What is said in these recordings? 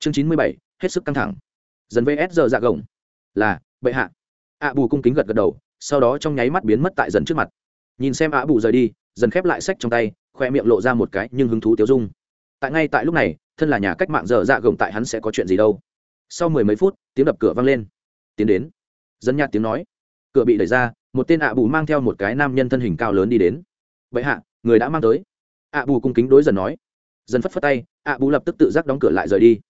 chương chín mươi bảy, hết sức căng thẳng. Dần vs giờ dạ gồng. Là, bệ hạ. Ạ bù cung kính gật gật đầu, sau đó trong nháy mắt biến mất tại dần trước mặt. Nhìn xem ạ bù rời đi, dần khép lại sách trong tay, khoe miệng lộ ra một cái nhưng hứng thú tiêu dung. Tại ngay tại lúc này, thân là nhà cách mạng dở dạ gồng tại hắn sẽ có chuyện gì đâu. Sau mười mấy phút, tiếng đập cửa vang lên. Tiến đến. Dân nhạt tiếng nói. Cửa bị đẩy ra, một tên ạ bù mang theo một cái nam nhân thân hình cao lớn đi đến. Vậy hạ, người đã mang tới. Ạ bù cung kính đối dần nói. Dần phất phất tay ạ bù lập tức tự giác đóng cửa lại rời đi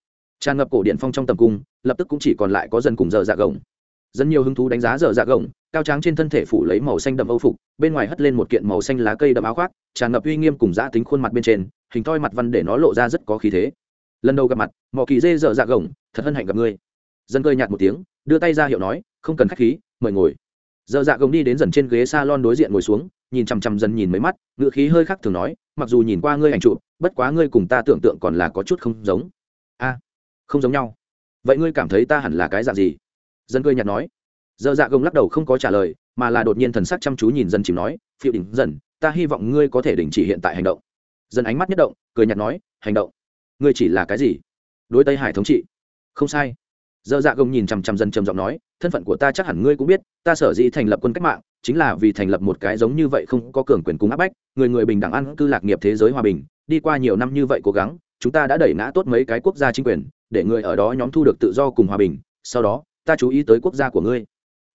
tràn ngập cổ điện phong trong tầm cung, lập tức cũng chỉ còn lại có dần cùng dở dạ gồng. Dân nhiều hứng thú đánh giá dở dạ gồng, cao tráng trên thân thể phủ lấy màu xanh đậm âu phục, bên ngoài hất lên một kiện màu xanh lá cây đậm áo khoác, tràn ngập uy nghiêm cùng giã tính khuôn mặt bên trên, hình thoi mặt văn để nó lộ ra rất có khí thế. Lần đầu gặp mặt mỏ kỳ dê dở dạ gồng, thật hân hạnh gặp ngươi dân cười nhạt một tiếng, đưa tay ra hiệu nói, không cần khách khí, mời ngồi. Dở dạ gồng đi đến dần trên ghế s a lon đối diện ngồi xuống, nhìn chằm chằm dần nhìn mấy mắt ngự khí hơi khác thường nói, mặc dù nhìn qua ngươi ảnh trụ bất quá ngươi cùng ta tưởng tượng còn là có chút không giống. A không giống nhau. Vậy ngươi cảm thấy ta hẳn là cái dạng gì? Dân cười nhạt nói. Dơ dạ gồng lắc đầu không có trả lời, mà là đột nhiên thần sắc chăm chú nhìn dân chìm nói, phiêu đỉnh dần ta hy vọng ngươi có thể đình chỉ hiện tại hành động. Dân ánh mắt nhất động, cười nhạt nói, hành động? Ngươi chỉ là cái gì? Đối tây hải thống trị? Không sai. Dơ dạ gồng nhìn chằm chằm dân trầm giọng nói, thân phận của ta chắc hẳn ngươi cũng biết, ta sở dĩ thành lập quân cách mạng, chính là vì thành lập một cái giống như vậy không có cường quyền cung áp bách, người người bình đẳng ăn cư lạc nghiệp thế giới hòa bình, đi qua nhiều năm như vậy cố gắng, chúng ta đã đẩy ngã tốt mấy cái quốc gia chính quyền để người ở đó nhóm thu được tự do cùng hòa bình sau đó ta chú ý tới quốc gia của ngươi.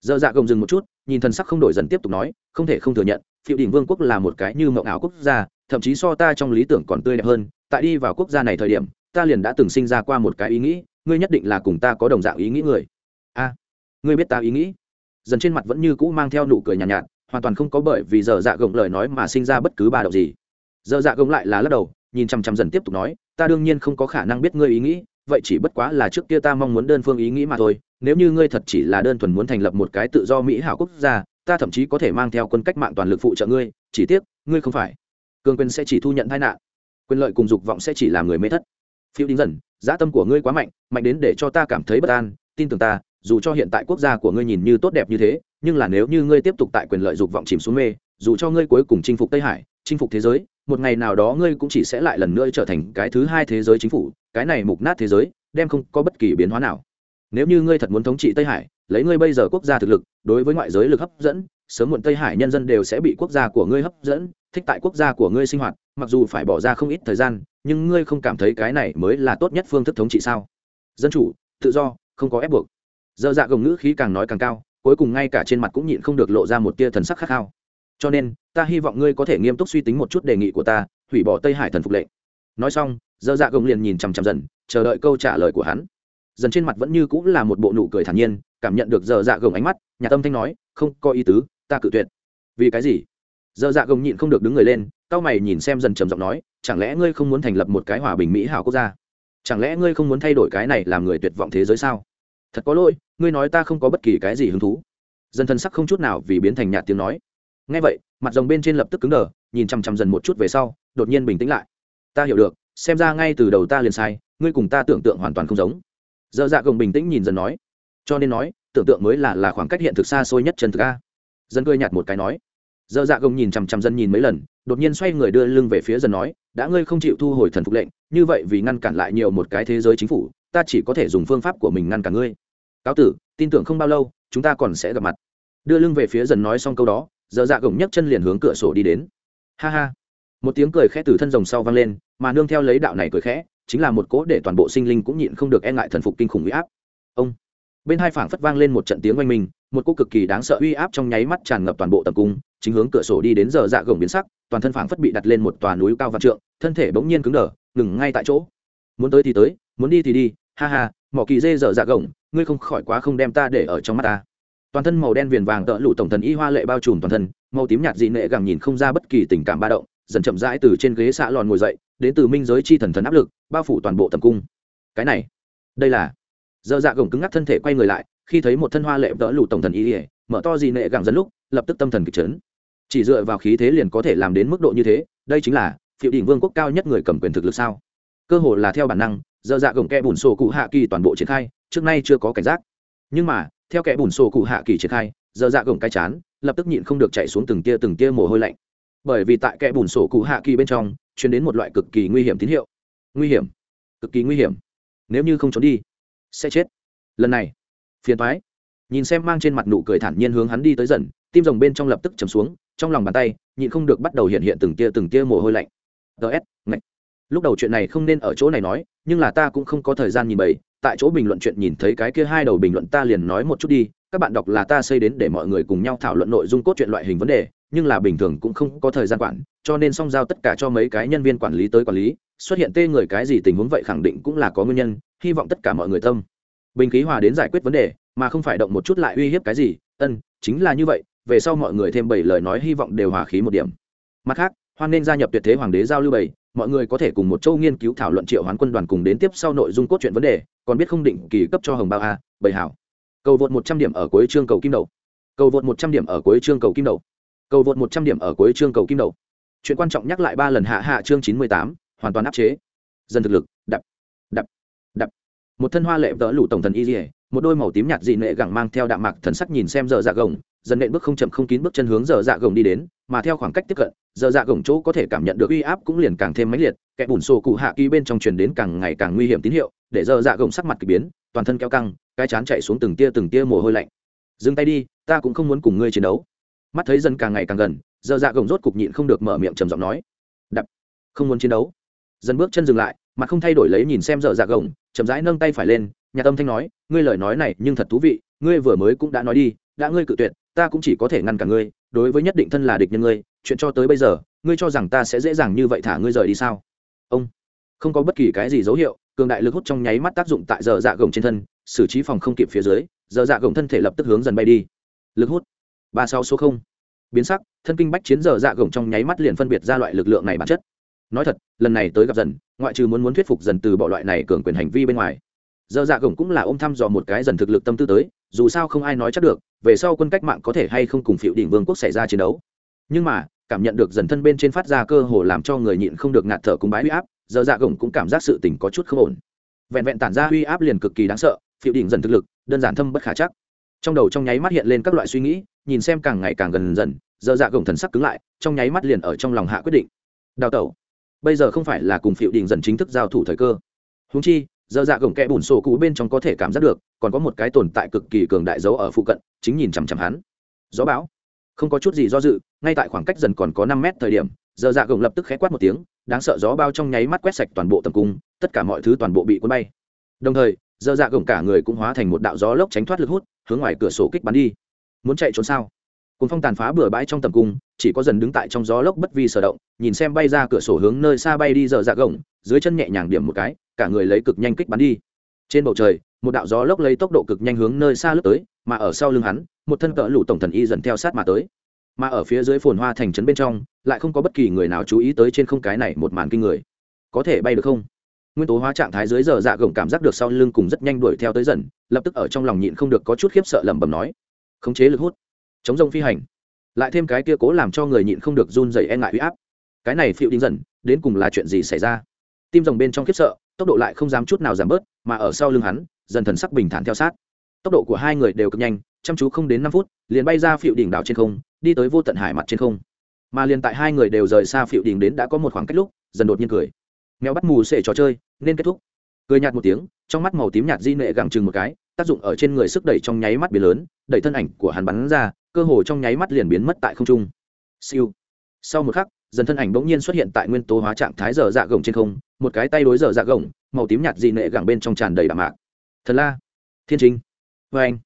Dơ dạ gồng dừng một chút nhìn thần sắc không đổi dần tiếp tục nói không thể không thừa nhận phiệu đỉnh vương quốc là một cái như mộng ảo quốc gia thậm chí so ta trong lý tưởng còn tươi đẹp hơn. Tại đi vào quốc gia này thời điểm ta liền đã từng sinh ra qua một cái ý nghĩ ngươi nhất định là cùng ta có đồng dạng ý nghĩ người. A ngươi biết ta ý nghĩ? Dần trên mặt vẫn như cũ mang theo nụ cười nhàn nhạt, nhạt hoàn toàn không có bởi vì giờ dạ gồng lời nói mà sinh ra bất cứ ba động gì. Giờ dạ gồng lại là lắc đầu nhìn chăm chăm dần tiếp tục nói ta đương nhiên không có khả năng biết ngươi ý nghĩ vậy chỉ bất quá là trước kia ta mong muốn đơn phương ý nghĩ mà thôi, nếu như ngươi thật chỉ là đơn thuần muốn thành lập một cái tự do mỹ hảo quốc gia, ta thậm chí có thể mang theo quân cách mạng toàn lực phụ trợ ngươi, chỉ tiếc, ngươi không phải. Cường quyền sẽ chỉ thu nhận tai nạn, quyền lợi cùng dục vọng sẽ chỉ làm người mê thất. Phiêu đính dần dã tâm của ngươi quá mạnh mạnh đến để cho ta cảm thấy bất an, tin tưởng ta, dù cho hiện tại quốc gia của ngươi nhìn như tốt đẹp như thế, nhưng là nếu như ngươi tiếp tục tại quyền lợi dục vọng chìm xuống mê, dù cho ngươi cuối cùng chinh phục tây hải, chinh phục thế giới một ngày nào đó ngươi cũng chỉ sẽ lại lần nữa trở thành cái thứ hai thế giới chính phủ, cái này mục nát thế giới, đem không có bất kỳ biến hóa nào. Nếu như ngươi thật muốn thống trị tây hải, lấy ngươi bây giờ quốc gia thực lực, đối với ngoại giới lực hấp dẫn, sớm muộn tây hải nhân dân đều sẽ bị quốc gia của ngươi hấp dẫn, thích tại quốc gia của ngươi sinh hoạt, mặc dù phải bỏ ra không ít thời gian, nhưng ngươi không cảm thấy cái này mới là tốt nhất phương thức thống trị sao? Dân chủ, tự do, không có ép buộc. Dơ dạ gồng ngữ khí càng nói càng cao, cuối cùng ngay cả trên mặt cũng nhịn không được lộ ra một tia thần sắc khát khao cho nên, ta hy vọng ngươi có thể nghiêm túc suy tính một chút đề nghị của ta, hủy bỏ tây hải thần phục lệnh. Nói xong, dơ dạ gồng liền nhìn chằm chằm dần, chờ đợi câu trả lời của hắn. Dần trên mặt vẫn như cũng là một bộ nụ cười thản nhiên, cảm nhận được dơ dạ gồng ánh mắt, nhà tâm thanh nói, không, có ý tứ, ta cự tuyệt. Vì cái gì? Dơ dạ gồng nhịn không được đứng người lên cao mày nhìn xem dần trầm giọng nói, chẳng lẽ ngươi không muốn thành lập một cái hòa bình mỹ hảo quốc gia? Chẳng lẽ ngươi không muốn thay đổi cái này làm người tuyệt vọng thế giới sao? Thật có lỗi, ngươi nói ta không có bất kỳ cái gì hứng thú. Dân thân sắc không chút nào vì biến thành nhạt tiếng nói ngay vậy, mặt rồng bên trên lập tức cứng đờ, nhìn chằm chằm dần một chút về sau, đột nhiên bình tĩnh lại. Ta hiểu được, xem ra ngay từ đầu ta liền sai, ngươi cùng ta tưởng tượng hoàn toàn không giống. Dơ dạ gồng bình tĩnh nhìn dần nói. Cho nên nói, tưởng tượng mới là là khoảng cách hiện thực xa xôi nhất chân thực a. Dân cười nhạt một cái nói. Dơ dạ gồng nhìn chằm chằm dân nhìn mấy lần, đột nhiên xoay người đưa lưng về phía dân nói, đã ngươi không chịu thu hồi thần phục lệnh, như vậy vì ngăn cản lại nhiều một cái thế giới chính phủ, ta chỉ có thể dùng phương pháp của mình ngăn cản ngươi. Cáo tử, tin tưởng không bao lâu, chúng ta còn sẽ gặp mặt. Đưa lưng về phía dần nói xong câu đó dở dạ gồng nhấc chân liền hướng cửa sổ đi đến. Ha ha. Một tiếng cười khẽ từ thân rồng sau vang lên, mà nương theo lấy đạo này cười khẽ, chính là một cỗ để toàn bộ sinh linh cũng nhịn không được e ngại thần phục kinh khủng uy áp. Ông. Bên hai phảng phất vang lên một trận tiếng oanh minh, một cỗ cực kỳ đáng sợ uy áp trong nháy mắt tràn ngập toàn bộ tập cung, chính hướng cửa sổ đi đến giờ dạ gồng biến sắc, toàn thân phảng phất bị đặt lên một tòa núi cao vạn trượng, thân thể bỗng nhiên cứng đờ, ngừng ngay tại chỗ. Muốn tới thì tới, muốn đi thì đi, ha ha, mỏ kỳ dê dở dạ gồng, ngươi không khỏi quá không đem ta để ở trong mắt ta toàn thân màu đen viền vàng tợ lụ tổng thần y hoa lệ bao trùm toàn thân, màu tím nhạt dị nệ gẳng nhìn không ra bất kỳ tình cảm ba động, dần chậm rãi từ trên ghế xạ lòn ngồi dậy, đến từ minh giới chi thần thần áp lực, bao phủ toàn bộ tầm cung. Cái này, đây là, dơ dạ gồng cứng ngắc thân thể quay người lại, khi thấy một thân hoa lệ tợ lụ tổng thần y ỉa mở to dị nệ gẳng dần lúc, lập tức tâm thần kịch trấn chỉ dựa vào khí thế liền có thể làm đến mức độ như thế, đây chính là phiệu đỉnh vương quốc cao nhất người cầm quyền thực lực sao? Cơ hồ là theo bản năng, dơ dạ gồng kẽ bùn sổ cụ hạ kỳ toàn bộ triển khai, trước nay chưa có cảnh giác. Nhưng mà theo kẻ bùn sổ cụ hạ kỳ triển khai, giờ dạ gồng cái chán, lập tức nhịn không được chạy xuống từng tia từng tia mồ hôi lạnh. Bởi vì tại kẻ bùn sổ cụ hạ kỳ bên trong chuyển đến một loại cực kỳ nguy hiểm tín hiệu. Nguy hiểm? Cực kỳ nguy hiểm. Nếu như không trốn đi, sẽ chết. Lần này, phiền thoái nhìn xem mang trên mặt nụ cười thản nhiên hướng hắn đi tới dần, tim rồng bên trong lập tức chầm xuống, trong lòng bàn tay, nhịn không được bắt đầu hiện hiện từng tia từng tia mồ hôi lạnh. Ts ngạch lúc đầu chuyện này không nên ở chỗ này nói, nhưng là ta cũng không có thời gian nhìn bậy tại chỗ bình luận chuyện nhìn thấy cái kia hai đầu bình luận ta liền nói một chút đi. Các bạn đọc là ta xây đến để mọi người cùng nhau thảo luận nội dung cốt truyện loại hình vấn đề, nhưng là bình thường cũng không có thời gian quản, cho nên song giao tất cả cho mấy cái nhân viên quản lý tới quản lý. Xuất hiện tê người cái gì tình huống vậy khẳng định cũng là có nguyên nhân, hy vọng tất cả mọi người tâm. Bình khí hòa đến giải quyết vấn đề, mà không phải động một chút lại uy hiếp cái gì. Ân, chính là như vậy. Về sau mọi người thêm bảy lời nói hy vọng đều hòa khí một điểm. Mặt khác hoan nên gia nhập tuyệt thế hoàng đế giao lưu bảy, mọi người có thể cùng một châu nghiên cứu thảo luận triệu hoán quân đoàn cùng đến tiếp sau nội dung cốt truyện vấn đề, còn biết không định kỳ cấp cho hồng bao a, bảy hảo. Cầu vượt một trăm điểm ở cuối chương cầu kim đầu. Cầu vượt một trăm điểm ở cuối chương cầu kim đầu. Cầu vượt một trăm điểm ở cuối chương cầu kim đầu. Chuyện quan trọng nhắc lại ba lần hạ hạ chương chín mươi tám, hoàn toàn áp chế. Dân thực lực, đập đập đập. Một thân hoa lệ vỡ lủ tổng thần y dỉa một đôi màu tím nhạt dị nệ gẳng mang theo đạm mạc thần sắc nhìn xem giờ dạ gồng, dần nện bước không chậm không kín bước chân hướng giờ dạ gồng đi đến mà theo khoảng cách tiếp cận, giờ dạ gồng chỗ có thể cảm nhận được uy áp cũng liền càng thêm mãnh liệt, kẻ bùn sổ cụ hạ kỳ bên trong truyền đến càng ngày càng nguy hiểm tín hiệu, để giờ dạ gồng sắc mặt kỳ biến, toàn thân keo căng, cái chán chạy xuống từng tia từng tia mồ hôi lạnh. Dừng tay đi, ta cũng không muốn cùng ngươi chiến đấu. Mắt thấy dần càng ngày càng gần, giờ dạ gồng rốt cục nhịn không được mở miệng trầm giọng nói. Đập, không muốn chiến đấu. Dần bước chân dừng lại, mà không thay đổi lấy nhìn xem giờ dạ gồng chậm rãi nâng tay phải lên, nhà tâm thanh nói, ngươi lời nói này nhưng thật thú vị, ngươi vừa mới cũng đã nói đi, đã ngươi cự tuyệt, ta cũng chỉ có thể ngăn cả ngươi đối với nhất định thân là địch nhân ngươi, chuyện cho tới bây giờ, ngươi cho rằng ta sẽ dễ dàng như vậy thả ngươi rời đi sao? Ông, không có bất kỳ cái gì dấu hiệu, cường đại lực hút trong nháy mắt tác dụng tại giờ dạ gồng trên thân, xử trí phòng không kịp phía dưới, giờ dạ gồng thân thể lập tức hướng dần bay đi. Lực hút, ba sáu số không. Biến sắc, thân kinh bách chiến giờ dạ gồng trong nháy mắt liền phân biệt ra loại lực lượng này bản chất. Nói thật, lần này tới gặp dần, ngoại trừ muốn muốn thuyết phục dần từ bỏ loại này cường quyền hành vi bên ngoài giờ dạ gồng cũng là ôm thăm dò một cái dần thực lực tâm tư tới, dù sao không ai nói chắc được, về sau quân cách mạng có thể hay không cùng phiệu đỉnh vương quốc xảy ra chiến đấu. Nhưng mà, cảm nhận được dần thân bên trên phát ra cơ hồ làm cho người nhịn không được ngạt thở cùng bái huy áp giờ dạ gồng cũng cảm giác sự tình có chút không ổn. Vẹn vẹn tản ra huy áp liền cực kỳ đáng sợ phiệu đỉnh dần thực lực, đơn giản thâm bất khả chắc. Trong đầu trong nháy mắt hiện lên các loại suy nghĩ, nhìn xem càng ngày càng gần dần giờ dạ gồng thần sắc cứng lại, trong nháy mắt liền ở trong lòng hạ quyết định. Đào tẩu, bây giờ không phải là cùng phiệu đỉnh dần chính thức giao thủ thời cơ. Húng chi giờ dạ gồng kẽ bùn sổ cũ bên trong có thể cảm giác được, còn có một cái tồn tại cực kỳ cường đại dấu ở phụ cận, chính nhìn chằm chằm hắn. Gió bão. Không có chút gì do dự, ngay tại khoảng cách dần còn có năm mét thời điểm giờ dạ gồng lập tức khẽ quát một tiếng, đáng sợ gió bao trong nháy mắt quét sạch toàn bộ tầm cung, tất cả mọi thứ toàn bộ bị cuốn bay. Đồng thời giờ dạ gồng cả người cũng hóa thành một đạo gió lốc tránh thoát lực hút, hướng ngoài cửa sổ kích bắn đi. Muốn chạy trốn sao? Cùng phong tàn phá bừa bãi trong tầm cung, chỉ có dần đứng tại trong gió lốc bất vi sở động, nhìn xem bay ra cửa sổ hướng nơi xa bay đi giờ dạ gồng, dưới chân nhẹ nhàng điểm một cái cả người lấy cực nhanh kích bắn đi. Trên bầu trời, một đạo gió lốc lấy tốc độ cực nhanh hướng nơi xa lướt tới, mà ở sau lưng hắn, một thân cỡ lũ tổng thần y dần theo sát mà tới. Mà ở phía dưới phồn hoa thành trấn bên trong, lại không có bất kỳ người nào chú ý tới trên không cái này một màn kinh người. Có thể bay được không? Nguyên tố hóa trạng thái dưới giờ dạ gồng cảm giác được sau lưng cùng rất nhanh đuổi theo tới dần, lập tức ở trong lòng nhịn không được có chút khiếp sợ lẩm bẩm nói. Khống chế lực hút. Chống rông phi hành. Lại thêm cái kia cố làm cho người nhịn không được run dày e ngại huy áp. Cái này phiêu đinh dần, đến cùng là chuyện gì xảy ra? Tim rồng bên trong khiếp sợ tốc độ lại không dám chút nào giảm bớt, mà ở sau lưng hắn, dần thần sắc bình thản theo sát. Tốc độ của hai người đều cực nhanh, chăm chú không đến năm phút, liền bay ra phiệu đỉnh đảo trên không, đi tới vô tận hải mặt trên không. Mà liền tại hai người đều rời xa phiệu đỉnh đến đã có một khoảng cách lúc, dần đột nhiên cười. Mèo bắt mù sệ trò chơi, nên kết thúc. Cười nhạt một tiếng, trong mắt màu tím nhạt di nệ gặng chừng một cái, tác dụng ở trên người sức đẩy trong nháy mắt biến lớn, đẩy thân ảnh của hắn bắn ra, cơ hồ trong nháy mắt liền biến mất tại không trung. Siêu. Sau một khắc, dần thân ảnh bỗng nhiên xuất hiện tại nguyên tố hóa trạng thái dở dạ gồng trên không một cái tay đối dở dạ gồng, màu tím nhạt dị nệ gẳng bên trong tràn đầy đạm mạc. Thần la, thiên chính vê anh.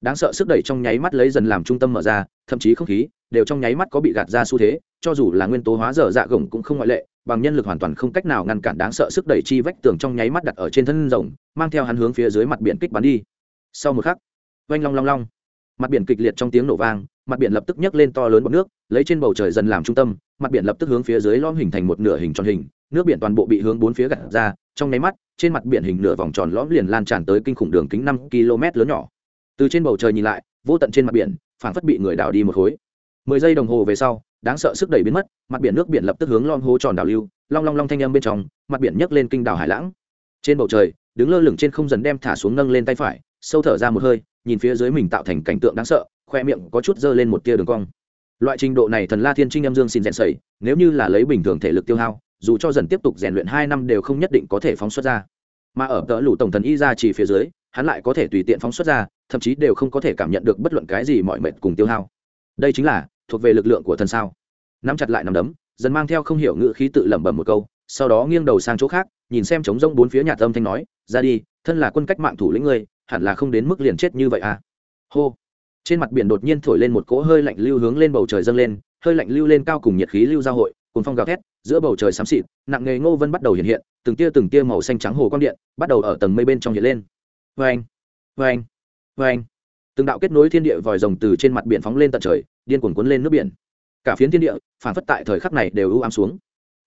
Đáng sợ sức đẩy trong nháy mắt lấy dần làm trung tâm mở ra, thậm chí không khí đều trong nháy mắt có bị gạt ra xu thế, cho dù là nguyên tố hóa dở dạ gồng cũng không ngoại lệ, bằng nhân lực hoàn toàn không cách nào ngăn cản đáng sợ sức đẩy chi vách tường trong nháy mắt đặt ở trên thân rồng, mang theo hắn hướng phía dưới mặt biển kích bắn đi. Sau một khắc vâng oanh long long long. Mặt biển kịch liệt trong tiếng nổ vang, mặt biển lập tức nhấc lên to lớn bọc nước, lấy trên bầu trời dần làm trung tâm, mặt biển lập tức hướng phía dưới lõm hình thành một nửa hình tròn hình nước biển toàn bộ bị hướng bốn phía gạt ra, trong nháy mắt, trên mặt biển hình nửa vòng tròn lõm liền lan tràn tới kinh khủng đường kính năm km lớn nhỏ. Từ trên bầu trời nhìn lại, vô tận trên mặt biển, phảng phất bị người đào đi một khối. Mười giây đồng hồ về sau, đáng sợ sức đẩy biến mất, mặt biển nước biển lập tức hướng lon hố tròn đảo lưu, long long long thanh âm bên trong, mặt biển nhấc lên kinh đảo hải lãng. Trên bầu trời, đứng lơ lửng trên không dần đem thả xuống nâng lên tay phải, sâu thở ra một hơi, nhìn phía dưới mình tạo thành cảnh tượng đáng sợ, khoe miệng có chút dơ lên một tia đường cong. Loại trình độ này thần la thiên trinh âm dương xin rèn sẩy, nếu như là lấy bình thường thể lực tiêu hao dù cho dần tiếp tục rèn luyện hai năm đều không nhất định có thể phóng xuất ra. Mà ở tợ lũ tổng thần y ra chỉ phía dưới, hắn lại có thể tùy tiện phóng xuất ra, thậm chí đều không có thể cảm nhận được bất luận cái gì mọi mệt cùng tiêu hao. Đây chính là thuộc về lực lượng của thần sao. Nắm chặt lại nắm đấm, dần mang theo không hiểu ngữ khí tự lẩm bẩm một câu, sau đó nghiêng đầu sang chỗ khác, nhìn xem trống rông bốn phía nhà tâm thanh nói, ra đi, thân là quân cách mạng thủ lĩnh ngươi, hẳn là không đến mức liền chết như vậy à? Hô. Trên mặt biển đột nhiên thổi lên một cỗ hơi lạnh lưu hướng lên bầu trời dâng lên, hơi lạnh lưu lên cao cùng nhiệt khí lưu giao hội cùng phong gào thét, giữa bầu trời xám xịt, nặng nghề ngô vân bắt đầu hiện hiện, từng tia từng tia màu xanh trắng hồ quang điện bắt đầu ở tầng mây bên trong hiện lên. Vê anh vê anh vê anh từng đạo kết nối thiên địa vòi rồng từ trên mặt biển phóng lên tận trời, điên cuồn cuốn lên nước biển. Cả phiến thiên địa phản phất tại thời khắc này đều ưu ám xuống.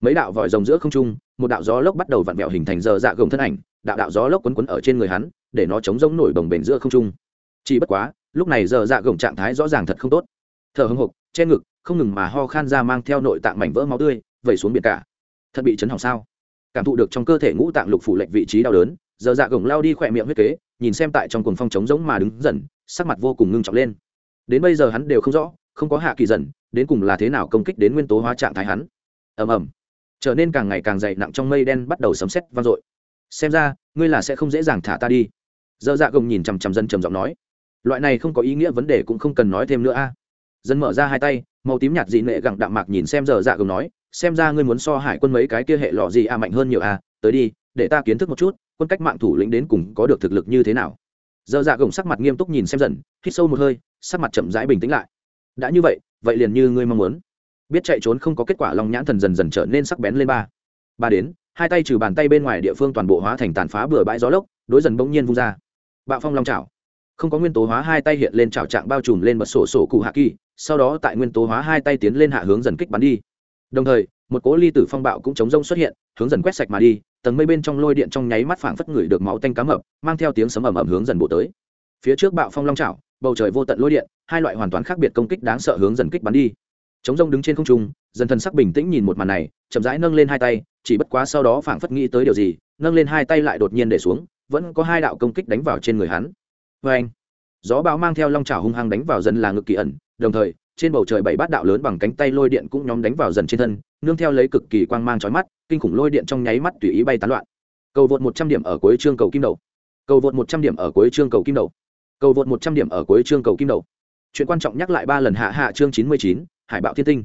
Mấy đạo vòi rồng giữa không trung, một đạo gió lốc bắt đầu vặn vẹo hình thành giờ dạ gồng thân ảnh, đạo đạo gió lốc quấn quấn ở trên người hắn, để nó chống rông nổi bồng bềnh giữa không trung. Chỉ bất quá, lúc này giờ dạ gồng trạng thái rõ ràng thật không tốt. Thở hưng hục che ngực không ngừng mà ho khan ra mang theo nội tạng mảnh vỡ máu tươi, vẩy xuống biển cả. Thật bị chấn hỏng sao? Cảm thụ được trong cơ thể ngũ tạng lục phủ lệch vị trí đau đớn, giờ dạ gồng lao đi khỏe miệng huyết kế, nhìn xem tại trong cuồng phong trống giống mà đứng dần, sắc mặt vô cùng ngưng trọng lên. Đến bây giờ hắn đều không rõ, không có hạ kỳ dần, đến cùng là thế nào công kích đến nguyên tố hóa trạng thái hắn. Ầm ầm. Trở nên càng ngày càng dày nặng trong mây đen bắt đầu sấm sét vang dội. Xem ra, ngươi là sẽ không dễ dàng thả ta đi. Dơ dạ gồng nhìn chằm chằm dân trầm giọng nói. Loại này không có ý nghĩa vấn đề cũng không cần nói thêm nữa a. Dân mở ra hai tay màu tím nhạt dị nệ gặng đạm mạc nhìn xem giờ dạ gồng nói, xem ra ngươi muốn so hải quân mấy cái kia hệ lọ gì a mạnh hơn nhiều a tới đi, để ta kiến thức một chút, quân cách mạng thủ lĩnh đến cùng có được thực lực như thế nào. Giờ dạ gồng sắc mặt nghiêm túc nhìn xem dần, hít sâu một hơi, sắc mặt chậm rãi bình tĩnh lại. Đã như vậy vậy liền như ngươi mong muốn. Biết chạy trốn không có kết quả lòng nhãn thần dần dần trở nên sắc bén lên ba. Ba đến, hai tay trừ bàn tay bên ngoài địa phương toàn bộ hóa thành tàn phá bừa bãi gió lốc, đối dần bỗng nhiên vung ra. Bạo phong long trào không có nguyên tố hóa hai tay hiện lên trào trạng bao trùm lên bật sổ sổ cụ hạ kỳ sau đó tại nguyên tố hóa hai tay tiến lên hạ hướng dần kích bắn đi. Đồng thời, một cố ly tử phong bạo cũng chống rông xuất hiện, hướng dần quét sạch mà đi, tầng mây bên trong lôi điện trong nháy mắt phảng phất ngửi được máu tanh cá mập, mang theo tiếng sấm ầm ầm hướng dần bộ tới. Phía trước bạo phong long trào bầu trời vô tận lôi điện, hai loại hoàn toàn khác biệt công kích đáng sợ hướng dần kích bắn đi. Chống rông đứng trên không trung, dần thần sắc bình tĩnh nhìn một màn này, chậm rãi nâng lên hai tay, chỉ bất quá sau đó phảng phất nghĩ tới điều gì, nâng lên hai tay lại đột nhiên để xuống, vẫn có hai đạo công kích đánh vào trên người hắn. Vê anh gió bão mang theo long trào hung hăng đánh vào dần là ngực kỳ ẩn đồng thời, trên bầu trời bảy bát đạo lớn bằng cánh tay lôi điện cũng nhóm đánh vào dần trên thân, nương theo lấy cực kỳ quang mang trói mắt, kinh khủng lôi điện trong nháy mắt tùy ý bay tán loạn. Cầu vượt một trăm điểm ở cuối chương cầu kim đầu. Cầu vượt một trăm điểm ở cuối chương cầu kim đầu. Cầu vượt một trăm điểm ở cuối chương cầu kim đầu. Chuyện quan trọng nhắc lại ba lần hạ hạ chương chín mươi chín, hải bạo thiên tinh.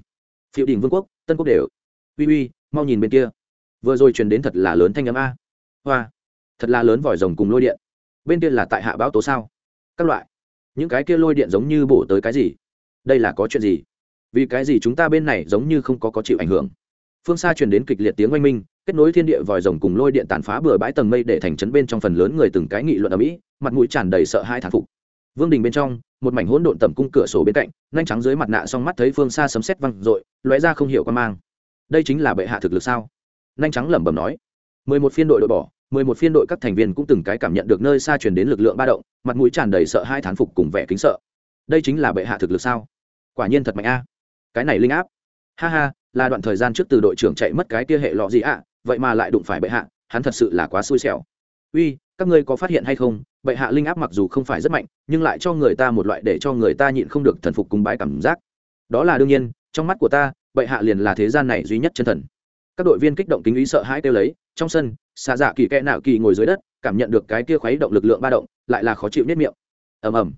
Phiệu đỉnh vương quốc, tân quốc đều. Uy uy, mau nhìn bên kia. Vừa rồi truyền đến thật là lớn thanh ấm a. Hoa, thật là lớn vòi rồng cùng lôi điện. Bên kia là tại hạ báo tố sao? Các loại. Những cái kia lôi điện giống như bổ tới cái gì? Đây là có chuyện gì? Vì cái gì chúng ta bên này giống như không có có chịu ảnh hưởng? Phương xa truyền đến kịch liệt tiếng oanh minh, kết nối thiên địa vòi rồng cùng lôi điện tàn phá bừa bãi tầng mây để thành trấn bên trong phần lớn người từng cái nghị luận ở mỹ, mặt mũi tràn đầy sợ hai thán phục. Vương đình bên trong, một mảnh hỗn độn tầm cung cửa sổ bên cạnh, nhanh trắng dưới mặt nạ song mắt thấy phương xa sấm sét văng dội, lóe ra không hiểu quan mang. Đây chính là bệ hạ thực lực sao? Nhanh trắng lẩm bẩm nói. Mười một phiên đội đội bỏ, mười một phiên đội các thành viên cũng từng cái cảm nhận được nơi xa truyền đến lực lượng ba động, mặt mũi tràn đầy sợ hai thán phục cùng vẻ kính sợ. Đây chính là bệ hạ thực lực sao? Quả nhiên thật mạnh a. Cái này linh áp. Ha ha, là đoạn thời gian trước từ đội trưởng chạy mất cái kia hệ lọ gì ạ? Vậy mà lại đụng phải bệ hạ, hắn thật sự là quá xui xẻo. Uy, các ngươi có phát hiện hay không? Bệ hạ linh áp mặc dù không phải rất mạnh, nhưng lại cho người ta một loại để cho người ta nhịn không được thần phục cùng bái cảm giác. Đó là đương nhiên, trong mắt của ta, bệ hạ liền là thế gian này duy nhất chân thần. Các đội viên kích động kính ý sợ hãi kêu lấy, trong sân, xạ dạ kỳ kẽ nạo kỳ ngồi dưới đất, cảm nhận được cái kia khuấy động lực lượng ba động, lại là khó chịu nhất miệng. Ầm ầm.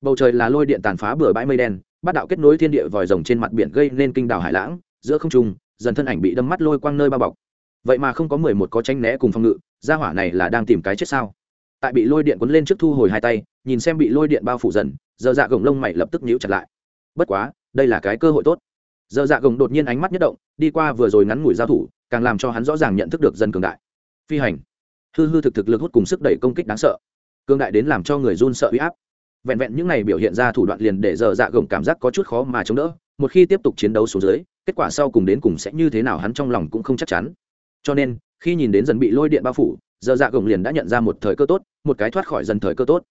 Bầu trời là lôi điện tàn phá bừa bãi mây đen Bát đạo kết nối thiên địa vòi rồng trên mặt biển gây nên kinh đảo hải lãng, giữa không trung, dần thân ảnh bị đâm mắt lôi quang nơi bao bọc. Vậy mà không có mười một có tranh né cùng phòng ngự, gia hỏa này là đang tìm cái chết sao? Tại bị lôi điện cuốn lên trước thu hồi hai tay, nhìn xem bị lôi điện bao phủ dần giờ dạ gồng lông mày lập tức nhíu chặt lại. Bất quá, đây là cái cơ hội tốt. Giờ dạ gồng đột nhiên ánh mắt nhất động, đi qua vừa rồi ngắn ngủi giao thủ, càng làm cho hắn rõ ràng nhận thức được dân cường đại. Phi hành. Hư hư thực thực lực hút cùng sức đẩy công kích đáng sợ. Cương đại đến làm cho người run sợ huy áp vẹn vẹn những này biểu hiện ra thủ đoạn liền để giờ dạ gồng cảm giác có chút khó mà chống đỡ, một khi tiếp tục chiến đấu xuống dưới, kết quả sau cùng đến cùng sẽ như thế nào hắn trong lòng cũng không chắc chắn. Cho nên, khi nhìn đến dần bị lôi điện bao phủ, giờ dạ gồng liền đã nhận ra một thời cơ tốt, một cái thoát khỏi dần thời cơ tốt.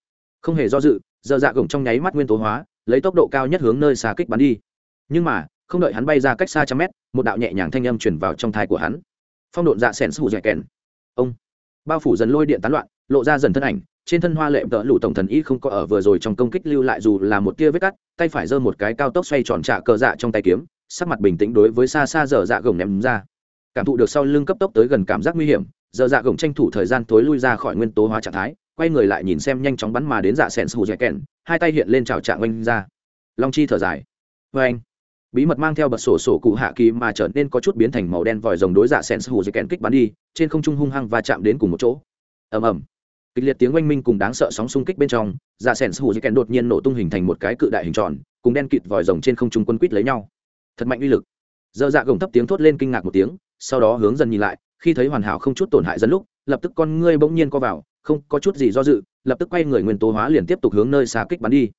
Không hề do dự, giờ dạ gồng trong nháy mắt nguyên tố hóa, lấy tốc độ cao nhất hướng nơi xa kích bắn đi. Nhưng mà, không đợi hắn bay ra cách xa trăm mét, một đạo nhẹ nhàng thanh âm chuyển vào trong thai của hắn. Phong độn dạ sẻn sù dẻ kèn. Ông. Bao phủ dần lôi điện tán loạn, lộ ra dần thân ảnh trên thân hoa lệ tợ lụ tổng thần y không có ở vừa rồi trong công kích lưu lại dù là một tia vết cắt, tay phải giơ một cái cao tốc xoay tròn trả cờ dạ trong tay kiếm, sắc mặt bình tĩnh đối với xa xa dở dạ gồng ném ra. Cảm thụ được sau lưng cấp tốc tới gần cảm giác nguy hiểm giờ dạ gồng tranh thủ thời gian tối lui ra khỏi nguyên tố hóa trạng thái, quay người lại nhìn xem nhanh chóng bắn mà đến dạ sen sù dẻ kèn hai tay hiện lên trào trạng oanh ra. Long chi thở dài. Vê anh, bí mật mang theo bật sổ sổ cụ hạ kỳ mà trở nên có chút biến thành màu đen vòi rồng đối dạ sen sù dẻ kèn kích bắn đi, trên không trung hung hăng và chạm đến cùng một chỗ. Ầm ầm kịch liệt tiếng oanh minh cùng đáng sợ sóng xung kích bên trong dạ sen hữu dẻ kèn đột nhiên nổ tung hình thành một cái cự đại hình tròn, cùng đen kịt vòi rồng trên không trung quân quýt lấy nhau. Thật mạnh uy lực. Dơ dạ gồng thấp tiếng thốt lên kinh ngạc một tiếng, sau đó hướng dần nhìn lại, khi thấy hoàn hảo không chút tổn hại dần lúc, lập tức con ngươi bỗng nhiên co vào, không có chút gì do dự, lập tức quay người nguyên tố hóa liền tiếp tục hướng nơi xa kích bắn đi.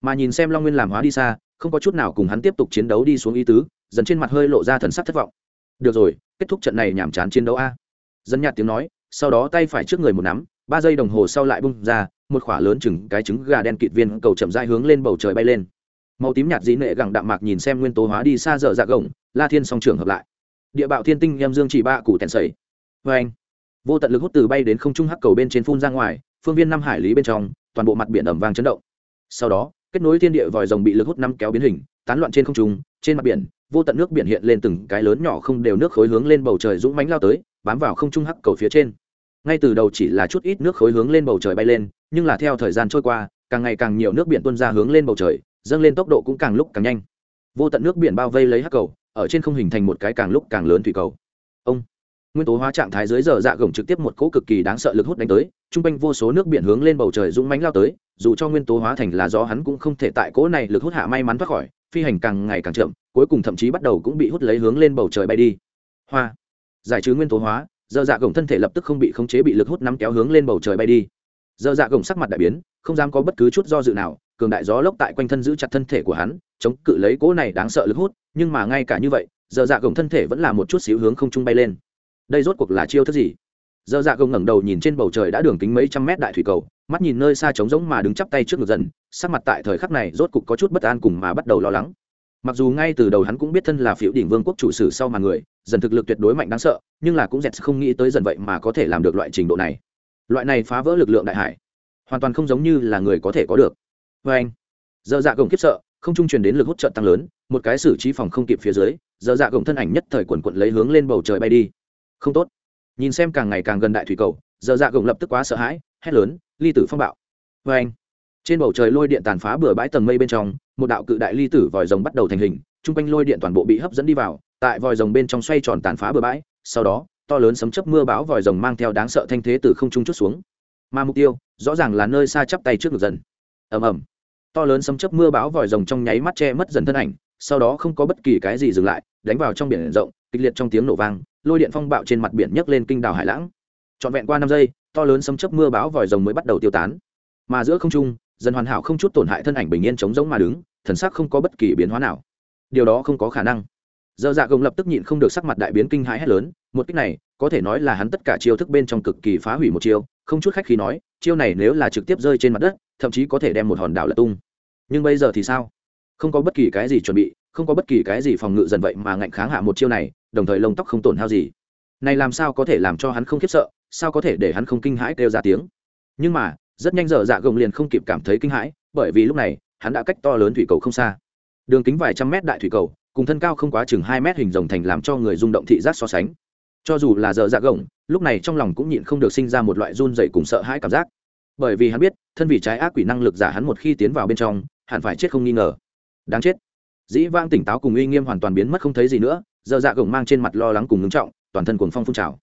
Mà nhìn xem long nguyên làm hóa đi xa, không có chút nào cùng hắn tiếp tục chiến đấu đi xuống ý tứ, dần trên mặt hơi lộ ra thần sắc thất vọng. Được rồi, kết thúc trận này nhảm chán chiến đấu a. Dân nhạt tiếng nói, sau đó tay phải trước người một nắm ba giây đồng hồ sau lại bung ra, một khỏa lớn chừng cái trứng gà đen kịt viên cầu chậm dai hướng lên bầu trời bay lên. Màu tím nhạt dĩ nệ gẳng đạm mạc nhìn xem nguyên tố hóa đi xa dở dạ gồng, la thiên song trường hợp lại. Địa bạo thiên tinh em dương chỉ ba củ tèn sầy vê anh, vô tận lực hút từ bay đến không trung hắc cầu bên trên phun ra ngoài, phương viên năm hải lý bên trong, toàn bộ mặt biển ẩm vàng chấn động. Sau đó, kết nối thiên địa vòi rồng bị lực hút năm kéo biến hình, tán loạn trên không trung, trên mặt biển, vô tận nước biển hiện lên từng cái lớn nhỏ không đều nước khối hướng lên bầu trời dũng mánh lao tới, bám vào không trung hắc cầu phía trên ngay từ đầu chỉ là chút ít nước khối hướng lên bầu trời bay lên, nhưng là theo thời gian trôi qua, càng ngày càng nhiều nước biển tuôn ra hướng lên bầu trời, dâng lên tốc độ cũng càng lúc càng nhanh. Vô tận nước biển bao vây lấy hắc cầu, ở trên không hình thành một cái càng lúc càng lớn thủy cầu. Ông, nguyên tố hóa trạng thái dưới giờ dạ gồng trực tiếp một cỗ cực kỳ đáng sợ lực hút đánh tới t r u n g quanh vô số nước biển hướng lên bầu trời dũng mánh lao tới, dù cho nguyên tố hóa thành là do hắn cũng không thể tại cỗ này lực hút hạ may mắn thoát khỏi, phi hành càng ngày càng chậm, cuối cùng thậm chí bắt đầu cũng bị hút lấy hướng lên bầu trời bay đi. Hoa, giải trừ nguyên tố hóa dơ dạ gồng thân thể lập tức không bị khống chế bị lực hút nắm kéo hướng lên bầu trời bay đi. Dơ dạ gồng sắc mặt đại biến, không dám có bất cứ chút do dự nào, cường đại gió lốc tại quanh thân giữ chặt thân thể của hắn, chống cự lấy cỗ này đáng sợ lực hút, nhưng mà ngay cả như vậy dơ dạ gồng thân thể vẫn là một chút xíu hướng không trung bay lên. Đây rốt cuộc là chiêu thức gì? Dơ dạ gồng ngẩng đầu nhìn trên bầu trời đã đường kính mấy trăm mét đại thủy cầu, mắt nhìn nơi xa trống rỗng mà đứng chắp tay trước ngực dần, sắc mặt tại thời khắc này rốt cuộc có chút bất an cùng mà bắt đầu lo lắng mặc dù ngay từ đầu hắn cũng biết thân là phiếu đỉnh vương quốc chủ sử sau mà người, dần thực lực tuyệt đối mạnh đáng sợ, nhưng là cũng dẹt không nghĩ tới dần vậy mà có thể làm được loại trình độ này. Loại này phá vỡ lực lượng đại hải, hoàn toàn không giống như là người có thể có được. Vê anh giờ dạ gồng kiếp sợ, không trung truyền đến lực hút trợ tăng lớn, một cái xử trí phòng không kịp phía dưới giờ dạ gồng thân ảnh nhất thời quần quận lấy hướng lên bầu trời bay đi. Không tốt. Nhìn xem càng ngày càng gần đại thủy cầu giờ dạ gồng lập tức quá sợ hãi, hét lớn, ly tử phong bạo! Vê anh trên bầu trời lôi điện tàn phá bừa bãi tầng mây bên trong, một đạo cự đại ly tử vòi rồng bắt đầu thành hình, chung quanh lôi điện toàn bộ bị hấp dẫn đi vào, tại vòi rồng bên trong xoay tròn tàn phá bừa bãi, sau đó, to lớn sấm chấp mưa bão vòi rồng mang theo đáng sợ thanh thế từ không trung chút xuống. Mà mục tiêu, rõ ràng là nơi xa chắp tay trước ngực dần. Ầm ầm. To lớn sấm chấp mưa bão vòi rồng trong nháy mắt che mất dần thân ảnh, sau đó không có bất kỳ cái gì dừng lại, đánh vào trong biển rộng, kịch liệt trong tiếng nổ vang, lôi điện phong bạo trên mặt biển nhấc lên kinh đảo hải lãng. Trọn vẹn qua năm giây, to lớn sấm chấp mưa bão vòi rồng mới bắt đầu tiêu tán. Mà giữa không trung dần hoàn hảo không chút tổn hại thân ảnh bình yên chống giống mà đứng, thần sắc không có bất kỳ biến hóa nào. Điều đó không có khả năng. Dơ dạ gồng lập tức nhịn không được sắc mặt đại biến kinh hãi hét lớn, một cách này, có thể nói là hắn tất cả chiêu thức bên trong cực kỳ phá hủy một chiêu, không chút khách khí nói, chiêu này nếu là trực tiếp rơi trên mặt đất, thậm chí có thể đem một hòn đảo lật tung. Nhưng bây giờ thì sao? Không có bất kỳ cái gì chuẩn bị, không có bất kỳ cái gì phòng ngự dần vậy mà ngạnh kháng hạ một chiêu này, đồng thời lông tóc không tổn hao gì. Này làm sao có thể làm cho hắn không khiếp sợ, sao có thể để hắn không kinh hãi kêu ra tiếng? Nhưng mà rất nhanh giờ dạ gồng liền không kịp cảm thấy kinh hãi, bởi vì lúc này, hắn đã cách to lớn thủy cầu không xa. Đường kính vài trăm mét đại thủy cầu, cùng thân cao không quá chừng hai mét hình rồng thành làm cho người rung động thị giác so sánh. Cho dù là giờ dạ gồng, lúc này trong lòng cũng nhịn không được sinh ra một loại run dậy cùng sợ hãi cảm giác. Bởi vì hắn biết, thân vì trái ác quỷ năng lực giả hắn một khi tiến vào bên trong, hẳn phải chết không nghi ngờ. Đáng chết. Dĩ vang tỉnh táo cùng uy nghiêm hoàn toàn biến mất không thấy gì nữa giờ dạ gồng mang trên mặt lo lắng cùng ngưng trọng, toàn thân cuồng phong phun trào.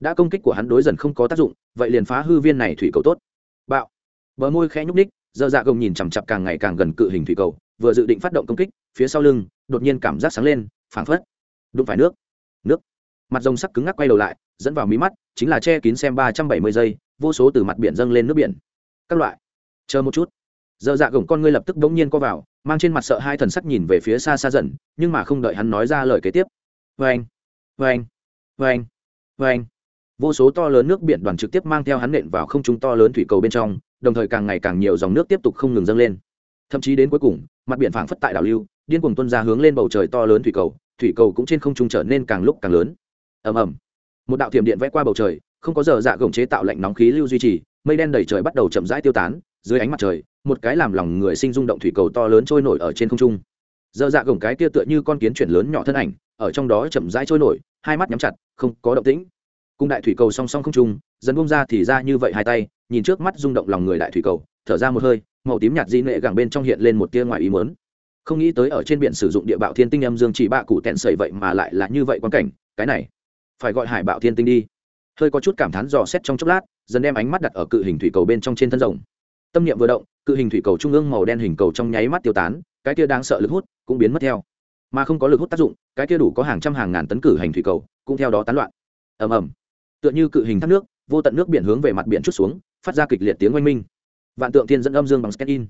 Đã công kích của hắn đối dần không có tác dụng, vậy liền phá hư viên này thủy cầu tốt bạo. Bờ môi khẽ nhúc ních dơ dạ gồng nhìn chằm chặp càng ngày càng gần cự hình thủy cầu, vừa dự định phát động công kích, phía sau lưng, đột nhiên cảm giác sáng lên, phảng phất đụng phải nước. Nước. Mặt rồng sắc cứng ngắc quay đầu lại, dẫn vào mí mắt, chính là che kín xem ba trăm bảy mươi giây, vô số từ mặt biển dâng lên nước biển. Các loại. Chờ một chút. Dơ dạ gồng con ngươi lập tức đống nhiên co vào, mang trên mặt sợ hai thần sắc nhìn về phía xa xa dần, nhưng mà không đợi hắn nói ra lời kế tiếp. Vê anh vê anh vê anh vê anh vô số to lớn nước biển đoàn trực tiếp mang theo hắn nện vào không trung to lớn thủy cầu bên trong, đồng thời càng ngày càng nhiều dòng nước tiếp tục không ngừng dâng lên. Thậm chí đến cuối cùng, mặt biển phảng phất tại đảo lưu, điên cuồng tuân ra hướng lên bầu trời to lớn thủy cầu thủy cầu cũng trên không trung trở nên càng lúc càng lớn. Ầm ầm. Một đạo thiểm điện vẽ qua bầu trời, không có giờ dạ gồng chế tạo lạnh nóng khí lưu duy trì, mây đen đầy trời bắt đầu chậm rãi tiêu tán, dưới ánh mặt trời, một cái làm lòng người sinh rung động thủy cầu to lớn trôi nổi ở trên không trung. Giờ dạ gồng cái kia tựa như con kiến chuyển lớn nhỏ thân ảnh, ở trong đó chậm rãi trôi nổi, hai mắt nhắm chặt, không có động tĩnh cùng đại thủy cầu song song không trung dần bông ra thì ra như vậy hai tay, nhìn trước mắt rung động lòng người đại thủy cầu, thở ra một hơi, màu tím nhạt di nệ gẳng bên trong hiện lên một tia ngoài ý mớn không nghĩ tới ở trên biển sử dụng địa bạo thiên tinh âm dương chỉ bạ cụ tẹn sầy vậy mà lại là như vậy quan cảnh, cái này, phải gọi hải bạo thiên tinh đi. Hơi có chút cảm thán dò xét trong chốc lát dần đem ánh mắt đặt ở cự hình thủy cầu bên trong trên thân rồng. Tâm niệm vừa động, cự hình thủy cầu trung ương màu đen hình cầu trong nháy mắt tiêu tán, cái kia đang sợ lực hút cũng biến mất theo. Mà không có lực hút tác dụng, cái kia đủ có hàng trăm hàng ngàn tấn cử hành thủy cầu cũng theo đó tán loạn. Ầm ầm tựa như cự hình thác nước, vô tận nước biển hướng về mặt biển chút xuống, phát ra kịch liệt tiếng oanh minh. Vạn tượng thiên dẫn âm dương bằng scan in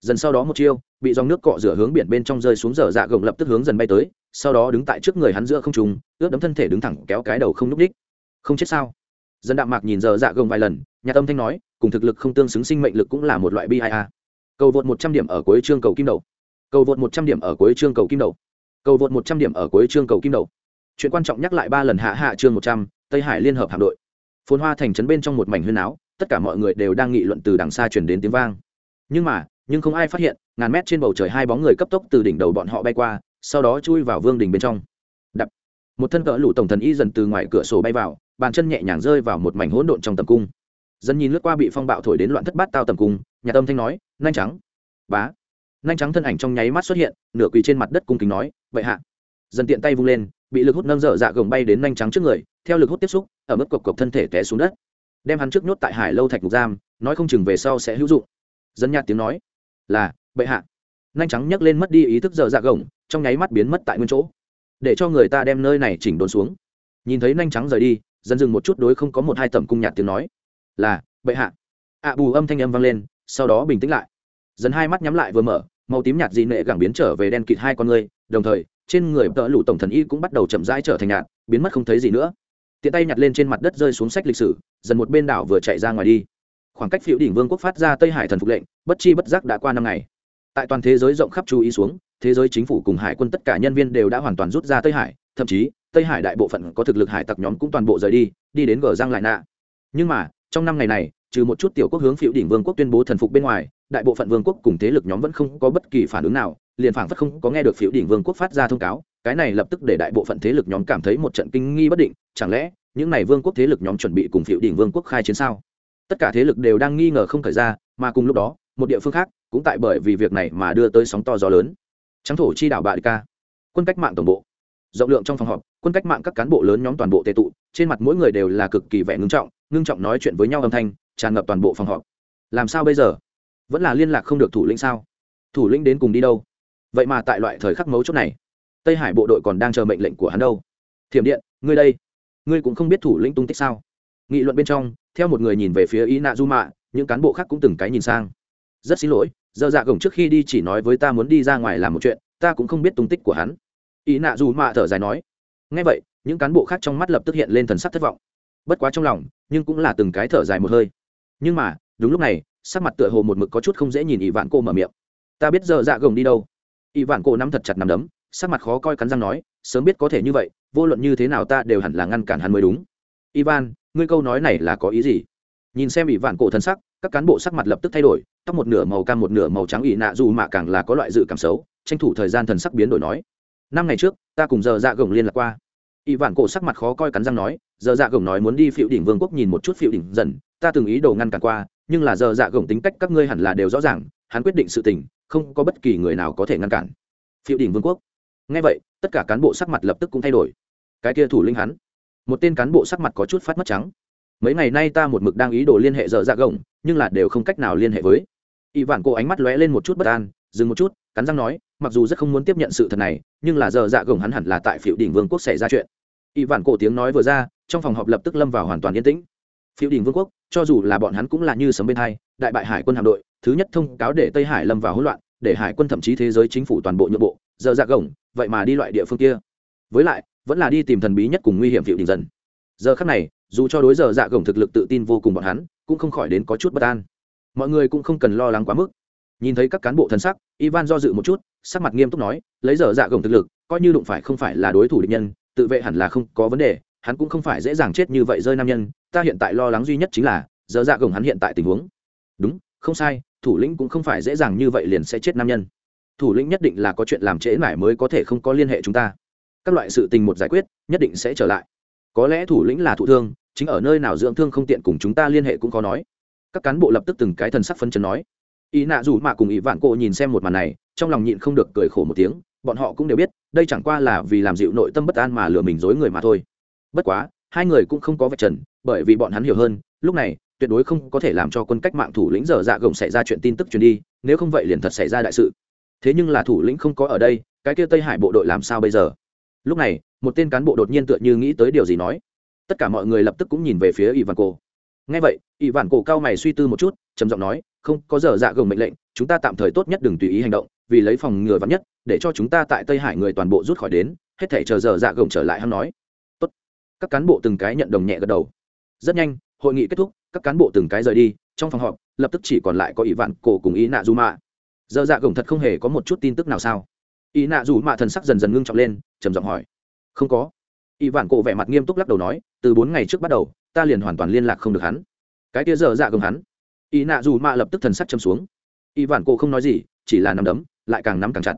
dần sau đó một chiêu, bị dòng nước cọ rửa hướng biển bên trong rơi xuống dở dạ gồng lập tức hướng dần bay tới, sau đó đứng tại trước người hắn giữa không trùng ướt đấm thân thể đứng thẳng kéo cái đầu không núp đích không chết sao? Dân đạm mạc nhìn dở dạ gồng vài lần, nhà tâm thanh nói, cùng thực lực không tương xứng sinh mệnh lực cũng là một loại bi a. Cầu vượt một trăm điểm ở cuối chương cầu kim đầu. Cầu vượt một trăm điểm ở cuối chương cầu kim đầu. Cầu vượt một trăm điểm ở cuối chương cầu kim đầu. Chuyện quan trọng nhắc lại ba lần hạ hạ chương một trăm tây hải liên hợp hạm đội. Phồn hoa thành trấn bên trong một mảnh huyên áo, tất cả mọi người đều đang nghị luận từ đằng xa chuyển đến tiếng vang. Nhưng mà, nhưng không ai phát hiện, ngàn mét trên bầu trời hai bóng người cấp tốc từ đỉnh đầu bọn họ bay qua, sau đó chui vào vương đình bên trong. Đập! Một thân cỡ lũ tổng thần y dần từ ngoài cửa sổ bay vào, bàn chân nhẹ nhàng rơi vào một mảnh hỗn độn trong tầm cung. Dân nhìn lướt qua bị phong bạo thổi đến loạn thất bát tao tầm cung, nhà tâm thanh nói, nhanh trắng! Bá! Nhanh trắng thân ảnh trong nháy mắt xuất hiện, nửa quỳ trên mặt đất cung kính nói vậy hạ! Dần tiện tay vung lên bị lực hút nâng dở dạ gồng bay đến nhanh trắng trước người, theo lực hút tiếp xúc, ở mức cộc cộc thân thể té xuống đất. Đem hắn trước nhốt tại hải lâu thạch ngục giam, nói không chừng về sau sẽ hữu dụng. Dân nhạt tiếng nói, là, bệ hạ. Nhanh trắng nhấc lên mất đi ý thức dở dạ gồng, trong nháy mắt biến mất tại nguyên chỗ. Để cho người ta đem nơi này chỉnh đốn xuống. Nhìn thấy nhanh trắng rời đi, dân dừng một chút đối không có một hai tầm cung nhạt tiếng nói, là, bệ hạ. Ạ bù âm thanh âm vang lên, sau đó bình tĩnh lại. Dần hai mắt nhắm lại vừa mở, màu tím nhạt dị nệ gẳng biến trở về đen kịt hai con người, đồng thời trên người tợ lụ tổng thần y cũng bắt đầu chậm rãi trở thành nhạt, biến mất không thấy gì nữa. Tiện tay nhặt lên trên mặt đất rơi xuống sách lịch sử, dần một bên đảo vừa chạy ra ngoài đi. Khoảng cách phiêu đỉnh vương quốc phát ra tây hải thần phục lệnh, bất chi bất giác đã qua năm ngày. Tại toàn thế giới rộng khắp chú ý xuống, thế giới chính phủ cùng hải quân tất cả nhân viên đều đã hoàn toàn rút ra tây hải, thậm chí, tây hải đại bộ phận có thực lực hải tặc nhóm cũng toàn bộ rời đi đi đến gờ giang lại nạ. Nhưng mà, trong năm ngày này, trừ một chút tiểu quốc hướng phiêu đỉnh vương quốc tuyên bố thần phục bên ngoài đại bộ phận vương quốc cùng thế lực nhóm vẫn không có bất kỳ phản ứng nào, liền phảng phất không có nghe được phiếu đỉnh vương quốc phát ra thông cáo, cái này lập tức để đại bộ phận thế lực nhóm cảm thấy một trận kinh nghi bất định, chẳng lẽ, những n à y vương quốc thế lực nhóm chuẩn bị cùng phiếu đỉnh vương quốc khai chiến sao? Tất cả thế lực đều đang nghi ngờ không khởi ra, mà cùng lúc đó, một địa phương khác, cũng tại bởi vì việc này mà đưa tới sóng to gió lớn. Trắng thổ chi đảo bạ ca, quân cách mạng tổng bộ. Rộng lượng trong phòng họp, quân cách mạng các cán bộ lớn nhóm toàn bộ tệ tụ, trên mặt mỗi người đều là cực kỳ vẻ ngưng trọng ngưng trọng nói chuyện với nhau âm thanh, tràn ngập toàn bộ phòng họp. Làm sao bây giờ? Vẫn là liên lạc không được thủ lĩnh sao? Thủ lĩnh đến cùng đi đâu? Vậy mà tại loại thời khắc mấu chốt này, tây hải bộ đội còn đang chờ mệnh lệnh của hắn đâu? Thiểm điện, ngươi đây, ngươi cũng không biết thủ lĩnh tung tích sao? Nghị luận bên trong, theo một người nhìn về phía ý nạ du mạ những cán bộ khác cũng từng cái nhìn sang. Rất xin lỗi, giờ dạ gồng trước khi đi chỉ nói với ta muốn đi ra ngoài làm một chuyện, ta cũng không biết tung tích của hắn. Ý nạ du mạ thở dài nói. Ngay vậy, những cán bộ khác trong mắt lập tức hiện lên thần sắc thất vọng. Bất quá trong lòng, nhưng cũng là từng cái thở dài một hơi. Nhưng mà đúng lúc này, sắc mặt tựa hồ một mực có chút không dễ nhìn ỷ vạn cô mở miệng. Ta biết giờ dạ gồng đi đâu. Ỷ vạn cô nắm thật chặt nằm đấm, sắc mặt khó coi cắn răng nói, sớm biết có thể như vậy, vô luận như thế nào ta đều hẳn là ngăn cản hắn mới đúng. Ivan, ngươi câu nói này là có ý gì? Nhìn xem ỷ vạn cổ thân sắc, các cán bộ sắc mặt lập tức thay đổi, tóc một nửa màu cam một nửa màu trắng ỷ nạ dù mà càng là có loại dự cảm xấu, tranh thủ thời gian thần sắc biến đổi nói. Năm ngày trước, ta cùng giờ dạ gồng liên lạc qua. Ỷ vạn cổ sắc mặt khó coi cắn răng nói, giờ dạ gồng nói muốn đi phiệu đỉnh vương quốc nhìn một chút phiệu đỉnh dần, ta từng ý đồ ngăn cản qua nhưng là giờ dạ gồng tính cách các ngươi hẳn là đều rõ ràng, hắn quyết định sự tình, không có bất kỳ người nào có thể ngăn cản. Phiệu đỉnh vương quốc. Ngay vậy, tất cả cán bộ sắc mặt lập tức cũng thay đổi. Cái kia thủ linh hắn. Một tên cán bộ sắc mặt có chút phát mất trắng. Mấy ngày nay ta một mực đang ý đồ liên hệ dở dạ gồng, nhưng là đều không cách nào liên hệ với. Y vạn cô ánh mắt lóe lên một chút bất an, dừng một chút, cắn răng nói, mặc dù rất không muốn tiếp nhận sự thật này, nhưng là dở dạ gồng hắn hẳn là tại phiệu đỉnh vương quốc xảy ra chuyện. Y vạn cổ tiếng nói vừa ra, trong phòng họp lập tức lâm vào hoàn toàn yên tĩnh phiêu đỉnh vương quốc, cho dù là bọn hắn cũng là như sấm bên hai, đại bại hải quân hạm đội, thứ nhất thông cáo để tây hải lâm vào hỗn loạn, để hải quân thậm chí thế giới chính phủ toàn bộ nhượng bộ, giờ dạc gồng, vậy mà đi loại địa phương kia. Với lại, vẫn là đi tìm thần bí nhất cùng nguy hiểm phiêu đình dần. Giờ khắc này, dù cho đối giờ dạ gồng thực lực tự tin vô cùng bọn hắn, cũng không khỏi đến có chút bất an. Mọi người cũng không cần lo lắng quá mức. Nhìn thấy các cán bộ thần sắc, ivan do dự một chút, sắc mặt nghiêm túc nói, lấy giờ dạ gồng thực lực, coi như đụng phải không phải là đối thủ địch nhân, tự vệ hẳn là không có vấn đề hắn cũng không phải dễ dàng chết như vậy rơi nam nhân, ta hiện tại lo lắng duy nhất chính là giờ dạ gồng hắn hiện tại tình huống. Đúng, không sai, thủ lĩnh cũng không phải dễ dàng như vậy liền sẽ chết nam nhân. Thủ lĩnh nhất định là có chuyện làm trễ mãi mới có thể không có liên hệ chúng ta. Các loại sự tình một giải quyết, nhất định sẽ trở lại. Có lẽ thủ lĩnh là thụ thương, chính ở nơi nào dưỡng thương không tiện cùng chúng ta liên hệ cũng có nói. Các cán bộ lập tức từng cái thần sắc phân chấn nói. Ý nạ dù mạ cùng ý vạn cộ nhìn xem một màn này, trong lòng nhịn không được cười khổ một tiếng, bọn họ cũng đều biết, đây chẳng qua là vì làm dịu nội tâm bất an mà lừa mình dối người mà thôi bất quá, hai người cũng không có vạch trần, bởi vì bọn hắn hiểu hơn, lúc này, tuyệt đối không có thể làm cho quân cách mạng thủ lĩnh dở dạ gồng xảy ra chuyện tin tức truyền đi, nếu không vậy liền thật xảy ra đại sự. Thế nhưng là thủ lĩnh không có ở đây, cái kia tây hải bộ đội làm sao bây giờ? Lúc này, một tên cán bộ đột nhiên tựa như nghĩ tới điều gì nói. Tất cả mọi người lập tức cũng nhìn về phía iván cổ ngay vậy iván cổ cao mày suy tư một chút, trầm giọng nói, không, có giờ dạ gồng mệnh lệnh, chúng ta tạm thời tốt nhất đừng tùy ý hành động, vì lấy phòng ngừa vắn nhất, để cho chúng ta tại tây hải người toàn bộ rút khỏi đến, hết thể chờ giờ dạ gồng trở lại. Hắn nói các cán bộ từng cái nhận đồng nhẹ gật đầu. Rất nhanh, hội nghị kết thúc, các cán bộ từng cái rời đi, trong phòng họp, lập tức chỉ còn lại có ý vạn cổ cùng ý nạ du mạ dơ dạ gồng thật không hề có một chút tin tức nào sao? Ý nạ du mạ thần sắc dần dần ngưng trọng lên, trầm giọng hỏi. Không có. Ý vạn cổ vẻ mặt nghiêm túc lắc đầu nói, từ bốn ngày trước bắt đầu, ta liền hoàn toàn liên lạc không được hắn. Cái kia dơ dạ gồng hắn. Ý nạ dù mạ lập tức thần sắc châm xuống. Ý vạn cổ không nói gì, chỉ là nắm đấm, lại càng nắm càng chặt.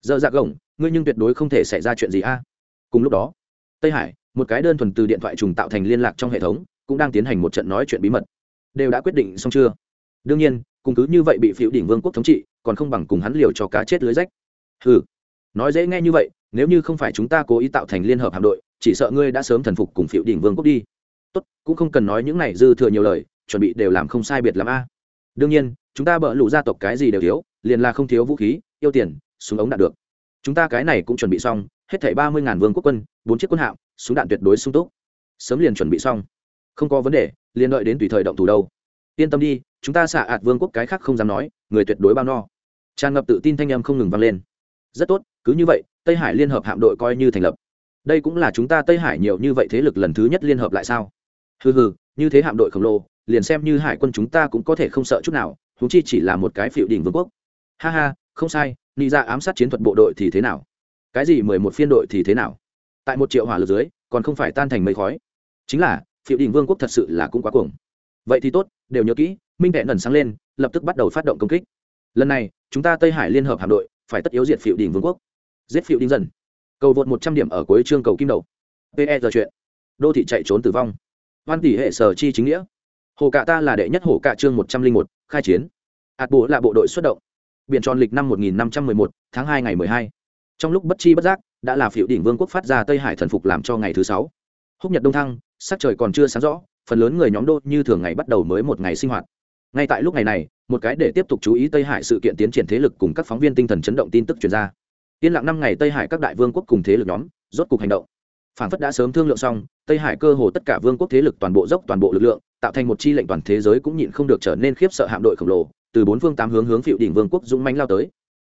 Dơ dạ gồng, ngươi nhưng tuyệt đối không thể xảy ra chuyện gì a. Cùng lúc đó, tây hải một cái đơn thuần từ điện thoại trùng tạo thành liên lạc trong hệ thống, cũng đang tiến hành một trận nói chuyện bí mật. Đều đã quyết định xong chưa? Đương nhiên, cùng cứ như vậy bị phiếu đỉnh vương quốc thống trị, còn không bằng cùng hắn liều cho cá chết lưới rách. Ừ nói dễ nghe như vậy, nếu như không phải chúng ta cố ý tạo thành liên hợp hạm đội, chỉ sợ ngươi đã sớm thần phục cùng phiếu đỉnh vương quốc đi. Tốt, cũng không cần nói những này dư thừa nhiều lời, chuẩn bị đều làm không sai biệt làm a. Đương nhiên, chúng ta bỡ lũ gia tộc cái gì đều thiếu, liền là không thiếu vũ khí, yêu tiền, súng ống đạt được. Chúng ta cái này cũng chuẩn bị xong, hết thảy ba mươi ngàn vương quốc quân bốn chiếc quân hạm, súng đạn tuyệt đối sung túc. Sớm liền chuẩn bị xong. Không có vấn đề, liền đợi đến tùy thời động thủ đâu. Yên tâm đi, chúng ta xạ ạt vương quốc cái khác không dám nói, người tuyệt đối bao no. Tràn ngập tự tin thanh âm không ngừng vang lên. Rất tốt, cứ như vậy, tây hải liên hợp hạm đội coi như thành lập. Đây cũng là chúng ta tây hải nhiều như vậy thế lực lần thứ nhất liên hợp lại sao? Hừ hừ, như thế hạm đội khổng lồ, liền xem như hải quân chúng ta cũng có thể không sợ chút nào húng chi chỉ là một cái phiệu đỉnh vương quốc. Ha ha, không sai nghĩ ra dạ ám sát chiến thuật bộ đội thì thế nào? Cái gì mười một phiên đội thì thế nào? Tại một triệu hỏa lực dưới, còn không phải tan thành mây khói. Chính là phiệu đỉnh vương quốc thật sự là cũng quá cuồng. Vậy thì tốt, đều nhớ kỹ, minh vẹn ẩn sáng lên, lập tức bắt đầu phát động công kích. Lần này, chúng ta tây hải liên hợp hạm đội, phải tất yếu diệt phiệu đỉnh vương quốc. Giết phiệu đỉnh dần. Cầu vượt một trăm điểm ở cuối chương cầu kim đầu. Pe giờ chuyện. Đô thị chạy trốn tử vong. Hoan tỷ hệ sở chi chính nghĩa. Hồ cạ ta là đệ nhất hồ cạ chương một trăm linh một, khai chiến. Ạt bộ là bộ đội xuất động. Biện tròn lịch năm một nghìn năm trăm mười một, tháng hai ngày mười hai. Trong lúc bất chi bất giác đã là phiệu đỉnh vương quốc phát ra tây hải thần phục làm cho ngày thứ sáu. Húc nhật đông thăng, sắc trời còn chưa sáng rõ, phần lớn người nhóm đô như thường ngày bắt đầu mới một ngày sinh hoạt. Ngay tại lúc ngày này, một cái để tiếp tục chú ý tây hải sự kiện tiến triển thế lực cùng các phóng viên tinh thần chấn động tin tức truyền ra. Yên lặng năm ngày tây hải các đại vương quốc cùng thế lực nhóm rốt cục hành động. Phản phất đã sớm thương lượng xong, tây hải cơ hồ tất cả vương quốc thế lực toàn bộ dốc toàn bộ lực lượng, tạo thành một chi lệnh toàn thế giới cũng nhịn không được trở nên khiếp sợ hạm đội khổng lồ, từ bốn phương tám hướng hướng phiệu đỉnh vương quốc dũng manh lao tới.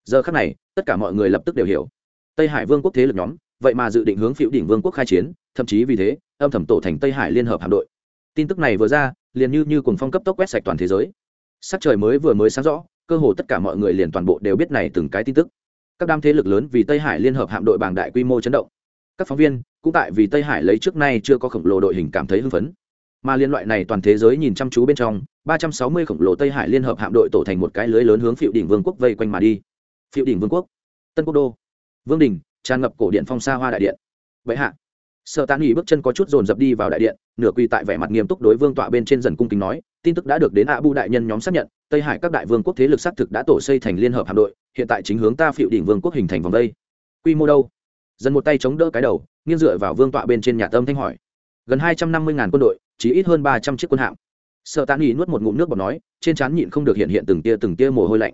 Giờ khắc này, tất cả mọi người lập tức đều hiểu tây hải vương quốc thế lực nhóm, vậy mà dự định hướng phiệu đỉnh vương quốc khai chiến, thậm chí vì thế, âm thầm tổ thành tây hải liên hợp hạm đội. Tin tức này vừa ra, liền như như cùng phong cấp tốc quét sạch toàn thế giới. Sắc trời mới vừa mới sáng rõ, cơ hồ tất cả mọi người liền toàn bộ đều biết này từng cái tin tức. Các đam thế lực lớn vì tây hải liên hợp hạm đội bảng đại quy mô chấn động. Các phóng viên cũng tại vì tây hải lấy trước nay chưa có khổng lồ đội hình cảm thấy hưng phấn. Mà liên loại này toàn thế giới nhìn chăm chú bên trong, ba trăm sáu mươi khổng lồ tây hải liên hợp hạm đội tổ thành một cái lưới lớn hướng phiệu đỉnh vương quốc vây quanh mà đi. Phiệu đỉnh vương quốc, tân quốc đô vương đình, tràn ngập cổ điện phong xa hoa đại điện. Vậy hạ. Sợ tàn nghỉ bước chân có chút dồn dập đi vào đại điện, nửa quy tại vẻ mặt nghiêm túc đối vương tọa bên trên dần cung kính nói, tin tức đã được đến a bu đại nhân nhóm xác nhận, tây hải các đại vương quốc thế lực xác thực đã tổ xây thành liên hợp hạm đội, hiện tại chính hướng ta phiệu đỉnh vương quốc hình thành vòng đây. Quy mô đâu? Dần một tay chống đỡ cái đầu, nghiêng dựa vào vương tọa bên trên nhà tâm thanh hỏi. Gần hai trăm năm mươi ngàn quân đội, chỉ ít hơn ba trăm chiếc quân hạm. Sợ tàn nghỉ nuốt một ngụm nước bọt nói, trên trán nhịn không được hiện hiện từng tia từng tia mồ hôi lạnh.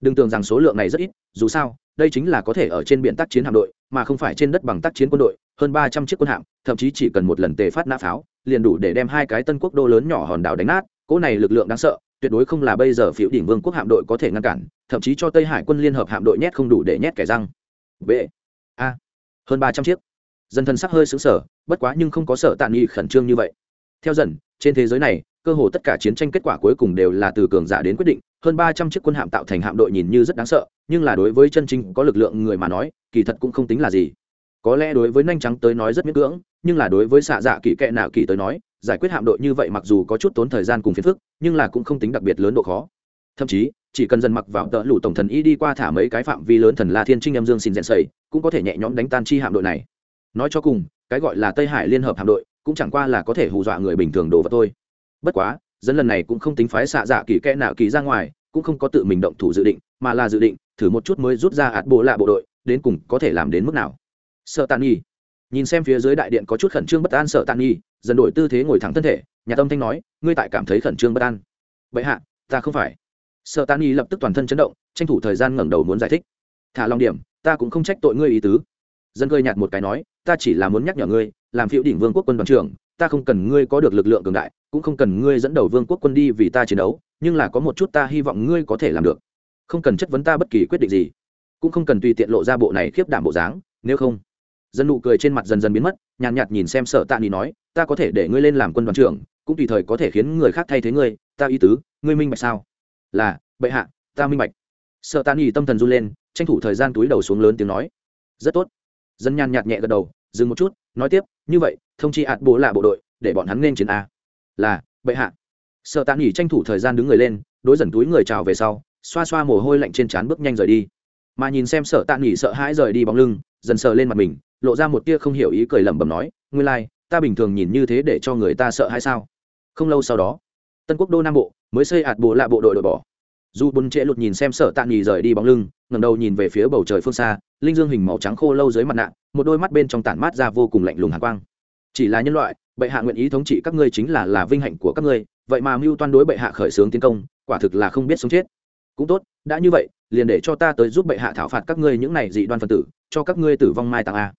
Đừng tưởng rằng số lượng này rất ít, dù sao đây chính là có thể ở trên biển tác chiến hạm đội, mà không phải trên đất bằng tác chiến quân đội, hơn ba trăm chiếc quân hạm, thậm chí chỉ cần một lần tề phát nã pháo, liền đủ để đem hai cái tân quốc đô lớn nhỏ hòn đảo đánh nát, cỗ này lực lượng đáng sợ, tuyệt đối không là bây giờ phiếu đỉnh vương quốc hạm đội có thể ngăn cản, thậm chí cho tây hải quân liên hợp hạm đội nhét không đủ để nhét kẻ răng. B a. Hơn ba trăm chiếc. Dân thần sắc hơi xứng sở bất quá nhưng không có sở tàn nghi khẩn trương như vậy. Theo dần, trên thế giới này, cơ hồ tất cả chiến tranh kết quả cuối cùng đều là từ cường giả đến quyết định, hơn ba trăm chiếc quân hạm tạo thành hạm đội nhìn như rất đáng sợ nhưng là đối với chân chính có lực lượng người mà nói, kỳ thật cũng không tính là gì. Có lẽ đối với nhanh trắng tới nói rất miễn cưỡng, nhưng là đối với xạ dạ kỳ kệ nào kỳ tới nói, giải quyết hạm đội như vậy mặc dù có chút tốn thời gian cùng phiền phức, nhưng là cũng không tính đặc biệt lớn độ khó. Thậm chí, chỉ cần dần mặc vào tợ lũ tổng thần y đi qua thả mấy cái phạm vi lớn thần la thiên trinh em dương xin rèn sầy, cũng có thể nhẹ nhõm đánh tan chi hạm đội này. Nói cho cùng, cái gọi là tây hải liên hợp hạm đội, cũng chẳng qua là có thể hù dọa người bình thường đồ vật thôi. Bất quá, dân lần này cũng không tính phái xạ dạ kỳ kẽ nào kỳ ra ngoài, cũng không có tự mình động thủ dự định, mà là dự định thử một chút mới rút ra ạt bộ lạ bộ đội, đến cùng có thể làm đến mức nào. Sợ tàn nhi. Nhìn xem phía dưới đại điện có chút khẩn trương bất an sợ tàn nhi, dần đổi tư thế ngồi thẳng thân thể, nhà tâm thanh nói, ngươi tại cảm thấy khẩn trương bất an. Vậy hạ, ta không phải. Sợ tàn nhi lập tức toàn thân chấn động, tranh thủ thời gian ngẩng đầu muốn giải thích. Thả lòng điểm, ta cũng không trách tội ngươi ý tứ. Dân cười nhạt một cái nói, ta chỉ là muốn nhắc nhở ngươi, làm phiếu đỉnh vương quốc quân đoàn trưởng, ta không cần ngươi có được lực lượng cường đại, cũng không cần ngươi dẫn đầu vương quốc quân đi vì ta chiến đấu, nhưng là có một chút ta hy vọng ngươi có thể làm được không cần chất vấn ta bất kỳ quyết định gì cũng không cần tùy tiện lộ ra bộ này khiếp đảm bộ dáng nếu không. Dân nụ cười trên mặt dần dần biến mất nhàn nhạt, nhạt nhìn xem sợ tạ ni nói ta có thể để ngươi lên làm quân đoàn trưởng cũng tùy thời có thể khiến người khác thay thế ngươi ta ý tứ ngươi minh bạch sao? Là bệ hạ ta minh bạch. Sợ tạ ni tâm thần run lên tranh thủ thời gian túi đầu xuống lớn tiếng nói rất tốt. Dân nhàn nhạt nhẹ gật đầu dừng một chút nói tiếp như vậy thông chi ạt bố là bộ đội để bọn hắn nên chiến a. Là bệ hạ. Sợ tạ nghỉ tranh thủ thời gian đứng người lên đối dần túi người chào về sau xoa xoa mồ hôi lạnh trên trán bước nhanh rời đi. Mà nhìn xem sợ tạ nghỉ sợ hãi rời đi bóng lưng dần sờ lên mặt mình lộ ra một tia không hiểu ý cười lẩm bẩm nói nguyên lai、like, ta bình thường nhìn như thế để cho người ta sợ hay sao? Không lâu sau đó tân quốc đô nam bộ mới xây ạt bộ lạ bộ đội đội bỏ. Dù bùn trễ lụt nhìn xem sợ tạ nghỉ rời đi bóng lưng ngầm đầu nhìn về phía bầu trời phương xa linh dương hình màu trắng khô lâu dưới mặt nạ một đôi mắt bên trong tản mát ra vô cùng lạnh lùng hạ quang. Chỉ là nhân loại bệ hạ nguyện ý thống trị các ngươi chính là là vinh hạnh của các ngươi vậy mà mưu toan đối bệ hạ khởi xướng tiến công quả thực là không biết sống chết cũng tốt, đã như vậy, liền để cho ta tới giúp bệ hạ thảo phạt các ngươi những này dị đoan phân tử, cho các ngươi tử vong mai tàng a.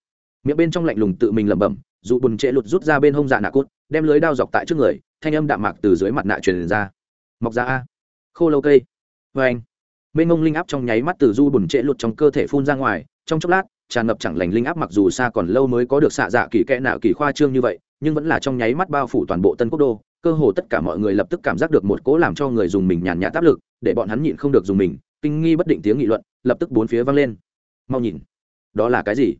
Miệng bên trong lạnh lùng tự mình lẩm bẩm dù bùn trệ lụt rút ra bên hông dạ nạ cốt đem lưới đao dọc tại trước người, thanh âm đạm mạc từ dưới mặt nạ truyền ra. Mọc ra a, khô lâu cây. Vê anh mênh ngông linh áp trong nháy mắt từ du bùn trệ lụt trong cơ thể phun ra ngoài, trong chốc lát tràn ngập chẳng lành linh áp mặc dù xa còn lâu mới có được xạ dạ kỳ kẽ nạo kỳ khoa trương như vậy, nhưng vẫn là trong nháy mắt bao phủ toàn bộ tân quốc đô. Cơ hồ tất cả mọi người lập tức cảm giác được một cố làm cho người dùng mình nhàn nhạt áp lực, để bọn hắn nhịn không được dùng mình, kinh nghi bất định tiếng nghị luận, lập tức bốn phía vang lên. Mau nhìn, đó là cái gì?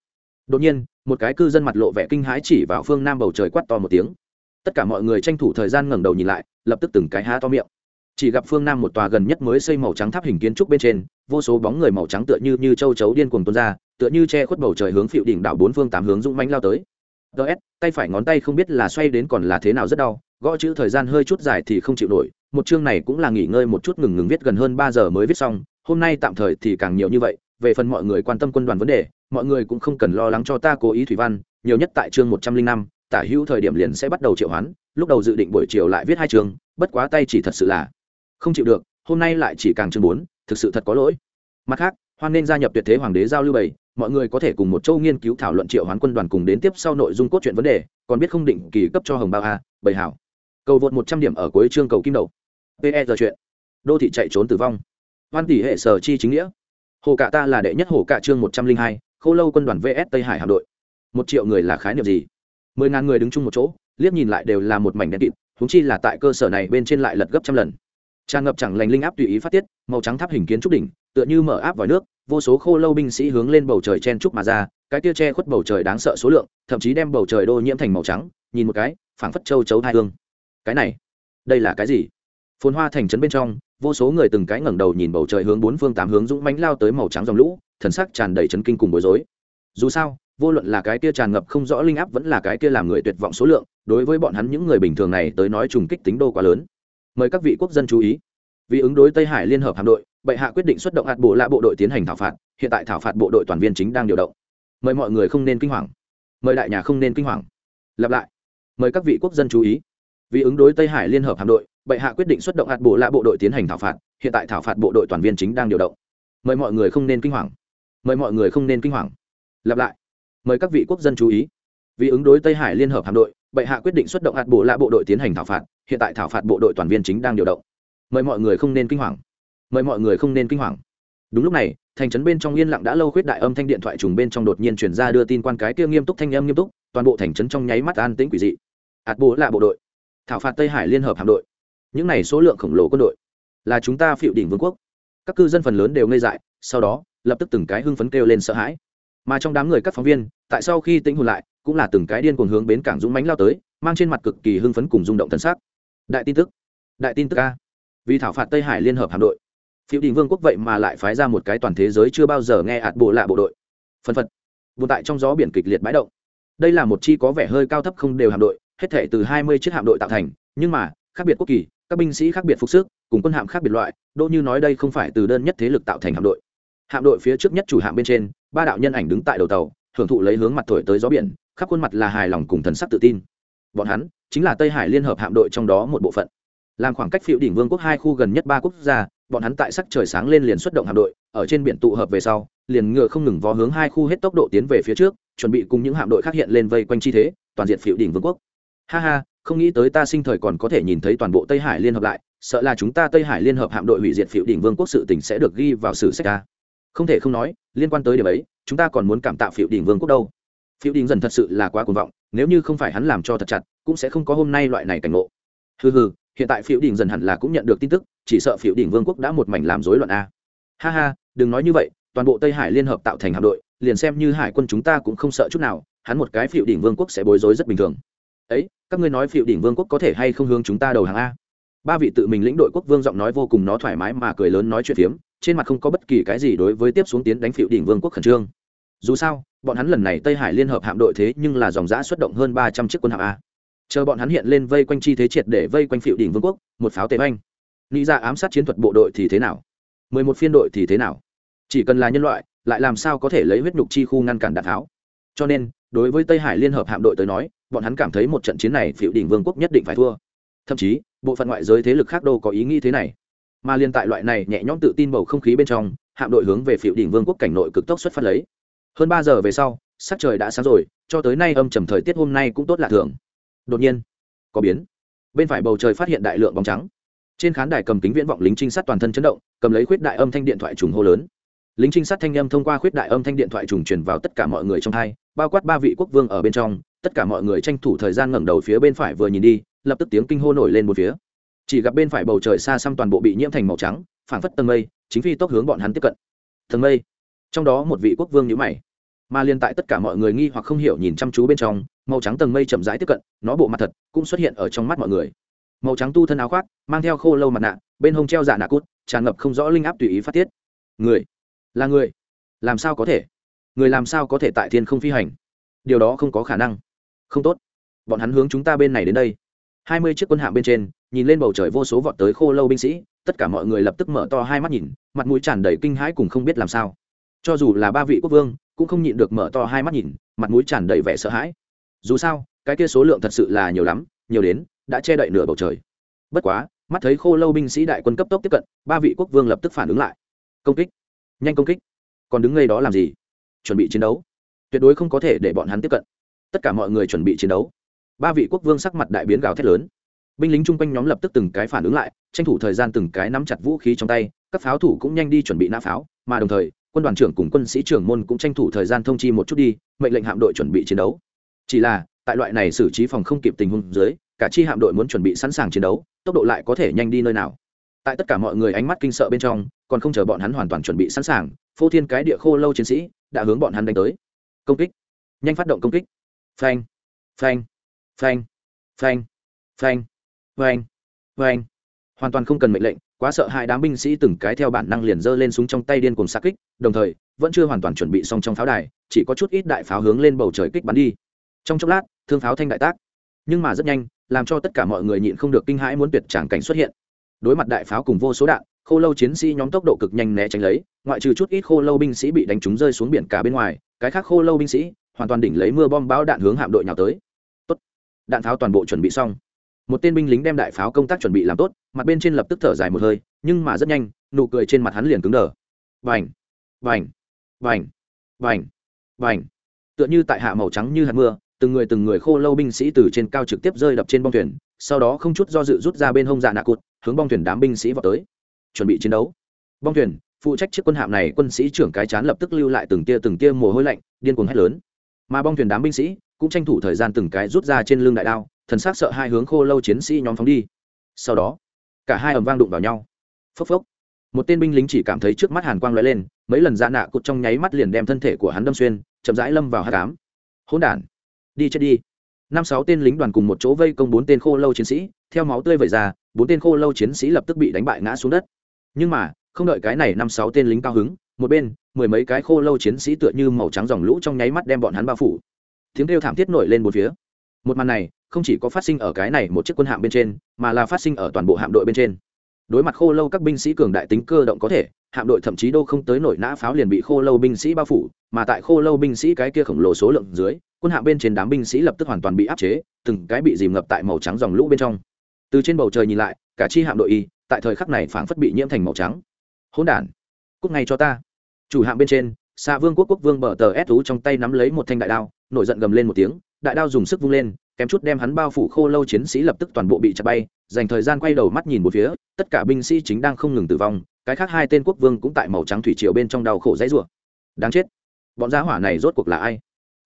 Đột nhiên, một cái cư dân mặt lộ vẻ kinh hãi chỉ vào phương nam bầu trời quát to một tiếng. Tất cả mọi người tranh thủ thời gian ngẩng đầu nhìn lại, lập tức từng cái há to miệng. Chỉ gặp phương nam một tòa gần nhất mới xây màu trắng tháp hình kiến trúc bên trên, vô số bóng người màu trắng tựa như như châu chấu điên cuồng tuôn ra tựa như che khuất bầu trời hướng phiệu đỉnh đảo bốn phương tám hướng dũng mãnh lao tới. Ts tay phải ngón tay không biết là xoay đến còn là thế nào rất đau, gõ chữ thời gian hơi chút dài thì không chịu nổi, một chương này cũng là nghỉ ngơi một chút ngừng ngừng viết gần hơn ba giờ mới viết xong, hôm nay tạm thời thì càng nhiều như vậy, về phần mọi người quan tâm quân đoàn vấn đề, mọi người cũng không cần lo lắng cho ta cố ý thủy văn, nhiều nhất tại chương một trăm linh năm, tả hữu thời điểm liền sẽ bắt đầu triệu hoán, lúc đầu dự định buổi chiều lại viết hai chương, bất quá tay chỉ thật sự là không chịu được, hôm nay lại chỉ càng chương bốn, thực sự thật có lỗi. Mặt khác, hoan nên gia nhập tuyệt thế hoàng đế giao lưu bảy mọi người có thể cùng một châu nghiên cứu thảo luận triệu hoán quân đoàn cùng đến tiếp sau nội dung cốt truyện vấn đề, còn biết không định kỳ cấp cho hồng bao a bảy hảo cầu vượt một trăm điểm ở cuối chương cầu kim đầu. Pe giờ chuyện. Đô thị chạy trốn tử vong. Hoan tỷ hệ sở chi chính nghĩa. Hồ cạ ta là đệ nhất hồ cạ chương một trăm linh hai, khô lâu quân đoàn vs tây hải hạm đội. Một triệu người là khái niệm gì? Mười ngàn người đứng chung một chỗ, liếc nhìn lại đều là một mảnh đen kịt húng chi là tại cơ sở này bên trên lại lật gấp trăm lần. Tràn ngập chẳng lành linh áp tùy ý phát tiết, màu trắng tháp hình kiến trúc đỉnh, tựa như mở áp vòi nước vô số khô lâu binh sĩ hướng lên bầu trời chen trúc mà ra, cái tia che khuất bầu trời đáng sợ số lượng, thậm chí đem bầu trời đô nhiễm thành màu trắng, nhìn một cái, phảng phất châu chấu hai hương. Cái này, đây là cái gì? Phồn hoa thành trấn bên trong, vô số người từng cái ngẩng đầu nhìn bầu trời hướng bốn phương tám hướng dũng mánh lao tới màu trắng dòng lũ, thần sắc tràn đầy chấn kinh cùng bối rối. Dù sao, vô luận là cái kia tràn ngập không rõ linh áp vẫn là cái kia làm người tuyệt vọng số lượng, đối với bọn hắn những người bình thường này tới nói trùng kích tính đô quá lớn. Mời các vị quốc dân chú ý. Vì ứng đối tây hải liên hợp hạm đội bệ hạ quyết định xuất động hạt bộ lạ bộ đội tiến hành thảo phạt, hiện tại thảo phạt bộ đội toàn viên chính đang điều động. Mời mọi người không nên kinh hoàng. Mời đại nhà không nên kinh hoàng. Lặp lại. Mời các vị quốc dân chú ý. Vì ứng đối tây hải liên hợp hạm đội, bệ hạ quyết định xuất động hạt bộ lạ bộ đội tiến hành thảo phạt, hiện tại thảo phạt bộ đội toàn viên chính đang điều động. Mời mọi người không nên kinh hoàng. Mời mọi người không nên kinh hoàng. Lặp lại. Mời các vị quốc dân chú ý. Vì ứng đối tây hải liên hợp hạm đội, bệ hạ quyết định xuất động hạt bộ lạ bộ đội tiến hành thảo phạt, hiện tại thảo phạt bộ đội toàn viên chính đang điều động. Mời mọi người không nên kinh hoàng mời mọi người không nên kinh hoàng. Đúng lúc này, thành trấn bên trong yên lặng đã lâu khuyết đại âm thanh điện thoại trùng bên trong đột nhiên chuyển ra đưa tin quan cái kia nghiêm túc thanh âm nghiêm túc, toàn bộ thành trấn trong nháy mắt an tĩnh quỷ dị. Ạt bố là bộ đội. Thảo phạt tây hải liên hợp hạm đội. Những này số lượng khổng lồ quân đội. Là chúng ta phiệu đỉnh vương quốc. Các cư dân phần lớn đều ngây dại, sau đó, lập tức từng cái hưng phấn kêu lên sợ hãi. Mà trong đám người các phóng viên, tại sau khi tĩnh hồn lại, cũng là từng cái điên cuồng hướng bến cảng dũng mánh lao tới, mang trên mặt cực kỳ hưng phấn cùng rung động thân xác đại tin tức. Đại tin tức a. Vì thảo phạt tây hải liên hợp hạm đội phiêu đình vương quốc vậy mà lại phái ra một cái toàn thế giới chưa bao giờ nghe ạt bộ lạ bộ đội. Phân phật. Vụ tại trong gió biển kịch liệt bãi động. Đây là một chi có vẻ hơi cao thấp không đều hạm đội, hết thể từ hai mươi chiếc hạm đội tạo thành, nhưng mà, khác biệt quốc kỳ, các binh sĩ khác biệt phục sức, cùng quân hạm khác biệt loại, đỗ như nói đây không phải từ đơn nhất thế lực tạo thành hạm đội. Hạm đội phía trước nhất chủ hạm bên trên, ba đạo nhân ảnh đứng tại đầu tàu, hưởng thụ lấy hướng mặt thổi tới gió biển, khắp khuôn mặt là hài lòng cùng thần sắc tự tin. Bọn hắn, chính là tây hải liên hợp hạm đội trong đó một bộ phận. Làm khoảng cách phiệu đỉnh vương quốc hai khu gần nhất ba quốc gia bọn hắn tại sắc trời sáng lên liền xuất động hạm đội, ở trên biển tụ hợp về sau, liền ngựa không ngừng vó hướng hai khu hết tốc độ tiến về phía trước, chuẩn bị cùng những hạm đội khác hiện lên vây quanh chi thế, toàn diện phiệu đỉnh vương quốc. Ha ha, không nghĩ tới ta sinh thời còn có thể nhìn thấy toàn bộ tây hải liên hợp lại, sợ là chúng ta tây hải liên hợp hạm đội hủy diệt phiệu đỉnh vương quốc sự tỉnh sẽ được ghi vào sử sách ca không thể không nói, liên quan tới điểm ấy, chúng ta còn muốn cảm tạ phiệu đỉnh vương quốc đâu. Phiệu đỉnh dần thật sự là quá cuồng vọng, nếu như không phải hắn làm cho thật chặt, cũng sẽ không có hôm nay loại này cảnh ngộ. Hừ hừ, hiện tại phiệu đỉnh dần hẳn là cũng nhận được tin tức chỉ sợ phiểu đỉnh vương quốc đã một mảnh làm rối loạn a. Ha ha, đừng nói như vậy, toàn bộ tây hải liên hợp tạo thành hạm đội, liền xem như hải quân chúng ta cũng không sợ chút nào, hắn một cái phiểu đỉnh vương quốc sẽ bối rối rất bình thường. Ấy, các ngươi nói phiểu đỉnh vương quốc có thể hay không hướng chúng ta đầu hàng a? Ba vị tự mình lĩnh đội quốc vương giọng nói vô cùng nó thoải mái mà cười lớn nói chuyện phiếm, trên mặt không có bất kỳ cái gì đối với tiếp xuống tiến đánh phiệu đỉnh vương quốc khẩn trương. Dù sao, bọn hắn lần này tây hải liên hợp hạm đội thế nhưng là dòng giã xuất động hơn ba trăm chiếc quân hạm a. Chờ bọn hắn hiện lên vây quanh chi thế triệt để vây quanh phiệu đỉnh vương quốc, một pháo tề oanh nghĩ ra ám sát chiến thuật bộ đội thì thế nào? Mười một phiên đội thì thế nào? Chỉ cần là nhân loại, lại làm sao có thể lấy huyết nhục chi khu ngăn cản đạn tháo? Cho nên, đối với tây hải liên hợp hạm đội tới nói, bọn hắn cảm thấy một trận chiến này phiệu đỉnh vương quốc nhất định phải thua. Thậm chí, bộ phận ngoại giới thế lực khác đâu có ý nghĩ thế này. Mà liên tại loại này nhẹ nhõm tự tin bầu không khí bên trong, hạm đội hướng về phiệu đỉnh vương quốc cảnh nội cực tốc xuất phát lấy. Hơn ba giờ về sau, sắc trời đã sáng rồi, cho tới nay âm trầm thời tiết hôm nay cũng tốt lạ thường. Đột nhiên, có biến. Bên phải bầu trời phát hiện đại lượng bóng trắng trên khán đài cầm kính viễn vọng lính trinh sát toàn thân chấn động, cầm lấy khuyết đại âm thanh điện thoại trùng hô lớn. Lính trinh sát thanh âm thông qua khuyết đại âm thanh điện thoại trùng truyền vào tất cả mọi người trong hai, bao quát ba vị quốc vương ở bên trong, tất cả mọi người tranh thủ thời gian ngẩng đầu phía bên phải vừa nhìn đi, lập tức tiếng kinh hô nổi lên một phía. Chỉ gặp bên phải bầu trời xa xăm toàn bộ bị nhiễm thành màu trắng, phảng phất tầng mây, chính phi tốc hướng bọn hắn tiếp cận. Tầng mây. Trong đó một vị quốc vương nhíu mày. Mà liên tại tất cả mọi người nghi hoặc không hiểu nhìn chăm chú bên trong, màu trắng tầng mây chậm rãi tiếp cận, nó bộ mặt thật, cũng xuất hiện ở trong mắt mọi người màu trắng tu thân áo khoác, mang theo khô lâu mặt nạ, bên hông treo giả nạ cút, tràn ngập không rõ linh áp tùy ý phát tiết. Người, là người. Làm sao có thể? Người làm sao có thể tại thiên không phi hành? Điều đó không có khả năng. Không tốt. Bọn hắn hướng chúng ta bên này đến đây. Hai mươi chiếc quân hạm bên trên, nhìn lên bầu trời vô số vọt tới khô lâu binh sĩ, tất cả mọi người lập tức mở to hai mắt nhìn, mặt mũi tràn đầy kinh hãi cùng không biết làm sao. Cho dù là ba vị quốc vương, cũng không nhịn được mở to hai mắt nhìn, mặt mũi tràn đầy vẻ sợ hãi. Dù sao, cái kia số lượng thật sự là nhiều lắm, nhiều đến đã che đậy nửa bầu trời. Bất quá, mắt thấy khô lâu binh sĩ đại quân cấp tốc tiếp cận, ba vị quốc vương lập tức phản ứng lại. Công kích, nhanh công kích. Còn đứng ngay đó làm gì? Chuẩn bị chiến đấu. Tuyệt đối không có thể để bọn hắn tiếp cận. Tất cả mọi người chuẩn bị chiến đấu. Ba vị quốc vương sắc mặt đại biến gào thét lớn. Binh lính chung quanh nhóm lập tức từng cái phản ứng lại, tranh thủ thời gian từng cái nắm chặt vũ khí trong tay, các pháo thủ cũng nhanh đi chuẩn bị nã pháo, mà đồng thời, quân đoàn trưởng cùng quân sĩ trưởng môn cũng tranh thủ thời gian thông chi một chút đi, mệnh lệnh hạm đội chuẩn bị chiến đấu. Chỉ là, tại loại này xử trí phòng không kịp tình huống dưới cả chi hạm đội muốn chuẩn bị sẵn sàng chiến đấu, tốc độ lại có thể nhanh đi nơi nào. Tại tất cả mọi người ánh mắt kinh sợ bên trong, còn không chờ bọn hắn hoàn toàn chuẩn bị sẵn sàng, phô thiên cái địa khô lâu chiến sĩ đã hướng bọn hắn đánh tới. Công kích. Nhanh phát động công kích. Phanh. Phanh. Phanh. Phanh. Phanh. Phanh. Phanh. Hoàn toàn không cần mệnh lệnh, quá sợ hai đám binh sĩ từng cái theo bản năng liền giơ lên súng trong tay điên cùng xa kích, đồng thời, vẫn chưa hoàn toàn chuẩn bị xong trong pháo đài, chỉ có chút ít đại pháo hướng lên bầu trời kích bắn đi. Trong chốc lát, thương pháo thanh đại tác. Nhưng mà rất nhanh làm cho tất cả mọi người nhịn không được kinh hãi muốn tuyệt tràng cảnh xuất hiện. Đối mặt đại pháo cùng vô số đạn, khô lâu chiến sĩ nhóm tốc độ cực nhanh né tránh lấy, ngoại trừ chút ít khô lâu binh sĩ bị đánh trúng rơi xuống biển cả bên ngoài, cái khác khô lâu binh sĩ hoàn toàn đỉnh lấy mưa bom bão đạn hướng hạm đội nhào tới. Tốt, đạn pháo toàn bộ chuẩn bị xong. Một tên binh lính đem đại pháo công tác chuẩn bị làm tốt, mặt bên trên lập tức thở dài một hơi, nhưng mà rất nhanh, nụ cười trên mặt hắn liền cứng đờ. Vành vành vành vành vành. Tựa như tại hạ màu trắng như hạt mưa từng người từng người khô lâu binh sĩ từ trên cao trực tiếp rơi đập trên bong thuyền, sau đó không chút do dự rút ra bên hông dạ nạ cụt, hướng bong thuyền đám binh sĩ vào tới. Chuẩn bị chiến đấu. Bong thuyền, phụ trách chiếc quân hạm này quân sĩ trưởng cái chán lập tức lưu lại từng tia từng tia mồ hôi lạnh, điên cuồng hét lớn. Mà bong thuyền đám binh sĩ cũng tranh thủ thời gian từng cái rút ra trên lưng đại đao, thần s sợ hai hướng khô lâu chiến sĩ nhóm phóng đi. Sau đó, cả hai ầm vang đụng vào nhau. Phốc phốc. Một tên binh lính chỉ cảm thấy trước mắt hàn quang lóe lên, mấy lần dạ nạ cụt trong nháy mắt liền đem thân thể của hắn đâm xuyên, chậm rãi lâm vào hát cám hỗn đản đi chết đi. Năm sáu tên lính đoàn cùng một chỗ vây công bốn tên khô lâu chiến sĩ, theo máu tươi vẩy ra, bốn tên khô lâu chiến sĩ lập tức bị đánh bại ngã xuống đất. Nhưng mà, không đợi cái này năm sáu tên lính cao hứng, một bên, mười mấy cái khô lâu chiến sĩ tựa như màu trắng dòng lũ trong nháy mắt đem bọn hắn bao phủ. Tiếng kêu thảm thiết nổi lên một phía. Một màn này, không chỉ có phát sinh ở cái này một chiếc quân hạm bên trên, mà là phát sinh ở toàn bộ hạm đội bên trên. Đối mặt khô lâu các binh sĩ cường đại tính cơ động có thể, hạm đội thậm chí đô không tới nổi nã pháo liền bị khô lâu binh sĩ bao phủ, mà tại khô lâu binh sĩ cái kia khổng lồ số lượng dưới quân hạm bên trên đám binh sĩ lập tức hoàn toàn bị áp chế, từng cái bị dìm ngập tại màu trắng dòng lũ bên trong. Từ trên bầu trời nhìn lại, cả chi hạm đội y, tại thời khắc này phảng phất bị nhiễm thành màu trắng. Hỗn đản cúc ngay cho ta. Chủ hạm bên trên xạ vương quốc quốc vương bờ tờ ép thú trong tay nắm lấy một thanh đại đao, nổi giận gầm lên một tiếng, đại đao dùng sức vung lên, kém chút đem hắn bao phủ khô lâu chiến sĩ lập tức toàn bộ bị chặt bay, dành thời gian quay đầu mắt nhìn một phía, tất cả binh sĩ chính đang không ngừng tử vong, cái khác hai tên quốc vương cũng tại màu trắng thủy triều bên trong đau khổ dãy rủa. Đáng chết, bọn giá hỏa này rốt cuộc là ai?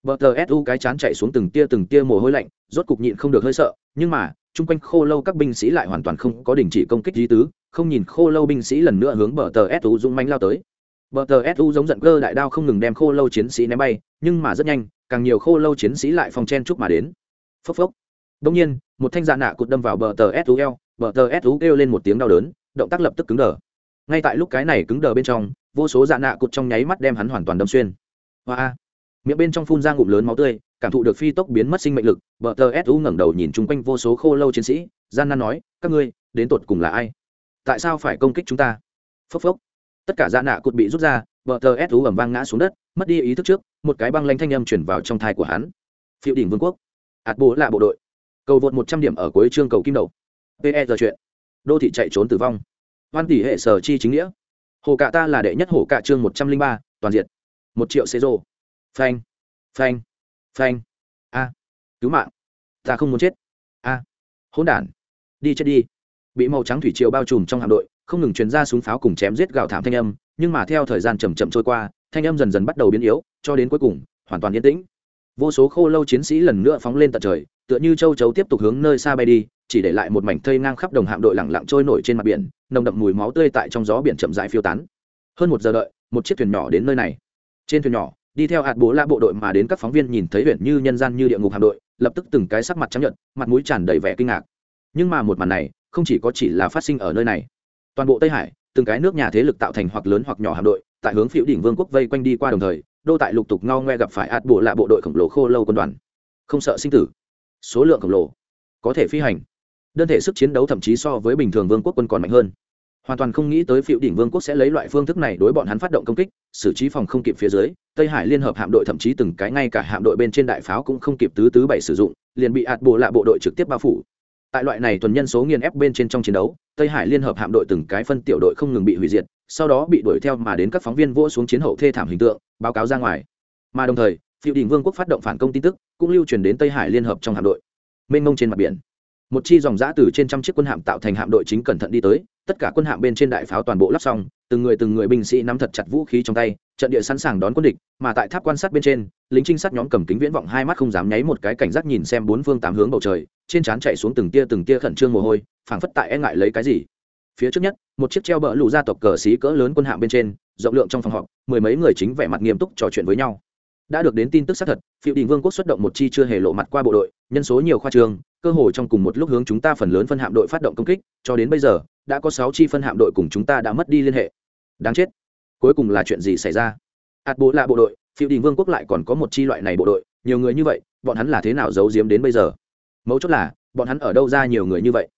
Bờ tờ su cái chán chạy xuống từng tia từng tia mồ hôi lạnh, rốt cục nhịn không được hơi sợ, nhưng mà, chung quanh khô lâu các binh sĩ lại hoàn toàn không có đình chỉ công kích ý tứ, không nhìn khô lâu binh sĩ lần nữa hướng bờ tờ su dũng manh lao tới. Bờ tờ su giống giận cơ đại đao không ngừng đem khô lâu chiến sĩ ném bay, nhưng mà rất nhanh, càng nhiều khô lâu chiến sĩ lại phòng chen chúc mà đến. Phốc phốc. Đông nhiên, một thanh dạ nạ cụt đâm vào bờ tờ su eo, bờ tờ su kêu lên một tiếng đau đớn, động tác lập tức cứng đờ. Ngay tại lúc cái này cứng đờ bên trong, vô số dạ nạ cụt trong nháy mắt đem hắn hoàn toàn đâm xuyên. Hoa miệng bên trong phun ra ngụm lớn máu tươi, cảm thụ được phi tốc biến mất sinh mệnh lực, bờ tờ su ngẩng đầu nhìn chung quanh vô số khô lâu chiến sĩ, gian nan nói, các ngươi, đến tột cùng là ai? Tại sao phải công kích chúng ta? Phốc phốc. Tất cả dạ nạ cụt bị rút ra, bờ tờ su ẩm vang ngã xuống đất, mất đi ý thức trước, một cái băng lanh thanh âm chuyển vào trong thai của hắn. Phiệu đỉnh vương quốc. Ạt bố là bộ đội. Cầu vượt một trăm điểm ở cuối chương cầu kim đầu. Pe giờ chuyện. Đô thị chạy trốn tử vong. Hoan tỷ hệ sở chi chính nghĩa. Hồ cạ ta là đệ nhất hồ cạ chương một trăm linh ba, toàn diện. Một triệu xê rô phanh. Phanh. Phanh. A. Cứu mạng. Ta không muốn chết. A. Hỗn đản. Đi chết đi. Bị màu trắng thủy triều bao trùm trong hạm đội, không ngừng truyền ra súng pháo cùng chém giết gào thảm thanh âm, nhưng mà theo thời gian chầm chậm trôi qua, thanh âm dần dần bắt đầu biến yếu, cho đến cuối cùng, hoàn toàn yên tĩnh. Vô số khô lâu chiến sĩ lần nữa phóng lên tận trời, tựa như châu chấu tiếp tục hướng nơi xa bay đi, chỉ để lại một mảnh thây ngang khắp đồng hạm đội lẳng lặng trôi nổi trên mặt biển, nồng đậm mùi máu tươi tại trong gió biển chậm rãi phiêu tán. Hơn một giờ đợi, một chiếc thuyền nhỏ đến nơi này. Trên thuyền nhỏ đi theo hạt bố la bộ đội mà đến các phóng viên nhìn thấy huyện như nhân gian như địa ngục hạm đội, lập tức từng cái sắc mặt chấp nhận mặt mũi tràn đầy vẻ kinh ngạc. Nhưng mà một màn này, không chỉ có chỉ là phát sinh ở nơi này. Toàn bộ tây hải, từng cái nước nhà thế lực tạo thành hoặc lớn hoặc nhỏ hạm đội, tại hướng phiễu đỉnh vương quốc vây quanh đi qua đồng thời, đô tại lục tục ngao ngoe gặp phải ạt bộ lạ bộ đội khổng lồ khô lâu quân đoàn. Không sợ sinh tử. Số lượng khổng lồ, có thể phi hành. Đơn thể sức chiến đấu thậm chí so với bình thường vương quốc quân còn mạnh hơn. Hoàn toàn không nghĩ tới phiệu đỉnh vương quốc sẽ lấy loại phương thức này đối bọn hắn phát động công kích xử trí phòng không kịp phía dưới, tây hải liên hợp hạm đội thậm chí từng cái ngay cả hạm đội bên trên đại pháo cũng không kịp tứ tứ bảy sử dụng, liền bị ạt bộ lạ bộ đội trực tiếp bao phủ. Tại loại này tuần nhân số nghiền ép bên trên trong chiến đấu, tây hải liên hợp hạm đội từng cái phân tiểu đội không ngừng bị hủy diệt, sau đó bị đuổi theo mà đến các phóng viên vỗ xuống chiến hậu thê thảm hình tượng, báo cáo ra ngoài. Mà đồng thời phiêu đình vương quốc phát động phản công tin tức, cũng lưu truyền đến tây hải liên hợp trong hạm đội. Mênh mông trên mặt biển, một chi dòng giã từ trên trăm chiếc quân hạm tạo thành hạm đội chính cẩn thận đi tới, tất cả quân hạm bên trên đại pháo toàn bộ lắp xong từng người từng người binh sĩ nắm thật chặt vũ khí trong tay, trận địa sẵn sàng đón quân địch, mà tại tháp quan sát bên trên, lính trinh sát nhóm cầm kính viễn vọng hai mắt không dám nháy một cái cảnh giác nhìn xem bốn phương tám hướng bầu trời, trên trán chạy xuống từng tia từng tia khẩn trương mồ hôi, phảng phất tại e ngại lấy cái gì. Phía trước nhất, một chiếc treo bờ lụ gia tộc cờ xí cỡ lớn quân hạm bên trên, rộng lượng trong phòng họp, mười mấy người chính vẻ mặt nghiêm túc trò chuyện với nhau. Đã được đến tin tức xác thật phiệu đình vương quốc xuất động một chi chưa hề lộ mặt qua bộ đội, nhân số nhiều khoa trường, cơ hội trong cùng một lúc hướng chúng ta phần lớn phân hạm đội phát động công kích, cho đến bây giờ đã có sáu chi phân hạm đội cùng chúng ta đã mất đi liên hệ. Đáng chết. Cuối cùng là chuyện gì xảy ra? Ạt bộ là bộ đội, phiêu đình vương quốc lại còn có một chi loại này bộ đội, nhiều người như vậy, bọn hắn là thế nào giấu giếm đến bây giờ? Mấu chốt là, bọn hắn ở đâu ra nhiều người như vậy?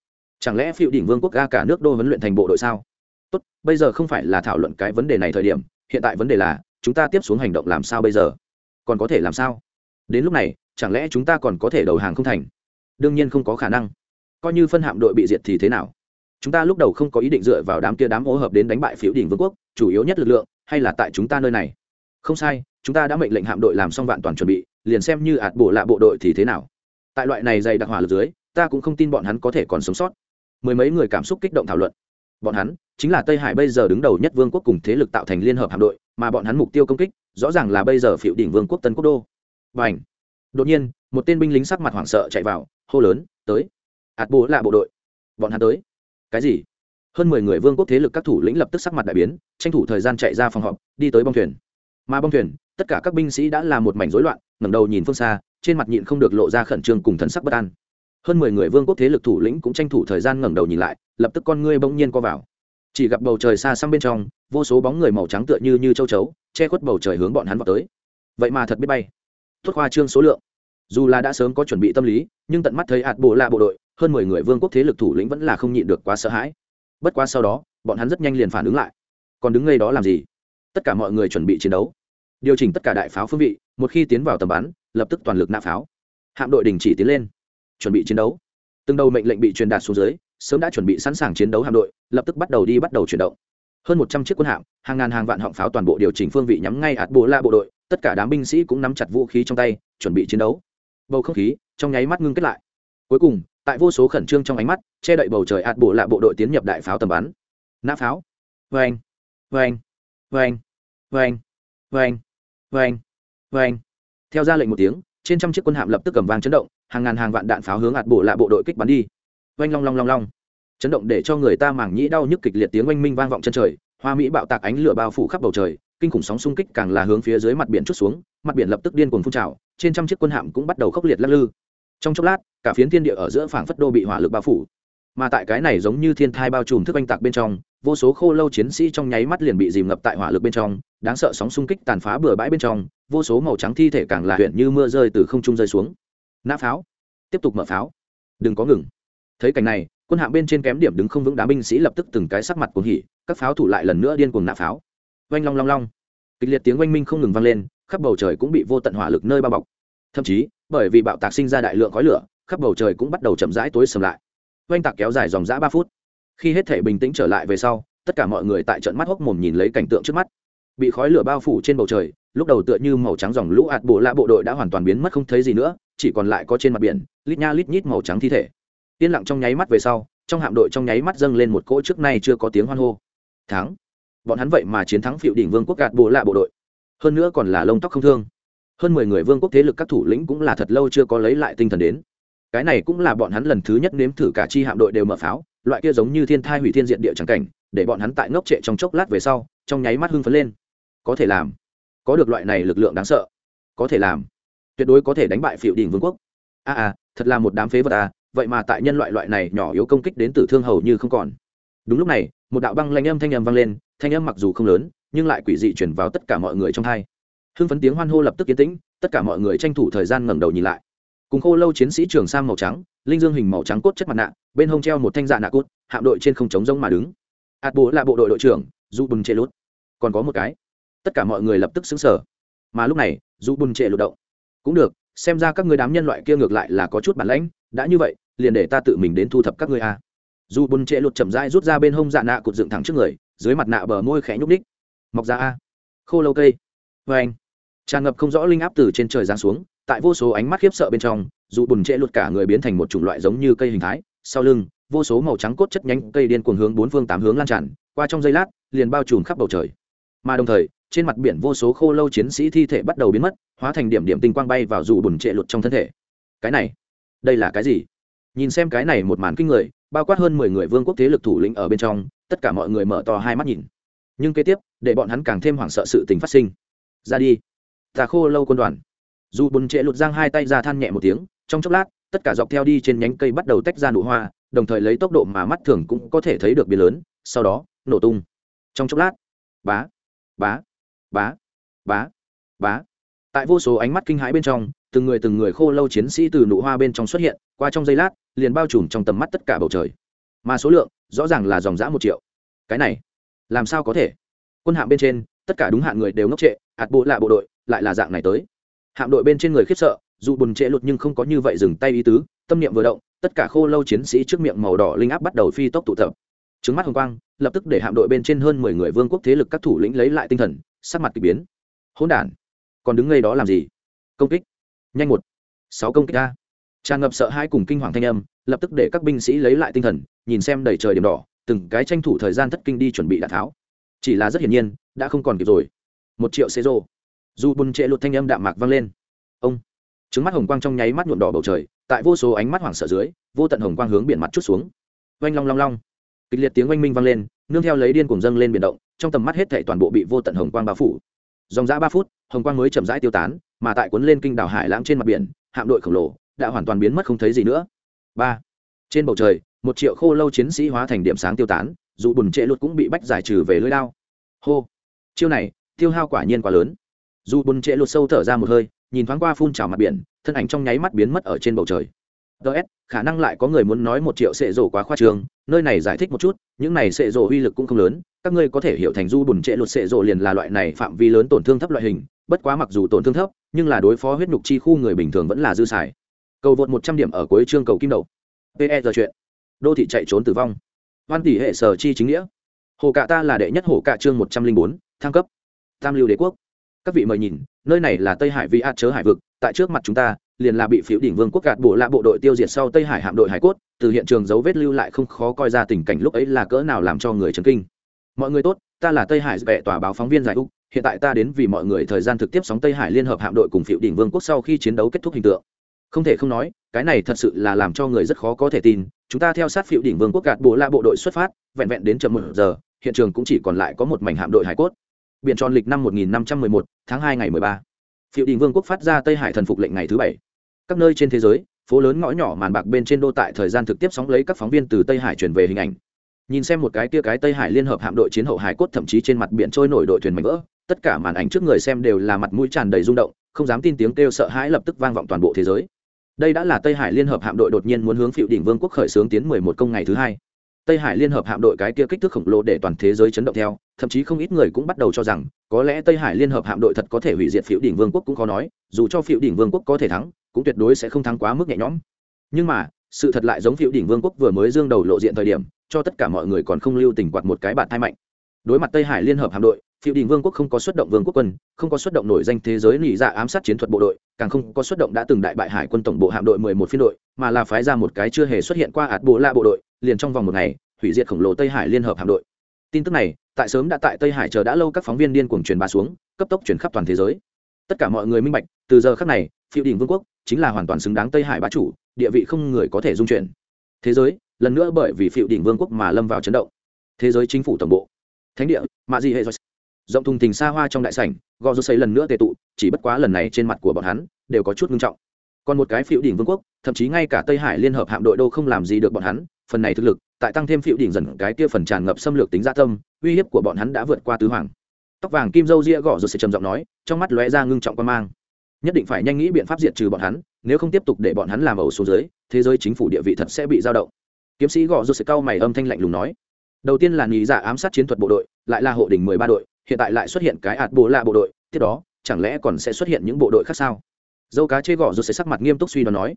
Chẳng lẽ phiêu đỉnh vương quốc ga cả nước đô huấn luyện thành bộ đội sao? Tốt, bây giờ không phải là thảo luận cái vấn đề này thời điểm, hiện tại vấn đề là, chúng ta tiếp xuống hành động làm sao bây giờ? Còn có thể làm sao? Đến lúc này, chẳng lẽ chúng ta còn có thể đầu hàng không thành? Đương nhiên không có khả năng. Coi như phân hạm đội bị diệt thì thế nào? Chúng ta lúc đầu không có ý định dựa vào đám kia đám ô hợp đến đánh bại phiếu đỉnh vương quốc, chủ yếu nhất lực lượng, hay là tại chúng ta nơi này? Không sai, chúng ta đã mệnh lệnh hạm đội làm xong vạn toàn chuẩn bị, liền xem như ạt bổ lạ bộ đội thì thế nào. Tại loại này dày đặc hỏa lực dưới, ta cũng không tin bọn hắn có thể còn sống sót. Mười mấy người cảm xúc kích động thảo luận. Bọn hắn chính là tây hải bây giờ đứng đầu nhất vương quốc cùng thế lực tạo thành liên hợp hạm đội, mà bọn hắn mục tiêu công kích, rõ ràng là bây giờ phiệu đỉnh vương quốc tân quốc đô. Và ảnh đột nhiên, một tên binh lính sắc mặt hoảng sợ chạy vào, hô lớn, tới! Ạt bố là bộ đội! Bọn hắn tới! Cái gì? Hơn mười người vương quốc thế lực các thủ lĩnh lập tức sắc mặt đại biến, tranh thủ thời gian chạy ra phòng họp, đi tới bong thuyền. Mà bong thuyền, tất cả các binh sĩ đã là một mảnh rối loạn, ngẩng đầu nhìn phương xa, trên mặt nhịn không được lộ ra khẩn trương cùng thần sắc bất an. Hơn mười người vương quốc thế lực thủ lĩnh cũng tranh thủ thời gian ngẩng đầu nhìn lại, lập tức con ngươi bỗng nhiên co vào. Chỉ gặp bầu trời xa xăm bên trong, vô số bóng người màu trắng tựa như như châu chấu, che khuất bầu trời hướng bọn hắn vào tới. Vậy mà thật biết bay. Tốt khoa trương số lượng. Dù là đã sớm có chuẩn bị tâm lý, nhưng tận mắt thấy hạt bộ là bộ đội hơn mười người vương quốc thế lực thủ lĩnh vẫn là không nhịn được quá sợ hãi. Bất quá sau đó, bọn hắn rất nhanh liền phản ứng lại. Còn đứng ngay đó làm gì? Tất cả mọi người chuẩn bị chiến đấu. Điều chỉnh tất cả đại pháo phương vị, một khi tiến vào tầm bắn, lập tức toàn lực nạp pháo. Hạm đội đình chỉ tiến lên, chuẩn bị chiến đấu. Từng đầu mệnh lệnh bị truyền đạt xuống dưới, sớm đã chuẩn bị sẵn sàng chiến đấu hạm đội, lập tức bắt đầu đi bắt đầu chuyển động. Hơn một trăm chiếc quân hạm, hàng ngàn hàng vạn họng pháo toàn bộ điều chỉnh phương vị nhắm ngay ạt bộ la bộ đội, tất cả đám binh sĩ cũng nắm chặt vũ khí trong tay, chuẩn bị chiến đấu. Bầu không khí trong nháy mắt ngưng kết lại. Cuối cùng tại vô số khẩn trương trong ánh mắt, che đậy bầu trời ạt bộ lạ bộ đội tiến nhập đại pháo tầm bắn. Nã pháo. Vâng vâng vâng vâng vâng vâng vâng theo ra lệnh một tiếng, trên trăm chiếc quân hạm lập tức cầm vang chấn động, hàng ngàn hàng vạn đạn pháo hướng ạt bộ lạ bộ đội kích bắn đi. Vang long long long long. Chấn động để cho người ta mảng nhĩ đau nhức kịch liệt tiếng oanh minh vang vọng chân trời, hoa mỹ bạo tạc ánh lửa bao phủ khắp bầu trời, kinh khủng sóng xung kích càng là hướng phía dưới mặt biển chút xuống, mặt biển lập tức điên cuồng phun trào, trên trăm chiếc quân hạm cũng bắt đầu khốc liệt lắc lư trong chốc lát, cả phiến thiên địa ở giữa phảng phất đô bị hỏa lực bao phủ. Mà tại cái này giống như thiên thai bao trùm thức oanh tạc bên trong, vô số khô lâu chiến sĩ trong nháy mắt liền bị dìm ngập tại hỏa lực bên trong, đáng sợ sóng xung kích tàn phá bừa bãi bên trong, vô số màu trắng thi thể càng là huyện như mưa rơi từ không trung rơi xuống. Nã pháo. Tiếp tục mở pháo. Đừng có ngừng. Thấy cảnh này, quân hạng bên trên kém điểm đứng không vững đá binh sĩ lập tức từng cái sắc mặt cuồng hỉ, các pháo thủ lại lần nữa điên cuồng nã pháo. Oanh long long long. Kịch liệt tiếng oanh minh không ngừng vang lên, khắp bầu trời cũng bị vô tận hỏa lực nơi bao bọc. Thậm chí bởi vì bạo tạc sinh ra đại lượng khói lửa, khắp bầu trời cũng bắt đầu chậm rãi tối sầm lại. Oanh tạc kéo dài dòng dã ba phút. Khi hết thể bình tĩnh trở lại về sau, tất cả mọi người tại trận mắt hốc mồm nhìn lấy cảnh tượng trước mắt. Bị khói lửa bao phủ trên bầu trời, lúc đầu tựa như màu trắng dòng lũ ạt bộ lạ bộ đội đã hoàn toàn biến mất không thấy gì nữa, chỉ còn lại có trên mặt biển, lít nha lít nhít màu trắng thi thể. Yên lặng trong nháy mắt về sau, trong hạm đội trong nháy mắt dâng lên một cỗ trước nay chưa có tiếng hoan hô. Thắng. Bọn hắn vậy mà chiến thắng phiệu đỉnh vương quốc gạt bộ lạ bộ đội. Hơn nữa còn là lông tóc không thương hơn mười người vương quốc thế lực các thủ lĩnh cũng là thật lâu chưa có lấy lại tinh thần đến. Cái này cũng là bọn hắn lần thứ nhất nếm thử cả chi hạm đội đều mở pháo loại kia giống như thiên thai hủy thiên diện địa trắng cảnh để bọn hắn tại ngốc trệ trong chốc lát về sau trong nháy mắt hưng phấn lên. Có thể làm. Có được loại này lực lượng đáng sợ. Có thể làm. Tuyệt đối có thể đánh bại phiệu đỉnh vương quốc. A à, à thật là một đám phế vật à vậy mà tại nhân loại loại này nhỏ yếu công kích đến tử thương hầu như không còn. Đúng lúc này một đạo băng lanh âm thanh âm vang lên thanh âm mặc dù không lớn nhưng lại quỷ dị chuyển vào tất cả mọi người trong thai hưng phấn tiếng hoan hô lập tức yên tĩnh, tất cả mọi người tranh thủ thời gian ngẩng đầu nhìn lại. Cùng khô lâu chiến sĩ trường sang màu trắng, linh dương hình màu trắng cốt chất mặt nạ, bên hông treo một thanh dạ nạ cốt, hạm đội trên không chống rông mà đứng. Ạt bố là bộ đội đội trưởng du bùn trệ lút còn có một cái. Tất cả mọi người lập tức xứng sở mà lúc này du bùn trệ lụt động. Cũng được, xem ra các người đám nhân loại kia ngược lại là có chút bản lãnh, đã như vậy, liền để ta tự mình đến thu thập các ngươi a. Dù bùn trệ lụt chậm rãi rút ra bên hông dạ nạ cụt dựng thẳng trước người, dưới mặt nạ bờ môi khẽ nhúc ních mọc ra a. Khô lâu cây. Vê anh tràn ngập không rõ linh áp từ trên trời giáng xuống, tại vô số ánh mắt khiếp sợ bên trong, dù bùn trệ lụt cả người biến thành một chủng loại giống như cây hình thái, sau lưng, vô số màu trắng cốt chất nhánh cây điên cuồng hướng bốn phương tám hướng lan tràn, qua trong giây lát, liền bao trùm khắp bầu trời. Mà đồng thời, trên mặt biển vô số khô lâu chiến sĩ thi thể bắt đầu biến mất, hóa thành điểm điểm tinh quang bay vào dù bùn trệ lụt trong thân thể. Cái này, đây là cái gì? Nhìn xem cái này một màn kinh người, bao quát hơn mười người vương quốc thế lực thủ lĩnh ở bên trong, tất cả mọi người mở to hai mắt nhìn. Nhưng kế tiếp, để bọn hắn càng thêm hoảng sợ sự tình phát sinh. Ra đi ta khô lâu quân đoàn. Dù bùn trệ lụt giang hai tay ra than nhẹ một tiếng, trong chốc lát, tất cả dọc theo đi trên nhánh cây bắt đầu tách ra nụ hoa, đồng thời lấy tốc độ mà mắt thường cũng có thể thấy được biến lớn, sau đó, nổ tung. Trong chốc lát, bá bá bá bá bá. Tại vô số ánh mắt kinh hãi bên trong, từng người từng người khô lâu chiến sĩ từ nụ hoa bên trong xuất hiện, qua trong giây lát, liền bao trùm trong tầm mắt tất cả bầu trời. Mà số lượng, rõ ràng là dòng dã một triệu. Cái này, làm sao có thể? Quân hạng bên trên, tất cả đúng hạng người đều ngốc trệ hạt bộ lạ bộ đội lại là dạng này tới. Hạm đội bên trên người khiếp sợ, dù bùn trễ lụt nhưng không có như vậy dừng tay ý tứ, tâm niệm vừa động, tất cả khô lâu chiến sĩ trước miệng màu đỏ linh áp bắt đầu phi tốc tụ tập. Trứng mắt hồng quang, lập tức để hạm đội bên trên hơn mười người vương quốc thế lực các thủ lĩnh lấy lại tinh thần, sắc mặt k ỳ biến. Hỗn đản, còn đứng ngay đó làm gì? Công kích. Nhanh một. Sáu công kích ra tràn ngập sợ hãi cùng kinh hoàng thanh âm, lập tức để các binh sĩ lấy lại tinh thần, nhìn xem đầy trời điểm đỏ, từng cái tranh thủ thời gian thất kinh đi chuẩn bị đạn tháo. Chỉ là rất hiển nhiên, đã không còn kịp rồi. Một triệu xê rô dù bùn trệ lụt thanh âm đạm mạc vang lên. Ông. Trứng mắt hồng quang trong nháy mắt nhuộm đỏ bầu trời, tại vô số ánh mắt hoảng sợ dưới, vô tận hồng quang hướng biển mặt chút xuống. Oanh long long long. Kịch liệt tiếng oanh minh vang lên, nương theo lấy điên cùng dâng lên biển động, trong tầm mắt hết thảy toàn bộ bị vô tận hồng quang bao phủ. Dòng dã ba phút, hồng quang mới chậm rãi tiêu tán, mà tại cuốn lên kinh đảo hải lãng trên mặt biển, hạm đội khổng lồ đã hoàn toàn biến mất không thấy gì nữa. Ba. Trên bầu trời, một triệu khô lâu chiến sĩ hóa thành điểm sáng tiêu tán, dù bùn trệ lụt cũng bị bách giải trừ về lưới lao hô. Chiêu này, tiêu hao quả nhiên quá lớn dù bùn trệ lột sâu thở ra một hơi, nhìn thoáng qua phun trào mặt biển, thân ảnh trong nháy mắt biến mất ở trên bầu trời. Ts khả năng lại có người muốn nói một triệu sệ rổ quá khoa trường, nơi này giải thích một chút, những này sệ rổ uy lực cũng không lớn, các ngươi có thể hiểu thành du bùn trệ lột sệ rổ liền là loại này phạm vi lớn tổn thương thấp loại hình, bất quá mặc dù tổn thương thấp, nhưng là đối phó huyết nhục chi khu người bình thường vẫn là dư xài. Cầu vượt một trăm điểm ở cuối chương cầu kim đầu. Pe giờ chuyện. Đô thị chạy trốn tử vong. Hoan tỷ hệ sở chi chính nghĩa. Hồ cạ ta là đệ nhất hồ cạ chương một trăm linh bốn, thăng cấp. Tam lưu đế quốc các vị mời nhìn, nơi này là tây hải vi át chớ hải vực, tại trước mặt chúng ta, liền là bị phiếu đỉnh vương quốc gạt bộ lạ bộ đội tiêu diệt sau tây hải hạm đội hải cốt, từ hiện trường dấu vết lưu lại không khó coi ra tình cảnh lúc ấy là cỡ nào làm cho người chấn kinh. Mọi người tốt, ta là tây hải vệ tòa báo phóng viên giải úc, hiện tại ta đến vì mọi người thời gian thực tiếp sóng tây hải liên hợp hạm đội cùng phiếu đỉnh vương quốc sau khi chiến đấu kết thúc hình tượng. Không thể không nói, cái này thật sự là làm cho người rất khó có thể tin, chúng ta theo sát phiếu đỉnh vương quốc gạt bộ la bộ đội xuất phát, vẹn vẹn đến chậm một giờ, hiện trường cũng chỉ còn lại có một mảnh hạm đội hải cốt biển tròn lịch năm 1511, tháng 2 ngày 13. phiệu đỉnh vương quốc phát ra tây hải thần phục lệnh ngày thứ bảy. Các nơi trên thế giới phố lớn ngõ nhỏ màn bạc bên trên đô tại thời gian thực tiếp sóng lấy các phóng viên từ tây hải chuyển về hình ảnh. Nhìn xem một cái kia cái tây hải liên hợp hạm đội chiến hậu hải cốt thậm chí trên mặt biển trôi nổi đội thuyền mảnh vỡ tất cả màn ảnh trước người xem đều là mặt mũi tràn đầy rung động không dám tin tiếng kêu sợ hãi lập tức vang vọng toàn bộ thế giới. Đây đã là tây hải liên hợp hạm đội đột nhiên muốn hướng phiệu đỉnh vương quốc khởi xướng tiến mười một công ngày thứ hai tây hải liên hợp hạm đội cái kia kích thước khổng lồ để toàn thế giới chấn động theo, thậm chí không ít người cũng bắt đầu cho rằng, có lẽ tây hải liên hợp hạm đội thật có thể hủy diệt phiệu đỉnh vương quốc cũng khó nói, dù cho phiệu đỉnh vương quốc có thể thắng, cũng tuyệt đối sẽ không thắng quá mức nhẹ nhõm. Nhưng mà, sự thật lại giống phiệu đỉnh vương quốc vừa mới dương đầu lộ diện thời điểm, cho tất cả mọi người còn không lưu tình quạt một cái bạn thai mạnh. Đối mặt tây hải liên hợp hạm đội phiệu đình vương quốc không có xuất động vương quốc quân, không có xuất động nổi danh thế giới nỉ dạ ám sát chiến thuật bộ đội, càng không có xuất động đã từng đại bại hải quân tổng bộ hạm đội mười một phiên đội, mà là phái ra một cái chưa hề xuất hiện qua ạt bộ la bộ đội liền trong vòng một ngày, hủy diệt khổng lồ tây hải liên hợp hạm đội. Tin tức này, tại sớm đã tại tây hải chờ đã lâu các phóng viên điên cuồng truyền bá xuống, cấp tốc truyền khắp toàn thế giới. Tất cả mọi người minh bạch, từ giờ khắc này phiêu đình vương quốc chính là hoàn toàn xứng đáng tây hải bá chủ, địa vị không người có thể dung chuyển. Thế giới, lần nữa bởi vì phiêu đỉnh vương quốc mà lâm vào chấn động. Thế giới chính phủ tổng bộ, thánh địa mạ di hệ rộng thùng thình xa hoa trong đại sảnh gò rô xây lần nữa tệ tụ, chỉ bất quá lần này trên mặt của bọn hắn đều có chút ngưng trọng còn một cái phiệu đỉnh vương quốc, thậm chí ngay cả tây hải liên hợp hạm đội đô không làm gì được bọn hắn, phần này thực lực, tại tăng thêm phiệu đỉnh dần cái kia phần tràn ngập xâm lược tính gia tâm, uy hiếp của bọn hắn đã vượt qua tứ hoàng. Tóc vàng kim dâu ria gõ rồi sẽ trầm giọng nói, trong mắt lóe ra ngưng trọng quan mang. Nhất định phải nhanh nghĩ biện pháp diệt trừ bọn hắn, nếu không tiếp tục để bọn hắn làm ẩu số dưới, thế giới chính phủ địa vị thật sẽ bị dao động. Kiếm sĩ gõ rồi sẽ cau mày âm thanh lạnh lùng nói. Đầu tiên là nhì dạ ám sát chiến thuật bộ đội, lại là hộ đỉnh mười ba đội, hiện tại lại xuất hiện cái ạt bố là bộ đội, tiếp đó, chẳng lẽ còn sẽ xuất hiện những bộ đội khác sao? Dâu cá chê gõ rồi sẽ sắc mặt nghiêm túc suy đoán nói,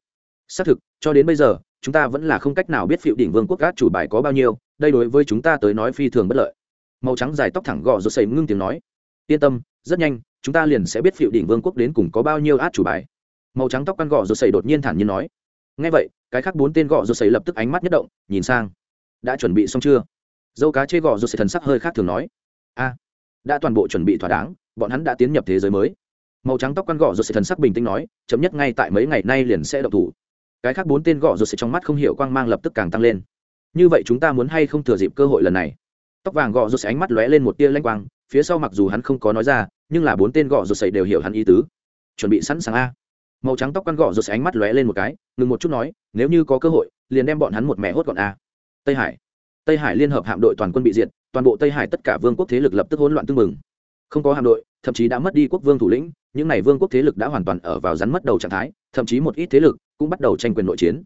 xác thực, cho đến bây giờ, chúng ta vẫn là không cách nào biết phiệu đỉnh vương quốc cát chủ bài có bao nhiêu, đây đối với chúng ta tới nói phi thường bất lợi. Màu trắng dài tóc thẳng gõ rồi sầy ngưng tiếng nói, yên tâm, rất nhanh, chúng ta liền sẽ biết phiệu đỉnh vương quốc đến cùng có bao nhiêu át chủ bài. Màu trắng tóc căn gõ rồi sầy đột nhiên thản nhiên nói ngay vậy, cái khác bốn tên gõ rồi sầy lập tức ánh mắt nhất động, nhìn sang, đã chuẩn bị xong chưa? Dâu cá chê gõ rồi sầy thần sắc hơi khác thường nói, a, đã toàn bộ chuẩn bị thỏa đáng, bọn hắn đã tiến nhập thế giới mới màu trắng tóc quan gõ rồi sẽ thần sắc bình tĩnh nói chấm nhất ngay tại mấy ngày nay liền sẽ độc thủ. Cái khác bốn tên gõ rồi sẽ trong mắt không hiểu quang mang lập tức càng tăng lên. Như vậy chúng ta muốn hay không thừa dịp cơ hội lần này? Tóc vàng gõ rồi sẽ ánh mắt lóe lên một tia lanh quang, phía sau mặc dù hắn không có nói ra, nhưng là bốn tên gõ rồi sẽ đều hiểu hắn ý tứ. Chuẩn bị sẵn sàng a. Màu trắng tóc quan gõ rồi sẽ ánh mắt lóe lên một cái, ngừng một chút nói, nếu như có cơ hội, liền đem bọn hắn một mẹ hốt gọn a. Tây hải. Tây hải liên hợp hạm đội toàn quân bị diệt, toàn bộ tây hải tất cả vương quốc thế lực lập tức hỗn loạn tương mừng không có hạm đội, thậm chí đã mất đi quốc vương thủ lĩnh những n à y vương quốc thế lực đã hoàn toàn ở vào rắn mất đầu trạng thái, thậm chí một ít thế lực cũng bắt đầu tranh quyền nội chiến.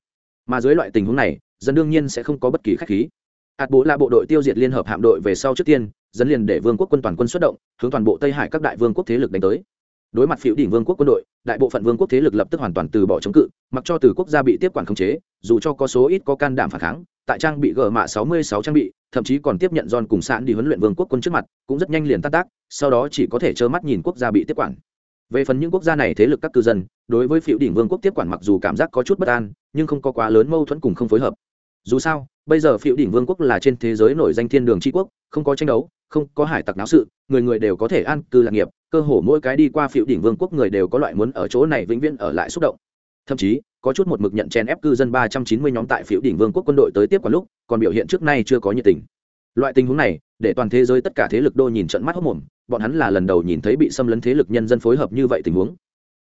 Mà dưới loại tình huống này, dân đương nhiên sẽ không có bất kỳ k h á c h khí. Hạt bố là bộ đội tiêu diệt liên hợp hạm đội về sau trước tiên, dân liền để vương quốc quân toàn quân xuất động, hướng toàn bộ tây hải các đại vương quốc thế lực đánh tới. Đối mặt phiếu đỉnh vương quốc quân đội, đại bộ phận vương quốc thế lực lập tức hoàn toàn từ bỏ chống cự, mặc cho từ quốc gia bị tiếp quản khống chế, dù cho có số ít có can đảm phản kháng, tại trang bị gỡ mạ 66 trang bị, thậm chí còn tiếp nhận giòn cùng sạn đi huấn luyện vương quốc quân trước mặt, cũng rất nhanh liền tan tác, sau đó chỉ có thể trơ mắt nhìn quốc gia bị tiếp quản về phần những quốc gia này thế lực các cư dân, đối với phiệu đỉnh vương quốc tiếp quản mặc dù cảm giác có chút bất an, nhưng không có quá lớn mâu thuẫn cùng không phối hợp. Dù sao, bây giờ phiệu đỉnh vương quốc là trên thế giới nổi danh thiên đường tri quốc, không có tranh đấu, không có hải tặc náo sự, người người đều có thể an cư lạc nghiệp, cơ hồ mỗi cái đi qua phiệu đỉnh vương quốc người đều có loại muốn ở chỗ này vĩnh viễn ở lại xúc động. Thậm chí, có chút một mực nhận chen ép cư dân ba trăm chín mươi nhóm tại phiếu đỉnh vương quốc quân đội tới tiếp quản lúc, còn biểu hiện trước nay chưa có nhiệt tình. Loại tình huống này, để toàn thế giới tất cả thế lực đô nhìn trận mắt hốc mồm bọn hắn là lần đầu nhìn thấy bị xâm lấn thế lực nhân dân phối hợp như vậy tình huống.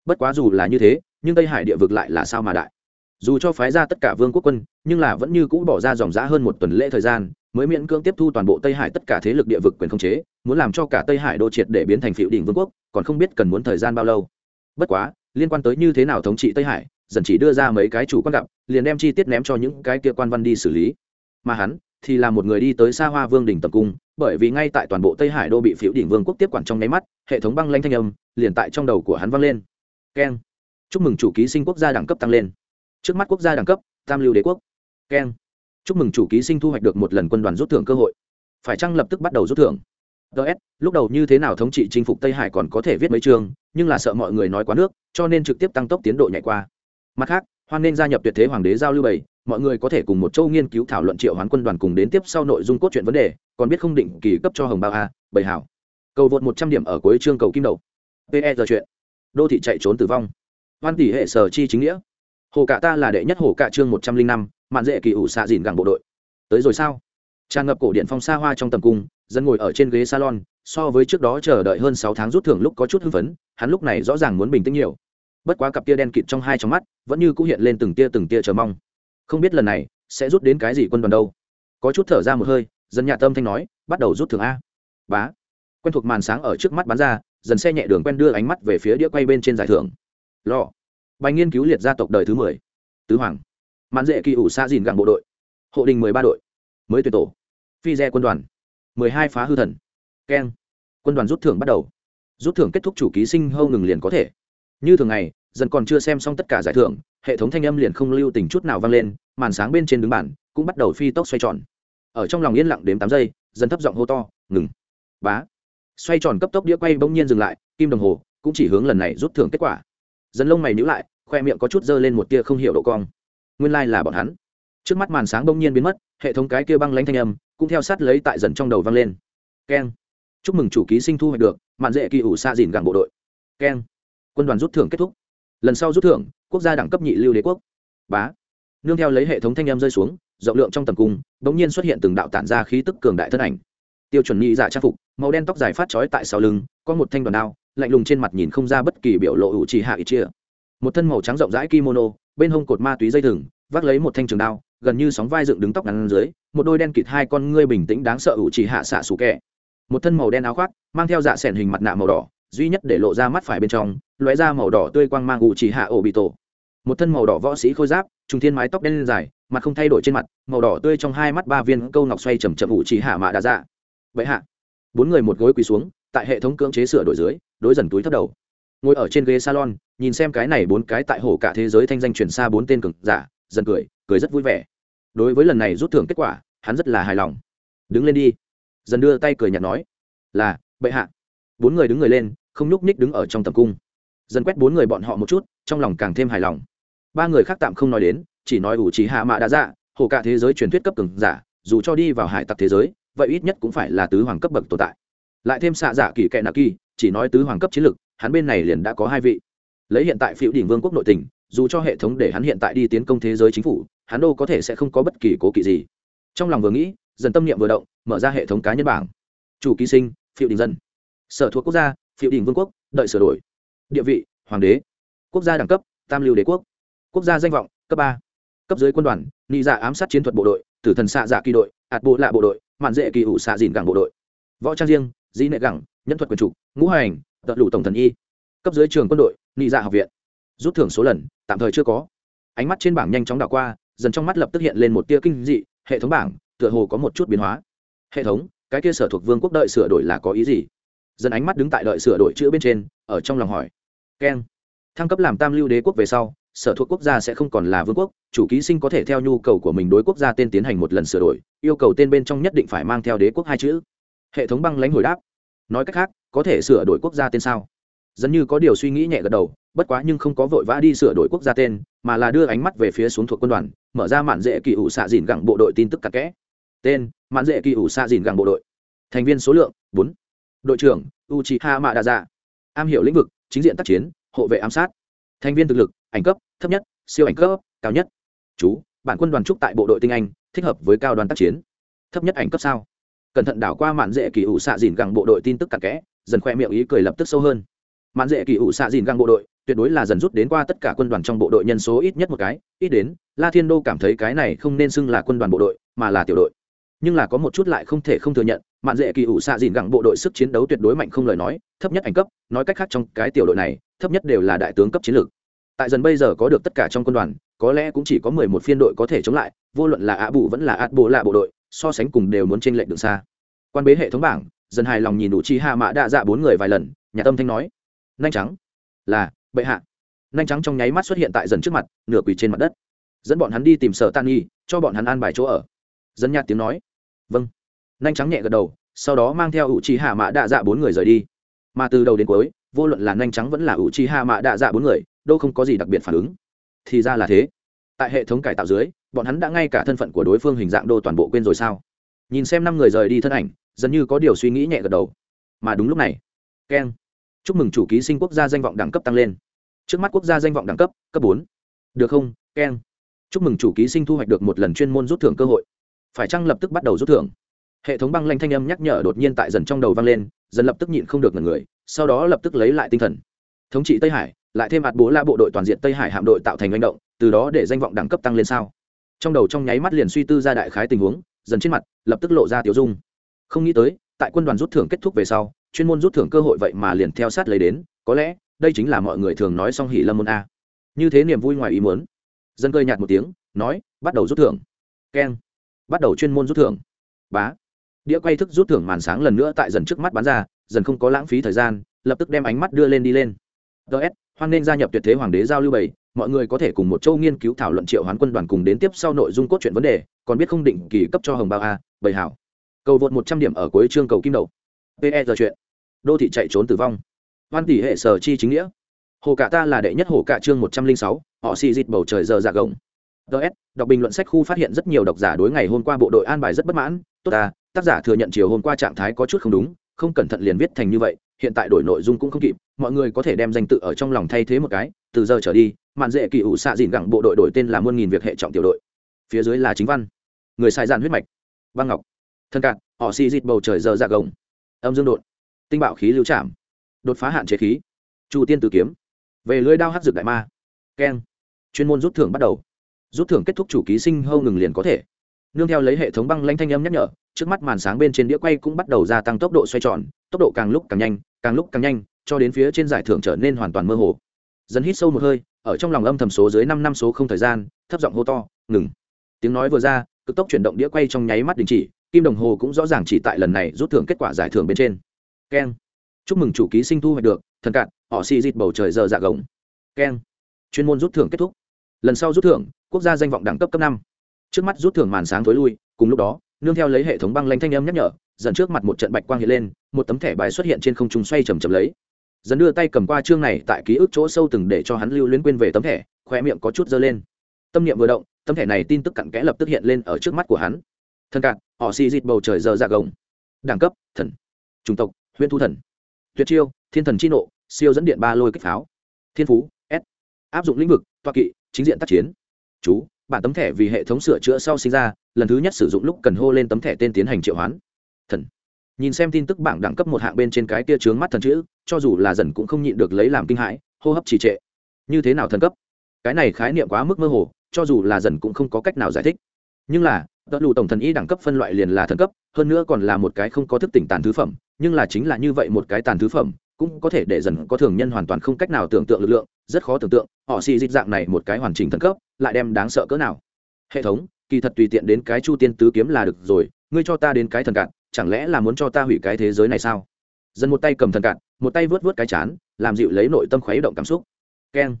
Bất quá dù là như thế, nhưng tây hải địa vực lại là sao mà đại. Dù cho phái ra tất cả vương quốc quân, nhưng là vẫn như cũ bỏ ra dòng giã hơn một tuần lễ thời gian, mới miễn cưỡng tiếp thu toàn bộ tây hải tất cả thế lực địa vực quyền khống chế, muốn làm cho cả tây hải đô triệt để biến thành phiệu đỉnh vương quốc, còn không biết cần muốn thời gian bao lâu. Bất quá, liên quan tới như thế nào thống trị tây hải, dần chỉ đưa ra mấy cái chủ quan gặp, liền đem chi tiết ném cho những cái kia quan văn đi xử lý. Mà hắn thì là một người đi tới xa hoa vương đình tập cung, bởi vì ngay tại toàn bộ tây hải đô bị phiếu đỉnh vương quốc tiếp quản trong nháy mắt, hệ thống băng lanh thanh âm liền tại trong đầu của hắn vang lên. Keng. Chúc mừng chủ ký sinh quốc gia đẳng cấp tăng lên. Trước mắt quốc gia đẳng cấp, tam lưu đế quốc. Keng. Chúc mừng chủ ký sinh thu hoạch được một lần quân đoàn rút thưởng cơ hội. Phải chăng lập tức bắt đầu rút thưởng? Ts lúc đầu như thế nào thống trị chinh phục tây hải còn có thể viết mấy chương, nhưng là sợ mọi người nói quá nước, cho nên trực tiếp tăng tốc tiến độ nhảy qua. Mặt khác hoan nên gia nhập tuyệt thế hoàng đế giao lưu bảy mọi người có thể cùng một châu nghiên cứu thảo luận triệu hoán quân đoàn cùng đến tiếp sau nội dung cốt truyện vấn đề, còn biết không định kỳ cấp cho hồng bao a bảy hảo. Cầu vượt một trăm điểm ở cuối chương cầu kim đầu. Pe giờ chuyện. Đô thị chạy trốn tử vong. Hoan tỷ hệ sở chi chính nghĩa. Hồ cả ta là đệ nhất hồ cả chương một trăm linh năm, mạn dễ kỳ ủ xạ dìn gẳng bộ đội. Tới rồi sao? Tràn ngập cổ điện phong xa hoa trong tầm cung, dân ngồi ở trên ghế salon, so với trước đó chờ đợi hơn sáu tháng rút thưởng lúc có chút hưng phấn, hắn lúc này rõ ràng muốn bình tĩnh nhiều bất quá cặp tia đen kịt trong hai trong mắt vẫn như cũng hiện lên từng tia từng tia chờ mong. Không biết lần này sẽ rút đến cái gì quân đoàn đâu. Có chút thở ra một hơi, dân nhà tâm thanh nói, bắt đầu rút thưởng a. Bá. Quen thuộc màn sáng ở trước mắt bắn ra, dần xe nhẹ đường quen đưa ánh mắt về phía đĩa quay bên trên giải thưởng. Lò. Bài nghiên cứu liệt gia tộc đời thứ mười. Tứ hoàng. Mãn dễ kỳ ủ xa dìn gặng bộ đội. Hộ đình mười ba đội. Mới tuyển tổ. Phi re quân đoàn. Mười hai phá hư thần. Keng. Quân đoàn rút thưởng bắt đầu. Rút thưởng kết thúc chủ ký sinh hâu ngừng liền có thể như thường ngày, dần còn chưa xem xong tất cả giải thưởng, hệ thống thanh âm liền không lưu tình chút nào vang lên, màn sáng bên trên đứng bản, cũng bắt đầu phi tốc xoay tròn. Ở trong lòng yên lặng đếm tám giây, dần thấp giọng hô to, ngừng. Bá. Xoay tròn cấp tốc đĩa quay bỗng nhiên dừng lại, kim đồng hồ cũng chỉ hướng lần này rút thưởng kết quả. Dần lông mày nhữ lại, khoe miệng có chút dơ lên một tia không hiểu độ cong. Nguyên lai、like、là bọn hắn. Trước mắt màn sáng bỗng nhiên biến mất, hệ thống cái kia băng lanh thanh âm cũng theo sát lấy tại dần trong đầu vang lên. Keng. Chúc mừng chủ ký sinh thu hoạch được, mạn dễ kỳ ủ xa dìn gàng bộ đội. Keng quân đoàn rút thưởng kết thúc. Lần sau rút thưởng, quốc gia đẳng cấp nhị lưu đế quốc. Bá. Nương theo lấy hệ thống thanh em rơi xuống, rộng lượng trong tầm cung đ ỗ n g nhiên xuất hiện từng đạo tản ra khí tức cường đại thân ảnh. Tiêu chuẩn nhị dạ trang phục, màu đen tóc dài phát trói tại sau lưng, có một thanh đoàn đao, lạnh lùng trên mặt nhìn không ra bất kỳ biểu lộ hữu trì hạ ít chia một thân màu trắng rộng rãi kimono, bên hông cột ma túy dây thừng, vác lấy một thanh trường đao, gần như sóng vai dựng đứng tóc ngắn dưới, một đôi đen kịt hai con ngươi bình tĩnh đáng sợ hữu trì hạ xạ xù kẹ. Một thân màu đen áo khoác, mang theo dạ s ẻ n hình mặt nạ màu đỏ, duy nhất để lộ ra mắt phải bên trong lóe ra màu đỏ tươi quang mang ủ chỉ hạ ổ bị tổ một thân màu đỏ võ sĩ khôi giáp, trùng thiên mái tóc đen lên dài, mặt không thay đổi trên mặt, màu đỏ tươi trong hai mắt ba viên câu ngọc xoay chầm chậm ủ chỉ hạ mạ đà dạ vậy hạ, bốn người một gối quỳ xuống, tại hệ thống cưỡng chế sửa đổi dưới, đối dần túi thấp đầu. Ngồi ở trên ghế salon, nhìn xem cái này bốn cái tại hồ cả thế giới thanh danh truyền xa bốn tên cường giả, dần cười cười rất vui vẻ. Đối với lần này rút thưởng kết quả, hắn rất là hài lòng. Đứng lên đi. Dần đưa tay cười nhạt nói, là, bệ hạ. Bốn người đứng người lên, không nhúc nhích đứng ở trong tầm cung dần quét bốn người bọn họ một chút, trong lòng càng thêm hài lòng. Ba người khác tạm không nói đến, chỉ nói ủ trí hạ mạ đã dạ hồ cả thế giới truyền thuyết cấp cường giả, dù cho đi vào hải tặc thế giới, vậy ít nhất cũng phải là tứ hoàng cấp bậc tồn tại. Lại thêm xạ giả kỳ kệ nạ kỳ, chỉ nói tứ hoàng cấp chiến lực, hắn bên này liền đã có hai vị. Lấy hiện tại phiệu đỉnh vương quốc nội tỉnh dù cho hệ thống để hắn hiện tại đi tiến công thế giới chính phủ, hắn đâu có thể sẽ không có bất kỳ cố kỵ gì. Trong lòng vừa nghĩ, dần tâm niệm vừa động, mở ra hệ thống cá nhân bảng. Chủ ký sinh phiệu đỉnh dân. Sở thuộc quốc gia phiệu đỉnh vương quốc, đợi sửa đổi địa vị, hoàng đế. Quốc gia đẳng cấp, tam lưu đế quốc. Quốc gia danh vọng, cấp ba. Cấp dưới quân đoàn, nị dạ ám sát chiến thuật bộ đội, tử thần xạ dạ kỳ đội, ạt bộ lạ bộ đội, mạn dễ kỳ ủ xạ dìn gẳng bộ đội. Võ trang riêng, dĩ nệ gẳng, nhân thuật quyền trục ngũ hành tận lũ tổng thần y. Cấp dưới trường quân đội, nị dạ học viện. Rút thưởng số lần, tạm thời chưa có. Ánh mắt trên bảng nhanh chóng đảo qua, dần trong mắt lập tức hiện lên một tia kinh dị, hệ thống bảng tựa hồ có một chút biến hóa. Hệ thống, cái kia sở thuộc vương quốc đợi sửa đổi là có ý gì? Dần ánh mắt đứng tại đợi sửa đổi chữ bên trên, ở trong lòng hỏi. Keng. Thăng cấp làm tam lưu đế quốc về sau, sở thuộc quốc gia sẽ không còn là vương quốc, chủ ký sinh có thể theo nhu cầu của mình đối quốc gia tên tiến hành một lần sửa đổi, yêu cầu tên bên trong nhất định phải mang theo đế quốc hai chữ. Hệ thống băng lãnh hồi đáp. Nói cách khác, có thể sửa đổi quốc gia tên sao? Dần như có điều suy nghĩ nhẹ gật đầu, bất quá nhưng không có vội vã đi sửa đổi quốc gia tên, mà là đưa ánh mắt về phía xuống thuộc quân đoàn, mở ra mạn dễ kỳ ủ xạ dìn gẳng bộ đội tin tức cặn kẽ. Tên, mạn dễ kỳ ủ xạ dìn gẳng bộ đội. Thành viên số lượng, bốn đội trưởng uchiha mạ đa dạ am hiểu lĩnh vực, chính diện tác chiến, hộ vệ ám sát. Thành viên thực lực, ảnh cấp, thấp nhất, siêu ảnh cấp, cao nhất. Chú, bản quân đoàn trúc tại bộ đội tinh anh, thích hợp với cao đoàn tác chiến. Thấp nhất ảnh cấp sao? Cẩn thận đảo qua mạn dễ kỳ ủ xạ dìn gẳng bộ đội tin tức cặn kẽ, dần khoe miệng ý cười lập tức sâu hơn. Mạn dễ kỳ ủ xạ dìn găng bộ đội, tuyệt đối là dần rút đến qua tất cả quân đoàn trong bộ đội nhân số ít nhất một cái, ít đến, la thiên đô cảm thấy cái này không nên xưng là quân đoàn bộ đội, mà là tiểu đội nhưng là có một chút lại không thể không thừa nhận, mạn dễ kỳ ủ xạ dìn gẳng bộ đội sức chiến đấu tuyệt đối mạnh không lời nói, thấp nhất ảnh cấp, nói cách khác trong cái tiểu đội này, thấp nhất đều là đại tướng cấp chiến lược. Tại dần bây giờ có được tất cả trong quân đoàn, có lẽ cũng chỉ có mười một phiên đội có thể chống lại, vô luận là ạ bù vẫn là át bộ lạ bộ đội, so sánh cùng đều muốn trên lệnh đường xa. Quan bế hệ thống bảng, dần hài lòng nhìn đủ chi hạ mã đa dạ bốn người vài lần, nhà tâm thanh nói, nhanh trắng là, bệ hạ. Nhanh trắng trong nháy mắt xuất hiện tại dần trước mặt, nửa quỳ trên mặt đất. Dẫn bọn hắn đi tìm sở tan nghi cho bọn hắn an bài chỗ ở dân nhạt tiếng nói. Vâng. Nhanh trắng nhẹ gật đầu, sau đó mang theo ủ chi hạ mã đạ dạ bốn người rời đi. Mà từ đầu đến cuối, vô luận là nhanh trắng vẫn là ủ chi hạ mã đạ dạ bốn người, đâu không có gì đặc biệt phản ứng. Thì ra là thế. Tại hệ thống cải tạo dưới, bọn hắn đã ngay cả thân phận của đối phương hình dạng đô toàn bộ quên rồi sao? Nhìn xem năm người rời đi thân ảnh, dần như có điều suy nghĩ nhẹ gật đầu. Mà đúng lúc này keng chúc mừng chủ ký sinh quốc gia danh vọng đẳng cấp tăng lên. Trước mắt quốc gia danh vọng đẳng cấp cấp bốn. Được không keng chúc mừng chủ ký sinh thu hoạch được một lần chuyên môn rút thưởng cơ hội phải chăng lập tức bắt đầu rút thưởng? Hệ thống băng lanh thanh âm nhắc nhở đột nhiên tại dần trong đầu vang lên, dần lập tức nhịn không được ngần người, sau đó lập tức lấy lại tinh thần. Thống trị tây hải, lại thêm hạt bố la bộ đội toàn diện tây hải hạm đội tạo thành manh động, từ đó để danh vọng đẳng cấp tăng lên sao? Trong đầu trong nháy mắt liền suy tư ra đại khái tình huống, dần trên mặt, lập tức lộ ra tiểu dung. Không nghĩ tới, tại quân đoàn rút thưởng kết thúc về sau, chuyên môn rút thưởng cơ hội vậy mà liền theo sát lấy đến, có lẽ, đây chính là mọi người thường nói xong hỉ lâm môn a. Như thế niềm vui ngoài ý muốn. Dân cơi nhạt một tiếng, nói, bắt đầu rút thưởng. Keng bắt đầu chuyên môn rút thưởng. Bá. Đĩa quay thức rút thưởng màn sáng lần nữa tại dần trước mắt bán ra, dần không có lãng phí thời gian, lập tức đem ánh mắt đưa lên đi lên. Ts hoan nên gia nhập tuyệt thế hoàng đế giao lưu bảy, mọi người có thể cùng một châu nghiên cứu thảo luận triệu hoán quân đoàn cùng đến tiếp sau nội dung cốt truyện vấn đề, còn biết không định kỳ cấp cho hồng bao a bảy hảo. Cầu vượt một trăm điểm ở cuối chương cầu kim đầu. Pe giờ chuyện. Đô thị chạy trốn tử vong. Hoan tỷ hệ sở chi chính nghĩa. Hồ cả ta là đệ nhất hồ cả chương một trăm linh sáu, họ xì dịt bầu trời giờ dạ gồng ts đọc bình luận sách khu phát hiện rất nhiều độc giả đối ngày hôm qua bộ đội an bài rất bất mãn. Tốt ta, tác giả thừa nhận chiều hôm qua trạng thái có chút không đúng, không cẩn thận liền viết thành như vậy, hiện tại đổi nội dung cũng không kịp, mọi người có thể đem danh tự ở trong lòng thay thế một cái, từ giờ trở đi, mạn dễ kỳ ủ xạ dìn gẳng bộ đội đổi tên là muôn nghìn việc hệ trọng tiểu đội. Phía dưới là chính văn. Người sai dạn huyết mạch. Băng ngọc. Thân cạn, họ xì dịt bầu trời giờ ra gồng. Âm dương đột tinh bạo khí lưu trảm. Đột phá hạn chế khí. Chu tiên tử kiếm. Về lưới đao hát dược đại ma. Keng. Chuyên môn rút thưởng bắt đầu rút thưởng kết thúc chủ ký sinh hâu ngừng liền có thể. Nương theo lấy hệ thống băng lanh thanh âm nhắc nhở, trước mắt màn sáng bên trên đĩa quay cũng bắt đầu gia tăng tốc độ xoay tròn, tốc độ càng lúc càng nhanh, càng lúc càng nhanh, cho đến phía trên giải thưởng trở nên hoàn toàn mơ hồ. Dần hít sâu một hơi, ở trong lòng âm thầm số dưới năm năm số không thời gian, thấp giọng hô to, ngừng. Tiếng nói vừa ra, cực tốc chuyển động đĩa quay trong nháy mắt đình chỉ, kim đồng hồ cũng rõ ràng chỉ tại lần này rút thưởng kết quả giải thưởng bên trên. Keng. Chúc mừng chủ ký sinh thu hoạch được, thần cạn, họ xì dịt bầu trời giờ dạ gồng. Keng. Chuyên môn rút thưởng kết thúc. Lần sau rút thưởng quốc gia danh vọng đẳng cấp cấp năm. Trước mắt rút thưởng màn sáng thối lui, cùng lúc đó, nương theo lấy hệ thống băng lanh thanh âm nhắc nhở, dần trước mặt một trận bạch quang hiện lên, một tấm thẻ bài xuất hiện trên không trung xoay chầm chầm lấy. Dần đưa tay cầm qua chương này tại ký ức chỗ sâu từng để cho hắn lưu luyến quên về tấm thẻ khoe miệng có chút dơ lên. Tâm niệm vừa động, tấm thẻ này tin tức cặn kẽ lập tức hiện lên ở trước mắt của hắn. Thân cạn, họ xì dịt bầu trời giờ dạ gồng. Đẳng cấp, thần. Chủng tộc huyền thu thần. Tuyệt chiêu, thiên thần chi nộ, siêu dẫn điện ba lôi kích pháo. Thiên phú, s. Áp dụng lĩnh vực, toa kỵ, chính diện tác chiến chú, bản tấm thẻ vì hệ thống sửa chữa sau sinh ra, lần thứ nhất sử dụng lúc cần hô lên tấm thẻ tên tiến hành triệu hoán. Thần. Nhìn xem tin tức bảng đẳng cấp một hạng bên trên cái kia trướng mắt thần chữ, cho dù là dần cũng không nhịn được lấy làm kinh hãi, hô hấp trì trệ. Như thế nào thần cấp? Cái này khái niệm quá mức mơ hồ, cho dù là dần cũng không có cách nào giải thích. Nhưng là tận lù tổng thần y đẳng cấp phân loại liền là thần cấp, hơn nữa còn là một cái không có thức tỉnh tàn thứ phẩm, nhưng là chính là như vậy một cái tàn thứ phẩm cũng có thể để dần có thường nhân hoàn toàn không cách nào tưởng tượng lực lượng, rất khó tưởng tượng, họ xì dịch dạng này một cái hoàn chỉnh thần cấp, lại đem đáng sợ cỡ nào. Hệ thống, kỳ thật tùy tiện đến cái chu tiên tứ kiếm là được rồi, ngươi cho ta đến cái thần cạn, chẳng lẽ là muốn cho ta hủy cái thế giới này sao? Dần một tay cầm thần cạn, một tay vớt vớt cái chán, làm dịu lấy nội tâm khuấy động cảm xúc. Keng.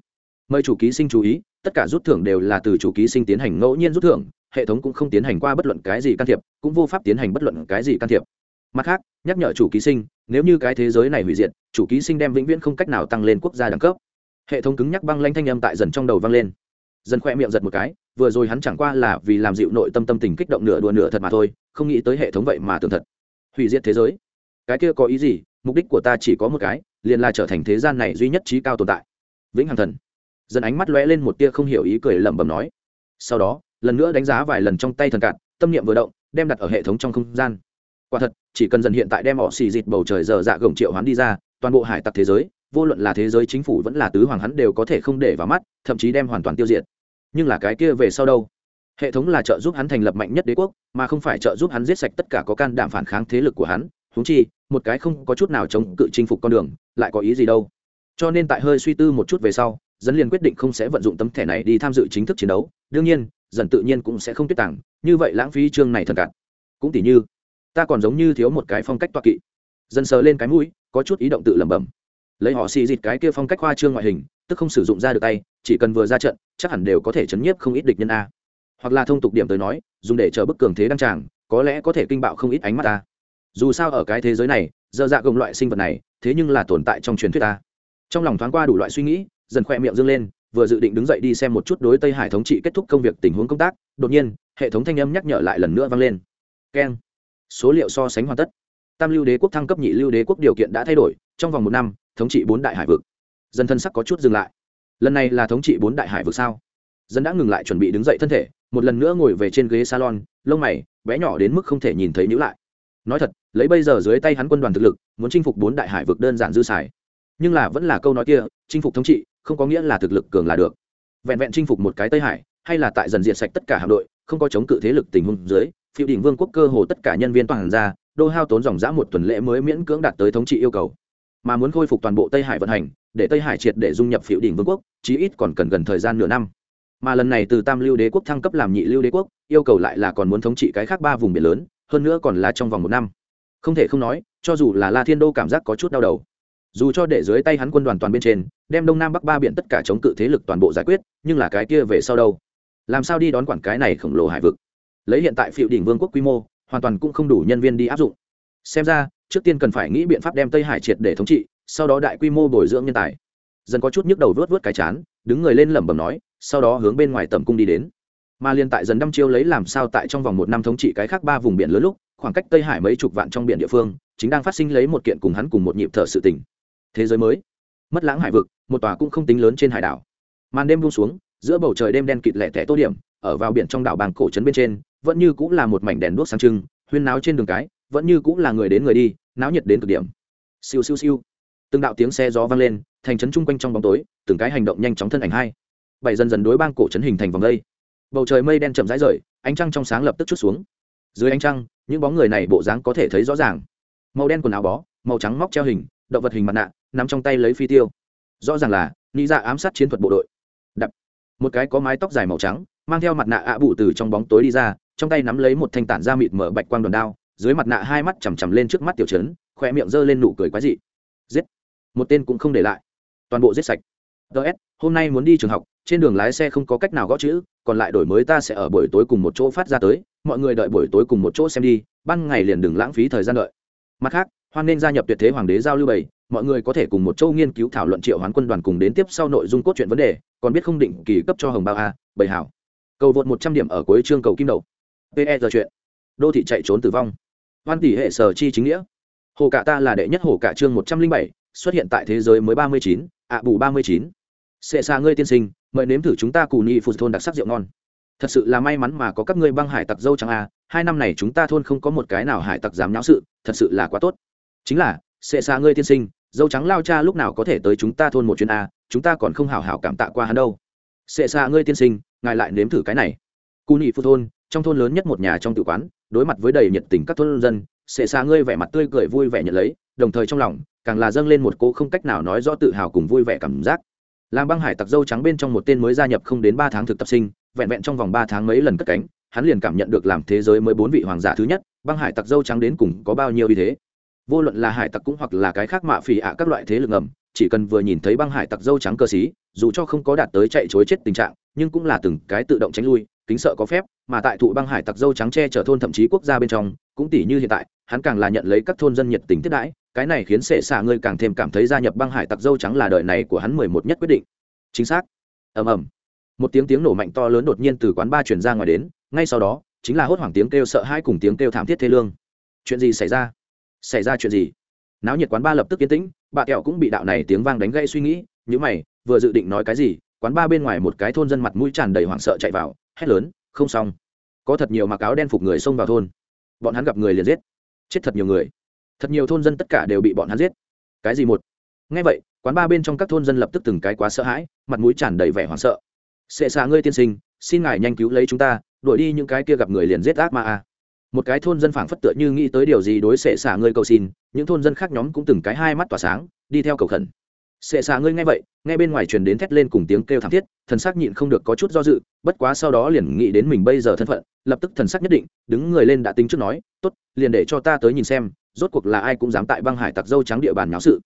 Mời chủ ký sinh chú ý, tất cả rút thưởng đều là từ chủ ký sinh tiến hành ngẫu nhiên rút thưởng, hệ thống cũng không tiến hành qua bất luận cái gì can thiệp, cũng vô pháp tiến hành bất luận cái gì can thiệp. Mặt khác, nhắc nhở chủ ký sinh nếu như cái thế giới này hủy diệt, chủ ký sinh đem vĩnh viễn không cách nào tăng lên quốc gia đẳng cấp. Hệ thống cứng nhắc băng lanh thanh âm tại dần trong đầu vang lên. Dần khoe miệng giật một cái, vừa rồi hắn chẳng qua là vì làm dịu nội tâm tâm tình kích động nửa đùa nửa thật mà thôi, không nghĩ tới hệ thống vậy mà tưởng thật. Hủy diệt thế giới. Cái kia có ý gì? Mục đích của ta chỉ có một cái, liền là trở thành thế gian này duy nhất trí cao tồn tại. Vĩnh hằng thần. Dần ánh mắt lóe lên một tia không hiểu ý cười lẩm bẩm nói. Sau đó, lần nữa đánh giá vài lần trong tay thần cạn, tâm niệm vừa động, đem đặt ở hệ thống trong không gian quả thật, chỉ cần dần hiện tại đem họ xì dịt bầu trời dở dạ gồng triệu hoán đi ra, toàn bộ hải tặc thế giới, vô luận là thế giới chính phủ vẫn là tứ hoàng hắn đều có thể không để vào mắt, thậm chí đem hoàn toàn tiêu diệt. Nhưng là cái kia về sau đâu? Hệ thống là trợ giúp hắn thành lập mạnh nhất đế quốc, mà không phải trợ giúp hắn giết sạch tất cả có can đảm phản kháng thế lực của hắn. Húng chi, một cái không có chút nào chống cự chinh phục con đường, lại có ý gì đâu? Cho nên tại hơi suy tư một chút về sau dân liền quyết định không sẽ vận dụng tấm thẻ này đi tham dự chính thức chiến đấu. Đương nhiên, dần tự nhiên cũng sẽ không tuyết tảng như vậy lãng phí chương này thần cạn cũng tỉ như ta còn giống như thiếu một cái phong cách toa kỵ. Dần sờ lên cái mũi, có chút ý động tự lẩm bẩm. Lấy họ xì dịt cái kia phong cách hoa trương ngoại hình, tức không sử dụng ra được tay, chỉ cần vừa ra trận, chắc hẳn đều có thể chấn nhiếp không ít địch nhân a. Hoặc là thông tục điểm tới nói, dùng để chờ bức cường thế đăng tràng, có lẽ có thể kinh bạo không ít ánh mắt ta dù sao ở cái thế giới này, dơ dạ gồng loại sinh vật này, thế nhưng là tồn tại trong truyền thuyết ta trong lòng thoáng qua đủ loại suy nghĩ, dần khoe miệng dâng lên, vừa dự định đứng dậy đi xem một chút đối tây hải thống trị kết thúc công việc tình huống công tác, đột nhiên, hệ thống thanh âm nhắc nhở lại lần nữa vang lên. Keng số liệu so sánh hoàn tất. Tam lưu đế quốc thăng cấp nhị lưu đế quốc điều kiện đã thay đổi, trong vòng một năm, thống trị bốn đại hải vực. Dân thân sắc có chút dừng lại. Lần này là thống trị bốn đại hải vực sao? Dân đã ngừng lại chuẩn bị đứng dậy thân thể, một lần nữa ngồi về trên ghế salon, lông mày, bé nhỏ đến mức không thể nhìn thấy nhữ lại. Nói thật, lấy bây giờ dưới tay hắn quân đoàn thực lực, muốn chinh phục bốn đại hải vực đơn giản dư xài. Nhưng là vẫn là câu nói kia, chinh phục thống trị, không có nghĩa là thực lực cường là được. Vẹn vẹn chinh phục một cái tây hải, hay là tại dần diện sạch tất cả hạm đội không có chống cự thế lực tình huống dưới phiêu đỉnh vương quốc cơ hồ tất cả nhân viên toàn ra, đô hao tốn dòng dã một tuần lễ mới miễn cưỡng đạt tới thống trị yêu cầu. Mà muốn khôi phục toàn bộ tây hải vận hành, để tây hải triệt để dung nhập phiêu đỉnh vương quốc, chí ít còn cần gần thời gian nửa năm. Mà lần này từ tam lưu đế quốc thăng cấp làm nhị lưu đế quốc, yêu cầu lại là còn muốn thống trị cái khác ba vùng biển lớn, hơn nữa còn là trong vòng một năm. Không thể không nói, cho dù là la thiên đô cảm giác có chút đau đầu, dù cho để dưới tay hắn quân đoàn toàn bên trên, đem đông nam bắc ba biển tất cả chống cự thế lực toàn bộ giải quyết, nhưng là cái kia về sau đâu? Làm sao đi đón quản cái này khổng lồ hải vực? Lấy hiện tại phiệu đỉnh vương quốc quy mô, hoàn toàn cũng không đủ nhân viên đi áp dụng. Xem ra, trước tiên cần phải nghĩ biện pháp đem tây hải triệt để thống trị, sau đó đại quy mô bồi dưỡng nhân tài. Dần có chút nhức đầu vớt vớt cái chán, đứng người lên lẩm bẩm nói, sau đó hướng bên ngoài tầm cung đi đến. Mà liên tại dần đăm chiêu lấy làm sao tại trong vòng một năm thống trị cái khác ba vùng biển lớn lúc, khoảng cách tây hải mấy chục vạn trong biển địa phương, chính đang phát sinh lấy một kiện cùng hắn cùng một nhịp thở sự tình. Thế giới mới. Mất lãng hải vực, một tòa cũng không tính lớn trên hải đảo. Màn đêm buông xuống giữa bầu trời đêm đen kịt lẻ tẻ tô điểm, ở vào biển trong đảo bàng cổ trấn bên trên, vẫn như cũng là một mảnh đèn đuốc sáng trưng, huyên náo trên đường cái, vẫn như cũng là người đến người đi, náo nhiệt đến cực điểm. Siêu siêu siêu. Từng đạo tiếng xe gió vang lên, thành trấn chung quanh trong bóng tối, từng cái hành động nhanh chóng thân ảnh hai. Bảy dần dần đối bang cổ trấn hình thành vòng đây. Bầu trời mây đen chậm rãi rời, ánh trăng trong sáng lập tức chút xuống. Dưới ánh trăng, những bóng người này bộ dáng có thể thấy rõ ràng. Màu đen quần áo bó, màu trắng móc treo hình, động vật hình mặt nạ nằm trong tay lấy phi tiêu. Rõ ràng là nghĩ ra dạ ám sát chiến thuật bộ đội một cái có mái tóc dài màu trắng, mang theo mặt nạ ạ bụ từ trong bóng tối đi ra, trong tay nắm lấy một thanh tản da mịt mở bạch quang đòn đao, dưới mặt nạ hai mắt chằm chằm lên trước mắt tiểu trấn khoe miệng giơ lên nụ cười quái dị. Giết! Một tên cũng không để lại. Toàn bộ giết sạch. Ts hôm nay muốn đi trường học, trên đường lái xe không có cách nào gõ chữ, còn lại đổi mới ta sẽ ở buổi tối cùng một chỗ phát ra tới, mọi người đợi buổi tối cùng một chỗ xem đi, ban ngày liền đừng lãng phí thời gian đợi. Mặt khác, hoan nên gia nhập tuyệt thế hoàng đế giao lưu bảy mọi người có thể cùng một châu nghiên cứu thảo luận triệu hoán quân đoàn cùng đến tiếp sau nội dung cốt truyện vấn đề, còn biết không định kỳ cấp cho hồng bao a bảy hảo. Cầu vượt một trăm điểm ở cuối chương cầu kim đầu. Pe giờ chuyện. Đô thị chạy trốn tử vong. Hoan tỷ hệ sở chi chính nghĩa. Hồ cả ta là đệ nhất hồ cả chương một trăm linh bảy, xuất hiện tại thế giới mới ba mươi chín, ạ bù ba mươi chín. Sệ xa ngươi tiên sinh, mời nếm thử chúng ta cù nhị phụ thôn đặc sắc rượu ngon. Thật sự là may mắn mà có các ngươi băng hải tặc dâu chẳng a, hai năm này chúng ta thôn không có một cái nào hải tặc dám nháo sự, thật sự là quá tốt. Chính là xệ xa ngươi tiên sinh, dâu trắng lao cha lúc nào có thể tới chúng ta thôn một chuyến a, chúng ta còn không hào hào cảm tạ qua hắn đâu. Xệ xa ngươi tiên sinh, ngài lại nếm thử cái này. Cù nhị phụ thôn, trong thôn lớn nhất một nhà trong tự quán, đối mặt với đầy nhiệt tình các thôn dân, xệ xa ngươi vẻ mặt tươi cười vui vẻ nhận lấy, đồng thời trong lòng, càng là dâng lên một cô không cách nào nói rõ tự hào cùng vui vẻ cảm giác. Làm băng hải tặc dâu trắng bên trong một tên mới gia nhập không đến ba tháng thực tập sinh, vẹn vẹn trong vòng ba tháng mấy lần cất cánh, hắn liền cảm nhận được làm thế giới mới bốn vị hoàng giả thứ nhất, băng hải tặc dâu trắng đến cùng có bao nhiêu như thế vô luận là hải tặc cũng hoặc là cái khác mạ phỉ ạ các loại thế lực ngầm, chỉ cần vừa nhìn thấy băng hải tặc dâu trắng cơ xí, dù cho không có đạt tới chạy chối chết tình trạng, nhưng cũng là từng cái tự động tránh lui, kính sợ có phép, mà tại thụ băng hải tặc dâu trắng che chở thôn thậm chí quốc gia bên trong, cũng tỷ như hiện tại, hắn càng là nhận lấy các thôn dân nhiệt tình tiếp đãi, cái này khiến sệ xạ ngươi càng thêm cảm thấy gia nhập băng hải tặc dâu trắng là đời này của hắn mười một nhất quyết định. Chính xác. Ầm ầm. Một tiếng tiếng nổ mạnh to lớn đột nhiên từ quán ba chuyển ra ngoài đến, ngay sau đó, chính là hốt hoảng tiếng kêu sợ hai cùng tiếng kêu thảm thiết thê lương. Chuyện gì xảy ra? Xảy ra chuyện gì? Náo nhiệt quán ba lập tức yên tĩnh, bà kẹo cũng bị đạo này tiếng vang đánh gây suy nghĩ nhữ mày, vừa dự định nói cái gì, quán ba bên ngoài một cái thôn dân mặt mũi tràn đầy hoảng sợ chạy vào, hét lớn, không xong. Có thật nhiều mặc áo đen phục người xông vào thôn. Bọn hắn gặp người liền giết. Chết thật nhiều người. Thật nhiều thôn dân tất cả đều bị bọn hắn giết. Cái gì một? Ngay vậy, quán ba bên trong các thôn dân lập tức từng cái quá sợ hãi, mặt mũi tràn đầy vẻ hoảng sợ. Sệ xạ ngươi tiên sinh, xin ngài nhanh cứu lấy chúng ta, đuổi đi những cái kia gặp người liền giết ác ma a một cái thôn dân phảng phất tựa như nghĩ tới điều gì đối xệ xả ngươi cầu xin, những thôn dân khác nhóm cũng từng cái hai mắt tỏa sáng, đi theo cầu khẩn. Xệ xả ngươi nghe vậy, nghe bên ngoài truyền đến thét lên cùng tiếng kêu thảm thiết, thần sắc nhịn không được có chút do dự, bất quá sau đó liền nghĩ đến mình bây giờ thân phận, lập tức thần sắc nhất định, đứng người lên đã tính trước nói, tốt, liền để cho ta tới nhìn xem, rốt cuộc là ai cũng dám tại băng hải tặc dâu trắng địa bàn nháo sự.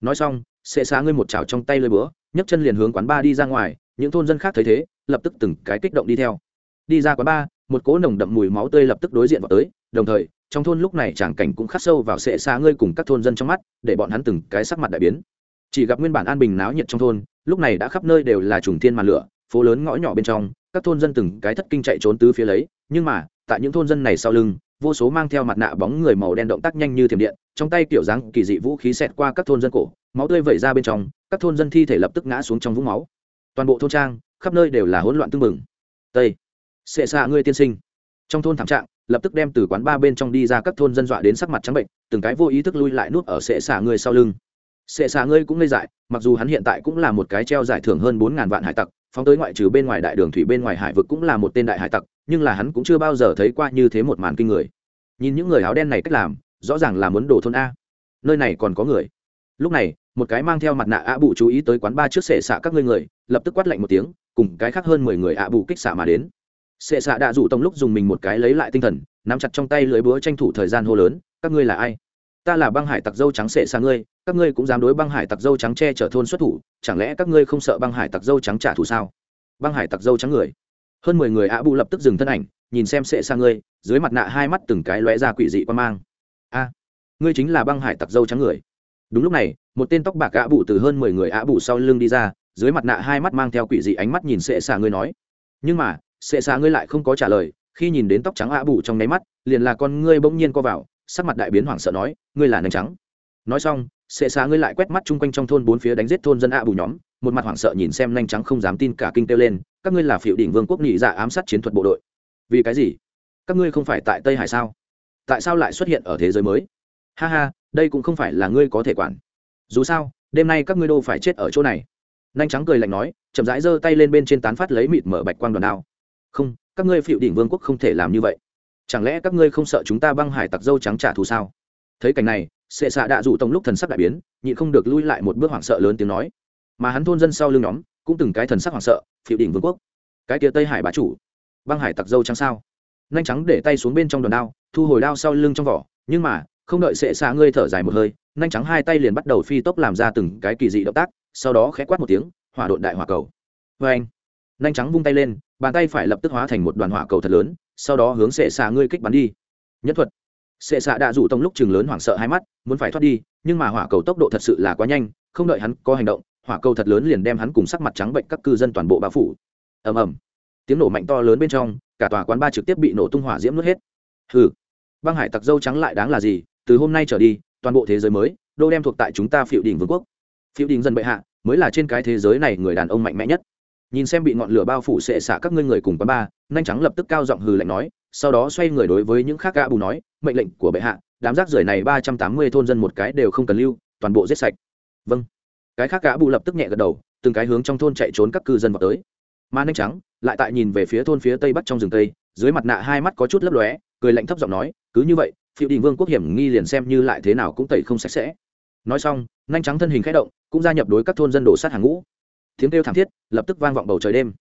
Nói xong xệ xả ngươi một chảo trong tay lơi búa, nhấc chân liền hướng quán ba đi ra ngoài, những thôn dân khác thấy thế, lập tức từng cái kích động đi theo. Đi ra quán ba một cỗ nồng đậm mùi máu tươi lập tức đối diện vào tới, đồng thời, trong thôn lúc này tràng cảnh cũng khắc sâu vào sệ xa ngươi cùng các thôn dân trong mắt, để bọn hắn từng cái sắc mặt đại biến. Chỉ gặp nguyên bản an bình náo nhiệt trong thôn, lúc này đã khắp nơi đều là trùng thiên màn lửa, phố lớn ngõ nhỏ bên trong, các thôn dân từng cái thất kinh chạy trốn tứ phía lấy, nhưng mà, tại những thôn dân này sau lưng, vô số mang theo mặt nạ bóng người màu đen động tác nhanh như thiểm điện, trong tay kiểu dáng kỳ dị vũ khí xẹt qua các thôn dân cổ, máu tươi vẩy ra bên trong, các thôn dân thi thể lập tức ngã xuống trong vũng máu. Toàn bộ thôn trang, khắp nơi đều là hỗn loạn tưng bừng. Tây sệ xạ ngươi tiên sinh. Trong thôn thảm trạng, lập tức đem từ quán ba bên trong đi ra các thôn dân dọa đến sắc mặt trắng bệnh, từng cái vô ý thức lui lại nuốt ở sệ xạ ngươi sau lưng. Sệ xạ ngươi cũng ngây dại, mặc dù hắn hiện tại cũng là một cái treo giải thưởng hơn bốn ngàn vạn hải tặc, phóng tới ngoại trừ bên ngoài đại đường thủy bên ngoài hải vực cũng là một tên đại hải tặc, nhưng là hắn cũng chưa bao giờ thấy qua như thế một màn kinh người. Nhìn những người áo đen này cách làm, rõ ràng là muốn đổ thôn a. Nơi này còn có người. Lúc này, một cái mang theo mặt nạ ạ bụ chú ý tới quán ba trước sệ xạ các ngươi người, lập tức quát lạnh một tiếng, cùng cái khác hơn mười người ạ bụ kích xạ mà đến sệ xạ đạ rủ tông lúc dùng mình một cái lấy lại tinh thần, nắm chặt trong tay lưới búa tranh thủ thời gian hô lớn, các ngươi là ai? Ta là băng hải tặc dâu trắng sệ xa ngươi, các ngươi cũng dám đối băng hải tặc dâu trắng che chở thôn xuất thủ, chẳng lẽ các ngươi không sợ băng hải tặc dâu trắng trả thù sao? Băng hải tặc dâu trắng người. Hơn mười người ạ bụ lập tức dừng thân ảnh, nhìn xem sệ xa ngươi, dưới mặt nạ hai mắt từng cái lóe ra quỷ dị quan mang. A, ngươi chính là băng hải tặc dâu trắng người. Đúng lúc này, một tên tóc bạc ạ bụ từ hơn mười người ạ bụ sau lưng đi ra, dưới mặt nạ hai mắt mang theo quỷ dị ánh mắt nhìn sệ xa ngươi nói, nhưng mà xệ xạ ngươi lại không có trả lời, khi nhìn đến tóc trắng ạ bù trong nháy mắt, liền là con ngươi bỗng nhiên co vào, sắc mặt đại biến hoảng sợ nói, ngươi là nành trắng. Nói xong, xệ xạ ngươi lại quét mắt chung quanh trong thôn bốn phía đánh giết thôn dân ạ bù nhóm, một mặt hoảng sợ nhìn xem nhanh trắng không dám tin cả kinh kêu lên, các ngươi là phiệu đỉnh vương quốc nghị dạ ám sát chiến thuật bộ đội. Vì cái gì? Các ngươi không phải tại tây hải sao? Tại sao lại xuất hiện ở thế giới mới? Ha ha, đây cũng không phải là ngươi có thể quản. Dù sao, đêm nay các ngươi đô phải chết ở chỗ này. Nhanh trắng cười lạnh nói, chậm rãi giơ tay lên bên trên tán phát lấy mịt mở bạch quang đoàn đao không, các ngươi phiệu đỉnh vương quốc không thể làm như vậy. Chẳng lẽ các ngươi không sợ chúng ta băng hải tặc dâu trắng trả thù sao? Thấy cảnh này, sệ xạ đạ dụ tổng lúc thần sắc đại biến, nhịn không được lui lại một bước hoảng sợ lớn tiếng nói. Mà hắn thôn dân sau lưng nhóm, cũng từng cái thần sắc hoảng sợ phiệu đỉnh vương quốc, cái kia tây hải bá chủ, băng hải tặc dâu trắng sao? Nhanh trắng để tay xuống bên trong đòn đao, thu hồi đao sau lưng trong vỏ, nhưng mà, không đợi sệ xạ ngươi thở dài một hơi, nhanh trắng hai tay liền bắt đầu phi tốc làm ra từng cái kỳ dị động tác, sau đó khẽ quát một tiếng, hỏa độn đại hỏa cầu. Vê anh nhanh trắng vung tay lên bàn tay phải lập tức hóa thành một đoàn hỏa cầu thật lớn, sau đó hướng sệ xạ ngươi kích bắn đi. Nhất thuật. Sệ xạ đã rủ tông lúc chừng lớn hoảng sợ hai mắt, muốn phải thoát đi, nhưng mà hỏa cầu tốc độ thật sự là quá nhanh, không đợi hắn có hành động, hỏa cầu thật lớn liền đem hắn cùng sắc mặt trắng bệnh các cư dân toàn bộ bao phủ. Ầm ầm. Tiếng nổ mạnh to lớn bên trong, cả tòa quán ba trực tiếp bị nổ tung hỏa diễm nuốt hết. Hừ. Băng hải tặc dâu trắng lại đáng là gì? Từ hôm nay trở đi, toàn bộ thế giới mới, đô đem thuộc tại chúng ta phiệu đỉnh vương quốc. Phiệu đỉnh dân bệ hạ, mới là trên cái thế giới này người đàn ông mạnh mẽ nhất nhìn xem bị ngọn lửa bao phủ sệ xạ các ngươi người cùng quán ba nhanh trắng lập tức cao giọng hừ lạnh nói, sau đó xoay người đối với những khác gã bù nói, mệnh lệnh của bệ hạ, đám rác rưởi này ba trăm tám mươi thôn dân một cái đều không cần lưu, toàn bộ giết sạch. Vâng. Cái khác gã bù lập tức nhẹ gật đầu, từng cái hướng trong thôn chạy trốn các cư dân vào tới. Mà nhanh trắng lại tại nhìn về phía thôn phía tây bắc trong rừng tây, dưới mặt nạ hai mắt có chút lấp lóe, cười lạnh thấp giọng nói, cứ như vậy phiệu đình vương quốc hiểm nghi liền xem như lại thế nào cũng tẩy không sạch sẽ. Nói xong nhanh trắng thân hình khẽ động, cũng gia nhập đối các thôn dân đổ sát hàng ngũ tiếng kêu thảm thiết, lập tức vang vọng bầu trời đêm.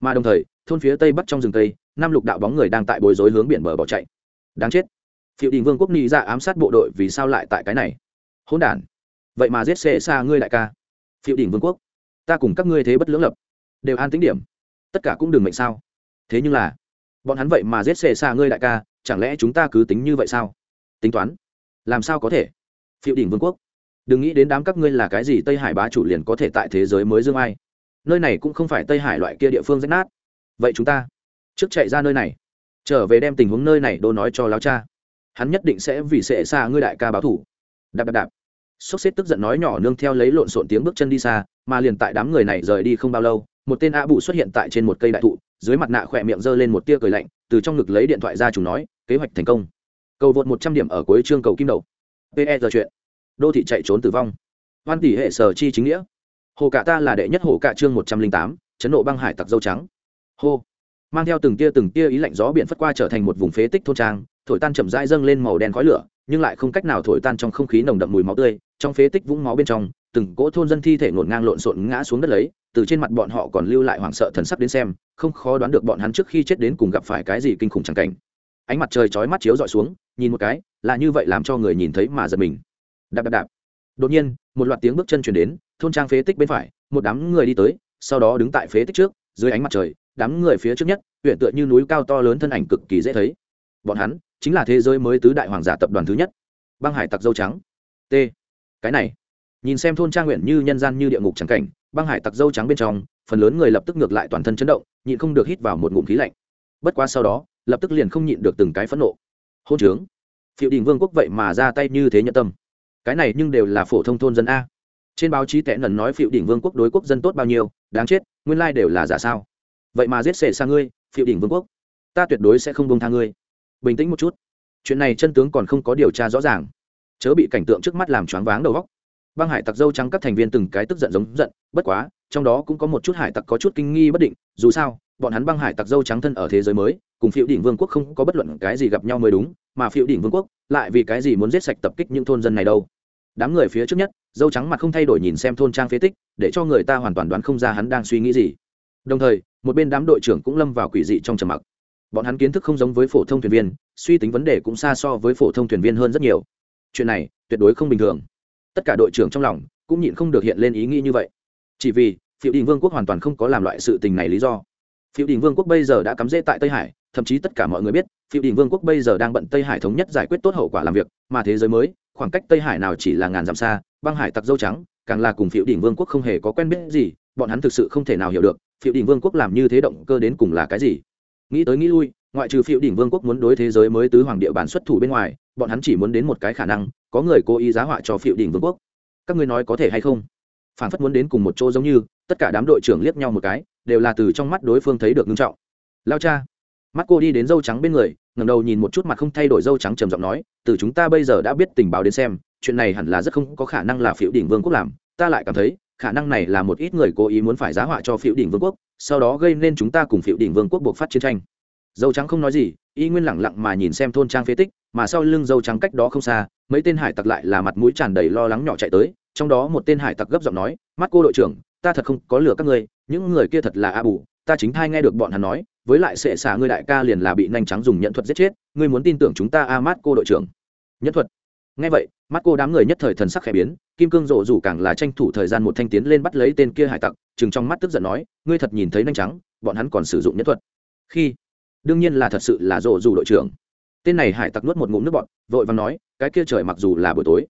Mà đồng thời, thôn phía tây bắc trong rừng tây năm lục đạo bóng người đang tại bối rối hướng biển bờ bỏ chạy. Đáng chết. Phiệu đình vương quốc nghĩ ra dạ ám sát bộ đội vì sao lại tại cái này? Hỗn đản. Vậy mà giết xệ xa ngươi đại ca. Phiệu đình vương quốc, ta cùng các ngươi thế bất lưỡng lập. Đều an tính điểm. Tất cả cũng đừng mệnh sao. Thế nhưng là, bọn hắn vậy mà giết xệ xa ngươi đại ca, chẳng lẽ chúng ta cứ tính như vậy sao? Tính toán. Làm sao có thể? Phiệu đỉnh vương quốc đừng nghĩ đến đám các ngươi là cái gì, tây hải bá chủ liền có thể tại thế giới mới dương ai. Nơi này cũng không phải tây hải loại kia địa phương rách nát. Vậy chúng ta trước chạy ra nơi này. Trở về đem tình huống nơi này đô nói cho láo cha. Hắn nhất định sẽ vì sẽ xa ngươi đại ca báo thủ. Đạp đạp đạp. Sốc xếp tức giận nói nhỏ nương theo lấy lộn xộn tiếng bước chân đi xa, mà liền tại đám người này rời đi không bao lâu, một tên a bụ xuất hiện tại trên một cây đại thụ, dưới mặt nạ khỏe miệng giơ lên một tia cười lạnh, từ trong ngực lấy điện thoại ra chủ nói, kế hoạch thành công. Cầu vượt một trăm điểm ở cuối chương cầu kim đầu. Pe giờ chuyện đô thị chạy trốn tử vong. Hoan tỷ hệ sở chi chính nghĩa. Hồ cả ta là đệ nhất hồ cả chương một trăm linh tám chấn nộ băng hải tặc dâu trắng. Hô. Mang theo từng tia từng tia ý lạnh gió biển phất qua trở thành một vùng phế tích thôn trang, thổi tan chậm rãi dâng lên màu đen khói lửa, nhưng lại không cách nào thổi tan trong không khí nồng đậm mùi máu tươi, trong phế tích vũng máu bên trong, từng cỗ thôn dân thi thể ngổn ngang lộn xộn ngã xuống đất lấy, từ trên mặt bọn họ còn lưu lại hoảng sợ thần sắc đến xem, không khó đoán được bọn hắn trước khi chết đến cùng gặp phải cái gì kinh khủng chẳng cảnh. Ánh mặt trời chói mắt chiếu dọi xuống, nhìn một cái, là như vậy làm cho người nhìn thấy mà giật mình đạp đạp đạp. Đột nhiên, một loạt tiếng bước chân chuyển đến, thôn trang phế tích bên phải, một đám người đi tới, sau đó đứng tại phế tích trước, dưới ánh mặt trời, đám người phía trước nhất, huyện tựa như núi cao to lớn thân ảnh cực kỳ dễ thấy. Bọn hắn, chính là thế giới mới tứ đại hoàng giả tập đoàn thứ nhất. Băng hải tặc dâu trắng. T. Cái này. Nhìn xem thôn trang nguyện như nhân gian như địa ngục trắng cảnh, băng hải tặc dâu trắng bên trong, phần lớn người lập tức ngược lại toàn thân chấn động, nhịn không được hít vào một ngụm khí lạnh. Bất quá sau đó, lập tức liền không nhịn được từng cái phẫn nộ. Hôn trướng. Phiệu đình vương quốc vậy mà ra tay như thế nhận tâm cái này nhưng đều là phổ thông thôn dân a. Trên báo chí tệ nần nói phiệu đỉnh vương quốc đối quốc dân tốt bao nhiêu, đáng chết, nguyên lai đều là giả sao. Vậy mà giết sệ sang ngươi phiệu đỉnh vương quốc. Ta tuyệt đối sẽ không bông tha ngươi. Bình tĩnh một chút. Chuyện này chân tướng còn không có điều tra rõ ràng. Chớ bị cảnh tượng trước mắt làm choáng váng đầu góc băng hải tặc dâu trắng các thành viên từng cái tức giận giống giận, bất quá, trong đó cũng có một chút hải tặc có chút kinh nghi bất định, dù sao, bọn hắn băng hải tặc dâu trắng thân ở thế giới mới, cùng phiệu đỉnh vương quốc không có bất luận cái gì gặp nhau mới đúng mà phiệu đỉnh vương quốc lại vì cái gì muốn giết sạch tập kích những thôn dân này đâu? Đám người phía trước nhất, dâu trắng mặt không thay đổi nhìn xem thôn trang phế tích, để cho người ta hoàn toàn đoán không ra hắn đang suy nghĩ gì. Đồng thời, một bên đám đội trưởng cũng lâm vào quỷ dị trong trầm mặc. Bọn hắn kiến thức không giống với phổ thông thuyền viên, suy tính vấn đề cũng xa so với phổ thông thuyền viên hơn rất nhiều. Chuyện này tuyệt đối không bình thường. Tất cả đội trưởng trong lòng cũng nhịn không được hiện lên ý nghĩ như vậy. Chỉ vì phiệu đình vương quốc hoàn toàn không có làm loại sự tình này lý do. Phiêu đình vương quốc bây giờ đã cắm rễ tại tây hải, thậm chí tất cả mọi người biết Phiêu đình vương quốc bây giờ đang bận tây hải thống nhất giải quyết tốt hậu quả làm việc, mà thế giới mới, khoảng cách tây hải nào chỉ là ngàn dặm xa, băng hải tặc dâu trắng, càng là cùng Phiêu đình vương quốc không hề có quen biết gì, bọn hắn thực sự không thể nào hiểu được Phiêu đình vương quốc làm như thế động cơ đến cùng là cái gì. Nghĩ tới nghĩ lui, ngoại trừ Phiêu đình vương quốc muốn đối thế giới mới tứ hoàng địa bàn xuất thủ bên ngoài, bọn hắn chỉ muốn đến một cái khả năng, có người cố ý giá họa cho Phiêu đình vương quốc. Các ngươi nói có thể hay không? Phản phất muốn đến cùng một chỗ giống như tất cả đám đội trưởng liếc nhau một cái, đều là từ trong mắt đối phương thấy được ngưng trọng. Lao cha. Mắt cô đi đến dâu trắng bên người ngầm đầu nhìn một chút mặt không thay đổi dâu trắng trầm giọng nói, từ chúng ta bây giờ đã biết tình báo đến xem, chuyện này hẳn là rất không có khả năng là phiệu đỉnh vương quốc làm. Ta lại cảm thấy, khả năng này là một ít người cố ý muốn phải giá họa cho phiệu đỉnh vương quốc, sau đó gây nên chúng ta cùng phiệu đỉnh vương quốc buộc phát chiến tranh. Dâu trắng không nói gì, y nguyên lẳng lặng mà nhìn xem thôn trang phế tích, mà sau lưng dâu trắng cách đó không xa, mấy tên hải tặc lại là mặt mũi tràn đầy lo lắng nhỏ chạy tới, trong đó một tên hải tặc gấp giọng nói, mắt cô đội trưởng ta thật không có lừa các ngươi, những người kia thật là a bù, ta chính thai nghe được bọn hắn nói, với lại sệ xả ngươi đại ca liền là bị nhanh trắng dùng nhận thuật giết chết, ngươi muốn tin tưởng chúng ta a mát cô đội trưởng. Nhất thuật? Nghe vậy mắt cô đám người nhất thời thần sắc khẽ biến, kim cương rộ rủ càng là tranh thủ thời gian một thanh tiến lên bắt lấy tên kia hải tặc, chừng trong mắt tức giận nói, ngươi thật nhìn thấy nhanh trắng bọn hắn còn sử dụng nhất thuật. Khi? Đương nhiên là thật sự là rộ rủ đội trưởng. Tên này hải tặc nuốt một ngụm nước bọn vội vàng nói, cái kia trời mặc dù là buổi tối,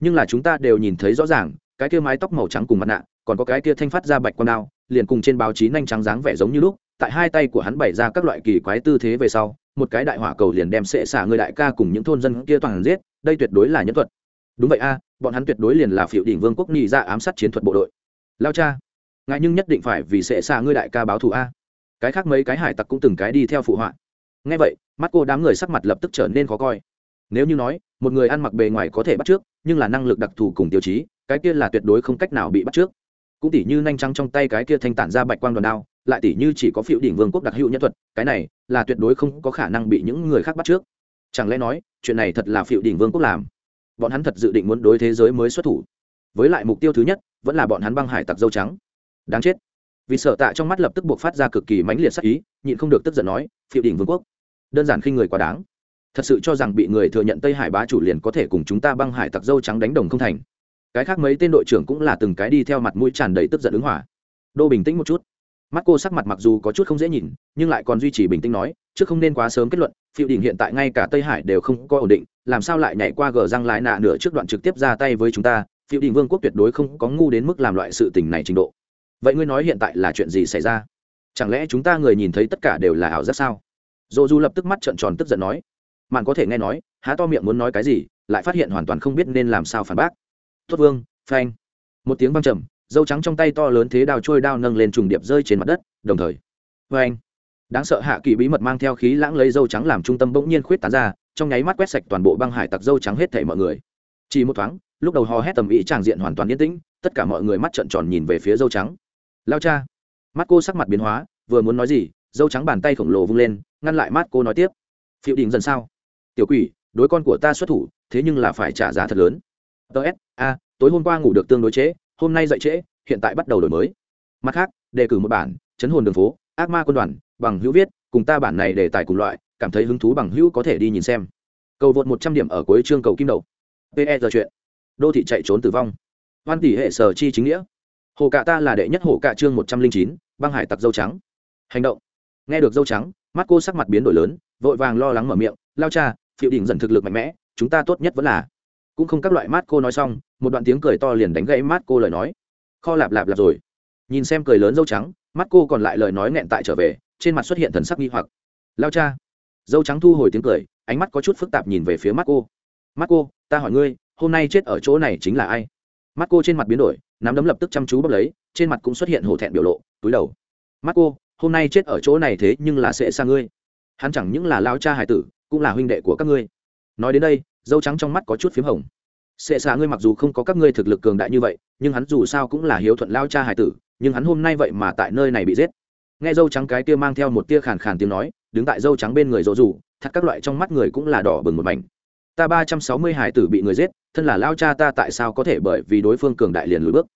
nhưng là chúng ta đều nhìn thấy rõ ràng, cái kia mái tóc màu trắng cùng mặt nạ còn có cái kia thanh phát ra bạch quang đao, liền cùng trên báo chí nhanh trắng dáng vẻ giống như lúc, tại hai tay của hắn bày ra các loại kỳ quái tư thế về sau, một cái đại hỏa cầu liền đem sệ xả người đại ca cùng những thôn dân kia toàn giết, đây tuyệt đối là nhân thuật. Đúng vậy a, bọn hắn tuyệt đối liền là phiệu đỉnh vương quốc nhị ra ám sát chiến thuật bộ đội. Lao cha ngại nhưng nhất định phải vì sệ xả ngươi đại ca báo thù a. Cái khác mấy cái hải tặc cũng từng cái đi theo phụ họa. Ngay vậy, mắt cô đám người sắc mặt lập tức trở nên khó coi. Nếu như nói, một người ăn mặc bề ngoài có thể bắt trước, nhưng là năng lực đặc thù cùng tiêu chí, cái kia là tuyệt đối không cách nào bị bắt trước cũng tỉ như nhanh trắng trong tay cái kia thanh tản ra bạch quang đoàn đao, lại tỉ như chỉ có phiệu đỉnh vương quốc đặc hữu nhân thuật, cái này là tuyệt đối không có khả năng bị những người khác bắt trước. Chẳng lẽ nói, chuyện này thật là phiệu đỉnh vương quốc làm? Bọn hắn thật dự định muốn đối thế giới mới xuất thủ. Với lại mục tiêu thứ nhất, vẫn là bọn hắn băng hải tặc dâu trắng. Đáng chết. Vì sợ tạ trong mắt lập tức buộc phát ra cực kỳ mãnh liệt sắc ý, nhịn không được tức giận nói phiệu đỉnh vương quốc, đơn giản khi người quá đáng. Thật sự cho rằng bị người thừa nhận tây hải bá chủ liền có thể cùng chúng ta băng hải tặc dâu trắng đánh đồng không thành cái khác mấy tên đội trưởng cũng là từng cái đi theo mặt mũi tràn đầy tức giận ứng hỏa đô bình tĩnh một chút. Mắt cô sắc mặt mặc dù có chút không dễ nhìn, nhưng lại còn duy trì bình tĩnh nói chứ không nên quá sớm kết luận phiêu đỉnh hiện tại ngay cả tây hải đều không có ổn định, làm sao lại nhảy qua gờ răng lại nạ nửa trước đoạn trực tiếp ra tay với chúng ta phiêu đỉnh vương quốc tuyệt đối không có ngu đến mức làm loại sự tình này trình độ. Vậy ngươi nói hiện tại là chuyện gì xảy ra? Chẳng lẽ chúng ta người nhìn thấy tất cả đều là ảo giác sao? Dô du lập tức mắt trợn tròn tức giận nói. Mạn có thể nghe nói, há to miệng muốn nói cái gì, lại phát hiện hoàn toàn không biết nên làm sao phản bác thốt vương, phanh. Một tiếng văng trầm, dâu trắng trong tay to lớn thế đào trôi đao nâng lên trùng điệp rơi trên mặt đất, đồng thời. Phanh. Đáng sợ hạ kỳ bí mật mang theo khí lãng lấy dâu trắng làm trung tâm bỗng nhiên khuyết tán ra, trong nháy mắt quét sạch toàn bộ băng hải tặc dâu trắng hết thảy mọi người. Chỉ một thoáng, lúc đầu hò hét tầm ý tràng diện hoàn toàn yên tĩnh, tất cả mọi người mắt trợn tròn nhìn về phía dâu trắng. Lao cha. Mắt cô sắc mặt biến hóa, vừa muốn nói gì, dâu trắng bàn tay khổng lồ vung lên, ngăn lại mắt cô nói tiếp. Phiệu đình dần sao? Tiểu quỷ, đối con của ta xuất thủ, thế nhưng là phải trả giá thật lớn. Ts a, tối hôm qua ngủ được tương đối trễ, hôm nay dậy trễ, hiện tại bắt đầu đổi mới. Mặt khác, đề cử một bản, chấn hồn đường phố, ác ma quân đoàn, bằng hữu viết, cùng ta bản này để tài cùng loại, cảm thấy hứng thú bằng hữu có thể đi nhìn xem. Cầu vượt một trăm điểm ở cuối chương cầu kim đầu. Pe giờ chuyện. Đô thị chạy trốn tử vong. Hoan tỷ hệ sở chi chính nghĩa. Hồ cạ ta là đệ nhất hồ cạ chương một trăm linh chín, băng hải tặc dâu trắng. Hành động. Nghe được dâu trắng, mắt cô sắc mặt biến đổi lớn, vội vàng lo lắng mở miệng, lao cha phiệu đỉnh dần thực lực mạnh mẽ, chúng ta tốt nhất vẫn là cũng không các loại mát cô nói xong, một đoạn tiếng cười to liền đánh gãy mát cô lời nói. Kho lạp lạp lạp rồi. Nhìn xem cười lớn dâu trắng mắt cô còn lại lời nói nghẹn tại trở về, trên mặt xuất hiện thần sắc nghi hoặc. Lao cha. Dâu trắng thu hồi tiếng cười, ánh mắt có chút phức tạp nhìn về phía mắt cô. Mắt cô, ta hỏi ngươi, hôm nay chết ở chỗ này chính là ai? Mắt cô trên mặt biến đổi, nắm đấm lập tức chăm chú bốc lấy, trên mặt cũng xuất hiện hổ thẹn biểu lộ, túi đầu. Mắt cô, hôm nay chết ở chỗ này thế nhưng là sẽ xa ngươi. Hắn chẳng những là lao cha hải tử, cũng là huynh đệ của các ngươi. Nói đến đây dâu trắng trong mắt có chút p h í m hồng. Sệ xạ ngươi mặc dù không có các ngươi thực lực cường đại như vậy, nhưng hắn dù sao cũng là hiếu thuận lao cha hải tử, nhưng hắn hôm nay vậy mà tại nơi này bị giết. Nghe dâu trắng cái kia mang theo một tia khàn khàn tiếng nói, đứng tại dâu trắng bên người dỗ dù thật các loại trong mắt người cũng là đỏ bừng một mảnh. Ta ba trăm sáu mươi hải tử bị người giết, thân là lao cha ta tại sao có thể bởi vì đối phương cường đại liền lùi bước?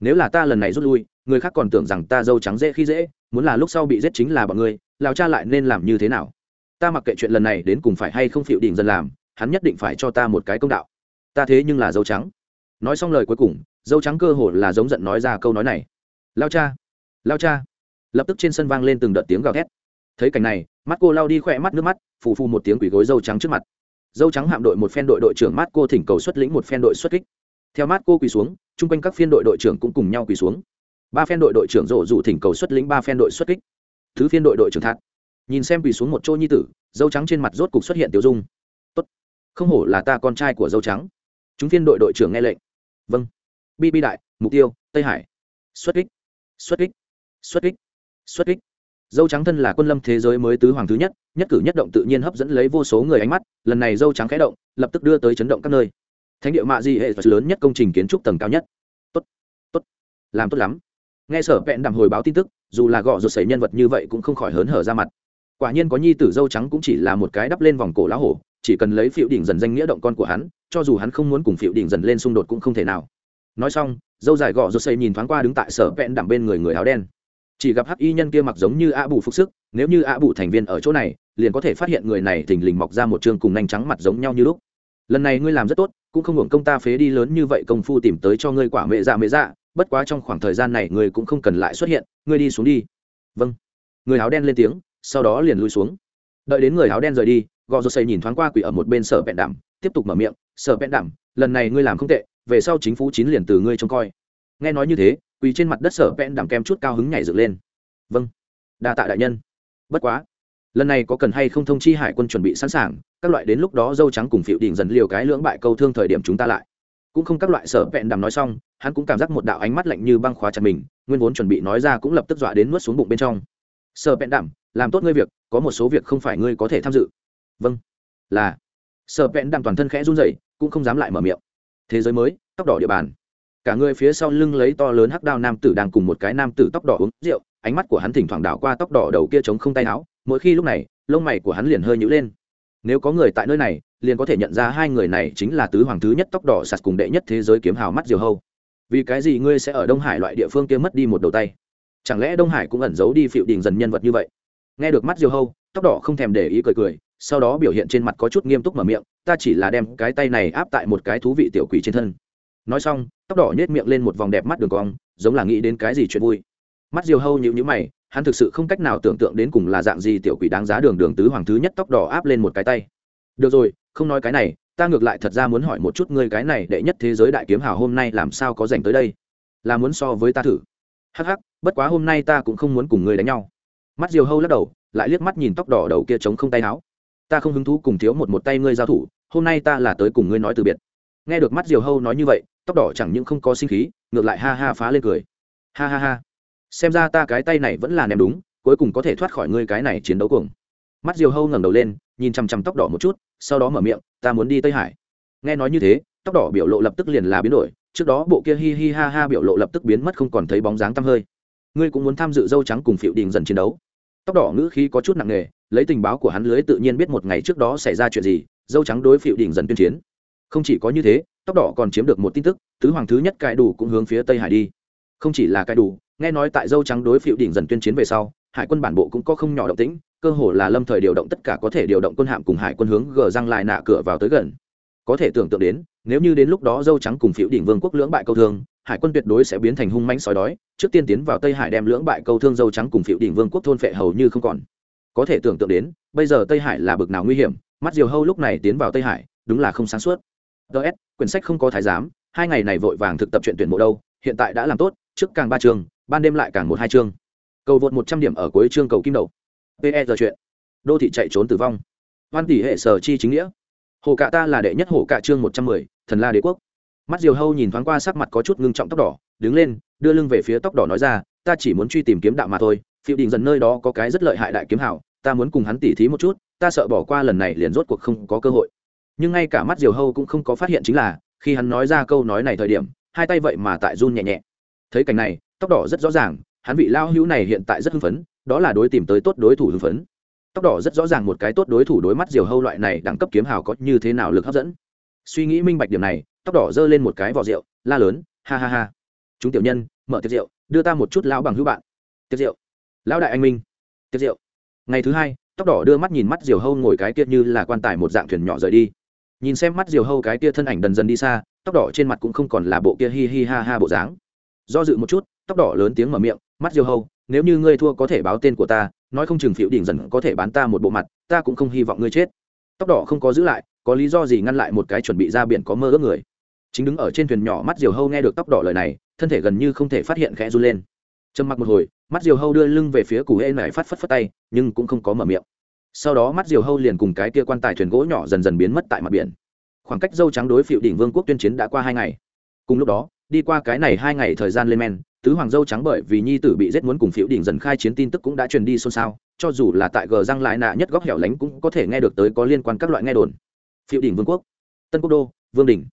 Nếu là ta lần này rút lui, người khác còn tưởng rằng ta dâu trắng dễ khi dễ, muốn là lúc sau bị giết chính là bọn ngươi, lao cha lại nên làm như thế nào? Ta mặc kệ chuyện lần này đến cùng phải hay không phịu đỉnh dần làm hắn nhất định phải cho ta một cái công đạo. Ta thế nhưng là dâu trắng. Nói xong lời cuối cùng, dâu trắng cơ hồ là giống giận nói ra câu nói này. Lao cha lao cha. Lập tức trên sân vang lên từng đợt tiếng gào thét. Thấy cảnh này, mắt cô lao đi khỏe mắt nước mắt, phù phù một tiếng quỷ gối dâu trắng trước mặt. Dâu trắng hạm đội một phen đội đội trưởng mắt cô thỉnh cầu xuất lĩnh một phen đội xuất kích. Theo mắt cô quỳ xuống, chung quanh các phiên đội đội trưởng cũng cùng nhau quỳ xuống. Ba phen đội đội trưởng rộ rủ thỉnh cầu xuất lĩnh ba phen đội xuất kích. Thứ phiên đội đội trưởng thạc nhìn xem quỳ xuống một chỗ nhi tử, dâu trắng trên mặt rốt cục xuất hiện tiểu dung không hổ là ta con trai của dâu trắng. Chúng phiên đội đội trưởng nghe lệnh. Vâng. Bi bi đại, mục tiêu, tây hải. Xuất kích. Xuất kích. Xuất kích. Xuất kích. Dâu trắng thân là quân lâm thế giới mới tứ hoàng thứ nhất nhất cử nhất động tự nhiên hấp dẫn lấy vô số người ánh mắt, lần này dâu trắng khẽ động, lập tức đưa tới chấn động các nơi. Thánh địa mạ di hệ lớn nhất công trình kiến trúc tầng cao nhất. Tốt. Tốt. Làm tốt lắm. Nghe sở vẹn đàm hồi báo tin tức, dù là gọ rột xảy nhân vật như vậy cũng không khỏi hớn hở ra mặt. Quả nhiên có nhi tử dâu trắng cũng chỉ là một cái đắp lên vòng cổ lá hổ chỉ cần lấy phiệu đỉnh dần danh nghĩa động con của hắn, cho dù hắn không muốn cùng phiệu đỉnh dần lên xung đột cũng không thể nào. Nói xong, dâu dài gọ rột xây nhìn thoáng qua đứng tại sở vẹn đàm bên người người áo đen. Chỉ gặp hắc y nhân kia mặc giống như ạ bù phục sức, nếu như ạ bù thành viên ở chỗ này, liền có thể phát hiện người này thình lình mọc ra một chương cùng nanh trắng mặt giống nhau như lúc. Lần này ngươi làm rất tốt, cũng không hưởng công ta phế đi lớn như vậy công phu tìm tới cho ngươi quả mẹ dạ mẹ dạ bất quá trong khoảng thời gian này ngươi cũng không cần lại xuất hiện, ngươi đi xuống đi. Vâng. Người áo đen lên tiếng, sau đó liền lui xuống đợi đến người áo đen rời đi, gò rô xây nhìn thoáng qua quỷ ở một bên sở bẹn đảm tiếp tục mở miệng, sở bẹn đảm lần này ngươi làm không tệ, về sau chính phủ chín liền từ ngươi trông coi. Nghe nói như thế, quỳ trên mặt đất sở vẹn đảm kem chút cao hứng nhảy dựng lên. Vâng đa tạ đại nhân. Bất quá, lần này có cần hay không thông chi hải quân chuẩn bị sẵn sàng, các loại đến lúc đó dâu trắng cùng phiệu đỉnh dần liều cái lưỡng bại câu thương thời điểm chúng ta lại. Cũng không các loại sở vẹn đàm nói xong, hắn cũng cảm giác một đạo ánh mắt lạnh như băng khóa chặt mình, nguyên vốn chuẩn bị nói ra cũng lập tức dọa đến nuốt xuống bụng bên trong. Sở vẹn đàm làm tốt ngươi việc, có một số việc không phải ngươi có thể tham dự. Vâng. Là. Sở vẹn đang toàn thân khẽ run rẩy, cũng không dám lại mở miệng. Thế giới mới, tóc đỏ địa bàn. Cả người phía sau lưng lấy to lớn hắc đao nam tử đang cùng một cái nam tử tóc đỏ uống rượu, ánh mắt của hắn thỉnh thoảng đảo qua tóc đỏ đầu kia chống không tay áo, mỗi khi lúc này, lông mày của hắn liền hơi nhữ lên. Nếu có người tại nơi này, liền có thể nhận ra hai người này chính là tứ hoàng thứ nhất tóc đỏ sạt cùng đệ nhất thế giới kiếm hào mắt diều hâu. Vì cái gì ngươi sẽ ở đông hải loại địa phương kia mất đi một đầu tay? Chẳng lẽ đông hải cũng ẩn giấu đi phiệu đình dần nhân vật như vậy? Nghe được mắt diều hâu, tóc đỏ không thèm để ý cười cười, sau đó biểu hiện trên mặt có chút nghiêm túc mở miệng, ta chỉ là đem cái tay này áp tại một cái thú vị tiểu quỷ trên thân. Nói xong, tóc đỏ nhét miệng lên một vòng đẹp mắt đường cong, giống là nghĩ đến cái gì chuyện vui. Mắt diều hâu nhịu nhữ mày, hắn thực sự không cách nào tưởng tượng đến cùng là dạng gì tiểu quỷ đáng giá đường đường tứ hoàng thứ nhất tóc đỏ áp lên một cái tay. Được rồi, không nói cái này, ta ngược lại thật ra muốn hỏi một chút ngươi cái này đệ nhất thế giới đại kiếm hào hôm nay làm sao có dành tới đây? Là muốn so với ta thử. Hắc hắc, bất quá hôm nay ta cũng không muốn cùng ngươi đánh nhau mắt diều hâu lắc đầu, lại liếc mắt nhìn tóc đỏ đầu kia trống không tay áo. Ta không hứng thú cùng thiếu một một tay ngươi giao thủ, hôm nay ta là tới cùng ngươi nói từ biệt. Nghe được mắt diều hâu nói như vậy, tóc đỏ chẳng những không có sinh khí, ngược lại ha ha phá lên cười. Ha ha ha. Xem ra ta cái tay này vẫn là ném đúng, cuối cùng có thể thoát khỏi ngươi cái này chiến đấu cùng mắt diều hâu ngẩng đầu lên, nhìn chằm chằm tóc đỏ một chút, sau đó mở miệng, ta muốn đi tây hải. Nghe nói như thế, tóc đỏ biểu lộ lập tức liền là biến đổi, trước đó bộ kia hi hi ha ha biểu lộ lập tức biến mất không còn thấy bóng dáng tăm hơi. Ngươi cũng muốn tham dự dâu trắng cùng phiệu đình dần chiến đấu tóc đỏ ngữ khí có chút nặng nề, lấy tình báo của hắn lưới tự nhiên biết một ngày trước đó xảy ra chuyện gì, dâu trắng đối phịu đỉnh dần tuyên chiến. Không chỉ có như thế, tóc đỏ còn chiếm được một tin tức, tứ hoàng thứ nhất cai đủ cũng hướng phía tây hải đi. Không chỉ là cai đủ, nghe nói tại dâu trắng đối phịu đỉnh dần tuyên chiến về sau, hải quân bản bộ cũng có không nhỏ động tĩnh, cơ hồ là lâm thời điều động tất cả có thể điều động quân hạm cùng hải quân hướng gờ răng lại nạ cửa vào tới gần. Có thể tưởng tượng đến, nếu như đến lúc đó dâu trắng cùng phiếu đỉnh vương quốc lưỡng bại câu thương hải quân tuyệt đối sẽ biến thành hung mãnh sói đói, trước tiên tiến vào tây hải đem lưỡng bại câu thương dâu trắng cùng phiệu đỉnh vương quốc thôn phệ hầu như không còn. Có thể tưởng tượng đến, bây giờ tây hải là bực nào nguy hiểm mắt diều hâu lúc này tiến vào tây hải, đúng là không sáng suốt. Ts quyển sách không có thái giám, hai ngày này vội vàng thực tập chuyện tuyển mộ đâu, hiện tại đã làm tốt, trước càng ba chương, ban đêm lại càng một hai chương. Cầu vượt một trăm điểm ở cuối chương cầu kim đầu. Pe giờ chuyện. Đô thị chạy trốn tử vong. Hoan tỷ hệ sở chi chính nghĩa. Hồ cạ ta là đệ nhất hồ cạ chương một trăm mười, thần la đế quốc mắt diều hâu nhìn thoáng qua sắc mặt có chút ngưng trọng tóc đỏ, đứng lên, đưa lưng về phía tóc đỏ nói ra, ta chỉ muốn truy tìm kiếm đạo mà thôi, phiêu đình dần nơi đó có cái rất lợi hại đại kiếm hảo, ta muốn cùng hắn tỉ thí một chút, ta sợ bỏ qua lần này liền rốt cuộc không có cơ hội. Nhưng ngay cả mắt diều hâu cũng không có phát hiện chính là, khi hắn nói ra câu nói này thời điểm, hai tay vậy mà tại run nhẹ nhẹ. Thấy cảnh này, tóc đỏ rất rõ ràng, hắn vị lao hữu này hiện tại rất hưng phấn, đó là đối tìm tới tốt đối thủ hưng phấn. Tóc đỏ rất rõ ràng một cái tốt đối thủ đối mắt diều hâu loại này đẳng cấp kiếm hào có như thế nào lực hấp dẫn. Suy nghĩ minh bạch điểm này tóc đỏ giơ lên một cái vỏ rượu, la lớn, ha ha ha. Chúng tiểu nhân, mở tiệc rượu, đưa ta một chút lão bằng hữu bạn. Tiệc rượu? Lão đại anh minh. Tiệc rượu? Ngày thứ hai, tóc đỏ đưa mắt nhìn mắt diều hâu ngồi cái kia như là quan tài một dạng thuyền nhỏ rời đi. Nhìn xem mắt diều hâu cái kia thân ảnh dần dần đi xa, tóc đỏ trên mặt cũng không còn là bộ kia hi hi ha ha bộ dáng. Do dự một chút, tóc đỏ lớn tiếng mở miệng, mắt diều hâu, nếu như ngươi thua có thể báo tên của ta, nói không chừng phiếu đỉnh dần có thể bán ta một bộ mặt, ta cũng không hy vọng ngươi chết. Tóc đỏ không có giữ lại, có lý do gì ngăn lại một cái chuẩn bị ra biển có mơ ước người chính đứng ở trên thuyền nhỏ mắt diều hâu nghe được tóc đỏ lời này thân thể gần như không thể phát hiện khẽ run lên trầm mặc một hồi mắt diều hâu đưa lưng về phía cù hễ này phát phất phất tay nhưng cũng không có mở miệng sau đó mắt diều hâu liền cùng cái kia quan tài thuyền gỗ nhỏ dần dần biến mất tại mặt biển khoảng cách dâu trắng đối phiệu đỉnh vương quốc tuyên chiến đã qua hai ngày cùng lúc đó đi qua cái này hai ngày thời gian lên men tứ hoàng dâu trắng bởi vì nhi tử bị giết muốn cùng phiệu đỉnh dần khai chiến tin tức cũng đã truyền đi xôn xao cho dù là tại gờ răng lại nạ nhất góc hẻo lánh cũng có thể nghe được tới có liên quan các loại nghe đồn phiệu đỉnh vương quốc tân quốc đô vương đình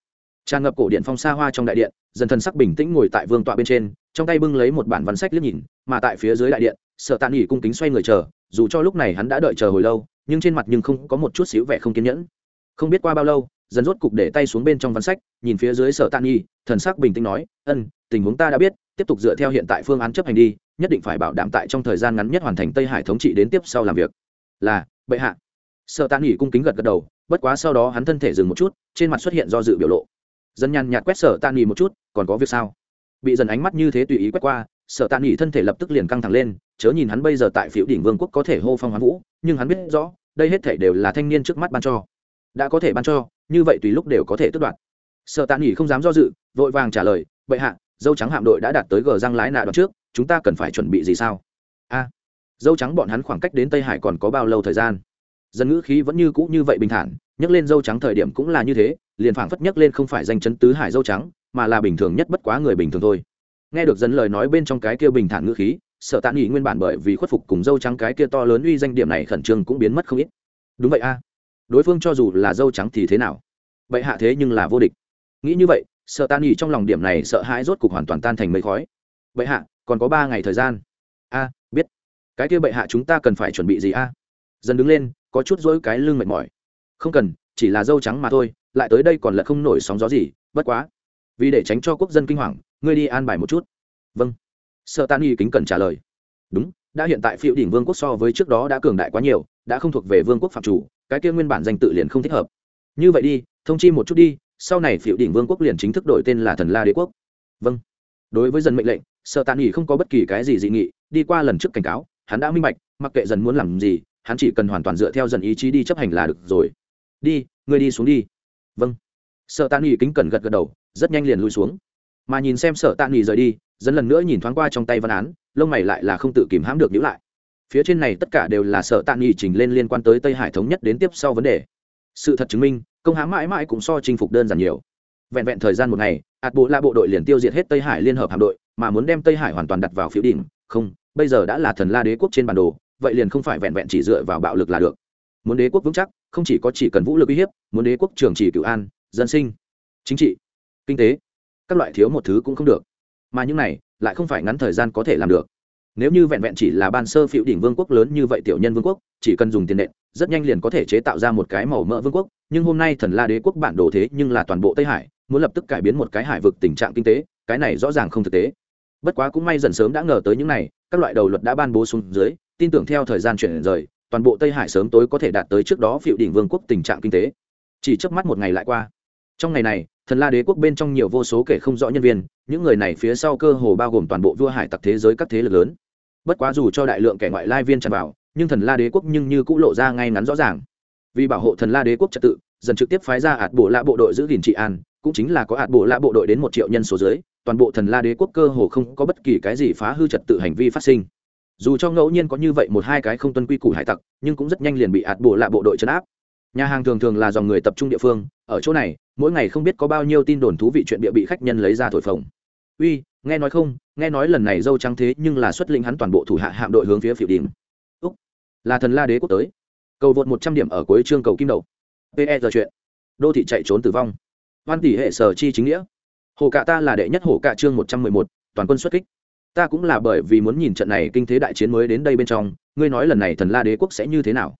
tràn ngập cổ điện phong xa hoa trong đại điện, dần thần sắc bình tĩnh ngồi tại vương tọa bên trên, trong tay bưng lấy một bản văn sách liếc nhìn, mà tại phía dưới đại điện sợ Tàn nghỉ cung kính xoay người chờ, dù cho lúc này hắn đã đợi chờ hồi lâu, nhưng trên mặt nhưng không có một chút xíu vẻ không kiên nhẫn. Không biết qua bao lâu, dần rốt cục để tay xuống bên trong văn sách, nhìn phía dưới sở Tàn nghi thần sắc bình tĩnh nói, ân, tình huống ta đã biết, tiếp tục dựa theo hiện tại phương án chấp hành đi, nhất định phải bảo đảm tại trong thời gian ngắn nhất hoàn thành tây hải thống trị đến tiếp sau làm việc. Là, bệ hạ. Sợ Tàn nghỉ cung kính gật gật đầu, bất quá sau đó hắn thân thể dừng một chút, trên mặt xuất hiện do dự biểu lộ dân nhàn nhạt quét sở tạ nghỉ một chút, còn có việc sao? Bị dần ánh mắt như thế tùy ý quét qua, sở tạ nghỉ thân thể lập tức liền căng thẳng lên, chớ nhìn hắn bây giờ tại phiếu đỉnh vương quốc có thể hô phong hoán vũ, nhưng hắn biết rõ, đây hết thể đều là thanh niên trước mắt ban cho. Đã có thể ban cho, như vậy tùy lúc đều có thể tước đoạt. Sợ tạ nghỉ không dám do dự, vội vàng trả lời, bệ hạ, dâu trắng hạm đội đã đạt tới gờ răng lái nạ đoạn trước, chúng ta cần phải chuẩn bị gì sao? A, dâu trắng bọn hắn khoảng cách đến tây hải còn có bao lâu thời gian? Dân ngữ khí vẫn như cũ như vậy bình thản, nhắc lên dâu trắng thời điểm cũng là như thế liền phảng phất nhấc lên không phải danh chấn tứ hải dâu trắng, mà là bình thường nhất bất quá người bình thường thôi. Nghe được dân lời nói bên trong cái kia bình thản ngữ khí, sợ tạ nghỉ nguyên bản bởi vì khuất phục cùng dâu trắng cái kia to lớn uy danh điểm này khẩn trương cũng biến mất không ít. Đúng vậy a. Đối phương cho dù là dâu trắng thì thế nào? Vậy hạ thế nhưng là vô địch. Nghĩ như vậy, sợ tạ nghỉ trong lòng điểm này sợ hãi rốt cục hoàn toàn tan thành mây khói. Vậy hạ, còn có ba ngày thời gian. A, biết. Cái kia bệ hạ chúng ta cần phải chuẩn bị gì a? Dần đứng lên, có chút dỗi cái lưng mệt mỏi. Không cần, chỉ là dâu trắng mà thôi lại tới đây còn lại không nổi sóng gió gì, bất quá. Vì để tránh cho quốc dân kinh hoàng, ngươi đi an bài một chút. Vâng. Sợ tan y kính cần trả lời. Đúng, đã hiện tại phiêu đỉnh vương quốc so với trước đó đã cường đại quá nhiều, đã không thuộc về vương quốc phạm chủ, cái kia nguyên bản danh tự liền không thích hợp. Như vậy đi, thông chi một chút đi, sau này phiệu đỉnh vương quốc liền chính thức đổi tên là thần la đế quốc. Vâng. Đối với dần mệnh lệnh, sợ tàn nghỉ không có bất kỳ cái gì dị nghị, đi qua lần trước cảnh cáo, hắn đã minh bạch, mặc kệ dần muốn làm gì, hắn chỉ cần hoàn toàn dựa theo dần ý chí đi chấp hành là được rồi. Đi, ngươi đi xuống đi vâng. Sợ tạ nghỉ kính cẩn gật gật đầu, rất nhanh liền lui xuống. Mà nhìn xem sợ tạ nghỉ rời đi dần lần nữa nhìn thoáng qua trong tay văn án, lông mày lại là không tự kìm hãm được nhữ lại. Phía trên này tất cả đều là sợ tạ nghỉ trình lên liên quan tới tây hải thống nhất đến tiếp sau vấn đề. Sự thật chứng minh, công hãm mãi mãi cũng so chinh phục đơn giản nhiều. Vẹn vẹn thời gian một ngày, ạt bộ là bộ đội liền tiêu diệt hết tây hải liên hợp hạm đội, mà muốn đem tây hải hoàn toàn đặt vào phiếu đỉnh. Không, bây giờ đã là thần la đế quốc trên bản đồ, vậy liền không phải vẹn vẹn chỉ dựa vào bạo lực là được. Muốn đế quốc vững chắc không chỉ có chỉ cần vũ lực uy hiếp, muốn đế quốc trường chỉ cựu an, dân sinh, chính trị, kinh tế, các loại thiếu một thứ cũng không được. Mà những này lại không phải ngắn thời gian có thể làm được. Nếu như vẹn vẹn chỉ là ban sơ phiệu đỉnh vương quốc lớn như vậy tiểu nhân vương quốc, chỉ cần dùng tiền nện, rất nhanh liền có thể chế tạo ra một cái màu mỡ vương quốc. Nhưng hôm nay thần la đế quốc bản đồ thế nhưng là toàn bộ tây hải, muốn lập tức cải biến một cái hải vực tình trạng kinh tế, cái này rõ ràng không thực tế. Bất quá cũng may dần sớm đã ngờ tới những này, các loại đầu luật đã ban bố xuống dưới, tin tưởng theo thời gian chuyển rời toàn bộ tây hải sớm tối có thể đạt tới trước đó phiệu đỉnh vương quốc tình trạng kinh tế. Chỉ trước mắt một ngày lại qua. Trong ngày này, thần la đế quốc bên trong nhiều vô số kể không rõ nhân viên, những người này phía sau cơ hồ bao gồm toàn bộ vua hải tặc thế giới các thế lực lớn. Bất quá dù cho đại lượng kẻ ngoại lai viên tràn vào, nhưng thần la đế quốc nhưng như cũng lộ ra ngay ngắn rõ ràng. Vì bảo hộ thần la đế quốc trật tự, dần trực tiếp phái ra ạt bộ lạ bộ đội giữ gìn trị an, cũng chính là có ạt bộ lạ bộ đội đến một triệu nhân số dưới, toàn bộ thần la đế quốc cơ hồ không có bất kỳ cái gì phá hư trật tự hành vi phát sinh dù cho ngẫu nhiên có như vậy một hai cái không tuân quy củ hải tặc, nhưng cũng rất nhanh liền bị ạt bộ lạ bộ đội chấn áp. Nhà hàng thường thường là dòng người tập trung địa phương, ở chỗ này, mỗi ngày không biết có bao nhiêu tin đồn thú vị chuyện địa bị khách nhân lấy ra thổi phồng. Uy, nghe nói không, nghe nói lần này dâu trắng thế nhưng là xuất lĩnh hắn toàn bộ thủ hạ hạm đội hướng phía phiểu đình úc, là thần la đế quốc tới. Cầu vượt một trăm điểm ở cuối chương cầu kim đầu. Pe giờ chuyện. Đô thị chạy trốn tử vong. Hoan tỷ hệ sở chi chính nghĩa. Hồ cạ ta là đệ nhất hồ cạ chương một trăm mười một, toàn quân xuất kích ta cũng là bởi vì muốn nhìn trận này kinh thế đại chiến mới đến đây bên trong, ngươi nói lần này thần la đế quốc sẽ như thế nào?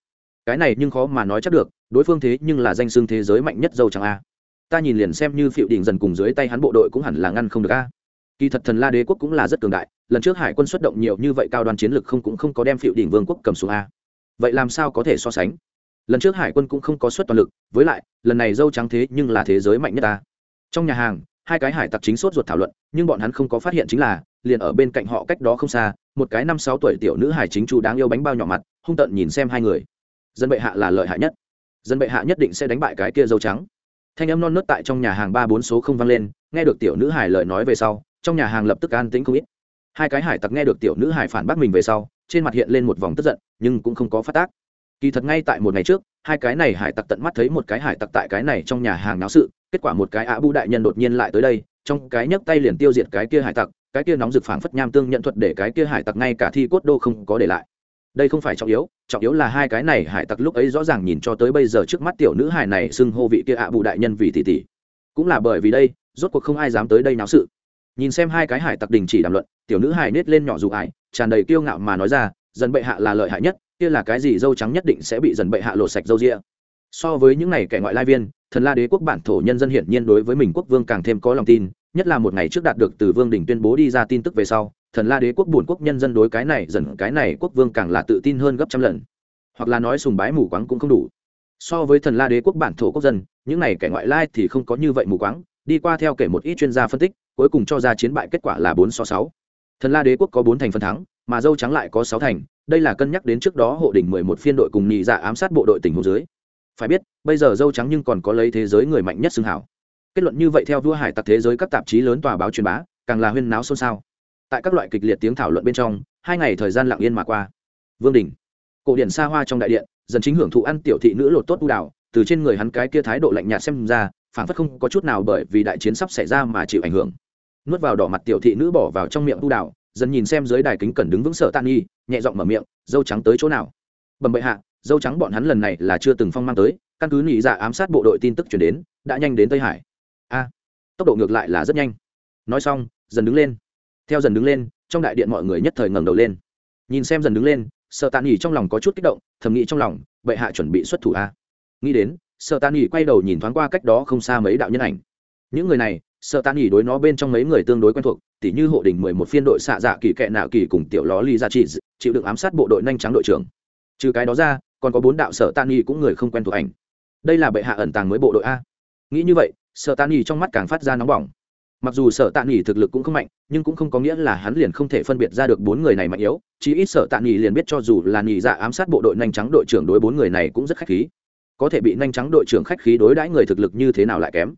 Cái này nhưng khó mà nói chắc được, đối phương thế nhưng là danh xưng thế giới mạnh nhất dâu chẳng a. Ta nhìn liền xem như phiệu đình dần cùng dưới tay hắn bộ đội cũng hẳn là ngăn không được a. Kỳ thật thần la đế quốc cũng là rất cường đại, lần trước hải quân xuất động nhiều như vậy cao đoàn chiến lực không cũng không có đem phiệu đỉnh vương quốc cầm xuống a. Vậy làm sao có thể so sánh? Lần trước hải quân cũng không có xuất toàn lực, với lại, lần này dâu trắng thế nhưng là thế giới mạnh nhất ta trong nhà hàng hai cái hải tặc chính sốt ruột thảo luận, nhưng bọn hắn không có phát hiện chính là, liền ở bên cạnh họ cách đó không xa, một cái năm sáu tuổi tiểu nữ hải chính chủ đáng yêu bánh bao nhỏ mặt, hung tợn nhìn xem hai người. Dân bệ hạ là lợi hại nhất. Dân bệ hạ nhất định sẽ đánh bại cái kia dâu trắng. Thanh âm non nớt tại trong nhà hàng ba bốn số không vang lên, nghe được tiểu nữ hải lời nói về sau, trong nhà hàng lập tức an tĩnh không ít. Hai cái hải tặc nghe được tiểu nữ hải phản bác mình về sau, trên mặt hiện lên một vòng tức giận, nhưng cũng không có phát tác. Kỳ thật ngay tại một ngày trước, hai cái này hải tặc tận mắt thấy một cái hải tặc tại cái này trong nhà hàng náo sự kết quả một cái ạ bu đại nhân đột nhiên lại tới đây, trong cái nhấc tay liền tiêu diệt cái kia hải tặc, cái kia nóng rực phảng phất nham tương nhận thuật để cái kia hải tặc ngay cả thi cốt đô không có để lại. Đây không phải trọng yếu trọng yếu là hai cái này hải tặc lúc ấy rõ ràng nhìn cho tới bây giờ trước mắt tiểu nữ hải này xưng hô vị kia ạ bù đại nhân vì tỷ tỷ. Cũng là bởi vì đây, rốt cuộc không ai dám tới đây náo sự. Nhìn xem hai cái hải tặc đình chỉ đàm luận, tiểu nữ hải nết lên nhỏ dù ải, tràn đầy kiêu ngạo mà nói ra, dần bệ hạ là lợi hại nhất, kia là cái gì dâu trắng nhất định sẽ bị dần bệ hạ lột sạch dâu rịa so với những này kẻ ngoại lai viên thần la đế quốc bản thổ nhân dân hiển nhiên đối với mình quốc vương càng thêm có lòng tin, nhất là một ngày trước đạt được từ vương đình tuyên bố đi ra tin tức về sau, thần la đế quốc bổn quốc nhân dân đối cái này dần, cái này quốc vương càng là tự tin hơn gấp trăm lần. Hoặc là nói sùng bái mù quáng cũng không đủ. So với thần la đế quốc bản thổ quốc dân, những này kẻ ngoại lai thì không có như vậy mù quáng, đi qua theo kể một ít chuyên gia phân tích, cuối cùng cho ra chiến bại kết quả là bốn so sáu. Thần la đế quốc có bốn thành phần thắng, mà dâu trắng lại có sáu thành, đây là cân nhắc đến trước đó hộ đỉnh mười một phiên đội cùng nhị dạ ám sát bộ đội tỉnh hồ dưới phải biết, bây giờ dâu trắng nhưng còn có lấy thế giới người mạnh nhất xưng hảo. Kết luận như vậy theo vua hải tặc thế giới các tạp chí lớn tòa báo truyền bá, càng là huyên náo xôn xao. Tại các loại kịch liệt tiếng thảo luận bên trong, hai ngày thời gian lặng yên mà qua. Vương đình, cổ điển xa hoa trong đại điện, dần chính hưởng thụ ăn tiểu thị nữ lột tốt u đảo từ trên người hắn cái kia thái độ lạnh nhạt xem ra phản phất không có chút nào bởi vì đại chiến sắp xảy ra mà chịu ảnh hưởng. Nuốt vào đỏ mặt tiểu thị nữ bỏ vào trong miệng u đảo dần nhìn xem dưới đài kính cẩn đứng vững sợ tan nghi nhẹ giọng mở miệng, dâu trắng tới chỗ nào? Bẩm bệ hạ dâu trắng bọn hắn lần này là chưa từng phong mang tới, căn cứ nhị dạ ám sát bộ đội tin tức chuyển đến, đã nhanh đến tây hải. A, tốc độ ngược lại là rất nhanh. Nói xong, dần đứng lên. Theo dần đứng lên, trong đại điện mọi người nhất thời ngẩng đầu lên. Nhìn xem dần đứng lên sợ tàn nhỉ trong lòng có chút kích động, thầm nghĩ trong lòng, bệ hạ chuẩn bị xuất thủ a. Nghĩ đến sợ tàn nhỉ quay đầu nhìn thoáng qua cách đó không xa mấy đạo nhân ảnh. Những người này sợ tàn nhỉ đối nó bên trong mấy người tương đối quen thuộc, tỉ như hộ đình mười một phiên đội xạ dạ kỳ kệ nạo kỳ cùng tiểu ló ly gia trị chịu đựng ám sát bộ đội nhanh trắng đội trưởng. Trừ cái đó ra còn có bốn đạo sở tan nghi cũng người không quen thuộc ảnh. Đây là bệ hạ ẩn tàng mới bộ đội a. Nghĩ như vậy, sở tan nghi trong mắt càng phát ra nóng bỏng. Mặc dù sở tạ nghỉ thực lực cũng không mạnh, nhưng cũng không có nghĩa là hắn liền không thể phân biệt ra được bốn người này mạnh yếu chỉ ít sở tạ nghỉ liền biết cho dù là nghỉ dạ ám sát bộ đội nhanh trắng đội trưởng đối bốn người này cũng rất khách khí. Có thể bị nhanh trắng đội trưởng khách khí đối đãi người thực lực như thế nào lại kém.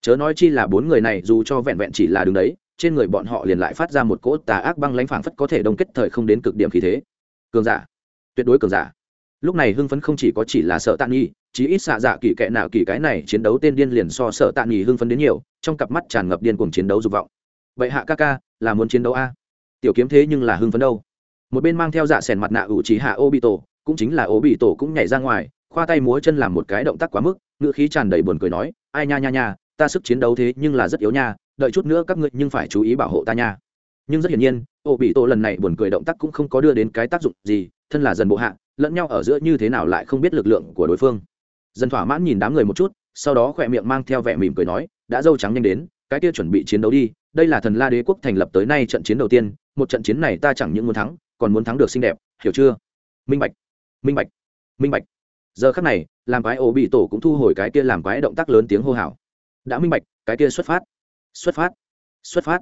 Chớ nói chi là bốn người này dù cho vẹn vẹn chỉ là đứng đấy, trên người bọn họ liền lại phát ra một cỗ tà ác băng lãnh phảng phất có thể đông kết thời không đến cực điểm khí thế. Cường giả. Tuyệt đối cường giả lúc này hưng phấn không chỉ có chỉ là sợ tạ nghi, chí ít xạ dạ kỳ kệ nào kỳ cái này chiến đấu tên điên liền so sợ tạ nghi hưng phấn đến nhiều, trong cặp mắt tràn ngập điên cuồng chiến đấu dục vọng. Vậy hạ ca ca, là muốn chiến đấu a? Tiểu kiếm thế nhưng là hưng phấn đâu. Một bên mang theo dạ sèn mặt nạ ủ trí hạ ô bị tổ cũng chính là ô bị tổ cũng nhảy ra ngoài, khoa tay múa chân làm một cái động tác quá mức, ngữ khí tràn đầy buồn cười nói, ai nha nha nha, ta sức chiến đấu thế nhưng là rất yếu nha, đợi chút nữa các ngươi nhưng phải chú ý bảo hộ ta nha. Nhưng rất hiển nhiên ô bị tổ lần này buồn cười động tác cũng không có đưa đến cái tác dụng gì, thân là dần bộ hạ lẫn nhau ở giữa như thế nào lại không biết lực lượng của đối phương. Dân thỏa mãn nhìn đám người một chút, sau đó khỏe miệng mang theo vẻ mỉm cười nói, đã dâu trắng nhanh đến, cái kia chuẩn bị chiến đấu đi, đây là thần la đế quốc thành lập tới nay trận chiến đầu tiên, một trận chiến này ta chẳng những muốn thắng, còn muốn thắng được xinh đẹp, hiểu chưa? Minh bạch minh bạch minh bạch. Giờ khắc này, làm quái ổ bị tổ cũng thu hồi cái kia làm quái động tác lớn tiếng hô hào. Đã minh bạch, cái kia xuất phát xuất phát xuất phát.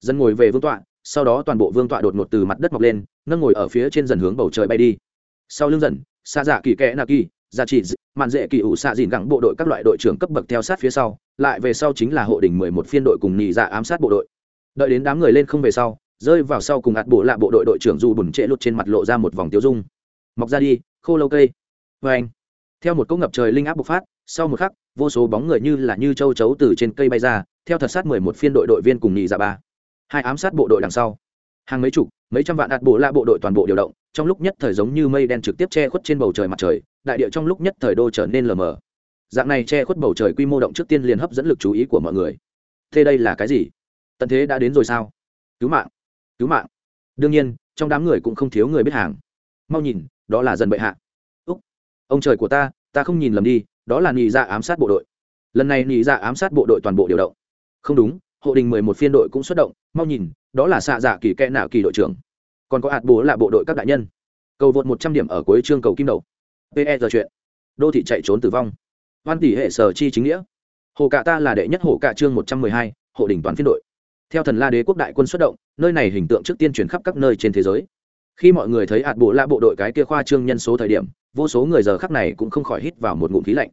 Dân ngồi về vương tọa, sau đó toàn bộ vương tọa đột ngột từ mặt đất mọc lên nâng ngồi ở phía trên dần hướng bầu trời bay đi sau lưng dần xa dạ kỳ kẽ nạ kỳ dạ gia trị mạn dễ kỳ ủ xạ dìn gẳng bộ đội các loại đội trưởng cấp bậc theo sát phía sau, lại về sau chính là hộ đỉnh mười một phiên đội cùng nhị dạ ám sát bộ đội. Đợi đến đám người lên không về sau, rơi vào sau cùng ạt bộ lạ bộ đội đội trưởng dù bùn trễ lụt trên mặt lộ ra một vòng tiêu dung. Mọc ra đi, khô lâu cây. Vê anh. Theo một cỗ ngập trời linh áp bộc phát, sau một khắc, vô số bóng người như là như châu chấu từ trên cây bay ra, theo thật sát mười một phiên đội đội viên cùng nhị dạ ba. Hai ám sát bộ đội đằng sau. Hàng mấy chục, mấy trăm vạn ạt bộ lạ bộ đội toàn bộ điều động trong lúc nhất thời giống như mây đen trực tiếp che khuất trên bầu trời mặt trời, đại địa trong lúc nhất thời đô trở nên lờ mờ. Dạng này che khuất bầu trời quy mô động trước tiên liền hấp dẫn lực chú ý của mọi người. Thế đây là cái gì? Tận thế đã đến rồi sao? Cứu mạng! Cứu mạng! Đương nhiên, trong đám người cũng không thiếu người biết hàng. Mau nhìn, đó là dần bệ hạ. Úc! Ông trời của ta ta không nhìn lầm đi, đó là nhị dạ ám sát bộ đội. Lần này nhị dạ ám sát bộ đội toàn bộ điều động. Không đúng, hộ đình mười một phiên đội cũng xuất động. Mau nhìn, đó là xạ dạ kỳ kẽ nạo kỳ đội trưởng còn có hạt bố là bộ đội các đại nhân. Cầu vượt một trăm điểm ở cuối chương cầu kim đầu. Pe giờ chuyện. Đô thị chạy trốn tử vong. Hoan tỷ hệ sở chi chính nghĩa. Hồ cạ ta là đệ nhất hồ cạ chương một trăm mười hai, hộ đỉnh toàn phiên đội. Theo thần la đế quốc đại quân xuất động, nơi này hình tượng trước tiên truyền khắp các nơi trên thế giới. Khi mọi người thấy hạt bộ la bộ đội cái kia khoa trương nhân số thời điểm, vô số người giờ khắc này cũng không khỏi hít vào một ngụm khí lạnh.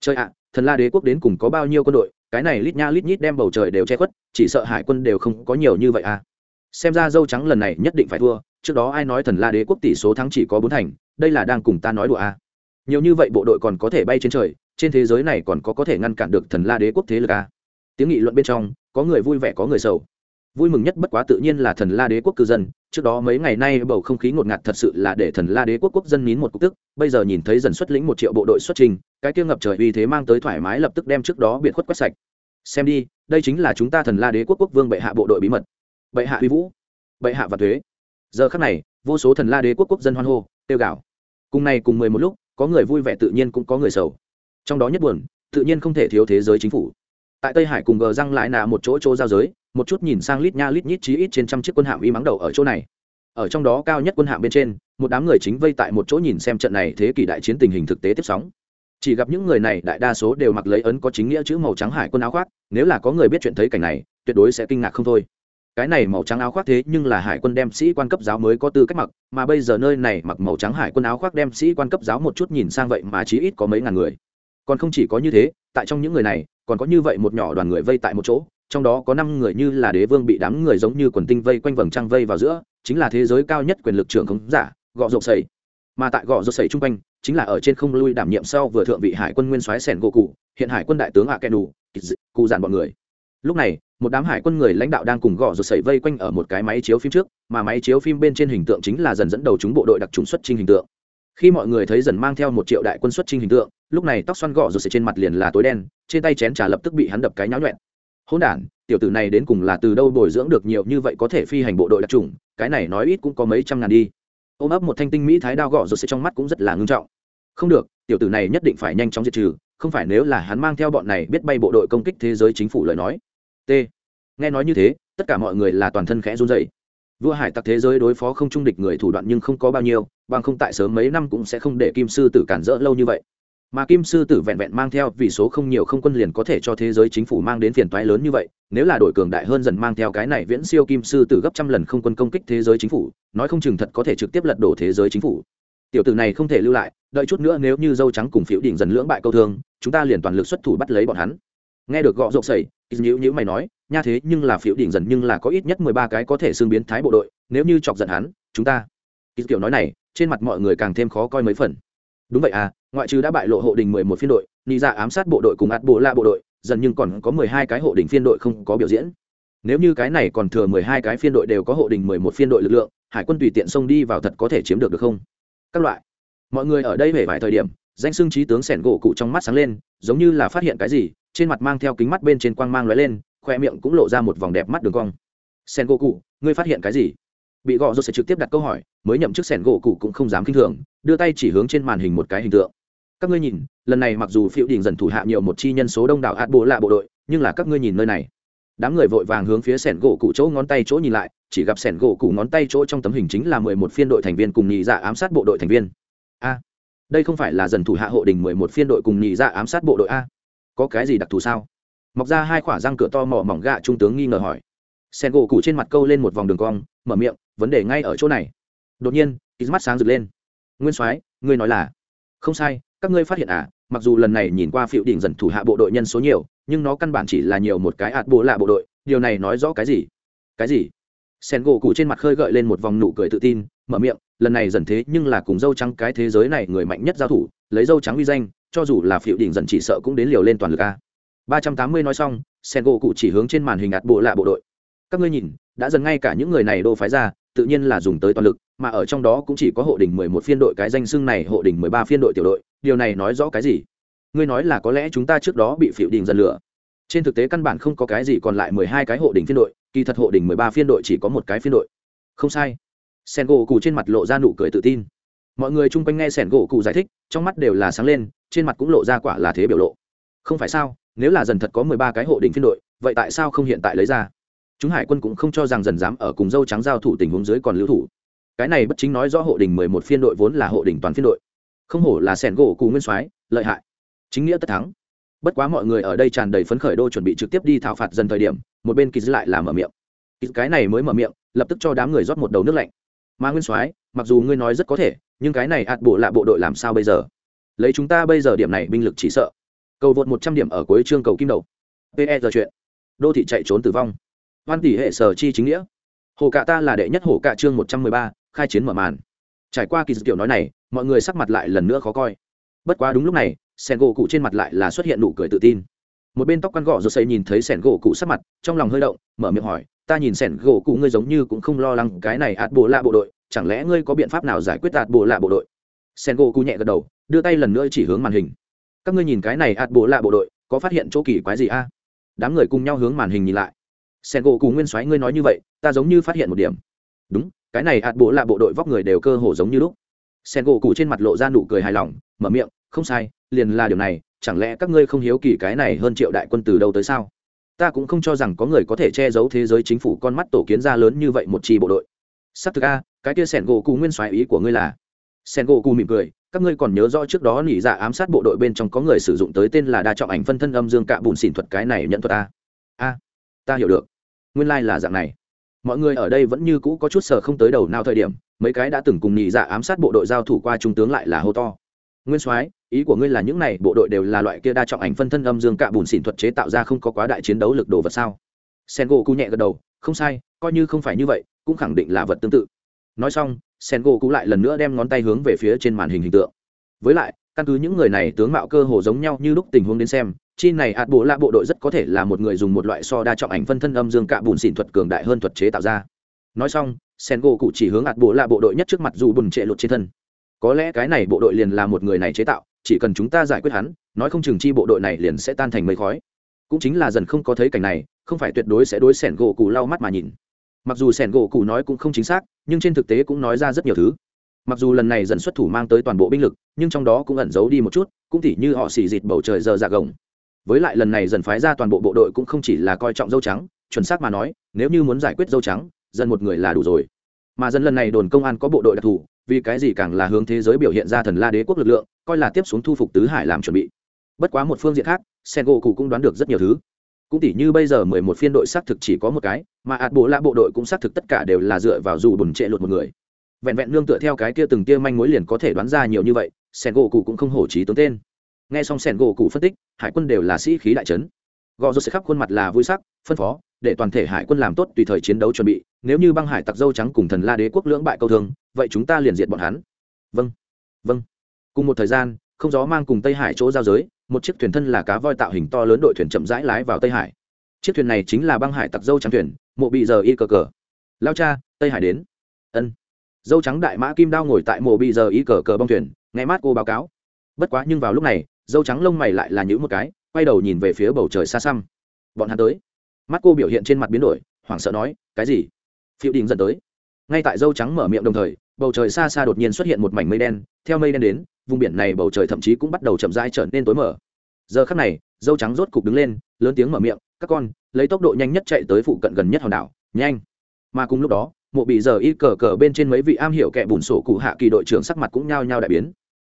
Chơi ạ, thần la đế quốc đến cùng có bao nhiêu quân đội, cái này lít nha lít nhít đem bầu trời đều che khuất, chỉ sợ hải quân đều không có nhiều như vậy à xem ra dâu trắng lần này nhất định phải thua, trước đó ai nói thần la đế quốc tỷ số thắng chỉ có bốn thành, đây là đang cùng ta nói đùa à. Nhiều như vậy bộ đội còn có thể bay trên trời, trên thế giới này còn có có thể ngăn cản được thần la đế quốc thế lực à. Tiếng nghị luận bên trong, có người vui vẻ có người sầu. Vui mừng nhất bất quá tự nhiên là thần la đế quốc cư dân, trước đó mấy ngày nay bầu không khí ngột ngạt thật sự là để thần la đế quốc quốc dân nín một cục tức, bây giờ nhìn thấy dần xuất lĩnh một triệu bộ đội xuất trình, cái kia ngập trời uy thế mang tới thoải mái lập tức đem trước đó biệt khuất quét sạch. Xem đi, đây chính là chúng ta thần la đế quốc quốc vương bệ hạ bộ đội bí mật bệ hạ huy vũ, bệ hạ và thuế. Giờ khắc này, vô số thần la đế quốc quốc dân hoan hô tiêu gạo cùng này cùng mười một lúc, có người vui vẻ tự nhiên cũng có người sầu. Trong đó nhất buồn, tự nhiên không thể thiếu thế giới chính phủ. Tại tây hải cùng gờ răng lại nạ một chỗ chỗ giao giới, một chút nhìn sang lít nha lít nhít chí ít trên trăm chiếc quân hạm y mắng đầu ở chỗ này. Ở trong đó cao nhất quân hạm bên trên, một đám người chính vây tại một chỗ nhìn xem trận này thế kỷ đại chiến tình hình thực tế tiếp sóng. Chỉ gặp những người này, đại đa số đều mặc lấy ấn có chính nghĩa chữ màu trắng hải quân áo khoác, nếu là có người biết chuyện thấy cảnh này, tuyệt đối sẽ kinh ngạc không thôi cái này màu trắng áo khoác thế nhưng là hải quân đem sĩ quan cấp giáo mới có tư cách mặc, mà bây giờ nơi này mặc màu trắng hải quân áo khoác đem sĩ quan cấp giáo một chút nhìn sang vậy mà chí ít có mấy ngàn người. Còn không chỉ có như thế, tại trong những người này, còn có như vậy một nhỏ đoàn người vây tại một chỗ, trong đó có năm người như là đế vương bị đám người giống như quần tinh vây quanh vầng trăng vây vào giữa, chính là thế giới cao nhất quyền lực trưởng khống giả, gọ rộp sầy mà tại gọ rộp sầy chung quanh, chính là ở trên không lui đảm nhiệm sau vừa thượng vị hải quân nguyên soái sẻn gỗ cụ, hiện hải quân đại tướng ạ kẻ đủ cụ dàn bọn người lúc này, một đám hải quân người lãnh đạo đang cùng gõ rột sẩy vây quanh ở một cái máy chiếu phim trước, mà máy chiếu phim bên trên hình tượng chính là dần dẫn đầu chúng bộ đội đặc trùng xuất trình hình tượng. Khi mọi người thấy dần mang theo một triệu đại quân xuất trình hình tượng, lúc này tóc xoăn gõ rột sẩy trên mặt liền là tối đen, trên tay chén trà lập tức bị hắn đập cái nháo nhuẹn. Hỗn đản, tiểu tử này đến cùng là từ đâu bồi dưỡng được nhiều như vậy có thể phi hành bộ đội đặc trùng, cái này nói ít cũng có mấy trăm ngàn đi. Ôm ấp một thanh tinh mỹ thái đao gõ rột sẩy trong mắt cũng rất là ngưng trọng. Không được, tiểu tử này nhất định phải nhanh chóng diệt trừ, không phải nếu là hắn mang theo bọn này biết bay bộ đội công kích thế giới chính phủ lời nói t. Nghe nói như thế, tất cả mọi người là toàn thân khẽ run dậy vua hải tặc thế giới đối phó không trung địch người thủ đoạn nhưng không có bao nhiêu, bằng không tại sớm mấy năm cũng sẽ không để kim sư tử cản rỡ lâu như vậy. Mà kim sư tử vẹn vẹn mang theo vì số không nhiều không quân liền có thể cho thế giới chính phủ mang đến phiền toái lớn như vậy, nếu là đội cường đại hơn dần mang theo cái này viễn siêu kim sư tử gấp trăm lần không quân công kích thế giới chính phủ, nói không chừng thật có thể trực tiếp lật đổ thế giới chính phủ. Tiểu tử này không thể lưu lại, đợi chút nữa nếu như dâu trắng cùng phiếu đỉnh dần lưỡng bại câu thương, chúng ta liền toàn lực xuất thủ bắt lấy bọn hắn. Nghe được gọ rộng sẩy nhữ nhữ mày nói, nha thế, nhưng là phiếu đỉnh dần, nhưng là có ít nhất mười ba cái có thể xương biến thái bộ đội, nếu như chọc giận hắn, chúng ta. Ít kiểu nói này, trên mặt mọi người càng thêm khó coi mấy phần. Đúng vậy à ngoại trừ đã bại lộ hộ đình mười một phiên đội ni ra dạ ám sát bộ đội cùng ạt bộ la bộ đội, dần nhưng còn có mười hai cái hộ đình phiên đội không có biểu diễn. Nếu như cái này còn thừa mười hai cái phiên đội đều có hộ đình mười một phiên đội lực lượng, hải quân tùy tiện xông đi vào thật có thể chiếm được được không? Các loại. Mọi người ở đây về vài thời điểm, danh xưng trí tướng sẻn gỗ cụ trong mắt sáng lên, giống như là phát hiện cái gì trên mặt mang theo kính mắt bên trên quang mang lóe lên, khoe miệng cũng lộ ra một vòng đẹp mắt đường cong. Sen gỗ cụ ngươi phát hiện cái gì? Bị gọ rồi sẽ trực tiếp đặt câu hỏi, mới nhậm chức sẻn gỗ cụ cũng không dám kinh thường, đưa tay chỉ hướng trên màn hình một cái hình tượng. Các ngươi nhìn, lần này mặc dù phiêu đình dần thủ hạ nhiều một chi nhân số đông đảo ạt bộ lạ bộ đội, nhưng là các ngươi nhìn nơi này. Đám người vội vàng hướng phía sẻn gỗ cụ chỗ ngón tay chỗ nhìn lại, chỉ gặp sẻn gỗ cụ ngón tay chỗ trong tấm hình chính là mười một phiên đội thành viên cùng nhị dạ ám sát bộ đội thành viên. A, đây không phải là dần thủ hạ hộ đình mười một phiên đội cùng nhị dạ ám sát bộ đội a có cái gì đặc thù sao? Mọc ra hai khoả răng cửa to mỏ mỏng gạ trung tướng nghi ngờ hỏi. Sen gỗ cụ trên mặt câu lên một vòng đường cong, mở miệng, vấn đề ngay ở chỗ này. Đột nhiên ít mắt sáng rực lên. Nguyên soái, ngươi nói là? Không sai, các ngươi phát hiện à mặc dù lần này nhìn qua phiệu đỉnh dần thủ hạ bộ đội nhân số nhiều, nhưng nó căn bản chỉ là nhiều một cái ạt bộ lạ bộ đội, điều này nói rõ cái gì? Cái gì? Sen gỗ cụ trên mặt khơi gợi lên một vòng nụ cười tự tin, mở miệng, lần này dần thế nhưng là cùng dâu trắng cái thế giới này người mạnh nhất giao thủ, lấy dâu trắng uy danh cho dù là phiệu đỉnh dần chỉ sợ cũng đến liều lên toàn lực a. ba trăm tám mươi nói xong, sen gỗ cụ chỉ hướng trên màn hình ạt bộ lạ bộ đội. Các ngươi nhìn, đã dần ngay cả những người này đô phái ra, tự nhiên là dùng tới toàn lực, mà ở trong đó cũng chỉ có hộ đỉnh mười một phiên đội cái danh xưng này, hộ đỉnh mười ba phiên đội tiểu đội, điều này nói rõ cái gì? Ngươi nói là có lẽ chúng ta trước đó bị phiệu đình dần lửa. Trên thực tế căn bản không có cái gì còn lại mười hai cái hộ đỉnh phiên đội, kỳ thật hộ đỉnh mười ba phiên đội chỉ có một cái phiên đội. Không sai. Sen gỗ cụ trên mặt lộ ra nụ cười tự tin. Mọi người chung quanh nghe sẻn gỗ cụ giải thích, trong mắt đều là sáng lên trên mặt cũng lộ ra quả là thế biểu lộ. Không phải sao, nếu là dần thật có mười ba cái hộ đỉnh phiên đội, vậy tại sao không hiện tại lấy ra? Chúng hải quân cũng không cho rằng dần dám ở cùng dâu trắng giao thủ tình huống dưới còn lưu thủ. Cái này bất chính nói rõ hộ đình mười một phiên đội vốn là hộ đình toàn phiên đội. Không hổ là sẻn gỗ cù nguyên soái, lợi hại. Chính nghĩa tất thắng. Bất quá mọi người ở đây tràn đầy phấn khởi đô chuẩn bị trực tiếp đi thảo phạt dần thời điểm, một bên kỳ dư lại là mở miệng. Kỳ cái này mới mở miệng, lập tức cho đám người rót một đầu nước lạnh. Mà nguyên soái, mặc dù ngươi nói rất có thể, nhưng cái này ạt bộ là bộ đội làm sao bây giờ? Lấy chúng ta bây giờ điểm này binh lực chỉ sợ. Cầu vượt một trăm điểm ở cuối chương cầu kim đầu. Pe giờ chuyện. Đô thị chạy trốn tử vong. Hoan tỷ hệ sở chi chính nghĩa. Hồ cạ ta là đệ nhất hồ cạ chương một trăm mười ba, khai chiến mở màn. Trải qua kỳ dự kiểu nói này, mọi người sắc mặt lại lần nữa khó coi. Bất quá đúng lúc này, sẻn gỗ cụ trên mặt lại là xuất hiện nụ cười tự tin. Một bên tóc căn gọ rồi xây nhìn thấy sẻn gỗ cụ sắc mặt, trong lòng hơi động, mở miệng hỏi, ta nhìn sẻn gỗ cụ ngươi giống như cũng không lo lắng cái này ạt bộ lạ bộ đội, chẳng lẽ ngươi có biện pháp nào giải quyết ạt bộ lạ bộ đội? Sen gỗ cụ nhẹ gật đầu, đưa tay lần nữa chỉ hướng màn hình. Các ngươi nhìn cái này ạt bộ lạ bộ đội, có phát hiện chỗ kỳ quái gì a? Đám người cùng nhau hướng màn hình nhìn lại. Sen gỗ cú nguyên soái, ngươi nói như vậy, ta giống như phát hiện một điểm. Đúng, cái này hạt bộ là bộ đội vóc người đều cơ hồ giống như lúc. Sen gỗ cú trên mặt lộ ra nụ cười hài lòng, mở miệng, không sai, liền là điều này, chẳng lẽ các ngươi không hiếu kỳ cái này hơn triệu đại quân từ đâu tới sao? Ta cũng không cho rằng có người có thể che giấu thế giới chính phủ con mắt tổ kiến ra lớn như vậy một chi bộ đội. Sắp thực a, cái kia sẻn gỗ cụ nguyên soái ý của ngươi là sen gỗ cù mỉm cười, các ngươi còn nhớ rõ trước đó nỉ dạ ám sát bộ đội bên trong có người sử dụng tới tên là đa trọng ảnh phân thân âm dương cạ bùn xỉn thuật cái này nhận thuật a a, ta hiểu được. Nguyên lai、like、là dạng này. Mọi người ở đây vẫn như cũ có chút sờ không tới đầu nào thời điểm, mấy cái đã từng cùng nhị dạ ám sát bộ đội giao thủ qua trung tướng lại là hô to. Nguyên soái, ý của ngươi là những này bộ đội đều là loại kia đa trọng ảnh phân thân âm dương cạ bùn xỉn thuật chế tạo ra không có quá đại chiến đấu lực đồ vật sao? Sen gỗ cụ nhẹ gật đầu, không sai, coi như không phải như vậy, cũng khẳng định là vật tương tự. Nói xong sen gỗ cụ lại lần nữa đem ngón tay hướng về phía trên màn hình hình tượng. Với lại, căn cứ những người này tướng mạo cơ hồ giống nhau như lúc tình huống đến xem, chi này ạt bộ lạ bộ đội rất có thể là một người dùng một loại so đa trọng ảnh phân thân âm dương cạ bùn xỉn thuật cường đại hơn thuật chế tạo ra. Nói xong sen gỗ cụ chỉ hướng ạt bộ lạ bộ đội nhất trước mặt dù bùn trệ lụt trên thân. Có lẽ cái này bộ đội liền là một người này chế tạo, chỉ cần chúng ta giải quyết hắn, nói không chừng chi bộ đội này liền sẽ tan thành mây khói. Cũng chính là dần không có thấy cảnh này, không phải tuyệt đối sẽ đối sẻn gỗ cụ lau mắt mà nhìn mặc dù sẻn gỗ cụ nói cũng không chính xác, nhưng trên thực tế cũng nói ra rất nhiều thứ. Mặc dù lần này dần xuất thủ mang tới toàn bộ binh lực, nhưng trong đó cũng ẩn giấu đi một chút, cũng tỉ như họ xì dịt bầu trời giờ dạ gồng. Với lại lần này dần phái ra toàn bộ bộ đội cũng không chỉ là coi trọng dâu trắng, chuẩn xác mà nói, nếu như muốn giải quyết dâu trắng, dần một người là đủ rồi. Mà dần lần này đồn công an có bộ đội đặc thù, vì cái gì càng là hướng thế giới biểu hiện ra thần la đế quốc lực lượng, coi là tiếp xuống thu phục tứ hải làm chuẩn bị. Bất quá một phương diện khác sen gỗ cụ cũng đoán được rất nhiều thứ cũng tỉ như bây giờ mười một phiên đội xác thực chỉ có một cái, mà ạt bộ lạ bộ đội cũng xác thực tất cả đều là dựa vào dù bùn trệ lột một người. Vẹn vẹn nương tựa theo cái kia từng kia manh mối liền có thể đoán ra nhiều như vậy, sen gỗ cụ cũng không hổ trí tướng tên. Nghe xong sen gỗ cụ phân tích, hải quân đều là sĩ khí đại trấn gò rột sẽ khắp khuôn mặt là vui sắc, phân phó, để toàn thể hải quân làm tốt tùy thời chiến đấu chuẩn bị, nếu như băng hải tặc dâu trắng cùng thần la đế quốc lưỡng bại câu thương, vậy chúng ta liền diệt bọn hắn. Vâng vâng. Cùng một thời gian, không gió mang cùng tây hải chỗ giao giới một chiếc thuyền thân là cá voi tạo hình to lớn đội thuyền chậm rãi lái vào tây hải. Chiếc thuyền này chính là băng hải tặc dâu trắng thuyền, mộ bị giờ y cờ cờ. Lao cha, tây hải đến. Ân. Dâu trắng đại mã kim đao ngồi tại mộ bị giờ y cờ cờ bong thuyền, nghe mát cô báo cáo. Bất quá nhưng vào lúc này, dâu trắng lông mày lại là những một cái, quay đầu nhìn về phía bầu trời xa xăm. Bọn hắn tới. Mắt cô biểu hiện trên mặt biến đổi, hoảng sợ nói, cái gì? Phiêu đình dẫn tới. Ngay tại dâu trắng mở miệng đồng thời, bầu trời xa xa đột nhiên xuất hiện một mảnh mây đen theo mây đen đến, vùng biển này bầu trời thậm chí cũng bắt đầu chậm rãi trở nên tối mở giờ khắc này, dâu trắng rốt cục đứng lên, lớn tiếng mở miệng, các con, lấy tốc độ nhanh nhất chạy tới phụ cận gần nhất hòn đảo, nhanh. Mà cùng lúc đó, mộ bị giờ y cờ cờ bên trên mấy vị am hiểu kẻ bùn sổ cụ hạ kỳ đội trưởng sắc mặt cũng nhao nhao đại biến.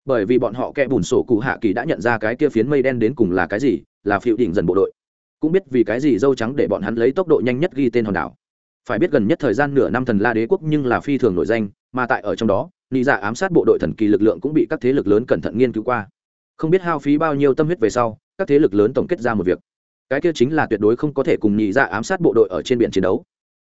Bởi vì bọn họ kẻ bùn sổ cụ hạ kỳ đã nhận ra cái kia phiến mây đen đến cùng là cái gì, là phiệu đỉnh dần bộ đội. Cũng biết vì cái gì dâu trắng để bọn hắn lấy tốc độ nhanh nhất ghi tên hòn đảo. Phải biết gần nhất thời gian nửa năm thần la đế quốc nhưng là phi thường nổi danh mà tại ở trong đó, nị dạ ám sát bộ đội thần kỳ lực lượng cũng bị các thế lực lớn cẩn thận nghiên cứu qua. Không biết hao phí bao nhiêu tâm huyết về sau, các thế lực lớn tổng kết ra một việc. Cái kia chính là tuyệt đối không có thể cùng nhị dạ ám sát bộ đội ở trên biển chiến đấu.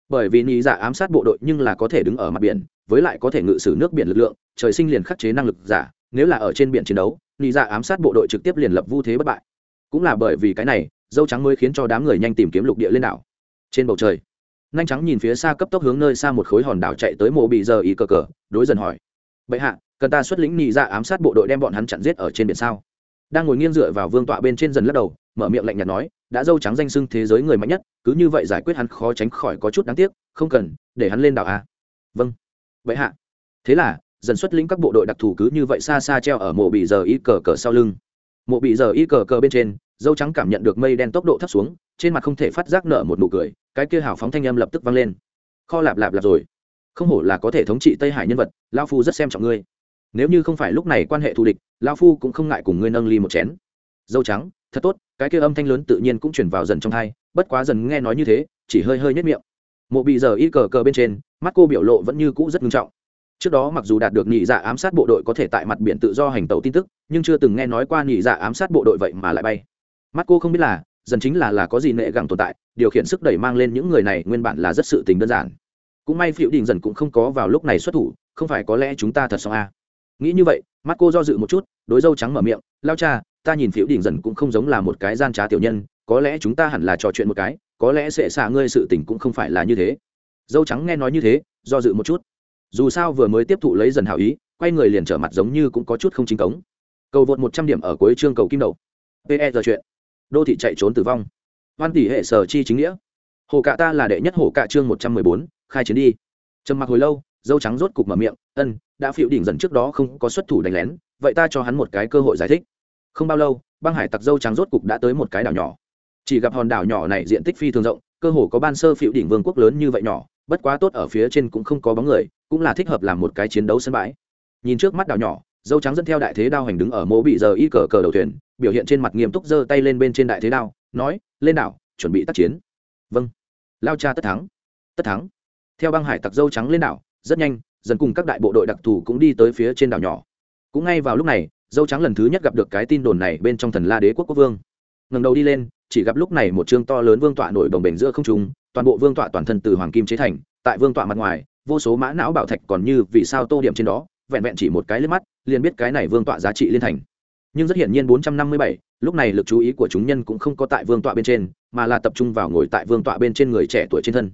Bởi vì nhị dạ ám sát bộ đội nhưng là có thể đứng ở mặt biển, với lại có thể ngự sử nước biển lực lượng, trời sinh liền khắc chế năng lực giả. Nếu là ở trên biển chiến đấu nhị dạ ám sát bộ đội trực tiếp liền lập vu thế bất bại. Cũng là bởi vì cái này, dâu trắng mới khiến cho đám người nhanh tìm kiếm lục địa lên đảo. Trên bầu trời nhanh trắng nhìn phía xa cấp tốc hướng nơi xa một khối hòn đảo chạy tới mộ bị giờ ý cờ cờ, đối dần hỏi. Bệ hạ, cần ta xuất lĩnh nhị dạ ám sát bộ đội đem bọn hắn chặn giết ở trên biển sao? Đang ngồi nghiêng dựa vào vương tọa bên trên dần lắc đầu, mở miệng lạnh nhạt nói, đã dâu trắng danh sưng thế giới người mạnh nhất, cứ như vậy giải quyết hắn khó tránh khỏi có chút đáng tiếc, không cần, để hắn lên đảo a. Vâng. Vậy hạ. Thế là, dần xuất lĩnh các bộ đội đặc thù cứ như vậy xa xa treo ở mộ bị giờ y cờ cờ sau lưng. Mộ bị giờ y cờ cờ bên trên dâu trắng cảm nhận được mây đen tốc độ thấp xuống, trên mặt không thể phát giác nợ một nụ cười, cái kia hào phóng thanh âm lập tức vang lên. Kho lạp lạp lạp rồi. Không hổ là có thể thống trị tây hải nhân vật lao phu rất xem trọng ngươi. Nếu như không phải lúc này quan hệ thù địch lao phu cũng không ngại cùng ngươi nâng ly một chén. Dâu trắng, thật tốt, cái kia âm thanh lớn tự nhiên cũng chuyển vào dần trong hai bất quá dần nghe nói như thế, chỉ hơi hơi nhất miệng. Mộ bị giờ y cờ cờ bên trên, mắt cô biểu lộ vẫn như cũ rất nghiêm trọng. Trước đó mặc dù đạt được nhị dạ ám sát bộ đội có thể tại mặt biển tự do hành tàu tin tức, nhưng chưa từng nghe nói qua nhị dạ ám sát bộ đội vậy mà lại bay mắt cô không biết là, dần chính là là có gì nệ gẳng tồn tại, điều khiển sức đẩy mang lên những người này nguyên bản là rất sự tình đơn giản. Cũng may phiệu đình dần cũng không có vào lúc này xuất thủ, không phải có lẽ chúng ta thật xong a à. nghĩ như vậy, mắt cô do dự một chút, đối dâu trắng mở miệng, lao cha, ta nhìn phiếu đình dần cũng không giống là một cái gian trá tiểu nhân, có lẽ chúng ta hẳn là trò chuyện một cái, có lẽ sẽ xả ngươi sự tình cũng không phải là như thế. Dâu trắng nghe nói như thế, do dự một chút. Dù sao vừa mới tiếp thụ lấy dần hảo ý, quay người liền trở mặt giống như cũng có chút không chính cống. Cầu vượt một trăm điểm ở cuối chương cầu kim đầu. Pe giờ chuyện đô thị chạy trốn tử vong. Hoan tỷ hệ sở chi chính nghĩa. Hồ cạ ta là đệ nhất hồ cạ chương một trăm mười bốn, khai chiến đi. Trầm mặc hồi lâu, dâu trắng rốt cục mở miệng, ân, đã phiệu đỉnh dần trước đó không có xuất thủ đánh lén, vậy ta cho hắn một cái cơ hội giải thích. Không bao lâu, băng hải tặc dâu trắng rốt cục đã tới một cái đảo nhỏ. Chỉ gặp hòn đảo nhỏ này diện tích phi thường rộng, cơ hồ có ban sơ phiệu đỉnh vương quốc lớn như vậy nhỏ, bất quá tốt ở phía trên cũng không có bóng người, cũng là thích hợp làm một cái chiến đấu sân bãi. Nhìn trước mắt đảo nhỏ dâu trắng dẫn theo đại thế đao hành đứng ở mố bị giờ y cờ cờ đầu thuyền, biểu hiện trên mặt nghiêm túc giơ tay lên bên trên đại thế đao, nói, lên đảo, chuẩn bị tác chiến. Vâng. Lao cha tất thắng. Tất thắng. Theo băng hải tặc dâu trắng lên đảo, rất nhanh, dần cùng các đại bộ đội đặc thù cũng đi tới phía trên đảo nhỏ. Cũng ngay vào lúc này, dâu trắng lần thứ nhất gặp được cái tin đồn này bên trong thần la đế quốc quốc vương. Ngầm đầu đi lên, chỉ gặp lúc này một chương to lớn vương tọa nổi đồng bềnh giữa không trung, toàn bộ vương tọa toàn thân từ hoàng kim chế thành, tại vương tọa mặt ngoài, vô số mã não bảo thạch còn như vì sao tô điểm trên đó, vẹn vẹn chỉ một cái lên mắt liền biết cái này vương tọa giá trị liên thành. Nhưng rất hiển nhiên bốn trăm năm mươi bảy, lúc này lực chú ý của chúng nhân cũng không có tại vương tọa bên trên, mà là tập trung vào ngồi tại vương tọa bên trên người trẻ tuổi trên thân.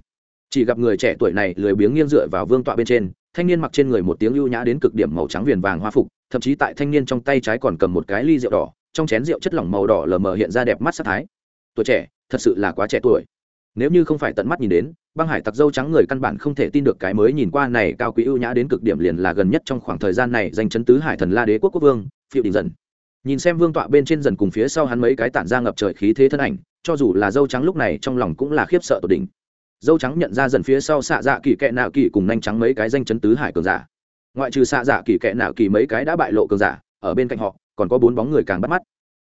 Chỉ gặp người trẻ tuổi này lười biếng nghiêng dựa vào vương tọa bên trên, thanh niên mặc trên người một tiếng ưu nhã đến cực điểm màu trắng viền vàng hoa phục, thậm chí tại thanh niên trong tay trái còn cầm một cái ly rượu đỏ, trong chén rượu chất lỏng màu đỏ lờ mờ hiện ra đẹp mắt sắc thái. Tuổi trẻ, thật sự là quá trẻ tuổi. Nếu như không phải tận mắt nhìn đến băng hải tặc dâu trắng người căn bản không thể tin được cái mới nhìn qua này cao quý ưu nhã đến cực điểm liền là gần nhất trong khoảng thời gian này danh chấn tứ hải thần la đế quốc quốc vương phiệu đình dần. Nhìn xem vương tọa bên trên dần cùng phía sau hắn mấy cái tản ra ngập trời khí thế thân ảnh, cho dù là dâu trắng lúc này trong lòng cũng là khiếp sợ tột đỉnh. Dâu trắng nhận ra dần phía sau xạ dạ kỳ kệ nạo kỳ cùng nhanh trắng mấy cái danh chấn tứ hải cường giả. Ngoại trừ xạ dạ kỳ kệ nạo kỳ mấy cái đã bại lộ cường giả, ở bên cạnh họ, còn có bốn bóng người càng bắt mắt.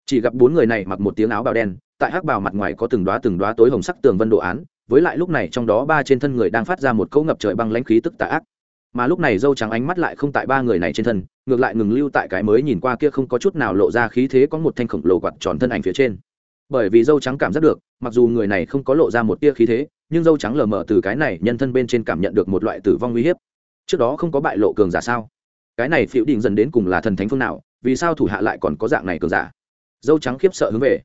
Chỉ gặp bốn người này mặc một tiếng áo bào đen, tại hắc bào mặt ngoài có từng đoá từng đoá tối hồng sắc tường vân đồ án với lại lúc này trong đó ba trên thân người đang phát ra một câu ngập trời băng lãnh khí tức tà ác. Mà lúc này dâu trắng ánh mắt lại không tại ba người này trên thân, ngược lại ngừng lưu tại cái mới nhìn qua kia không có chút nào lộ ra khí thế có một thanh khổng lồ quạt tròn thân ảnh phía trên. Bởi vì dâu trắng cảm giác được, mặc dù người này không có lộ ra một tia khí thế, nhưng dâu trắng lờ mờ từ cái này nhân thân bên trên cảm nhận được một loại tử vong uy hiếp. Trước đó không có bại lộ cường giả sao? Cái này phiêu đỉnh dần đến cùng là thần thánh phương nào, vì sao thủ hạ lại còn có dạng này cường giả? Dâu trắng khiếp sợ hướng về.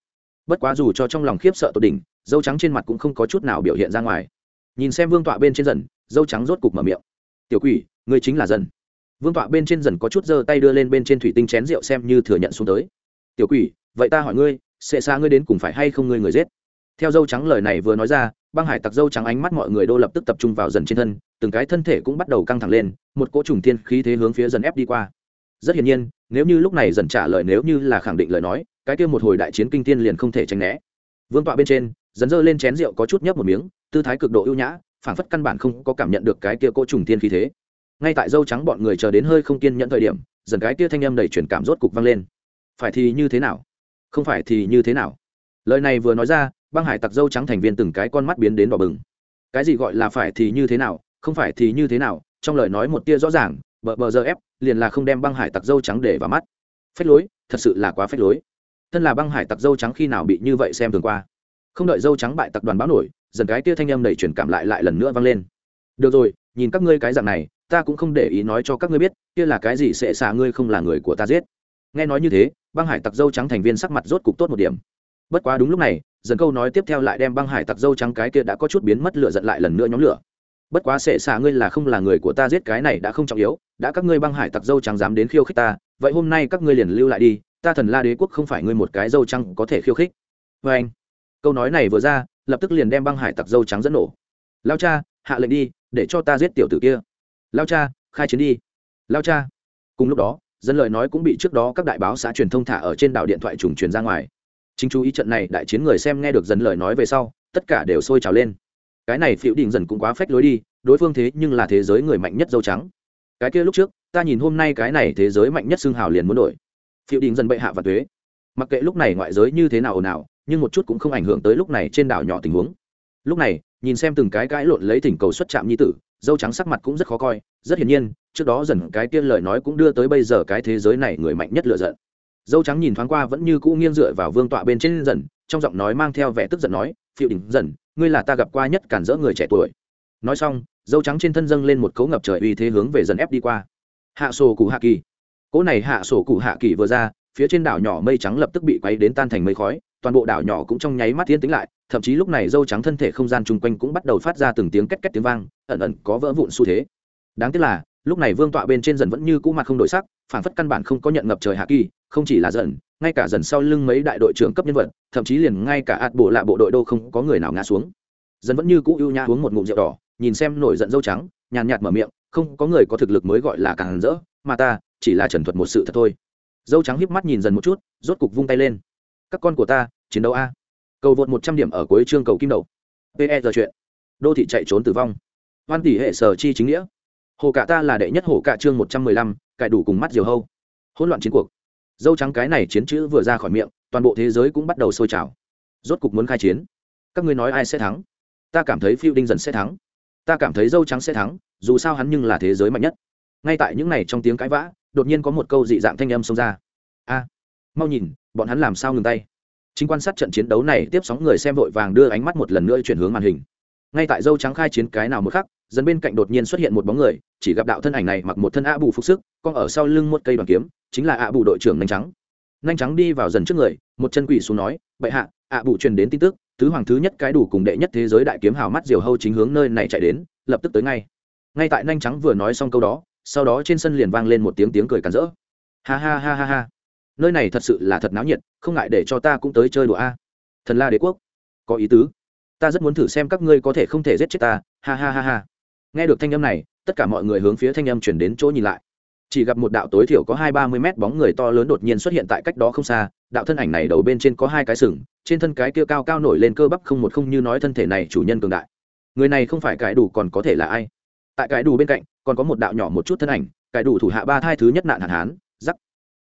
Bất quá dù cho trong lòng khiếp sợ tột đỉnh dâu trắng trên mặt cũng không có chút nào biểu hiện ra ngoài. Nhìn xem vương tọa bên trên dần, dâu trắng rốt cục mở miệng. Tiểu quỷ người chính là dần. Vương tọa bên trên dần có chút giơ tay đưa lên bên trên thủy tinh chén rượu xem như thừa nhận xuống tới. Tiểu quỷ, vậy ta hỏi ngươi, sẽ xa ngươi đến cùng phải hay không ngươi người giết? Theo dâu trắng lời này vừa nói ra, băng hải tặc dâu trắng ánh mắt mọi người đô lập tức tập trung vào dần trên thân, từng cái thân thể cũng bắt đầu căng thẳng lên, một cỗ trùng thiên khí thế hướng phía dần ép đi qua. Rất hiển nhiên, nếu như lúc này dần trả lời, nếu như là khẳng định lời nói, cái kia một hồi đại chiến kinh tiên liền không thể tránh né. Vương tọa bên trên dần dơ lên chén rượu có chút nhấp một miếng, tư thái cực độ ưu nhã, phảng phất căn bản không có cảm nhận được cái kia cỗ trùng thiên khí thế. Ngay tại dâu trắng bọn người chờ đến hơi không kiên nhẫn thời điểm, dần cái kia thanh âm đầy truyền cảm rốt cục vang lên. Phải thì như thế nào? Không phải thì như thế nào? Lời này vừa nói ra, băng hải tặc dâu trắng thành viên từng cái con mắt biến đến đỏ bừng. Cái gì gọi là phải thì như thế nào, không phải thì như thế nào, trong lời nói một tia rõ ràng, bờ bờ giờ ép, liền là không đem băng hải tặc dâu trắng để vào mắt. Phách lối, thật sự là quá phách lối. Thân là băng hải tặc dâu trắng khi nào bị như vậy xem thường qua? Không đợi dâu trắng bại tặc đoàn báo nổi, dần cái tia thanh âm đầy truyền cảm lại lại lần nữa vang lên. Được rồi, nhìn các ngươi cái dạng này, ta cũng không để ý nói cho các ngươi biết, kia là cái gì sẽ xả ngươi không là người của ta giết. Nghe nói như thế, băng hải tặc dâu trắng thành viên sắc mặt rốt cục tốt một điểm. Bất quá đúng lúc này, dần câu nói tiếp theo lại đem băng hải tặc dâu trắng cái kia đã có chút biến mất lửa giận lại lần nữa nhóm lửa. Bất quá sẽ xả ngươi là không là người của ta giết cái này đã không trọng yếu, đã các ngươi băng hải tặc dâu trắng dám đến khiêu khích ta, vậy hôm nay các ngươi liền lưu lại đi, ta thần la đế quốc không phải ngươi một cái dâu trắng có thể khiêu khích. Vê anh câu nói này vừa ra, lập tức liền đem băng hải tặc dâu trắng dẫn nổ. Lao cha, hạ lệnh đi, để cho ta giết tiểu tử kia. Lao cha, khai chiến đi. Lao cha. Cùng lúc đó, dân lời nói cũng bị trước đó các đại báo xã truyền thông thả ở trên đảo điện thoại trùng truyền ra ngoài. Chính chú ý trận này, đại chiến người xem nghe được dần lời nói về sau, tất cả đều sôi trào lên. Cái này phiểu đình dần cũng quá phách lối đi, đối phương thế nhưng là thế giới người mạnh nhất dâu trắng. Cái kia lúc trước, ta nhìn hôm nay cái này thế giới mạnh nhất xương hào liền muốn đổi. Phiếu đình dần bệ hạ và thuế mặc kệ lúc này ngoại giới như thế nào ồn ào nhưng một chút cũng không ảnh hưởng tới lúc này trên đảo nhỏ tình huống. Lúc này, nhìn xem từng cái cãi lộn lấy thỉnh cầu xuất trạm nhi tử, dâu trắng sắc mặt cũng rất khó coi, rất hiển nhiên, trước đó dần cái tiên lời nói cũng đưa tới bây giờ cái thế giới này người mạnh nhất lựa giận. Dâu trắng nhìn thoáng qua vẫn như cũ nghiêng dựa vào vương tọa bên trên dần, trong giọng nói mang theo vẻ tức giận nói phiệu đỉnh dần, ngươi là ta gặp qua nhất cản rỡ người trẻ tuổi. Nói xong, dâu trắng trên thân dâng lên một cấu ngập trời uy thế hướng về dần ép đi qua. Hạ sổ cụ hạ kỳ. Cỗ này hạ sổ cụ hạ kỳ vừa ra phía trên đảo nhỏ mây trắng lập tức bị quấy đến tan thành mây khói, toàn bộ đảo nhỏ cũng trong nháy mắt tiến tính lại, thậm chí lúc này dâu trắng thân thể không gian chung quanh cũng bắt đầu phát ra từng tiếng két két tiếng vang, ẩn ẩn có vỡ vụn xu thế. Đáng tiếc là, lúc này vương tọa bên trên dần vẫn như cũ mặt không đổi sắc, phản phất căn bản không có nhận ngập trời hạ kỳ, không chỉ là dần ngay cả dần sau lưng mấy đại đội trưởng cấp nhân vật, thậm chí liền ngay cả ạt bộ lạ bộ đội đô không có người nào ngã xuống. Dần vẫn như cũ ưu nhã uống một ngụm rượu đỏ, nhìn xem nổi giận dâu trắng, nhàn nhạt mở miệng, không có người có thực lực mới gọi là càng rỡ, mà ta chỉ là trần thuật một sự thật thôi dâu trắng híp mắt nhìn dần một chút, rốt cục vung tay lên. Các con của ta, chiến đấu a. Cầu vượt một trăm điểm ở cuối chương cầu kim đầu. Pe giờ chuyện. Đô thị chạy trốn tử vong. Hoan tỷ hệ sở chi chính nghĩa. Hồ cả ta là đệ nhất hồ cả chương một trăm mười lăm, cải đủ cùng mắt diều hâu. Hỗn loạn chiến cuộc. Dâu trắng cái này chiến chữ vừa ra khỏi miệng, toàn bộ thế giới cũng bắt đầu sôi trào. Rốt cục muốn khai chiến. Các ngươi nói ai sẽ thắng? Ta cảm thấy phiêu đinh dần sẽ thắng. Ta cảm thấy dâu trắng sẽ thắng, dù sao hắn nhưng là thế giới mạnh nhất. Ngay tại những n à y trong tiếng cãi vã đột nhiên có một câu dị dạng thanh âm xông ra. A, mau nhìn, bọn hắn làm sao ngừng tay? Chính quan sát trận chiến đấu này, tiếp sóng người xem vội vàng đưa ánh mắt một lần nữa chuyển hướng màn hình. Ngay tại dâu trắng khai chiến cái nào một khắc, dần bên cạnh đột nhiên xuất hiện một bóng người, chỉ gặp đạo thân ảnh này mặc một thân ạ bù phục sức còn ở sau lưng một cây đoàn kiếm, chính là ạ bù đội trưởng nhanh trắng. Nhanh trắng đi vào dần trước người, một chân quỷ xuống nói, bệ hạ ạ bù truyền đến tin tức tứ hoàng thứ nhất cái đủ cùng đệ nhất thế giới đại kiếm hào mắt diều hâu chính hướng nơi này chạy đến, lập tức tới ngay. Ngay tại nhanh trắng vừa nói xong câu đó sau đó trên sân liền vang lên một tiếng tiếng cười càn rỡ. Ha ha ha ha ha. Nơi này thật sự là thật náo nhiệt, không ngại để cho ta cũng tới chơi đùa a. Thần la đế quốc, có ý tứ. Ta rất muốn thử xem các ngươi có thể không thể giết chết ta. Ha ha ha ha. Nghe được thanh âm này, tất cả mọi người hướng phía thanh âm chuyển đến chỗ nhìn lại. Chỉ gặp một đạo tối thiểu có hai ba mươi mét bóng người to lớn đột nhiên xuất hiện tại cách đó không xa, đạo thân ảnh này đầu bên trên có hai cái sừng, trên thân cái kia cao cao nổi lên cơ bắp không một không như nói thân thể này chủ nhân cường đại. Người này không phải cái đủ còn có thể là ai? Tại cái đủ bên cạnh còn có một đạo nhỏ một chút thân ảnh cải đủ thủ hạ ba thai thứ nhất nạn hạn hán, giắc.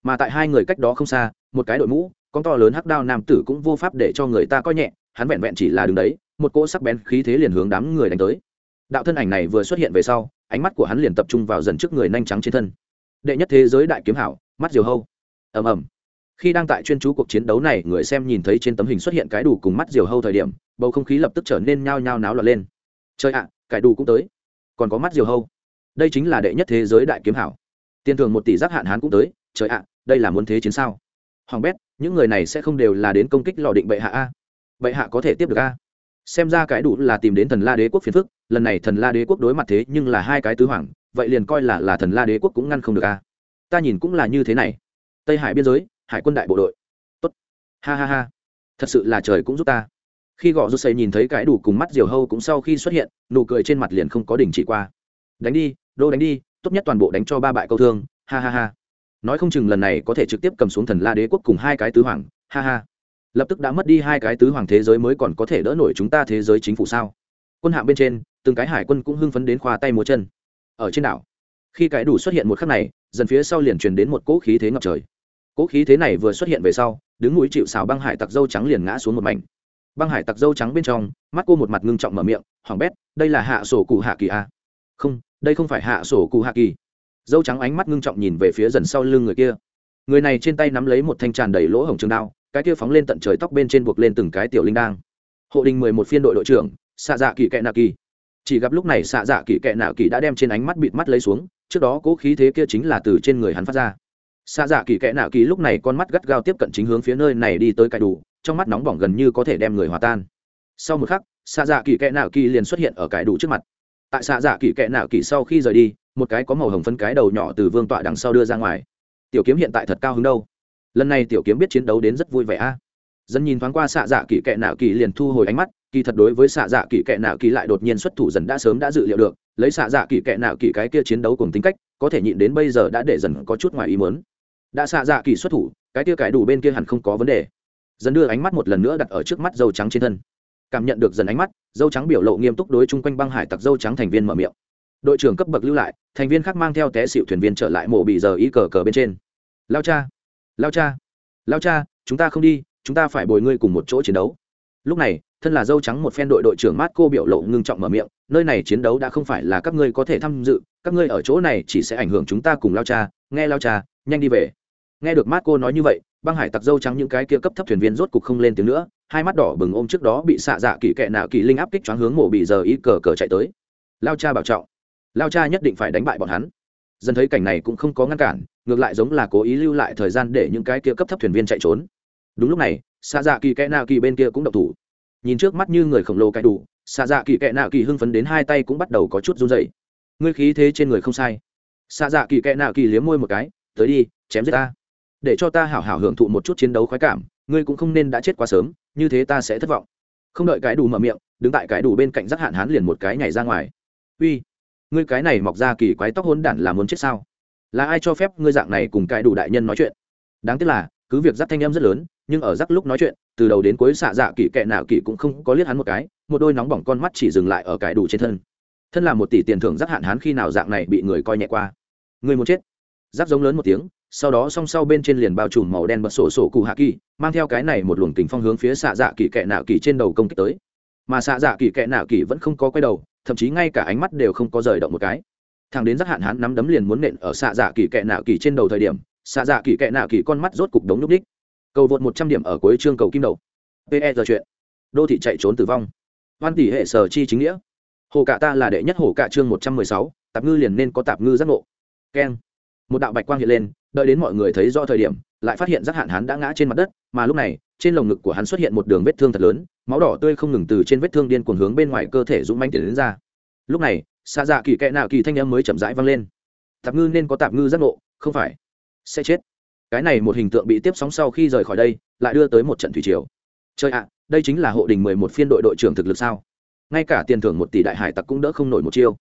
Mà tại hai người cách đó không xa, một cái đội mũ, con to lớn hắc đao nam tử cũng vô pháp để cho người ta coi nhẹ, hắn vẹn vẹn chỉ là đứng đấy, một cỗ sắc bén khí thế liền hướng đám người đánh tới. Đạo thân ảnh này vừa xuất hiện về sau, ánh mắt của hắn liền tập trung vào dần trước người nhanh trắng trên thân. Đệ nhất thế giới đại kiếm hảo, mắt diều hâu. Ầm ầm. Khi đang tại chuyên chú cuộc chiến đấu này, người xem nhìn thấy trên tấm hình xuất hiện cái đủ cùng mắt diều hâu thời điểm, bầu không khí lập tức trở nên nhao nhao náo loạn lên. Chơi ạ cải đủ cũng tới. Còn có mắt diều hâu đây chính là đệ nhất thế giới đại kiếm hảo. Tiền thưởng một tỷ giác hạn hán cũng tới, trời ạ, đây là muốn thế chiến sao? Hoàng bét, những người này sẽ không đều là đến công kích lò định bệ hạ a? Bệ hạ có thể tiếp được a? Xem ra cái đủ là tìm đến thần la đế quốc phiền phức, lần này thần la đế quốc đối mặt thế nhưng là hai cái tứ hoàng, vậy liền coi là là thần la đế quốc cũng ngăn không được a. Ta nhìn cũng là như thế này. Tây hải biên giới, hải quân đại bộ đội. Tốt. Ha ha ha. Thật sự là trời cũng giúp ta. Khi gõ rút xây nhìn thấy cái đủ cùng mắt diều hâu cũng sau khi xuất hiện, nụ cười trên mặt liền không có đình chỉ qua. Đánh đi đô đánh đi, tốt nhất toàn bộ đánh cho ba bại câu thương, ha ha ha. Nói không chừng lần này có thể trực tiếp cầm xuống thần la đế quốc cùng hai cái tứ hoàng, ha ha. Lập tức đã mất đi hai cái tứ hoàng thế giới mới còn có thể đỡ nổi chúng ta thế giới chính phủ sao? Quân hạm bên trên, từng cái hải quân cũng hưng phấn đến khoa tay múa chân. Ở trên đảo, khi cái đủ xuất hiện một khắc này, dần phía sau liền truyền đến một cỗ khí thế ngập trời. Cỗ khí thế này vừa xuất hiện về sau, đứng núi chịu xào băng hải tặc dâu trắng liền ngã xuống một mảnh. Băng hải tặc dâu trắng bên trong, mắt cô một mặt ngưng trọng mở miệng, hoàng bét, đây là hạ sổ cụ hạ kỳ a. À? không đây không phải hạ sổ cụ hạ kỳ. Dâu trắng ánh mắt ngưng trọng nhìn về phía dần sau lưng người kia. Người này trên tay nắm lấy một thanh tràn đầy lỗ hổng trường đao, cái kia phóng lên tận trời tóc bên trên buộc lên từng cái tiểu linh đang hộ đình mười một phiên đội đội trưởng xạ dạ kỳ kệ nạ kỳ chỉ gặp lúc này xạ dạ kỳ kệ nạ kỳ đã đem trên ánh mắt bịt mắt lấy xuống, trước đó cố khí thế kia chính là từ trên người hắn phát ra. Xạ dạ kỳ Kẹ nạ kỳ lúc này con mắt gắt gao tiếp cận chính hướng phía nơi này đi tới cài đủ, trong mắt nóng bỏng gần như có thể đem người hòa tan. Sau một khắc xạ dạ kỳ Kẹ nạ kỳ liền xuất hiện ở cài đủ trước mặt tại xạ dạ kỳ kệ nạo kỳ sau khi rời đi, một cái có màu hồng phân cái đầu nhỏ từ vương tọa đằng sau đưa ra ngoài. Tiểu kiếm hiện tại thật cao hứng đâu. Lần này tiểu kiếm biết chiến đấu đến rất vui vẻ a. Dân nhìn thoáng qua xạ dạ kỳ kệ nạo kỳ liền thu hồi ánh mắt, kỳ thật đối với xạ dạ kỳ kệ nạo kỳ lại đột nhiên xuất thủ dần đã sớm đã dự liệu được, lấy xạ dạ kỳ kệ nạo kỳ cái kia chiến đấu cùng tính cách, có thể nhịn đến bây giờ đã để dần có chút ngoài ý muốn. đã xạ dạ kỳ xuất thủ, cái kia cải đủ bên kia hẳn không có vấn đề. Dần đưa ánh mắt một lần nữa đặt ở trước mắt dầu trắng trên thân cảm nhận được dần ánh mắt, dâu trắng biểu lộ nghiêm túc đối chung quanh băng hải tặc dâu trắng thành viên mở miệng. Đội trưởng cấp bậc lưu lại, thành viên khác mang theo té xịu thuyền viên trở lại mổ bị giờ ý cờ cờ bên trên. Lao cha lao cha lao cha, chúng ta không đi, chúng ta phải bồi ngươi cùng một chỗ chiến đấu. Lúc này, thân là dâu trắng một phen đội đội trưởng mát cô biểu lộ ngưng trọng mở miệng, nơi này chiến đấu đã không phải là các ngươi có thể tham dự, các ngươi ở chỗ này chỉ sẽ ảnh hưởng chúng ta cùng lao cha, nghe lao cha, nhanh đi về. Nghe được mát cô nói như vậy băng hải tặc dâu trắng những cái kia cấp thấp thuyền viên rốt cục không lên tiếng nữa, hai mắt đỏ bừng ôm trước đó bị xạ dạ kỳ kệ nạ kỳ linh áp kích choáng hướng mổ bị giờ ý cờ cờ chạy tới. Lao cha bảo trọng. Lao cha nhất định phải đánh bại bọn hắn. Dân thấy cảnh này cũng không có ngăn cản, ngược lại giống là cố ý lưu lại thời gian để những cái kia cấp thấp thuyền viên chạy trốn. Đúng lúc này, xạ dạ kỳ kẽ nạ kỳ bên kia cũng độc thủ. Nhìn trước mắt như người khổng lồ cãi đủ, xạ dạ kỳ kẽ nạ kỳ hưng phấn đến hai tay cũng bắt đầu có chút run dậy ngươi khí thế trên người không sai. Xạ dạ kỳ kẽ nạ kỳ liếm môi một cái, tới đi, chém giết ta để cho ta hảo hảo hưởng thụ một chút chiến đấu khoái cảm, ngươi cũng không nên đã chết quá sớm, như thế ta sẽ thất vọng. Không đợi cái đủ mở miệng, đứng tại cái đủ bên cạnh giác hạn hán liền một cái nhảy ra ngoài. Uy, ngươi cái này mọc ra kỳ quái tóc hôn đản là muốn chết sao? Là ai cho phép ngươi dạng này cùng cái đủ đại nhân nói chuyện? Đáng tiếc là, cứ việc giác thanh em rất lớn, nhưng ở giác lúc nói chuyện, từ đầu đến cuối xạ dạ kỳ kệ nào kỳ cũng không có liếc hắn một cái, một đôi nóng bỏng con mắt chỉ dừng lại ở cái đủ trên thân. Thân là một tỷ tiền thưởng giác hạn hán khi nào dạng này bị người coi nhẹ qua? Người muốn chết? Giác giống lớn một tiếng sau đó song sau bên trên liền bao trùm màu đen bật sổ sổ cụ hạ kỳ, mang theo cái này một luồng kính phong hướng phía xạ dạ kỳ kệ nạo kỳ trên đầu công kích tới. Mà xạ dạ kỳ kệ nạo kỳ vẫn không có quay đầu, thậm chí ngay cả ánh mắt đều không có rời động một cái. Thằng đến giác hạn hán nắm đấm liền muốn nện ở xạ dạ kỳ kệ nạo kỳ trên đầu thời điểm, xạ dạ kỳ kệ nạo kỳ con mắt rốt cục đống nhúc đích. Cầu vượt một trăm điểm ở cuối chương cầu kim đầu. Pe giờ chuyện. Đô thị chạy trốn tử vong. Hoan tỷ hệ sở chi chính nghĩa. Hồ cạ ta là đệ nhất hồ cạ chương một trăm mười sáu, tạp ngư liền nên có tạp ngư giác ngộ. Keng một đạo bạch quang hiện lên, đợi đến mọi người thấy rõ thời điểm, lại phát hiện giác hạn hắn đã ngã trên mặt đất, mà lúc này, trên lồng ngực của hắn xuất hiện một đường vết thương thật lớn, máu đỏ tươi không ngừng từ trên vết thương điên cuồng hướng bên ngoài cơ thể dũng manh tiến đến ra. Lúc này, xa dạ kỳ kệ nào kỳ thanh em mới chậm rãi vang lên. Tạp ngư nên có tạp ngư giác ngộ, không phải, sẽ chết. Cái này một hình tượng bị tiếp sóng sau khi rời khỏi đây, lại đưa tới một trận thủy triều. Chơi ạ, đây chính là hộ đình mười một phiên đội đội trưởng thực lực sao? Ngay cả tiền thưởng một tỷ đại hải tặc cũng đỡ không nổi một chiêu.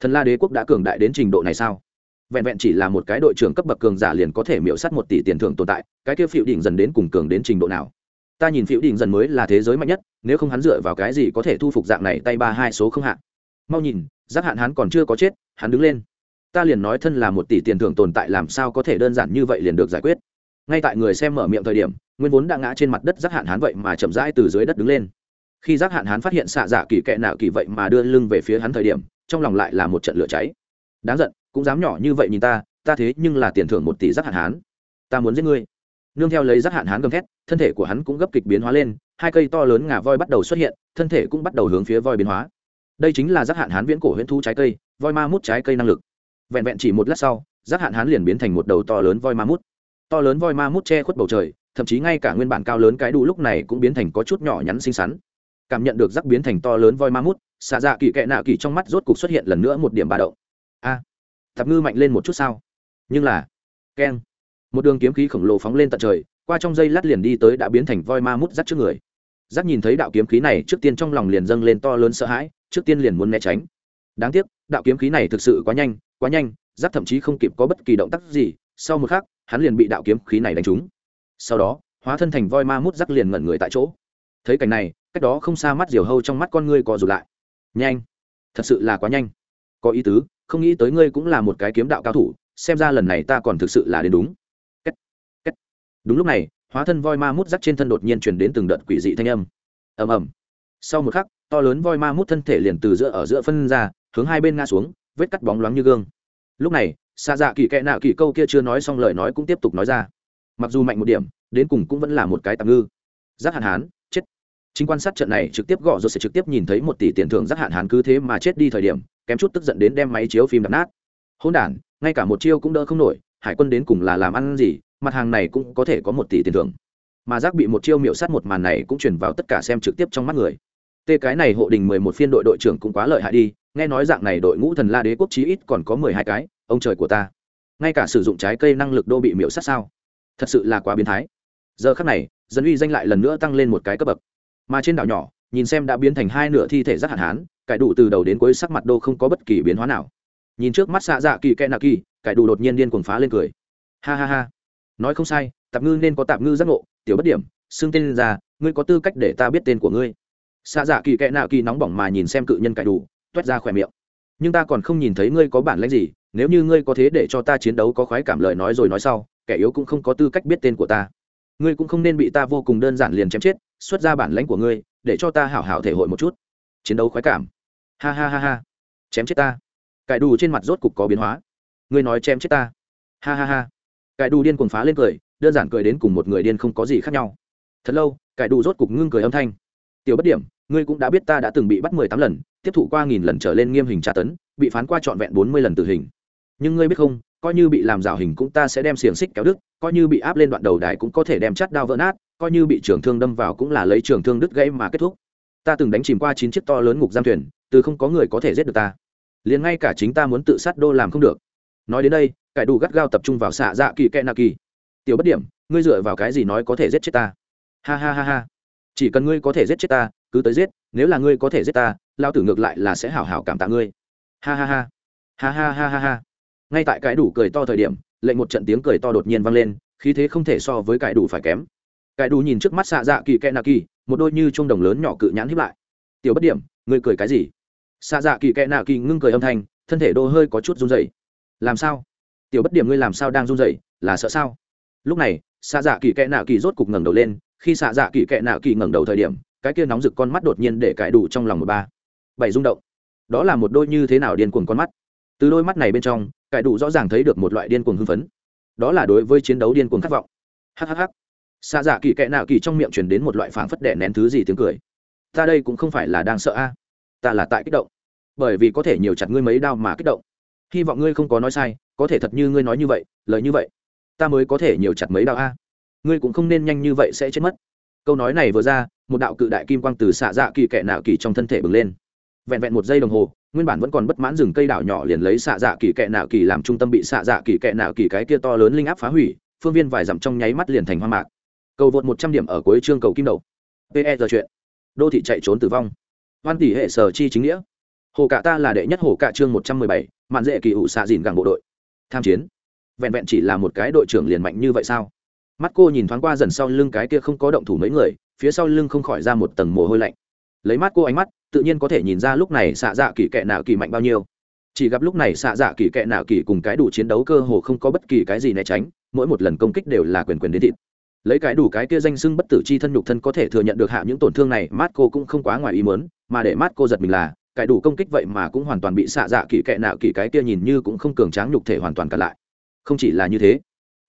Thần la đế quốc đã cường đại đến trình độ này sao? Vẹn vẹn chỉ là một cái đội trưởng cấp bậc cường giả liền có thể miễu sát một tỷ tiền thưởng tồn tại, cái kia phiệu đỉnh dần đến cùng cường đến trình độ nào? Ta nhìn phiệu đỉnh dần mới là thế giới mạnh nhất, nếu không hắn dựa vào cái gì có thể thu phục dạng này tay ba hai số không hạn mau nhìn giác hạn hắn còn chưa có chết, hắn đứng lên. Ta liền nói thân là một tỷ tiền thưởng tồn tại làm sao có thể đơn giản như vậy liền được giải quyết. Ngay tại người xem mở miệng thời điểm, nguyên vốn đã ngã trên mặt đất giác hạn hắn vậy mà chậm rãi từ dưới đất đứng lên. Khi giác hạn hắn phát hiện xạ dạ kỳ kệ nạo kỳ vậy mà đưa lưng về phía hắn thời điểm, trong lòng lại là một trận lửa cháy. Đáng giận cũng dám nhỏ như vậy nhìn ta ta thế nhưng là tiền thưởng một tỷ giác hạn hán. Ta muốn giết ngươi. Nương theo lấy giác hạn hán gầm thét thân thể của hắn cũng gấp kịch biến hóa lên hai cây to lớn ngà voi bắt đầu xuất hiện thân thể cũng bắt đầu hướng phía voi biến hóa. Đây chính là giác hạn hán viễn cổ huyễn thu trái cây voi ma mút trái cây năng lực. Vẹn vẹn chỉ một lát sau giác hạn hán liền biến thành một đầu to lớn voi ma mút. To lớn voi ma mút che khuất bầu trời thậm chí ngay cả nguyên bản cao lớn cái đủ lúc này cũng biến thành có chút nhỏ nhắn xinh xắn. Cảm nhận được giác biến thành to lớn voi ma mút xạ dạ kỳ kệ nạ kỳ trong mắt rốt cục xuất hiện lần nữa một điểm ba đậu a à, tạp ngư mạnh lên một chút sao? Nhưng là, keng. Một đường kiếm khí khổng lồ phóng lên tận trời, qua trong dây lát liền đi tới đã biến thành voi ma mút rắt trước người. Rắt nhìn thấy đạo kiếm khí này, trước tiên trong lòng liền dâng lên to lớn sợ hãi, trước tiên liền muốn né tránh. Đáng tiếc, đạo kiếm khí này thực sự quá nhanh quá nhanh rắt thậm chí không kịp có bất kỳ động tác gì, sau một khắc, hắn liền bị đạo kiếm khí này đánh trúng. Sau đó, hóa thân thành voi ma mút rắc liền ngẩn người tại chỗ. Thấy cảnh này, cách đó không xa mắt diều hâu trong mắt con ngươi co rụt lại. Nhanh! Thật sự là quá nhanh. Có ý tứ không nghĩ tới ngươi cũng là một cái kiếm đạo cao thủ, xem ra lần này ta còn thực sự là đến đúng. Kết. Kết. đúng lúc này, hóa thân voi ma mút rắc trên thân đột nhiên chuyển đến từng đợt quỷ dị thanh âm. Ầm ầm. Sau một khắc, to lớn voi ma mút thân thể liền từ giữa ở giữa phân ra, hướng hai bên ngã xuống, vết cắt bóng loáng như gương. Lúc này xa dạ kỳ kệ nạo kỳ câu kia chưa nói xong lời nói cũng tiếp tục nói ra. Mặc dù mạnh một điểm, đến cùng cũng vẫn là một cái tạm ngư. Giác hạn hán, chết chính quan sát trận này trực tiếp gõ rồi sẽ trực tiếp nhìn thấy một tỷ tiền thưởng giác hạn hán cứ thế mà chết đi thời điểm, kém chút tức giận đến đem máy chiếu phim đập nát. Hôn đản, ngay cả một chiêu cũng đỡ không nổi, hải quân đến cùng là làm ăn gì, mặt hàng này cũng có thể có một tỷ tiền thưởng. Mà giác bị một chiêu miệu sát một màn này cũng chuyển vào tất cả xem trực tiếp trong mắt người. Tê cái này hộ đình mười một phiên đội đội trưởng cũng quá lợi hại đi, nghe nói dạng này đội ngũ thần la đế quốc chí ít còn có mười hai cái, ông trời của ta. Ngay cả sử dụng trái cây năng lực đô bị miễu sát sao? Thật sự là quá biến thái. Giờ khắc này, dân uy danh lại lần nữa tăng lên một cái cấp bậc mà trên đảo nhỏ, nhìn xem đã biến thành hai nửa thi thể rất hạn hán, cải đủ từ đầu đến cuối sắc mặt đô không có bất kỳ biến hóa nào. Nhìn trước mắt xạ dạ kỳ kẽ nạ kỳ, cải đủ đột nhiên điên cuồng phá lên cười. Ha ha ha. Nói không sai, tạp ngư nên có tạp ngư giác ngộ, tiểu bất điểm, xưng tên ra, ngươi có tư cách để ta biết tên của ngươi. Xạ dạ kỳ kẽ nạ kỳ nóng bỏng mà nhìn xem cự nhân cải đủ, toét ra khỏe miệng. Nhưng ta còn không nhìn thấy ngươi có bản lãnh gì, nếu như ngươi có thế để cho ta chiến đấu có khoái cảm lời nói rồi nói sau, kẻ yếu cũng không có tư cách biết tên của ta. Ngươi cũng không nên bị ta vô cùng đơn giản liền chém chết xuất ra bản lãnh của ngươi, để cho ta hảo hảo thể hội một chút. Chiến đấu khoái cảm. Ha ha ha ha. Chém chết ta. Cải đủ trên mặt rốt cục có biến hóa. Ngươi nói chém chết ta. Ha ha ha. Cải đủ điên cuồng phá lên cười, đơn giản cười đến cùng một người điên không có gì khác nhau. Thật lâu, cải đủ rốt cục ngưng cười âm thanh. Tiểu bất điểm, ngươi cũng đã biết ta đã từng bị bắt mười tám lần, tiếp thụ qua nghìn lần trở lên nghiêm hình tra tấn, bị phán qua trọn vẹn bốn mươi lần tử hình. Nhưng ngươi biết không, coi như bị làm rào hình cũng ta sẽ đem xiềng xích kéo đứt, coi như bị áp lên đoạn đầu đài cũng có thể đem chắt đao vỡ nát coi như bị trường thương đâm vào cũng là lấy trường thương đứt gãy mà kết thúc. Ta từng đánh chìm qua chín chiếc to lớn ngục giam thuyền, từ không có người có thể giết được ta. Liền ngay cả chính ta muốn tự sát đô làm không được. Nói đến đây, cải đủ gắt gao tập trung vào xạ dạ kỳ kẽ nạ kỳ. Tiểu bất điểm, ngươi dựa vào cái gì nói có thể giết chết ta? Ha ha ha ha. Chỉ cần ngươi có thể giết chết ta, cứ tới giết, nếu là ngươi có thể giết ta lao tử ngược lại là sẽ hảo hảo cảm tạ ngươi. Ha ha ha. Ha ha ha ha ha. Ngay tại cải đủ cười to thời điểm, lệnh một trận tiếng cười to đột nhiên vang lên, khí thế không thể so với cải đủ phải kém cái đủ nhìn trước mắt xạ dạ kỳ kẽ nạ kỳ, một đôi như trung đồng lớn nhỏ cự nhãn hiếp lại. Tiểu bất điểm, ngươi cười cái gì? Xạ dạ kỳ kẽ nạ kỳ ngưng cười âm thanh, thân thể đô hơi có chút run rẩy. Làm sao? Tiểu bất điểm ngươi làm sao đang run rẩy? Là sợ sao? Lúc này, xạ dạ kỳ kẽ nạ kỳ rốt cục ngẩng đầu lên, khi xạ dạ kỳ kẽ nạ kỳ ngẩng đầu thời điểm, cái kia nóng rực con mắt đột nhiên để cải đủ trong lòng một ba. Bảy rung động. Đó là một đôi như thế nào điên cuồng con mắt? Từ đôi mắt này bên trong cải đủ rõ ràng thấy được một loại điên cuồng hưng phấn. Đó là đối với chiến đấu điên cuồng khát vọng. Hhh xa dạ kỳ kệ nào kỳ trong miệng truyền đến một loại phảng phất đẻ nén thứ gì tiếng cười. Ta đây cũng không phải là đang sợ a. Ta là tại kích động. Bởi vì có thể nhiều chặt ngươi mấy đau mà kích động. Hy vọng ngươi không có nói sai, có thể thật như ngươi nói như vậy, lời như vậy, ta mới có thể nhiều chặt mấy đau a. Ngươi cũng không nên nhanh như vậy sẽ chết mất. Câu nói này vừa ra, một đạo cự đại kim quang từ xạ dạ kỳ kệ nạo kỳ trong thân thể bừng lên. Vẹn vẹn một giây đồng hồ, nguyên bản vẫn còn bất mãn rừng cây đảo nhỏ liền lấy xạ dạ kỳ kệ nạo kỳ làm trung tâm bị xạ dạ kỳ kệ nạo kỳ cái kia to lớn linh áp phá hủy, phương viên vài dặm trong nháy mắt liền thành hoa mạc cầu vượt một trăm điểm ở cuối chương cầu kim đầu. Pe giờ chuyện. Đô thị chạy trốn tử vong. Hoan tỷ hệ sở chi chính nghĩa. Hồ cạ ta là đệ nhất hồ cạ chương một trăm mười bảy, mạn dễ kỳ ủ xạ dìn gàng bộ đội. Tham chiến. Vẹn vẹn chỉ là một cái đội trưởng liền mạnh như vậy sao? Mắt cô nhìn thoáng qua dần sau lưng cái kia không có động thủ mấy người, phía sau lưng không khỏi ra một tầng mồ hôi lạnh. Lấy mắt cô ánh mắt, tự nhiên có thể nhìn ra lúc này xạ dạ kỳ kệ nào kỳ mạnh bao nhiêu. Chỉ gặp lúc này xạ dạ kỳ kệ nào kỳ cùng cái đủ chiến đấu cơ hồ không có bất kỳ cái gì né tránh, mỗi một lần công kích đều là quyền quyền đến thịt lấy cái đủ cái kia danh xưng bất tử chi thân nhục thân có thể thừa nhận được hạ những tổn thương này mát cô cũng không quá ngoài ý mớn mà để mát cô giật mình là, cái đủ công kích vậy mà cũng hoàn toàn bị xạ dạ kỳ kệ nào kỳ cái kia nhìn như cũng không cường tráng nhục thể hoàn toàn cặn lại. Không chỉ là như thế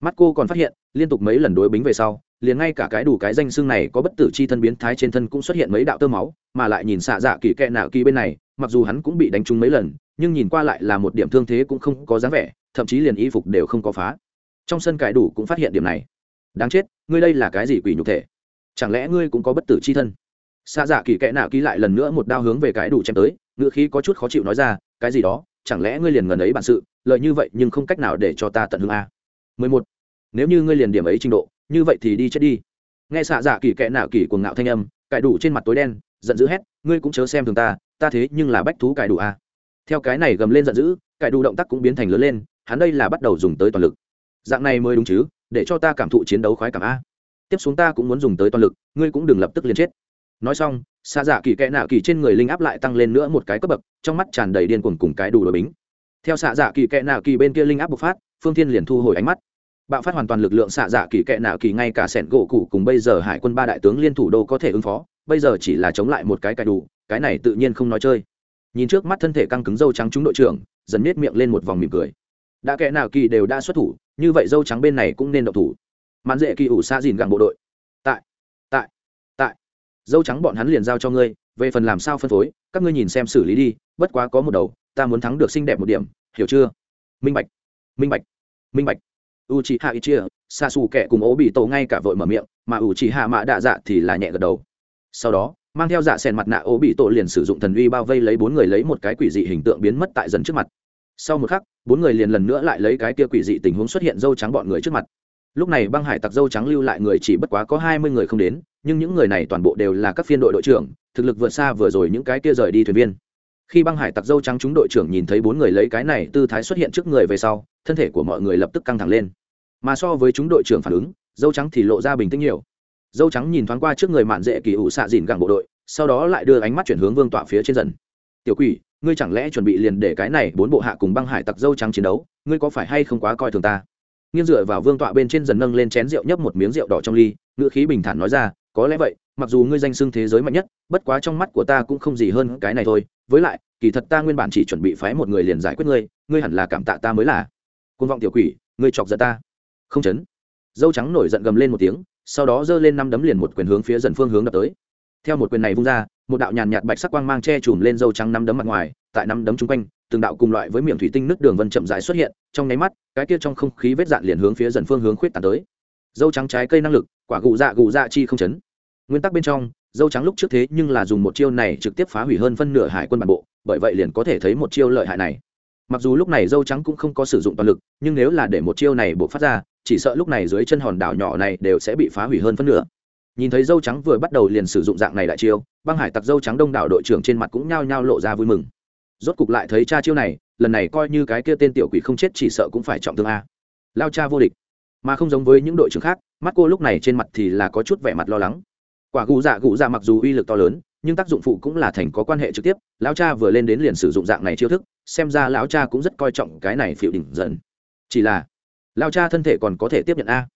mắt cô còn phát hiện, liên tục mấy lần đối bính về sau, liền ngay cả cái đủ cái danh xưng này có bất tử chi thân biến thái trên thân cũng xuất hiện mấy đạo tơ máu, mà lại nhìn xạ dạ kỳ kệ nạo kỳ bên này, mặc dù hắn cũng bị đánh trúng mấy lần, nhưng nhìn qua lại là một điểm thương thế cũng không có dáng vẻ, thậm chí liền y phục đều không có phá. Trong sân cải đủ cũng phát hiện điểm này đáng chết, ngươi đây là cái gì quỷ nhục thể? Chẳng lẽ ngươi cũng có bất tử chi thân? Xạ dạ kỳ kẽ nạ ký lại lần nữa một đao hướng về cái đủ chém tới ngựa khí có chút khó chịu nói ra, cái gì đó? Chẳng lẽ ngươi liền ngần ấy bản sự lợi như vậy nhưng không cách nào để cho ta tận hương a? 11. nếu như ngươi liền điểm ấy trình độ, như vậy thì đi chết đi. Nghe xạ dạ kỳ kẽ nạ kỳ cuồng ngạo thanh âm cải đủ trên mặt tối đen, giận dữ hét, ngươi cũng chớ xem thường ta ta thế nhưng là bách thú cải đủ a. Theo cái này gầm lên giận dữ cải đủ động tác cũng biến thành lớn lên, hắn đây là bắt đầu dùng tới toàn lực. Dạng này mới đúng chứ? Để cho ta cảm thụ chiến đấu khoái cảm a. Tiếp xuống ta cũng muốn dùng tới toàn lực, ngươi cũng đừng lập tức liền chết. Nói xong xa dạ kỳ kẽ nạo kỳ trên người linh áp lại tăng lên nữa một cái cấp bậc, trong mắt tràn đầy điên cuồng cùng cái đủ đội bính. Theo xạ dạ kỳ kẽ nạo kỳ bên kia linh áp bộc phát, phương thiên liền thu hồi ánh mắt. Bạo phát hoàn toàn lực lượng xạ dạ kỳ kẽ nạo kỳ ngay cả sẻn gỗ cụ cùng bây giờ hải quân ba đại tướng liên thủ đô có thể ứng phó, bây giờ chỉ là chống lại một cái cài đủ, cái này tự nhiên không nói chơi. Nhìn trước mắt thân thể căng cứng dâu trắng chúng đội trưởng, dần nết miệng lên một vòng mỉm cười. Đã kẽ nạ kỳ đều đã xuất thủ như vậy dâu trắng bên này cũng nên động thủ. Mãn dễ kỳ ủ xa dìn gặng bộ đội. Tại tại tại. Dâu trắng bọn hắn liền giao cho ngươi, về phần làm sao phân phối, các ngươi nhìn xem xử lý đi, bất quá có một đầu, ta muốn thắng được xinh đẹp một điểm, hiểu chưa? Minh bạch minh bạch minh bạch. U c h i hạ ít chia xa xù kẻ cùng ố bị tổ ngay cả vội mở miệng, mà u c h i hạ mã đạ dạ thì là nhẹ gật đầu. Sau đó, mang theo dạ sèn mặt nạ ố bị tổ liền sử dụng thần uy bao vây lấy bốn người lấy một cái quỷ dị hình tượng biến mất tại dần trước mặt sau một khắc, bốn người liền lần nữa lại lấy cái kia quỷ dị tình huống xuất hiện dâu trắng bọn người trước mặt. Lúc này băng hải tặc dâu trắng lưu lại người chỉ bất quá có hai mươi người không đến, nhưng những người này toàn bộ đều là các phiên đội đội trưởng, thực lực vượt xa vừa rồi những cái kia rời đi thuyền viên. Khi băng hải tặc dâu trắng chúng đội trưởng nhìn thấy bốn người lấy cái này tư thái xuất hiện trước người về sau, thân thể của mọi người lập tức căng thẳng lên. Mà so với chúng đội trưởng phản ứng, dâu trắng thì lộ ra bình tĩnh nhiều. Dâu trắng nhìn thoáng qua trước người mạn dễ kỳ ủ xạ dìn gẳng bộ đội, sau đó lại đưa ánh mắt chuyển hướng vương tọa phía trên dần. Tiểu quỷ ngươi chẳng lẽ chuẩn bị liền để cái này bốn bộ hạ cùng băng hải tặc dâu trắng chiến đấu, ngươi có phải hay không quá coi thường ta? Nghiêng dựa vào vương tọa bên trên dần nâng lên chén rượu nhấp một miếng rượu đỏ trong ly, ngữ khí bình thản nói ra, có lẽ vậy, mặc dù ngươi danh xưng thế giới mạnh nhất, bất quá trong mắt của ta cũng không gì hơn cái này thôi. Với lại, kỳ thật ta nguyên bản chỉ chuẩn bị phái một người liền giải quyết ngươi ngươi hẳn là cảm tạ ta mới là. Côn vọng tiểu quỷ, ngươi chọc giận ta. Không chấn. Dâu trắng nổi giận gầm lên một tiếng, sau đó giơ lên năm đấm liền một quyền hướng phía dần phương hướng đập tới theo một quyền này vung ra, một đạo nhàn nhạt bạch sắc quang mang che chùm lên dâu trắng năm đấm mặt ngoài, tại năm đấm chung quanh, từng đạo cùng loại với miệng thủy tinh nước đường vân chậm rãi xuất hiện, trong nháy mắt, cái kia trong không khí vết dạn liền hướng phía dần phương hướng khuyết tàn tới. Dâu trắng trái cây năng lực, quả gù dạ gù dạ chi không chấn. Nguyên tắc bên trong, dâu trắng lúc trước thế nhưng là dùng một chiêu này trực tiếp phá hủy hơn phân nửa hải quân bản bộ, bởi vậy liền có thể thấy một chiêu lợi hại này. Mặc dù lúc này dâu trắng cũng không có sử dụng toàn lực, nhưng nếu là để một chiêu này buộc phát ra, chỉ sợ lúc này dưới chân hòn đảo nhỏ này đều sẽ bị phá hủy hơn phân nửa nhìn thấy dâu trắng vừa bắt đầu liền sử dụng dạng này đại chiêu, băng hải tặc dâu trắng đông đảo đội trưởng trên mặt cũng nhao nhao lộ ra vui mừng. Rốt cục lại thấy cha chiêu này, lần này coi như cái kia tên tiểu quỷ không chết chỉ sợ cũng phải trọng thương a. Lao cha vô địch. Mà không giống với những đội trưởng khác, mắt cô lúc này trên mặt thì là có chút vẻ mặt lo lắng. Quả gù dạ gù dạ mặc dù uy lực to lớn, nhưng tác dụng phụ cũng là thành có quan hệ trực tiếp, lão cha vừa lên đến liền sử dụng dạng này chiêu thức, xem ra lão cha cũng rất coi trọng cái này phiệu đỉnh dần. Chỉ là, lão cha thân thể còn có thể tiếp nhận a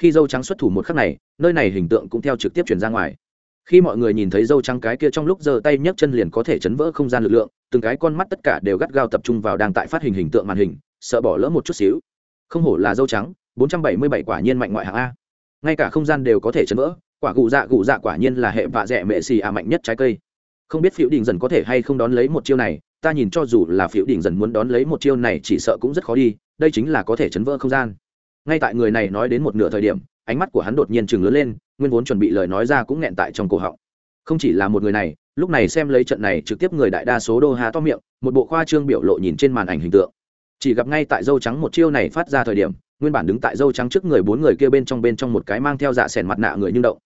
khi dâu trắng xuất thủ một khắc này, nơi này hình tượng cũng theo trực tiếp chuyển ra ngoài. Khi mọi người nhìn thấy dâu trắng cái kia trong lúc giơ tay nhấc chân liền có thể chấn vỡ không gian lực lượng, từng cái con mắt tất cả đều gắt gao tập trung vào đang tại phát hình hình tượng màn hình, sợ bỏ lỡ một chút xíu. Không hổ là dâu trắng 477 quả nhiên mạnh ngoại hạng a. Ngay cả không gian đều có thể chấn vỡ, quả gù dạ gù dạ quả nhiên là hệ vạ dẹ mệ xì à mạnh nhất trái cây. Không biết phiếu đình dần có thể hay không đón lấy một chiêu này, ta nhìn cho dù là phiếu đình dần muốn đón lấy một chiêu này chỉ sợ cũng rất khó đi, đây chính là có thể chấn vỡ không gian ngay tại người này nói đến một nửa thời điểm, ánh mắt của hắn đột nhiên chừng lớn lên, nguyên vốn chuẩn bị lời nói ra cũng nghẹn tại trong cổ họng. Không chỉ là một người này, lúc này xem lấy trận này trực tiếp người đại đa số đô hà to miệng, một bộ khoa trương biểu lộ nhìn trên màn ảnh hình tượng. Chỉ gặp ngay tại dâu trắng một chiêu này phát ra thời điểm, nguyên bản đứng tại dâu trắng trước người bốn người kia bên trong bên trong một cái mang theo dạ sẻn mặt nạ người nhưng động.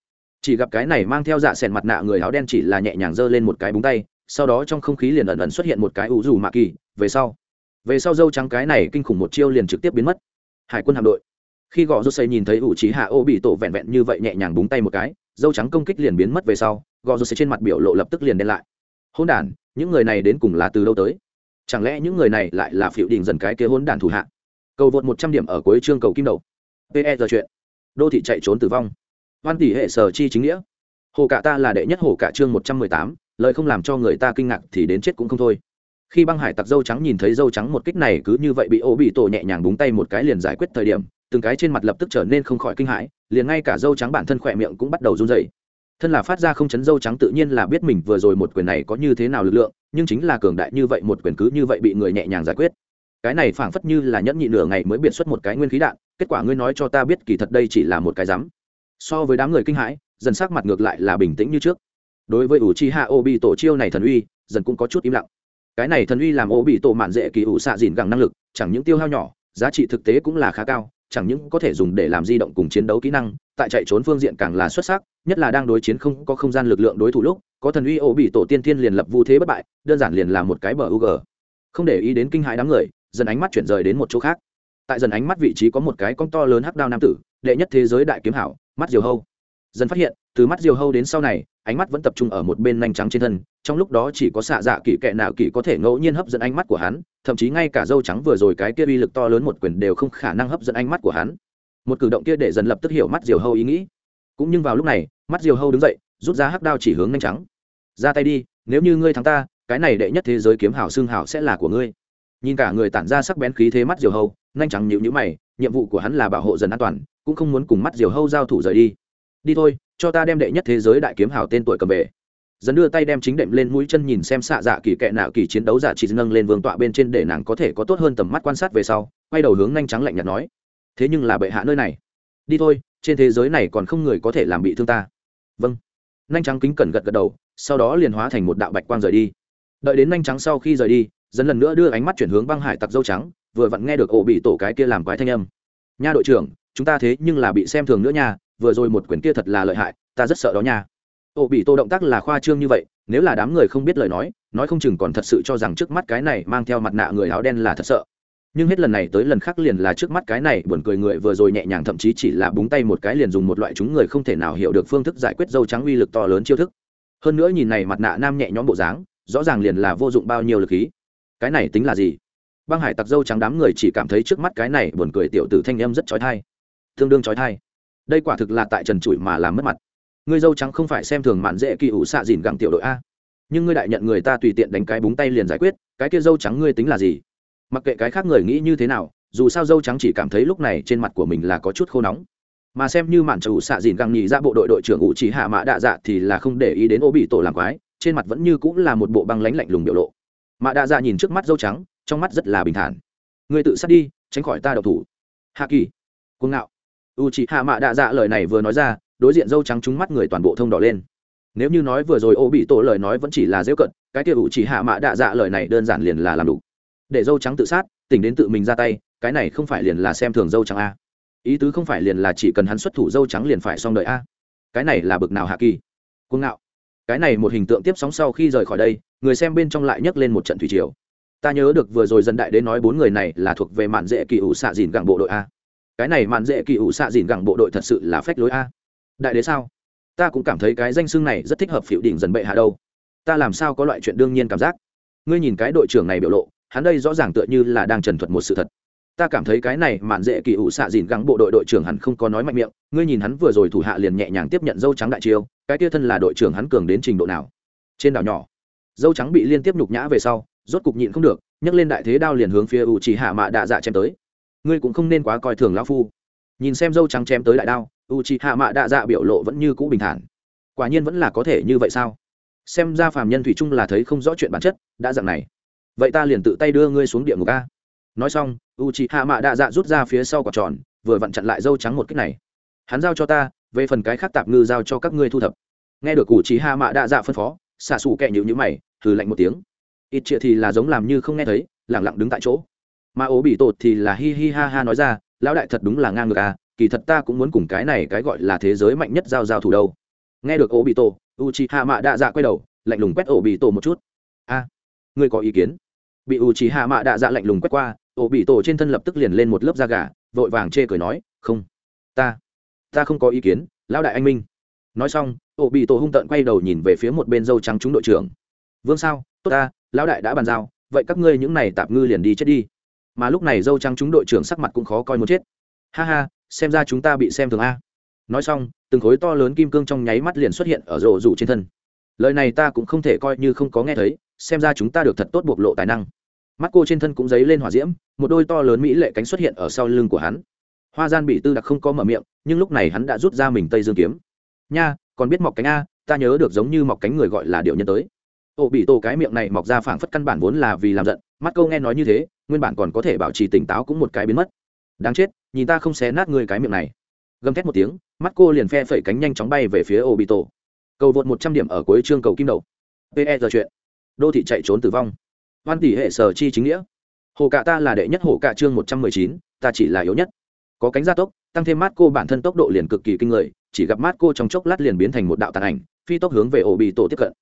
Chỉ gặp cái này mang theo dạ sẻn mặt nạ người áo đen chỉ là nhẹ nhàng giơ lên một cái búng tay, sau đó trong không khí liền ẩn ẩn xuất hiện một cái ủ rủ mạ kỳ, về sau. Về sau dâu trắng cái này kinh khủng một chiêu liền trực tiếp biến mất. Hải quân hạm đội khi gõ rút xây nhìn thấy ủ trí hạ ô bị tổ vẹn vẹn như vậy nhẹ nhàng búng tay một cái, dâu trắng công kích liền biến mất về sau gò rô xây trên mặt biểu lộ lập tức liền đen lại. Hôn đản, những người này đến cùng là từ đâu tới? Chẳng lẽ những người này lại là phiệu đình dần cái kế hôn đản thủ hạ? Cầu vượt một trăm điểm ở cuối chương cầu kim đầu. Pe giờ chuyện. Đô thị chạy trốn tử vong. Hoan tỷ hệ sở chi chính nghĩa. Hồ cả ta là đệ nhất hồ cả chương một trăm mười tám, lời không làm cho người ta kinh ngạc thì đến chết cũng không thôi. Khi băng hải tặc dâu trắng nhìn thấy dâu trắng một kích này cứ như vậy bị ô bị tổ nhẹ nhàng búng tay một cái liền giải quyết thời điểm từng cái trên mặt lập tức trở nên không khỏi kinh hãi, liền ngay cả dâu trắng bản thân khỏe miệng cũng bắt đầu run dày thân là phát ra không chấn dâu trắng tự nhiên là biết mình vừa rồi một quyền này có như thế nào lực lượng, nhưng chính là cường đại như vậy một quyền cứ như vậy bị người nhẹ nhàng giải quyết. Cái này phảng phất như là nhẫn nhị nửa ngày mới biện xuất một cái nguyên khí đạn, kết quả ngươi nói cho ta biết kỳ thật đây chỉ là một cái rắm so với đám người kinh hãi, dần sắc mặt ngược lại là bình tĩnh như trước. Đối với ủ chi hạ ô bị tổ chiêu này thần uy, dần cũng có chút im lặng. Cái này thần uy làm ô bị tổ mạn dễ kỳ ủ xạ dìn gẳng năng lực, chẳng những tiêu hao nhỏ, giá trị thực tế cũng là khá cao chẳng những có thể dùng để làm di động cùng chiến đấu kỹ năng, tại chạy trốn phương diện càng là xuất sắc, nhất là đang đối chiến không có không gian lực lượng đối thủ lúc, có thần uy ổ bị tổ tiên thiên liền lập vu thế bất bại, đơn giản liền là một cái bờ ug không để ý đến kinh hãi đám người, dần ánh mắt chuyển rời đến một chỗ khác. Tại dần ánh mắt vị trí có một cái con to lớn hắc đao nam tử, đệ nhất thế giới đại kiếm hảo, mắt diều hâu. Dần phát hiện, từ mắt diều hâu đến sau này, ánh mắt vẫn tập trung ở một bên nhanh trắng trên thân trong lúc đó chỉ có xạ dạ kỳ kệ nào kỳ có thể ngẫu nhiên hấp dẫn ánh mắt của hắn, thậm chí ngay cả dâu trắng vừa rồi cái kia uy lực to lớn một quyền đều không khả năng hấp dẫn ánh mắt của hắn. Một cử động kia để dần lập tức hiểu mắt diều hâu ý nghĩ. Cũng nhưng vào lúc này, mắt diều hâu đứng dậy, rút ra hắc đao chỉ hướng nhanh trắng. Ra tay đi, nếu như ngươi thắng ta, cái này đệ nhất thế giới kiếm hảo xương hảo sẽ là của ngươi. Nhìn cả người tản ra sắc bén khí thế mắt diều hâu, nhanh trắng nhịu nhữ mày, nhiệm vụ của hắn là bảo hộ dần an toàn, cũng không muốn cùng mắt diều hâu giao thủ rời đi. Đi thôi, cho ta đem đệ nhất thế giới đại kiếm hảo tên tuổi cầm về dần đưa tay đem chính đệm lên mũi chân nhìn xem xạ dạ kỳ kệ nạo kỳ chiến đấu giả chỉ nâng lên vương tọa bên trên để nàng có thể có tốt hơn tầm mắt quan sát về sau, quay đầu hướng nhanh trắng lạnh nhạt nói, thế nhưng là bệ hạ nơi này. Đi thôi, trên thế giới này còn không người có thể làm bị thương ta. Vâng. Nhanh trắng kính cẩn gật gật đầu, sau đó liền hóa thành một đạo bạch quang rời đi. Đợi đến nhanh trắng sau khi rời đi dần lần nữa đưa ánh mắt chuyển hướng băng hải tặc dâu trắng, vừa vặn nghe được ổ bị tổ cái kia làm quái thanh âm. Nha đội trưởng, chúng ta thế nhưng là bị xem thường nữa nha, vừa rồi một quyển kia thật là lợi hại, ta rất sợ đó nha ổ bị tô động tác là khoa trương như vậy, nếu là đám người không biết lời nói nói không chừng còn thật sự cho rằng trước mắt cái này mang theo mặt nạ người áo đen là thật sợ. Nhưng hết lần này tới lần khác liền là trước mắt cái này buồn cười người vừa rồi nhẹ nhàng thậm chí chỉ là búng tay một cái liền dùng một loại chúng người không thể nào hiểu được phương thức giải quyết dâu trắng uy lực to lớn chiêu thức. Hơn nữa nhìn này mặt nạ nam nhẹ nhõm bộ dáng, rõ ràng liền là vô dụng bao nhiêu lực khí. Cái này tính là gì? Băng hải tặc dâu trắng đám người chỉ cảm thấy trước mắt cái này buồn cười tiểu tử thanh em rất trói thai tương đương trói thai đây quả thực là tại trần trụi mà làm mất mặt ngươi dâu trắng không phải xem thường mạn dễ kỳ ủ xạ dìn gặng tiểu đội a. Nhưng ngươi đại nhận người ta tùy tiện đánh cái búng tay liền giải quyết, cái kia dâu trắng ngươi tính là gì? Mặc kệ cái khác người nghĩ như thế nào, dù sao dâu trắng chỉ cảm thấy lúc này trên mặt của mình là có chút khô nóng. Mà xem như mạn chủ xạ dìn găng nhì ra bộ đội đội trưởng ủ chỉ hạ mã đạ dạ thì là không để ý đến ô bị tổ làm quái, trên mặt vẫn như cũng là một bộ băng lánh lạnh lùng biểu lộ. Mã đạ dạ nhìn trước mắt dâu trắng, trong mắt rất là bình thản. Ngươi tự sát đi, tránh khỏi ta độc thủ. Hạ kỳ. Cuồng ngạo. U chỉ hạ mạ đạ dạ lời này vừa nói ra đối diện dâu trắng trúng mắt người toàn bộ thông đỏ lên. Nếu như nói vừa rồi ô bị tổ lời nói vẫn chỉ là dễ cận, cái kia ủ chỉ hạ mạ đạ dạ lời này đơn giản liền là làm đủ. Để dâu trắng tự sát, tỉnh đến tự mình ra tay, cái này không phải liền là xem thường dâu trắng a? Ý tứ không phải liền là chỉ cần hắn xuất thủ dâu trắng liền phải xong đợi a? Cái này là bực nào hạ kỳ? Cuồng ngạo. Cái này một hình tượng tiếp sóng sau khi rời khỏi đây, người xem bên trong lại nhấc lên một trận thủy triều. Ta nhớ được vừa rồi dân đại đến nói bốn người này là thuộc về mạn dễ kỳ ủ xạ dìn gặng bộ đội a. Cái này mạn dễ kỳ ủ xạ dìn gặng bộ đội thật sự là phách lối a đại đế sao? Ta cũng cảm thấy cái danh xưng này rất thích hợp phiệu đỉnh dần bệ hạ đâu. Ta làm sao có loại chuyện đương nhiên cảm giác? Ngươi nhìn cái đội trưởng này biểu lộ, hắn đây rõ ràng tựa như là đang trần thuật một sự thật. Ta cảm thấy cái này mạn dễ kỳ ủ xạ dìn gắng bộ đội đội trưởng hắn không có nói mạnh miệng, ngươi nhìn hắn vừa rồi thủ hạ liền nhẹ nhàng tiếp nhận dâu trắng đại chiêu, cái kia thân là đội trưởng hắn cường đến trình độ nào? Trên đảo nhỏ, dâu trắng bị liên tiếp nhục nhã về sau, rốt cục nhịn không được, nhấc lên đại thế đao liền hướng phía ủ chỉ hạ mạ đạ dạ chém tới. Ngươi cũng không nên quá coi thường lão phu. Nhìn xem dâu trắng chém tới đại đao u chỉ hạ mạ đa dạ biểu lộ vẫn như cũ bình thản. Quả nhiên vẫn là có thể như vậy sao? Xem ra phàm nhân thủy chung là thấy không rõ chuyện bản chất, đã dặn này. Vậy ta liền tự tay đưa ngươi xuống địa ngục a. Nói xong u chị hạ mạ đa dạ rút ra phía sau quả tròn, vừa vặn chặn lại dâu trắng một cách này. Hắn giao cho ta, về phần cái khác tạp ngư giao cho các ngươi thu thập. Nghe được u chị hạ mạ đa dạ phân phó xả xù kẹ nhịu nhữ mày thử lạnh một tiếng. Ít trịa thì là giống làm như không nghe thấy, lẳng lặng đứng tại chỗ. Mà ố bị tột thì là hi hi ha ha nói ra, lão đại thật đúng là ngang ngược à kỳ thật ta cũng muốn cùng cái này cái gọi là thế giới mạnh nhất giao giao thủ đâu. Nghe được ố bị tổ u hạ mạ đạ dạ quay đầu, lạnh lùng quét ổ bị tổ một chút. A, ngươi có ý kiến? Bị u hạ mạ đạ dạ lạnh lùng quét qua ổ bị tổ trên thân lập tức liền lên một lớp da gà, vội vàng chê cười nói, không, ta ta không có ý kiến, lão đại anh minh. Nói xong ổ bị tổ hung tợn quay đầu nhìn về phía một bên dâu trắng chúng đội trưởng. Vương sao? Tốt ta, lão đại đã bàn giao, vậy các ngươi những này tạp ngư liền đi chết đi. Mà lúc này dâu trắng chúng đội trưởng sắc mặt cũng khó coi muốn chết. Ha ha xem ra chúng ta bị xem thường a. Nói xong, từng khối to lớn kim cương trong nháy mắt liền xuất hiện ở rộ rủ trên thân. Lời này ta cũng không thể coi như không có nghe thấy, xem ra chúng ta được thật tốt bộc lộ tài năng. Mắt cô trên thân cũng dấy lên hỏa diễm, một đôi to lớn mỹ lệ cánh xuất hiện ở sau lưng của hắn. Hoa gian bị tư đặc không có mở miệng, nhưng lúc này hắn đã rút ra mình tây dương kiếm. Nha, còn biết mọc cánh a, ta nhớ được giống như mọc cánh người gọi là điệu nhân tới. Ô, bị tổ cái miệng này mọc ra phảng phất căn bản vốn là vì làm giận, mắt câu nghe nói như thế, nguyên bản còn có thể bảo trì tỉnh táo cũng một cái biến mất. Đáng chết nhìn ta không xé nát ngươi cái miệng này. Gầm thét một tiếng, mắt cô liền phe phẩy cánh nhanh chóng bay về phía ô bị tổ cầu vượt một trăm điểm ở cuối chương cầu kim đầu. Pe giờ chuyện. Đô thị chạy trốn tử vong. Hoan tỷ hệ sở chi chính nghĩa. Hồ cạ ta là đệ nhất hồ cạ chương một trăm mười chín, ta chỉ là yếu nhất. Có cánh gia tốc, tăng thêm mát cô bản thân tốc độ liền cực kỳ kinh người, chỉ gặp mát cô trong chốc lát liền biến thành một đạo tàn ảnh, phi tốc hướng về ổ bị tổ tiếp cận.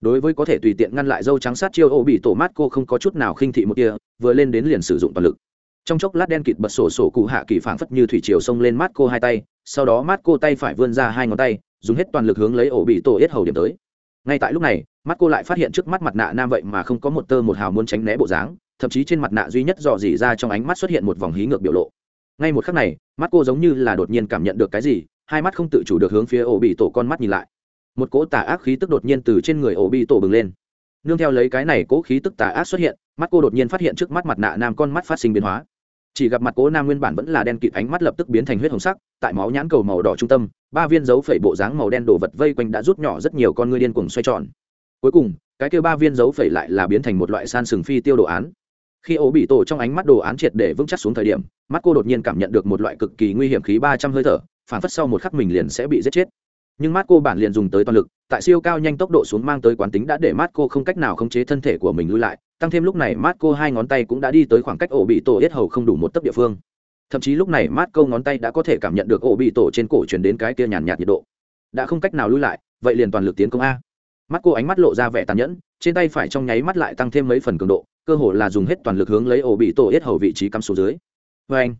Đối với có thể tùy tiện ngăn lại dâu trắng sát chiêu ổ bị tổ mát cô không có chút nào khinh thị một kia vừa lên đến liền sử dụng toàn lực trong chốc lát đen kịt bật sổ sổ cụ hạ kỳ phảng phất như thủy triều xông lên mát cô hai tay, sau đó mát cô tay phải vươn ra hai ngón tay, dùng hết toàn lực hướng lấy ổ bị tổ yết hầu điểm tới. Ngay tại lúc này mắt cô lại phát hiện trước mắt mặt nạ nam vậy mà không có một tơ một hào muốn tránh né bộ dáng, thậm chí trên mặt nạ duy nhất dò dỉ ra trong ánh mắt xuất hiện một vòng hí ngược biểu lộ. Ngay một khắc này mắt cô giống như là đột nhiên cảm nhận được cái gì, hai mắt không tự chủ được hướng phía ổ bị tổ con mắt nhìn lại. Một cỗ tà ác khí tức đột nhiên từ trên người ổ bị tổ bừng lên. Nương theo lấy cái này cỗ khí tức tà ác xuất hiện mắt cô đột nhiên phát hiện trước mắt mặt nạ nam con mắt phát sinh biến hóa chỉ gặp mặt cố nam nguyên bản vẫn là đen kịt ánh mắt lập tức biến thành huyết hồng sắc, tại máu nhãn cầu màu đỏ trung tâm, ba viên dấu phẩy bộ dáng màu đen đổ vật vây quanh đã rút nhỏ rất nhiều con ngươi điên cuồng xoay tròn. Cuối cùng, cái kêu ba viên dấu phẩy lại là biến thành một loại san sừng phi tiêu đồ án. Khi ố bị tổ trong ánh mắt đồ án triệt để vững chắc xuống thời điểm, mắt cô đột nhiên cảm nhận được một loại cực kỳ nguy hiểm khí ba trăm hơi thở, phản phất sau một khắc mình liền sẽ bị giết chết nhưng mắt cô bản liền dùng tới toàn lực, tại siêu cao nhanh tốc độ xuống mang tới quán tính đã để mắt cô không cách nào khống chế thân thể của mình lui lại, tăng thêm lúc này mắt cô hai ngón tay cũng đã đi tới khoảng cách ổ bị tổ yết hầu không đủ một tấc địa phương. Thậm chí lúc này mắt câu ngón tay đã có thể cảm nhận được ổ bị tổ trên cổ chuyển đến cái kia nhàn nhạt nhiệt độ. Đã không cách nào lui lại, vậy liền toàn lực tiến công a. Mắt cô ánh mắt lộ ra vẻ tàn nhẫn, trên tay phải trong nháy mắt lại tăng thêm mấy phần cường độ, cơ hồ là dùng hết toàn lực hướng lấy ổ bị tổ yết hầu vị trí cắm xuống dưới. Vê anh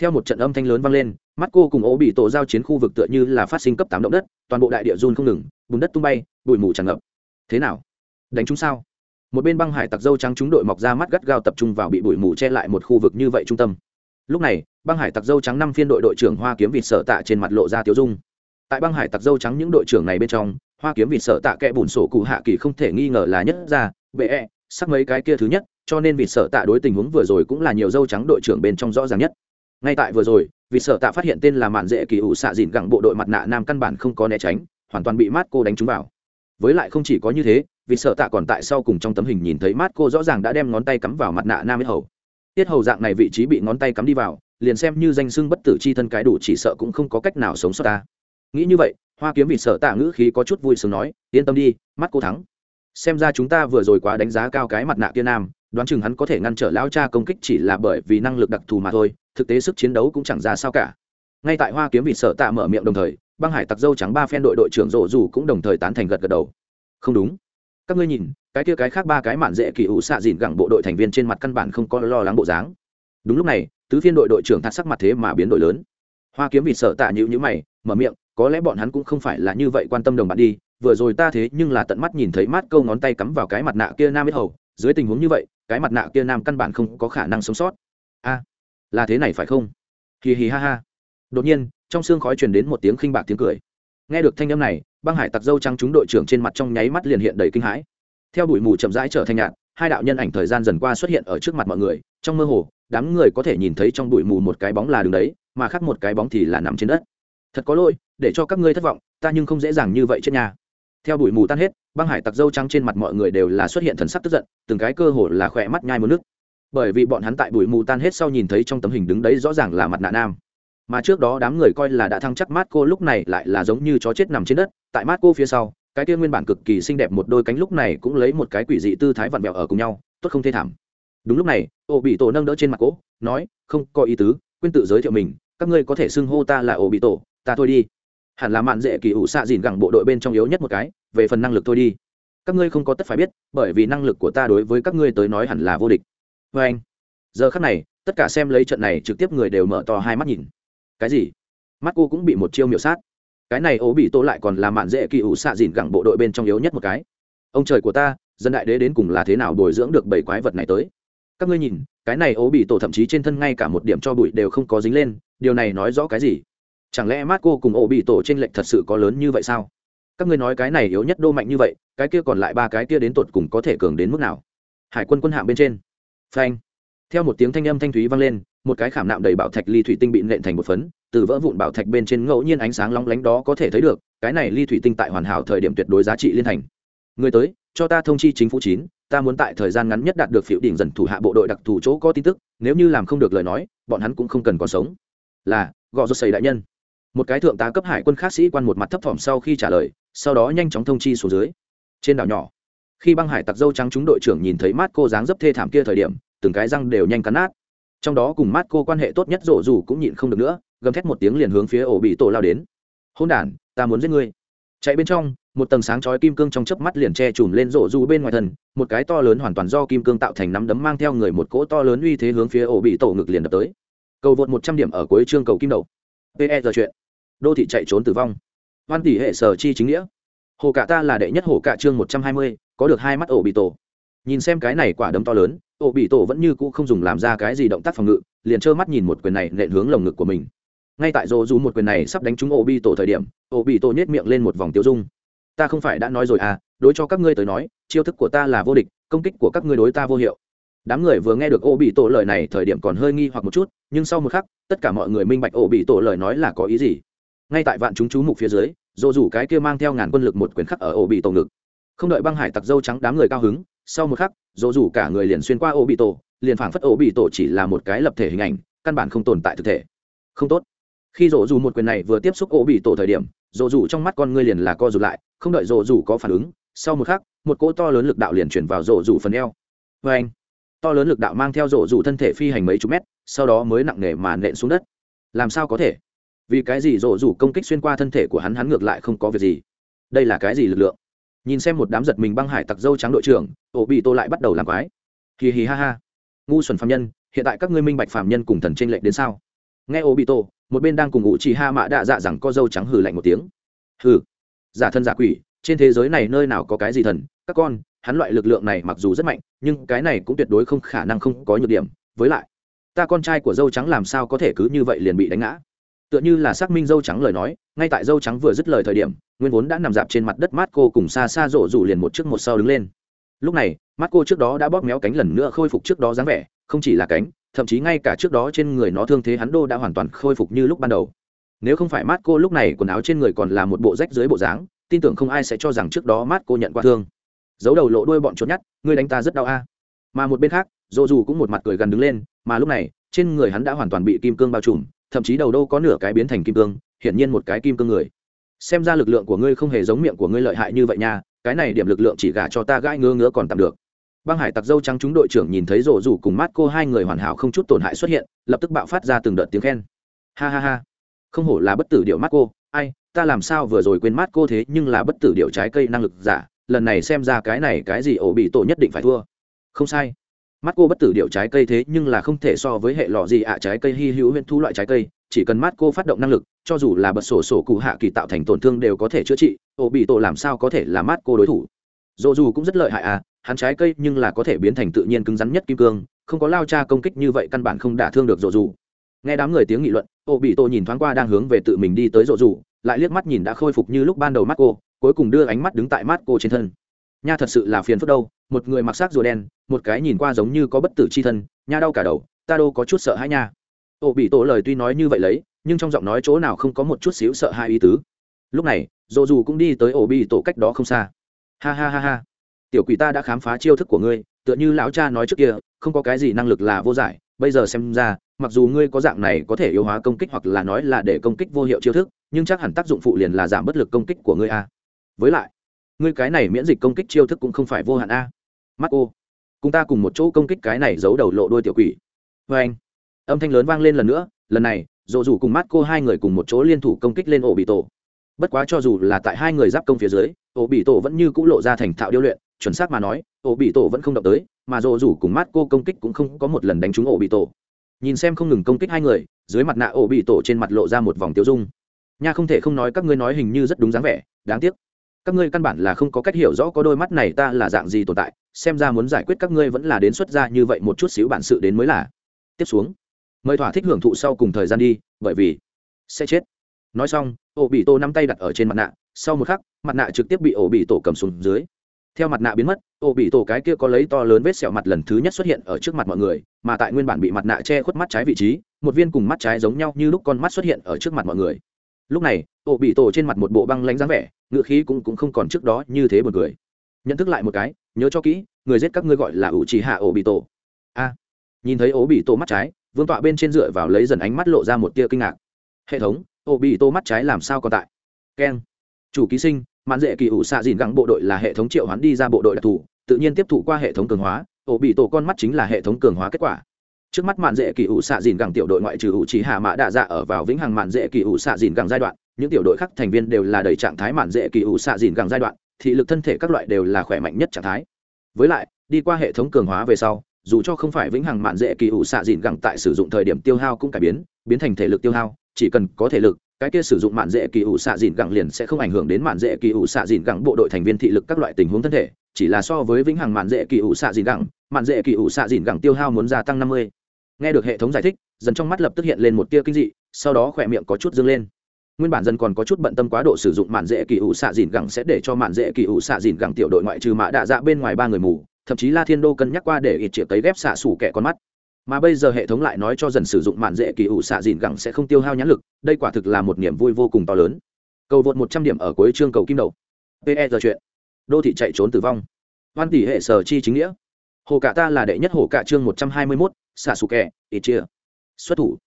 theo một trận âm thanh lớn vang lên mắt cô cùng ổ bị tổ giao chiến khu vực tựa như là phát sinh cấp tám động đất, toàn bộ đại địa run không ngừng, bùn đất tung bay, bụi mù tràn ngập. Thế nào? Đánh chúng sao? Một bên băng hải tặc dâu trắng chúng đội mọc ra mắt gắt gao tập trung vào bị bụi mù che lại một khu vực như vậy trung tâm. Lúc này, băng hải tặc dâu trắng năm phiên đội đội trưởng hoa kiếm vịt sở tạ trên mặt lộ ra tiêu dung. Tại băng hải tặc dâu trắng những đội trưởng này bên trong, hoa kiếm vịt sở tạ kẽ bùn sổ cụ hạ kỳ không thể nghi ngờ là nhất ra bệ e sắc mấy cái kia thứ nhất, cho nên vịt sở tạ đối tình huống vừa rồi cũng là nhiều dâu trắng đội trưởng bên trong rõ ràng nhất ngay tại vừa rồi, vì sở tạ phát hiện tên là mạn dễ kỳ ủ xạ dìn gẳng bộ đội mặt nạ nam căn bản không có né tránh, hoàn toàn bị mát cô đánh trúng vào. Với lại không chỉ có như thế, vì sở tạ còn tại sau cùng trong tấm hình nhìn thấy mát cô rõ ràng đã đem ngón tay cắm vào mặt nạ nam yết hầu. Tiết hầu dạng này vị trí bị ngón tay cắm đi vào, liền xem như danh sưng bất tử c h i thân cái đủ chỉ sợ cũng không có cách nào sống sót ta. Nghĩ như vậy, hoa kiếm vì sở tạ ngữ khí có chút vui sướng nói, yên tâm đi mắt cô thắng. Xem ra chúng ta vừa rồi quá đánh giá cao cái mặt nạ kia nam, đoán chừng hắn có thể ngăn trở lão cha công kích chỉ là bởi vì năng lực đặc thù mà thôi thực tế sức chiến đấu cũng chẳng ra sao cả. Ngay tại hoa kiếm vịt sợ tạ mở miệng đồng thời, băng hải tặc dâu trắng ba phen đội đội trưởng rộ dù cũng đồng thời tán thành gật gật đầu. Không đúng. Các ngươi nhìn, cái kia cái khác ba cái mạn dễ kỳ ủ xạ dìn gẳng bộ đội thành viên trên mặt căn bản không có lo lắng bộ dáng. Đúng lúc này, tứ phiên đội đội trưởng thắt sắc mặt thế mà biến đổi lớn. Hoa kiếm vịt sợ tạ nhữ nhữ mày, mở miệng, có lẽ bọn hắn cũng không phải là như vậy quan tâm đồng bạn đi, vừa rồi ta thế nhưng là tận mắt nhìn thấy mát câu ngón tay cắm vào cái mặt nạ kia nam biết hầu, dưới tình huống như vậy, cái mặt nạ kia nam căn bản không có khả năng sống sót. A là thế này phải không? Hì hì ha ha. Đột nhiên, trong xương khói truyền đến một tiếng khinh bạc tiếng cười. Nghe được thanh âm này, băng hải tặc dâu trắng chúng đội trưởng trên mặt trong nháy mắt liền hiện đầy kinh hãi. Theo bụi mù chậm rãi trở thành nhạt hai đạo nhân ảnh thời gian dần qua xuất hiện ở trước mặt mọi người, trong mơ hồ, đám người có thể nhìn thấy trong bụi mù một cái bóng là đường đấy, mà khác một cái bóng thì là nằm trên đất. Thật có lỗi, để cho các ngươi thất vọng, ta nhưng không dễ dàng như vậy chết nhà theo bụi mù tan hết, băng hải tặc dâu trắng trên mặt mọi người đều là xuất hiện thần sắc tức giận, từng cái cơ hồ là khỏe mắt nhai một nước bởi vì bọn hắn tại bụi mù tan hết sau nhìn thấy trong tấm hình đứng đấy rõ ràng là mặt nạ nam. Mà trước đó đám người coi là đã thăng chắc mát cô lúc này lại là giống như chó chết nằm trên đất, tại mát cô phía sau, cái kia nguyên bản cực kỳ xinh đẹp một đôi cánh lúc này cũng lấy một cái quỷ dị tư thái vặn vẹo ở cùng nhau, tốt không thê thảm. Đúng lúc này, ô bị tổ nâng đỡ trên mặt cỗ nói, không, có ý tứ, quên tự giới thiệu mình, các ngươi có thể xưng hô ta là ô bị tổ, ta thôi đi. Hẳn là mạn dễ kỳ ủ xạ dìn gẳng bộ đội bên trong yếu nhất một cái, về phần năng lực thôi đi. Các ngươi không có tất phải biết, bởi vì năng lực của ta đối với các ngươi tới nói hẳn là vô địch vê anh. Giờ khắc này, tất cả xem lấy trận này trực tiếp người đều mở to hai mắt nhìn. Cái gì? Mắt cô cũng bị một chiêu miểu sát. Cái này ố bị tô lại còn là mạn dễ kỳ ủ xạ dìn gẳng bộ đội bên trong yếu nhất một cái. Ông trời của ta, dân đại đế đến cùng là thế nào bồi dưỡng được bảy quái vật này tới? Các ngươi nhìn, cái này ố bị tổ thậm chí trên thân ngay cả một điểm cho bụi đều không có dính lên, điều này nói rõ cái gì? Chẳng lẽ mát cô cùng ố bị tổ trên lệnh thật sự có lớn như vậy sao? Các ngươi nói cái này yếu nhất đô mạnh như vậy, cái kia còn lại ba cái kia đến tột cùng có thể cường đến mức nào? Hải quân quân hạng bên trên phanh. Theo một tiếng thanh âm thanh thúy vang lên, một cái khảm nạm đầy bảo thạch ly thủy tinh bị nện thành một phấn, từ vỡ vụn bảo thạch bên trên ngẫu nhiên ánh sáng long lánh đó có thể thấy được, cái này ly thủy tinh tại hoàn hảo thời điểm tuyệt đối giá trị liên thành. Người tới, cho ta thông chi chính phủ chín, ta muốn tại thời gian ngắn nhất đạt được phiếu đỉnh dần thủ hạ bộ đội đặc thù chỗ có tin tức, nếu như làm không được lời nói, bọn hắn cũng không cần còn sống. Là, gò rốt xây đại nhân. Một cái thượng tá cấp hải quân khác sĩ quan một mặt thấp thỏm sau khi trả lời, sau đó nhanh chóng thông chi xuống dưới. Trên đảo nhỏ khi băng hải tặc dâu trắng chúng đội trưởng nhìn thấy mát cô dáng dấp thê thảm kia thời điểm, từng cái răng đều nhanh cắn nát. Trong đó cùng mát cô quan hệ tốt nhất rổ rủ cũng nhịn không được nữa, gầm thét một tiếng liền hướng phía ổ bị tổ lao đến. Hôn đ ta muốn giết ngươi. Chạy bên trong, một tầng sáng chói kim cương trong chớp mắt liền che chùm lên rổ rủ bên ngoài thần, một cái to lớn hoàn toàn do kim cương tạo thành nắm đấm mang theo người một cỗ to lớn uy thế hướng phía ổ bị tổ ngực liền đập tới. Cầu vượt một trăm điểm ở cuối chương cầu kim đầu. Pe giờ chuyện. Đô thị chạy trốn tử vong. Hoan tỷ hệ sở chi chính nghĩa. Hồ cả ta là đệ nhất hồ cả chương một trăm hai mươi có được hai mắt ổ bị tổ. Nhìn xem cái này quả đấm to lớn, ổ bị tổ vẫn như cũ không dùng làm ra cái gì động tác phòng ngự, liền trơ mắt nhìn một quyền này nện hướng lồng ngực của mình. Ngay tại rô dù một quyền này sắp đánh trúng ổ bị tổ thời điểm, ổ bị tổ nhét miệng lên một vòng tiêu dung. Ta không phải đã nói rồi à đối cho các ngươi tới nói, chiêu thức của ta là vô địch, công kích của các ngươi đối ta vô hiệu. Đám người vừa nghe được ổ bị tổ lời này thời điểm còn hơi nghi hoặc một chút, nhưng sau một khắc, tất cả mọi người minh bạch ổ bị tổ lời nói là có ý gì. Ngay tại vạn chúng chú mục phía dưới dồ dù cái kia mang theo ngàn quân lực một quyền khắc ở ổ bị tổ ngực không đợi băng hải tặc dâu trắng đám người cao hứng, sau một khắc dỗ rủ cả người liền xuyên qua ô bị tổ liền phảng phất ô bị tổ chỉ là một cái lập thể hình ảnh, căn bản không tồn tại thực thể. Không tốt. Khi dỗ dù một quyền này vừa tiếp xúc ô bị tổ thời điểm dỗ dù trong mắt con ngươi liền là co rụt lại, không đợi dỗ dù có phản ứng, sau một khắc, một cỗ to lớn lực đạo liền chuyển vào dỗ dù phần eo. Vê anh to lớn lực đạo mang theo dỗ dù thân thể phi hành mấy chục mét, sau đó mới nặng nề mà nện xuống đất. Làm sao có thể? Vì cái gì dỗ dù công kích xuyên qua thân thể của hắn hắn ngược lại không có việc gì. Đây là cái gì lực lượng? Nhìn xem một đám giật mình băng hải tặc dâu trắng đội trưởng, ổ bị tô lại bắt đầu làm quái. Hì hì ha ha. Ngu xuẩn phạm nhân, hiện tại các ngươi minh bạch phạm nhân cùng thần tranh lệch đến sao? Nghe ổ bị tô, một bên đang cùng ngụ chỉ ha mạ đạ dạ rằng có dâu trắng hừ lạnh một tiếng. Hừ. Giả thân giả quỷ, trên thế giới này nơi nào có cái gì thần? Các con, hắn loại lực lượng này mặc dù rất mạnh, nhưng cái này cũng tuyệt đối không khả năng không có nhược điểm. Với lại, ta con trai của dâu trắng làm sao có thể cứ như vậy liền bị đánh ngã? Tựa như là xác minh dâu trắng lời nói, ngay tại dâu trắng vừa dứt lời thời điểm, nguyên vốn đã nằm dạp trên mặt đất mát cô cùng xa xa rộ rủ liền một trước một sau đứng lên. Lúc này mắt cô trước đó đã bóp méo cánh lần nữa khôi phục trước đó dáng vẻ, không chỉ là cánh, thậm chí ngay cả trước đó trên người nó thương thế hắn đô đã hoàn toàn khôi phục như lúc ban đầu. Nếu không phải mát cô lúc này quần áo trên người còn là một bộ rách dưới bộ dáng, tin tưởng không ai sẽ cho rằng trước đó mát cô nhận qua thương. Giấu đầu lộ đuôi bọn trốn nhát ngươi đánh ta rất đau a. Mà một bên khác dỗ dù cũng một mặt cười gần đứng lên, mà lúc này, trên người hắn đã hoàn toàn bị kim cương bao trùm thậm chí đầu đâu có nửa cái biến thành kim cương, hiển nhiên một cái kim cương người. Xem ra lực lượng của ngươi không hề giống miệng của ngươi lợi hại như vậy nha, cái này điểm lực lượng chỉ gả cho ta gãi ngứa ngứa còn tạm được. Băng hải tặc dâu trắng chúng đội trưởng nhìn thấy rổ rủ cùng mát cô hai người hoàn hảo không chút tổn hại xuất hiện, lập tức bạo phát ra từng đợt tiếng khen. Ha ha ha. Không hổ là bất tử điệu mát cô, ai, ta làm sao vừa rồi quên mát cô thế nhưng là bất tử điệu trái cây năng lực giả, lần này xem ra cái này cái gì ổ bị tổ nhất định phải thua. Không sai mắt cô bất tử điệu trái cây thế nhưng là không thể so với hệ lọ gì ạ trái cây hy hữu huyễn thu loại trái cây, chỉ cần mắt cô phát động năng lực, cho dù là bật sổ sổ cụ hạ kỳ tạo thành tổn thương đều có thể chữa trị ổ bị tổ làm sao có thể là mắt cô đối thủ. Dồ dù cũng rất lợi hại à hắn trái cây nhưng là có thể biến thành tự nhiên cứng rắn nhất kim cương, không có lao cha công kích như vậy căn bản không đả thương được dồ dù. Nghe đám người tiếng nghị luận ổ bị tổ nhìn thoáng qua đang hướng về tự mình đi tới dồ dù, lại liếc mắt nhìn đã khôi phục như lúc ban đầu mắt cô, cuối cùng đưa ánh mắt đứng tại mắt cô trên thân. Nha thật sự là phiền phức đâu một người mặc sắc rùa đen, một cái nhìn qua giống như có bất tử c h i thân, nha đau cả đầu, ta đâu có chút sợ hãi nha. Ổ bị tổ lời tuy nói như vậy lấy, nhưng trong giọng nói chỗ nào không có một chút xíu sợ hai ý tứ. Lúc này dồ dù cũng đi tới ổ bị tổ cách đó không xa. Ha ha ha ha. Tiểu quỷ ta đã khám phá chiêu thức của ngươi, tựa như lão cha nói trước kia, không có cái gì năng lực là vô giải. Bây giờ xem ra, mặc dù ngươi có dạng này có thể yếu hóa công kích hoặc là nói là để công kích vô hiệu chiêu thức, nhưng chắc hẳn tác dụng phụ liền là giảm bất lực công kích của ngươi a. Với lại, ngươi cái này miễn dịch công kích chiêu thức cũng không phải vô hạn a mắt cô cùng ta cùng một chỗ công kích cái này giấu đầu lộ đôi tiểu quỷ. Vê anh, âm thanh lớn vang lên lần nữa, lần này dồ dù cùng mắt cô hai người cùng một chỗ liên thủ công kích lên ổ bị tổ bất quá cho dù là tại hai người giáp công phía dưới ổ bị tổ vẫn như c ũ lộ ra thành thạo điêu luyện, chuẩn xác mà nói ổ bị tổ vẫn không động tới, mà dồ dù cùng mắt cô công kích cũng không có một lần đánh trúng ổ bị tổ nhìn xem không ngừng công kích hai người, dưới mặt nạ ổ bị tổ trên mặt lộ ra một vòng tiêu dung. Nha không thể không nói các ngươi nói hình như rất đúng dáng vẻ, đáng tiếc. Các ngươi căn bản là không có cách hiểu rõ có đôi mắt này ta là dạng gì tồn tại xem ra muốn giải quyết các ngươi vẫn là đến xuất ra như vậy một chút xíu bản sự đến mới là. Tiếp xuống, mời thỏa thích hưởng thụ sau cùng thời gian đi, bởi vì sẽ chết. Nói xong, ổ bị tổ nắm tay đặt ở trên mặt nạ, sau một khắc, mặt nạ trực tiếp bị ổ bị tổ cầm xuống dưới. Theo mặt nạ biến mất, ổ bị tổ cái kia có lấy to lớn vết sẹo mặt lần thứ nhất xuất hiện ở trước mặt mọi người, mà tại nguyên bản bị mặt nạ che khuất mắt trái vị trí, một viên cùng mắt trái giống nhau như lúc con mắt xuất hiện ở trước mặt mọi người. Lúc này, ổ bị tổ trên mặt một bộ băng lánh dáng vẻ, ngựa khí cũng cũng không còn trước đó như thế một người nhận thức lại một cái nhớ cho kỹ, người giết các ngươi gọi là ủ trì hạ ổ bị tổ. A. Nhìn thấy ổ bị tổ mắt trái, vương tọa bên trên dựa vào lấy dần ánh mắt lộ ra một tia kinh ngạc. Hệ thống, ổ bị tổ mắt trái làm sao còn tại? Keng. Chủ ký sinh mãn dễ kỳ ủ xạ dìn gắng bộ đội là hệ thống triệu hoán đi ra bộ đội đặc thù, tự nhiên tiếp thụ qua hệ thống cường hóa, ổ bị tổ con mắt chính là hệ thống cường hóa kết quả. Trước mắt mạn dễ kỳ ủ xạ dìn gẳng tiểu đội ngoại trừ ủ trí hạ mã đạ dạ ở vào vĩnh hằng mạn dễ kỳ ủ xạ dìn gẳng giai đoạn, những tiểu đội khác thành viên đều là đầy trạng thái mạn dễ kỳ ủ xạ dìn gẳng giai đoạn thị lực thân thể các loại đều là khỏe mạnh nhất trạng thái. Với lại, đi qua hệ thống cường hóa về sau, dù cho không phải vĩnh hằng mạn dễ kỳ ủ xạ dịn gẳng tại sử dụng thời điểm tiêu hao cũng cải biến biến thành thể lực tiêu hao, chỉ cần có thể lực, cái kia sử dụng mạn dễ kỳ ủ xạ dịn gẳng liền sẽ không ảnh hưởng đến mạn dễ kỳ ủ xạ dịn gẳng bộ đội thành viên thị lực các loại tình huống thân thể, chỉ là so với vĩnh hằng mạn dễ kỳ ủ xạ dịn gẳng, mạn dễ kỳ ủ xạ dịn gẳng tiêu hao muốn gia tăng năm mươi. Nghe được hệ thống giải thích, dần trong mắt lập tức hiện lên một tia kinh dị, sau đó khỏe miệng có chút dâng lên nguyên bản dân còn có chút bận tâm quá độ sử dụng mạn dễ kỳ ủ xạ dìn gẳng sẽ để cho mạn dễ kỳ ủ xạ dìn gẳng tiểu đội ngoại trừ mạ đạ dạ bên ngoài ba người mù, thậm chí la thiên đô cân nhắc qua để ít chĩa cấy ghép xạ xủ kẻ con mắt. Mà bây giờ hệ thống lại nói cho dần sử dụng mạn dễ kỳ ủ xạ dìn gẳng sẽ không tiêu hao nhãn lực, đây quả thực là một niềm vui vô cùng to lớn. Cầu vượt một trăm điểm ở cuối chương cầu kim đầu. Pe giờ chuyện. Đô thị chạy trốn tử vong. Hoan tỷ hệ sở chi chính nghĩa. Hồ cả ta là đệ nhất hồ cả chương một trăm hai mươi mốt, xạ xù kẻ, ít chia xuất thủ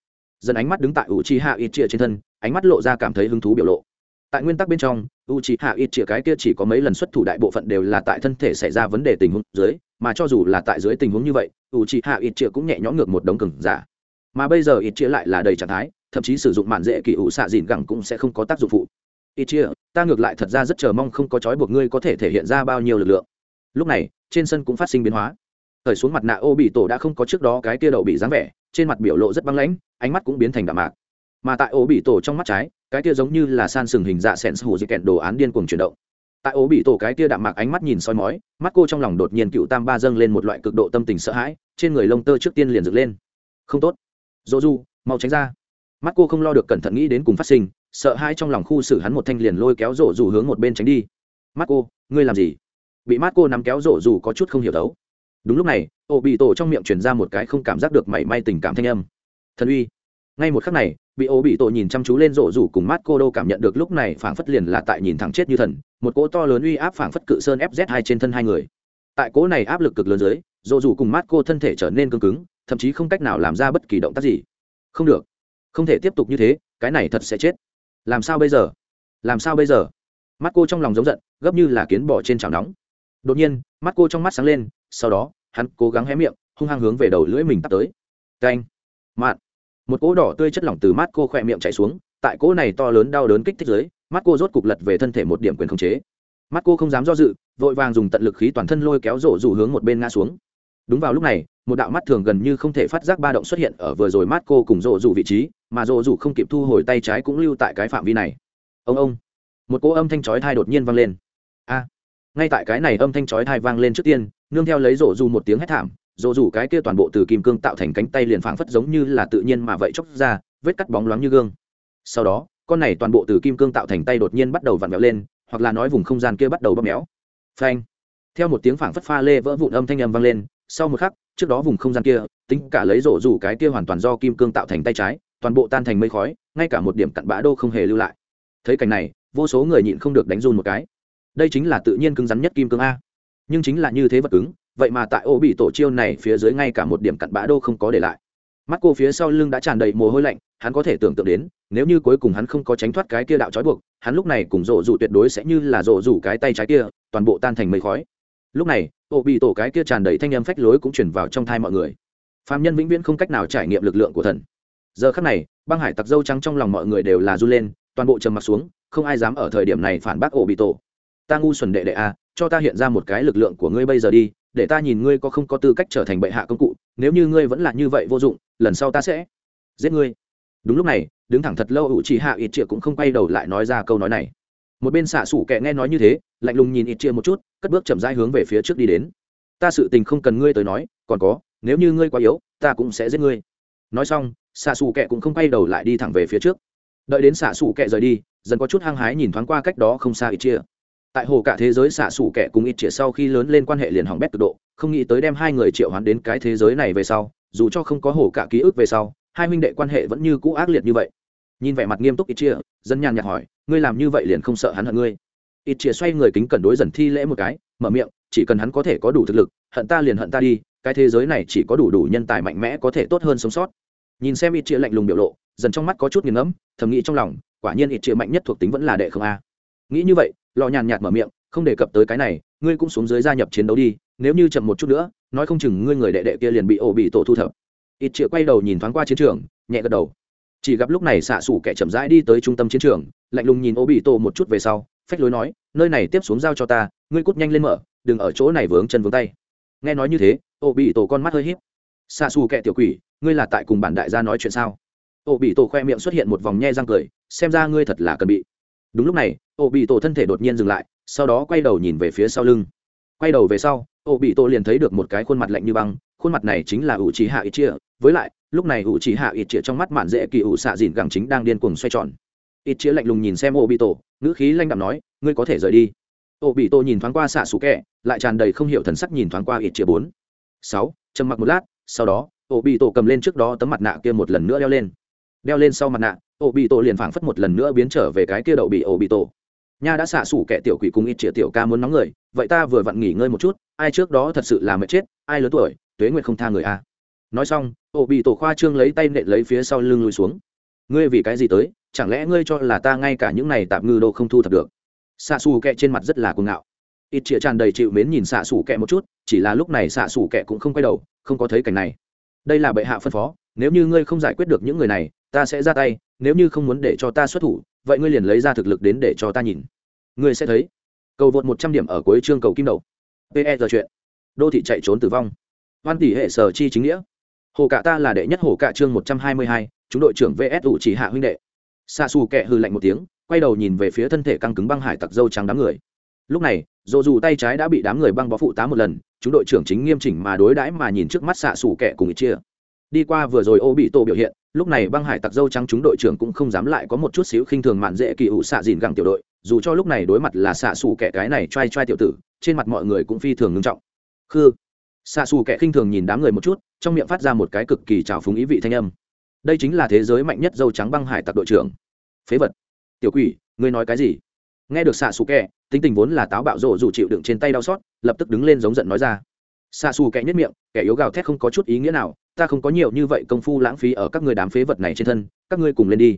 dần ánh mắt đứng tại U chi hạ ít chia trên thân, ánh mắt lộ ra cảm thấy hứng thú biểu lộ. Tại nguyên tắc bên trong u c hạ ít chĩa cái kia chỉ có mấy lần xuất thủ đại bộ phận đều là tại thân thể xảy ra vấn đề tình huống dưới, mà cho dù là tại dưới tình huống như vậy u c hạ ít chĩa cũng nhẹ nhõm ngược một đống cừng giả. Mà bây giờ ít chĩa lại là đầy trạng thái, thậm chí sử dụng mạn dễ kỳ ủ xạ dìn gẳng cũng sẽ không có tác dụng phụ. Ít chia ta ngược lại thật ra rất chờ mong không có trói buộc ngươi có thể thể hiện ra bao nhiêu lực lượng. Lúc này, trên sân cũng phát sinh biến hóa. Thời xuống mặt nạ ô bị tổ đã không có trước đó cái kia đậu bị dáng vẻ trên mặt biểu lộ rất băng lãnh, ánh mắt cũng biến thành đạm mạc. Mà tại ổ bị tổ trong mắt trái, cái kia giống như là san sừng hình dạ sẹn hủ dị kẹn đồ án điên cuồng chuyển động. Tại ố bị tổ cái kia đạm mạc ánh mắt nhìn soi mói, mắt cô trong lòng đột nhiên cựu tam ba dâng lên một loại cực độ tâm tình sợ hãi, trên người lông tơ trước tiên liền dựng lên. Không tốt. Dỗ du, mau tránh ra. Mắt cô không lo được cẩn thận nghĩ đến cùng phát sinh, sợ hãi trong lòng khu xử hắn một thanh liền lôi kéo rổ dù hướng một bên tránh đi. Mắt cô, ngươi làm gì? Bị mắt cô nắm kéo rổ dù có chút không hiểu đấu đúng lúc này ô bị tổ trong miệng truyền ra một cái không cảm giác được mảy may tình cảm thanh âm. Thần uy. Ngay một khắc này, bị ô bị tổ nhìn chăm chú lên rộ rủ cùng mát cô đô cảm nhận được lúc này phảng phất liền là tại nhìn thẳng chết như thần, một cỗ to lớn uy áp phảng phất cự sơn fz hai trên thân hai người. Tại cỗ này áp lực cực lớn dưới, rộ rủ cùng mát cô thân thể trở nên cứng cứng, thậm chí không cách nào làm ra bất kỳ động tác gì. Không được, không thể tiếp tục như thế, cái này thật sẽ chết. Làm sao bây giờ? Làm sao bây giờ? Mắt cô trong lòng giống giận, gấp như là kiến bỏ trên chảo nóng. Đột nhiên mắt cô trong mắt sáng lên sau đó, hắn cố gắng hé miệng, hung hăng hướng về đầu lưỡi mình tắt tới. Canh. Mạn. Một cỗ đỏ tươi chất lỏng từ mắt cô khỏe miệng chảy xuống, tại cỗ này to lớn đau đớn kích thích dưới, mắt cô rốt cục lật về thân thể một điểm quyền khống chế. Mắt cô không dám do dự, vội vàng dùng tận lực khí toàn thân lôi kéo rổ rủ hướng một bên ngã xuống. Đúng vào lúc này, một đạo mắt thường gần như không thể phát giác ba động xuất hiện ở vừa rồi mắt cô cùng rổ rủ vị trí, mà rổ rủ không kịp thu hồi tay trái cũng lưu tại cái phạm vi này. Ông ông. Một cỗ âm thanh chói thai đột nhiên vang lên. A. Ngay tại cái này âm thanh chói thai vang lên trước tiên nương theo lấy rổ dù một tiếng hét thảm, rổ dù cái kia toàn bộ từ kim cương tạo thành cánh tay liền phảng phất giống như là tự nhiên mà vậy chóc ra, vết cắt bóng loáng như gương. Sau đó, con này toàn bộ từ kim cương tạo thành tay đột nhiên bắt đầu vặn vẹo lên, hoặc là nói vùng không gian kia bắt đầu bóp méo. Phanh. Theo một tiếng phảng phất pha lê vỡ vụn âm thanh âm vang lên, sau một khắc, trước đó vùng không gian kia, tính cả lấy rổ rủ cái kia hoàn toàn do kim cương tạo thành tay trái, toàn bộ tan thành mây khói, ngay cả một điểm cặn bã đô không hề lưu lại. Thấy cảnh này, vô số người nhịn không được đánh run một cái. Đây chính là tự nhiên cứng rắn nhất kim cương a nhưng chính là như thế vật cứng, vậy mà tại ô bị tổ chiêu này phía dưới ngay cả một điểm cặn bã đô không có để lại. Mắt cô phía sau lưng đã tràn đầy mồ hôi lạnh, hắn có thể tưởng tượng đến, nếu như cuối cùng hắn không có tránh thoát cái kia đạo trói buộc, hắn lúc này cùng rộ rủ tuyệt đối sẽ như là rộ rủ cái tay trái kia, toàn bộ tan thành mây khói. Lúc này, ô bị tổ cái kia tràn đầy thanh âm phách lối cũng chuyển vào trong thai mọi người. Phạm nhân vĩnh viễn không cách nào trải nghiệm lực lượng của thần. Giờ khắc này, băng hải tặc dâu trắng trong lòng mọi người đều là run lên, toàn bộ trầm mặt xuống, không ai dám ở thời điểm này phản bác ổ bị tổ. Ta ngu xuẩn đệ đệ a cho ta hiện ra một cái lực lượng của ngươi bây giờ đi, để ta nhìn ngươi có không có tư cách trở thành bệ hạ công cụ, nếu như ngươi vẫn là như vậy vô dụng, lần sau ta sẽ giết ngươi. Đúng lúc này, đứng thẳng thật lâu ủ chỉ hạ ít triệu cũng không quay đầu lại nói ra câu nói này. Một bên xạ xủ kẻ nghe nói như thế, lạnh lùng nhìn ít triệu một chút, cất bước chậm rãi hướng về phía trước đi đến. Ta sự tình không cần ngươi tới nói, còn có, nếu như ngươi quá yếu, ta cũng sẽ giết ngươi. Nói xong, xạ xù kẹ cũng không quay đầu lại đi thẳng về phía trước. Đợi đến xạ xù kẹ rời đi, dần có chút hăng hái nhìn thoáng qua cách đó không xa ít chia tại hồ cả thế giới xạ xủ kẻ cùng ít chĩa sau khi lớn lên quan hệ liền hỏng bét cực độ, không nghĩ tới đem hai người triệu hoán đến cái thế giới này về sau, dù cho không có hồ cả ký ức về sau, hai huynh đệ quan hệ vẫn như cũ ác liệt như vậy. Nhìn vẻ mặt nghiêm túc ít chia dân nhàn nhạt hỏi, ngươi làm như vậy liền không sợ hắn hận ngươi? Ít chia xoay người kính cẩn đối dần thi lễ một cái, mở miệng, chỉ cần hắn có thể có đủ thực lực, hận ta liền hận ta đi, cái thế giới này chỉ có đủ đủ nhân tài mạnh mẽ có thể tốt hơn sống sót. Nhìn xem ít chia lạnh lùng biểu lộ, dần trong mắt có chút nghiền ngẫm, thầm nghĩ trong lòng, quả nhiên ít chia mạnh nhất thuộc tính vẫn là đệ không a. Nghĩ như vậy lò nhàn nhạt mở miệng, không đề cập tới cái này, ngươi cũng xuống dưới gia nhập chiến đấu đi, nếu như chậm một chút nữa, nói không chừng ngươi người đệ đệ kia liền bị ổ bị tổ thu thập. Ít chĩa quay đầu nhìn thoáng qua chiến trường, nhẹ gật đầu. Chỉ gặp lúc này xạ xủ kẻ chậm rãi đi tới trung tâm chiến trường, lạnh lùng nhìn ổ bị tổ một chút về sau, phách lối nói, nơi này tiếp xuống giao cho ta, ngươi cút nhanh lên mở, đừng ở chỗ này vướng chân vướng tay. Nghe nói như thế, ổ bị tổ con mắt hơi híp. xạ xù kẻ tiểu quỷ, ngươi là tại cùng bản đại gia nói chuyện sao? Ổ bị tổ khoe miệng xuất hiện một vòng nhe răng cười, xem ra ngươi thật là cần bị đúng lúc này ô bị tổ thân thể đột nhiên dừng lại, sau đó quay đầu nhìn về phía sau lưng. Quay đầu về sau ô bị tổ liền thấy được một cái khuôn mặt lạnh như băng, khuôn mặt này chính là ủ trí hạ ít chia với lại, lúc này ủ trí hạ ít chia trong mắt mạn dễ kỳ ủ xạ dìn gẳng chính đang điên cuồng xoay tròn. Ít chia lạnh lùng nhìn xem ô bị tổ ngữ khí lanh đạm nói, ngươi có thể rời đi. Ô bị tổ nhìn thoáng qua xạ xù kẹ, lại tràn đầy không hiểu thần sắc nhìn thoáng qua ít chia bốn. Sáu, trầm mặc một lát, sau đó ô bị tổ cầm lên trước đó tấm mặt nạ kia một lần nữa đeo lên. Đeo lên sau mặt nạ Ổ bị tổ liền phảng phất một lần nữa biến trở về cái kia đậu bị ổ bị tổ. Nha đã xạ xủ kẻ tiểu quỷ cùng ít chĩa tiểu ca muốn nóng người, vậy ta vừa vặn nghỉ ngơi một chút, ai trước đó thật sự là mệt chết, ai lớn tuổi, tuế nguyệt không tha người a. Nói xong ổ bị tổ khoa trương lấy tay nện lấy phía sau lưng lùi xuống. Ngươi vì cái gì tới, chẳng lẽ ngươi cho là ta ngay cả những này tạm ngư đô không thu thập được? Xạ xù kẹ trên mặt rất là cuồng ngạo. Ít chĩa tràn đầy chịu mến nhìn xạ xù kẹ một chút, chỉ là lúc này xạ xù kẹ cũng không quay đầu, không có thấy cảnh này. Đây là bệ hạ phân phó, nếu như ngươi không giải quyết được những người này ta sẽ ra tay, nếu như không muốn để cho ta xuất thủ, vậy ngươi liền lấy ra thực lực đến để cho ta nhìn. Ngươi sẽ thấy, cầu vượt một trăm điểm ở cuối chương cầu kim đầu. Pe giờ chuyện. Đô thị chạy trốn tử vong. Hoan tỷ hệ sở chi chính nghĩa. Hồ cả ta là đệ nhất hồ cả chương một trăm hai mươi hai, chúng đội trưởng vs ủ chỉ hạ huynh đệ. Xa xù kẹ hư lạnh một tiếng, quay đầu nhìn về phía thân thể căng cứng băng hải tặc dâu trắng đám người. Lúc này dồ dù tay trái đã bị đám người băng bó phụ tá một lần, chúng đội trưởng chính nghiêm chỉnh mà đối đãi mà nhìn trước mắt xạ xù kẹ cùng ít chia đi qua vừa rồi ô bị tổ biểu hiện, lúc này băng hải tặc dâu trắng chúng đội trưởng cũng không dám lại có một chút xíu khinh thường mạn dễ kỳ ủ xạ dìn gẳng tiểu đội, dù cho lúc này đối mặt là xạ xù kẻ cái này t r a i t r a i tiểu tử, trên mặt mọi người cũng phi thường ngưng trọng. Khư. Xạ xù kẻ khinh thường nhìn đám người một chút, trong miệng phát ra một cái cực kỳ trào phúng ý vị thanh âm. Đây chính là thế giới mạnh nhất dâu trắng băng hải tặc đội trưởng. Phế vật. Tiểu quỷ, ngươi nói cái gì? Nghe được xạ xù kẻ, tính tình vốn là táo bạo rộ dù chịu đựng trên tay đau xót, lập tức đứng lên giống giận nói ra. Xạ xù kẻ nhất miệng, kẻ yếu gào thét không có chút ý nghĩa nào ta không có nhiều như vậy công phu lãng phí ở các người đám phế vật này trên thân, các ngươi cùng lên đi.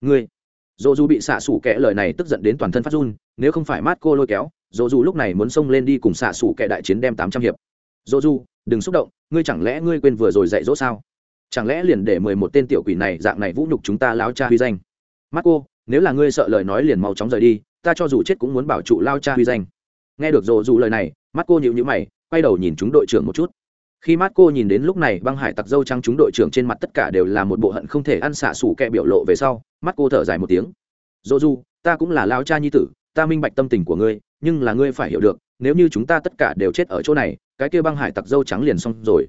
Ngươi. Dỗ dù bị xạ xủ kẻ lời này tức giận đến toàn thân phát run, nếu không phải mát cô lôi kéo, dỗ dù lúc này muốn xông lên đi cùng xạ xủ kẻ đại chiến đem tám trăm hiệp. Dỗ dù đừng xúc động, ngươi chẳng lẽ ngươi quên vừa rồi dạy dỗ sao? Chẳng lẽ liền để mười một tên tiểu quỷ này dạng này vũ nhục chúng ta láo cha huy danh? Mắt cô, nếu là ngươi sợ lời nói liền mau chóng rời đi, ta cho dù chết cũng muốn bảo trụ lao cha huy danh. Nghe được dỗ dù lời này, mắt cô nhịu nhữ mày, quay đầu nhìn chúng đội trưởng một chút khi mát cô nhìn đến lúc này băng hải tặc dâu trắng chúng đội trưởng trên mặt tất cả đều là một bộ hận không thể ăn xả sủ kẹ biểu lộ về sau, mắt cô thở dài một tiếng. Dỗ du, ta cũng là lao cha nhi tử, ta minh bạch tâm tình của ngươi, nhưng là ngươi phải hiểu được, nếu như chúng ta tất cả đều chết ở chỗ này, cái kia băng hải tặc dâu trắng liền xong rồi.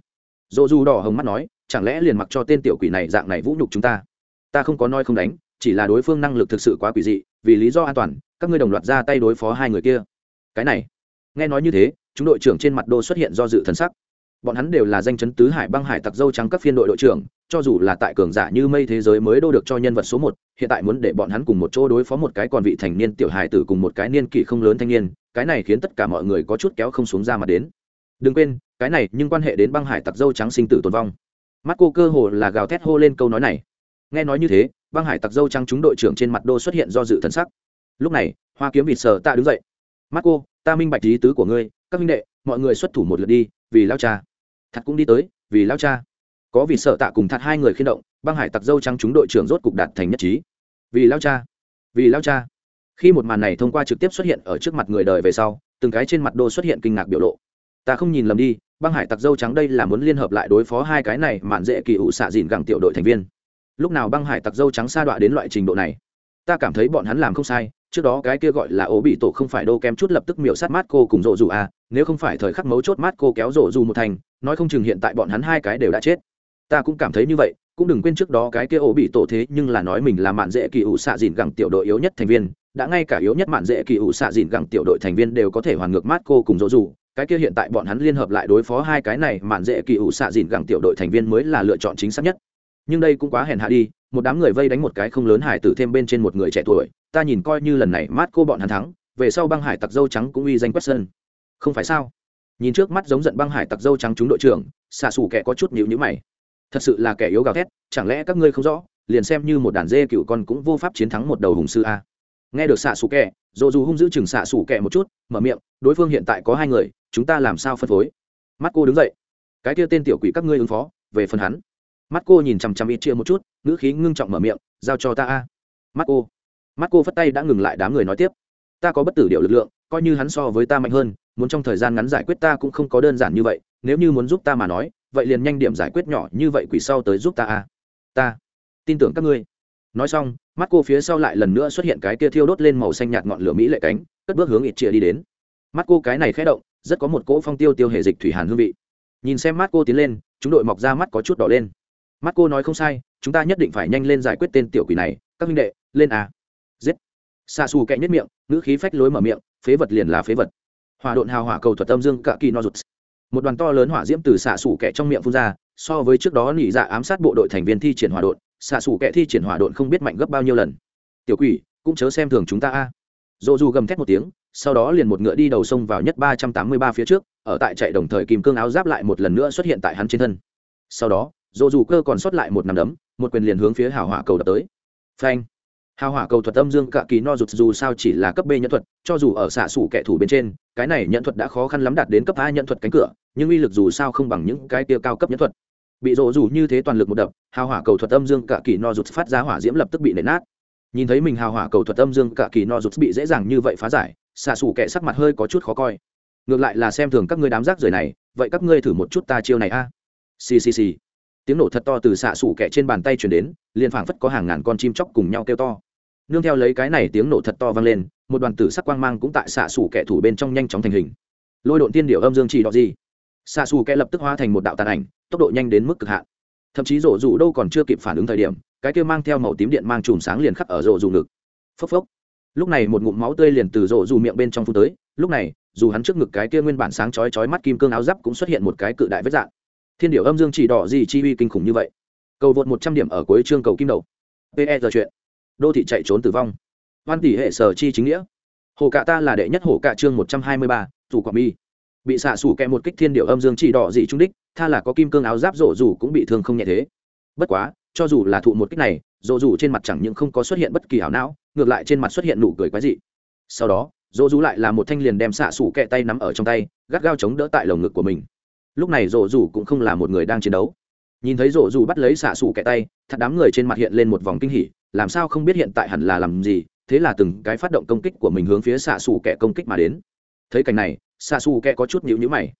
Dỗ du đỏ hồng mắt nói, chẳng lẽ liền mặc cho tên tiểu quỷ này dạng này vũ nhục chúng ta? Ta không có nói không đánh, chỉ là đối phương năng lực thực sự quá quỷ dị, vì lý do an toàn, các ngươi đồng loạt ra tay đối phó hai người kia. Cái này, nghe nói như thế, chúng đội trưởng trên mặt đô xuất hiện do dự thần sắc bọn hắn đều là danh chấn tứ hải băng hải tặc dâu trắng các phiên đội đội trưởng, cho dù là tại cường giả như mây thế giới mới đô được cho nhân vật số một, hiện tại muốn để bọn hắn cùng một chỗ đối phó một cái còn vị thành niên tiểu hài tử cùng một cái niên kỷ không lớn thanh niên, cái này khiến tất cả mọi người có chút kéo không xuống ra mà đến. Đừng quên, cái này nhưng quan hệ đến băng hải tặc dâu trắng sinh tử tồn vong. Mắt cô cơ hồ là gào thét hô lên câu nói này. Nghe nói như thế, băng hải tặc dâu trắng chúng đội trưởng trên mặt đô xuất hiện do dự thần sắc. Lúc này, hoa kiếm vịt sờ ta đứng dậy. Mắt cô, ta minh bạch lý tứ của ngươi, các minh đệ, mọi người xuất thủ một lượt đi vì lao cha. Thật cũng đi tới, vì lao cha. Có vì sợ tạ cùng thật hai người khiên động, băng hải tặc dâu trắng chúng đội trưởng rốt cục đạt thành nhất trí. Vì lao cha. Vì lao cha. Khi một màn này thông qua trực tiếp xuất hiện ở trước mặt người đời về sau, từng cái trên mặt đô xuất hiện kinh ngạc biểu lộ. Ta không nhìn lầm đi, băng hải tặc dâu trắng đây là muốn liên hợp lại đối phó hai cái này mạn dễ kỳ ủ xạ dìn gẳng tiểu đội thành viên. Lúc nào băng hải tặc dâu trắng sa đọa đến loại trình độ này? Ta cảm thấy bọn hắn làm không sai trước đó cái kia gọi là ố bị tổ không phải đô kém chút lập tức miểu sát mát cô cùng rộ dù à nếu không phải thời khắc mấu chốt mát cô kéo rộ dù một thành, nói không chừng hiện tại bọn hắn hai cái đều đã chết. Ta cũng cảm thấy như vậy, cũng đừng quên trước đó cái kia ố bị tổ thế nhưng là nói mình là mạn dễ kỳ ủ xạ dìn gẳng tiểu đội yếu nhất thành viên, đã ngay cả yếu nhất mạn dễ kỳ ủ xạ dìn gẳng tiểu đội thành viên đều có thể hoàn ngược mát cô cùng rộ dù cái kia hiện tại bọn hắn liên hợp lại đối phó hai cái này mạn dễ kỳ ủ xạ dìn gẳng tiểu đội thành viên mới là lựa chọn chính xác nhất nhưng đây cũng quá hèn hạ đi, một đám người vây đánh một cái không lớn hải tử thêm bên trên một người trẻ tuổi, ta nhìn coi như lần này mát cô bọn hắn thắng, về sau băng hải tặc dâu trắng cũng uy danh quét sơn không phải sao? Nhìn trước mắt giống giận băng hải tặc dâu trắng chúng đội trưởng, xạ xù kẻ có chút nhịu nhữ mày. Thật sự là kẻ yếu gào thét, chẳng lẽ các ngươi không rõ, liền xem như một đàn dê cựu con cũng vô pháp chiến thắng một đầu hùng sư a. Nghe được xạ xù kẻ dồ dù hung giữ chừng xạ xù kẻ một chút, mở miệng, đối phương hiện tại có hai người, chúng ta làm sao phân phối? Mắt cô đứng dậy. Cái kia tên tiểu quỷ các ngươi ứng phó, về phần hắn mắt cô nhìn chằm chằm ít chia một chút, ngữ khí ngưng trọng mở miệng, giao cho ta a. Mắt cô. Mắt cô phất tay đã ngừng lại đám người nói tiếp, ta có bất tử điệu lực lượng, coi như hắn so với ta mạnh hơn, muốn trong thời gian ngắn giải quyết ta cũng không có đơn giản như vậy, nếu như muốn giúp ta mà nói, vậy liền nhanh điểm giải quyết nhỏ như vậy quỷ sau tới giúp ta a. Ta, tin tưởng các ngươi. Nói xong, mắt cô phía sau lại lần nữa xuất hiện cái kia thiêu đốt lên màu xanh nhạt ngọn lửa mỹ lệ cánh, cất bước hướng ít chia đi đến. Mắt cô cái này khẽ động, rất có một cỗ phong tiêu tiêu hệ dịch thủy hàn hương vị. Nhìn xem mắt cô tiến lên, chúng đội mọc ra mắt có chút đỏ lên mắt cô nói không sai, chúng ta nhất định phải nhanh lên giải quyết tên tiểu quỷ này, các minh đệ, lên à. Giết. Xa xù kẹ nhất miệng, ngữ khí phách lối mở miệng, phế vật liền là phế vật. Hòa độn hào hỏa cầu thuật âm dương cạ kỳ no rụt. Một đoàn to lớn hỏa diễm từ xạ xù kẹ trong miệng phun ra, so với trước đó nỉ dạ ám sát bộ đội thành viên thi triển hỏa độn xạ xù kẹ thi triển hỏa độn không biết mạnh gấp bao nhiêu lần. Tiểu quỷ, cũng chớ xem thường chúng ta a. Dỗ dù gầm thét một tiếng, sau đó liền một ngựa đi đầu sông vào nhất ba trăm tám mươi ba phía trước, ở tại chạy đồng thời kìm cương áo giáp lại một lần nữa xuất hiện tại hắn trên thân. Sau đó dỗ dù cơ còn sót lại một nằm đấm, một quyền liền hướng phía hào hỏa cầu đập tới. Phanh. Hào hỏa cầu thuật âm dương cạ kỳ no rụt dù sao chỉ là cấp b nhân thuật, cho dù ở xạ xủ kẻ thủ bên trên, cái này nhận thuật đã khó khăn lắm đạt đến cấp a nhận thuật cánh cửa, nhưng uy lực dù sao không bằng những cái tiêu cao cấp nhân thuật. Bị rộ dù như thế toàn lực một đập, hào hỏa cầu thuật âm dương cạ kỳ no rụt phát ra hỏa diễm lập tức bị nện nát. Nhìn thấy mình hào hỏa cầu thuật âm dương cạ kỳ no rụt bị dễ dàng như vậy phá giải, xạ xủ kẻ sắc mặt hơi có chút khó coi. Ngược lại là xem thường các ngươi đám rác rưởi này, vậy các ngươi thử một chút ta chiêu này a. À? xì xì xì tiếng nổ thật to từ xạ xủ kẻ trên bàn tay chuyển đến, liền phảng phất có hàng ngàn con chim chóc cùng nhau kêu to. Nương theo lấy cái này tiếng nổ thật to vang lên, một đoàn tử sắc quang mang cũng tại xạ xủ kẻ thủ bên trong nhanh chóng thành hình. Lôi độn tiên điệu âm dương chỉ đọ gì? Xạ xù kẻ lập tức hóa thành một đạo tàn ảnh, tốc độ nhanh đến mức cực hạn. Thậm chí rổ rủ đâu còn chưa kịp phản ứng thời điểm, cái kia mang theo màu tím điện mang chùm sáng liền khắc ở rổ rủ ngực. Phốc phốc. Lúc này một ngụm máu tươi liền từ rổ rủ miệng bên trong phun tới. Lúc này, dù hắn trước ngực cái kia nguyên bản sáng chói chói mắt kim cương áo giáp cũng xuất hiện một cái cự đại vết dạng thiên điệu âm dương chỉ đỏ gì chi uy kinh khủng như vậy? Cầu vượt một trăm điểm ở cuối chương cầu kim đầu. Pe giờ chuyện. Đô thị chạy trốn tử vong. Hoan tỷ hệ sở chi chính nghĩa. Hồ cạ ta là đệ nhất hồ cạ chương một trăm hai mươi ba, dù quả mi. Bị xạ xủ kẹ một kích thiên điệu âm dương chỉ đỏ dị trung đích, tha là có kim cương áo giáp rổ rủ cũng bị thương không nhẹ thế. Bất quá, cho dù là thụ một kích này rổ rủ trên mặt chẳng những không có xuất hiện bất kỳ ảo não, ngược lại trên mặt xuất hiện nụ cười quái dị. Sau đó rổ rủ lại là một thanh liền đem xạ xủ kẹ tay nắm ở trong tay, gắt gao chống đỡ tại lồng ngực của mình lúc này rổ rủ cũng không là một người đang chiến đấu. Nhìn thấy rổ rủ bắt lấy xạ xù kẹ tay, thật đám người trên mặt hiện lên một vòng kinh hỉ, làm sao không biết hiện tại hẳn là làm gì, thế là từng cái phát động công kích của mình hướng phía xạ xù kẹ công kích mà đến. Thấy cảnh này, xạ xù kẹ có chút nhữ nhữ mày.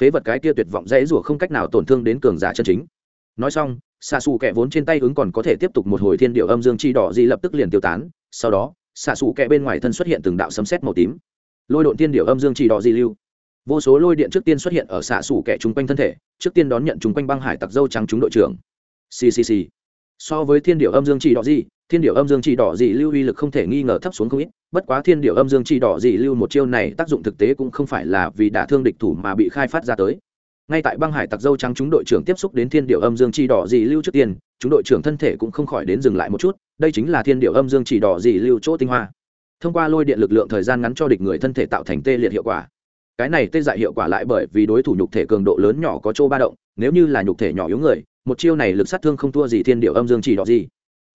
Phế vật cái kia tuyệt vọng dễ rủa không cách nào tổn thương đến cường giả chân chính. Nói xong, xạ xù kẹ vốn trên tay ứng còn có thể tiếp tục một hồi thiên điệu âm dương chi đỏ gì lập tức liền tiêu tán. Sau đó, xạ xù kẹ bên ngoài thân xuất hiện từng đạo sấm sét màu tím. Lôi độn thiên điệu âm dương chi đỏ di lưu vô số lôi điện trước tiên xuất hiện ở xạ xù kẻ chung quanh thân thể, trước tiên đón nhận chung quanh băng hải tặc dâu trắng chúng đội trưởng. Ccc so với thiên điệu âm dương chỉ đỏ gì, thiên điệu âm dương chỉ đỏ gì lưu uy lực không thể nghi ngờ thấp xuống không ít, bất quá thiên điệu âm dương chỉ đỏ gì lưu một chiêu này tác dụng thực tế cũng không phải là vì đả thương địch thủ mà bị khai phát ra tới. Ngay tại băng hải tặc dâu trắng chúng đội trưởng tiếp xúc đến thiên điệu âm dương chỉ đỏ gì lưu trước tiên, chúng đội trưởng thân thể cũng không khỏi đến dừng lại một chút, đây chính là thiên điệu âm dương chỉ đỏ gì lưu chỗ tinh hoa. Thông qua lôi điện lực lượng thời gian ngắn cho địch người thân thể tạo thành tê liệt hiệu quả cái này tê dại hiệu quả lại bởi vì đối thủ nhục thể cường độ lớn nhỏ có chỗ ba động, nếu như là nhục thể nhỏ yếu người, một chiêu này lực sát thương không thua gì thiên điệu âm dương chỉ đỏ gì.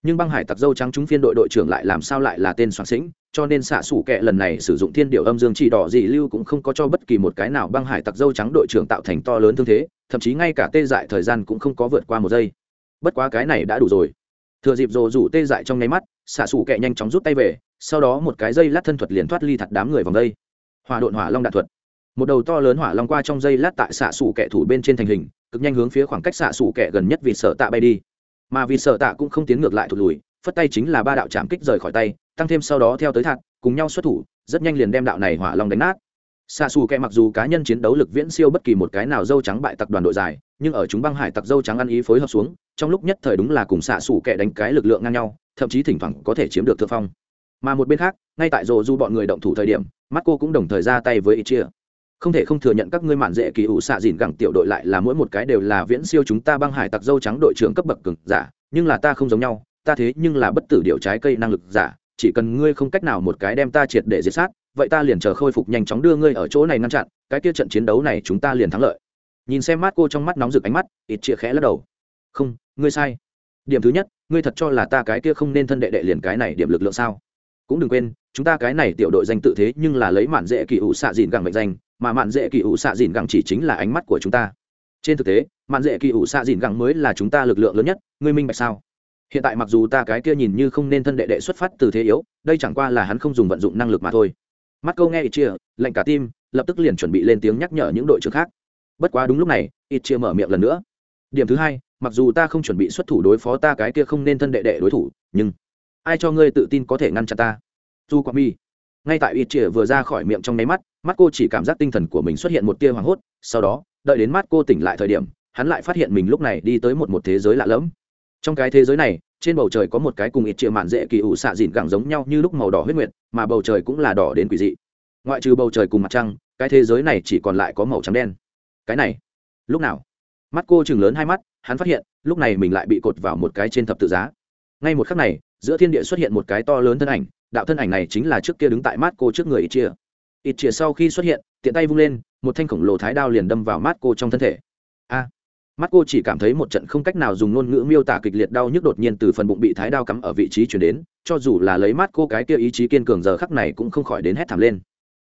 Nhưng băng hải tặc dâu trắng chúng phiên đội đội trưởng lại làm sao lại là tên soạn sĩnh, cho nên xạ xủ kệ lần này sử dụng thiên điệu âm dương chỉ đỏ gì lưu cũng không có cho bất kỳ một cái nào băng hải tặc dâu trắng đội trưởng tạo thành to lớn thương thế, thậm chí ngay cả tê dại thời gian cũng không có vượt qua một giây. Bất quá cái này đã đủ rồi. Thừa dịp rồ rủ tê dại trong nháy mắt, xạ xủ kệ nhanh chóng rút tay về, sau đó một cái dây lát thân thuật liền thoát ly thật đám người vòng đây. Hòa độn hỏa long đạn thuật một đầu to lớn hỏa long qua trong dây lát tại xạ sủ kẻ thủ bên trên thành hình, cực nhanh hướng phía khoảng cách xạ sủ kẻ gần nhất vì sợ tạ bay đi. Mà vì sợ tạ cũng không tiến ngược lại thụt lùi, phất tay chính là ba đạo chạm kích rời khỏi tay, tăng thêm sau đó theo tới thạc cùng nhau xuất thủ, rất nhanh liền đem đạo này hỏa long đánh nát. Xạ xù kẻ mặc dù cá nhân chiến đấu lực viễn siêu bất kỳ một cái nào dâu trắng bại tặc đoàn đội dài, nhưng ở chúng băng hải tặc dâu trắng ăn ý phối hợp xuống, trong lúc nhất thời đúng là cùng xạ xù kẻ đánh cái lực lượng ngang nhau, thậm chí thỉnh thoảng có thể chiếm được thượng phong. Mà một bên khác, ngay tại rồ du bọn người động thủ thời điểm, mắt cô cũng đồng thời ra tay với ít chia không thể không thừa nhận các ngươi mạn dễ kỳ ủ xạ dìn gẳng tiểu đội lại là mỗi một cái đều là viễn siêu chúng ta băng hải tặc dâu trắng đội trưởng cấp bậc cường giả, nhưng là ta không giống nhau, ta thế nhưng là bất tử điệu trái cây năng lực giả, chỉ cần ngươi không cách nào một cái đem ta triệt để diệt sát, vậy ta liền chờ khôi phục nhanh chóng đưa ngươi ở chỗ này ngăn chặn, cái kia trận chiến đấu này chúng ta liền thắng lợi. Nhìn xem mắt cô trong mắt nóng rực ánh mắt ít chĩa khẽ lắc đầu. Không, ngươi sai. Điểm thứ nhất, ngươi thật cho là ta cái kia không nên thân đệ đệ liền cái này điểm lực lượng sao? Cũng đừng quên, chúng ta cái này tiểu đội danh tự thế nhưng là lấy mạn dễ kỳ ủ xạ dìn gẳng mệnh danh mà mạn dễ kỳ ủ xạ dìn gẳng chỉ chính là ánh mắt của chúng ta. Trên thực tế, mạn dễ kỳ ủ xạ dìn gẳng mới là chúng ta lực lượng lớn nhất, ngươi minh bạch sao? Hiện tại mặc dù ta cái kia nhìn như không nên thân đệ đệ xuất phát từ thế yếu, đây chẳng qua là hắn không dùng vận dụng năng lực mà thôi. Mắt câu nghe ít chia lệnh cả tim, lập tức liền chuẩn bị lên tiếng nhắc nhở những đội trưởng khác. Bất quá đúng lúc này ít chia mở miệng lần nữa. Điểm thứ hai, mặc dù ta không chuẩn bị xuất thủ đối phó ta cái kia không nên thân đệ đệ đối thủ, nhưng ai cho ngươi tự tin có thể ngăn chặn ta? Du qua mi ngay tại ít chia vừa ra khỏi miệng trong nháy mắt mắt cô chỉ cảm giác tinh thần của mình xuất hiện một tia hoảng hốt, sau đó, đợi đến mắt cô tỉnh lại thời điểm, hắn lại phát hiện mình lúc này đi tới một một thế giới lạ lẫm. Trong cái thế giới này, trên bầu trời có một cái cùng ít chia mạn dễ kỳ ủ xạ dịn gẳng giống nhau như lúc màu đỏ huyết nguyệt, mà bầu trời cũng là đỏ đến quỷ dị. Ngoại trừ bầu trời cùng mặt trăng, cái thế giới này chỉ còn lại có màu trắng đen. Cái này, lúc nào? Mắt cô chừng lớn hai mắt, hắn phát hiện, lúc này mình lại bị cột vào một cái trên thập tự giá. Ngay một khắc này, giữa thiên địa xuất hiện một cái to lớn thân ảnh đạo thân ảnh này chính là trước kia đứng tại mắt cô trước người ít chia ít chia sau khi xuất hiện, tiện tay vung lên, một thanh khổng lồ thái đao liền đâm vào mắt cô trong thân thể. A! Mắt cô chỉ cảm thấy một trận không cách nào dùng ngôn ngữ miêu tả kịch liệt đau nhức đột nhiên từ phần bụng bị thái đao cắm ở vị trí chuyển đến, cho dù là lấy mắt cô cái kia ý chí kiên cường giờ khắc này cũng không khỏi đến hét thảm lên.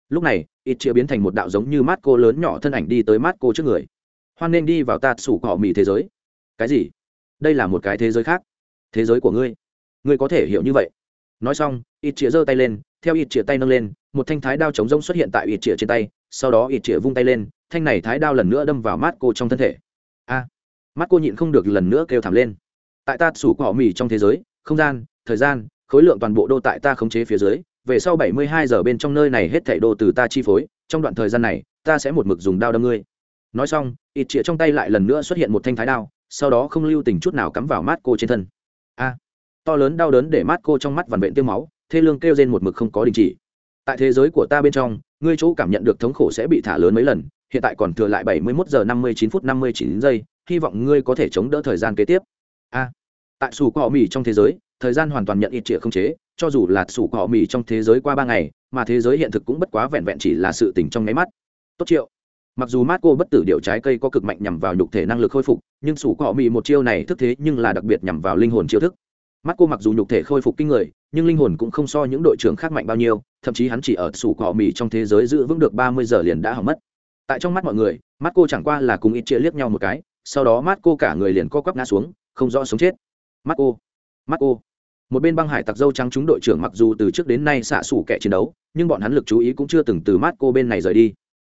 Lúc này ít chia biến thành một đạo giống như mắt cô lớn nhỏ thân ảnh đi tới mắt cô trước người. Hoan nên đi vào ta sủ cỏ mì thế giới. Cái gì? Đây là một cái thế giới khác. Thế giới của ngươi. Ngươi có thể hiểu như vậy nói xong ít chĩa giơ tay lên, theo ít chĩa tay nâng lên, một thanh thái đao chống rông xuất hiện tại ít chĩa trên tay, sau đó ít chĩa vung tay lên, thanh này thái đao lần nữa đâm vào mắt cô trong thân thể. A! Mắt cô nhịn không được lần nữa kêu thảm lên. Tại ta sủ cỏ mì trong thế giới, không gian, thời gian, khối lượng toàn bộ đô tại ta khống chế phía dưới, về sau 72 giờ bên trong nơi này hết thảy đô từ ta chi phối, trong đoạn thời gian này, ta sẽ một mực dùng đao đâm ngươi. Nói xong ít chĩa trong tay lại lần nữa xuất hiện một thanh thái đao, sau đó không lưu tình chút nào cắm vào mắt cô trên thân. A! To lớn đau đớn để mát cô trong mắt vằn vện tiêu máu, thê lương kêu rên một mực không có đình chỉ. Tại thế giới của ta bên trong, ngươi chỗ cảm nhận được thống khổ sẽ bị thả lớn mấy lần, hiện tại còn thừa lại 71 giờ 59 phút 59 giây, hy vọng ngươi có thể chống đỡ thời gian kế tiếp. A. Tại sủ cọ mì trong thế giới, thời gian hoàn toàn nhận ít trịa không chế, cho dù là sủ cọ mì trong thế giới qua ba ngày, mà thế giới hiện thực cũng bất quá vẹn vẹn chỉ là sự tình trong nháy mắt. Tốt triệu. Mặc dù mát cô bất tử điệu trái cây có cực mạnh nhằm vào nhục thể năng lực khôi phục, nhưng sủ cọ mì một chiêu này thức thế nhưng là đặc biệt nhằm vào linh hồn chiêu thức mắt cô mặc dù nhục thể khôi phục kinh người, nhưng linh hồn cũng không so những đội trưởng khác mạnh bao nhiêu, thậm chí hắn chỉ ở sủ cỏ mì trong thế giới giữ vững được ba mươi giờ liền đã hỏng mất. Tại trong mắt mọi người, mắt cô chẳng qua là cùng ít chia liếc nhau một cái, sau đó mắt cô cả người liền co quắp ngã xuống, không rõ sống chết. Mắt cô mắt cô. Một bên băng hải tặc dâu trắng chúng đội trưởng mặc dù từ trước đến nay xạ xủ kẻ chiến đấu, nhưng bọn hắn lực chú ý cũng chưa từng từ mắt cô bên này rời đi.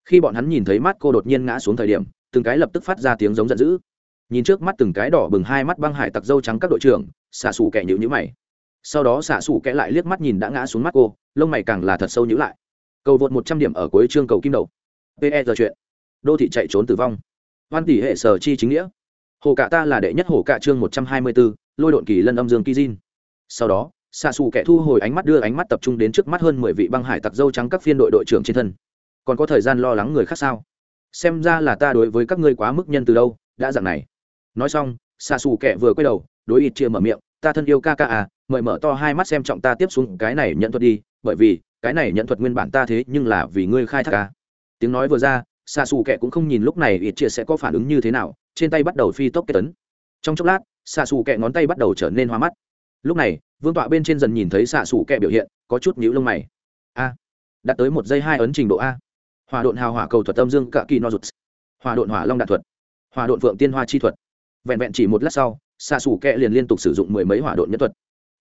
Khi bọn hắn nhìn thấy mắt cô đột nhiên ngã xuống thời điểm, từng cái lập tức phát ra tiếng giống giận dữ. Nhìn trước mắt từng cái đỏ bừng hai mắt băng hải tặc dâu trắng các đội trưởng xạ xù kẻ nhữ nhữ mày. Sau đó xạ xù kẻ lại liếc mắt nhìn đã ngã xuống mắt cô, lông mày càng là thật sâu nhữ lại. Cầu vượt một trăm điểm ở cuối chương cầu kim đầu. Pe giờ chuyện. Đô thị chạy trốn tử vong. Hoan tỷ hệ sở chi chính nghĩa. Hồ cạ ta là đệ nhất hồ cạ chương một trăm hai mươi bốn lôi độn kỳ lân âm dương kizin sau đó, xạ xù kẻ thu hồi ánh mắt đưa ánh mắt tập trung đến trước mắt hơn mười vị băng hải tặc dâu trắng các phiên đội đội trưởng trên thân. Còn có thời gian lo lắng người khác sao? Xem ra là ta đối với các ngươi quá mức nhân từ đâu, đã dạng này. Nói xong, xạ xù kẻ vừa quay đầu đối ít chia mở miệng, ta thân yêu ca ca à mời mở to hai mắt xem trọng ta tiếp xuống cái này nhận thuật đi, bởi vì, cái này nhận thuật nguyên bản ta thế nhưng là vì ngươi khai thác ca tiếng nói vừa ra xa xù kẻ cũng không nhìn lúc này ít chia sẽ có phản ứng như thế nào, trên tay bắt đầu phi tốc kết tấn. Trong chốc lát xa xù kẻ ngón tay bắt đầu trở nên hoa mắt. Lúc này, vương tọa bên trên dần nhìn thấy xạ xù kẹ biểu hiện, có chút nhíu lông mày. A đạt tới một giây hai ấn trình độ a. Hòa độn hào hỏa cầu thuật âm dương cạ kỳ no rụt. Hòa độn hỏa long đạn thuật. Hòa độn phượng tiên hoa chi thuật. Vẹn vẹn chỉ một lát sau xạ xù kẹ liền liên tục sử dụng mười mấy hỏa độn nhân thuật.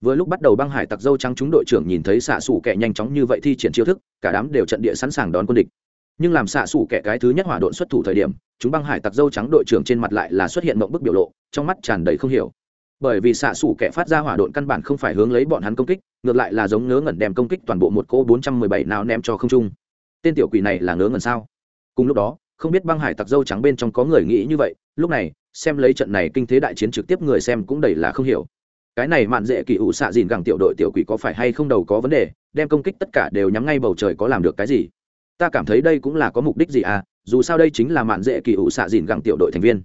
Vừa lúc bắt đầu băng hải tặc dâu trắng chúng đội trưởng nhìn thấy xạ xù kẹ nhanh chóng như vậy thi triển chiêu thức, cả đám đều trận địa sẵn sàng đón quân địch. Nhưng làm xạ xù kẹ cái thứ nhất hỏa độn xuất thủ thời điểm, chúng băng hải tặc dâu trắng đội trưởng trên mặt lại là xuất hiện mộng bức biểu lộ, trong mắt tràn đầy không hiểu. Bởi vì xạ xù kẻ phát ra hỏa độn căn bản không phải hướng lấy bọn hắn công kích, ngược lại là giống ngớ ngẩn đem công kích toàn bộ một cô bốn trăm mười bảy nào ném cho không trung. Tên tiểu quỷ này là ngớ ngẩn sao? Cùng lúc đó, không biết băng hải tặc dâu trắng bên trong có người nghĩ như vậy, lúc này xem lấy trận này kinh thế đại chiến trực tiếp người xem cũng đầy là không hiểu. Cái này mạn dễ kỳ ủ xạ dìn gẳng tiểu đội tiểu quỷ có phải hay không đầu có vấn đề, đem công kích tất cả đều nhắm ngay bầu trời có làm được cái gì? Ta cảm thấy đây cũng là có mục đích gì à dù sao đây chính là mạn dễ kỳ ủ xạ dìn gẳng tiểu đội thành viên.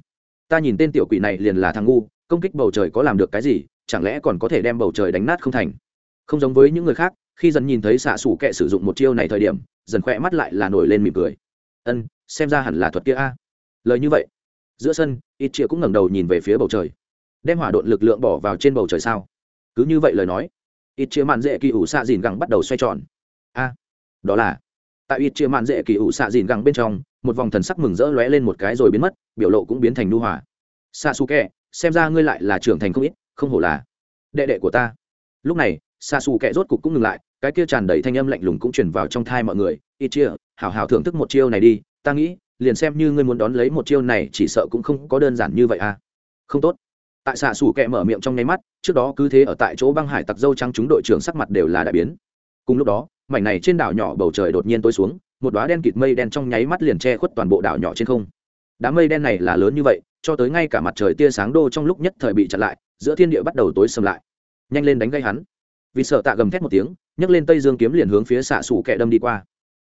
Ta nhìn tên tiểu quỷ này liền là thằng ngu, công kích bầu trời có làm được cái gì, chẳng lẽ còn có thể đem bầu trời đánh nát không thành? Không giống với những người khác, khi dần nhìn thấy xạ xủ kệ sử dụng một chiêu này thời điểm, dần khỏe mắt lại là nổi lên mỉm cười. Ân, xem ra hẳn là thuật kia a. Lời như vậy giữa sân, ít chia cũng ngẩng đầu nhìn về phía bầu trời. Đem hỏa độn lực lượng bỏ vào trên bầu trời sao? Cứ như vậy lời nói, ít chia mạn dễ kỳ ủ xạ dìn gẳng bắt đầu xoay tròn. A, đó là, tại ít chia mạn dễ kỳ ủ xạ dìn gẳng bên trong, một vòng thần sắc mừng rỡ lóe lên một cái rồi biến mất, biểu lộ cũng biến thành nu hòa. Xạ xù kẹ xem ra ngươi lại là trưởng thành không ít, không hổ là đệ đệ của ta. Lúc này xạ xù kẹ rốt cục cũng ngừng lại, cái kia tràn đầy thanh âm lạnh lùng cũng chuyển vào trong thai mọi người. Ít chia hảo hảo thưởng thức một chiêu này đi, ta nghĩ liền xem như ngươi muốn đón lấy một chiêu này chỉ sợ cũng không có đơn giản như vậy à. Không tốt. Tại xạ xù kẹ mở miệng trong nháy mắt, trước đó cứ thế ở tại chỗ băng hải tặc dâu trắng chúng đội trưởng sắc mặt đều là đại biến. Cùng lúc đó, mảnh này trên đảo nhỏ bầu trời đột nhiên tối xuống, một đoá đen kịt mây đen trong nháy mắt liền che khuất toàn bộ đảo nhỏ trên không. Đám mây đen này là lớn như vậy, cho tới ngay cả mặt trời tia sáng đô trong lúc nhất thời bị chặn lại, giữa thiên địa bắt đầu tối sầm lại. Nhanh lên đánh gây hắn. Vì sợ tạ gầm thét một tiếng, nhấc lên tây dương kiếm liền hướng phía xạ xù kẹ đâm đi qua.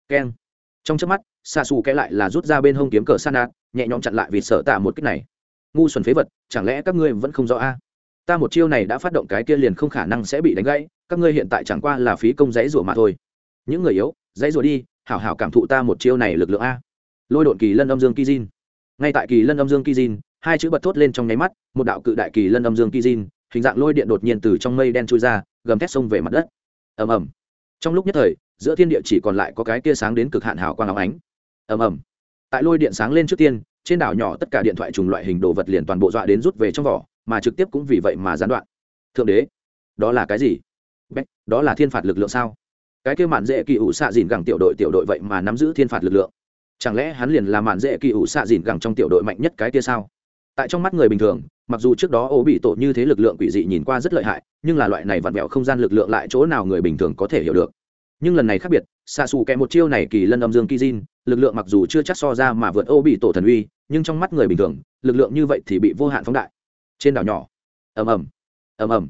Keng. Trong chớp mắt xa xù kẽ lại là rút ra bên hông kiếm cờ san nạt nhẹ nhõm chặn lại vì sợ tạ một kích này. Ngu xuẩn phế vật, chẳng lẽ các ngươi vẫn không rõ a? Ta một chiêu này đã phát động cái kia liền không khả năng sẽ bị đánh gãy, các ngươi hiện tại chẳng qua là phí công dãy rủa mà thôi. Những người yếu, dãy rủa đi, hảo hảo cảm thụ ta một chiêu này lực lượng a. Lôi độn kỳ lân âm dương kizin ngay tại kỳ lân âm dương kizin hai chữ bật thốt lên trong nháy mắt, một đạo cự đại kỳ lân âm dương kizin hình dạng lôi điện đột nhiên từ trong mây đen trôi ra, gầm thét sông về mặt đất. Ầm ầm. Trong lúc nhất thời, giữa thiên địa chỉ còn lại có cái tia sáng đến cực hạn hào quang óng ánh ầm ầm. Tại lôi điện sáng lên trước tiên trên đảo nhỏ tất cả điện thoại trùng loại hình đồ vật liền toàn bộ dọa đến rút về trong vỏ mà trực tiếp cũng vì vậy mà gián đoạn. Thượng đế đó là cái gì? Bách, đó là thiên phạt lực lượng sao? Cái kêu mạn dễ kỳ ủ xạ dìn gẳng tiểu đội tiểu đội vậy mà nắm giữ thiên phạt lực lượng. Chẳng lẽ hắn liền là mạn dễ kỳ ủ xạ dìn gẳng trong tiểu đội mạnh nhất cái kia sao? Tại trong mắt người bình thường mặc dù trước đó ô bị tổ như thế lực lượng quỷ dị nhìn qua rất lợi hại nhưng là loại này vặn vẹo không gian lực lượng lại chỗ nào người bình thường có thể hiểu được? Nhưng lần này khác biệt xạ xù kẹ một chiêu này kỳ lân âm dương kizin lực lượng mặc dù chưa chắc so ra mà vượt ô bị tổ thần uy, nhưng trong mắt người bình thường, lực lượng như vậy thì bị vô hạn phóng đại. Trên đảo nhỏ. Ầm ầm. Ầm ầm.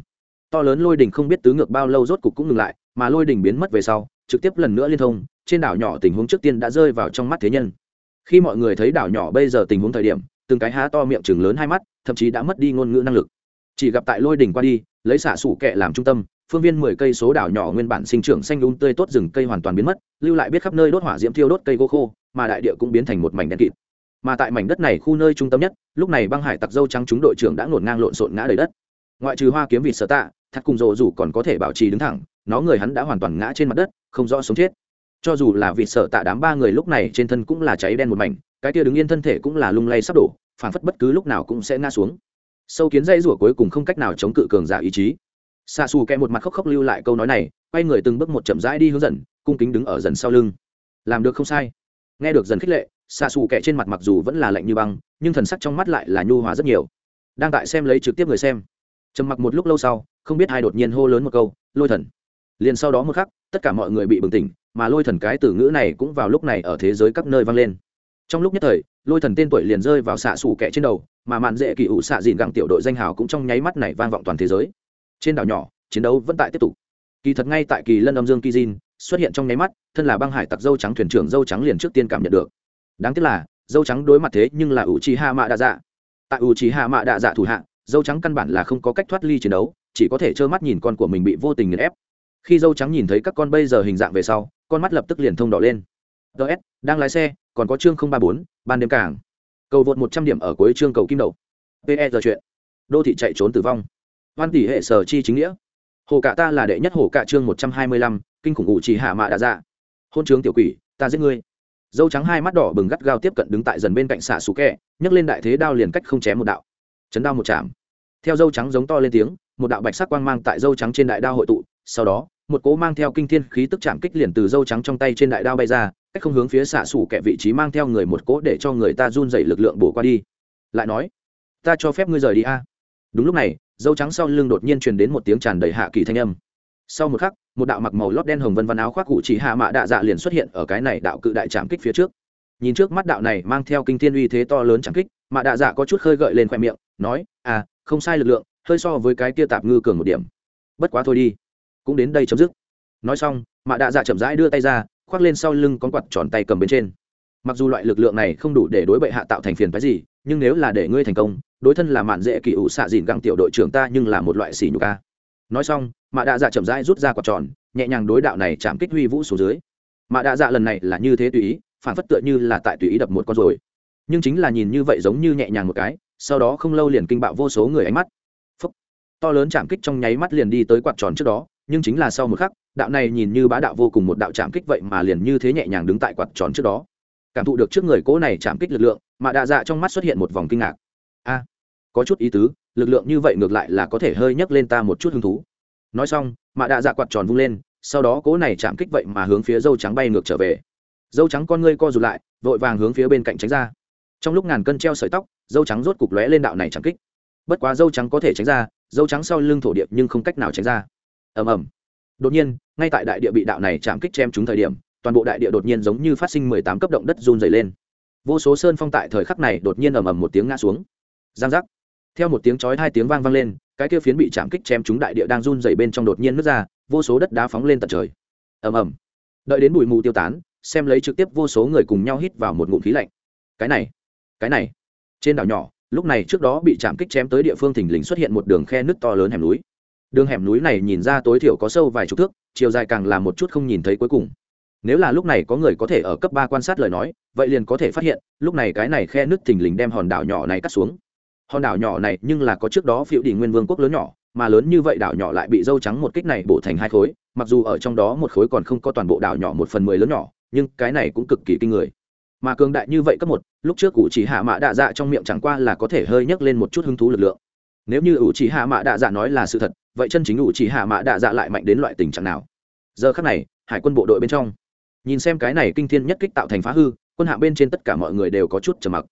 To lớn lôi đỉnh không biết tứ ngược bao lâu rốt cục cũng ngừng lại, mà lôi đỉnh biến mất về sau, trực tiếp lần nữa liên thông, trên đảo nhỏ tình huống trước tiên đã rơi vào trong mắt thế nhân. Khi mọi người thấy đảo nhỏ bây giờ tình huống thời điểm, từng cái há to miệng chừng lớn hai mắt, thậm chí đã mất đi ngôn ngữ năng lực. Chỉ gặp tại lôi đỉnh qua đi, lấy xả sủ kẹ làm trung tâm phương viên mười cây số đảo nhỏ nguyên bản sinh trưởng xanh đúng um tươi tốt rừng cây hoàn toàn biến mất, lưu lại biết khắp nơi đốt hỏa diễm thiêu đốt cây gỗ khô, mà đại địa cũng biến thành một mảnh đen kịt. Mà tại mảnh đất này khu nơi trung tâm nhất, lúc này băng hải tặc dâu trắng chúng đội trưởng đã ngổn ngang lộn xộn ngã đầy đất. Ngoại trừ hoa kiếm vịt sở tạ thắt cùng rồ dù còn có thể bảo trì đứng thẳng, nó người hắn đã hoàn toàn ngã trên mặt đất, không rõ sống chết. Cho dù là vịt sở tạ đám ba người lúc này trên thân cũng là cháy đen một mảnh, cái kia đứng yên thân thể cũng là lung lay sắp đổ phản phất bất cứ lúc nào cũng sẽ ngã xuống. Sâu kiến dây rủa cuối cùng không cách nào chống cự cường giả ý chí xa xù kẹ một mặt khóc khóc lưu lại câu nói này, quay người từng bước một chậm rãi đi hướng dần, cung kính đứng ở dần sau lưng. Làm được không sai. Nghe được dần khích lệ xa xù kẹ trên mặt mặc dù vẫn là lạnh như băng, nhưng thần sắc trong mắt lại là nhu hòa rất nhiều. Đang tại xem lấy trực tiếp người xem. Trầm mặc một lúc lâu sau, không biết ai đột nhiên hô lớn một câu, lôi thần. Liền sau đó một khắc, tất cả mọi người bị bừng tỉnh, mà lôi thần cái từ ngữ này cũng vào lúc này ở thế giới các nơi vang lên. Trong lúc nhất thời, lôi thần tên tuổi liền rơi vào xạ xù kẹ trên đầu, mà mạn dễ kỳ ủ xạ dìn gặng tiểu đội danh hào cũng trong nháy mắt này vang vọng toàn thế giới trên đảo nhỏ, chiến đấu vẫn tại tiếp tục. Kỳ thật ngay tại kỳ lân âm dương kizin xuất hiện trong nháy mắt, thân là băng hải tặc dâu trắng thuyền trưởng dâu trắng liền trước tiên cảm nhận được. Đáng tiếc là, dâu trắng đối mặt thế nhưng là ủ trì hạ mạ đa dạ tại ủ trì hạ mạ đa dạ thủ hạ, dâu trắng căn bản là không có cách thoát ly chiến đấu, chỉ có thể trơ mắt nhìn con của mình bị vô tình nghiền ép. Khi dâu trắng nhìn thấy các con bây giờ hình dạng về sau, con mắt lập tức liền thông đỏ lên. Ts đang lái xe, còn có chương ba bốn, ban đêm cảng cầu vượt một trăm điểm ở cuối chương cầu kim đầu. Pe giờ chuyện. Đô thị chạy trốn tử vong hoan tỷ hệ sở chi chính nghĩa. Hồ cạ ta là đệ nhất hồ cạ chương một trăm hai mươi lăm, kinh khủng ủ chỉ hạ mạ đã dạ. Hôn trướng tiểu quỷ, ta giết ngươi. Dâu trắng hai mắt đỏ bừng gắt gao tiếp cận đứng tại dần bên cạnh xạ xù kẹ, nhấc lên đại thế đao liền cách không chém một đạo. Chấn đao một chạm. Theo dâu trắng giống to lên tiếng, một đạo bạch sắc quang mang tại dâu trắng trên đại đao hội tụ, sau đó, một cố mang theo kinh thiên khí tức chạm kích liền từ dâu trắng trong tay trên đại đao bay ra, cách không hướng phía xạ xủ kẹ vị trí mang theo người một cố để cho người ta run dày lực lượng bổ qua đi. Lại nói, ta cho phép ngươi rời đi a. Đúng lúc này dâu trắng sau lưng đột nhiên truyền đến một tiếng tràn đầy hạ kỳ thanh âm. Sau một khắc, một đạo mặc màu lót đen hồng vân văn áo khoác cụ chỉ hạ mạ đạ dạ liền xuất hiện ở cái này đạo cự đại trạm kích phía trước. Nhìn trước mắt đạo này mang theo kinh thiên uy thế to lớn trạm kích, mạ đạ dạ có chút khơi gợi lên khoe miệng, nói à không sai lực lượng, hơi so với cái kia tạp ngư cường một điểm. Bất quá thôi đi, cũng đến đây chấm dứt. Nói xong, mạ đạ dạ chậm rãi đưa tay ra, khoác lên sau lưng con quạt tròn tay cầm bên trên. Mặc dù loại lực lượng này không đủ để đối bệ hạ tạo thành phiền phái gì nhưng nếu là để ngươi thành công, đối thân là mạn dễ kỳ ủ xạ dìn găng tiểu đội trưởng ta nhưng là một loại xỉ nhục ca nói xong, mạ đạ dạ chậm rãi rút ra quạt tròn, nhẹ nhàng đối đạo này chạm kích huy vũ xuống dưới. Mạ đạ dạ lần này là như thế tùy ý, phản phất tựa như là tại tùy ý đập một con rồi nhưng chính là nhìn như vậy giống như nhẹ nhàng một cái, sau đó không lâu liền kinh bạo vô số người ánh mắt. Phúc. to lớn chạm kích trong nháy mắt liền đi tới quạt tròn trước đó, nhưng chính là sau một khắc, đạo này nhìn như bá đạo vô cùng một đạo chạm kích vậy mà liền như thế nhẹ nhàng đứng tại quạt tròn trước đó cảm thụ được trước người cố này chạm kích lực lượng, mà đạ dạ trong mắt xuất hiện một vòng kinh ngạc. A, có chút ý tứ, lực lượng như vậy ngược lại là có thể hơi nhấc lên ta một chút hứng thú. Nói xong mạ đạ dạ quạt tròn vung lên, sau đó cố này chạm kích vậy mà hướng phía dâu trắng bay ngược trở về. Dâu trắng con ngươi co rụt lại, vội vàng hướng phía bên cạnh tránh ra. Trong lúc ngàn cân treo sợi tóc, dâu trắng rốt cục lóe lên đạo này chạm kích. Bất quá dâu trắng có thể tránh ra, dâu trắng sau lưng thổ điệp nhưng không cách nào tránh ra. Ầm ầm. Đột nhiên, ngay tại đại địa bị đạo này chạm kích chém trúng thời điểm toàn bộ đại địa đột nhiên giống như phát sinh mười tám cấp động đất run dày lên. Vô số sơn phong tại thời khắc này đột nhiên ầm ầm một tiếng ngã xuống. Giang giác. Theo một tiếng chói hai tiếng vang vang lên, cái kia phiến bị chạm kích chém chúng đại địa đang run dày bên trong đột nhiên nứt ra, vô số đất đá phóng lên tận trời. Ầm ầm. Đợi đến bụi mù tiêu tán, xem lấy trực tiếp vô số người cùng nhau hít vào một ngụm khí lạnh. Cái này cái này. Trên đảo nhỏ, lúc này trước đó bị chạm kích chém tới địa phương thình lình xuất hiện một đường khe nứt to lớn hẻm núi. Đường hẻm núi này nhìn ra tối thiểu có sâu vài chục thước, chiều dài càng là một chút không nhìn thấy cuối cùng nếu là lúc này có người có thể ở cấp ba quan sát lời nói, vậy liền có thể phát hiện, lúc này cái này khe nứt thình lình đem hòn đảo nhỏ này cắt xuống. Hòn đảo nhỏ này nhưng là có trước đó phiệu đỉnh nguyên vương quốc lớn nhỏ, mà lớn như vậy đảo nhỏ lại bị dâu trắng một kích này bổ thành hai khối, mặc dù ở trong đó một khối còn không có toàn bộ đảo nhỏ một phần mười lớn nhỏ, nhưng cái này cũng cực kỳ kinh người. Mà cường đại như vậy cấp một, lúc trước cụ chỉ hạ mã đạ dạ trong miệng chẳng qua là có thể hơi nhấc lên một chút hứng thú lực lượng. Nếu như ủ chỉ hạ mã đạ dạ nói là sự thật, vậy chân chính ủ chỉ hạ mã đạ dạ lại mạnh đến loại tình trạng nào? Giờ khắc này, hải quân bộ đội bên trong nhìn xem cái này kinh thiên nhất kích tạo thành phá hư, quân hạ bên trên tất cả mọi người đều có chút trầm mặc.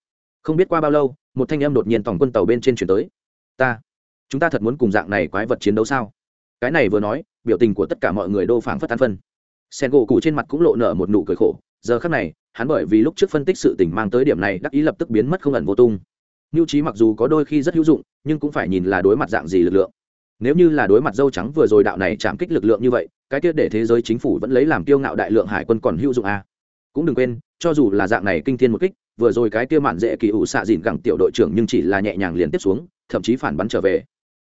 Không biết qua bao lâu, một thanh em đột nhiên tổng quân tàu bên trên chuyển tới. Ta, chúng ta thật muốn cùng dạng này quái vật chiến đấu sao? Cái này vừa nói, biểu tình của tất cả mọi người đô phảng phất tan phân. Sen gỗ cụ trên mặt cũng lộ nở một nụ cười khổ. Giờ khắc này, hắn bởi vì lúc trước phân tích sự tình mang tới điểm này, đắc ý lập tức biến mất không ẩn vô tung. Nưu trí mặc dù có đôi khi rất hữu dụng, nhưng cũng phải nhìn là đối mặt dạng gì lực lượng nếu như là đối mặt dâu trắng vừa rồi đạo này chạm kích lực lượng như vậy, cái tiết để thế giới chính phủ vẫn lấy làm tiêu ngạo đại lượng hải quân còn hữu dụng à. cũng đừng quên, cho dù là dạng này kinh thiên một kích, vừa rồi cái kia mạn dễ kỳ ủ xạ dìn gẳng tiểu đội trưởng nhưng chỉ là nhẹ nhàng liền tiếp xuống, thậm chí phản bắn trở về.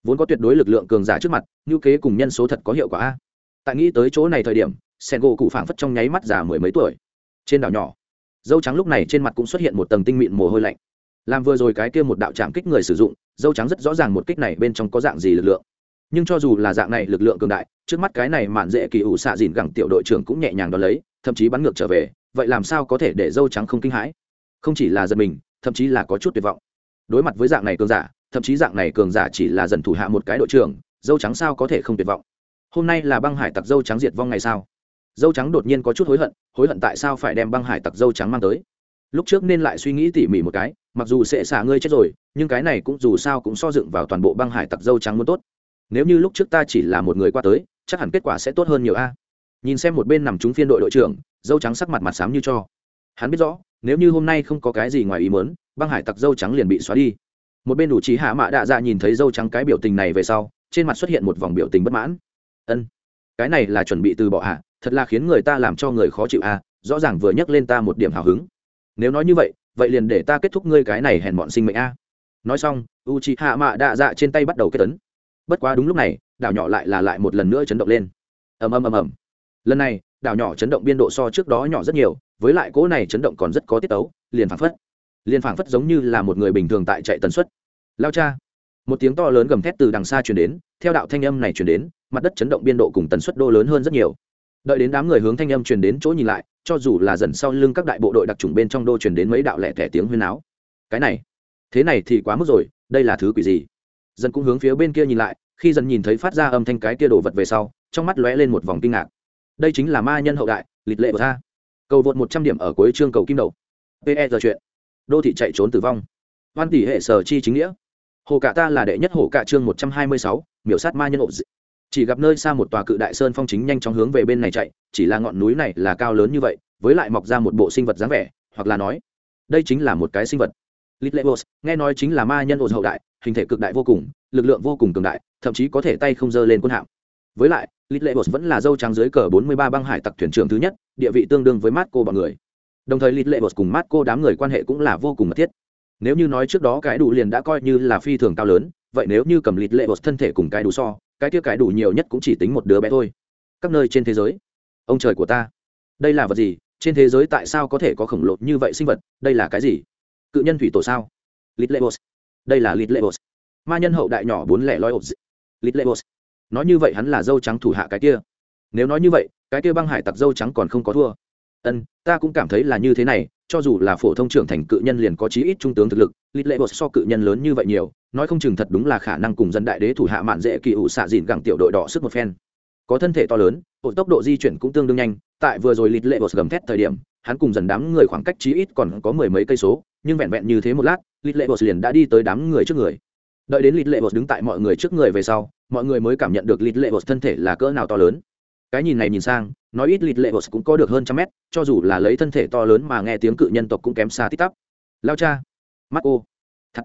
Vốn có tuyệt đối lực lượng cường giả trước mặt, như kế cùng nhân số thật có hiệu quả a tại nghĩ tới chỗ này thời điểm sen gỗ cụ phảng phất trong nháy mắt già mười mấy tuổi. Trên đảo nhỏ, dâu trắng lúc này trên mặt cũng xuất hiện một tầng tinh mịn mồ hôi lạnh. Làm vừa rồi cái kia một đạo chạm kích người sử dụng, dâu trắng rất rõ ràng một kích này bên trong có dạng gì lực lượng nhưng cho dù là dạng này lực lượng cường đại, trước mắt cái này mạn dễ kỳ ủ xạ dìn gẳng tiểu đội trưởng cũng nhẹ nhàng đón lấy, thậm chí bắn ngược trở về, vậy làm sao có thể để dâu trắng không kinh hãi? Không chỉ là giật mình, thậm chí là có chút tuyệt vọng. Đối mặt với dạng này cường giả, thậm chí dạng này cường giả chỉ là dần thủ hạ một cái đội trưởng, dâu trắng sao có thể không tuyệt vọng? Hôm nay là băng hải tặc dâu trắng diệt vong ngày sao? Dâu trắng đột nhiên có chút hối hận hối hận tại sao phải đem băng hải tặc dâu trắng mang tới? Lúc trước nên lại suy nghĩ tỉ mỉ một cái, mặc dù sẽ xả ngươi chết rồi, nhưng cái này cũng dù sao cũng so dựng vào toàn bộ băng hải tặc dâu trắng muốn tốt nếu như lúc trước ta chỉ là một người qua tới, chắc hẳn kết quả sẽ tốt hơn nhiều a. Nhìn xem một bên nằm trúng phiên đội đội trưởng, dâu trắng sắc mặt mặt xám như cho. Hắn biết rõ, nếu như hôm nay không có cái gì ngoài ý mớn băng hải tặc dâu trắng liền bị xóa đi. Một bên đủ trí hạ mạ đạ dạ nhìn thấy dâu trắng cái biểu tình này về sau, trên mặt xuất hiện một vòng biểu tình bất mãn. Ân, cái này là chuẩn bị từ bỏ hạ thật là khiến người ta làm cho người khó chịu a rõ ràng vừa nhắc lên ta một điểm hào hứng. Nếu nói như vậy vậy liền để ta kết thúc ngươi cái này hèn bọn sinh mệnh a. Nói xong u chị hạ mạ đạ dạ trên tay bắt đầu kết tấn bất quá đúng lúc này, đảo nhỏ lại là lại một lần nữa chấn động lên. Ầm ầm ầm ầm. Lần này, đảo nhỏ chấn động biên độ so trước đó nhỏ rất nhiều, với lại cỗ này chấn động còn rất có tiết tấu, liền phảng phất. Liền phảng phất giống như là một người bình thường tại chạy tần suất. Lao cha. Một tiếng to lớn gầm thét từ đằng xa truyền đến, theo đạo thanh âm này truyền đến, mặt đất chấn động biên độ cùng tần suất đô lớn hơn rất nhiều. Đợi đến đám người hướng thanh âm truyền đến chỗ nhìn lại, cho dù là dần sau lưng các đại bộ đội đặc trùng bên trong đô truyền đến mấy đạo lẻ thẻ tiếng huyên áo cái này, thế này thì quá mức rồi, đây là thứ quỷ gì? Dân cũng hướng phía bên kia nhìn lại khi dần nhìn thấy phát ra âm thanh cái kia đổ vật về sau trong mắt lóe lên một vòng kinh ngạc. Đây chính là ma nhân hậu đại lịch lệ của ta cầu vượt một trăm điểm ở cuối chương cầu kim đầu. Pe giờ chuyện. Đô thị chạy trốn tử vong. Văn tỷ hệ sở chi chính nghĩa. Hồ cả ta là đệ nhất hồ cả chương một trăm hai mươi sáu miểu sát ma nhân hộ chỉ gặp nơi xa một tòa cự đại sơn phong chính nhanh chóng hướng về bên này chạy chỉ là ngọn núi này là cao lớn như vậy với lại mọc ra một bộ sinh vật dáng vẻ hoặc là nói đây chính là một cái sinh vật. Litlevos, nghe nói chính là ma nhân ổn hậu đại hình thể cực đại vô cùng, lực lượng vô cùng cường đại, thậm chí có thể tay không dơ lên quân hạm. Với lại Litlevos vẫn là dâu trắng dưới cờ 43 băng hải tặc thuyền trưởng thứ nhất, địa vị tương đương với mát cô bọn người. Đồng thời Litlevos cùng mát cô đám người quan hệ cũng là vô cùng mật thiết. Nếu như nói trước đó cái đủ liền đã coi như là phi thường cao lớn, vậy nếu như cầm Litlevos thân thể cùng cái đủ so, cái kia cái đủ nhiều nhất cũng chỉ tính một đứa bé thôi. Các nơi trên thế giới, ông trời của ta, đây là vật gì? Trên thế giới tại sao có thể có khổng lồ như vậy sinh vật? Đây là cái gì? Cự nhân thủy tổ sao? Litlebos đây là litlebos ma nhân hậu đại nhỏ bốn lẻ loi ộp litlebos nói như vậy hắn là dâu trắng thủ hạ cái kia. Nếu nói như vậy, cái kia băng hải tặc dâu trắng còn không có thua. Ân, ta cũng cảm thấy là như thế này, cho dù là phổ thông trưởng thành cự nhân liền có chí ít trung tướng thực lực lít lệ bột so cự nhân lớn như vậy nhiều, nói không chừng thật đúng là khả năng cùng dân đại đế thủ hạ mạn dễ kỳ ủ xạ dìn gẳng tiểu đội đỏ sức một phen. Có thân thể to lớn ổ tốc độ di chuyển cũng tương đương nhanh, tại vừa rồi lít lệ bột gầm thét thời điểm, hắn cùng dần đám người khoảng cách chí ít còn có mười mấy cây số, nhưng vẹn vẹn như thế một lát lít lệ bột liền đã đi tới đám người trước người. Đợi đến lít lệ bột đứng tại mọi người trước người về sau, mọi người mới cảm nhận được lít lệ bột thân thể là cỡ nào to lớn. Cái nhìn này nhìn sang, nói ít lít lệ bột cũng có được hơn trăm mét, cho dù là lấy thân thể to lớn mà nghe tiếng cự nhân tộc cũng kém xa tít tắp. Lao cha, mắt ô thật.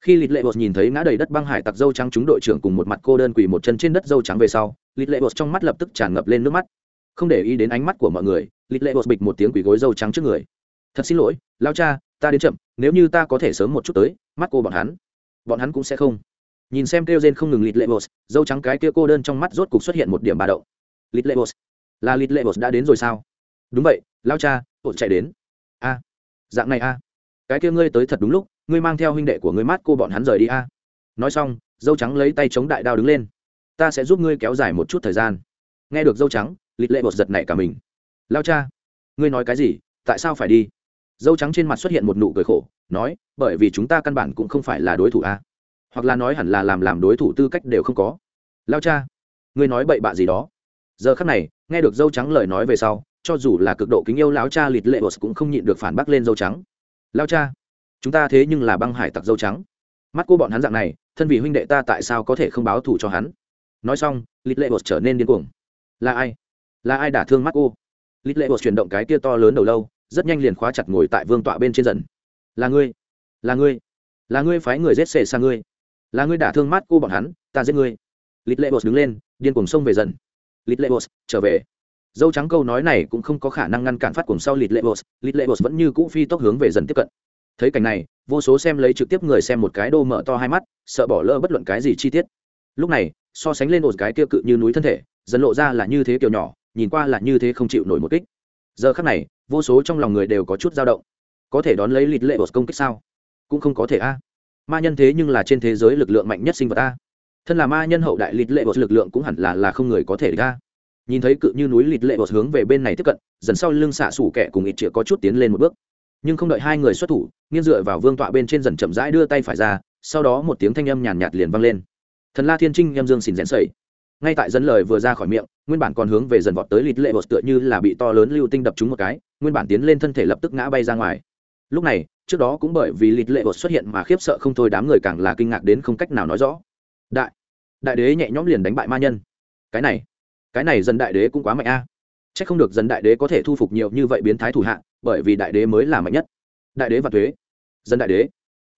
Khi lít lệ bột nhìn thấy ngã đầy đất băng hải tặc dâu trắng chúng đội trưởng cùng một mặt cô đơn quỳ một chân trên đất dâu trắng về sau, lít lệ bột trong mắt lập tức tràn ngập lên nước mắt. Không để ý đến ánh mắt của mọi người, lít lệ bột bịch một tiếng quỳ gối dâu trắng trước người. Thật xin lỗi, lao cha, ta đến chậm nếu như ta có thể sớm một chút tới mắt cô bọn hắn bọn hắn cũng sẽ không. Nhìn xem kêu gen không ngừng lịt lệ bột dâu trắng cái kia cô đơn trong mắt rốt cục xuất hiện một điểm bà đậu, lịt lệ bột là lịt lệ bột đã đến rồi sao? Đúng vậy lao cha ột chạy đến. A dạng này a. Cái kia ngươi tới thật đúng lúc ngươi mang theo huynh đệ của ngươi mắt cô bọn hắn rời đi a. Nói xong dâu trắng lấy tay chống đại đao đứng lên. Ta sẽ giúp ngươi kéo dài một chút thời gian. Nghe được dâu trắng lịt lệ bột giật nảy cả mình. Lao cha ngươi nói cái gì? Tại sao phải đi? Dâu trắng trên mặt xuất hiện một nụ cười khổ, nói, bởi vì chúng ta căn bản cũng không phải là đối thủ a. Hoặc là nói hẳn là làm làm đối thủ tư cách đều không có. Lao cha, ngươi nói bậy bạ gì đó? Giờ khắc này, nghe được dâu trắng lời nói về sau, cho dù là cực độ kính yêu lão cha lịt lệ bột cũng không nhịn được phản bác lên dâu trắng. Lao cha, chúng ta thế nhưng là băng hải tặc dâu trắng. Mắt cô bọn hắn dạng này, thân vị huynh đệ ta tại sao có thể không báo thù cho hắn? Nói xong lịt lệ bột trở nên điên cuồng. Là ai? Là ai đả thương mắt cô? Lịt lệ bột chuyển động cái tia to lớn đầu lâu rất nhanh liền khóa chặt ngồi tại vương tọa bên trên dần. Là ngươi là ngươi là ngươi phái người giết xệ sang ngươi. Là ngươi đả thương mát cô bọn hắn, ta giết ngươi. Lịt lệ bột đứng lên, điên cuồng xông về dần. Lịt lệ bột, trở về. Dâu trắng câu nói này cũng không có khả năng ngăn cản phát cuồng sau lịt lệ bột lịt lệ bột vẫn như cũ phi tốc hướng về dần tiếp cận. Thấy cảnh này, vô số xem lấy trực tiếp người xem một cái đô mở to hai mắt, sợ bỏ lỡ bất luận cái gì chi tiết. Lúc này, so sánh lên một cái tiêu cự như núi thân thể, dần lộ ra là như thế kiểu nhỏ, nhìn qua là như thế không chịu nổi một kích giờ khắc này vô số trong lòng người đều có chút dao động. Có thể đón lấy lịt lệ bột công kích sao? Cũng không có thể a. Ma nhân thế nhưng là trên thế giới lực lượng mạnh nhất sinh vật a. Thân là ma nhân hậu đại lịt lệ bột lực lượng cũng hẳn là là không người có thể ra nhìn thấy cự như núi lịt lệ bột hướng về bên này tiếp cận dần sau lưng xạ xủ kẻ cùng ít chĩa có chút tiến lên một bước. Nhưng không đợi hai người xuất thủ nghiêng dựa vào vương tọa bên trên dần chậm rãi đưa tay phải ra sau đó một tiếng thanh âm nhàn nhạt, liền vang lên. Thần la thiên trinh em dương xìn rẽn sẩy ngay tại dẫn lời vừa ra khỏi miệng, nguyên bản còn hướng về dần vọt tới lịt lệ bột tựa như là bị to lớn lưu tinh đập trúng một cái, nguyên bản tiến lên thân thể lập tức ngã bay ra ngoài. Lúc này, trước đó cũng bởi vì lịt lệ bột xuất hiện mà khiếp sợ không thôi đám người càng là kinh ngạc đến không cách nào nói rõ. Đại đại đế nhẹ nhõm liền đánh bại ma nhân. Cái này cái này dân đại đế cũng quá mạnh a. À. c h ắ c không được dân đại đế có thể thu phục nhiều như vậy biến thái thủ hạ, bởi vì đại đế mới là mạnh nhất. Đại đế và thuế. Dân đại đế,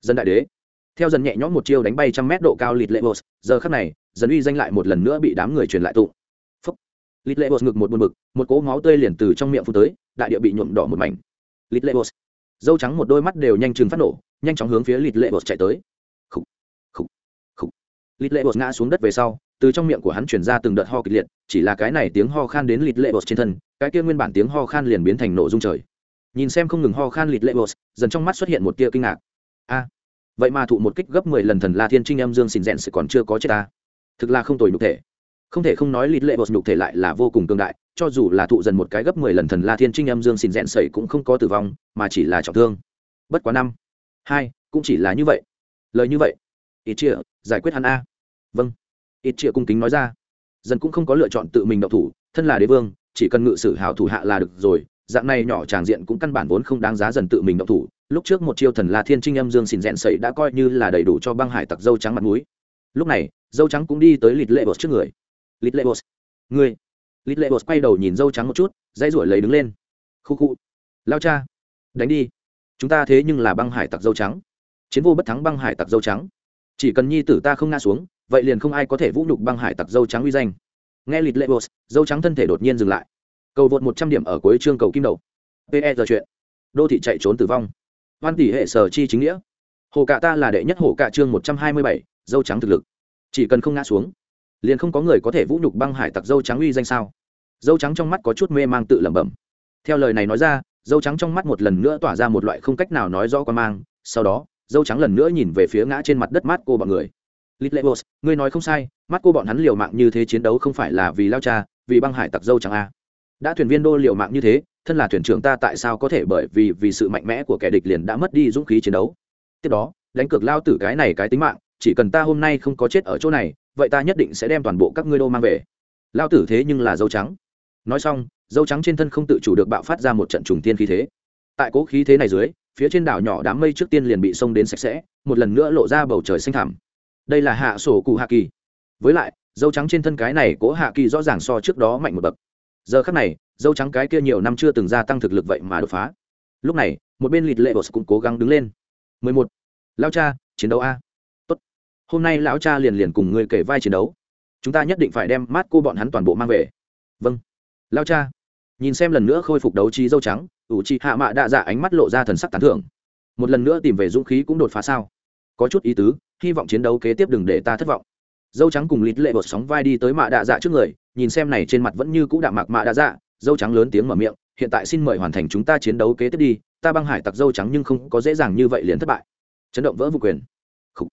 dân đại đế theo dần nhẹ nhõm một chiêu đánh bay trăm mét độ cao lịt lệ bột, giờ khắc này, dần uy danh lại một lần nữa bị đám người truyền lại tụ. Phúc. Lịt lệ bột ngực một buồn bực, một cỗ máu tươi liền từ trong miệng phun tới, đại địa bị nhuộm đỏ một mảnh. Lịt lệ bột. Dâu trắng một đôi mắt đều nhanh chừng phát nổ, nhanh chóng hướng phía lịt lệ bột chạy tới. Khúc khúc khúc lịt lệ bột ngã xuống đất về sau, từ trong miệng của hắn chuyển ra từng đợt ho kịch liệt, chỉ là cái này tiếng ho khan đến lịt lệ bột trên thân, cái kia nguyên bản tiếng ho khan liền biến thành nổ dung trời. Nhìn xem không ngừng ho khan lịt lệ bột, dần trong mắt xuất hiện một tia kinh ngạc. A vậy mà thụ một kích gấp mười lần thần la thiên trinh âm dương xin rèn sự còn chưa có chết ta. Thực là không tồi nhục thể. Không thể không nói lịt lệ bột nhục thể lại là vô cùng cương đại, cho dù là thụ dần một cái gấp mười lần thần la thiên trinh âm dương xin rèn sẩy cũng không có tử vong, mà chỉ là trọng thương. Bất quá năm, hai, cũng chỉ là như vậy. Lời như vậy. Ít chia giải quyết hắn a. Vâng. Ít chia cung kính nói ra. Dần cũng không có lựa chọn tự mình độc thủ, thân là đế vương, chỉ cần ngự sử hào thủ hạ là được rồi dạng này nhỏ tràng diện cũng căn bản vốn không đáng giá dần tự mình động thủ. Lúc trước một chiêu thần la thiên trinh âm dương xin rẽn sẩy đã coi như là đầy đủ cho băng hải tặc dâu trắng mặt mũi. Lúc này, dâu trắng cũng đi tới lịt lệ bột trước người. Lịt lệ bột người lịt lệ bột quay đầu nhìn dâu trắng một chút dây ruổi lấy đứng lên. Khu khu. Lao cha. Đánh đi. Chúng ta thế nhưng là băng hải tặc dâu trắng. Chiến vô bất thắng băng hải tặc dâu trắng. Chỉ cần nhi tử ta không ngã xuống, vậy liền không ai có thể vũ nhục băng hải tặc dâu trắng uy danh. Nghe lịt lệ bột, dâu trắng thân thể đột nhiên dừng lại cầu vượt một trăm điểm ở cuối chương cầu kim đầu. Pe giờ chuyện. Đô thị chạy trốn tử vong. Hoan tỷ hệ sở chi chính nghĩa. Hồ cạ ta là đệ nhất hồ cạ chương một trăm hai mươi bảy dâu trắng thực lực. Chỉ cần không ngã xuống liền không có người có thể vũ nhục băng hải tặc dâu trắng uy danh sao? Dâu trắng trong mắt có chút mê mang tự lẩm bẩm. Theo lời này nói ra dâu trắng trong mắt một lần nữa tỏa ra một loại không cách nào nói rõ qua mang. Sau đó dâu trắng lần nữa nhìn về phía ngã trên mặt đất mát cô bọn người. Litlebos, ngươi nói không sai, mắt cô bọn hắn liều mạng như thế chiến đấu không phải là vì lao cha, vì băng hải tặc dâu trắng a. Đã thuyền viên đô liều mạng như thế, thân là thuyền trưởng ta tại sao có thể bởi vì vì sự mạnh mẽ của kẻ địch liền đã mất đi dũng khí chiến đấu? Tiếp đó đánh cược lao tử cái này cái tính mạng chỉ cần ta hôm nay không có chết ở chỗ này vậy ta nhất định sẽ đem toàn bộ các ngươi đô mang về. Lao tử thế nhưng là dâu trắng. Nói xong dâu trắng trên thân không tự chủ được bạo phát ra một trận trùng tiên khí thế. Tại cố khí thế này dưới phía trên đảo nhỏ đám mây trước tiên liền bị xông đến sạch sẽ một lần nữa lộ ra bầu trời xanh thẳm. Đây là hạ sổ cụ hạ kỳ. Với lại dâu trắng trên thân cái này cố hạ kỳ rõ ràng so trước đó mạnh một bậc giờ khắc này, dâu trắng cái kia nhiều năm chưa từng gia tăng thực lực vậy mà đột phá. Lúc này, một bên lịt lệ bột cũng cố gắng đứng lên. 11. lao cha, chiến đấu a. Tốt. hôm nay lão cha liền liền cùng người kể vai chiến đấu. Chúng ta nhất định phải đem mát cô bọn hắn toàn bộ mang về. Vâng. Lao cha. Nhìn xem lần nữa khôi phục đấu trí dâu trắng, ủ chị hạ mạ đạ dạ ánh mắt lộ ra thần sắc tán thưởng. Một lần nữa tìm về dũng khí cũng đột phá sao? Có chút ý tứ, hy vọng chiến đấu kế tiếp đừng để ta thất vọng dâu trắng cùng lít lệ bột sóng vai đi tới mạ đạ dạ trước người, nhìn xem này trên mặt vẫn như cũ đạm mạc mạ đạ dạ dâu trắng lớn tiếng mở miệng, hiện tại xin mời hoàn thành chúng ta chiến đấu kế tiếp đi, ta băng hải tặc dâu trắng nhưng không có dễ dàng như vậy liền thất bại. Chấn động vỡ vụ quyền. Khủ.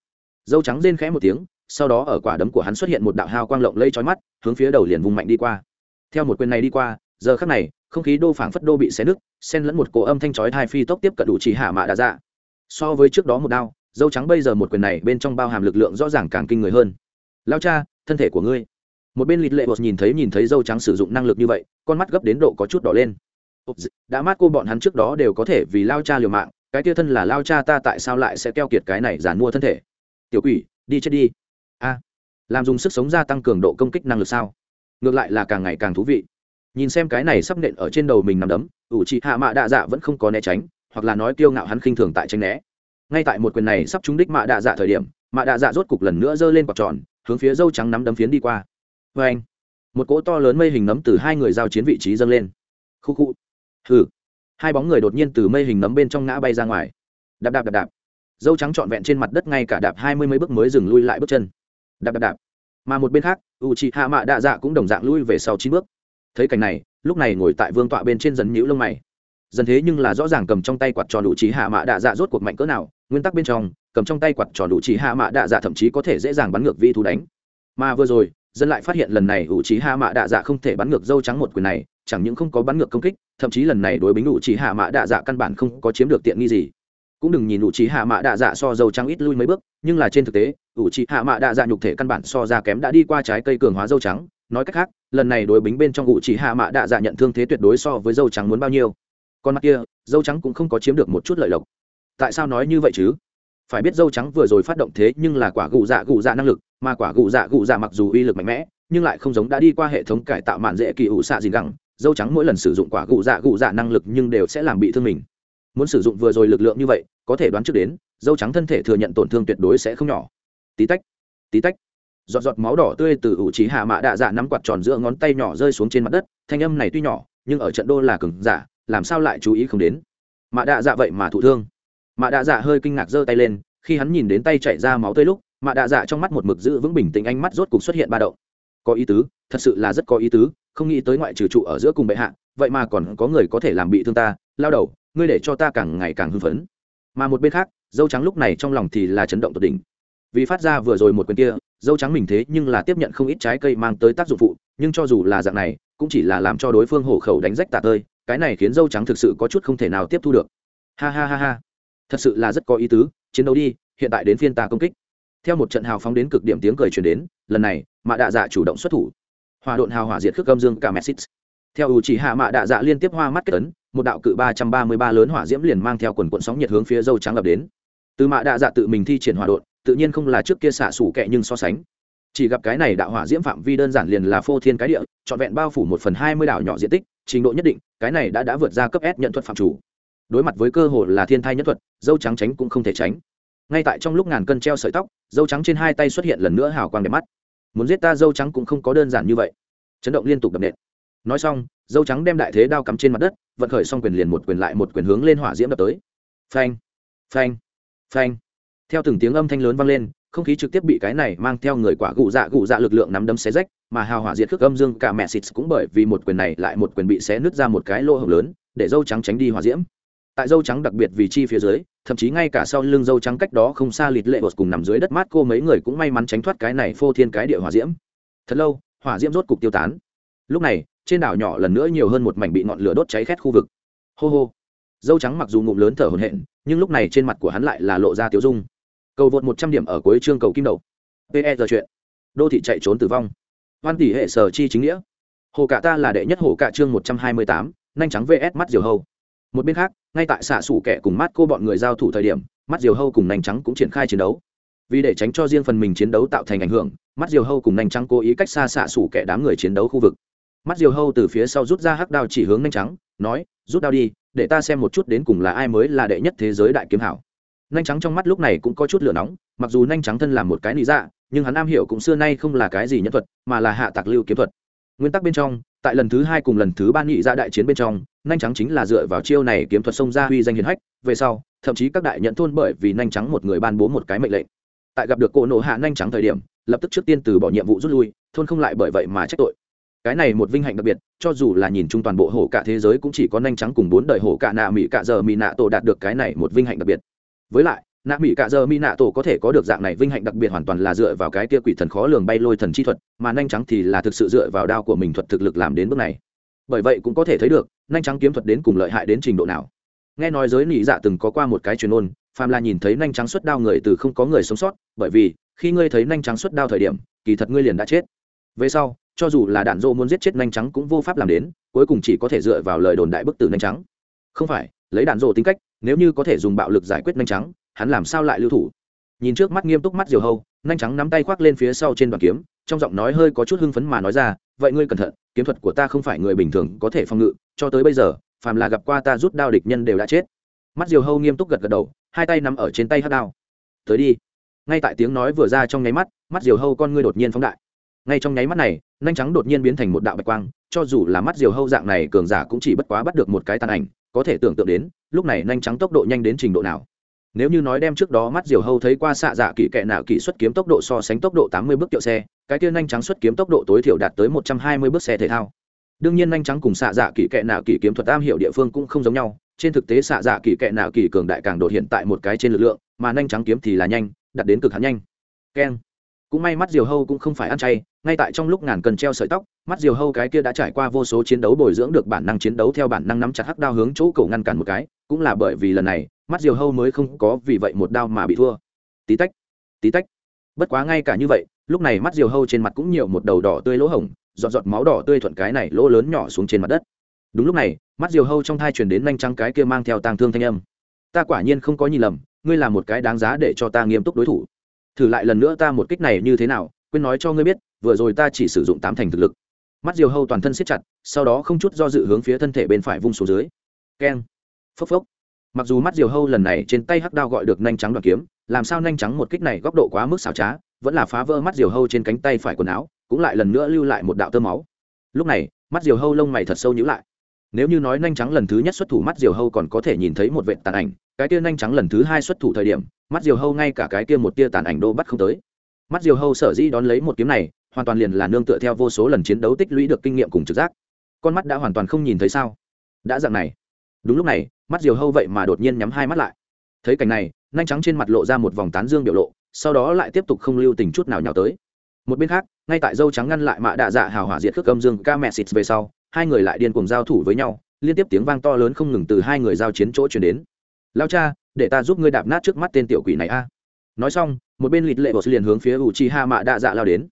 dâu trắng rên khẽ một tiếng, sau đó ở quả đấm của hắn xuất hiện một đạo hào quang lộng lây trói mắt, hướng phía đầu liền vùng mạnh đi qua. Theo một quyền này đi qua, giờ khắc này, không khí đô phảng phất đô bị xé nứt, xen lẫn một cổ âm thanh chói hai phi tốc tiếp cận đủ chỉ hạ mạ đạ dạ. So với trước đó một đao, dâu trắng bây giờ một quyền này bên trong bao hàm lực lượng rõ ràng càng kinh người hơn lao cha, thân thể của ngươi. Một bên lịt lệ bột nhìn thấy nhìn thấy dâu trắng sử dụng năng lực như vậy, con mắt gấp đến độ có chút đỏ lên. Đã mát cô bọn hắn trước đó đều có thể vì lao cha liều mạng, cái tia thân là lao cha ta tại sao lại sẽ keo kiệt cái này giàn mua thân thể? Tiểu quỷ, đi chết đi. A, làm dùng sức sống gia tăng cường độ công kích năng lực sao? Ngược lại là càng ngày càng thú vị. Nhìn xem cái này sắp nện ở trên đầu mình nằm đấm, ủ chị hạ mạ đạ dạ vẫn không có né tránh, hoặc là nói kiêu ngạo hắn khinh thường tại tranh né. Ngay tại một quyền này sắp trúng đích mạ đạ dạ thời điểm, mạ đạ dạ rốt cục lần nữa giơ lên quạt tròn hướng phía dâu trắng nắm đấm phiến đi qua. Vê anh, một cỗ to lớn mây hình nấm từ hai người giao chiến vị trí dâng lên. Khu khu. Hừ. Hai bóng người đột nhiên từ mây hình nấm bên trong ngã bay ra ngoài. Đạp đạp đạp đạp. Dâu trắng trọn vẹn trên mặt đất ngay cả đạp hai mươi mấy bước mới dừng lui lại bước chân. Đạp đạp đạp. Mà một bên khác u chị hạ mạ đạ dạ cũng đồng dạng lui về sau chín bước. Thấy cảnh này, lúc này ngồi tại vương tọa bên trên dần nhũ lông mày. Dần thế nhưng là rõ ràng cầm trong tay quạt tròn đủ trí hạ mạ đạ dạ rốt cuộc mạnh cỡ nào, nguyên tắc bên trong cầm trong tay quạt tròn đủ trí hạ mạ đạ dạ thậm chí có thể dễ dàng bắn ngược vi thú đánh. Mà vừa rồi, dân lại phát hiện lần này ủ trí hạ mạ đạ dạ không thể bắn ngược dâu trắng một quyền này, chẳng những không có bắn ngược công kích, thậm chí lần này đối bính ủ trí hạ mạ đạ dạ căn bản không có chiếm được tiện nghi gì. Cũng đừng nhìn ủ trí hạ mạ đạ dạ so dâu trắng ít lui mấy bước, nhưng là trên thực tế, ủ trí hạ mạ đạ dạ nhục thể căn bản so ra kém đã đi qua trái cây cường hóa dâu trắng. Nói cách khác, lần này đối bính bên trong ủ trí hạ mạ đạ dạ nhận thương thế tuyệt đối so với dâu trắng muốn bao nhiêu. Con mắt kia, dâu trắng cũng không có chiếm được một chút lợi lộc. Tại sao nói như vậy chứ? Phải biết dâu trắng vừa rồi phát động thế nhưng là quả gù dạ gù dạ năng lực, mà quả gù dạ gù dạ mặc dù uy lực mạnh mẽ, nhưng lại không giống đã đi qua hệ thống cải tạo mạn dễ kỳ ủ xạ gì gẳng, dâu trắng mỗi lần sử dụng quả gù dạ gù dạ năng lực nhưng đều sẽ làm bị thương mình. Muốn sử dụng vừa rồi lực lượng như vậy, có thể đoán trước đến, dâu trắng thân thể thừa nhận tổn thương tuyệt đối sẽ không nhỏ. Tí tách tí tách. Giọt giọt máu đỏ tươi từ ủ trí hạ mạ đạ dạ nắm quạt tròn giữa ngón tay nhỏ rơi xuống trên mặt đất, thanh âm này tuy nhỏ, nhưng ở trận đô là cừng giả, làm sao lại chú ý không đến? Mạ đạ dạ vậy mà thụ thương mạ đạ dạ hơi kinh ngạc giơ tay lên, khi hắn nhìn đến tay chảy ra máu tươi lúc, mạ đạ dạ trong mắt một mực giữ vững bình tĩnh ánh mắt rốt cục xuất hiện ba động. Có ý tứ, thật sự là rất có ý tứ, không nghĩ tới ngoại trừ trụ ở giữa cùng bệ hạ, vậy mà còn có người có thể làm bị thương ta, lao đầu, ngươi để cho ta càng ngày càng hưng phấn. Mà một bên khác, dâu trắng lúc này trong lòng thì là chấn động tột đỉnh. Vì phát ra vừa rồi một quyền kia, dâu trắng mình thế nhưng là tiếp nhận không ít trái cây mang tới tác dụng phụ, nhưng cho dù là dạng này, cũng chỉ là làm cho đối phương hổ khẩu đánh rách tạ tơi, cái này khiến dâu trắng thực sự có chút không thể nào tiếp thu được. Ha ha ha ha thật sự là rất có ý tứ, chiến đấu đi, hiện tại đến phiên ta công kích. Theo một trận hào phóng đến cực điểm tiếng cười truyền đến, lần này, mạ đạ dạ chủ động xuất thủ. Hòa độn hào hỏa diệt khước âm dương cả messit theo ủ chỉ hạ, mạ đạ dạ liên tiếp hoa mắt kết tấn một đạo cự ba trăm ba mươi ba lớn hỏa diễm liền mang theo quần cuộn sóng nhiệt hướng phía dâu trắng lập đến. Từ mạ đạ dạ tự mình thi triển hòa độn, tự nhiên không là trước kia xả xủ kẹ nhưng so sánh. Chỉ gặp cái này đạo hỏa diễm phạm vi đơn giản liền là phô thiên cái địa, trọn vẹn bao phủ một phần hai mươi đảo nhỏ diện tích, trình độ nhất định, cái này đã đã vượt ra cấp s nhận thuật phạm chủ đối mặt với cơ hội là thiên thai nhất thuật, dâu trắng tránh cũng không thể tránh. Ngay tại trong lúc ngàn cân treo sợi tóc, dâu trắng trên hai tay xuất hiện lần nữa hào quang đẹp mắt. Muốn giết ta, dâu trắng cũng không có đơn giản như vậy. Chấn động liên tục đập nện. Nói xong, dâu trắng đem đại thế đao cắm trên mặt đất, vận khởi xong quyền liền một quyền lại một quyền hướng lên hỏa diễm đập tới. Phanh phanh phanh. Theo từng tiếng âm thanh lớn vang lên, không khí trực tiếp bị cái này mang theo người quả gụ dạ gụ dạ lực lượng nắm đấm xé rách, mà hào hỏa diệt khước âm dương cả mẹ xịt cũng bởi vì một quyền này lại một quyền bị xé nứt ra một cái lỗ hổng lớn, để dâu trắng tránh đi hỏa diễm tại dâu trắng đặc biệt vì chi phía dưới, thậm chí ngay cả sau lưng dâu trắng cách đó không xa lịt lệ bột cùng nằm dưới đất mát cô mấy người cũng may mắn tránh thoát cái này phô thiên cái địa hỏa diễm. Thật lâu, hỏa diễm rốt cục tiêu tán. Lúc này, trên đảo nhỏ lần nữa nhiều hơn một mảnh bị ngọn lửa đốt cháy khét khu vực. Hô hô. Dâu trắng mặc dù ngụm lớn thở hổn hển, nhưng lúc này trên mặt của hắn lại là lộ ra tiêu dung. Cầu vượt một trăm điểm ở cuối chương cầu kim đầu. Pe giờ chuyện. Đô thị chạy trốn tử vong. Hoan tỷ hệ sở chi chính nghĩa. Hồ cả ta là đệ nhất hồ cả chương một trăm hai mươi tám, nhanh trắng vs mắt diều hầu một bên khác, ngay tại xạ xủ kẻ cùng mắt cô bọn người giao thủ thời điểm mắt diều hâu cùng nhanh trắng cũng triển khai chiến đấu. Vì để tránh cho riêng phần mình chiến đấu tạo thành ảnh hưởng mắt diều hâu cùng nhanh trắng cố ý cách xa xạ xủ kẻ đám người chiến đấu khu vực. Mắt diều hâu từ phía sau rút ra hắc đao chỉ hướng nhanh trắng, nói, rút đao đi, để ta xem một chút đến cùng là ai mới là đệ nhất thế giới đại kiếm hảo. Nhanh trắng trong mắt lúc này cũng có chút lửa nóng, mặc dù nhanh trắng thân làm một cái nị dạ nhưng hắn am hiểu cũng xưa nay không là cái gì nhân thuật, mà là hạ tạc lưu kiếm thuật. Nguyên tắc bên trong tại lần thứ hai cùng lần thứ ba nhị ra đại chiến bên trong, nhanh trắng chính là dựa vào chiêu này kiếm thuật sông ra huy danh hiền hách, về sau, thậm chí các đại nhận thôn bởi vì nhanh trắng một người ban bố một cái mệnh lệnh. Tại gặp được cổ nộ hạ nhanh trắng thời điểm, lập tức trước tiên từ bỏ nhiệm vụ rút lui, thôn không lại bởi vậy mà trách tội. Cái này một vinh hạnh đặc biệt, cho dù là nhìn chung toàn bộ hổ cả thế giới cũng chỉ có nhanh trắng cùng bốn đời hổ cả nạ mỹ cả giờ mỹ nạ tổ đạt được cái này một vinh hạnh đặc biệt. Với lại nạ mỹ cả giờ mỹ nạ tổ có thể có được dạng này vinh hạnh đặc biệt hoàn toàn là dựa vào cái kia quỷ thần khó lường bay lôi thần chi thuật, mà nhanh trắng thì là thực sự dựa vào đao của mình thuật thực lực làm đến bước này. Bởi vậy cũng có thể thấy được, nhanh trắng kiếm thuật đến cùng lợi hại đến trình độ nào. Nghe nói giới nị dạ từng có qua một cái truyền ôn, phàm là nhìn thấy nhanh trắng xuất đao người từ không có người sống sót, bởi vì, khi ngươi thấy nhanh trắng xuất đao thời điểm, kỳ thật ngươi liền đã chết. Về sau, cho dù là đạn dô muốn giết chết nhanh trắng cũng vô pháp làm đến, cuối cùng chỉ có thể dựa vào lời đồn đại bức tử nhanh trắng. Không phải, lấy đạn dô tính cách, nếu như có thể dùng bạo lực giải quyết nhanh trắng hắn làm sao lại lưu thủ? Nhìn trước mắt nghiêm túc mắt diều hâu, nhanh trắng nắm tay khoác lên phía sau trên đoàn kiếm, trong giọng nói hơi có chút hưng phấn mà nói ra, vậy ngươi cẩn thận, kiếm thuật của ta không phải người bình thường có thể phòng ngự, cho tới bây giờ, phàm là gặp qua ta rút đao địch nhân đều đã chết. Mắt diều hâu nghiêm túc gật gật đầu, hai tay nằm ở trên tay hát đao. Tới đi. Ngay tại tiếng nói vừa ra trong nháy mắt mắt diều hâu con ngươi đột nhiên phóng đại. Ngay trong nháy mắt này, nhanh trắng đột nhiên biến thành một đạo bạch quang, cho dù là mắt diều hâu dạng này cường giả cũng chỉ bất quá bắt được một cái tàn ảnh, có thể tưởng tượng đến, lúc này nhanh trắng tốc độ nhanh đến trình độ nào nếu như nói đem trước đó mắt diều hâu thấy qua xạ dạ kỹ kệ nào kỹ xuất kiếm tốc độ so sánh tốc độ tám mươi bước kiệu xe, cái tiên nhanh trắng xuất kiếm tốc độ tối thiểu đạt tới một trăm hai mươi bước xe thể thao. Đương nhiên nhanh trắng cùng xạ dạ kỹ kệ nào kỹ kiếm thuật am hiểu địa phương cũng không giống nhau, trên thực tế xạ dạ kỹ kệ nào kỹ cường đại càng đột hiện tại một cái trên lực lượng, mà nhanh trắng kiếm thì là nhanh đặt đến cực hạn nhanh. Keng. Cũng may mắt diều hâu cũng không phải ăn chay, ngay tại trong lúc ngàn cần treo sợi tóc, mắt diều hâu cái kia đã trải qua vô số chiến đấu bồi dưỡng được bản năng chiến đấu theo bản năng nắm chặt hắc đao hướng chỗ cổ ngăn cản một cái, cũng là bởi vì lần này mắt diều hâu mới không có vì vậy một đao mà bị thua. Tí tách tí tách. Bất quá ngay cả như vậy, lúc này mắt diều hâu trên mặt cũng nhiều một đầu đỏ tươi lỗ hổng, giọt giọt máu đỏ tươi thuận cái này lỗ lớn nhỏ xuống trên mặt đất. Đúng lúc này, mắt diều hâu trong thai chuyển đến nhanh trắng cái kia mang theo tang thương thanh âm. Ta quả nhiên không có nhìn lầm, ngươi là một cái đáng giá để cho ta nghiêm túc đối thủ. Thử lại lần nữa ta một kích này như thế nào, quên nói cho ngươi biết, vừa rồi ta chỉ sử dụng tám thành thực lực. Mắt diều hâu toàn thân siết chặt, sau đó không chút do dự hướng phía thân thể bên phải vung xuống dưới. Keng. Phốc phốc mặc dù mắt diều hâu lần này trên tay hắc đao gọi được nhanh trắng đoàn kiếm, làm sao nhanh trắng một kích này góc độ quá mức xảo trá, vẫn là phá vỡ mắt diều hâu trên cánh tay phải quần áo, cũng lại lần nữa lưu lại một đạo tơ máu. Lúc này, mắt diều hâu lông mày thật sâu nhữ lại. Nếu như nói nhanh trắng lần thứ nhất xuất thủ mắt diều hâu còn có thể nhìn thấy một vệ tàn ảnh, cái tia nhanh trắng lần thứ hai xuất thủ thời điểm, mắt diều hâu ngay cả cái kia một tia tàn ảnh đô bắt không tới. Mắt diều hâu sở dĩ đón lấy một kiếm này, hoàn toàn liền là nương tựa theo vô số lần chiến đấu tích lũy được kinh nghiệm cùng trực giác. Con mắt đã hoàn toàn không nhìn thấy sao? Đã dạng này. Đúng lúc này mắt diều hâu vậy mà đột nhiên nhắm hai mắt lại. Thấy cảnh này nhanh trắng trên mặt lộ ra một vòng tán dương biểu lộ, sau đó lại tiếp tục không lưu tình chút nào nhào tới. Một bên khác, ngay tại dâu trắng ngăn lại mạ đạ dạ hào hỏa diệt cước âm dương ca mẹ xịt về sau, hai người lại điên cuồng giao thủ với nhau, liên tiếp tiếng vang to lớn không ngừng từ hai người giao chiến chỗ chuyển đến. Lao cha, để ta giúp ngươi đạp nát trước mắt tên tiểu quỷ này a. Nói xong, một bên lịt lệ bột liền hướng phía u chi ha mạ đạ dạ lao đến.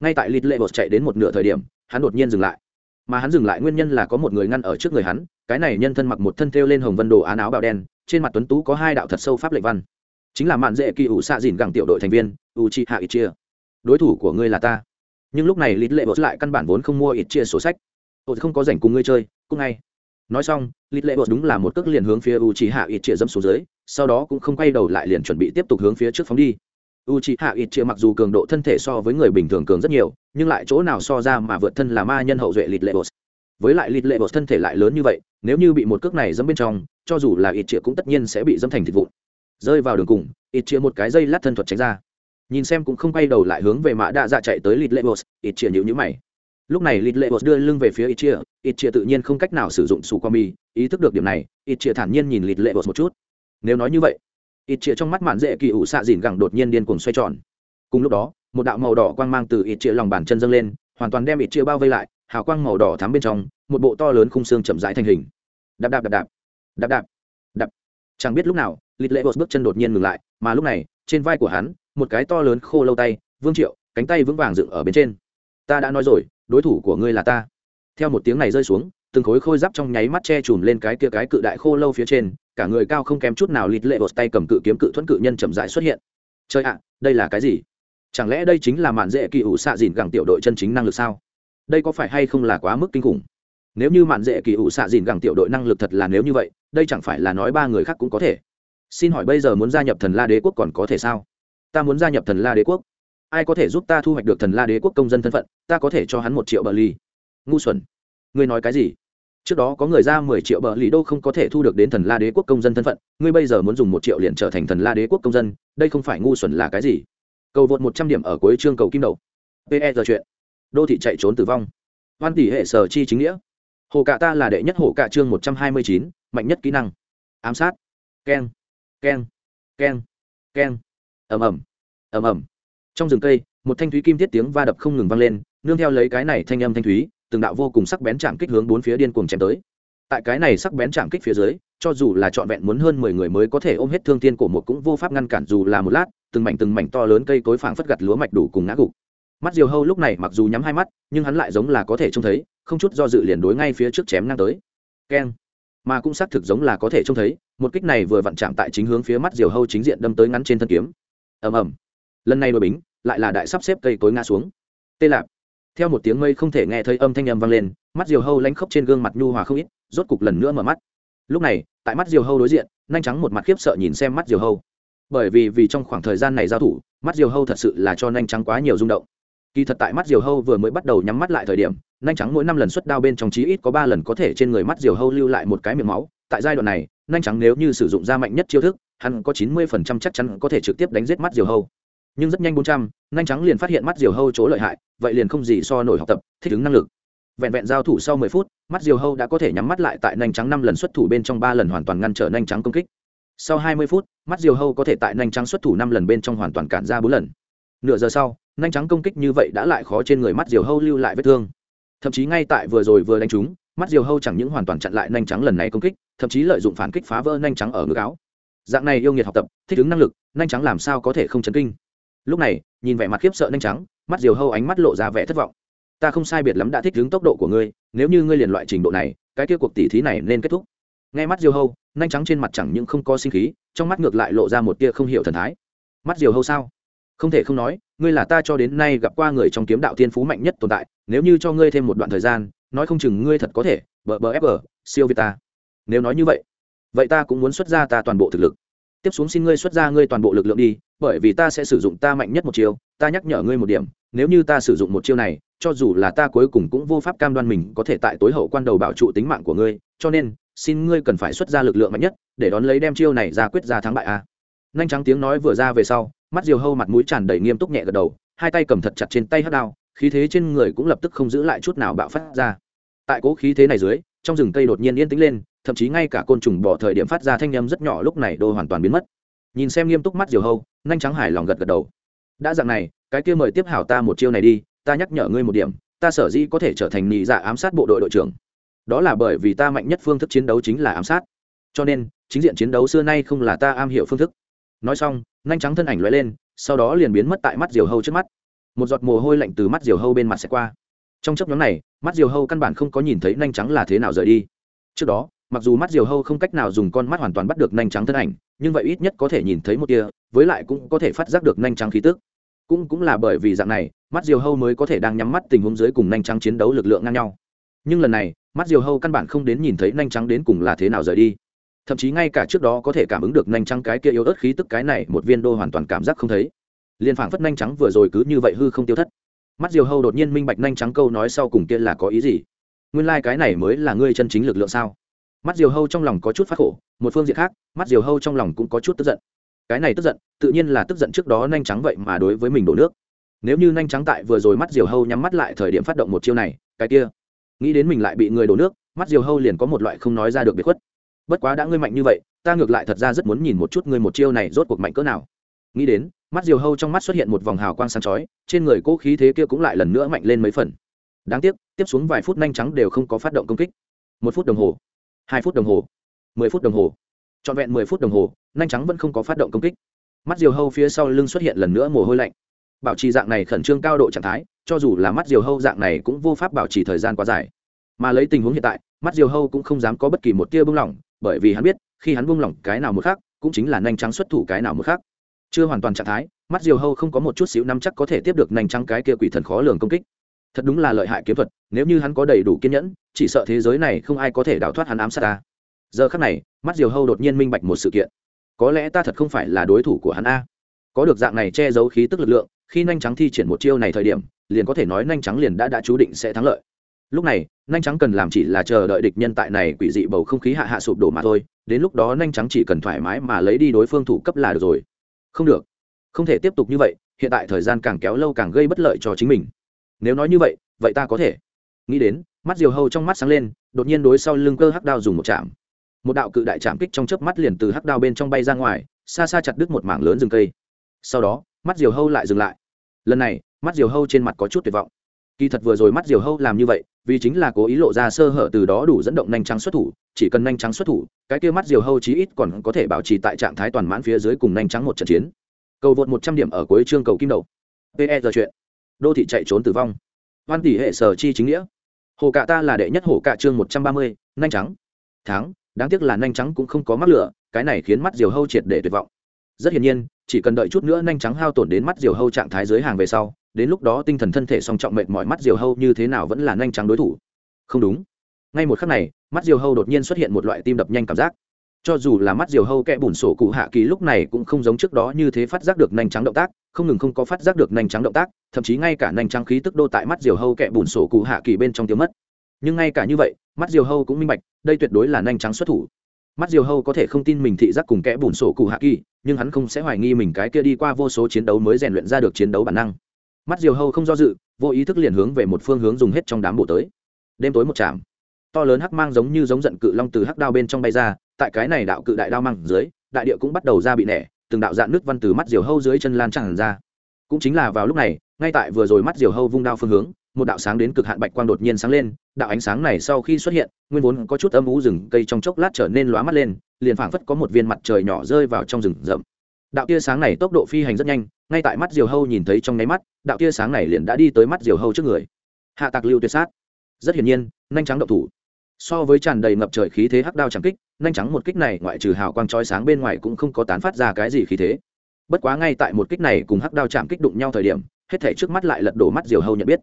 Ngay tại lịt lệ bột chạy đến một nửa thời điểm, hắn đột nhiên dừng lại mà hắn dừng lại nguyên nhân là có một người ngăn ở trước người hắn, cái này nhân thân mặc một thân thêu lên hồng vân đồ án áo bào đen, trên mặt tuấn tú có hai đạo thật sâu pháp lệnh văn. Chính là mạn dễ kỳ ủ xạ dìn gẳng tiểu đội thành viên u chi hạ ít chia. Đối thủ của ngươi là ta. Nhưng lúc này lít lệ bột lại căn bản vốn không mua ít chia sổ sách. Tôi không có rảnh cùng ngươi chơi, cũng ngay. Nói xong lít lệ bột đúng là một cước liền hướng phía u chi hạ ít chia dẫm xuống dưới, sau đó cũng không quay đầu lại liền chuẩn bị tiếp tục hướng phía trước phóng đi u c h i hạ ít chia mặc dù cường độ thân thể so với người bình thường cường rất nhiều, nhưng lại chỗ nào so ra mà vượt thân là ma nhân hậu duệ lịt lệ bột với lại lịt lệ bột thân thể lại lớn như vậy, nếu như bị một cước này dẫm bên trong, cho dù là ít chia cũng tất nhiên sẽ bị dẫm thành thịt vụn. Rơi vào đường cùng, ít chia một cái dây lát thân thuật tránh ra. Nhìn xem cũng không quay đầu lại hướng về mã đa dạ chạy tới lịt lệ bột ít chia nhịu nhữ mày. Lúc này lịt lệ bột đưa lưng về phía ít chia ít chia tự nhiên không cách nào sử dụng sù qua mi ý thức được điểm này, ít chia thản nhiên nhìn lịt lệ bột một chút. Nếu nói như vậy ít chĩa trong mắt mạn dễ kỳ ủ xạ dìn gẳng đột nhiên điên cuồng xoay tròn. Cùng lúc đó, một đạo màu đỏ quang mang từ ít chĩa lòng bàn chân dâng lên, hoàn toàn đem ít chĩa bao vây lại, hào quang màu đỏ thắm bên trong, một bộ to lớn khung xương chậm rãi thành hình. Đạp đạp đạp đạp. Đạp đạp. Đạp. Chẳng biết lúc nào lịch lệ bột bước chân đột nhiên ngừng lại, mà lúc này, trên vai của hắn, một cái to lớn khô lâu tay, vương triệu, cánh tay vững vàng dựng ở bên trên. Ta đã nói rồi, đối thủ của ngươi là ta. Theo một tiếng này rơi xuống, từng khối khôi giáp trong nháy mắt che chùm lên cái kia cái cự đại khô lâu phía trên cả người cao không kém chút nào lịt lệ bột tay cầm cự kiếm cự thuẫn cự nhân chậm rãi xuất hiện. Chơi ạ, đây là cái gì? Chẳng lẽ đây chính là mạn dễ kỳ ủ xạ dìn gẳng tiểu đội chân chính năng lực sao? Đây có phải hay không là quá mức kinh khủng? Nếu như mạn dễ kỳ ủ xạ dìn gẳng tiểu đội năng lực thật là nếu như vậy, đây chẳng phải là nói ba người khác cũng có thể? Xin hỏi bây giờ muốn gia nhập thần la đế quốc còn có thể sao? Ta muốn gia nhập thần la đế quốc. Ai có thể giúp ta thu hoạch được thần la đế quốc công dân thân phận? Ta có thể cho hắn một triệu bờ ly. Ngu xuẩn. Ngươi nói cái gì? Trước đó có người ra mười triệu bờ lì đô không có thể thu được đến thần la đế quốc công dân thân phận, ngươi bây giờ muốn dùng một triệu liền trở thành thần la đế quốc công dân, đây không phải ngu xuẩn là cái gì? Cầu vượt một trăm điểm ở cuối chương cầu kim đầu. Pe giờ chuyện. Đô thị chạy trốn tử vong. Hoan tỷ hệ sở chi chính nghĩa. Hồ cạ ta là đệ nhất hồ cạ chương một trăm hai mươi chín, mạnh nhất kỹ năng. Ám sát. Keng. Keng. Keng. Keng. Ầm ầm. Ầm ầm. Trong rừng cây, một thanh thúy kim thiết tiếng va đập không ngừng vang lên, nương theo lấy cái này thanh âm thanh thúy từng đạo vô cùng sắc bén chạm kích hướng bốn phía điên cuồng chém tới. Tại cái này sắc bén chạm kích phía dưới, cho dù là trọn vẹn muốn hơn mười người mới có thể ôm hết thương thiên cổ một cũng vô pháp ngăn cản dù là một lát, từng mảnh từng mảnh to lớn cây cối phảng phất gặt lúa mạch đủ cùng ngã gục. Mắt diều hâu lúc này mặc dù nhắm hai mắt, nhưng hắn lại giống là có thể trông thấy, không chút do dự liền đối ngay phía trước chém ngang tới. Keng. Mà cũng xác thực giống là có thể trông thấy, một kích này vừa vặn chạm tại chính hướng phía mắt diều hâu chính diện đâm tới ngắn trên thân kiếm. Ầm ầm. Lần này đội bính lại là đại sắp xếp cây cối ngã xuống. Tê lạp theo một tiếng mây không thể nghe thấy âm thanh âm vang lên, mắt diều hâu lanh khóc trên gương mặt nhu hòa không ít, rốt cục lần nữa mở mắt. Lúc này, tại mắt diều hâu đối diện, nhanh trắng một mặt khiếp sợ nhìn xem mắt diều hâu. Bởi vì vì trong khoảng thời gian này giao thủ, mắt diều hâu thật sự là cho nhanh trắng quá nhiều rung động. Kỳ thật tại mắt diều hâu vừa mới bắt đầu nhắm mắt lại thời điểm, nhanh trắng mỗi năm lần xuất đao bên trong chí ít có ba lần có thể trên người mắt diều hâu lưu lại một cái miệng máu. Tại giai đoạn này, nhanh trắng nếu như sử dụng ra mạnh nhất chiêu thức, hắn có chín mươi phần trăm chắc chắn có thể trực tiếp đánh giết mắt diều hâu nhưng rất nhanh bốn trăm, nhanh trắng liền phát hiện mắt diều hâu chỗ lợi hại, vậy liền không gì so nổi học tập, thích ứng năng lực. Vẹn vẹn giao thủ sau mười phút, mắt diều hâu đã có thể nhắm mắt lại tại nhanh trắng năm lần xuất thủ bên trong ba lần hoàn toàn ngăn trở nhanh trắng công kích. Sau hai mươi phút, mắt diều hâu có thể tại nhanh trắng xuất thủ năm lần bên trong hoàn toàn cản ra bốn lần. Nửa giờ sau, nhanh trắng công kích như vậy đã lại khó trên người mắt diều hâu lưu lại vết thương. Thậm chí ngay tại vừa rồi vừa đánh trúng, mắt diều hâu chẳng những hoàn toàn chặn lại nhanh trắng lần này công kích, thậm chí lợi dụng phản kích phá vỡ nhanh trắng ở ngực áo. Dạng này yêu nghiệt học tập, thích ứng năng lực, nhanh trắng làm sao có thể không chấn kinh? Lúc này, nhìn vẻ mặt khiếp sợ nhanh trắng, mắt diều hâu ánh mắt lộ ra vẻ thất vọng. Ta không sai biệt lắm đã thích ứng tốc độ của ngươi, nếu như ngươi liền loại trình độ này, cái kia cuộc tỉ thí này nên kết thúc. Nghe mắt diều hâu, nhanh trắng trên mặt chẳng những không có sinh khí, trong mắt ngược lại lộ ra một tia không hiểu thần thái. Mắt diều hâu sao? Không thể không nói, ngươi là ta cho đến nay gặp qua người trong kiếm đạo thiên phú mạnh nhất tồn tại, nếu như cho ngươi thêm một đoạn thời gian, nói không chừng ngươi thật có thể, bờ bờ fg siêu việt ta. Nếu nói như vậy vậy ta cũng muốn xuất ra ta toàn bộ thực lực tiếp xuống xin ngươi xuất ra ngươi toàn bộ lực lượng đi, bởi vì ta sẽ sử dụng ta mạnh nhất một chiêu, ta nhắc nhở ngươi một điểm, nếu như ta sử dụng một chiêu này, cho dù là ta cuối cùng cũng vô pháp cam đoan mình có thể tại tối hậu quan đầu bảo trụ tính mạng của ngươi, cho nên, xin ngươi cần phải xuất ra lực lượng mạnh nhất, để đón lấy đem chiêu này ra quyết ra thắng bại a. Nhanh trắng tiếng nói vừa ra về sau, mắt diều hâu mặt mũi tràn đầy nghiêm túc nhẹ gật đầu, hai tay cầm thật chặt trên tay hất đao, khí thế trên người cũng lập tức không giữ lại chút nào bạo phát ra. Tại cố khí thế này dưới, trong rừng cây đột nhiên yên tĩnh lên thậm chí ngay cả côn trùng bỏ thời điểm phát ra thanh âm rất nhỏ lúc này đô hoàn toàn biến mất. Nhìn xem nghiêm túc mắt diều hâu, nhanh trắng hài lòng gật gật đầu. Đã dạng này, cái kia mời tiếp hảo ta một chiêu này đi, ta nhắc nhở ngươi một điểm, ta sở dĩ có thể trở thành nhị dạ ám sát bộ đội đội trưởng. Đó là bởi vì ta mạnh nhất phương thức chiến đấu chính là ám sát. Cho nên, chính diện chiến đấu xưa nay không là ta am hiểu phương thức. Nói xong, nhanh trắng thân ảnh lóe lên, sau đó liền biến mất tại mắt diều hâu trước mắt. Một giọt mồ hôi lạnh từ mắt diều hâu bên mặt sẽ qua. Trong chấp nhóm này, mắt diều hâu căn bản không có nhìn thấy nhanh trắng là thế nào rời đi. Trước đó mặc dù mắt diều hâu không cách nào dùng con mắt hoàn toàn bắt được nhanh trắng thân ảnh, nhưng vậy ít nhất có thể nhìn thấy một tia, với lại cũng có thể phát giác được nhanh trắng khí tức. Cũng cũng là bởi vì dạng này, mắt diều hâu mới có thể đang nhắm mắt tình huống dưới cùng nhanh trắng chiến đấu lực lượng ngang nhau. Nhưng lần này, mắt diều hâu căn bản không đến nhìn thấy nhanh trắng đến cùng là thế nào rời đi. Thậm chí ngay cả trước đó có thể cảm ứng được nhanh trắng cái kia yếu ớt khí tức cái này, một viên đô hoàn toàn cảm giác không thấy. Liền phảng phất nhanh trắng vừa rồi cứ như vậy hư không tiêu thất. Mắt diều hâu đột nhiên minh bạch nhanh trắng câu nói sau cùng kia là có ý gì? Nguyên lai cái này mới là ngươi chân chính lực lượng sao? Mắt diều hâu trong lòng có chút phát khổ, một phương diện khác, mắt diều hâu trong lòng cũng có chút tức giận. Cái này tức giận, tự nhiên là tức giận trước đó nhanh trắng vậy mà đối với mình đổ nước. Nếu như nhanh trắng tại vừa rồi mắt diều hâu nhắm mắt lại thời điểm phát động một chiêu này, cái kia, nghĩ đến mình lại bị người đổ nước, mắt diều hâu liền có một loại không nói ra được biệt khuất. Bất quá đã ngươi mạnh như vậy, ta ngược lại thật ra rất muốn nhìn một chút ngươi một chiêu này rốt cuộc mạnh cỡ nào. Nghĩ đến, mắt diều hâu trong mắt xuất hiện một vòng hào quang sáng chói, trên người cố khí thế kia cũng lại lần nữa mạnh lên mấy phần. Đáng tiếc, tiếp xuống vài phút nhanh trắng đều không có phát động công kích. Một phút đồng hồ hai phút đồng hồ. Mười phút đồng hồ. Trọn vẹn mười phút đồng hồ, nhanh trắng vẫn không có phát động công kích. Mắt diều hâu phía sau lưng xuất hiện lần nữa mồ hôi lạnh. Bảo trì dạng này khẩn trương cao độ trạng thái, cho dù là mắt diều hâu dạng này cũng vô pháp bảo trì thời gian quá dài. Mà lấy tình huống hiện tại, mắt diều hâu cũng không dám có bất kỳ một tia bung lỏng, bởi vì hắn biết, khi hắn bung lỏng cái nào một khác cũng chính là nhanh trắng xuất thủ cái nào một khác chưa hoàn toàn trạng thái, mắt diều hâu không có một chút xíu nắm chắc có thể tiếp được nhanh trắng cái kia quỷ thần khó lường công kích thật đúng là lợi hại kiếm thuật, nếu như hắn có đầy đủ kiên nhẫn, chỉ sợ thế giới này không ai có thể đào thoát hắn ám sát ta. Giờ khắc này, mắt diều hâu đột nhiên minh bạch một sự kiện. Có lẽ ta thật không phải là đối thủ của hắn a. Có được dạng này che giấu khí tức lực lượng, khi nhanh trắng thi triển một chiêu này thời điểm, liền có thể nói nhanh trắng liền đã đã chú định sẽ thắng lợi. Lúc này, nhanh trắng cần làm chỉ là chờ đợi địch nhân tại này quỷ dị bầu không khí hạ hạ sụp đổ mà thôi, đến lúc đó nhanh trắng chỉ cần thoải mái mà lấy đi đối phương thủ cấp là được rồi. Không được. Không thể tiếp tục như vậy, hiện tại thời gian càng kéo lâu càng gây bất lợi cho chính mình nếu nói như vậy vậy ta có thể. Nghĩ đến, mắt diều hâu trong mắt sáng lên, đột nhiên đối sau lưng cơ hắc đao dùng một chạm. Một đạo cự đại chạm kích trong chớp mắt liền từ hắc đao bên trong bay ra ngoài, xa xa chặt đứt một mảng lớn rừng cây. Sau đó, mắt diều hâu lại dừng lại. Lần này, mắt diều hâu trên mặt có chút tuyệt vọng. Kỳ thật vừa rồi mắt diều hâu làm như vậy, vì chính là cố ý lộ ra sơ hở từ đó đủ dẫn động nhanh trắng xuất thủ, chỉ cần nhanh trắng xuất thủ, cái kia mắt diều hâu chí ít còn có thể bảo trì tại trạng thái toàn mãn phía dưới cùng nhanh trắng một trận chiến. Cầu vượt một trăm điểm ở cuối chương cầu kim đầu. Pe giờ chuyện đô thị chạy trốn tử vong. Hoan tỷ hệ sở chi chính nghĩa. Hồ cạ ta là đệ nhất hồ cạ chương một trăm ba mươi, nhanh trắng. Tháng đáng tiếc là nhanh trắng cũng không có mắc lửa, cái này khiến mắt diều hâu triệt để tuyệt vọng. Rất hiển nhiên, chỉ cần đợi chút nữa nhanh trắng hao tổn đến mắt diều hâu trạng thái dưới hàng về sau, đến lúc đó tinh thần thân thể song trọng mệt mỏi mắt diều hâu như thế nào vẫn là nhanh trắng đối thủ. Không đúng. Ngay một khắc này, mắt diều hâu đột nhiên xuất hiện một loại tim đập nhanh cảm giác cho dù là mắt diều hâu kẽ bùn sổ cụ hạ kỳ lúc này cũng không giống trước đó như thế phát giác được nhanh trắng động tác, không ngừng không có phát giác được nhanh trắng động tác, thậm chí ngay cả nhanh trắng khí tức đô tại mắt diều hâu kẽ bùn sổ cụ hạ kỳ bên trong tiếng mất. Nhưng ngay cả như vậy, mắt diều hâu cũng minh bạch, đây tuyệt đối là nhanh trắng xuất thủ. Mắt diều hâu có thể không tin mình thị giác cùng kẽ bùn sổ cụ hạ kỳ, nhưng hắn không sẽ hoài nghi mình cái kia đi qua vô số chiến đấu mới rèn luyện ra được chiến đấu bản năng. Mắt diều hâu không do dự, vô ý thức liền hướng về một phương hướng dùng hết trong đám bộ tới. Đêm tối một chạm to lớn hắc mang giống như giống giận cự long từ hắc đao bên trong bay ra tại cái này đạo cự đại đao măng dưới, đại địa cũng bắt đầu ra bị nẻ, từng đạo dạn nước văn từ mắt diều hâu dưới chân lan tràn ra. Cũng chính là vào lúc này, ngay tại vừa rồi mắt diều hâu vung đao phương hướng, một đạo sáng đến cực hạn bạch quang đột nhiên sáng lên, đạo ánh sáng này sau khi xuất hiện, nguyên vốn có chút âm ú rừng cây trong chốc lát trở nên lóa mắt lên, liền phảng phất có một viên mặt trời nhỏ rơi vào trong rừng rậm. Đạo tia sáng này tốc độ phi hành rất nhanh, ngay tại mắt diều hâu nhìn thấy trong nháy mắt, đạo tia sáng này liền đã đi tới mắt diều hâu trước người. Hạ tạc lưu tuyệt sát. Rất hiển nhiên, nhanh trắng động thủ so với tràn đầy ngập trời khí thế hắc đao chẳng kích, nhanh trắng một kích này ngoại trừ hào quang trói sáng bên ngoài cũng không có tán phát ra cái gì khí thế. Bất quá ngay tại một kích này cùng hắc đao chạm kích đụng nhau thời điểm, hết thể trước mắt lại lật đổ mắt diều hâu nhận biết.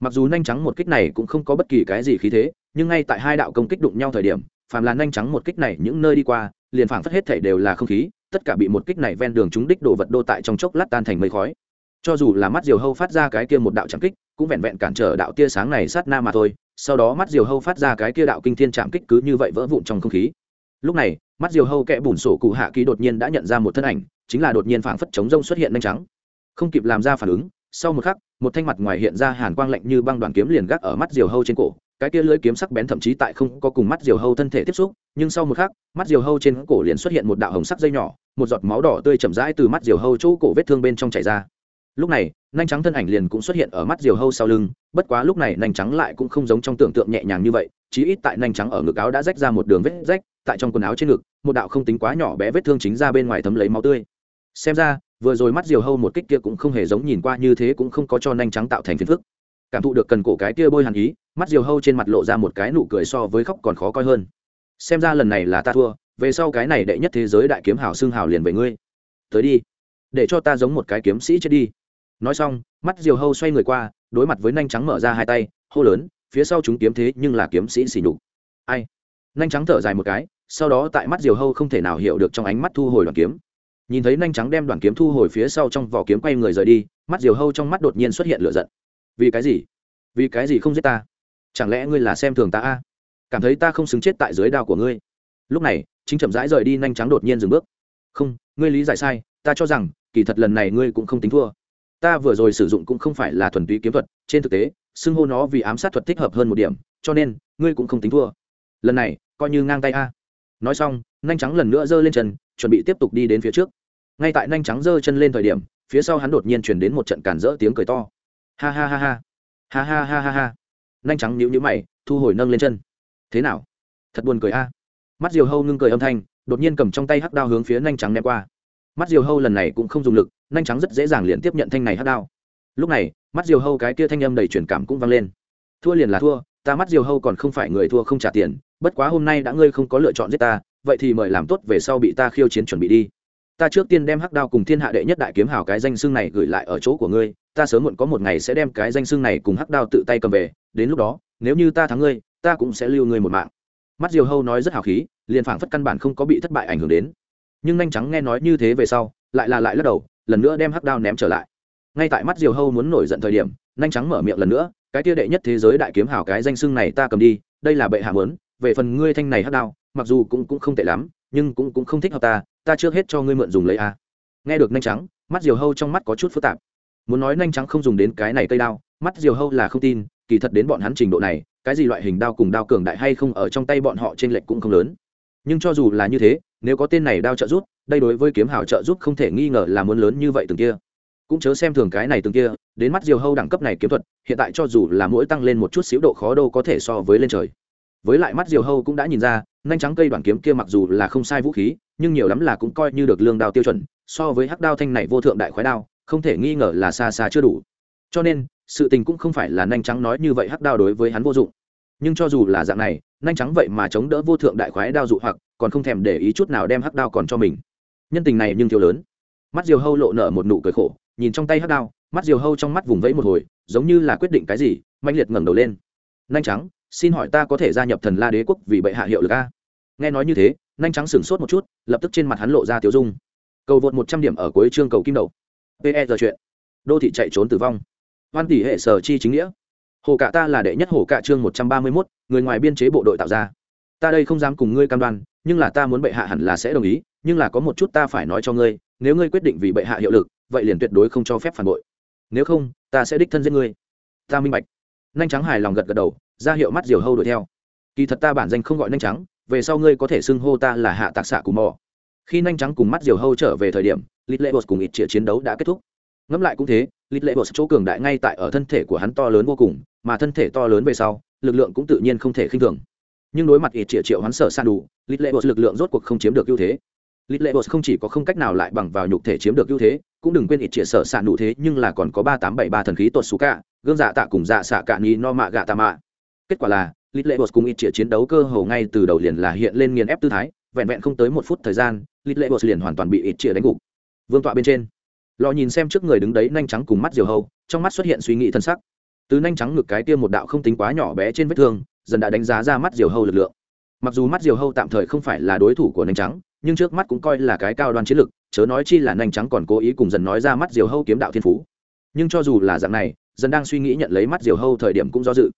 Mặc dù nhanh trắng một kích này cũng không có bất kỳ cái gì khí thế, nhưng ngay tại hai đạo công kích đụng nhau thời điểm, phàm là nhanh trắng một kích này những nơi đi qua, liền phảng phất hết thể đều là không khí, tất cả bị một kích này ven đường chúng đích đổ vật đô tại trong chốc lát tan thành mây khói cho dù là mắt diều hâu phát ra cái kia một đạo trạm kích, cũng vẹn vẹn cản trở đạo tia sáng này sát na mà thôi, sau đó mắt diều hâu phát ra cái kia đạo kinh thiên trạm kích cứ như vậy vỡ vụn trong không khí. Lúc này, mắt diều hâu kẽ bùn sổ cụ hạ ký đột nhiên đã nhận ra một thân ảnh, chính là đột nhiên phảng phất chống rông xuất hiện nhanh trắng. Không kịp làm ra phản ứng, sau một khắc, một thanh mặt ngoài hiện ra hàn quang lạnh như băng đoàn kiếm liền gác ở mắt diều hâu trên cổ. Cái kia lưỡi kiếm sắc bén thậm chí tại không có cùng mắt diều hâu thân thể tiếp xúc, nhưng sau một khắc, mắt diều hâu trên cổ liền xuất hiện một đạo hồng sắc dây nhỏ, một giọt máu đỏ tươi chậm rãi từ mắt diều hâu chỗ cổ vết thương bên trong chảy ra lúc này nhanh trắng thân ảnh liền cũng xuất hiện ở mắt diều hâu sau lưng, bất quá lúc này nhanh trắng lại cũng không giống trong tưởng tượng nhẹ nhàng như vậy, chí ít tại nhanh trắng ở ngực áo đã rách ra một đường vết rách, tại trong quần áo trên ngực, một đạo không tính quá nhỏ bé vết thương chính ra bên ngoài thấm lấy máu tươi. Xem ra, vừa rồi mắt diều hâu một kích kia cũng không hề giống nhìn qua như thế cũng không có cho nhanh trắng tạo thành phiền phức. Cảm thụ được cần cổ cái kia bôi hàn ý, mắt diều hâu trên mặt lộ ra một cái nụ cười so với khóc còn khó coi hơn. Xem ra lần này là ta thua, về sau cái này đệ nhất thế giới đại kiếm hào xương hào liền về ngươi. Tới đi, để cho ta giống một cái kiếm sĩ chết đi nói xong, mắt diều hâu xoay người qua, đối mặt với nhanh trắng mở ra hai tay, hô lớn, phía sau chúng kiếm thế nhưng là kiếm sĩ xỉ nhục. Ai? Nhanh trắng thở dài một cái, sau đó tại mắt diều hâu không thể nào hiểu được trong ánh mắt thu hồi đoàn kiếm. Nhìn thấy nhanh trắng đem đoàn kiếm thu hồi phía sau trong vỏ kiếm quay người rời đi, mắt diều hâu trong mắt đột nhiên xuất hiện lửa giận. Vì cái gì? Vì cái gì không giết ta? Chẳng lẽ ngươi là xem thường ta a? Cảm thấy ta không xứng chết tại dưới đao của ngươi? Lúc này, chính chậm rãi rời đi nhanh trắng đột nhiên dừng bước. Không, ngươi lý giải sai, ta cho rằng, kỳ thật lần này ngươi cũng không tính thua ta vừa rồi sử dụng cũng không phải là thuần túy kiếm thuật, trên thực tế, xưng hô nó vì ám sát thuật thích hợp hơn một điểm, cho nên, ngươi cũng không tính thua. Lần này, coi như ngang tay a. Nói xong nhanh trắng lần nữa giơ lên chân, chuẩn bị tiếp tục đi đến phía trước. Ngay tại nhanh trắng giơ chân lên thời điểm, phía sau hắn đột nhiên chuyển đến một trận cản rỡ tiếng cười to. Ha ha ha ha. Ha ha ha ha ha. Nhanh trắng nhíu nhíu mày, thu hồi nâng lên chân. Thế nào? Thật buồn cười a. Mắt diều hâu ngưng cười âm thanh, đột nhiên cầm trong tay hắc đao hướng phía nhanh trắng ném qua mắt diều hâu lần này cũng không dùng lực, nhanh trắng rất dễ dàng liền tiếp nhận thanh này hắc đao. Lúc này, mắt diều hâu cái kia thanh âm đầy truyền cảm cũng vang lên. Thua liền là thua, ta mắt diều hâu còn không phải người thua không trả tiền, bất quá hôm nay đã ngươi không có lựa chọn giết ta, vậy thì mời làm tốt về sau bị ta khiêu chiến chuẩn bị đi. Ta trước tiên đem hắc đao cùng thiên hạ đệ nhất đại kiếm hào cái danh xưng này gửi lại ở chỗ của ngươi, ta sớm muộn có một ngày sẽ đem cái danh xưng này cùng hắc đao tự tay cầm về, đến lúc đó, nếu như ta thắng ngươi, ta cũng sẽ lưu ngươi một mạng. Mắt diều hâu nói rất hào khí, liền phảng phất căn bản không có bị thất bại ảnh hưởng đến nhưng nhanh trắng nghe nói như thế về sau, lại là lại lắc đầu, lần nữa đem hắc đao ném trở lại. Ngay tại mắt diều hâu muốn nổi giận thời điểm, nhanh trắng mở miệng lần nữa, cái tia đệ nhất thế giới đại kiếm hào cái danh xưng này ta cầm đi, đây là bệ hạ mớn về phần ngươi thanh này hắc đao, mặc dù cũng cũng không tệ lắm, nhưng cũng cũng không thích hợp ta ta trước hết cho ngươi mượn dùng lấy a. Nghe được nhanh trắng mắt diều hâu trong mắt có chút phức tạp. Muốn nói nhanh trắng không dùng đến cái này cây đao, mắt diều hâu là không tin, kỳ thật đến bọn hắn trình độ này, cái gì loại hình đao cùng đao cường đại hay không ở trong tay bọn họ trên lệch cũng không lớn. Nhưng cho dù là như thế nếu có tên này đao trợ giúp, đây đối với kiếm hào trợ giúp không thể nghi ngờ là muốn lớn như vậy từng kia. Cũng chớ xem thường cái này từng kia, đến mắt diều hâu đẳng cấp này kiếm thuật, hiện tại cho dù là mỗi tăng lên một chút xíu độ khó đâu có thể so với lên trời. Với lại mắt diều hâu cũng đã nhìn ra, nhanh trắng cây đoạn kiếm kia mặc dù là không sai vũ khí, nhưng nhiều lắm là cũng coi như được lương đao tiêu chuẩn, so với hắc đao thanh này vô thượng đại khoái đao, không thể nghi ngờ là xa xa chưa đủ. Cho nên, sự tình cũng không phải là nhanh trắng nói như vậy hắc đao đối với hắn vô dụng nhưng cho dù là dạng này, nhanh trắng vậy mà chống đỡ vô thượng đại khoái đao dụ hoặc, còn không thèm để ý chút nào đem hắc đao còn cho mình. Nhân tình này nhưng thiếu lớn. Mắt diều hâu lộ nở một nụ cười khổ, nhìn trong tay hắc đao, mắt diều hâu trong mắt vùng vẫy một hồi, giống như là quyết định cái gì mạnh liệt ngẩng đầu lên. Nhanh trắng xin hỏi ta có thể gia nhập thần la đế quốc vì bệ hạ hiệu lực a? Nghe nói như thế, nhanh trắng sửng sốt một chút, lập tức trên mặt hắn lộ ra tiểu dung. Cầu vượt một trăm điểm ở cuối chương cầu kim đầu. Pe giờ chuyện. Đô thị chạy trốn tử vong. Hoan tỷ hệ sở chi chính nghĩa hồ cạ ta là đệ nhất hồ cạ chương một trăm ba mươi mốt, người ngoài biên chế bộ đội tạo ra. Ta đây không dám cùng ngươi cam đoan, nhưng là ta muốn bệ hạ hẳn là sẽ đồng ý, nhưng là có một chút ta phải nói cho ngươi, nếu ngươi quyết định vì bệ hạ hiệu lực, vậy liền tuyệt đối không cho phép phản bội. Nếu không, ta sẽ đích thân giết ngươi. Ta minh bạch. Nhanh trắng hài lòng gật gật đầu, ra hiệu mắt diều hâu đuổi theo. Kỳ thật ta bản danh không gọi nhanh trắng, về sau ngươi có thể xưng hô ta là hạ tạc xạ cù mò. Khi nhanh trắng cùng mắt diều hâu trở về thời điểm, lít lệ bột cùng ít chĩa chiến đấu đã kết thúc. Ngẫm lại cũng thế, lít lệ bột chỗ cường đại ngay tại ở thân thể của hắn to lớn vô cùng mà thân thể to lớn về sau, lực lượng cũng tự nhiên không thể khinh thường. Nhưng đối mặt ít triệu triệu hắn sở san đủ, lít lệ bột lực lượng rốt cuộc không chiếm được ưu thế. Lít lệ bột không chỉ có không cách nào lại bằng vào nhục thể chiếm được ưu thế, cũng đừng quên ít triệu sở san đủ thế nhưng là còn có ba tám bảy ba thần khí tuột xú cả gương dạ tạ cùng dạ xạ cả ni no mạ gạ tạ mạ. Kết quả là, lít lệ bột cùng ít triệu chiến đấu cơ hồ ngay từ đầu liền là hiện lên nghiền ép tư thái, vẹn vẹn không tới một phút thời gian, lít lệ bột liền hoàn toàn bị ít triệu đánh gục. Vương tọa bên trên. Lò nhìn xem trước người đứng đấy nhanh trắng cùng mắt diều hầu, trong mắt xuất hiện suy nghĩ thân sắc từ nhanh trắng ngực cái tiêm một đạo không tính quá nhỏ bé trên vết thương, dần đã đánh giá ra mắt diều hâu lực lượng. Mặc dù mắt diều hâu tạm thời không phải là đối thủ của nhanh trắng, nhưng trước mắt cũng coi là cái cao đoan chiến lực, chớ nói chi là nhanh trắng còn cố ý cùng dần nói ra mắt diều hâu kiếm đạo thiên phú. Nhưng cho dù là dạng này, dần đang suy nghĩ nhận lấy mắt diều hâu thời điểm cũng do dự.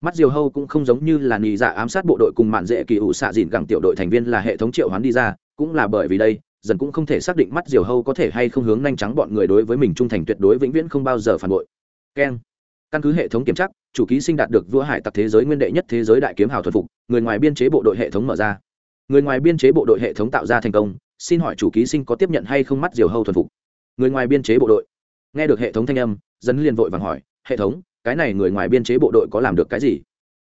Mắt diều hâu cũng không giống như là nì dạ ám sát bộ đội cùng mạn dễ kỳ ủ xạ dìn gẳng tiểu đội thành viên là hệ thống triệu hoán đi ra, cũng là bởi vì đây, dần cũng không thể xác định mắt diều hâu có thể hay không hướng nhanh trắng bọn người đối với mình trung thành tuyệt đối vĩnh viễn không bao giờ phản bội. Keng căn cứ hệ thống kiểm tra, chủ ký sinh đạt được vua hải tặc thế giới nguyên đệ nhất thế giới đại kiếm hào thuần phục, người ngoài biên chế bộ đội hệ thống mở ra. Người ngoài biên chế bộ đội hệ thống tạo ra thành công, xin hỏi chủ ký sinh có tiếp nhận hay không mắt diều hâu thuần phục? Người ngoài biên chế bộ đội. Nghe được hệ thống thanh âm, dân liền vội vàng hỏi, hệ thống, cái này người ngoài biên chế bộ đội có làm được cái gì?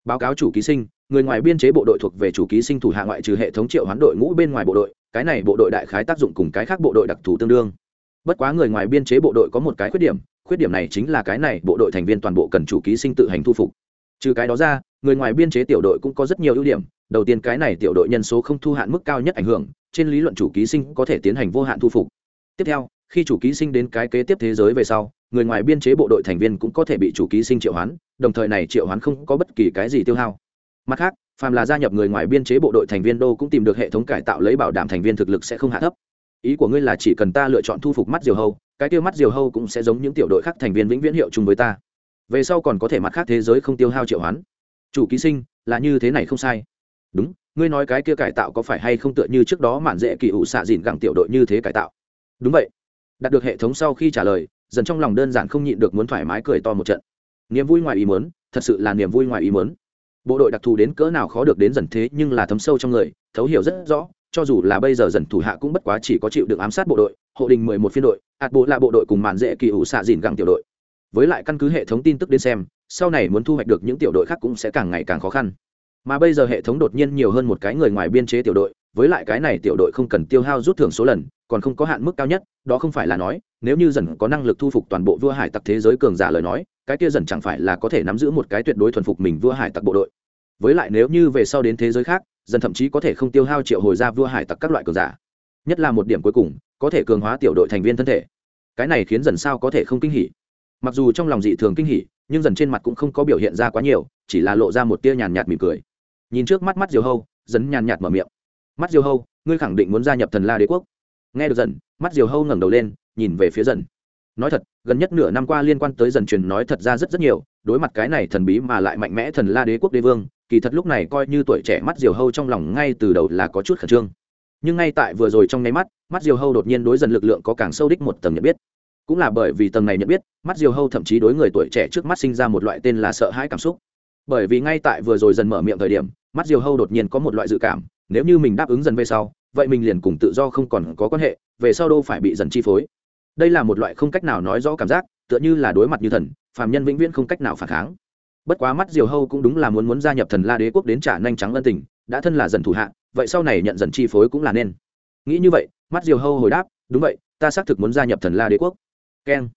Báo cáo chủ ký sinh, người ngoài biên chế bộ đội thuộc về chủ ký sinh thủ hạ ngoại trừ hệ thống triệu hoán đội ngũ bên ngoài bộ đội, cái này bộ đội đại khái tác dụng cùng cái khác bộ đội đặc thù tương đương. Bất quá người ngoài biên chế bộ đội có một cái khuyết điểm khuyết điểm này chính là cái này, bộ đội thành viên toàn bộ cần chủ ký sinh tự hành thu phục. Trừ cái đó ra, người ngoài biên chế tiểu đội cũng có rất nhiều ưu điểm. Đầu tiên cái này tiểu đội nhân số không thu hạn mức cao nhất ảnh hưởng, trên lý luận chủ ký sinh có thể tiến hành vô hạn thu phục. Tiếp theo, khi chủ ký sinh đến cái kế tiếp thế giới về sau, người ngoài biên chế bộ đội thành viên cũng có thể bị chủ ký sinh triệu hoán, đồng thời này triệu hoán không có bất kỳ cái gì tiêu hao. Mặt khác, phàm là gia nhập người ngoài biên chế bộ đội thành viên đô cũng tìm được hệ thống cải tạo lấy bảo đảm thành viên thực lực sẽ không hạ thấp ý của ngươi là chỉ cần ta lựa chọn thu phục mắt diều hâu, cái tiêu mắt diều hâu cũng sẽ giống những tiểu đội khác thành viên vĩnh viễn hiệu chung với ta. Về sau còn có thể mặt khác thế giới không tiêu hao triệu hoán. Chủ ký sinh, là như thế này không sai. Đúng, ngươi nói cái kia cải tạo có phải hay không tựa như trước đó mạn dễ kỳ ủ xạ dìn gặng tiểu đội như thế cải tạo? Đúng vậy. Đạt được hệ thống sau khi trả lời, dần trong lòng đơn giản không nhịn được muốn thoải mái cười to một trận. Niềm vui ngoài ý muốn, thật sự là niềm vui ngoài ý muốn. Bộ đội đặc thù đến cỡ nào khó được đến dần thế nhưng là thấm sâu trong người, thấu hiểu rất rõ cho dù là bây giờ dần thủ hạ cũng bất quá chỉ có chịu được ám sát bộ đội, hộ đình mười một phiên đội, ạt bộ là bộ đội cùng mạn dễ kỳ ủ xạ dìn gặng tiểu đội. Với lại căn cứ hệ thống tin tức đến xem, sau này muốn thu hoạch được những tiểu đội khác cũng sẽ càng ngày càng khó khăn. Mà bây giờ hệ thống đột nhiên nhiều hơn một cái người ngoài biên chế tiểu đội, với lại cái này tiểu đội không cần tiêu hao rút thưởng số lần, còn không có hạn mức cao nhất, đó không phải là nói, nếu như dần có năng lực thu phục toàn bộ vua hải tặc thế giới cường giả lời nói, cái kia dần chẳng phải là có thể nắm giữ một cái tuyệt đối thuần phục mình vua hải tặc bộ đội. Với lại nếu như về sau đến thế giới khác dần thậm chí có thể không tiêu hao triệu hồi ra vua hải tặc các loại cường giả. Nhất là một điểm cuối cùng, có thể cường hóa tiểu đội thành viên thân thể. Cái này khiến dần sao có thể không kinh hỉ. Mặc dù trong lòng dị thường kinh hỉ, nhưng dần trên mặt cũng không có biểu hiện ra quá nhiều, chỉ là lộ ra một tia nhàn nhạt mỉm cười. Nhìn trước mắt mắt diều hâu, dần nhàn nhạt mở miệng. Mắt diều hâu, ngươi khẳng định muốn gia nhập thần la đế quốc. Nghe được dần, mắt diều hâu ngẩng đầu lên, nhìn về phía dần. Nói thật, gần nhất nửa năm qua liên quan tới dần truyền nói thật ra rất rất nhiều, đối mặt cái này thần bí mà lại mạnh mẽ thần la đế quốc đế vương kỳ thật lúc này coi như tuổi trẻ mắt diều hâu trong lòng ngay từ đầu là có chút khẩn trương. Nhưng ngay tại vừa rồi trong nháy mắt mắt diều hâu đột nhiên đối dần lực lượng có càng sâu đích một tầng nhận biết. Cũng là bởi vì tầng này nhận biết, mắt diều hâu thậm chí đối người tuổi trẻ trước mắt sinh ra một loại tên là sợ hãi cảm xúc. Bởi vì ngay tại vừa rồi dần mở miệng thời điểm, mắt diều hâu đột nhiên có một loại dự cảm, nếu như mình đáp ứng dần về sau, vậy mình liền cùng tự do không còn có quan hệ, về sau đâu phải bị dần chi phối. Đây là một loại không cách nào nói rõ cảm giác, tựa như là đối mặt như thần, phàm nhân vĩnh viễn không cách nào phản kháng bất quá mắt diều hâu cũng đúng là muốn muốn gia nhập thần la đế quốc đến trả nhanh trắng ân tình, đã thân là dần thủ hạ, vậy sau này nhận dần chi phối cũng là nên. Nghĩ như vậy, mắt diều hâu hồi đáp, đúng vậy, ta xác thực muốn gia nhập thần la đế quốc. Keng.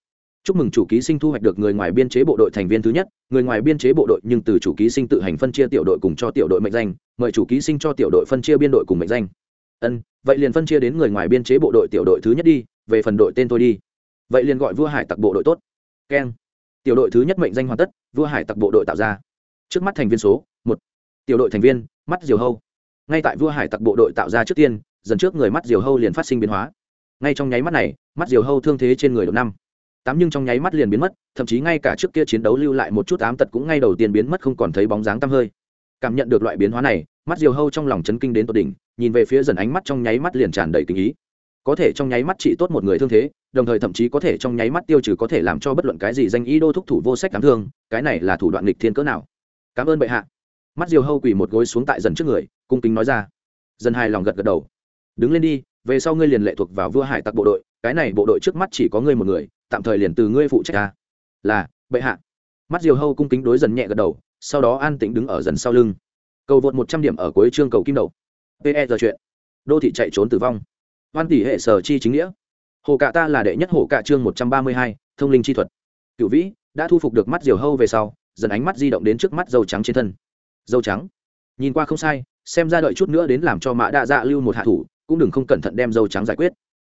Chúc mừng chủ ký sinh thu hoạch được người ngoài biên chế bộ đội thành viên thứ nhất, người ngoài biên chế bộ đội nhưng từ chủ ký sinh tự hành phân chia tiểu đội cùng cho tiểu đội mệnh danh, mời chủ ký sinh cho tiểu đội phân chia biên đội cùng mệnh danh. Ân, vậy liền phân chia đến người ngoài biên chế bộ đội tiểu đội thứ nhất đi, về phần đội tên tôi đi. Vậy liền gọi vua hải tặc bộ đội tốt. Keng tiểu đội thứ nhất mệnh danh hoàn tất, vua hải tặc bộ đội tạo ra. Trước mắt thành viên số một, tiểu đội thành viên, mắt diều hâu. Ngay tại vua hải tặc bộ đội tạo ra trước tiên, dần trước người mắt diều hâu liền phát sinh biến hóa. Ngay trong nháy mắt này, mắt diều hâu thương thế trên người đầu năm. Tám nhưng trong nháy mắt liền biến mất, thậm chí ngay cả trước kia chiến đấu lưu lại một chút ám tật cũng ngay đầu tiên biến mất không còn thấy bóng dáng tăm hơi. Cảm nhận được loại biến hóa này, mắt diều hâu trong lòng chấn kinh đến tột đỉnh, nhìn về phía dần ánh mắt trong nháy mắt liền tràn đầy tình ý có thể trong nháy mắt trị tốt một người thương thế, đồng thời thậm chí có thể trong nháy mắt tiêu trừ có thể làm cho bất luận cái gì danh ý đô thúc thủ vô sách cảm thương, cái này là thủ đoạn nghịch thiên cỡ nào. Cảm ơn bệ hạ. Mắt diều hâu quỳ một gối xuống tại dần trước người, cung kính nói ra. Dần hài lòng gật gật đầu. Đứng lên đi, về sau ngươi liền lệ thuộc vào vua hải tặc bộ đội, cái này bộ đội trước mắt chỉ có ngươi một người, tạm thời liền từ ngươi phụ trách ta. Là, bệ hạ. Mắt diều hâu cung kính đối dần nhẹ gật đầu, sau đó an tĩnh đứng ở dần sau lưng. Cầu vượt một trăm điểm ở cuối chương cầu kim đầu. Pe giờ chuyện. Đô thị chạy trốn tử vong hoan tỷ hệ sở chi chính nghĩa. Hồ cạ ta là đệ nhất hồ cạ chương một trăm ba mươi hai, thông linh chi thuật. Cựu vĩ đã thu phục được mắt diều hâu về sau, dần ánh mắt di động đến trước mắt dâu trắng trên thân. Dâu trắng. Nhìn qua không sai, xem ra đợi chút nữa đến làm cho mã đa dạ lưu một hạ thủ, cũng đừng không cẩn thận đem dâu trắng giải quyết.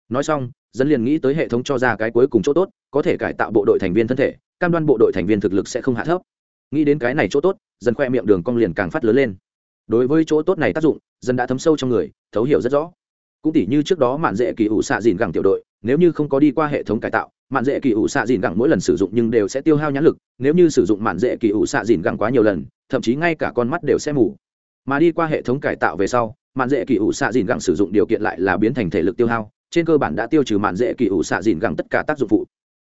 Nói xong dân liền nghĩ tới hệ thống cho ra cái cuối cùng chỗ tốt, có thể cải tạo bộ đội thành viên thân thể, cam đoan bộ đội thành viên thực lực sẽ không hạ thấp. Nghĩ đến cái này chỗ tốt dân khoe miệng đường cong liền càng phát lớn lên. Đối với chỗ tốt này tác dụng dân đã thấm sâu trong người, thấu hiểu rất rõ cũng tỉ như trước đó mạn dễ kỳ ủ xạ dìn gẳng tiểu đội, nếu như không có đi qua hệ thống cải tạo, mạn dễ kỳ ủ xạ dìn gẳng mỗi lần sử dụng nhưng đều sẽ tiêu hao nhãn lực, nếu như sử dụng mạn dễ kỳ ủ xạ dìn gẳng quá nhiều lần, thậm chí ngay cả con mắt đều sẽ mù. Mà đi qua hệ thống cải tạo về sau, mạn dễ kỳ ủ xạ dìn gẳng sử dụng điều kiện lại là biến thành thể lực tiêu hao, trên cơ bản đã tiêu trừ mạn dễ kỳ ủ xạ dìn gẳng tất cả tác dụng phụ.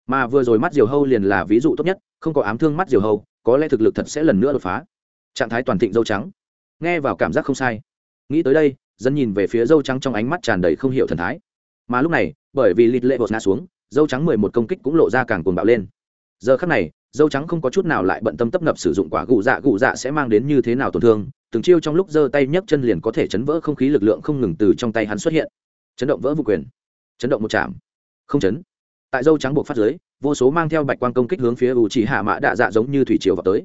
Mà vừa rồi mắt diều hâu liền là ví dụ tốt nhất, không có ám thương mắt diều hâu, có lẽ thực lực thật sẽ lần nữa đột phá. Trạng thái toàn thịnh dâu trắng. Nghe vào cảm giác không sai. Nghĩ tới đây dân nhìn về phía dâu trắng trong ánh mắt tràn đầy không hiểu thần thái. Mà lúc này, bởi vì lịt lệ bột ngã xuống, dâu trắng mười một công kích cũng lộ ra càng cuồng bạo lên. Giờ khắc này, dâu trắng không có chút nào lại bận tâm tấp nập sử dụng quả gụ dạ gụ dạ sẽ mang đến như thế nào tổn thương, từng chiêu trong lúc giơ tay nhấc chân liền có thể chấn vỡ không khí lực lượng không ngừng từ trong tay hắn xuất hiện. Chấn động vỡ vụ quyền. Chấn động một chạm không chấn. Tại dâu trắng buộc phát giới vô số mang theo bạch quang công kích hướng phía u chỉ hạ mã đạ dạ giống như thủy triều vào tới.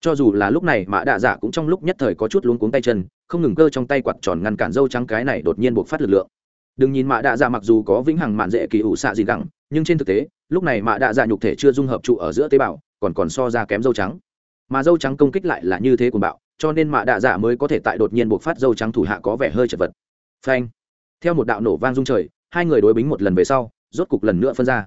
Cho dù là lúc này mã đạ dạ cũng trong lúc nhất thời có chút luống cuống tay chân không ngừng cơ trong tay quạt tròn ngăn cản dâu trắng cái này đột nhiên buộc phát lực lượng. Đừng nhìn mạ đạ dạ mặc dù có vĩnh hằng mạn dễ kỳ ủ xạ gì gẳng, nhưng trên thực tế, lúc này mạ đạ dạ nhục thể chưa dung hợp trụ ở giữa tế bào, còn còn so ra kém dâu trắng. Mà dâu trắng công kích lại là như thế của bạo, cho nên mạ đạ dạ mới có thể tại đột nhiên buộc phát dâu trắng thủ hạ có vẻ hơi chật vật. Phanh. Theo một đạo nổ vang rung trời, hai người đối bính một lần về sau, rốt cục lần nữa phân ra.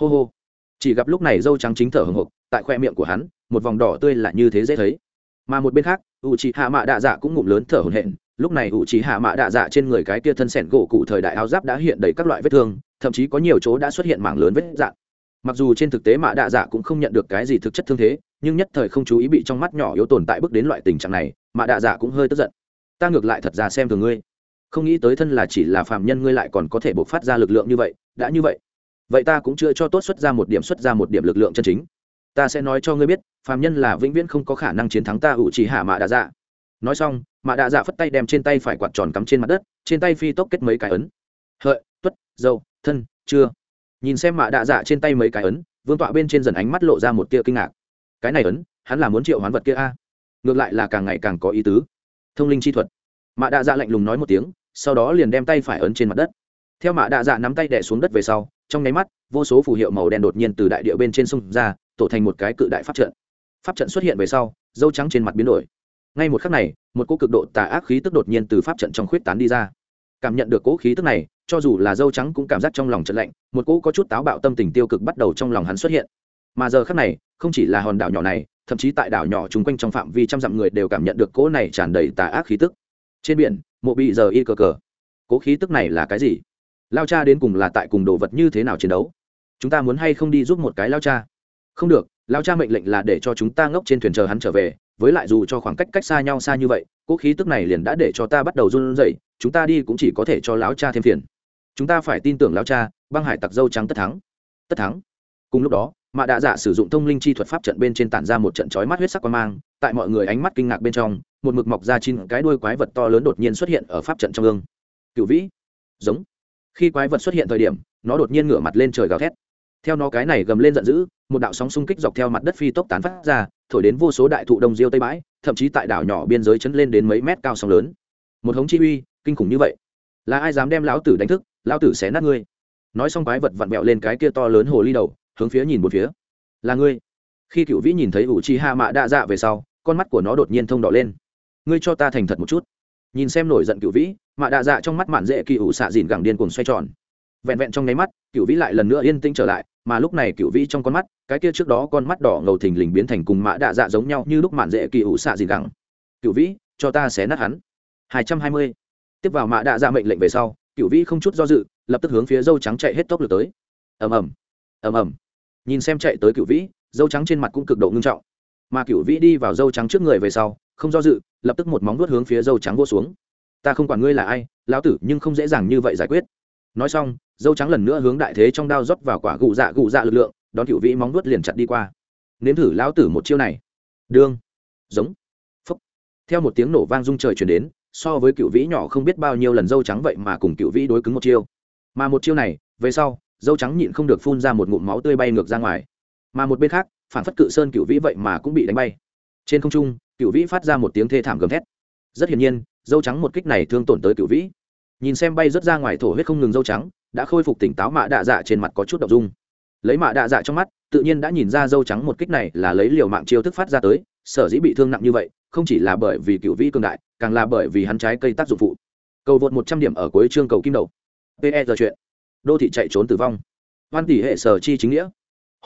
Hô hô. Chỉ gặp lúc này dâu trắng chính thở hồng hộc, tại khoe miệng của hắn, một vòng đỏ tươi là như thế dễ thấy. Mà một bên khác u c hạ mạ đạ dạ cũng ngụm lớn thở hổn hển. Lúc này u c hạ mạ đạ dạ trên người cái kia thân sẻn gỗ cụ thời đại áo giáp đã hiện đầy các loại vết thương, thậm chí có nhiều chỗ đã xuất hiện mảng lớn vết dạn. Mặc dù trên thực tế mạ đạ dạ cũng không nhận được cái gì thực chất thương thế, nhưng nhất thời không chú ý bị trong mắt nhỏ yếu tồn tại bước đến loại tình trạng này mạ đạ dạ cũng hơi tức giận. Ta ngược lại thật ra xem thường ngươi. Không nghĩ tới thân là chỉ là phàm nhân ngươi lại còn có thể bộc phát ra lực lượng như vậy, đã như vậy. Vậy ta cũng chưa cho tốt xuất ra một điểm xuất ra một điểm lực lượng chân chính ta sẽ nói cho ngươi biết, phàm nhân là vĩnh viễn không có khả năng chiến thắng ta ủ chỉ hạ mạ đạ dạ. Nói xong, mạ đạ dạ phất tay đem trên tay phải quạt tròn cắm trên mặt đất, trên tay phi tốc kết mấy cái ấn. Hợi, tuất dâu thân, chưa. Nhìn xem mạ đạ dạ trên tay mấy cái ấn, vương tọa bên trên dần ánh mắt lộ ra một tia kinh ngạc. Cái này ấn, hắn là muốn triệu hoán vật kia a? Ngược lại là càng ngày càng có ý tứ. Thông linh chi thuật. Mạ đạ dạ lạnh lùng nói một tiếng, sau đó liền đem tay phải ấn trên mặt đất. Theo mạ đạ dạ nắm tay đẻ xuống đất về sau, trong nháy mắt, vô số phù hiệu màu đen đột nhiên từ đại địa bên trên sông ra tổ thành một cái cự đại pháp trận. Pháp trận xuất hiện về sau, dâu trắng trên mặt biến đổi. Ngay một khắc này, một cô cực độ tà ác khí tức đột nhiên từ pháp trận trong khuyết tán đi ra. Cảm nhận được cỗ khí tức này, cho dù là dâu trắng cũng cảm giác trong lòng trận lạnh, một cỗ có chút táo bạo tâm tình tiêu cực bắt đầu trong lòng hắn xuất hiện. Mà giờ khắc này, không chỉ là hòn đảo nhỏ này, thậm chí tại đảo nhỏ chung quanh trong phạm vi trăm dặm người đều cảm nhận được cỗ này tràn đầy tà ác khí tức. Trên biển, mộ bị giờ y cờ cờ. Cỗ khí tức này là cái gì? Lao cha đến cùng là tại cùng đồ vật như thế nào chiến đấu? Chúng ta muốn hay không đi giúp một cái lao cha? Không được lao cha mệnh lệnh là để cho chúng ta ngốc trên thuyền chờ hắn trở về, với lại dù cho khoảng cách cách xa nhau xa như vậy cỗ khí tức này liền đã để cho ta bắt đầu run rẩy, chúng ta đi cũng chỉ có thể cho lão cha thêm phiền. Chúng ta phải tin tưởng lão cha, băng hải tặc dâu trắng tất thắng. Tất thắng. Cùng lúc đó, mạ đạ dạ sử dụng thông linh chi thuật pháp trận bên trên tản ra một trận chói mắt huyết sắc quan mang, tại mọi người ánh mắt kinh ngạc bên trong, một mực mọc ra chín cái đuôi quái vật to lớn đột nhiên xuất hiện ở pháp trận trong ương cựu vĩ. Giống. Khi quái vật xuất hiện thời điểm, nó đột nhiên ngửa mặt lên trời gào thét theo nó cái này gầm lên giận dữ, một đạo sóng xung kích dọc theo mặt đất phi tốc tán phát ra, thổi đến vô số đại thụ đông diêu tây bãi, thậm chí tại đảo nhỏ biên giới chấn lên đến mấy mét cao sóng lớn. Một hống chi uy, kinh khủng như vậy. Là ai dám đem lão tử đánh thức, lão tử sẽ nát ngươi. Nói xong quái vật vặn vẹo lên cái kia to lớn hồ ly đầu, hướng phía nhìn một phía. Là ngươi. Khi cựu vĩ nhìn thấy ủ chi hạ mạ đa dạ về sau, con mắt của nó đột nhiên thông đỏ lên. Ngươi cho ta thành thật một chút. Nhìn xem nổi giận cựu vĩ, mạ đa dạ trong mắt mạn dễ kỳ ủ xạ dìn gẳng điên cuồng xoay tròn vẹn vẹn trong nháy mắt cựu vĩ lại lần nữa yên tĩnh trở lại, mà lúc này cựu vĩ trong con mắt, cái kia trước đó con mắt đỏ ngầu thình lình biến thành cùng mã đa dạ giống nhau như lúc mạn dễ kỳ ủ xạ gì gẳng. Cựu vĩ, cho ta xé nát hắn. Hai trăm hai mươi. Tiếp vào mã đa dạ mệnh lệnh về sau cựu vĩ không chút do dự, lập tức hướng phía dâu trắng chạy hết tốc lực tới. Ầm ầm ầm ầm. Nhìn xem chạy tới cựu vĩ, dâu trắng trên mặt cũng cực độ ngưng trọng. Mà cựu vĩ đi vào dâu trắng trước người về sau, không do dự, lập tức một móng vuốt hướng phía dâu trắng vô xuống. Ta không quản ngươi là ai, lão tử nhưng không dễ dàng như vậy giải quyết. Nói xong dâu trắng lần nữa hướng đại thế trong đao rót vào quả gụ dạ gụ dạ lực lượng, đón cựu vĩ móng nuốt liền chặt đi qua. Nếm thử lão tử một chiêu này. Đương giống. Phúc. Theo một tiếng nổ vang rung trời chuyển đến, so với cựu vĩ nhỏ không biết bao nhiêu lần dâu trắng vậy mà cùng cựu vĩ đối cứng một chiêu. Mà một chiêu này, về sau, dâu trắng nhịn không được phun ra một ngụm máu tươi bay ngược ra ngoài. Mà một bên khác, phản phất cự sơn cựu vĩ vậy mà cũng bị đánh bay. Trên không trung, cựu vĩ phát ra một tiếng thê thảm gầm thét. Rất hiển nhiên, dâu trắng một kích này thương tổn tới cựu vĩ. Nhìn xem bay rớt ra ngoài thổ huyết không ngừng dâu trắng đã khôi phục tỉnh táo mạ đạ dạ trên mặt có chút đ ộ n g dung. Lấy mạ đạ dạ trong mắt, tự nhiên đã nhìn ra dâu trắng một kích này là lấy liều mạng chiêu thức phát ra tới, sở dĩ bị thương nặng như vậy, không chỉ là bởi vì cựu vĩ cương đại, càng là bởi vì hắn trái cây tác dụng phụ. Cầu vượt một trăm điểm ở cuối chương cầu kim đầu. Pe giờ chuyện. Đô thị chạy trốn tử vong. Hoan tỷ hệ sở chi chính nghĩa.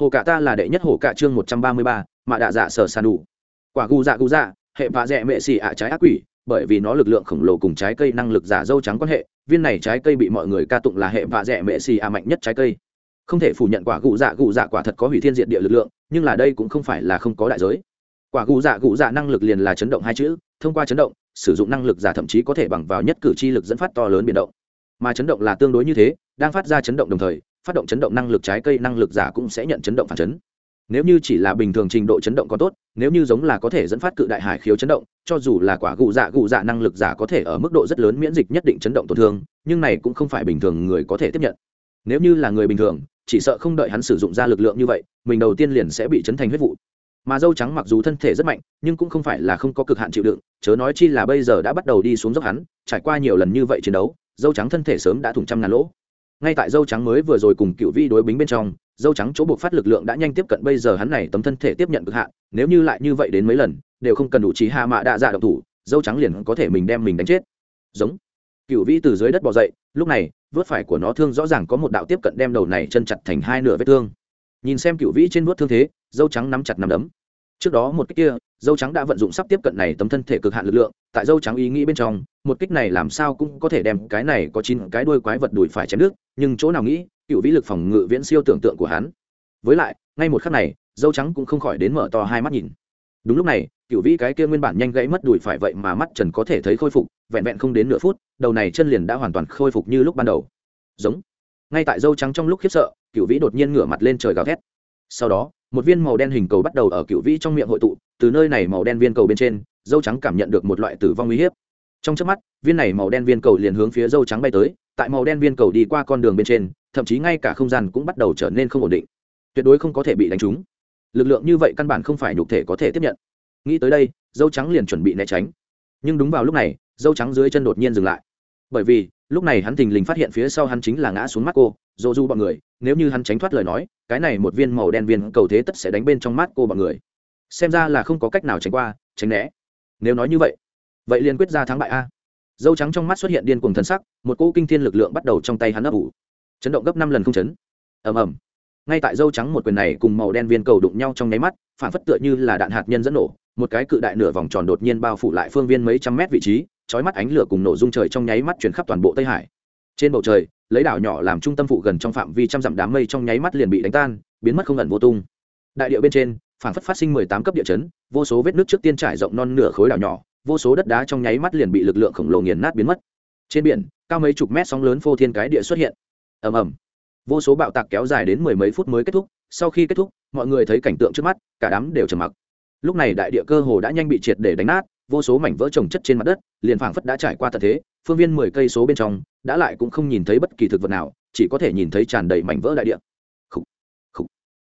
Hồ cả ta là đệ nhất hồ cả chương một trăm ba mươi ba, mạ đạ dạ sở sàn đủ. Quả gu dạ gu dạ hệ vạ dẹ mệ xì ạ trái ác quỷ bởi vì nó lực lượng khổng lồ cùng trái cây năng lực giả dâu trắng quan hệ, viên này trái cây bị mọi người ca tụng là hệ vạ rẻ mệ xì a mạnh nhất trái cây. Không thể phủ nhận quả gụ dạ gụ dạ quả thật có hủy thiên diện địa lực lượng, nhưng là đây cũng không phải là không có đại giới. Quả gụ dạ gụ dạ năng lực liền là chấn động hai chữ, thông qua chấn động, sử dụng năng lực giả thậm chí có thể bằng vào nhất cử chi lực dẫn phát to lớn biển động. Mà chấn động là tương đối như thế, đang phát ra chấn động đồng thời, phát động chấn động năng lực trái cây năng lực giả cũng sẽ nhận chấn động phản chấn nếu như chỉ là bình thường trình độ chấn động có tốt, nếu như giống là có thể dẫn phát cự đại hải khiếu chấn động, cho dù là quả gụ dạ gụ dạ năng lực giả có thể ở mức độ rất lớn miễn dịch nhất định chấn động tổn thương, nhưng này cũng không phải bình thường người có thể tiếp nhận. Nếu như là người bình thường, chỉ sợ không đợi hắn sử dụng ra lực lượng như vậy, mình đầu tiên liền sẽ bị chấn thành huyết vụ. Mà dâu trắng mặc dù thân thể rất mạnh, nhưng cũng không phải là không có cực hạn chịu đựng, chớ nói chi là bây giờ đã bắt đầu đi xuống dốc hắn, trải qua nhiều lần như vậy chiến đấu, dâu trắng thân thể sớm đã thủng trăm ngàn lỗ ngay tại dâu trắng mới vừa rồi cùng cựu vi đối bính bên trong, dâu trắng chỗ buộc phát lực lượng đã nhanh tiếp cận bây giờ hắn này tấm thân thể tiếp nhận cực hạn, nếu như lại như vậy đến mấy lần, đều không cần đủ trí hạ mạ đạ dạ độc thủ, dâu trắng liền có thể mình đem mình đánh chết. Giống. Cựu vi từ dưới đất bỏ dậy, lúc này, vớt phải của nó thương rõ ràng có một đạo tiếp cận đem đầu này chân chặt thành hai nửa vết thương. Nhìn xem cựu vĩ trên vớt thương thế, dâu trắng nắm chặt nắm đấm. Trước đó một cách kia dâu trắng đã vận dụng sắp tiếp cận này tấm thân thể cực hạn lực lượng, tại dâu trắng ý nghĩ bên trong, một kích này làm sao cũng có thể đem cái này có chín cái đuôi quái vật đùi phải chém nước, nhưng chỗ nào nghĩ, cựu vĩ lực phòng ngự viễn siêu tưởng tượng của hắn. Với lại, ngay một khắc này, dâu trắng cũng không khỏi đến mở to hai mắt nhìn. Đúng lúc này, cựu vĩ cái kia nguyên bản nhanh gãy mất đùi phải vậy mà mắt trần có thể thấy khôi phục, vẹn vẹn không đến nửa phút, đầu này chân liền đã hoàn toàn khôi phục như lúc ban đầu. Giống. Ngay tại dâu trắng trong lúc khiếp sợ, cựu vĩ đột nhiên ngửa mặt lên trời gào thét. Sau đó một viên màu đen hình cầu bắt đầu ở cựu vĩ trong miệng hội tụ, từ nơi này màu đen viên cầu bên trên, dâu trắng cảm nhận được một loại tử vong uy hiếp. Trong trước mắt, viên này màu đen viên cầu liền hướng phía dâu trắng bay tới, tại màu đen viên cầu đi qua con đường bên trên, thậm chí ngay cả không gian cũng bắt đầu trở nên không ổn định. Tuyệt đối không có thể bị đánh trúng. Lực lượng như vậy căn bản không phải nhục thể có thể tiếp nhận. Nghĩ tới đây, dâu trắng liền chuẩn bị né tránh. Nhưng đúng vào lúc này, dâu trắng dưới chân đột nhiên dừng lại. Bởi vì lúc này hắn thình lình phát hiện phía sau hắn chính là ngã xuống mắt cô, dỗ du bọn người, nếu như hắn tránh thoát lời nói, cái này một viên màu đen viên cầu thế tất sẽ đánh bên trong mắt cô bọn người. Xem ra là không có cách nào tránh qua, tránh né. Nếu nói như vậy vậy liền quyết ra thắng bại a. Dâu trắng trong mắt xuất hiện điên cuồng thần sắc, một cỗ kinh thiên lực lượng bắt đầu trong tay hắn ấp ủ. Chấn động gấp năm lần không chấn. Ầm ầm. Ngay tại dâu trắng một quyền này cùng màu đen viên cầu đụng nhau trong nháy mắt, phản phất tựa như là đạn hạt nhân dẫn nổ, một cái cự đại nửa vòng tròn đột nhiên bao phủ lại phương viên mấy trăm mét vị trí chói mắt ánh lửa cùng nổ dung trời trong nháy mắt chuyển khắp toàn bộ tây hải. Trên bầu trời, lấy đảo nhỏ làm trung tâm phụ gần trong phạm vi trăm dặm đám mây trong nháy mắt liền bị đánh tan, biến mất không ẩn vô tung. Đại địa bên trên phản phất phát sinh mười tám cấp địa chấn, vô số vết nước trước tiên trải rộng non nửa khối đảo nhỏ, vô số đất đá trong nháy mắt liền bị lực lượng khổng lồ nghiền nát biến mất. Trên biển, cao mấy chục mét sóng lớn phô thiên cái địa xuất hiện. Ầm ầm. Vô số bạo tạc kéo dài đến mười mấy phút mới kết thúc, sau khi kết thúc, mọi người thấy cảnh tượng trước mắt, cả đám đều trầm mặc. Lúc này đại địa cơ hồ đã nhanh bị triệt để đánh nát vô số mảnh vỡ trồng chất trên mặt đất liền phảng phất đã trải qua tận thế phương viên mười cây số bên trong đã lại cũng không nhìn thấy bất kỳ thực vật nào chỉ có thể nhìn thấy tràn đầy mảnh vỡ đại địa. Khủ, khủ,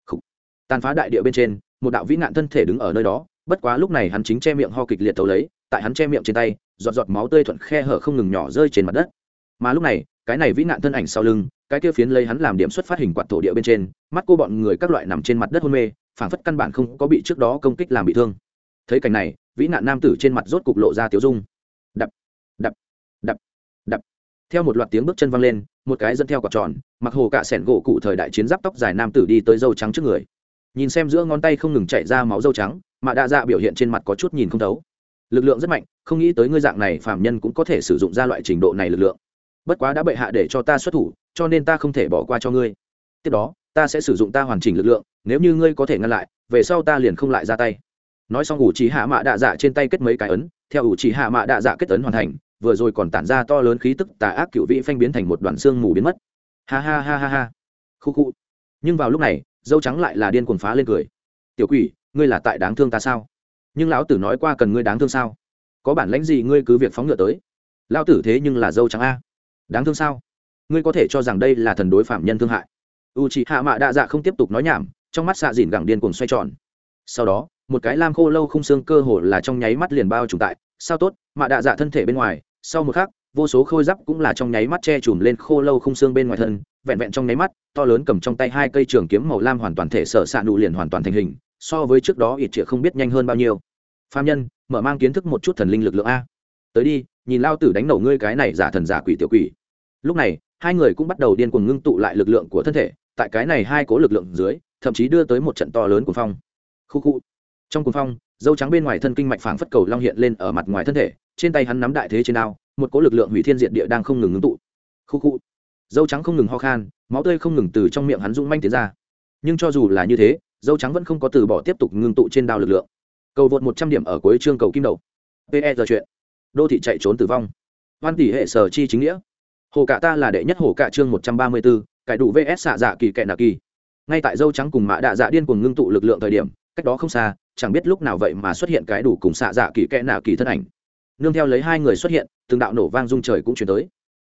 khủ. tàn phá đại địa bên trên một đạo vĩ nạn thân thể đứng ở nơi đó bất quá lúc này hắn chính che miệng ho kịch liệt thấu lấy tại hắn che miệng trên tay giọt giọt máu tươi thuận khe hở không ngừng nhỏ rơi trên mặt đất. Mà lúc này cái này vĩ nạn thân ảnh sau lưng cái kia phiến lấy hắn làm điểm xuất phát hình quạt thổ địa bên trên mắt cô bọn người các loại nằm trên mặt đất hôn mê phảng phất căn bản không có bị trước đó công kích làm bị thương. Thấy cảnh này vĩ nạn nam tử trên mặt rốt cục lộ ra tiếu dung. Đập đập đập đập. Theo một loạt tiếng bước chân văng lên, một cái dẫn theo quạt tròn, mặc hồ cạ sẻn gỗ cụ thời đại chiến giáp tóc dài nam tử đi tới dâu trắng trước người. Nhìn xem giữa ngón tay không ngừng chạy ra máu dâu trắng, mà đa dạ biểu hiện trên mặt có chút nhìn không thấu. Lực lượng rất mạnh, không nghĩ tới ngươi dạng này phạm nhân cũng có thể sử dụng ra loại trình độ này lực lượng. Bất quá đã bệ hạ để cho ta xuất thủ, cho nên ta không thể bỏ qua cho ngươi. Tiếp đó, ta sẽ sử dụng ta hoàn chỉnh lực lượng, nếu như ngươi có thể ngăn lại, về sau ta liền không lại ra tay nói xong, ủ trí hạ mạ đạ dạ trên tay kết mấy cái ấn. Theo ủ trí hạ mạ đạ dạ kết ấn hoàn thành, vừa rồi còn tản ra to lớn khí tức tà ác cựu vị phanh biến thành một đoàn xương mù biến mất. Ha ha ha ha ha. Khu khu. Nhưng vào lúc này, dâu trắng lại là điên cuồng phá lên cười. Tiểu quỷ, ngươi là tại đáng thương ta sao? Nhưng lão tử nói qua cần ngươi đáng thương sao? Có bản lãnh gì ngươi cứ việc phóng ngựa tới? Lão tử thế nhưng là dâu trắng a. Đáng thương sao? Ngươi có thể cho rằng đây là thần đối phạm nhân thương hại. U chị hạ mạ đạ dạ không tiếp tục nói nhảm, trong mắt xạ dìn gẳng điên cuồng xoay tròn. Sau đó một cái lam khô lâu không xương cơ hồ là trong nháy mắt liền bao trùm tại, sao tốt, mạ đạ dạ thân thể bên ngoài, sau một khắc, vô số khôi giáp cũng là trong nháy mắt che chùm lên khô lâu không xương bên ngoài thân, vẹn vẹn trong nháy mắt, to lớn cầm trong tay hai cây trường kiếm màu lam hoàn toàn thể sở s ạ nụ liền hoàn toàn thành hình, so với trước đó ít chĩa không biết nhanh hơn bao nhiêu. Phạm nhân, mở mang kiến thức một chút thần linh lực lượng a. Tới đi, nhìn lao tử đánh nổ ngươi cái này giả thần giả quỷ tiểu quỷ. Lúc này, hai người cũng bắt đầu điên cuồng ngưng tụ lại lực lượng của thân thể, tại cái này hai cố lực lượng dưới, thậm chí đưa tới một trận to lớn của phong. Khu khu trong cuồng phong, dâu trắng bên ngoài thân kinh mạch phảng phất cầu long hiện lên ở mặt ngoài thân thể, trên tay hắn nắm đại thế trên ao một cỗ lực lượng hủy thiên diện địa đang không ngừng ngưng tụ. Khu khu. Dâu trắng không ngừng ho khan, máu tươi không ngừng từ trong miệng hắn rung manh tiến ra. Nhưng cho dù là như thế, dâu trắng vẫn không có từ bỏ tiếp tục ngưng tụ trên đao lực lượng. Cầu vượt một trăm điểm ở cuối chương cầu kim đầu. Pe giờ chuyện. Đô thị chạy trốn tử vong. Văn tỷ hệ sở chi chính nghĩa. Hồ cả ta là đệ nhất hồ cả chương một trăm ba mươi bốn, cải đủ vs xạ dạ kỳ kệ nạ kỳ. Ngay tại dâu trắng cùng mã đạ dạ điên cuồng ngưng tụ lực lượng thời điểm, cách đó không xa chẳng biết lúc nào vậy mà xuất hiện cái đủ cùng xạ dạ kỳ kẽ nạ kỳ thân ảnh. Nương theo lấy hai người xuất hiện, từng đạo nổ vang rung trời cũng chuyển tới.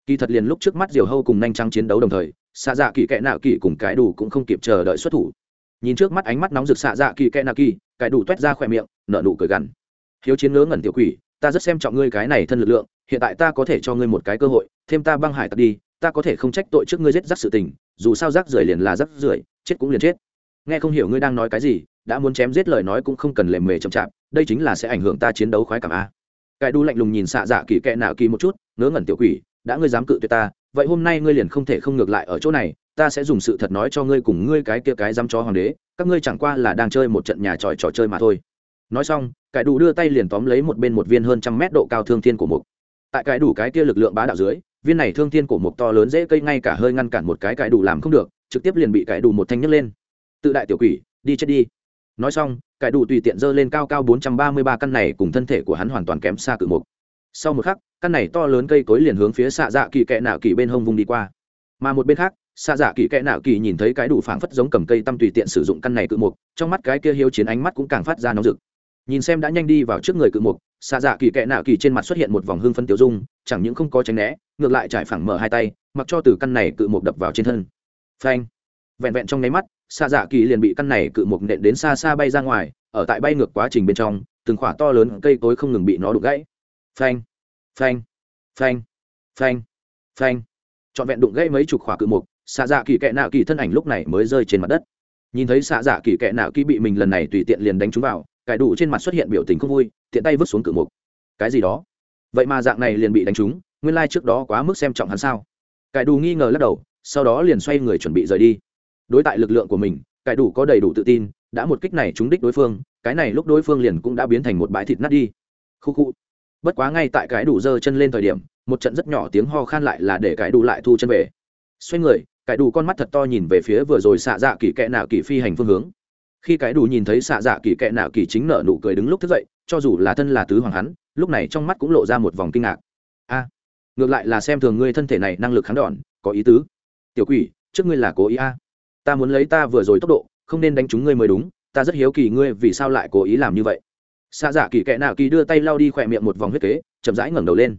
Kỳ thật liền lúc trước mắt diều hâu cùng nhanh trắng chiến đấu đồng thời, xạ dạ kỳ kẽ nạ kỳ cùng cái đủ cũng không kịp chờ đợi xuất thủ. Nhìn trước mắt ánh mắt nóng rực xạ dạ kỳ kẽ nạ kỳ, cái đủ t u é t ra khỏe miệng, nở nụ cười gằn. Hiếu chiến ngớ ngẩn tiểu quỷ, ta rất xem trọng ngươi cái này thân lực lượng, hiện tại ta có thể cho ngươi một cái cơ hội, thêm ta băng hải tặc đi, ta có thể không trách tội trước ngươi giết rắc sự tình, dù sao rác rưởi liền là rắc rưởi, chết cũng liền chết. Nghe không hiểu ngươi đang nói cái gì đã muốn chém giết lời nói cũng không cần lề mề chậm chạp, đây chính là sẽ ảnh hưởng ta chiến đấu khoái cảm a. Cải đu lạnh lùng nhìn xạ dạ kỳ kẽ nạo kỳ một chút, ngớ ngẩn tiểu quỷ, đã ngươi dám cự tuyệt ta, vậy hôm nay ngươi liền không thể không ngược lại ở chỗ này, ta sẽ dùng sự thật nói cho ngươi cùng ngươi cái kia cái dám cho hoàng đế, các ngươi chẳng qua là đang chơi một trận nhà tròi trò chơi mà thôi. Nói xong cải đủ đưa tay liền tóm lấy một bên một viên hơn trăm mét độ cao thương thiên của mục. Tại cải đủ cái kia lực lượng bá đạo dưới, viên này thương thiên của mục to lớn dễ cây ngay cả hơi ngăn cản một cái cải đủ làm không được, trực tiếp liền bị cải đủ một thanh nhấc lên. Tự đại tiểu quỷ, đi chết đi nói xong cải đủ tùy tiện dơ lên cao cao bốn trăm ba mươi ba căn này cùng thân thể của hắn hoàn toàn kém xa cự mục. Sau một khắc, căn này to lớn cây cối liền hướng phía xạ dạ kỳ kẽ nạo kỳ bên hông vùng đi qua. Mà một bên khác, xạ dạ kỳ kẽ nạo kỳ nhìn thấy cái đủ phảng phất giống cầm cây tăm tùy tiện sử dụng căn này cự mục, trong mắt cái kia hiếu chiến ánh mắt cũng càng phát ra nóng rực. Nhìn xem đã nhanh đi vào trước người cự mục, xạ dạ kỳ kẽ nạo kỳ trên mặt xuất hiện một vòng hương phân tiêu dung, chẳng những không có tránh né, ngược lại trải phẳng mở hai tay, mặc cho từ căn này cự mục đập vào trên thân. Phanh! Vẹn vẹn trong nháy mắt xạ dạ kỳ liền bị căn này cự mục nện đến xa xa bay ra ngoài, ở tại bay ngược quá trình bên trong, từng khỏa to lớn cây cối không ngừng bị nó đục gãy. Phanh phanh phanh phanh phanh. Trọn vẹn đụng gãy mấy chục khỏa cự mục xạ dạ kỳ kệ nạo kỳ thân ảnh lúc này mới rơi trên mặt đất. Nhìn thấy xạ dạ kỳ kệ nạo kỳ bị mình lần này tùy tiện liền đánh trúng vào, cải đủ trên mặt xuất hiện biểu tình không vui, tiện tay vứt xuống cự mục. Cái gì đó? Vậy mà dạng này liền bị đánh trúng, nguyên lai、like、trước đó quá mức xem trọng hắn sao? Cải đủ nghi ngờ lắc đầu, sau đó liền xoay người chuẩn bị rời đi đối tại lực lượng của mình, cải đủ có đầy đủ tự tin, đã một kích này trúng đích đối phương, cái này lúc đối phương liền cũng đã biến thành một bãi thịt nát đi. Khu khu. Bất quá ngay tại cái đủ giơ chân lên thời điểm, một trận rất nhỏ tiếng ho khan lại là để cái đủ lại thu chân về. Xoay người, cái đủ con mắt thật to nhìn về phía vừa rồi xạ dạ kỳ kẹ nạo kỳ phi hành phương hướng. Khi cái đủ nhìn thấy xạ dạ kỳ kẹ nạo kỳ chính nợ nụ cười đứng lúc thức dậy, cho dù là thân là tứ hoàng hắn, lúc này trong mắt cũng lộ ra một vòng kinh ngạc. A, ngược lại là xem thường ngươi thân thể này năng lực kháng đòn, có ý tứ. Tiểu quỷ, trước ngươi là cố ý a ta muốn lấy ta vừa rồi tốc độ, không nên đánh trúng ngươi mới đúng, ta rất hiếu kỳ ngươi vì sao lại cố ý làm như vậy. Xạ dạ kỳ kệ nạo kỳ đưa tay lau đi khỏe miệng một vòng huyết kế, chậm rãi ngẩng đầu lên.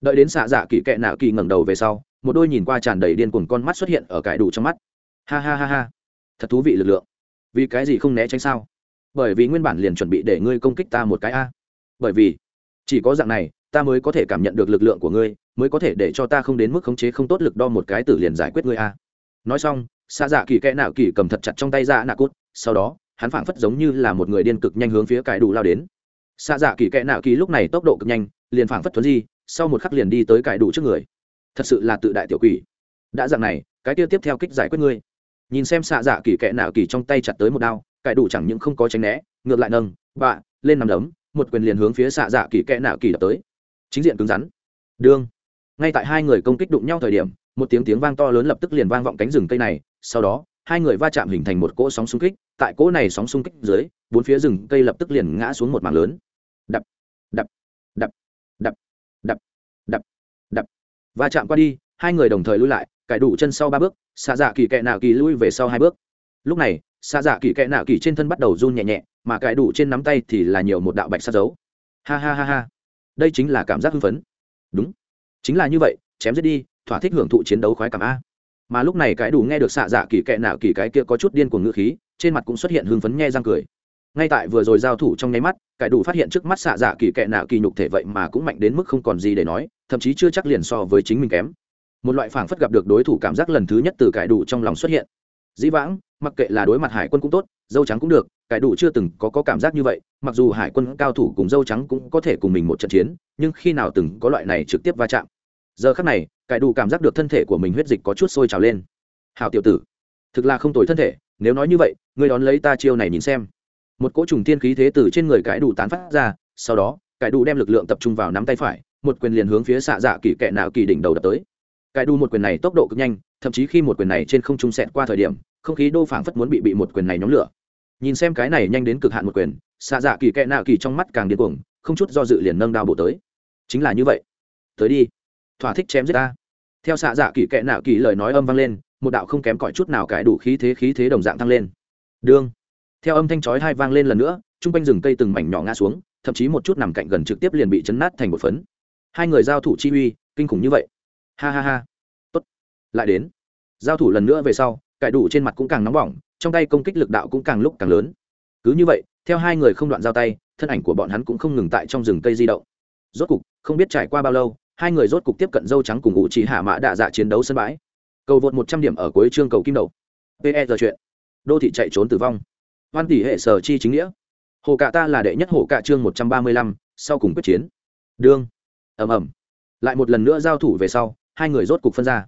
Đợi đến xạ dạ kỳ kệ nạo kỳ ngẩng đầu về sau, một đôi nhìn qua tràn đầy điên cuồng con mắt xuất hiện ở cải đủ trong mắt. Ha ha ha ha. Thật thú vị lực lượng. Vì cái gì không né tránh sao? Bởi vì nguyên bản liền chuẩn bị để ngươi công kích ta một cái a. Bởi vì, chỉ có dạng này, ta mới có thể cảm nhận được lực lượng của ngươi, mới có thể để cho ta không đến mức khống chế không tốt lực đo một cái tử liền giải quyết ngươi a nói xong xa dạ kỳ kẽ nạo kỳ cầm thật chặt trong tay ra nạ cút, sau đó, hắn phảng phất giống như là một người điên cực nhanh hướng phía cải đủ lao đến. Xa dạ kỳ kẽ nạo kỳ lúc này tốc độ cực nhanh, liền phảng phất thuấn di, sau một khắc liền đi tới cải đủ trước người. Thật sự là tự đại tiểu quỷ. Đã dạng này, cái kia tiếp theo kích giải quyết ngươi. Nhìn xem xạ dạ kỳ kẽ nạo kỳ trong tay chặt tới một đao cải đủ chẳng những không có tránh né, ngược lại nâng, bạ, lên nằm đấm, một quyền liền hướng phía xạ dạ kỳ kẽ nạo kỳ đập tới. Chính diện cứng rắn. Đương ngay tại hai người công kích đụng nhau thời điểm một tiếng tiếng vang to lớn lập tức liền vang vọng cánh rừng cây này, sau đó, hai người va chạm hình thành một cỗ sóng xung kích, tại cỗ này sóng xung kích dưới, bốn phía rừng cây lập tức liền ngã xuống một mảng lớn. Đập đập đập đập đập đập đập. Va chạm qua đi, hai người đồng thời lui lại, cải đủ chân sau ba bước xạ dạ kỳ kẹ nạo kỳ lui về sau hai bước. Lúc này xạ dạ kỳ kẹ nạo kỳ trên thân bắt đầu run nhẹ nhẹ, mà cải đủ trên nắm tay thì là nhiều một đạo bạch sát dấu. Ha ha ha ha. Đây chính là cảm giác hưng phấn. Đúng. Chính là như vậy, chém giết đi thỏa thích hưởng thụ chiến đấu khoái cảm a. Mà lúc này cái đủ nghe được xạ dạ kỳ kệ nạo kỳ cái kia có chút điên của ngữ khí trên mặt cũng xuất hiện hưng phấn nghe răng cười. Ngay tại vừa rồi giao thủ trong nháy mắt cái đủ phát hiện trước mắt xạ dạ kỳ kệ nạo kỳ nhục thể vậy mà cũng mạnh đến mức không còn gì để nói thậm chí chưa chắc liền so với chính mình kém. Một loại phảng phất gặp được đối thủ cảm giác lần thứ nhất từ cái đủ trong lòng xuất hiện. Dĩ vãng mặc kệ là đối mặt hải quân cũng tốt dâu trắng cũng được cái đủ chưa từng có, có cảm giác như vậy mặc dù hải quân cao thủ cùng dâu trắng cũng có thể cùng mình một trận chiến nhưng khi nào từng có loại này trực tiếp va chạm giờ khắc này, cải đủ cảm giác được thân thể của mình huyết dịch có chút sôi trào lên. Hào tiểu tử, thực là không tồi thân thể, nếu nói như vậy, ngươi đón lấy ta chiêu này nhìn xem. Một cỗ trùng tiên khí thế từ trên người cải đủ tán phát ra, sau đó, cải đủ đem lực lượng tập trung vào nắm tay phải, một quyền liền hướng phía xạ dạ kỳ kẹ nạo kỳ đỉnh đầu đập tới. Cải đủ một quyền này tốc độ cực nhanh, thậm chí khi một quyền này trên không trung sẹt qua thời điểm, không khí đô phảng phất muốn bị bị một quyền này nhóm lửa. Nhìn xem cái này nhanh đến cực hạn một quyền, xạ dạ kỳ kẹ nạo kỳ trong mắt càng điên cuồng, không chút do dự liền nâng đao bổ tới. Chính là như vậy. Tới đi thỏa thích chém giết ta. Theo xạ dạ kỳ kệ nạo kỳ lời nói âm vang lên, một đạo không kém cỏi chút nào cải đủ khí thế khí thế đồng dạng tăng lên. Đương. Theo âm thanh chói hai vang lên lần nữa chung quanh rừng cây từng mảnh nhỏ ngã xuống, thậm chí một chút nằm cạnh gần trực tiếp liền bị chấn nát thành một phấn. Hai người giao thủ chi uy, kinh khủng như vậy. Ha ha ha. Tốt. Lại đến. Giao thủ lần nữa về sau, cải đủ trên mặt cũng càng nóng bỏng, trong tay công kích lực đạo cũng càng lúc càng lớn. Cứ như vậy, theo hai người không đoạn giao tay, thân ảnh của bọn hắn cũng không ngừng tại trong rừng cây di động. Rốt cục, không biết trải qua bao lâu hai người rốt cục tiếp cận dâu trắng cùng ngụ chỉ hạ mã đạ dạ chiến đấu sân bãi. Cầu vượt một trăm điểm ở cuối chương cầu kim đầu. Pe giờ chuyện. Đô thị chạy trốn tử vong. Hoan tỷ hệ sở chi chính nghĩa. Hồ cạ ta là đệ nhất hồ cạ chương một trăm ba mươi lăm, sau cùng quyết chiến. Đương. Ầm ầm. Lại một lần nữa giao thủ về sau, hai người rốt cục phân ra.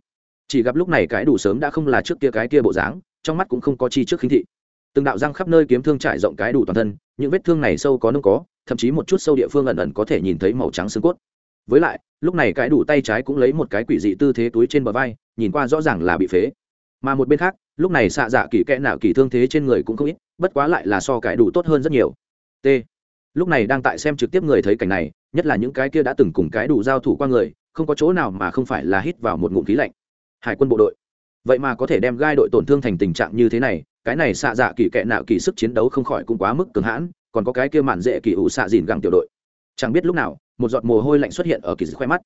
Chỉ gặp lúc này cái đủ sớm đã không là trước kia cái kia bộ dáng, trong mắt cũng không có chi trước khinh thị. Từng đạo răng khắp nơi kiếm thương trải rộng cái đủ toàn thân, những vết thương này sâu có nông có, thậm chí một chút sâu địa phương ẩn ẩn có thể nhìn thấy màu trắng xương cốt với lại, lúc này cái đủ tay trái cũng lấy một cái quỷ dị tư thế túi trên bờ vai, nhìn qua rõ ràng là bị phế. Mà một bên khác, lúc này xạ dạ kỳ kẽ nạo kỳ thương thế trên người cũng không ít, bất quá lại là so cái đủ tốt hơn rất nhiều. T. Lúc này đang tại xem trực tiếp người thấy cảnh này, nhất là những cái kia đã từng cùng cái đủ giao thủ qua người, không có chỗ nào mà không phải là hít vào một ngụm khí lạnh. Hải quân bộ đội. Vậy mà có thể đem gai đội tổn thương thành tình trạng như thế này, cái này xạ dạ kỳ kẽ nạo kỳ sức chiến đấu không khỏi cũng quá mức cường hãn, còn có cái kia mạn dễ kỳ ủ xạ dìn gẳng tiểu đội. Chẳng biết lúc nào một giọt mồ hôi lạnh xuất hiện ở kỳ khoe mắt.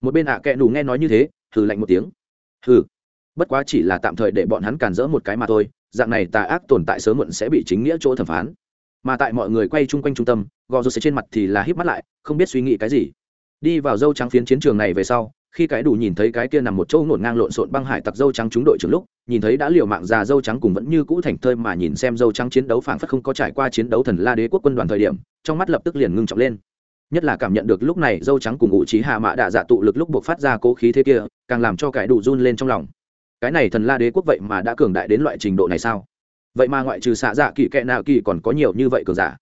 Một bên ạ à kệ nù nghe nói như thế thử lạnh một tiếng. Hừ, bất quá chỉ là tạm thời để bọn hắn càn rỡ một cái mà thôi, dạng này tà ác tồn tại sớm muộn sẽ bị chính nghĩa chỗ thẩm phán. Mà tại mọi người quay chung quanh trung tâm gò rô sẽ trên mặt thì là híp mắt lại, không biết suy nghĩ cái gì. Đi vào dâu trắng phiến chiến trường này về sau, khi cái đủ nhìn thấy cái kia nằm một chỗ ngổn ngang lộn xộn băng hải tặc dâu trắng trúng đội trưởng lúc, nhìn thấy đã liều mạng già dâu trắng cùng vẫn như cũ thành thơi mà nhìn xem dâu trắng chiến đấu phảng phất không có trải qua chiến đấu thần la đế quốc quân đoàn thời điểm, trong mắt lập tức liền ngưng trọng lên nhất là cảm nhận được lúc này dâu trắng cùng ngụ trí hạ mạ đạ dạ tụ lực lúc buộc phát ra cố khí thế kia, càng làm cho cái đủ run lên trong lòng. Cái này thần la đế quốc vậy mà đã cường đại đến loại trình độ này sao? Vậy mà ngoại trừ xạ dạ kỳ kệ nạo kỳ còn có nhiều như vậy cường giả.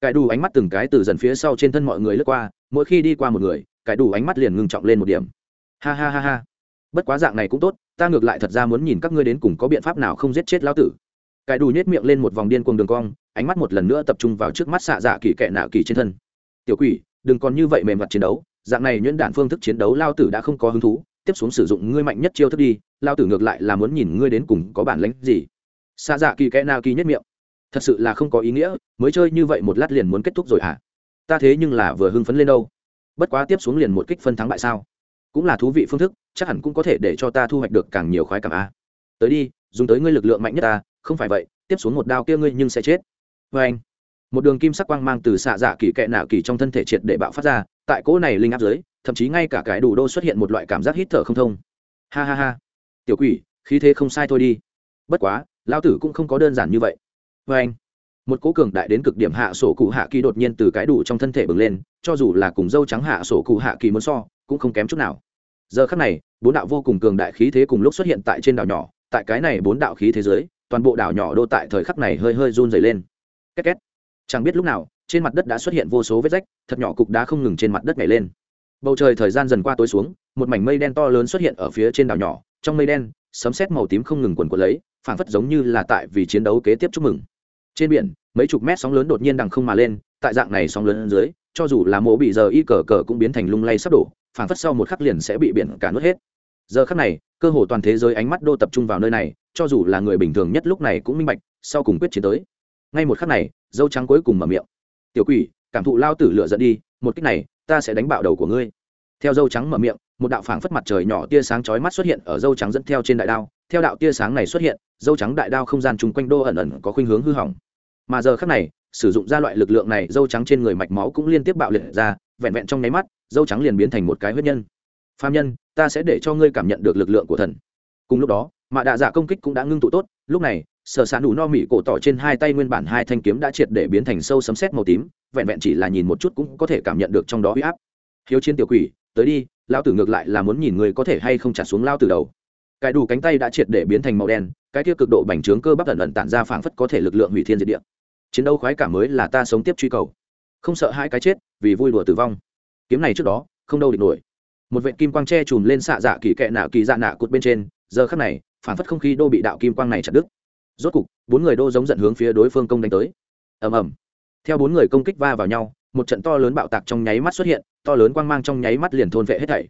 Cái đủ ánh mắt từng cái từ dần phía sau trên thân mọi người lướt qua, mỗi khi đi qua một người cái đủ ánh mắt liền ngưng trọng lên một điểm. Ha ha ha ha. Bất quá dạng này cũng tốt, ta ngược lại thật ra muốn nhìn các ngươi đến cùng có biện pháp nào không giết chết lão tử. Cái đủ nhét miệng lên một vòng điên cuồng đường cong, ánh mắt một lần nữa tập trung vào trước mắt xạ dạ kỳ kệ nạo kỳ trên thân. Tiểu quỷ đừng còn như vậy mềm mặt chiến đấu, dạng này nhuyễn đản phương thức chiến đấu lao tử đã không có hứng thú, tiếp xuống sử dụng ngươi mạnh nhất chiêu thức đi, lao tử ngược lại là muốn nhìn ngươi đến cùng có bản lánh gì. Xa dạ kỳ kẽ nào kỳ nhất miệng. Thật sự là không có ý nghĩa, mới chơi như vậy một lát liền muốn kết thúc rồi hả? À? ta thế nhưng là vừa hưng phấn lên đâu. Bất quá tiếp xuống liền một kích phân thắng bại sao? Cũng là thú vị phương thức, chắc hẳn cũng có thể để cho ta thu hoạch được càng nhiều khoái cảm a. Tới đi, dùng tới ngươi lực lượng mạnh nhất ta, không phải vậy, tiếp xuống một đao kia ngươi nhưng sẽ chết. Vê anh một đường kim sắc quang mang từ xạ dạ kỳ kệ nạ kỳ trong thân thể triệt để bạo phát ra, tại cỗ này linh áp dưới, thậm chí ngay cả cái đủ đô xuất hiện một loại cảm giác hít thở không thông. Ha ha ha. Tiểu quỷ, khí thế không sai thôi đi. Bất quá lao tử cũng không có đơn giản như vậy. Vê anh, một cố cường đại đến cực điểm hạ sổ cụ hạ kỳ đột nhiên từ cái đủ trong thân thể bừng lên, cho dù là cùng dâu trắng hạ sổ cụ hạ kỳ muốn so, cũng không kém chút nào. Giờ khắc này, bốn đạo vô cùng cường đại khí thế cùng lúc xuất hiện tại trên đảo nhỏ, tại cái này bốn đạo khí thế giới toàn bộ đảo nhỏ đô tại thời khắc này hơi hơi run dày lên. Két két chẳng biết lúc nào, trên mặt đất đã xuất hiện vô số vết rách, thật nhỏ cục đá không ngừng trên mặt đất nhảy lên. Bầu trời thời gian dần qua tối xuống, một mảnh mây đen to lớn xuất hiện ở phía trên đảo nhỏ, trong mây đen, sấm sét màu tím không ngừng quần quần lấy, phảng phất giống như là tại vì chiến đấu kế tiếp chúc mừng. Trên biển, mấy chục mét sóng lớn đột nhiên đằng không mà lên, tại dạng này sóng lớn dưới, cho dù là mộ bị giờ y cờ cờ cũng biến thành lung lay sắp đổ, phảng phất sau một khắc liền sẽ bị biển cả nuốt hết. Giờ khắc này, cơ hồ toàn thế giới ánh mắt đô tập trung vào nơi này, cho dù là người bình thường nhất lúc này cũng minh bạch, sau cùng quyết chiến tới. Ngay một khắc này dâu trắng cuối cùng mở miệng. Tiểu quỷ, cảm thụ lao tử lựa dẫn đi, một cách này, ta sẽ đánh bạo đầu của ngươi. Theo dâu trắng mở miệng, một đạo phảng phất mặt trời nhỏ tia sáng chói mắt xuất hiện ở dâu trắng dẫn theo trên đại đao. Theo đạo tia sáng này xuất hiện, dâu trắng đại đao không gian chung quanh đô ẩn ẩn có khuynh hướng hư hỏng. Mà giờ khác này, sử dụng ra loại lực lượng này, dâu trắng trên người mạch máu cũng liên tiếp bạo liệt ra, vẹn vẹn trong nháy mắt, dâu trắng liền biến thành một cái huyết nhân. Phạm nhân, ta sẽ để cho ngươi cảm nhận được lực lượng của thần. Cùng lúc đó, mạ đạ dạ công kích cũng đã ngưng tụ tốt, lúc này sở s đủ no mỹ cổ tỏ trên hai tay nguyên bản hai thanh kiếm đã triệt để biến thành sâu sấm xét màu tím, vẹn vẹn chỉ là nhìn một chút cũng có thể cảm nhận được trong đó huy áp. Hiếu chiến tiểu quỷ, tới đi lao tử ngược lại là muốn nhìn người có thể hay không trả xuống lao từ đầu. Cái đủ cánh tay đã triệt để biến thành màu đen, cái kia cực độ bành trướng cơ bắp ẩn ẩn tản ra phảng phất có thể lực lượng hủy thiên diệt địa. Chiến đấu khoái cảm mới là ta sống tiếp truy cầu. Không sợ hai cái chết, vì vui đùa tử vong. Kiếm này trước đó, không đâu địch nổi. Một vệ kim quang che chùm lên xạ dạ kỳ kẹ nạ kỳ dạ nạ cụt bên trên, giờ khắc này, phảng phất không khí đô bị đạo kim quang này chặt đứt rốt cục, bốn người đô giống giận hướng phía đối phương công đánh tới. Ầm ầm. Theo bốn người công kích va vào nhau, một trận to lớn bạo tạc trong nháy mắt xuất hiện, to lớn quang mang trong nháy mắt liền thôn vệ hết thảy.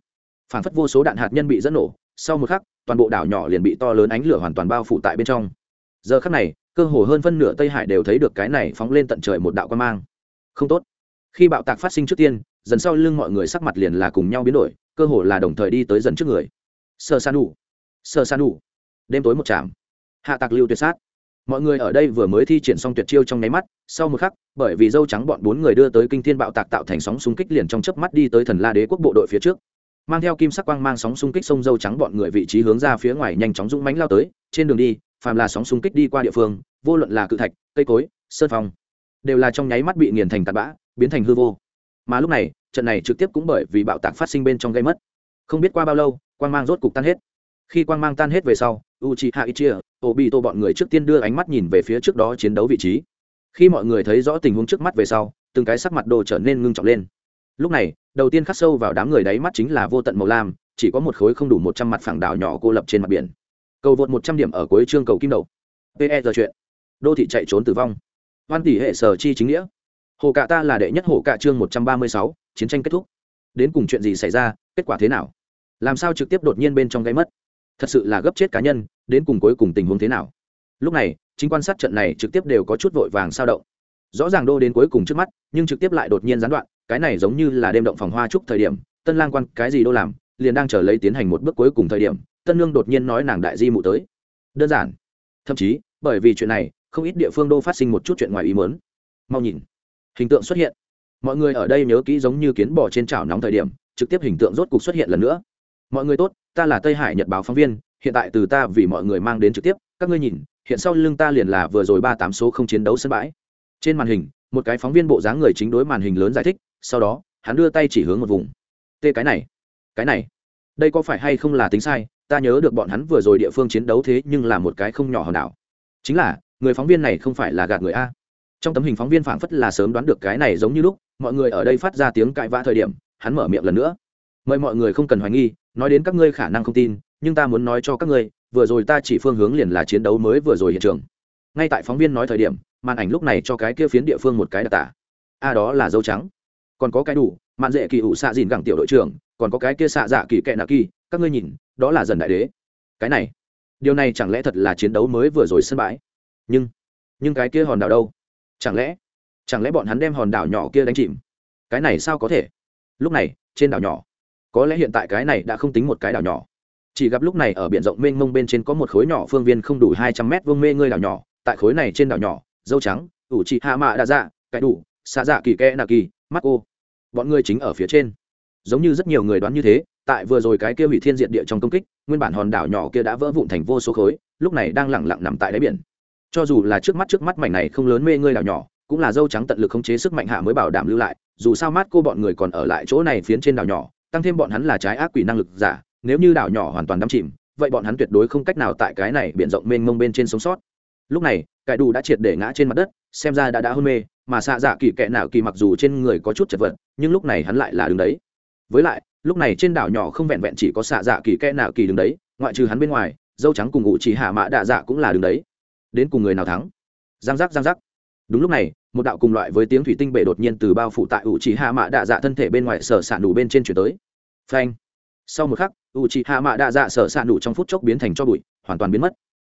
Phảng phất vô số đạn hạt nhân bị dẫn nổ, sau một khắc, toàn bộ đảo nhỏ liền bị to lớn ánh lửa hoàn toàn bao phủ tại bên trong. Giờ khắc này, cơ hồ hơn phân nửa tây hải đều thấy được cái này phóng lên tận trời một đạo quang mang. Không tốt. Khi bạo tạc phát sinh trước tiên, dần sau lưng mọi người sắc mặt liền là cùng nhau biến đổi, cơ hồ là đồng thời đi tới dần trước người. Sơ san đủ sơ san đủ đêm tối một chạm hạ tạc lưu tuyệt sát. Mọi người ở đây vừa mới thi triển xong tuyệt chiêu trong nháy mắt, sau một khắc, bởi vì dâu trắng bọn bốn người đưa tới kinh thiên bạo tạc tạo thành sóng xung kích liền trong chớp mắt đi tới thần la đế quốc bộ đội phía trước. Mang theo kim sắc quang mang sóng xung kích sông dâu trắng bọn người vị trí hướng ra phía ngoài nhanh chóng dũng mánh lao tới, trên đường đi, phàm là sóng xung kích đi qua địa phương, vô luận là cự thạch, cây cối, sơn phong, đều là trong nháy mắt bị nghiền thành tạt bã, biến thành hư vô. Mà lúc này, trận này trực tiếp cũng bởi vì bạo tạc phát sinh bên trong gây mất. Không biết qua bao lâu, quang mang rốt cục tan hết khi quang mang tan hết về sau u c h i hạ ô bị tô bọn người trước tiên đưa ánh mắt nhìn về phía trước đó chiến đấu vị trí. Khi mọi người thấy rõ tình huống trước mắt về sau, từng cái sắc mặt đồ trở nên ngưng trọng lên. Lúc này, đầu tiên khắc sâu vào đám người đáy mắt chính là vô tận màu lam, chỉ có một khối không đủ một trăm mặt phẳng đảo nhỏ cô lập trên mặt biển. Cầu vượt một trăm điểm ở cuối chương cầu kim đầu. Pe giờ chuyện. Đô thị chạy trốn tử vong. Hoan tỷ hệ sở chi chính nghĩa. Hồ cạ ta là đệ nhất hồ cạ chương một trăm ba mươi sáu, chiến tranh kết thúc. Đến cùng chuyện gì xảy ra, kết quả thế nào? Làm sao trực tiếp đột nhiên bên trong gáy mất? Thật sự là gấp chết cá nhân, đến cùng cuối cùng tình huống thế nào? Lúc này, chính quan sát trận này trực tiếp đều có chút vội vàng sao động. Rõ ràng đô đến cuối cùng trước mắt, nhưng trực tiếp lại đột nhiên gián đoạn, cái này giống như là đêm động phòng hoa chúc thời điểm, tân lang quan cái gì đô làm, liền đang chờ lấy tiến hành một bước cuối cùng thời điểm, tân lương đột nhiên nói nàng đại di mụ tới. Đơn giản. Thậm chí, bởi vì chuyện này, không ít địa phương đô phát sinh một chút chuyện ngoài ý mớn mau nhìn. Hình tượng xuất hiện. Mọi người ở đây nhớ kỹ giống như kiến bò trên chảo nóng thời điểm, trực tiếp hình tượng rốt cục xuất hiện lần nữa mọi người tốt, ta là tây hải nhật báo phóng viên, hiện tại từ ta vì mọi người mang đến trực tiếp, các ngươi nhìn, hiện sau lưng ta liền là vừa rồi ba tám số không chiến đấu sân bãi. Trên màn hình, một cái phóng viên bộ dáng người chính đối màn hình lớn giải thích, sau đó, hắn đưa tay chỉ hướng một vùng. Tê cái này cái này, đây có phải hay không là tính sai, ta nhớ được bọn hắn vừa rồi địa phương chiến đấu thế nhưng là một cái không nhỏ hòn đảo. Chính là, người phóng viên này không phải là gạt người a. Trong tấm hình phóng viên phảng phất là sớm đoán được cái này giống như lúc, mọi người ở đây phát ra tiếng cãi vã thời điểm, hắn mở miệng lần nữa. Mời mọi người không cần hoài nghi nói đến các ngươi khả năng không tin, nhưng ta muốn nói cho các ngươi, vừa rồi ta chỉ phương hướng liền là chiến đấu mới vừa rồi hiện trường. Ngay tại phóng viên nói thời điểm, màn ảnh lúc này cho cái kia phiến địa phương một cái đặc tả. A đó là dâu trắng. Còn có cái đủ, mạn dễ kỳ ủ xạ dìn gẳng tiểu đội trưởng, còn có cái kia xạ dạ kỳ kệ nạ kỳ, các ngươi nhìn, đó là dần đại đế. Cái này, điều này chẳng lẽ thật là chiến đấu mới vừa rồi sân bãi? Nhưng nhưng cái kia hòn đảo đâu? Chẳng lẽ chẳng lẽ bọn hắn đem hòn đảo nhỏ kia đánh chìm? Cái này sao có thể? Lúc này, trên đảo nhỏ có lẽ hiện tại cái này đã không tính một cái đảo nhỏ. Chỉ gặp lúc này ở biển rộng mênh mông bên trên có một khối nhỏ phương viên không đủ hai trăm mét vuông mê ngươi đảo nhỏ. Tại khối này trên đảo nhỏ, dâu trắng, ủ chị hạ mạ đa dạ cái đủ, xạ dạ kỳ kẽ nạ kỳ mắc ô bọn ngươi chính ở phía trên. Giống như rất nhiều người đoán như thế, tại vừa rồi cái kia hủy thiên diện địa trong công kích, nguyên bản hòn đảo nhỏ kia đã vỡ vụn thành vô số khối, lúc này đang lẳng lặng nằm tại đáy biển. Cho dù là trước mắt trước mắt mảnh này không lớn mê ngươi đảo nhỏ, cũng là dâu trắng tận lực khống chế sức mạnh hạ mới bảo đảm lưu lại, dù sao mát cô bọn người còn ở lại chỗ này phiến trên đảo nhỏ tăng thêm bọn hắn là trái ác quỷ năng lực giả, nếu như đảo nhỏ hoàn toàn đắm chìm, vậy bọn hắn tuyệt đối không cách nào tại cái này biển rộng mênh mông bên trên sống sót. Lúc này, cải đủ đã triệt để ngã trên mặt đất, xem ra đã đã hôn mê, mà xạ dạ kỳ kệ nào kỳ mặc dù trên người có chút chật vật, nhưng lúc này hắn lại là đứng đấy. Với lại, lúc này trên đảo nhỏ không vẹn vẹn chỉ có xạ dạ kỳ kệ nào kỳ đứng đấy, ngoại trừ hắn bên ngoài, dâu trắng cùng ngụ chỉ hạ mã đạ dạ cũng là đứng đấy. Đến cùng người nào thắng? Giang giác giang giác. Đúng lúc này, một đạo cùng loại với tiếng thủy tinh bể đột nhiên từ bao phủ tại ủ chỉ hạ mã đạ dạ thân thể bên ngoài sở s ả bên trên chuyển tới phanh. Sau một khắc ủ chỉ hạ mã đạ dạ sở s ạ nụ trong phút chốc biến thành cho bụi, hoàn toàn biến mất.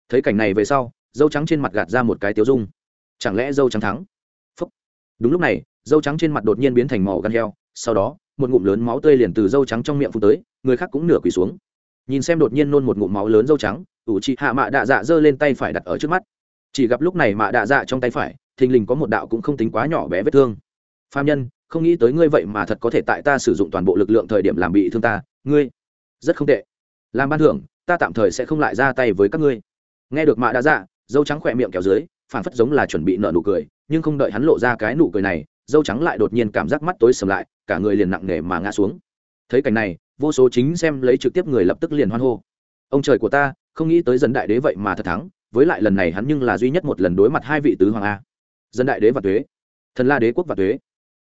Thấy cảnh này về sau, dâu trắng trên mặt gạt ra một cái tiếu dung. Chẳng lẽ dâu trắng thắng? Phúc. đúng lúc này, dâu trắng trên mặt đột nhiên biến thành màu gan heo. Sau đó, một ngụm lớn máu tươi liền từ dâu trắng trong miệng phụ tới, người khác cũng nửa quỳ xuống. Nhìn xem đột nhiên nôn một ngụm máu lớn dâu trắng ủ chị hạ mạ đạ dạ giơ lên tay phải đặt ở trước mắt. Chỉ gặp lúc này mạ đạ dạ trong tay phải, thình lình có một đạo cũng không tính quá nhỏ bé vết thương. Phạm nhân không nghĩ tới ngươi vậy mà thật có thể tại ta sử dụng toàn bộ lực lượng thời điểm làm bị thương ta, ngươi, rất không tệ. Làm ban thưởng, ta tạm thời sẽ không lại ra tay với các ngươi. Nghe được mạ đã dạ dâu trắng khỏe miệng kéo dưới, phản phất giống là chuẩn bị nợ nụ cười, nhưng không đợi hắn lộ ra cái nụ cười này, dâu trắng lại đột nhiên cảm giác mắt tối sầm lại, cả người liền nặng nề mà ngã xuống. Thấy cảnh này, vô số chính xem lấy trực tiếp người lập tức liền hoan hô. Ông trời của ta, không nghĩ tới dân đại đế vậy mà thật thắng, với lại lần này hắn nhưng là duy nhất một lần đối mặt hai vị tứ hoàng a. Dân đại đế và tuế. Thần la đế quốc và tuế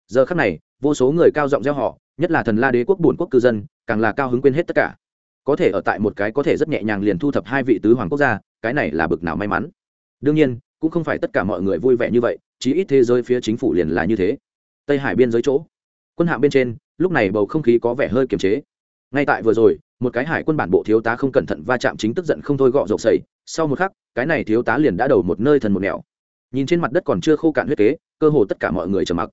giờ khắc này, vô số người cao giọng gieo họ, nhất là thần la đế quốc bổn quốc cư dân, càng là cao hứng quên hết tất cả. Có thể ở tại một cái có thể rất nhẹ nhàng liền thu thập hai vị tứ hoàng quốc gia, cái này là bực nào may mắn. Đương nhiên, cũng không phải tất cả mọi người vui vẻ như vậy, chí ít thế giới phía chính phủ liền là như thế. Tây hải biên giới chỗ, quân hạm bên trên, lúc này bầu không khí có vẻ hơi kiềm chế. Ngay tại vừa rồi, một cái hải quân bản bộ thiếu tá không cẩn thận va chạm chính tức giận không thôi gọ rộng sầy sau một khắc, cái này thiếu tá liền đã đầu một nơi thần một nẻo. Nhìn trên mặt đất còn chưa khô cạn huyết kế, cơ hồ tất cả mọi người trầm mặc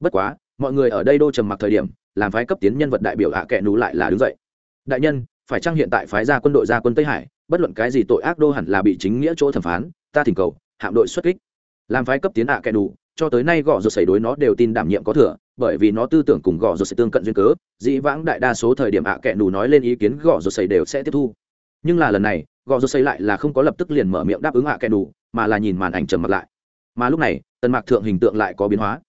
bất quá, mọi người ở đây đô trầm mặc thời điểm, làm phái cấp tiến nhân vật đại biểu hạ à kệ nú lại là đứng dậy. Đại nhân, phải chăng hiện tại phái ra quân đội ra quân tây hải, bất luận cái gì tội ác đô hẳn là bị chính nghĩa chỗ thẩm phán, ta thỉnh cầu, hạm đội xuất kích. Làm phái cấp tiến hạ à kẻ đủ cho tới nay gõ rột xảy đối nó đều tin đảm nhiệm có thừa, bởi vì nó tư tưởng cùng gõ rột xảy tương cận duyên cớ, dĩ vãng đại đa số thời điểm hạ à kẻ đủ nói lên ý kiến gõ rột xảy đều sẽ tiếp thu. Nhưng là lần này gõ rột xảy lại là không có lập tức liền mở miệng đáp ứng hạ kẻ đủ mà là nhìn màn ảnh trầm mặt lại. Mà lúc này, tần mạc thượng hình tượng lại có biến hóa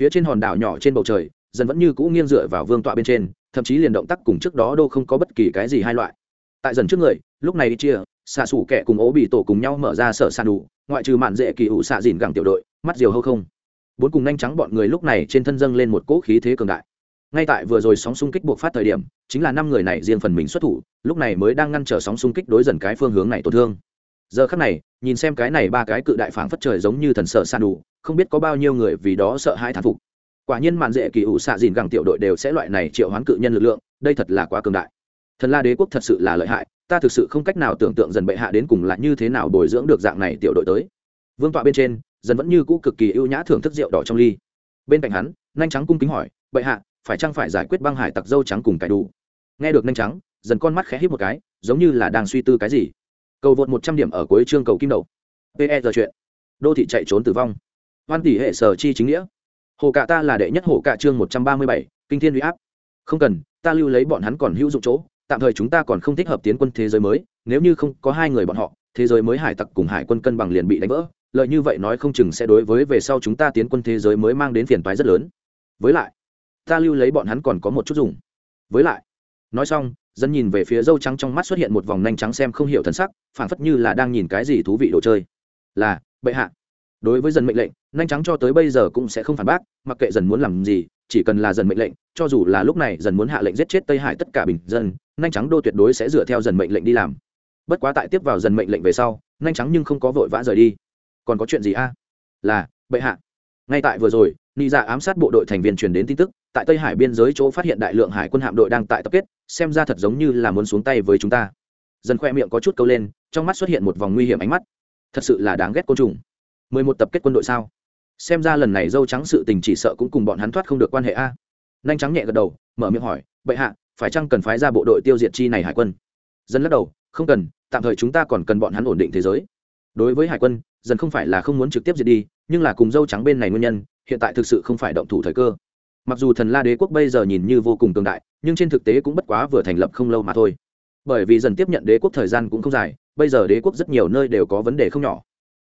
phía trên hòn đảo nhỏ trên bầu trời, dần vẫn như cũ nghiêng dựa vào vương tọa bên trên, thậm chí liền động tác cùng trước đó đâu không có bất kỳ cái gì hai loại. Tại dần trước người, lúc này đi chia, xạ xủ kẻ cùng ố bị tổ cùng nhau mở ra sở sàn đủ ngoại trừ mạn dễ kỳ ủ xạ dìn gẳng tiểu đội, mắt diều hâu không. Bốn cùng nhanh trắng bọn người lúc này trên thân dâng lên một cỗ khí thế cường đại. Ngay tại vừa rồi sóng xung kích buộc phát thời điểm, chính là năm người này riêng phần mình xuất thủ, lúc này mới đang ngăn trở sóng xung kích đối dần cái phương hướng này tổn thương. Giờ khắc này, nhìn xem cái này ba cái cự đại phảng phất trời giống như thần sợ san đủ không biết có bao nhiêu người vì đó sợ hãi thán phục. Quả nhiên mạn dễ kỳ ủ xạ dìn gẳng tiểu đội đều sẽ loại này triệu hoán cự nhân lực lượng, đây thật là quá cường đại. Thần la đế quốc thật sự là lợi hại, ta thực sự không cách nào tưởng tượng dần bệ hạ đến cùng là như thế nào bồi dưỡng được dạng này tiểu đội tới. Vương tọa bên trên, dần vẫn như cũ cực kỳ ưu nhã thưởng thức rượu đỏ trong ly. Bên cạnh hắn nhanh trắng cung kính hỏi, bệ hạ, phải chăng phải giải quyết băng hải tặc dâu trắng cùng cải đủ nghe được nhanh trắng, dần con mắt khẽ hít một cái, giống như là đang suy tư cái gì. Cầu vượt một trăm điểm ở cuối chương cầu kim đầu. Pe giờ chuyện. Đô thị chạy trốn tử vong hoan tỷ hệ sở chi chính nghĩa. Hồ cạ ta là đệ nhất hồ cạ chương một trăm ba mươi bảy, kinh thiên huy áp. Không cần, ta lưu lấy bọn hắn còn hữu dụng chỗ, tạm thời chúng ta còn không thích hợp tiến quân thế giới mới, nếu như không có hai người bọn họ, thế giới mới hải tặc cùng hải quân cân bằng liền bị đánh vỡ. Lợi như vậy nói không chừng sẽ đối với về sau chúng ta tiến quân thế giới mới mang đến phiền toái rất lớn. Với lại, ta lưu lấy bọn hắn còn có một chút dùng. Với lại, nói xong, dân nhìn về phía dâu trắng trong mắt xuất hiện một vòng nanh trắng xem không hiểu thân sắc, phảng phất như là đang nhìn cái gì thú vị đồ chơi. Là, bệ hạ đối với dần mệnh lệnh, nhanh trắng cho tới bây giờ cũng sẽ không phản bác, mặc kệ dần muốn làm gì, chỉ cần là dần mệnh lệnh, cho dù là lúc này dần muốn hạ lệnh giết chết tây hải tất cả bình dân, nhanh trắng đô tuyệt đối sẽ dựa theo dần mệnh lệnh đi làm. Bất quá tại tiếp vào dần mệnh lệnh về sau, nhanh trắng nhưng không có vội vã rời đi. Còn có chuyện gì a? Là, bệ hạ. Ngay tại vừa rồi, nị dạ ám sát bộ đội thành viên truyền đến tin tức, tại tây hải biên giới chỗ phát hiện đại lượng hải quân hạm đội đang tại tập kết, xem ra thật giống như là muốn xuống tay với chúng ta. Dần khoe miệng có chút câu lên, trong mắt xuất hiện một vòng nguy hiểm ánh mắt. Thật sự là đáng ghét côn trùng mười một tập kết quân đội sao? Xem ra lần này dâu trắng sự tình chỉ sợ cũng cùng bọn hắn thoát không được quan hệ a. Nhanh trắng nhẹ gật đầu, mở miệng hỏi, bệ hạ, phải chăng cần phái ra bộ đội tiêu diệt chi này hải quân? Dân lắc đầu, không cần, tạm thời chúng ta còn cần bọn hắn ổn định thế giới. Đối với hải quân dần không phải là không muốn trực tiếp diệt đi, nhưng là cùng dâu trắng bên này nguyên nhân, hiện tại thực sự không phải động thủ thời cơ. Mặc dù thần la đế quốc bây giờ nhìn như vô cùng cường đại, nhưng trên thực tế cũng bất quá vừa thành lập không lâu mà thôi. Bởi vì dần tiếp nhận đế quốc thời gian cũng không dài, bây giờ đế quốc rất nhiều nơi đều có vấn đề không nhỏ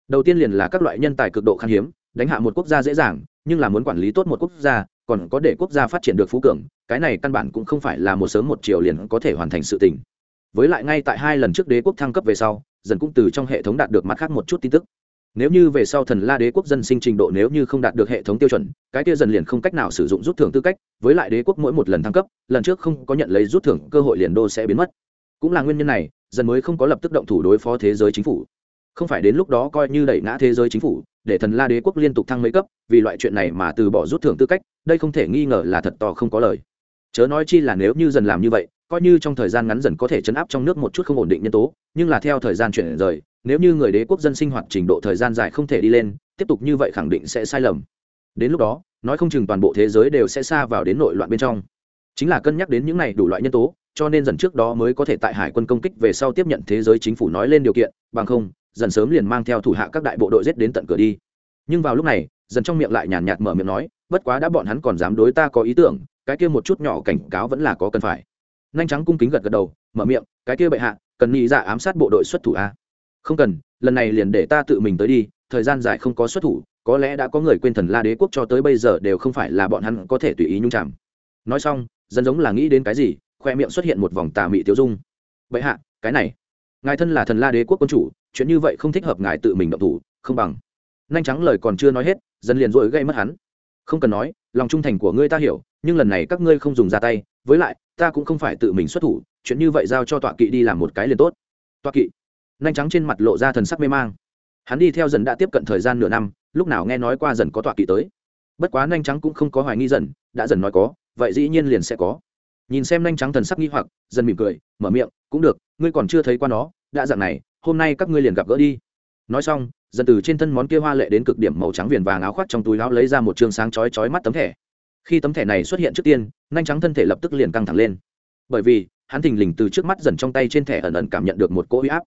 đầu tiên liền là các loại nhân tài cực độ khan hiếm, đánh hạ một quốc gia dễ dàng, nhưng là muốn quản lý tốt một quốc gia, còn có để quốc gia phát triển được phú cường, cái này căn bản cũng không phải là một sớm một chiều liền có thể hoàn thành sự tình. Với lại ngay tại hai lần trước đế quốc thăng cấp về sau, dần cũng từ trong hệ thống đạt được mặt khác một chút tin tức. Nếu như về sau thần la đế quốc dân sinh trình độ nếu như không đạt được hệ thống tiêu chuẩn, cái kia dần liền không cách nào sử dụng rút thưởng tư cách, với lại đế quốc mỗi một lần thăng cấp, lần trước không có nhận lấy rút thưởng, cơ hội liền đô sẽ biến mất. Cũng là nguyên nhân này, dần mới không có lập tức động thủ đối phó thế giới chính phủ không phải đến lúc đó coi như đẩy ngã thế giới chính phủ, để thần la đế quốc liên tục thăng mấy cấp, vì loại chuyện này mà từ bỏ rút thưởng tư cách, đây không thể nghi ngờ là thật to không có lời. Chớ nói chi là nếu như dần làm như vậy, coi như trong thời gian ngắn dần có thể chấn áp trong nước một chút không ổn định nhân tố, nhưng là theo thời gian chuyển rời, nếu như người đế quốc dân sinh hoạt trình độ thời gian dài không thể đi lên, tiếp tục như vậy khẳng định sẽ sai lầm. Đến lúc đó, nói không chừng toàn bộ thế giới đều sẽ xa vào đến nội loạn bên trong. Chính là cân nhắc đến những này đủ loại nhân tố, cho nên dần trước đó mới có thể tại hải quân công kích về sau tiếp nhận thế giới chính phủ nói lên điều kiện, bằng không dần sớm liền mang theo thủ hạ các đại bộ đội giết đến tận cửa đi. Nhưng vào lúc này, dần trong miệng lại nhàn nhạt mở miệng nói, bất quá đã bọn hắn còn dám đối ta có ý tưởng, cái kia một chút nhỏ cảnh cáo vẫn là có cần phải. Nhanh trắng cung kính gật gật đầu, mở miệng, cái kia bệ hạ, cần nghĩ ra ám sát bộ đội xuất thủ a? Không cần, lần này liền để ta tự mình tới đi, thời gian dài không có xuất thủ, có lẽ đã có người quên thần la đế quốc cho tới bây giờ đều không phải là bọn hắn có thể tùy ý nhung chạm nói xong, dần giống là nghĩ đến cái gì, khoe miệng xuất hiện một vòng tà mị tiêu dung. Bệ hạ, cái này ngài thân là thần la đế quốc quân chủ, chuyện như vậy không thích hợp ngài tự mình động thủ, không bằng. Nhanh trắng lời còn chưa nói hết, dân liền dội gây mất hắn. Không cần nói, lòng trung thành của ngươi ta hiểu, nhưng lần này các ngươi không dùng ra tay, với lại, ta cũng không phải tự mình xuất thủ, chuyện như vậy giao cho tọa kỵ đi làm một cái liền tốt. Tọa kỵ. Nhanh trắng trên mặt lộ ra thần sắc mê mang. Hắn đi theo dần đã tiếp cận thời gian nửa năm, lúc nào nghe nói qua dần có tọa kỵ tới. Bất quá nhanh trắng cũng không có hoài nghi dần, đã dần nói có, vậy dĩ nhiên liền sẽ có nhìn xem nhanh trắng thần sắc nghi hoặc, dần mỉm cười, mở miệng, cũng được, ngươi còn chưa thấy qua nó, đã dạng này, hôm nay các ngươi liền gặp gỡ đi. Nói xong, dần từ trên thân món kia hoa lệ đến cực điểm màu trắng viền vàng áo khoác trong túi áo lấy ra một chương sáng chói chói mắt tấm thẻ. Khi tấm thẻ này xuất hiện trước tiên, nhanh trắng thân thể lập tức liền căng thẳng lên. Bởi vì, hắn thình lình từ trước mắt dần trong tay trên thẻ ẩn ẩn cảm nhận được một cỗ uy áp.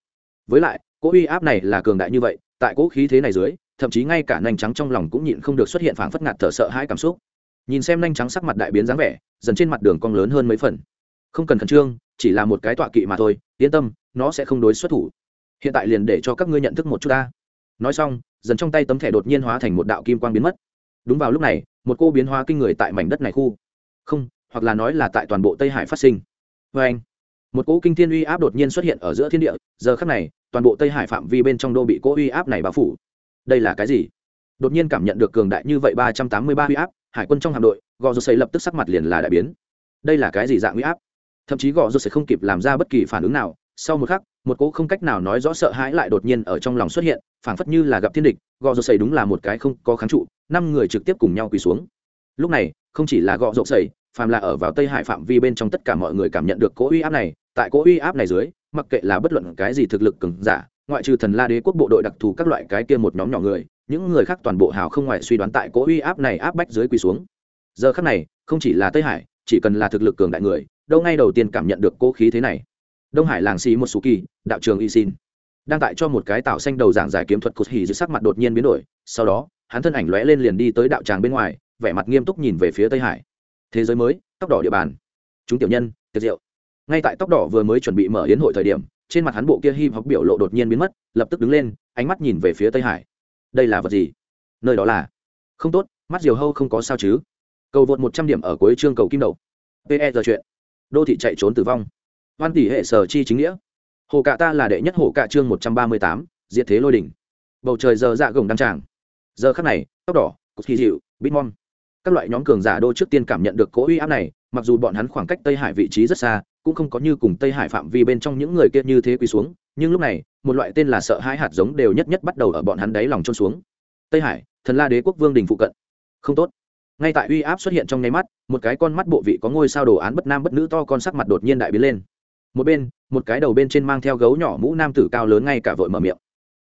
Với lại, cỗ uy áp này là cường đại như vậy, tại cỗ khí thế này dưới, thậm chí ngay cả nhanh trắng trong lòng cũng nhịn không được xuất hiện phảng phất ngạt thở sợ hãi cảm xúc nhìn xem nhanh trắng sắc mặt đại biến dáng vẻ, dần trên mặt đường cong lớn hơn mấy phần. Không cần khẩn trương, chỉ là một cái tọa kỵ mà thôi, yên tâm, nó sẽ không đối xuất thủ. Hiện tại liền để cho các ngươi nhận thức một chút ta. Nói xong, dần trong tay tấm thẻ đột nhiên hóa thành một đạo kim quang biến mất. Đúng vào lúc này, một cô biến hóa kinh người tại mảnh đất này khu. Không, hoặc là nói là tại toàn bộ tây hải phát sinh. Vê anh, một cỗ kinh thiên uy áp đột nhiên xuất hiện ở giữa thiên địa, giờ khắc này, toàn bộ tây hải phạm vi bên trong đô bị cỗ uy áp này bao phủ. Đây là cái gì? Đột nhiên cảm nhận được cường đại như vậy ba trăm tám mươi ba uy áp hải quân trong hạm đội, gò rô xây lập tức sắc mặt liền là đại biến. Đây là cái gì dạng uy áp? Thậm chí gò rô xây không kịp làm ra bất kỳ phản ứng nào, sau một khắc, một cỗ không cách nào nói rõ sợ hãi lại đột nhiên ở trong lòng xuất hiện, phảng phất như là gặp thiên địch, gò rô xây đúng là một cái không có kháng trụ, năm người trực tiếp cùng nhau quỳ xuống. Lúc này, không chỉ là gò rô xây phàm là ở vào tây hải phạm vi bên trong tất cả mọi người cảm nhận được cỗ uy áp này, tại cỗ uy áp này dưới, mặc kệ là bất luận cái gì thực lực cường giả, ngoại trừ thần la đế quốc bộ đội đặc thù các loại cái kia một nhóm nhỏ người những người khác toàn bộ hào không ngoại suy đoán tại cỗ uy áp này áp bách dưới quỳ xuống. Giờ khắc này, không chỉ là tây hải, chỉ cần là thực lực cường đại người, đâu ngay đầu tiên cảm nhận được cố khí thế này. Đông hải làng xì một số kỳ đạo trường y xin đang tại cho một cái tạo xanh đầu giảng giải kiếm thuật cột hỉ dưới sắc mặt đột nhiên biến đổi. Sau đó, hắn thân ảnh lóe lên liền đi tới đạo tràng bên ngoài, vẻ mặt nghiêm túc nhìn về phía tây hải. Thế giới mới, tóc đỏ địa bàn. Chúng tiểu nhân, tiệc rượu. Ngay tại tóc đỏ vừa mới chuẩn bị mở yến hội thời điểm, trên mặt hắn bộ kia hip hop biểu lộ đột nhiên biến mất, lập tức đứng lên, ánh mắt nhìn về phía tây hải đây là vật gì? Nơi đó là? Không tốt, mắt diều hâu không có sao chứ. Cầu vượt một trăm điểm ở cuối chương cầu kim đầu. Pe giờ chuyện. Đô thị chạy trốn tử vong. Hoan tỷ hệ sở chi chính nghĩa. Hồ cạ ta là đệ nhất hồ cạ chương một trăm ba mươi tám, diệt thế lôi đỉnh. Bầu trời giờ dạ gồng đăng tràng. Giờ khắc này, tóc đỏ cục kỳ dịu bitmon các loại nhóm cường giả đô trước tiên cảm nhận được cỗ uy áp này, mặc dù bọn hắn khoảng cách tây hải vị trí rất xa, cũng không có như cùng tây hải phạm vi bên trong những người kia như thế quỳ xuống, nhưng lúc này một loại tên là sợ hãi hạt giống đều nhất nhất bắt đầu ở bọn hắn đáy lòng trôn xuống. Tây hải, thần la đế quốc vương đình phụ cận. Không tốt. Ngay tại uy áp xuất hiện trong nháy mắt, một cái con mắt bộ vị có ngôi sao đồ án bất nam bất nữ to con sắc mặt đột nhiên đại biến lên. Một bên, một cái đầu bên trên mang theo gấu nhỏ mũ nam tử cao lớn ngay cả vội mở miệng.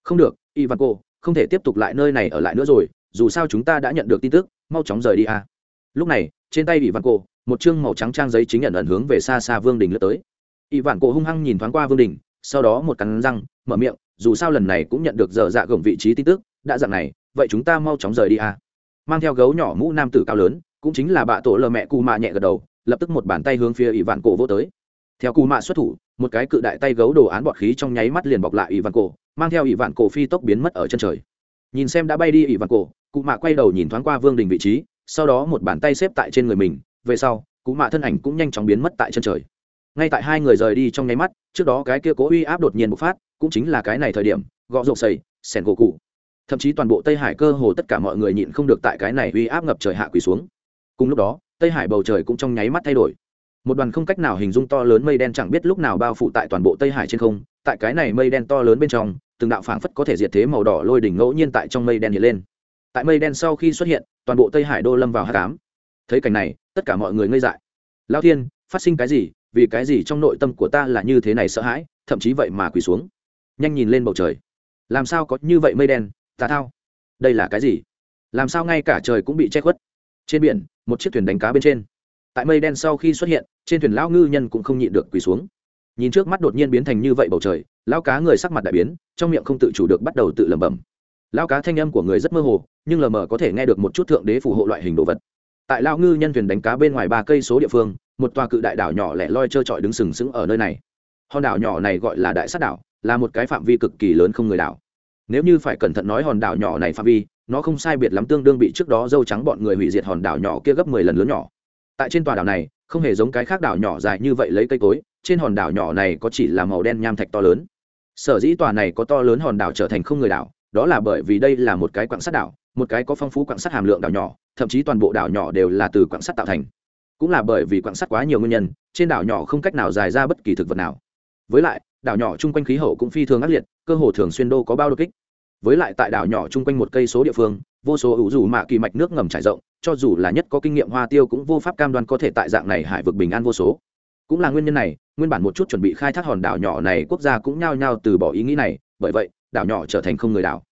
Không được ivan cô không thể tiếp tục lại nơi này ở lại nữa rồi, dù sao chúng ta đã nhận được tin tức, mau chóng rời đi a lúc này, trên tay ivan cô một chương màu trắng trang giấy chính nhận ẩn hướng về xa xa vương đình lướt tới. Ivan cô hung hăng nhìn thoáng qua vương đình, sau đó một cắn răng mở miệng, dù sao lần này cũng nhận được dở dạ gồng vị trí tin tức, đã dặn này, vậy chúng ta mau chóng rời đi a mang theo gấu nhỏ mũ nam tử cao lớn, cũng chính là bạ tổ lờ mẹ cù mạ nhẹ gật đầu, lập tức một bàn tay hướng phía ỷ vạn cổ vô tới. Theo cù mạ xuất thủ, một cái cự đại tay gấu đồ án bọt khí trong nháy mắt liền bọc lại ỷ vạn cổ, mang theo ỷ vạn cổ phi tốc biến mất ở chân trời. Nhìn xem đã bay đi ỷ vạn cổ cụ mạ quay đầu nhìn thoáng qua vương đình vị trí, sau đó một bàn tay xếp tại trên người mình, về sau cụ mạ thân ảnh cũng nhanh chóng biến mất tại chân trời. Ngay tại hai người rời đi trong nháy mắt, trước đó cái kia cố uy áp đột nhiên bộc phát cũng chính là cái này thời điểm gõ rộp sầy, sẻn gỗ cụ. Thậm chí toàn bộ tây hải cơ hồ tất cả mọi người nhịn không được tại cái này uy áp ngập trời hạ quỳ xuống. Cùng lúc đó, tây hải bầu trời cũng trong nháy mắt thay đổi. Một đoàn không cách nào hình dung to lớn mây đen chẳng biết lúc nào bao phủ tại toàn bộ tây hải trên không, tại cái này mây đen to lớn bên trong, từng đạo phảng phất có thể diệt thế màu đỏ lôi đỉnh ngẫu nhiên tại trong mây đen hiện lên. Tại mây đen sau khi xuất hiện, toàn bộ tây hải đô lâm vào hát cám thấy cảnh này, tất cả mọi người ngây dại. Lao thiên, phát sinh cái gì? Vì cái gì trong nội tâm của ta là như thế này sợ hãi, thậm chí vậy mà quỳ xuống? Nhanh nhìn lên bầu trời. Làm sao có như vậy mây đen, tà thao? Đây là cái gì? Làm sao ngay cả trời cũng bị che khuất? Trên biển, một chiếc thuyền đánh cá bên trên. Tại mây đen sau khi xuất hiện, trên thuyền lão ngư nhân cũng không nhịn được quỳ xuống. Nhìn trước mắt đột nhiên biến thành như vậy bầu trời, lão cá người sắc mặt đại biến, trong miệng không tự chủ được bắt đầu tự lẩm bẩm. Lão cá thanh âm của người rất mơ hồ, nhưng lờ mờ có thể nghe được một chút thượng đế phù hộ loại hình đồ vật. Tại lão ngư nhân thuyền đánh cá bên ngoài ba cây số địa phương, một tòa cự đại đảo nhỏ lẻ loi trơ trọi đứng sừng sững ở nơi này. Hòn đảo nhỏ này gọi là đại sát đảo là một cái phạm vi cực kỳ lớn không người đảo. Nếu như phải cẩn thận nói hòn đảo nhỏ này phạm vi, nó không sai biệt lắm tương đương bị trước đó dâu trắng bọn người hủy diệt hòn đảo nhỏ kia gấp mười lần lớn nhỏ. Tại trên tòa đảo này, không hề giống cái khác đảo nhỏ dài như vậy lấy cây cối, trên hòn đảo nhỏ này có chỉ là màu đen nham thạch to lớn. Sở dĩ tòa này có to lớn hòn đảo trở thành không người đảo, đó là bởi vì đây là một cái quặng sắt đảo, một cái có phong phú quặng sắt hàm lượng đảo nhỏ, thậm chí toàn bộ đảo nhỏ đều là từ quặng sắt tạo thành. Cũng là bởi vì quặng sắt quá nhiều nguyên nhân, trên đảo nhỏ không cách nào dài ra bất kỳ thực vật nào. Với lại đảo nhỏ chung quanh khí hậu cũng phi thường ác liệt, cơ hồ thường xuyên đô có bao đột kích. Với lại tại đảo nhỏ chung quanh một cây số địa phương, vô số ủ rủ mạ kỳ mạch nước ngầm trải rộng, cho dù là nhất có kinh nghiệm hoa tiêu cũng vô pháp cam đoan có thể tại dạng này hải vực bình an vô số. Cũng là nguyên nhân này, nguyên bản một chút chuẩn bị khai thác hòn đảo nhỏ này quốc gia cũng nhao nhao từ bỏ ý nghĩ này, bởi vậy, đảo nhỏ trở thành không người đảo.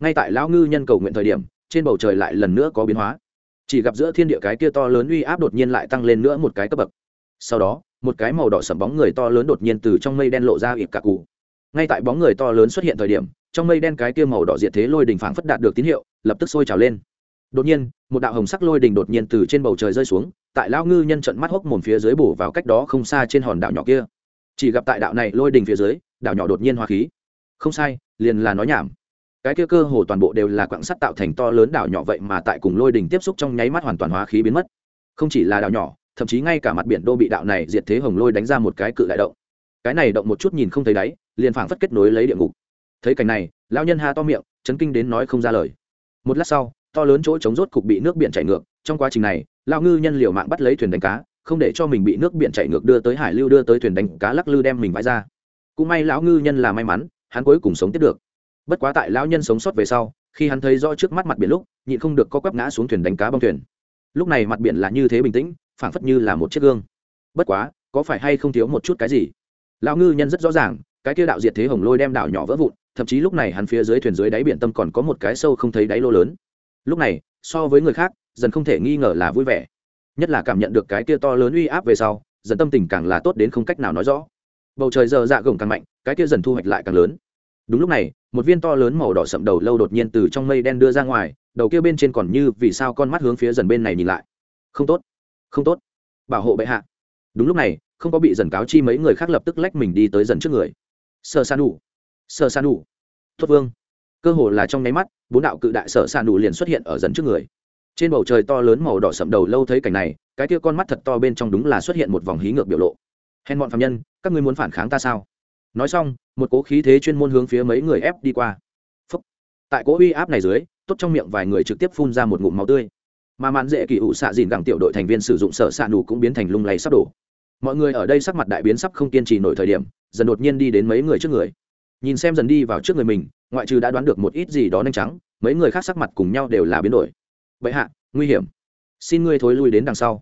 Ngay tại lão ngư nhân cầu nguyện thời điểm, trên bầu trời lại lần nữa có biến hóa. Chỉ gặp giữa thiên địa cái kia to lớn uy áp đột nhiên lại tăng lên nữa một cái cấp bậc. Sau đó một cái màu đỏ sẫm bóng người to lớn đột nhiên từ trong mây đen lộ ra ịp cả cụ. Ngay tại bóng người to lớn xuất hiện thời điểm, trong mây đen cái kia màu đỏ diệt thế lôi đình phảng phất đạt được tín hiệu, lập tức sôi trào lên. Đột nhiên, một đạo hồng sắc lôi đình đột nhiên từ trên bầu trời rơi xuống, tại lao ngư nhân trận mắt hốc mồm phía dưới bổ vào cách đó không xa trên hòn đảo nhỏ kia. Chỉ gặp tại đạo này lôi đình phía dưới, đảo nhỏ đột nhiên hoa khí. Không sai, liền là nói nhảm. Cái kia cơ hồ toàn bộ đều là quặng sắt tạo thành to lớn đảo nhỏ vậy mà tại cùng lôi đình tiếp xúc trong nháy mắt hoàn toàn hóa khí biến mất. Không chỉ là đảo nhỏ thậm chí ngay cả mặt biển đô bị đạo này diệt thế hồng lôi đánh ra một cái cự đại động. Cái này động một chút nhìn không thấy đáy, liền phảng phất kết nối lấy địa ngục. Thấy cảnh này, lão nhân ha to miệng, chấn kinh đến nói không ra lời. Một lát sau, to lớn chỗ chống rốt cục bị nước biển chảy ngược. Trong quá trình này, lão ngư nhân liều mạng bắt lấy thuyền đánh cá, không để cho mình bị nước biển chảy ngược đưa tới hải lưu, đưa tới thuyền đánh cá lắc lư đem mình vãi ra. Cũng may lão ngư nhân là may mắn, hắn cuối cùng sống tiếp được. Bất quá tại lão nhân sống sót về sau, khi hắn thấy rõ trước mắt mặt biển lúc, nhịn không được co quắp ngã xuống thuyền đánh cá bong thuyền. Lúc này mặt biển là như thế bình tĩnh phảng phất như là một chiếc gương. Bất quá, có phải hay không thiếu một chút cái gì? Lão ngư nhân rất rõ ràng, cái kia đạo diệt thế hồng lôi đem đảo nhỏ vỡ vụn, thậm chí lúc này hắn phía dưới thuyền dưới đáy biển tâm còn có một cái sâu không thấy đáy lô lớn. Lúc này, so với người khác, dần không thể nghi ngờ là vui vẻ. Nhất là cảm nhận được cái kia to lớn uy áp về sau, dần tâm tình càng là tốt đến không cách nào nói rõ. Bầu trời giờ dạ gồng càng mạnh, cái kia dần thu hoạch lại càng lớn. Đúng lúc này, một viên to lớn màu đỏ sậm đầu lâu đột nhiên từ trong mây đen đưa ra ngoài, đầu kia bên trên còn như vì sao con mắt hướng phía dần bên này nhìn lại. Không tốt không tốt. Bảo hộ bệ hạ. Đúng lúc này, không có bị dần cáo chi mấy người khác lập tức lách mình đi tới dần trước người. Sơ san đủ sơ san đủ tuất vương. Cơ hồ là trong nháy mắt, bốn đạo cự đại sở san đủ liền xuất hiện ở dần trước người. Trên bầu trời to lớn màu đỏ sậm đầu lâu thấy cảnh này, cái kia con mắt thật to bên trong đúng là xuất hiện một vòng hí ngược biểu lộ. Hèn bọn phạm nhân, các ngươi muốn phản kháng ta sao? Nói xong, một cố khí thế chuyên môn hướng phía mấy người ép đi qua. Phúc. tại cố uy áp này dưới, tốt trong miệng vài người trực tiếp phun ra một ngụm máu tươi mà mạn dễ kỳ ủ xạ dìn gẳng tiểu đội thành viên sử dụng sở xạ nù cũng biến thành lung lay sắp đổ. Mọi người ở đây sắc mặt đại biến sắp không kiên trì nổi thời điểm, dần đột nhiên đi đến mấy người trước người. Nhìn xem dần đi vào trước người mình, ngoại trừ đã đoán được một ít gì đó nhanh trắng mấy người khác sắc mặt cùng nhau đều là biến đổi. Bệ hạ, nguy hiểm. Xin ngươi thối lui đến đằng sau.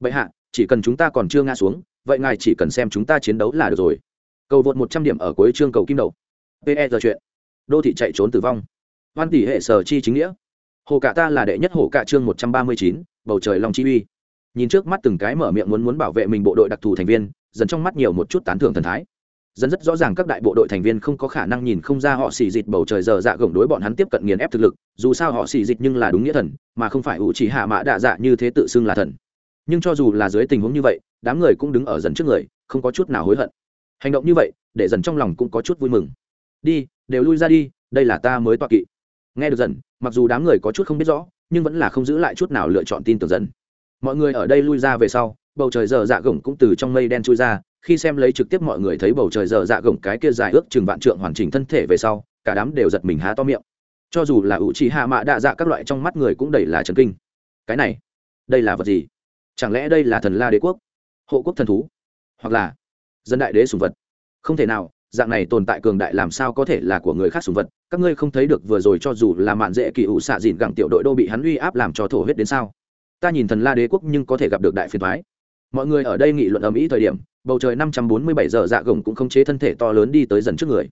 Bệ hạ, chỉ cần chúng ta còn chưa ngã xuống, vậy ngài chỉ cần xem chúng ta chiến đấu là được rồi. Cầu vượt một trăm điểm ở cuối chương cầu kim đầu. Pe giờ chuyện. Đô thị chạy trốn tử vong. Hoan tỷ hệ sở chi chính nghĩa hồ cả ta là đệ nhất hồ cả chương một trăm ba mươi chín, bầu trời long chi uy. Nhìn trước mắt từng cái mở miệng muốn muốn bảo vệ mình bộ đội đặc thù thành viên, dần trong mắt nhiều một chút tán thưởng thần thái. Dần rất rõ ràng các đại bộ đội thành viên không có khả năng nhìn không ra họ xì dịch bầu trời giờ dạ gồng đối bọn hắn tiếp cận nghiền ép thực lực, dù sao họ xì dịch nhưng là đúng nghĩa thần, mà không phải ủ chỉ hạ mã đạ dạ như thế tự xưng là thần. Nhưng cho dù là dưới tình huống như vậy, đám người cũng đứng ở dần trước người, không có chút nào hối hận. Hành động như vậy, để dần trong lòng cũng có chút vui mừng. Đi, đều lui ra đi, đây là ta mới toa kỵ nghe được dần, mặc dù đám người có chút không biết rõ, nhưng vẫn là không giữ lại chút nào lựa chọn tin tưởng dần. Mọi người ở đây lui ra về sau, bầu trời giờ dạ gồng cũng từ trong mây đen chui ra, khi xem lấy trực tiếp mọi người thấy bầu trời giờ dạ gồng cái kia dài ước chừng vạn trượng hoàn chỉnh thân thể về sau, cả đám đều giật mình há to miệng. Cho dù là ủ trì hạ mạ đạ dạ các loại trong mắt người cũng đầy là trần kinh. Cái này, đây là vật gì? Chẳng lẽ đây là thần la đế quốc? Hộ quốc thần thú? Hoặc là dân đại đế sùng vật? Không thể nào dạng này tồn tại cường đại làm sao có thể là của người khác sùng vật? Các ngươi không thấy được vừa rồi cho dù là mạn dễ kỳ ủ xạ dìn gẳng tiểu đội đô bị hắn uy áp làm cho thổ huyết đến sao? Ta nhìn thần la đế quốc nhưng có thể gặp được đại phiền thoái mọi người ở đây nghị luận ầm ĩ thời điểm, bầu trời năm trăm bốn mươi bảy giờ dạ gồng cũng không chế thân thể to lớn đi tới dần trước người.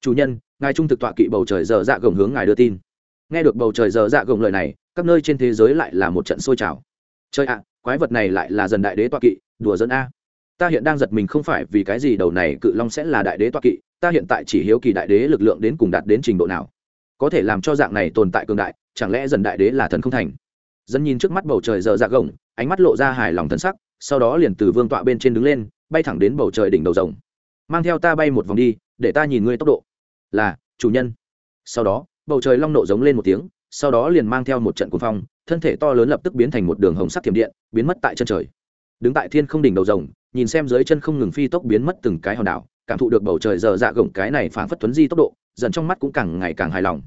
Chủ nhân, ngài trung thực tọa kỵ bầu trời giờ dạ gồng hướng ngài đưa tin. Nghe được bầu trời giờ dạ gồng lời này, các nơi trên thế giới lại là một trận sôi trào. Chơi ạ, quái vật này lại là dần đại đế tọa kỵ, đùa dẫn a ta hiện đang giật mình không phải vì cái gì đầu này cự long sẽ là đại đế Toa kỵ, ta hiện tại chỉ hiếu kỳ đại đế lực lượng đến cùng đạt đến trình độ nào. Có thể làm cho dạng này tồn tại cường đại, chẳng lẽ dần đại đế là thần không thành? Dân nhìn trước mắt bầu trời dở dạc gồng, ánh mắt lộ ra hài lòng thân sắc, sau đó liền từ vương tọa bên trên đứng lên, bay thẳng đến bầu trời đỉnh đầu rồng. Mang theo ta bay một vòng đi, để ta nhìn ngươi tốc độ. Là, chủ nhân. Sau đó, bầu trời long nộ giống lên một tiếng, sau đó liền mang theo một trận cuồng phong, thân thể to lớn lập tức biến thành một đường hồng sắc thiểm điện, biến mất tại chân trời. Đứng tại thiên không đỉnh đầu rồng nhìn xem dưới chân không ngừng phi tốc biến mất từng cái hòn đảo, cảm thụ được bầu trời giờ dạ gồng cái này phảng phất tuấn di tốc độ, dần trong mắt cũng càng ngày càng hài lòng.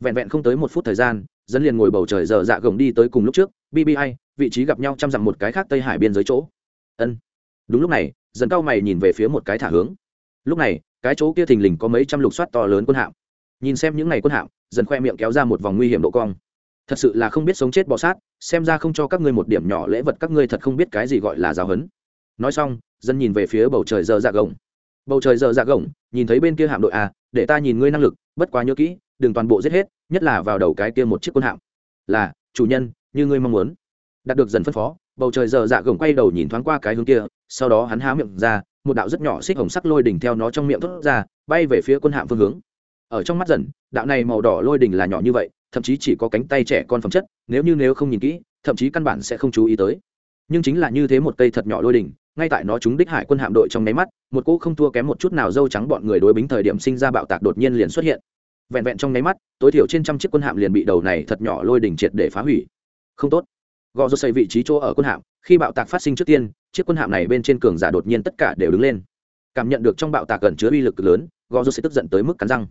Vẹn vẹn không tới một phút thời gian, dân liền ngồi bầu trời giờ dạ gồng đi tới cùng lúc trước, bbi, vị trí gặp nhau chăm dặm một cái khác tây hải biên giới chỗ. Ân. Đúng lúc này dần cao mày nhìn về phía một cái thả hướng. Lúc này, cái chỗ kia thình lình có mấy trăm lục soát to lớn quân hạm. Nhìn xem những ngày quân hạm dần khoe miệng kéo ra một vòng nguy hiểm độ cong. Thật sự là không biết sống chết bọ sát, xem ra không cho các ngươi một điểm nhỏ lễ vật các ngươi thật không biết cái gì gọi là giáo hấn nói xong, dân nhìn về phía bầu trời giờ dạ gồng. Bầu trời giờ dạ gồng, nhìn thấy bên kia hạm đội à để ta nhìn ngươi năng lực, bất quá nhớ kỹ, đừng toàn bộ giết hết, nhất là vào đầu cái kia một chiếc quân hạm. Là, chủ nhân, như ngươi mong muốn. Đạt được dần phân phó, bầu trời giờ dạ gồng quay đầu nhìn thoáng qua cái hướng kia, sau đó hắn há miệng ra, một đạo rất nhỏ xích hồng sắc lôi đỉnh theo nó trong miệng thốt ra, bay về phía quân hạm phương hướng. Ở trong mắt dần, đạo này màu đỏ lôi đỉnh là nhỏ như vậy, thậm chí chỉ có cánh tay trẻ con phẩm chất, nếu như nếu không nhìn kỹ, thậm chí căn bản sẽ không chú ý tới. Nhưng chính là như thế một cây thật nhỏ lôi đỉnh ngay tại nó trúng đích hải quân hạm đội trong nháy mắt, một cỗ không thua kém một chút nào dâu trắng bọn người đối bính thời điểm sinh ra bạo tạc đột nhiên liền xuất hiện. Vẹn vẹn trong nháy mắt, tối thiểu trên trăm chiếc quân hạm liền bị đầu này thật nhỏ lôi đỉnh triệt để phá hủy. Không tốt. Gò rô xây vị trí chỗ ở quân hạm, khi bạo tạc phát sinh trước tiên, chiếc quân hạm này bên trên cường giả đột nhiên tất cả đều đứng lên. Cảm nhận được trong bạo tạc gần chứa uy lực lớn, gò rô sẽ tức giận tới mức cắn răng.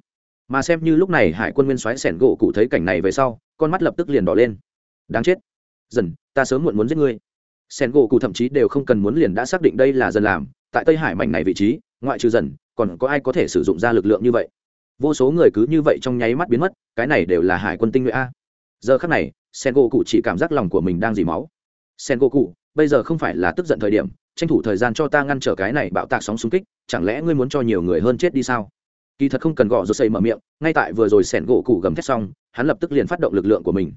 Mà xem như lúc này hải quân nguyên soái sẻn gỗ cụ thấy cảnh này về sau, con mắt lập tức liền đỏ lên. Đáng chết. Dần, ta sớm muộn muốn giết ngươi. Sen gỗ cụ thậm chí đều không cần muốn liền đã xác định đây là dần làm, tại tây hải mảnh này vị trí, ngoại trừ dần, còn có ai có thể sử dụng ra lực lượng như vậy? Vô số người cứ như vậy trong nháy mắt biến mất, cái này đều là hải quân tinh nhuệ a. Giờ khắc này sen gỗ cụ chỉ cảm giác lòng của mình đang dì máu. Sen gỗ cụ bây giờ không phải là tức giận thời điểm, tranh thủ thời gian cho ta ngăn trở cái này bạo tạc sóng xung kích, chẳng lẽ ngươi muốn cho nhiều người hơn chết đi sao? Kỳ thật không cần gõ rồi xây mở miệng, ngay tại vừa rồi sẻn gỗ cụ gầm thét xong, hắn lập tức liền phát động lực lượng của mình.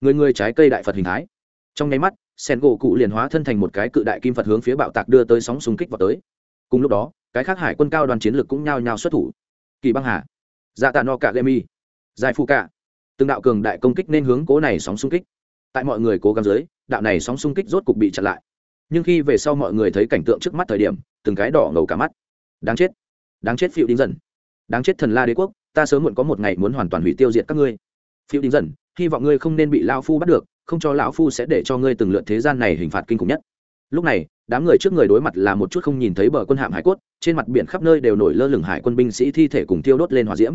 Người người trái cây đại phật hình thái. Trong nháy mắt Sen gỗ cụ liền hóa thân thành một cái cự đại kim phật hướng phía bạo tạc đưa tới sóng xung kích vào tới. Cùng lúc đó, cái khác hải quân cao đoàn chiến lược cũng nhao nhao xuất thủ. Kỳ băng hà dạ tạ no cả gây mi, giải phu cả. Từng đạo cường đại công kích nên hướng cố này sóng xung kích. Tại mọi người cố gắng dưới, đạo này sóng xung kích rốt cục bị chặn lại. Nhưng khi về sau mọi người thấy cảnh tượng trước mắt thời điểm, từng cái đỏ ngầu cả mắt. Đáng chết đáng chết phiêu đính dần đáng chết thần la đế quốc, ta sớm muộn có một ngày muốn hoàn toàn hủy tiêu diệt các ngươi. Phiêu đính dần hy vọng ngươi không nên bị lao phu bắt được không cho lão phu sẽ để cho ngươi từng lượt thế gian này hình phạt kinh khủng nhất. Lúc này, đám người trước người đối mặt là một chút không nhìn thấy bờ quân hạm hải cốt, trên mặt biển khắp nơi đều nổi lơ lửng hải quân binh sĩ thi thể cùng tiêu đốt lên hòa diễm.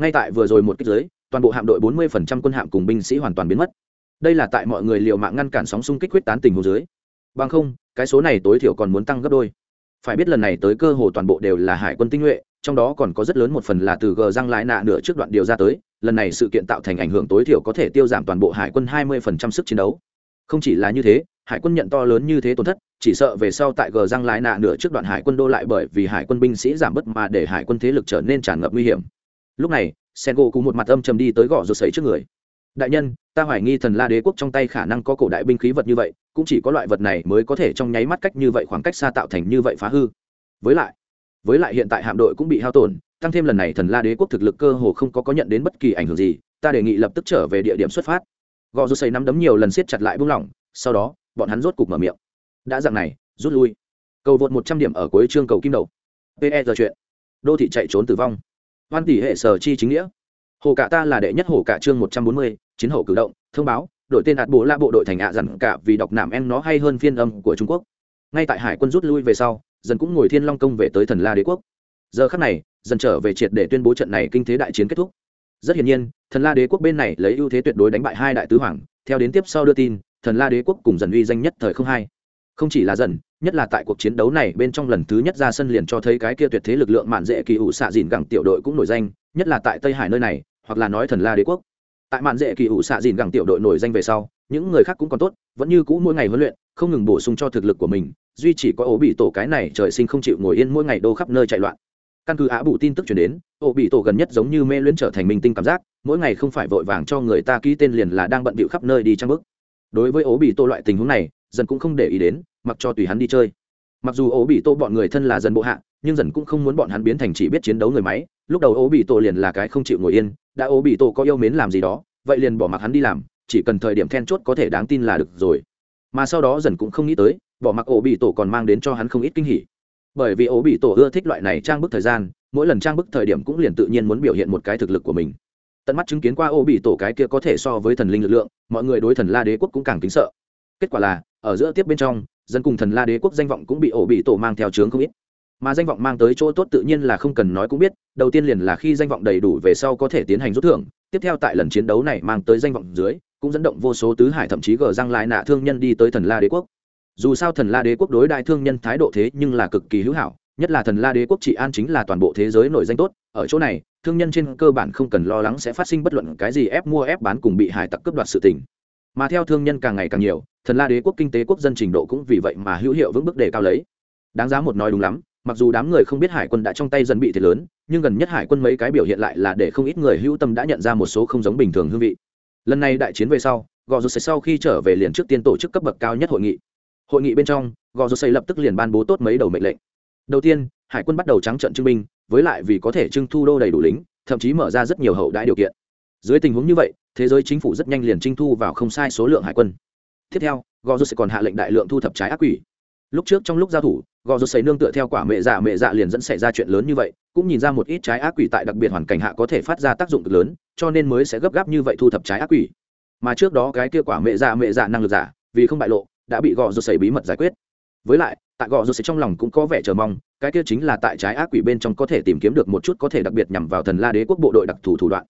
Ngay tại vừa rồi một kích giới toàn bộ hạm đội 40% quân hạm cùng binh sĩ hoàn toàn biến mất. Đây là tại mọi người liều mạng ngăn cản sóng xung kích quyết tán tình hồ dưới. Bằng không, cái số này tối thiểu còn muốn tăng gấp đôi. Phải biết lần này tới cơ hồ toàn bộ đều là hải quân tinh nhuệ, trong đó còn có rất lớn một phần là từ gờ răng lái nạ nửa trước đoạn điều ra tới lần này sự kiện tạo thành ảnh hưởng tối thiểu có thể tiêu giảm toàn bộ hải quân 20% sức chiến đấu. Không chỉ là như thế, hải quân nhận to lớn như thế tổn thất, chỉ sợ về sau tại gờ răng lái nạ nửa trước đoạn hải quân đô lại bởi vì hải quân binh sĩ giảm bớt mà để hải quân thế lực trở nên tràn ngập nguy hiểm. Lúc này sen gỗ cùng một mặt âm trầm đi tới gõ rột sấy trước người. Đại nhân, ta hoài nghi thần la đế quốc trong tay khả năng có cổ đại binh khí vật như vậy, cũng chỉ có loại vật này mới có thể trong nháy mắt cách như vậy khoảng cách xa tạo thành như vậy phá hư. Với lại với lại hiện tại hạm đội cũng bị hao tổn tăng thêm lần này thần la đế quốc thực lực cơ hồ không có có nhận đến bất kỳ ảnh hưởng gì, ta đề nghị lập tức trở về địa điểm xuất phát. Gò rút xây nắm đấm nhiều lần siết chặt lại buông lỏng, sau đó, bọn hắn rốt cục mở miệng. Đã dạng này, rút lui. Cầu vượt một trăm điểm ở cuối chương cầu kim đầu. Pe giờ chuyện. Đô thị chạy trốn tử vong. Hoan tỷ hệ sở chi chính nghĩa. Hồ cả ta là đệ nhất hồ cả chương một trăm bốn mươi, chiến hậu cử động, thông báo, đội tên ạt bộ la bộ đội thành ạ dặn cả vì đọc nảm en nó hay hơn phiên âm của trung quốc. Ngay tại hải quân rút lui về sau dần cũng ngồi thiên long công về tới thần la đế quốc. Giờ khắc này dần trở về triệt để tuyên bố trận này kinh thế đại chiến kết thúc. Rất hiển nhiên, thần la đế quốc bên này lấy ưu thế tuyệt đối đánh bại hai đại tứ hoàng, theo đến tiếp sau đưa tin, thần la đế quốc cùng dần uy danh nhất thời không hai. Không chỉ là dần, nhất là tại cuộc chiến đấu này bên trong lần thứ nhất ra sân liền cho thấy cái kia tuyệt thế lực lượng mạn dễ kỳ ủ xạ dìn gẳng tiểu đội cũng nổi danh, nhất là tại tây hải nơi này, hoặc là nói thần la đế quốc. Tại mạn dễ kỳ ủ xạ dìn gẳng tiểu đội nổi danh về sau, những người khác cũng còn tốt, vẫn như cũ mỗi ngày huấn luyện, không ngừng bổ sung cho thực lực của mình, duy chỉ có ổ bị tổ cái này trời sinh không chịu ngồi yên mỗi ngày đô khắp nơi chạy loạn căn cứ á bụ tin tức chuyển đến ổ bị tổ gần nhất giống như mê luyến trở thành minh tinh cảm giác, mỗi ngày không phải vội vàng cho người ta ký tên liền là đang bận bịu khắp nơi đi trang bức đối với ổ bị tổ loại tình huống này, dần cũng không để ý đến, mặc cho tùy hắn đi chơi. Mặc dù ổ bị tổ bọn người thân là dân bộ hạ, nhưng dần cũng không muốn bọn hắn biến thành chỉ biết chiến đấu người máy, lúc đầu ổ bị tổ liền là cái không chịu ngồi yên, đã ổ bị tổ có yêu mến làm gì đó, vậy liền bỏ mặc hắn đi làm, chỉ cần thời điểm then chốt có thể đáng tin là được rồi. Mà sau đó dần cũng không nghĩ tới, bỏ mặc ổ bị tổ còn mang đến cho hắn không ít kinh hỉ bởi vì ố bị tổ ưa thích loại này trang bức thời gian, mỗi lần trang bức thời điểm cũng liền tự nhiên muốn biểu hiện một cái thực lực của mình. Tận mắt chứng kiến qua ô bị tổ cái kia có thể so với thần linh lực lượng, mọi người đối thần la đế quốc cũng càng kính sợ. Kết quả là, ở giữa tiếp bên trong, dân cùng thần la đế quốc danh vọng cũng bị ổ bị tổ mang theo trướng không ít. Mà danh vọng mang tới chỗ tốt tự nhiên là không cần nói cũng biết, đầu tiên liền là khi danh vọng đầy đủ về sau có thể tiến hành rút thưởng, tiếp theo tại lần chiến đấu này mang tới danh vọng dưới, cũng dẫn động vô số tứ hải thậm chí gờ răng lại nạ thương nhân đi tới thần la đế quốc dù sao thần la đế quốc đối đại thương nhân thái độ thế nhưng là cực kỳ hữu hảo, nhất là thần la đế quốc trị an chính là toàn bộ thế giới nổi danh tốt, ở chỗ này, thương nhân trên cơ bản không cần lo lắng sẽ phát sinh bất luận cái gì ép mua ép bán cùng bị hải tặc cướp đoạt sự tình. Mà theo thương nhân càng ngày càng nhiều, thần la đế quốc kinh tế quốc dân trình độ cũng vì vậy mà hữu hiệu vững bước đề cao lấy. Đáng giá một nói đúng lắm, mặc dù đám người không biết hải quân đã trong tay dần bị thiệt lớn, nhưng gần nhất hải quân mấy cái biểu hiện lại là để không ít người hữu tâm đã nhận ra một số không giống bình thường hương vị. Lần này đại chiến về sau gò rột sau khi trở về liền trước tiên tổ chức cấp bậc cao nhất hội nghị hội nghị bên trong, gò rột lập tức liền ban bố tốt mấy đầu mệnh lệnh. Đầu tiên, hải quân bắt đầu trắng trận trưng binh, với lại vì có thể trưng thu đô đầy đủ lính, thậm chí mở ra rất nhiều hậu đãi điều kiện. Dưới tình huống như vậy, thế giới chính phủ rất nhanh liền trinh thu vào không sai số lượng hải quân. Tiếp theo, gò rột còn hạ lệnh đại lượng thu thập trái ác quỷ. Lúc trước trong lúc giao thủ, gò rột xấy nương tựa theo quả mẹ dạ mẹ dạ liền dẫn xảy ra chuyện lớn như vậy, cũng nhìn ra một ít trái ác quỷ tại đặc biệt hoàn cảnh hạ có thể phát ra tác dụng cực lớn, cho nên mới sẽ gấp gáp như vậy thu thập trái ác quỷ. Mà trước đó cái kia quả mẹ dạ mẹ dạ năng lực giả, vì không bại lộ đã bị gò rột sẩy bí mật giải quyết. Với lại, tại gò rột sẩy trong lòng cũng có vẻ chờ mong, cái kia chính là tại trái ác quỷ bên trong có thể tìm kiếm được một chút có thể đặc biệt nhằm vào thần la đế quốc bộ đội đặc thù thủ đoạn.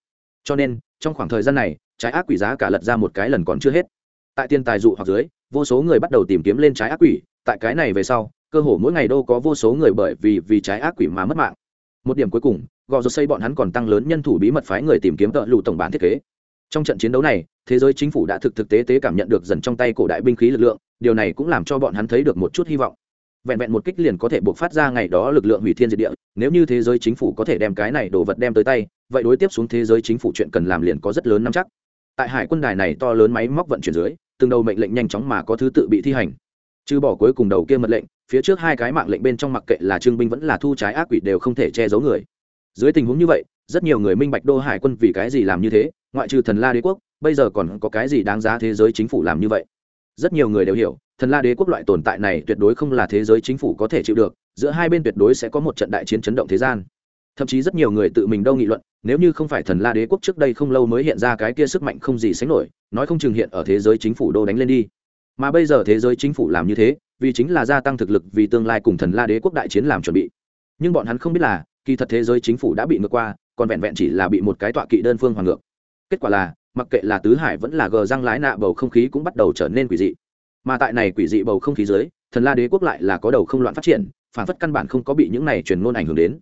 Cho nên, trong khoảng thời gian này, trái ác quỷ giá cả lật ra một cái lần còn chưa hết. Tại tiền tài dụ hoặc dưới, vô số người bắt đầu tìm kiếm lên trái ác quỷ, tại cái này về sau, cơ hồ mỗi ngày đâu có vô số người bởi vì vì trái ác quỷ mà mất mạng. Một điểm cuối cùng, gò rột xây bọn hắn còn tăng lớn nhân thủ bí mật phái người tìm kiếm tợ lụ tổng bản thiết kế. Trong trận chiến đấu này thế giới chính phủ đã thực thực tế tế cảm nhận được dần trong tay cổ đại binh khí lực lượng, điều này cũng làm cho bọn hắn thấy được một chút hy vọng. Vẹn vẹn một kích liền có thể buộc phát ra ngày đó lực lượng hủy thiên diệt địa, nếu như thế giới chính phủ có thể đem cái này đồ vật đem tới tay, vậy đối tiếp xuống thế giới chính phủ chuyện cần làm liền có rất lớn nắm chắc. Tại hải quân đài này to lớn máy móc vận chuyển dưới, từng đầu mệnh lệnh nhanh chóng mà có thứ tự bị thi hành. Chứ bỏ cuối cùng đầu kia mật lệnh, phía trước hai cái mạng lệnh bên trong mặc kệ là trương binh vẫn là thu trái ác quỷ đều không thể che giấu người. Dưới tình huống như vậy, rất nhiều người minh bạch đô hải quân vì cái gì làm như thế, ngoại trừ thần la đế quốc bây giờ còn có cái gì đáng giá thế giới chính phủ làm như vậy? Rất nhiều người đều hiểu, thần la đế quốc loại tồn tại này tuyệt đối không là thế giới chính phủ có thể chịu được, giữa hai bên tuyệt đối sẽ có một trận đại chiến chấn động thế gian. Thậm chí rất nhiều người tự mình đâu nghị luận, nếu như không phải thần la đế quốc trước đây không lâu mới hiện ra cái kia sức mạnh không gì sánh nổi, nói không chừng hiện ở thế giới chính phủ đô đánh lên đi. Mà bây giờ thế giới chính phủ làm như thế, vì chính là gia tăng thực lực, vì tương lai cùng thần la đế quốc đại chiến làm chuẩn bị. Nhưng bọn hắn không biết là, kỳ thật thế giới chính phủ đã bị ngược qua, còn vẹn vẹn chỉ là bị một cái tọa kỵ đơn phương hoàng ngược. Kết quả là mặc kệ là tứ hải vẫn là gờ răng lái nạ bầu không khí cũng bắt đầu trở nên quỷ dị. Mà tại này quỷ dị bầu không khí dưới, thần la đế quốc lại là có đầu không loạn phát triển, phản phất căn bản không có bị những này truyền ngôn ảnh hưởng đến.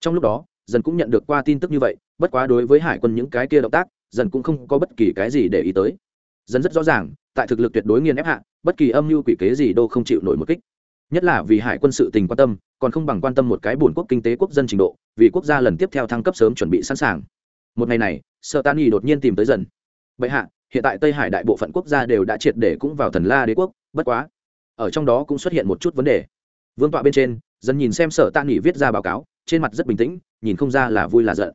Trong lúc đó, dần cũng nhận được qua tin tức như vậy, bất quá đối với hải quân những cái kia động tác, dần cũng không có bất kỳ cái gì để ý tới. Dần rất rõ ràng, tại thực lực tuyệt đối nghiền ép hạ, bất kỳ âm mưu quỷ kế gì đâu không chịu nổi một kích. Nhất là vì hải quân sự tình quan tâm, còn không bằng quan tâm một cái bổn quốc kinh tế quốc dân trình độ, vì quốc gia lần tiếp theo thăng cấp sớm chuẩn bị sẵn sàng. Một ngày này sợ tan nghi đột nhiên tìm tới dần bệ hạ, hiện tại tây hải đại bộ phận quốc gia đều đã triệt để cũng vào thần la đế quốc, bất quá, ở trong đó cũng xuất hiện một chút vấn đề. Vương tọa bên trên dần nhìn xem sở tạ nghỉ viết ra báo cáo, trên mặt rất bình tĩnh, nhìn không ra là vui là giận.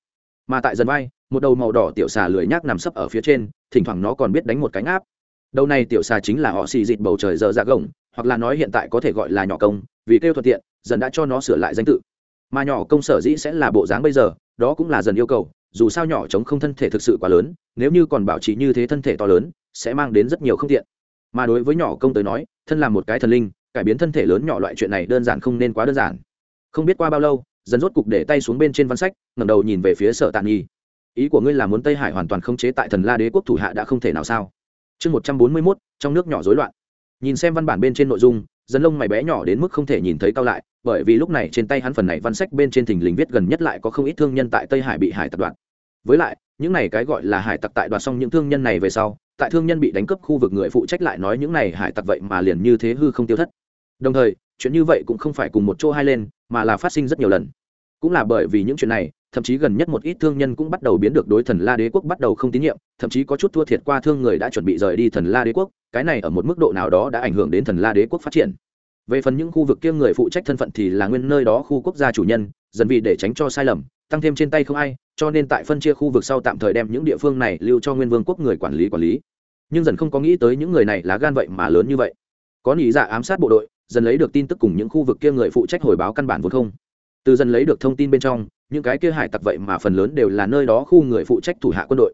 Mà tại dần vai, một đầu màu đỏ tiểu xà lười nhác nằm sấp ở phía trên, thỉnh thoảng nó còn biết đánh một cánh áp đầu này tiểu xà chính là họ xì dịt bầu trời dơ ra dạ gồng, hoặc là nói hiện tại có thể gọi là nhỏ công, vì kêu thuận tiện, dần đã cho nó sửa lại danh tự. Mà nhỏ công sở dĩ sẽ là bộ dáng bây giờ, đó cũng là dần yêu cầu dù sao nhỏ chống không thân thể thực sự quá lớn, nếu như còn bảo trì như thế thân thể to lớn, sẽ mang đến rất nhiều không tiện. Mà đối với nhỏ công tới nói, thân là một cái thần linh, cải biến thân thể lớn nhỏ loại chuyện này đơn giản không nên quá đơn giản. Không biết qua bao lâu, dần rốt cục để tay xuống bên trên văn sách, ngẩng đầu nhìn về phía sở tàn nhi. Ý của ngươi là muốn tây hải hoàn toàn không chế tại thần la đế quốc thủ hạ đã không thể nào sao? Chương một trăm bốn mươi mốt, trong nước nhỏ rối loạn. Nhìn xem văn bản bên trên nội dung, dần lông mày bé nhỏ đến mức không thể nhìn thấy cao lại, bởi vì lúc này trên tay hắn phần này văn sách bên trên thình lình viết gần nhất lại có không ít thương nhân tại tây hải bị hải tập đoạn với lại, những này cái gọi là hải tặc tại đoạt xong những thương nhân này về sau, tại thương nhân bị đánh cướp khu vực người phụ trách lại nói những này hải tặc vậy mà liền như thế hư không tiêu thất. Đồng thời, chuyện như vậy cũng không phải cùng một chỗ hai lên, mà là phát sinh rất nhiều lần. Cũng là bởi vì những chuyện này, thậm chí gần nhất một ít thương nhân cũng bắt đầu biến được đối thần la đế quốc bắt đầu không tín nhiệm, thậm chí có chút thua thiệt qua thương người đã chuẩn bị rời đi thần la đế quốc, cái này ở một mức độ nào đó đã ảnh hưởng đến thần la đế quốc phát triển. Về phần những khu vực kia người phụ trách thân phận thì là nguyên nơi đó khu quốc gia chủ nhân dần vì để tránh cho sai lầm, tăng thêm trên tay không ai, cho nên tại phân chia khu vực sau tạm thời đem những địa phương này lưu cho nguyên vương quốc người quản lý quản lý. Nhưng dần không có nghĩ tới những người này lá gan vậy mà lớn như vậy. Có nghĩ dạ ám sát bộ đội, dần lấy được tin tức cùng những khu vực kia người phụ trách hồi báo căn bản vốn không. Từ dần lấy được thông tin bên trong, những cái kia hải tặc vậy mà phần lớn đều là nơi đó khu người phụ trách thủ hạ quân đội.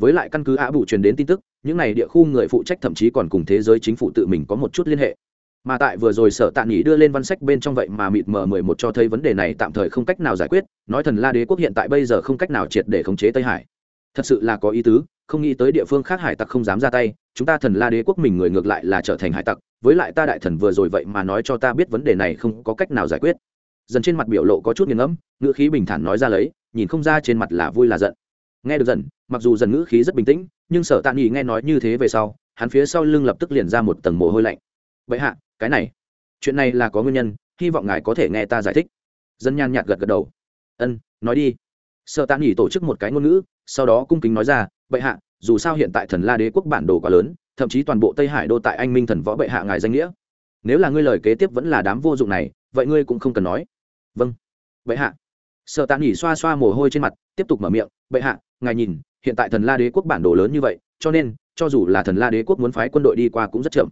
Với lại căn cứ ạ bù truyền đến tin tức, những này địa khu người phụ trách thậm chí còn cùng thế giới chính phủ tự mình có một chút liên hệ mà tại vừa rồi sở tạ nghỉ đưa lên văn sách bên trong vậy mà mịt mờ mười một cho thấy vấn đề này tạm thời không cách nào giải quyết, nói thần la đế quốc hiện tại bây giờ không cách nào triệt để khống chế tây hải. Thật sự là có ý tứ, không nghĩ tới địa phương khác hải tặc không dám ra tay, chúng ta thần la đế quốc mình người ngược lại là trở thành hải tặc, với lại ta đại thần vừa rồi vậy mà nói cho ta biết vấn đề này không có cách nào giải quyết. Dần trên mặt biểu lộ có chút nghiền ngẫm, ngữ khí bình thản nói ra lấy, nhìn không ra trên mặt là vui là giận. Nghe được dần, mặc dù dần ngữ khí rất bình tĩnh, nhưng sở tạ nghỉ nghe nói như thế về sau, hắn phía sau lưng lập tức liền ra một tầng mồ hôi lạnh. Vậy hạ cái này, chuyện này là có nguyên nhân, hy vọng ngài có thể nghe ta giải thích. Dân nhan nhạt gật gật đầu. Ân, nói đi. Sợ tạ nghỉ tổ chức một cái ngôn ngữ, sau đó cung kính nói ra, bệ hạ, dù sao hiện tại thần la đế quốc bản đồ quá lớn, thậm chí toàn bộ tây hải đô tại anh minh thần võ bệ hạ ngài danh nghĩa. Nếu là ngươi lời kế tiếp vẫn là đám vô dụng này, vậy ngươi cũng không cần nói. Vâng. Bệ hạ. Sợ tạ nghỉ xoa xoa mồ hôi trên mặt, tiếp tục mở miệng, bệ hạ, ngài nhìn, hiện tại thần la đế quốc bản đồ lớn như vậy, cho nên, cho dù là thần la đế quốc muốn phái quân đội đi qua cũng rất chậm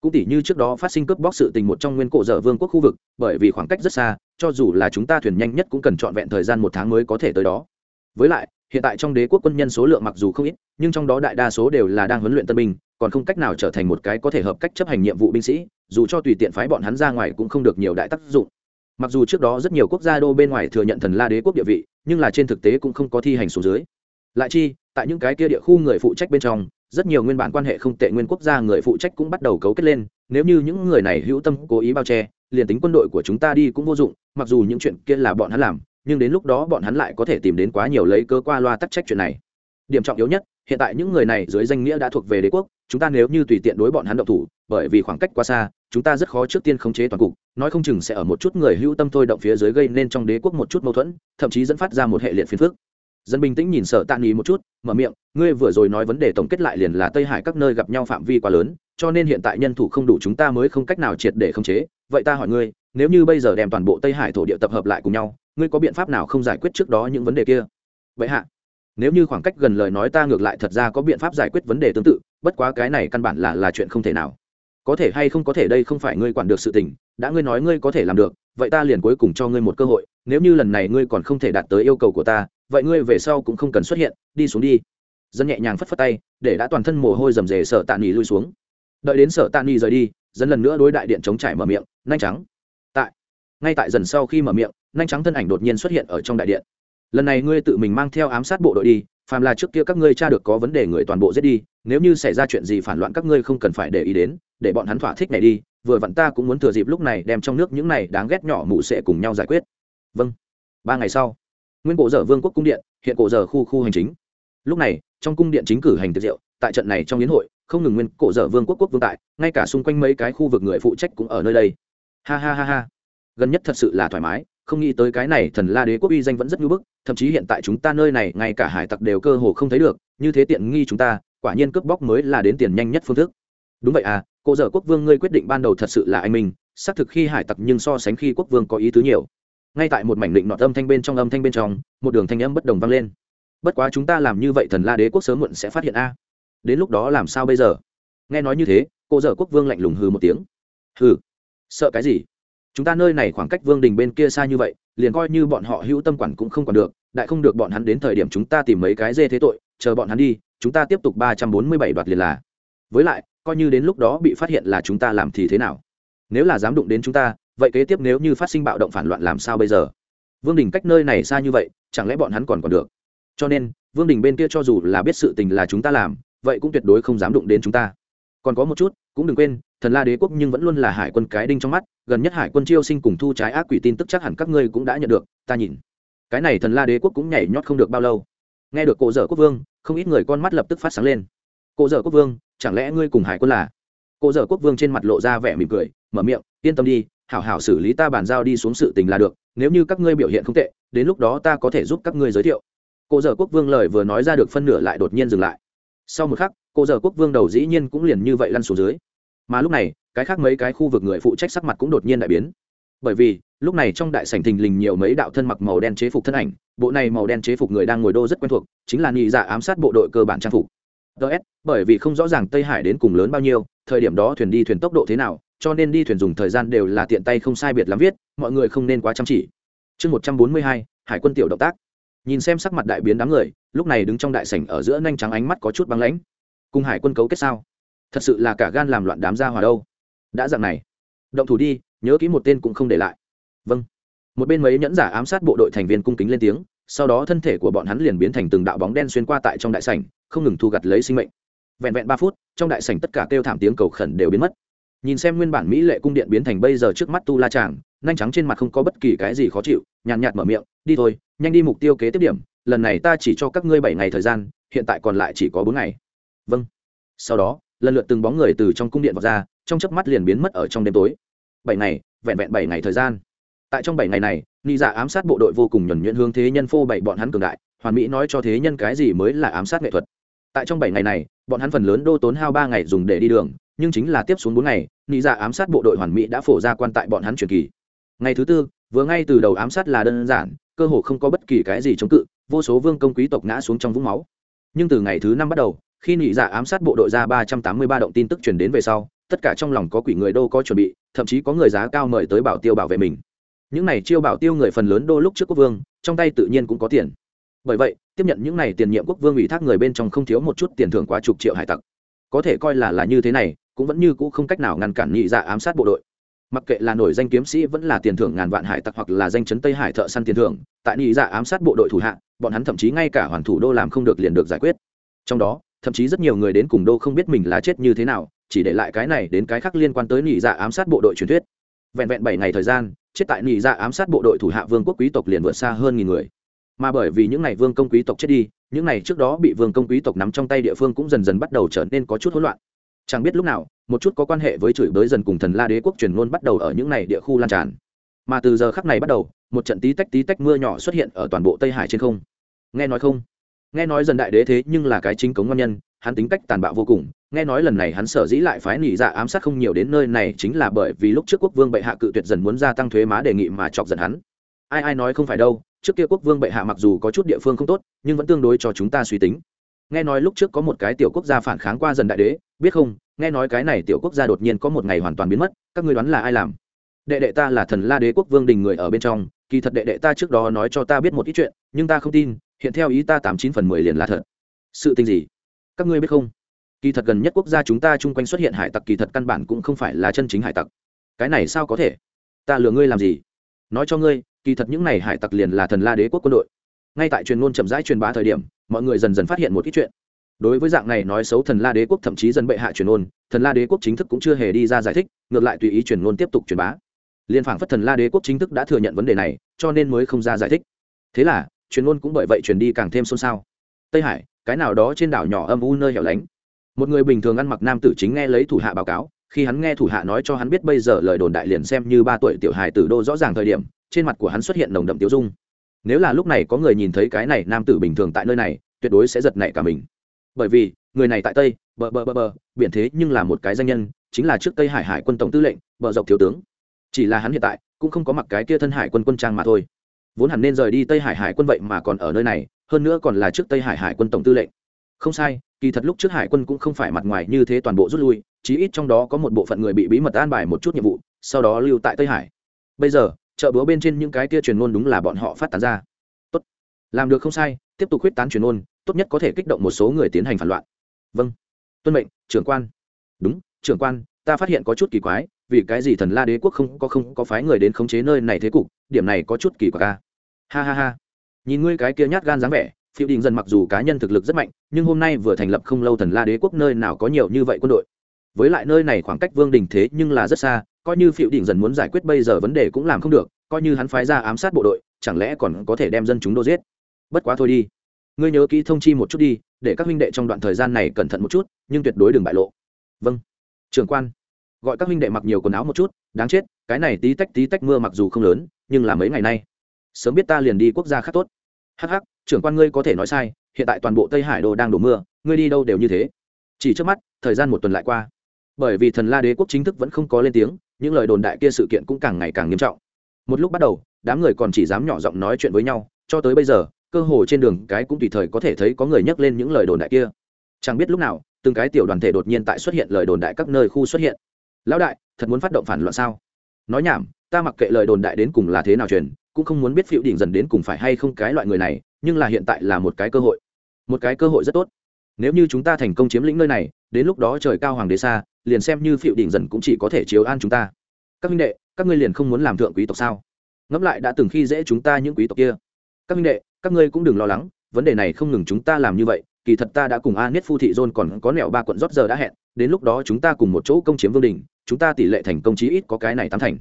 cũng tỉ như trước đó phát sinh cướp bóc sự tình một trong nguyên cổ dở vương quốc khu vực, bởi vì khoảng cách rất xa, cho dù là chúng ta thuyền nhanh nhất cũng cần trọn vẹn thời gian một tháng mới có thể tới đó. Với lại, hiện tại trong đế quốc quân nhân số lượng mặc dù không ít, nhưng trong đó đại đa số đều là đang huấn luyện tân binh, còn không cách nào trở thành một cái có thể hợp cách chấp hành nhiệm vụ binh sĩ, dù cho tùy tiện phái bọn hắn ra ngoài cũng không được nhiều đại tác dụng. Mặc dù trước đó rất nhiều quốc gia đô bên ngoài thừa nhận thần la đế quốc địa vị, nhưng là trên thực tế cũng không có thi hành số dưới. Lại chi, tại những cái kia địa khu người phụ trách bên trong rất nhiều nguyên bản quan hệ không tệ nguyên quốc gia người phụ trách cũng bắt đầu cấu kết lên, nếu như những người này hữu tâm cố ý bao che, liền tính quân đội của chúng ta đi cũng vô dụng, mặc dù những chuyện kia là bọn hắn làm, nhưng đến lúc đó bọn hắn lại có thể tìm đến quá nhiều lấy cơ qua loa tắc trách chuyện này. Điểm trọng yếu nhất, hiện tại những người này dưới danh nghĩa đã thuộc về đế quốc, chúng ta nếu như tùy tiện đối bọn hắn động thủ, bởi vì khoảng cách quá xa, chúng ta rất khó trước tiên khống chế toàn cục, nói không chừng sẽ ở một chút người hữu tâm thôi động phía dưới gây nên trong đế quốc một chút mâu thuẫn, thậm chí dẫn phát ra một hệ liệt phiền phức dân bình tĩnh nhìn sợ tạ nghỉ một chút, mở miệng, ngươi vừa rồi nói vấn đề tổng kết lại liền là tây hải các nơi gặp nhau phạm vi quá lớn, cho nên hiện tại nhân thủ không đủ chúng ta mới không cách nào triệt để khống chế. Vậy ta hỏi ngươi, nếu như bây giờ đem toàn bộ tây hải thổ địa tập hợp lại cùng nhau, ngươi có biện pháp nào không giải quyết trước đó những vấn đề kia? Vậy hạ, nếu như khoảng cách gần lời nói ta ngược lại thật ra có biện pháp giải quyết vấn đề tương tự, bất quá cái này căn bản là là chuyện không thể nào. Có thể hay không có thể đây không phải ngươi quản được sự tình, đã ngươi nói ngươi có thể làm được, vậy ta liền cuối cùng cho ngươi một cơ hội, nếu như lần này ngươi còn không thể đạt tới yêu cầu của ta vậy ngươi về sau cũng không cần xuất hiện, đi xuống đi. Dân nhẹ nhàng phất phất tay, để đã toàn thân mồ hôi rầm rề sợ tạ nghỉ lui xuống. Đợi đến sợ tạ nghỉ rời đi, dân lần nữa đối đại điện chống trải mở miệng, nhanh trắng tại, ngay tại dần sau khi mở miệng, nhanh trắng thân ảnh đột nhiên xuất hiện ở trong đại điện. Lần này ngươi tự mình mang theo ám sát bộ đội đi, phàm là trước kia các ngươi tra được có vấn đề người toàn bộ giết đi, nếu như xảy ra chuyện gì phản loạn các ngươi không cần phải để ý đến, để bọn hắn thỏa thích này đi, vừa vặn ta cũng muốn thừa dịp lúc này đem trong nước những này đáng ghét nhỏ mụ sẽ cùng nhau giải quyết. Vâng. Ba ngày sau nguyên cổ dở vương quốc cung điện, hiện cổ dở khu khu hành chính. Lúc này, trong cung điện chính cử hành tiệc rượu, tại trận này trong yến hội, không ngừng nguyên cổ dở vương quốc quốc vương tại, ngay cả xung quanh mấy cái khu vực người phụ trách cũng ở nơi đây. Ha ha ha ha. Gần nhất thật sự là thoải mái, không nghĩ tới cái này thần la đế quốc uy danh vẫn rất ngưỡng bức, thậm chí hiện tại chúng ta nơi này ngay cả hải tặc đều cơ hồ không thấy được, như thế tiện nghi chúng ta, quả nhiên cướp bóc mới là đến tiền nhanh nhất phương thức. Đúng vậy à cô dở quốc vương ngươi quyết định ban đầu thật sự là anh minh, xác thực khi hải tặc nhưng so sánh khi quốc vương có ý tứ nhiều ngay tại một mảnh định nọt âm thanh bên trong âm thanh bên trong, một đường thanh âm bất đồng vang lên. Bất quá chúng ta làm như vậy thần la đế quốc sớm muộn sẽ phát hiện a. Đến lúc đó làm sao bây giờ? Nghe nói như thế, cô dở quốc vương lạnh lùng hừ một tiếng. Hừ, sợ cái gì? Chúng ta nơi này khoảng cách vương đình bên kia xa như vậy, liền coi như bọn họ hữu tâm quản cũng không còn được, đại không được bọn hắn đến thời điểm chúng ta tìm mấy cái dê thế tội, chờ bọn hắn đi, chúng ta tiếp tục ba trăm bốn mươi bảy đoạt liền là. Với lại, coi như đến lúc đó bị phát hiện là chúng ta làm thì thế nào? Nếu là dám đụng đến chúng ta vậy kế tiếp nếu như phát sinh bạo động phản loạn làm sao bây giờ? Vương đình cách nơi này xa như vậy, chẳng lẽ bọn hắn còn còn được? Cho nên, vương đình bên kia cho dù là biết sự tình là chúng ta làm, vậy cũng tuyệt đối không dám đụng đến chúng ta. Còn có một chút, cũng đừng quên, thần la đế quốc nhưng vẫn luôn là hải quân cái đinh trong mắt, gần nhất hải quân chiêu sinh cùng thu trái ác quỷ tin tức chắc hẳn các ngươi cũng đã nhận được, ta nhìn. Cái này thần la đế quốc cũng nhảy nhót không được bao lâu. Nghe được cổ dở quốc vương, không ít người con mắt lập tức phát sáng lên. Cổ dở quốc vương, chẳng lẽ ngươi cùng hải quân là? Cổ dở quốc vương trên mặt lộ ra vẻ mỉm cười, mở miệng, yên tâm đi hảo hảo xử lý ta bàn giao đi xuống sự tình là được, nếu như các ngươi biểu hiện không tệ, đến lúc đó ta có thể giúp các ngươi giới thiệu. Cô giờ quốc vương lời vừa nói ra được phân nửa lại đột nhiên dừng lại. Sau một khắc, cô giờ quốc vương đầu dĩ nhiên cũng liền như vậy lăn xuống dưới. Mà lúc này, cái khác mấy cái khu vực người phụ trách sắc mặt cũng đột nhiên đại biến. Bởi vì, lúc này trong đại sảnh thình lình nhiều mấy đạo thân mặc màu đen chế phục thân ảnh, bộ này màu đen chế phục người đang ngồi đô rất quen thuộc, chính là nghị dạ ám sát bộ đội cơ bản trang phục. Ts bởi vì không rõ ràng tây hải đến cùng lớn bao nhiêu, thời điểm đó thuyền đi thuyền tốc độ thế nào cho nên đi thuyền dùng thời gian đều là tiện tay không sai biệt lắm viết, mọi người không nên quá chăm chỉ. Chương một trăm bốn mươi hai, hải quân tiểu động tác. Nhìn xem sắc mặt đại biến đám người, lúc này đứng trong đại sảnh ở giữa nhanh trắng ánh mắt có chút băng lãnh. Cùng hải quân cấu kết sao? Thật sự là cả gan làm loạn đám gia hòa đâu. Đã dạng này. Động thủ đi, nhớ kỹ một tên cũng không để lại. Vâng. Một bên mấy nhẫn giả ám sát bộ đội thành viên cung kính lên tiếng, sau đó thân thể của bọn hắn liền biến thành từng đạo bóng đen xuyên qua tại trong đại sảnh, không ngừng thu gặt lấy sinh mệnh. Vẹn vẹn ba phút, trong đại sảnh tất cả kêu thảm tiếng cầu khẩn đều biến mất nhìn xem nguyên bản mỹ lệ cung điện biến thành bây giờ trước mắt tu la tràng, nhanh trắng trên mặt không có bất kỳ cái gì khó chịu, nhàn nhạt mở miệng, đi thôi, nhanh đi mục tiêu kế tiếp điểm, lần này ta chỉ cho các ngươi bảy ngày thời gian, hiện tại còn lại chỉ có bốn ngày. Vâng. Sau đó, lần lượt từng bóng người từ trong cung điện vào ra, trong chớp mắt liền biến mất ở trong đêm tối. Bảy ngày, vẹn vẹn bảy ngày thời gian. Tại trong bảy ngày này, ni dạ ám sát bộ đội vô cùng nhuẩn nhuyễn hướng thế nhân phô bảy bọn hắn cường đại, hoàn mỹ nói cho thế nhân cái gì mới là ám sát nghệ thuật. Tại trong bảy ngày này, bọn hắn phần lớn đô tốn hao ba ngày dùng để đi đường nhưng chính là tiếp xuống bốn ngày, nị dạ ám sát bộ đội hoàn mỹ đã phổ ra quan tại bọn hắn truyền kỳ. Ngày thứ tư, vừa ngay từ đầu ám sát là đơn giản, cơ hồ không có bất kỳ cái gì chống cự, vô số vương công quý tộc ngã xuống trong vũng máu. Nhưng từ ngày thứ năm bắt đầu, khi nhị dạ ám sát bộ đội ra ba trăm tám mươi ba động tin tức truyền đến về sau, tất cả trong lòng có quỷ người đô có chuẩn bị, thậm chí có người giá cao mời tới bảo tiêu bảo vệ mình. Những này chiêu bảo tiêu người phần lớn đô lúc trước quốc vương, trong tay tự nhiên cũng có tiền. Bởi vậy, tiếp nhận những này tiền nhiệm quốc vương ủy thác người bên trong không thiếu một chút tiền thưởng quá chục triệu hải tặc có thể coi là là như thế này, cũng vẫn như cũ không cách nào ngăn cản nhị dạ ám sát bộ đội. Mặc kệ là nổi danh kiếm sĩ vẫn là tiền thưởng ngàn vạn hải tặc hoặc là danh chấn tây hải thợ săn tiền thưởng, tại nhị dạ ám sát bộ đội thủ hạ, bọn hắn thậm chí ngay cả hoàn thủ đô làm không được liền được giải quyết. Trong đó, thậm chí rất nhiều người đến cùng đô không biết mình là chết như thế nào, chỉ để lại cái này đến cái khác liên quan tới nhị dạ ám sát bộ đội truyền thuyết. Vẹn vẹn bảy ngày thời gian, chết tại nhị dạ ám sát bộ đội thủ hạ vương quốc quý tộc liền vượt xa hơn nghìn người. Mà bởi vì những ngày vương công quý tộc chết đi những này trước đó bị vương công quý tộc nắm trong tay địa phương cũng dần dần bắt đầu trở nên có chút hỗn loạn. Chẳng biết lúc nào, một chút có quan hệ với chửi bới dần cùng thần la đế quốc truyền ngôn bắt đầu ở những này địa khu lan tràn. Mà từ giờ khắc này bắt đầu, một trận tí tách tí tách mưa nhỏ xuất hiện ở toàn bộ tây hải trên không. Nghe nói không? Nghe nói dần đại đế thế nhưng là cái chính cống ngon nhân, hắn tính cách tàn bạo vô cùng. Nghe nói lần này hắn sở dĩ lại phái nỉ dạ ám sát không nhiều đến nơi này chính là bởi vì lúc trước quốc vương bệ hạ cự tuyệt dần muốn gia tăng thuế má đề nghị mà chọc giận hắn. Ai ai nói không phải đâu trước kia quốc vương bệ hạ mặc dù có chút địa phương không tốt, nhưng vẫn tương đối cho chúng ta suy tính. Nghe nói lúc trước có một cái tiểu quốc gia phản kháng qua dần đại đế, biết không? Nghe nói cái này tiểu quốc gia đột nhiên có một ngày hoàn toàn biến mất, các ngươi đoán là ai làm? Đệ đệ ta là thần la đế quốc vương đình người ở bên trong, kỳ thật đệ đệ ta trước đó nói cho ta biết một ít chuyện, nhưng ta không tin, hiện theo ý ta tám chín phần mười liền là thật. Sự tình gì? Các ngươi biết không? Kỳ thật gần nhất quốc gia chúng ta chung quanh xuất hiện hải tặc kỳ thật căn bản cũng không phải là chân chính hải tặc. Cái này sao có thể? Ta lừa ngươi làm gì? Nói cho ngươi, kỳ thật những này hải tặc liền là thần la đế quốc quân đội. Ngay tại truyền ngôn chậm rãi truyền bá thời điểm, mọi người dần dần phát hiện một ít chuyện. Đối với dạng này nói xấu thần la đế quốc thậm chí dân bệ hạ truyền ngôn, thần la đế quốc chính thức cũng chưa hề đi ra giải thích, ngược lại tùy ý truyền ngôn tiếp tục truyền bá. Liên phảng phất thần la đế quốc chính thức đã thừa nhận vấn đề này, cho nên mới không ra giải thích. Thế là, truyền ngôn cũng bởi vậy truyền đi càng thêm xôn xao. Tây hải, cái nào đó trên đảo nhỏ âm u nơi hẻo lánh. Một người bình thường ăn mặc nam tử chính nghe lấy thủ hạ báo cáo khi hắn nghe thủ hạ nói cho hắn biết bây giờ lời đồn đại liền xem như ba tuổi tiểu hài tử đô rõ ràng thời điểm, trên mặt của hắn xuất hiện nồng đậm tiêu dung. Nếu là lúc này có người nhìn thấy cái này nam tử bình thường tại nơi này, tuyệt đối sẽ giật nảy cả mình. Bởi vì, người này tại tây, bờ bờ bờ bờ, biển thế nhưng là một cái danh nhân, chính là trước tây hải hải quân tổng tư lệnh, bờ dọc thiếu tướng. Chỉ là hắn hiện tại, cũng không có mặc cái kia thân hải quân quân trang mà thôi. Vốn hẳn nên rời đi tây hải hải quân vậy mà còn ở nơi này, hơn nữa còn là trước tây hải hải quân tổng tư lệnh. Không sai, kỳ thật lúc trước hải quân cũng không phải mặt ngoài như thế toàn bộ rút lui chí ít trong đó có một bộ phận người bị bí mật an bài một chút nhiệm vụ, sau đó lưu tại tây hải. Bây giờ, chợ búa bên trên những cái kia truyền ngôn đúng là bọn họ phát tán ra. Tốt. Làm được không sai, tiếp tục huyết tán truyền ngôn, tốt nhất có thể kích động một số người tiến hành phản loạn. Vâng. Tuân mệnh, trưởng quan. Đúng, trưởng quan, ta phát hiện có chút kỳ quái, vì cái gì thần la đế quốc không có không có phái người đến khống chế nơi này thế cục, điểm này có chút kỳ quặc ca ha ha ha. Nhìn ngươi cái kia nhát gan dáng vẻ, phiêu đình dần mặc dù cá nhân thực lực rất mạnh, nhưng hôm nay vừa thành lập không lâu thần la đế quốc nơi nào có nhiều như vậy quân đội với lại nơi này khoảng cách vương đình thế nhưng là rất xa, coi như phiệu đỉnh dần muốn giải quyết bây giờ vấn đề cũng làm không được, coi như hắn phái ra ám sát bộ đội, chẳng lẽ còn có thể đem dân chúng đô giết? Bất quá thôi đi. Ngươi nhớ kỹ thông chi một chút đi, để các huynh đệ trong đoạn thời gian này cẩn thận một chút, nhưng tuyệt đối đừng bại lộ. Vâng. Trường quan. Gọi các huynh đệ mặc nhiều quần áo một chút, đáng chết, cái này tí tách tí tách mưa mặc dù không lớn, nhưng là mấy ngày nay. Sớm biết ta liền đi quốc gia khác tốt. Hh trưởng quan ngươi có thể nói sai, hiện tại toàn bộ tây hải đồ đang đổ mưa, ngươi đi đâu đều như thế. Chỉ trước mắt, thời gian một tuần lại qua bởi vì thần la đế quốc chính thức vẫn không có lên tiếng, những lời đồn đại kia sự kiện cũng càng ngày càng nghiêm trọng. Một lúc bắt đầu, đám người còn chỉ dám nhỏ giọng nói chuyện với nhau, cho tới bây giờ, cơ hồ trên đường cái cũng tùy thời có thể thấy có người nhắc lên những lời đồn đại kia. Chẳng biết lúc nào, từng cái tiểu đoàn thể đột nhiên tại xuất hiện lời đồn đại các nơi khu xuất hiện. Lão đại, thật muốn phát động phản loạn sao? Nói nhảm, ta mặc kệ lời đồn đại đến cùng là thế nào truyền, cũng không muốn biết phiêu đỉnh dần đến cùng phải hay không cái loại người này, nhưng là hiện tại là một cái cơ hội. Một cái cơ hội rất tốt nếu như chúng ta thành công chiếm lĩnh nơi này, đến lúc đó trời cao hoàng đế xa, liền xem như phiệu đỉnh dần cũng chỉ có thể chiếu an chúng ta. Các minh đệ, các ngươi liền không muốn làm thượng quý tộc sao? Ngẫm lại đã từng khi dễ chúng ta những quý tộc kia. Các minh đệ, các ngươi cũng đừng lo lắng, vấn đề này không ngừng chúng ta làm như vậy, kỳ thật ta đã cùng a niết phu thị dôn còn có nẹo ba quận rót giờ đã hẹn, đến lúc đó chúng ta cùng một chỗ công chiếm vương đình, chúng ta tỷ lệ thành công chí ít có cái này tám thành.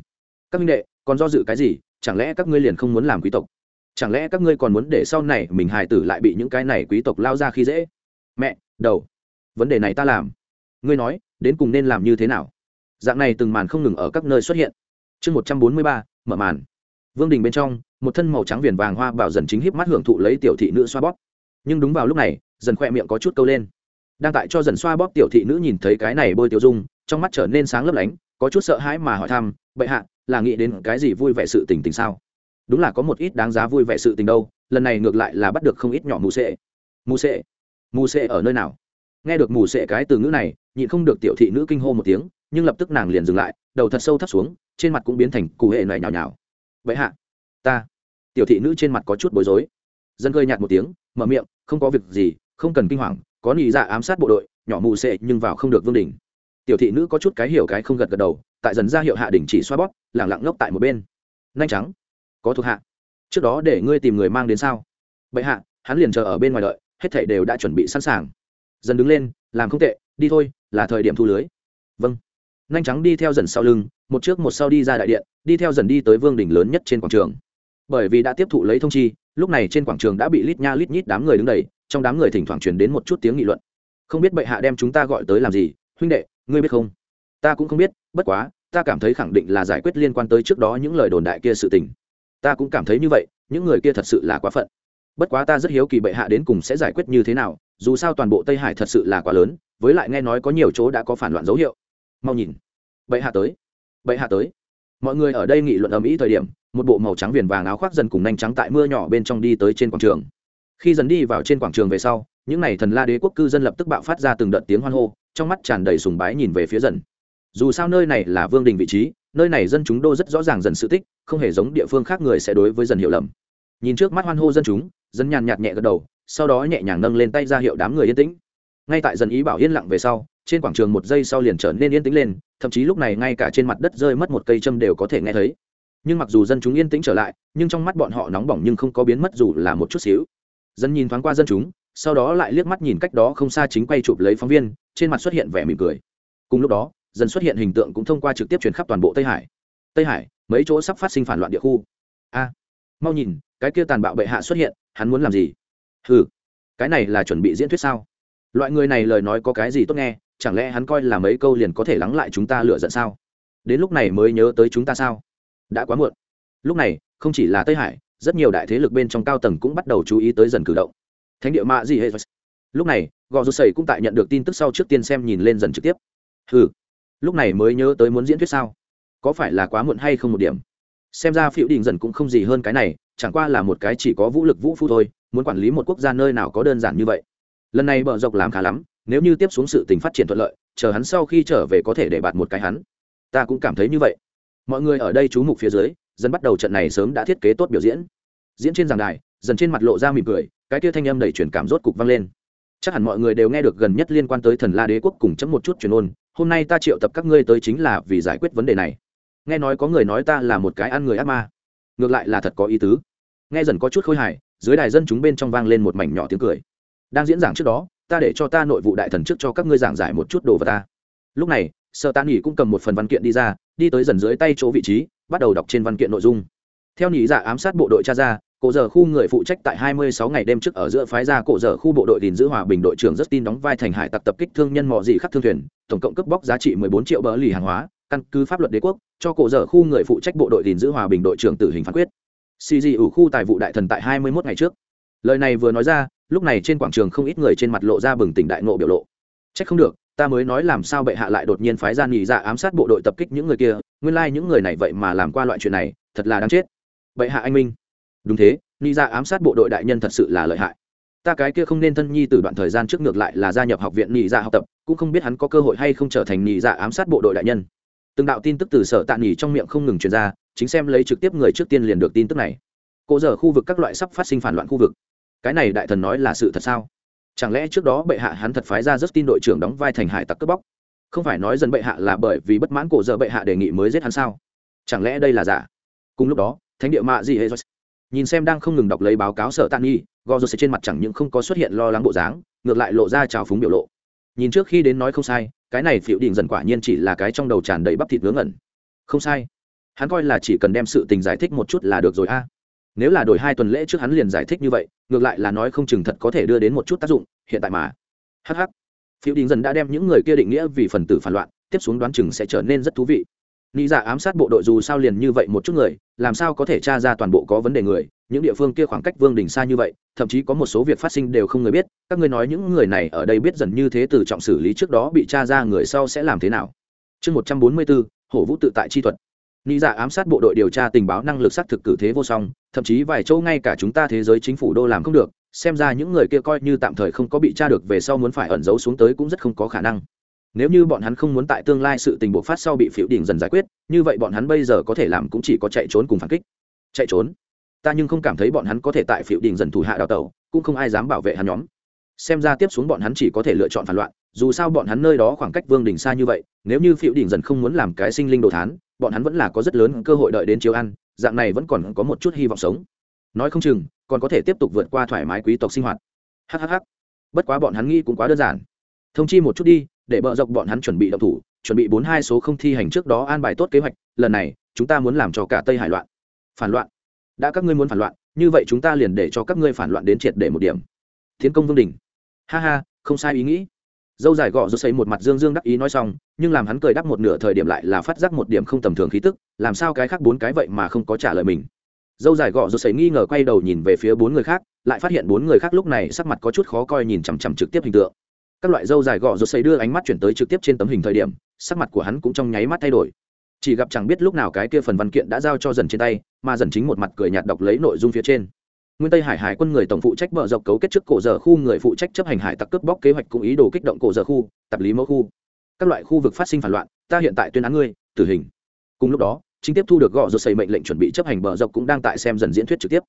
Các minh đệ, còn do dự cái gì? Chẳng lẽ các ngươi liền không muốn làm quý tộc? Chẳng lẽ các ngươi còn muốn để sau này mình hài tử lại bị những cái này quý tộc lao ra khi dễ? Mẹ, đầu. Vấn đề này ta làm. Ngươi nói, đến cùng nên làm như thế nào? Dạng này từng màn không ngừng ở các nơi xuất hiện. Chương một trăm bốn mươi ba, mở màn. Vương đình bên trong, một thân màu trắng viền vàng hoa bảo dần chính híp mắt hưởng thụ lấy tiểu thị nữ xoa bóp. Nhưng đúng vào lúc này, dần khoe miệng có chút câu lên. Đang tại cho dần xoa bóp tiểu thị nữ nhìn thấy cái này bôi tiểu dung, trong mắt trở nên sáng lấp lánh, có chút sợ hãi mà hỏi thăm, bệ hạ, là nghĩ đến cái gì vui vẻ sự tình tình sao? Đúng là có một ít đáng giá vui vẻ sự tình đâu, lần này ngược lại là bắt được không ít nhỏ mù sệ. Mù sệ? Mù sệ ở nơi nào? Nghe được mù sệ cái từ ngữ này, nhịn không được tiểu thị nữ kinh hô một tiếng, nhưng lập tức nàng liền dừng lại, đầu thật sâu thấp xuống, trên mặt cũng biến thành cụ hệ này nhào nhào. Vậy hạ, ta. Tiểu thị nữ trên mặt có chút bối rối. Dân cơi nhạt một tiếng, mở miệng, không có việc gì, không cần kinh hoàng, có nhị dạ ám sát bộ đội, nhỏ mù sệ nhưng vào không được vương đình tiểu thị nữ có chút cái hiểu cái không gật gật đầu, tại dần ra hiệu hạ đỉnh chỉ xoa bóp, lẳng lặng ngốc tại một bên. Nhanh trắng có thuộc hạ. Trước đó để ngươi tìm người mang đến sao? Bệ hạ, hắn liền chờ ở bên ngoài đợi hết thảy đều đã chuẩn bị sẵn sàng. Dần đứng lên, làm không tệ, đi thôi, là thời điểm thu lưới. Vâng. Nhanh trắng đi theo dần sau lưng, một trước một sau đi ra đại điện, đi theo dần đi tới vương đỉnh lớn nhất trên quảng trường. Bởi vì đã tiếp thụ lấy thông chi, lúc này trên quảng trường đã bị lít nha lít nhít đám người đứng đầy, trong đám người thỉnh thoảng truyền đến một chút tiếng nghị luận. Không biết bệ hạ đem chúng ta gọi tới làm gì? Huynh đệ, ngươi biết không? Ta cũng không biết, bất quá, ta cảm thấy khẳng định là giải quyết liên quan tới trước đó những lời đồn đại kia sự tình. Ta cũng cảm thấy như vậy, những người kia thật sự là quá phận bất quá ta rất hiếu kỳ bệ hạ đến cùng sẽ giải quyết như thế nào, dù sao toàn bộ tây hải thật sự là quá lớn, với lại nghe nói có nhiều chỗ đã có phản loạn dấu hiệu. Mau nhìn. Bệ hạ tới. Bệ hạ tới. Mọi người ở đây nghị luận ầm ĩ thời điểm, một bộ màu trắng viền vàng áo khoác dần cùng nhanh trắng tại mưa nhỏ bên trong đi tới trên quảng trường. Khi dần đi vào trên quảng trường về sau, những n à y thần la đế quốc cư dân lập tức bạo phát ra từng đợt tiếng hoan hô, trong mắt tràn đầy sùng bái nhìn về phía dần. Dù sao nơi này là vương đình vị trí, nơi này dân chúng đô rất rõ ràng dần sự tích, không hề giống địa phương khác người sẽ đối với dần hiểu lầm. Nhìn trước mắt hoan hô dân chúng dân nhàn nhạt nhẹ gật đầu, sau đó nhẹ nhàng nâng lên tay ra hiệu đám người yên tĩnh. Ngay tại dần ý bảo yên lặng về sau, trên quảng trường một giây sau liền trở nên yên tĩnh lên, thậm chí lúc này ngay cả trên mặt đất rơi mất một cây châm đều có thể nghe thấy. Nhưng mặc dù dân chúng yên tĩnh trở lại, nhưng trong mắt bọn họ nóng bỏng nhưng không có biến mất dù là một chút xíu. Dân nhìn thoáng qua dân chúng, sau đó lại liếc mắt nhìn cách đó không xa chính quay chụp lấy phóng viên, trên mặt xuất hiện vẻ mỉm cười. Cùng lúc đó dân xuất hiện hình tượng cũng thông qua trực tiếp truyền khắp toàn bộ tây hải. Tây hải, mấy chỗ sắp phát sinh phản loạn địa khu. A mau nhìn, cái kia tàn bạo bệ hạ xuất hiện, hắn muốn làm gì? Ừ cái này là chuẩn bị diễn thuyết sao? Loại người này lời nói có cái gì tốt nghe, chẳng lẽ hắn coi là mấy câu liền có thể lắng lại chúng ta lựa giận sao? Đến lúc này mới nhớ tới chúng ta sao? Đã quá muộn. Lúc này, không chỉ là tây hải, rất nhiều đại thế lực bên trong cao tầng cũng bắt đầu chú ý tới dần cử động. Thánh địa mạ gì hết lúc này, gò rô sầy cũng tại nhận được tin tức sau trước tiên xem nhìn lên dần trực tiếp. Ừ lúc này mới nhớ tới muốn diễn thuyết sao? Có phải là quá muộn hay không một điểm? Xem ra phiệu đình dần cũng không gì hơn cái này, chẳng qua là một cái chỉ có vũ lực vũ phu thôi, muốn quản lý một quốc gia nơi nào có đơn giản như vậy. Lần này bờ dọc làm khá lắm, nếu như tiếp xuống sự tình phát triển thuận lợi, chờ hắn sau khi trở về có thể để bạt một cái hắn. Ta cũng cảm thấy như vậy. Mọi người ở đây chú mục phía dưới, dần bắt đầu trận này sớm đã thiết kế tốt biểu diễn. Diễn trên giảng đài, dần trên mặt lộ ra mỉm cười, cái kia thanh âm đầy truyền cảm rốt cục vang lên. Chắc hẳn mọi người đều nghe được gần nhất liên quan tới thần la đế quốc cùng chấm một chút truyền ôn, hôm nay ta triệu tập các ngươi tới chính là vì giải quyết vấn đề này nghe nói có người nói ta là một cái ăn người ác ma. Ngược lại là thật có ý tứ. Nghe dần có chút khôi hài dưới đài dân chúng bên trong vang lên một mảnh nhỏ tiếng cười. Đang diễn giảng trước đó ta để cho ta nội vụ đại thần trước cho các ngươi giảng giải một chút đồ vật ta. Lúc này sợ ta nghỉ cũng cầm một phần văn kiện đi ra đi tới dần dưới tay chỗ vị trí bắt đầu đọc trên văn kiện nội dung. Theo nhị giả dạ ám sát bộ đội cha ra cổ giờ khu người phụ trách tại 26 ngày đêm trước ở giữa phái ra cổ giờ khu bộ đội gìn giữ hòa bình đội trưởng rất tin đóng vai thành hải tặc tập kích thương nhân mọ gì khắc thương thuyền, tổng cộng cướp bóc giá trị 14 triệu bờ lì hàng hóa, căn cứ pháp luật đế quốc, cho cổ dở khu người phụ trách bộ đội gìn giữ hòa bình đội trưởng tử hình phán quyết. CG ủ khu tài vụ đại thần tại 21 ngày trước. Lời này vừa nói ra, lúc này trên quảng trường không ít người trên mặt lộ ra bừng tỉnh đại nộ biểu lộ. Chắc không được, ta mới nói làm sao bệ hạ lại đột nhiên phái ra nhị dạ ám sát bộ đội tập kích những người kia, nguyên lai những người này vậy mà làm qua loại chuyện này, thật là đáng chết. Bệ hạ anh minh đúng thế ni ra dạ ám sát bộ đội đại nhân thật sự là lợi hại ta cái kia không nên thân nhi từ đoạn thời gian trước ngược lại là gia nhập học viện nhị dạ học tập cũng không biết hắn có cơ hội hay không trở thành nhị dạ ám sát bộ đội đại nhân từng đạo tin tức từ sở tạ nghỉ trong miệng không ngừng truyền ra, chính xem lấy trực tiếp người trước tiên liền được tin tức này. Cỗ giờ khu vực các loại sắp phát sinh phản loạn khu vực. Cái này đại thần nói là sự thật sao? Chẳng lẽ trước đó bệ hạ hắn thật phái ra rất tin đội trưởng đóng vai thành hải tặc cướp bóc? Không phải nói dân bệ hạ là bởi vì bất mãn cổ giờ bệ hạ đề nghị mới giết hắn sao? Chẳng lẽ đây là giả? Cùng lúc đó, thánh địa mạ gì hệ nhìn xem đang không ngừng đọc lấy báo cáo sở tạ nghi gò rột trên mặt chẳng những không có xuất hiện lo lắng bộ dáng, ngược lại lộ ra trào phúng biểu lộ. Nhìn trước khi đến nói không sai cái này phiệu đình dần quả nhiên chỉ là cái trong đầu tràn đầy bắp thịt ngớ ngẩn. Không sai. Hắn coi là chỉ cần đem sự tình giải thích một chút là được rồi a. À. Nếu là đổi hai tuần lễ trước hắn liền giải thích như vậy, ngược lại là nói không chừng thật có thể đưa đến một chút tác dụng, hiện tại mà. Hh phiệu đình dần đã đem những người kia định nghĩa vì phần tử phản loạn, tiếp xuống đoán chừng sẽ trở nên rất thú vị. Nghĩ giả dạ ám sát bộ đội dù sao liền như vậy một chút người, làm sao có thể tra ra toàn bộ có vấn đề người những địa phương kia khoảng cách vương đình xa như vậy, thậm chí có một số việc phát sinh đều không người biết, các ngươi nói những người này ở đây biết dần như thế từ trọng xử lý trước đó bị tra ra người sau sẽ làm thế nào? Chương một trăm bốn mươi bốn, hổ vũ tự tại chi thuật. Nghĩ giả dạ ám sát bộ đội điều tra tình báo năng lực xác thực cử thế vô song, thậm chí vài châu ngay cả chúng ta thế giới chính phủ đô làm không được, xem ra những người kia coi như tạm thời không có bị tra được về sau muốn phải ẩn giấu xuống tới cũng rất không có khả năng. Nếu như bọn hắn không muốn tại tương lai sự tình bộ phát sau bị phiểu đỉnh dần giải quyết, như vậy bọn hắn bây giờ có thể làm cũng chỉ có chạy trốn cùng phản kích. Chạy trốn? Ta nhưng không cảm thấy bọn hắn có thể tại phiếu Đình dần thủ hạ đào tẩu, cũng không ai dám bảo vệ hắn nhóm. Xem ra tiếp xuống bọn hắn chỉ có thể lựa chọn phản loạn, dù sao bọn hắn nơi đó khoảng cách vương đình xa như vậy, nếu như phiếu Đình dần không muốn làm cái sinh linh đồ thán, bọn hắn vẫn là có rất lớn cơ hội đợi đến chiếu ăn, dạng này vẫn còn có một chút hy vọng sống. Nói không chừng, còn có thể tiếp tục vượt qua thoải mái quý tộc sinh hoạt. Hhh bất quá bọn hắn nghĩ cũng quá đơn giản. Thông chi một chút đi, để bợ dọc bọn hắn chuẩn bị động thủ, chuẩn bị bốn hai số không thi hành trước đó an bài tốt kế hoạch, lần này, chúng ta muốn làm cho cả tây hải loạn. Phản loạn đã các ngươi muốn phản loạn, như vậy chúng ta liền để cho các ngươi phản loạn đến triệt để một điểm. Tiến công vương đình. Ha ha, không sai ý nghĩ. Dâu dài gọ rút xây một mặt dương dương đắc ý nói xong, nhưng làm hắn cười đắp một nửa thời điểm lại là phát giác một điểm không tầm thường khí tức, làm sao cái khác bốn cái vậy mà không có trả lời mình. Dâu dài gọ rút xây nghi ngờ quay đầu nhìn về phía bốn người khác, lại phát hiện bốn người khác lúc này sắc mặt có chút khó coi nhìn chằm chằm trực tiếp hình tượng. Các loại dâu dài gọ rút xây đưa ánh mắt chuyển tới trực tiếp trên tấm hình thời điểm, sắc mặt của hắn cũng trong nháy mắt thay đổi. Chỉ gặp chẳng biết lúc nào cái kia phần văn kiện đã giao cho dần trên tay mà dần chính một mặt cười nhạt đọc lấy nội dung phía trên. Nguyên tây hải hải quân người tổng phụ trách mở rộng cấu kết trước cổ giờ khu, người phụ trách chấp hành hải tặc cướp bóc kế hoạch cũng ý đồ kích động cổ giờ khu, tập lý mẫu khu. Các loại khu vực phát sinh phản loạn, ta hiện tại tuyên án ngươi, tử hình. Cùng lúc đó, chính tiếp thu được gõ rồi xây mệnh lệnh chuẩn bị chấp hành bờ dọc cũng đang tại xem dần diễn thuyết trực tiếp.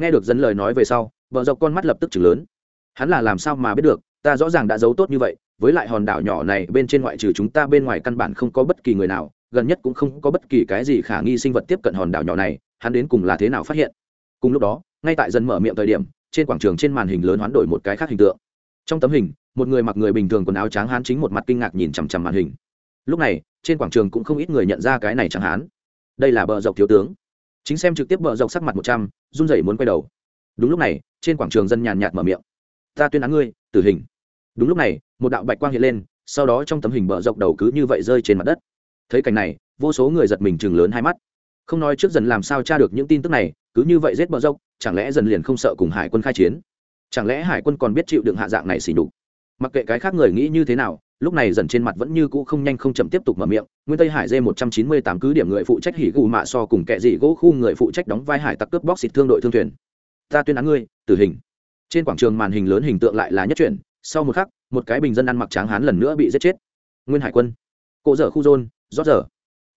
Nghe được dần lời nói về sau, bờ dọc con mắt lập tức chừng lớn. Hắn là làm sao mà biết được, ta rõ ràng đã giấu tốt như vậy, với lại hòn đảo nhỏ này bên trên ngoại trừ chúng ta bên ngoài căn bản không có bất kỳ người nào, gần nhất cũng không có bất kỳ cái gì khả nghi sinh vật tiếp cận hòn đảo nhỏ này hắn đến cùng là thế nào phát hiện? Cùng lúc đó, ngay tại dần mở miệng thời điểm, trên quảng trường trên màn hình lớn hoán đổi một cái khác hình tượng. Trong tấm hình, một người mặc người bình thường quần áo trắng hán chính một mặt kinh ngạc nhìn chằm chằm màn hình. Lúc này, trên quảng trường cũng không ít người nhận ra cái này chẳng hán. Đây là bờ dọc thiếu tướng. Chính xem trực tiếp bờ dọc sắc mặt một trăm, run rẩy muốn quay đầu. Đúng lúc này, trên quảng trường dân nhàn nhạt mở miệng. Ta tuyên án ngươi, tử hình. Đúng lúc này, một đạo bạch quang hiện lên, sau đó trong tấm hình bờ dọc đầu cứ như vậy rơi trên mặt đất. Thấy cảnh này, vô số người giật mình chừng lớn hai mắt không nói trước dần làm sao tra được những tin tức này, cứ như vậy giết bờ dốc, chẳng lẽ dần liền không sợ cùng hải quân khai chiến? Chẳng lẽ hải quân còn biết chịu đựng hạ dạng này xỉ đục mặc kệ cái khác người nghĩ như thế nào, lúc này dần trên mặt vẫn như cũ không nhanh không chậm tiếp tục mở miệng, nguyên tây hải dê một trăm chín mươi tám cứ điểm người phụ trách hỉ gù mạ so cùng kệ dị gỗ khu người phụ trách đóng vai hải tặc cướp bóc xịt thương đội thương thuyền. Ta tuyên án ngươi, tử hình. Trên quảng trường màn hình lớn hình tượng lại là nhất chuyển, sau một khắc, một cái bình dân ăn mặc tráng hán lần nữa bị giết chết. Nguyên hải quân. Cộ dở khu rôn rót dở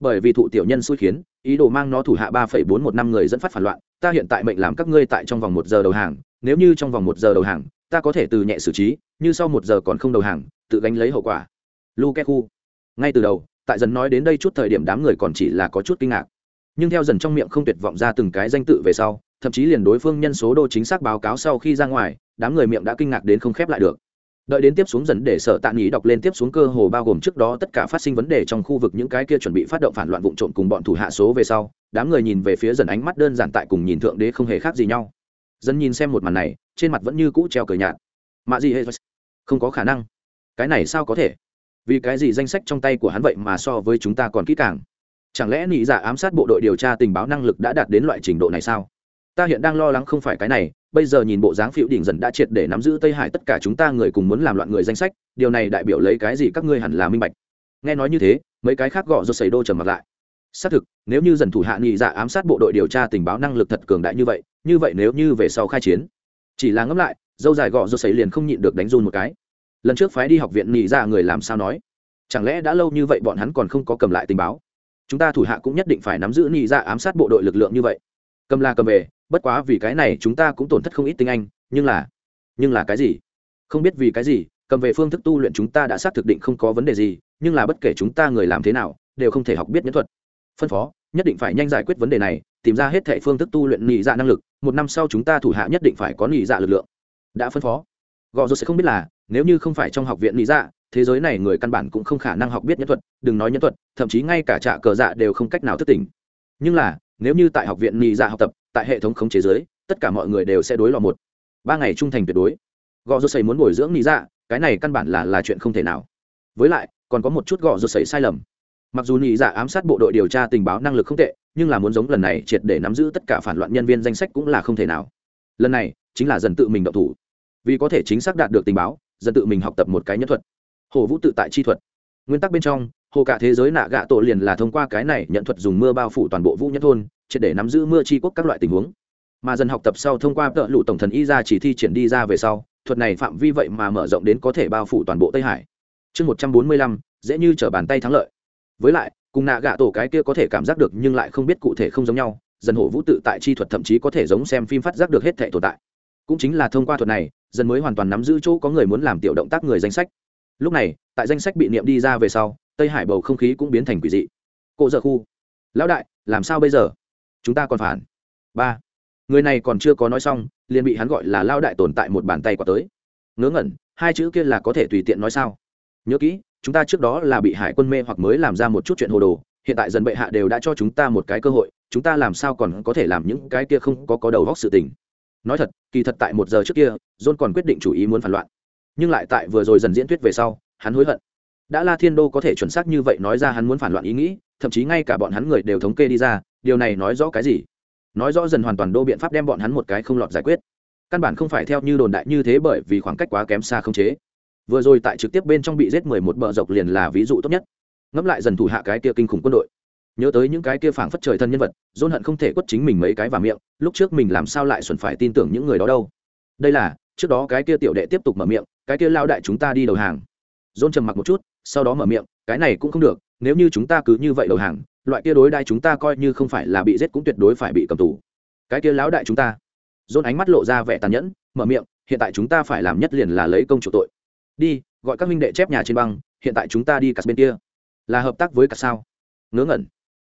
bởi vì thụ tiểu nhân xui khiến, ý đồ mang nó thủ hạ ba phẩy bốn một năm người dẫn phát phản loạn, ta hiện tại mệnh làm các ngươi tại trong vòng một giờ đầu hàng, nếu như trong vòng một giờ đầu hàng, ta có thể từ nhẹ xử trí, như sau một giờ còn không đầu hàng, tự gánh lấy hậu quả. Lu ke khu ngay từ đầu, tại dần nói đến đây chút thời điểm đám người còn chỉ là có chút kinh ngạc. Nhưng theo dần trong miệng không tuyệt vọng ra từng cái danh tự về sau, thậm chí liền đối phương nhân số đô chính xác báo cáo sau khi ra ngoài, đám người miệng đã kinh ngạc đến không khép lại được đợi đến tiếp xuống dần để sở tạ nghỉ đọc lên tiếp xuống cơ hồ bao gồm trước đó tất cả phát sinh vấn đề trong khu vực những cái kia chuẩn bị phát động phản loạn vụ trộm cùng bọn thủ hạ số về sau, đám người nhìn về phía dần ánh mắt đơn giản tại cùng nhìn thượng đế không hề khác gì nhau. Dân nhìn xem một màn này, trên mặt vẫn như cũ treo cờ nhạt. Mạ gì hết không có khả năng. Cái này sao có thể? Vì cái gì danh sách trong tay của hắn vậy mà so với chúng ta còn kỹ càng? Chẳng lẽ nị giả ám sát bộ đội điều tra tình báo năng lực đã đạt đến loại trình độ này sao? Ta hiện đang lo lắng không phải cái này bây giờ nhìn bộ dáng phiệu đỉnh dần đã triệt để nắm giữ tây hải, tất cả chúng ta người cùng muốn làm loạn người danh sách, điều này đại biểu lấy cái gì các ngươi hẳn là minh bạch. Nghe nói như thế, mấy cái khác gõ do xảy đô trầm mặt lại. Xác thực, nếu như dần thủ hạ nghị dạ ám sát bộ đội điều tra tình báo năng lực thật cường đại như vậy như vậy nếu như về sau khai chiến, chỉ là ngẫm lại, dâu dài gọ do xảy liền không nhịn được đánh run một cái. Lần trước phái đi học viện nghị dạ người làm sao nói? Chẳng lẽ đã lâu như vậy bọn hắn còn không có cầm lại tình báo? Chúng ta thủ hạ cũng nhất định phải nắm giữ nghị dạ ám sát bộ đội lực lượng như vậy cầm là cầm về, bất quá vì cái này chúng ta cũng tổn thất không ít tiếng anh, nhưng là nhưng là cái gì? Không biết vì cái gì, cầm về phương thức tu luyện chúng ta đã xác thực định không có vấn đề gì, nhưng là bất kể chúng ta người làm thế nào, đều không thể học biết nhẫn thuật. Phân phó, nhất định phải nhanh giải quyết vấn đề này, tìm ra hết thệ phương thức tu luyện nhị dạ năng lực, một năm sau chúng ta thủ hạ nhất định phải có nhị dạ lực lượng. Đã phân phó. Gò dù sẽ không biết là, nếu như không phải trong học viện nhị dạ thế giới này người căn bản cũng không khả năng học biết nhẫn thuật, đừng nói nhẫn thuật, thậm chí ngay cả trạ cờ dạ đều không cách nào thức tỉnh. Nhưng là nếu như tại học viện nhị dạ học tập, tại hệ thống khống chế giới tất cả mọi người đều sẽ đối lò một. Ba ngày trung thành tuyệt đối. Gò rô xây muốn bồi dưỡng nhị dạ cái này căn bản là là chuyện không thể nào. Với lại, còn có một chút gò rô xây sai lầm. Mặc dù nhị dạ ám sát bộ đội điều tra tình báo năng lực không tệ, nhưng là muốn giống lần này triệt để nắm giữ tất cả phản loạn nhân viên danh sách cũng là không thể nào. Lần này, chính là dần tự mình động thủ. Vì có thể chính xác đạt được tình báo, dần tự mình học tập một cái nhân thuật. Hồ vũ tự tại chi thuật. Nguyên tắc bên trong hồ cả thế giới nạ gạ tổ liền là thông qua cái này nhận thuật dùng mưa bao phủ toàn bộ vũ nhất thôn, triệt để nắm giữ mưa chi quốc các loại tình huống. Mà dần học tập sau thông qua tợ lụ tổng thần y ra chỉ thi triển đi ra về sau, thuật này phạm vi vậy mà mở rộng đến có thể bao phủ toàn bộ tây hải. Chương một trăm bốn mươi lăm, dễ như t r ở bàn tay thắng lợi. Với lại, cùng nạ gạ tổ cái kia có thể cảm giác được nhưng lại không biết cụ thể không giống nhau dần hổ vũ tự tại chi thuật thậm chí có thể giống xem phim phát giác được hết thể tồn tại. Cũng chính là thông qua thuật này dần mới hoàn toàn nắm giữ chỗ có người muốn làm tiểu động tác người danh sách. Lúc này, tại danh sách bị niệm đi ra về sau tây hải bầu không khí cũng biến thành quỷ dị cộ dợ khu lão đại làm sao bây giờ chúng ta còn phản ba người này còn chưa có nói xong liền bị hắn gọi là lao đại tồn tại một bàn tay quả tới ngớ ngẩn hai chữ kia là có thể tùy tiện nói sao nhớ kỹ chúng ta trước đó là bị hải quân mê hoặc mới làm ra một chút chuyện hồ đồ hiện tại dần bệ hạ đều đã cho chúng ta một cái cơ hội chúng ta làm sao còn có thể làm những cái kia không có có đầu góc sự tình nói thật kỳ thật tại một giờ trước kia john còn quyết định chủ ý muốn phản loạn nhưng lại tại vừa rồi dần diễn thuyết về sau hắn hối hận đã la thiên đô có thể chuẩn xác như vậy nói ra hắn muốn phản loạn ý nghĩ, thậm chí ngay cả bọn hắn người đều thống kê đi ra, điều này nói rõ cái gì? Nói rõ dần hoàn toàn đô biện pháp đem bọn hắn một cái không lọt giải quyết. Căn bản không phải theo như đồn đại như thế bởi vì khoảng cách quá kém xa không chế. Vừa rồi tại trực tiếp bên trong bị giết mười một bờ dọc liền là ví dụ tốt nhất. Ngẫm lại dần thủ hạ cái kia kinh khủng quân đội. Nhớ tới những cái kia phảng phất trời thân nhân vật, dôn hận không thể quất chính mình mấy cái vào miệng, lúc trước mình làm sao lại xuẩn phải tin tưởng những người đó đâu. Đây là, trước đó cái kia tiểu đệ tiếp tục mở miệng, cái kia lao đại chúng ta đi đầu hàng. Dôn trầm mặc một chút sau đó mở miệng, cái này cũng không được, nếu như chúng ta cứ như vậy đầu hàng, loại kia đối đai chúng ta coi như không phải là bị giết cũng tuyệt đối phải bị cầm tù. Cái kia lão đại chúng ta. Dôn ánh mắt lộ ra vẻ tàn nhẫn, mở miệng, hiện tại chúng ta phải làm nhất liền là lấy công chủ tội. Đi, gọi các minh đệ chép nhà trên băng, hiện tại chúng ta đi cả bên kia. Là hợp tác với cả sao? Ngớ ngẩn.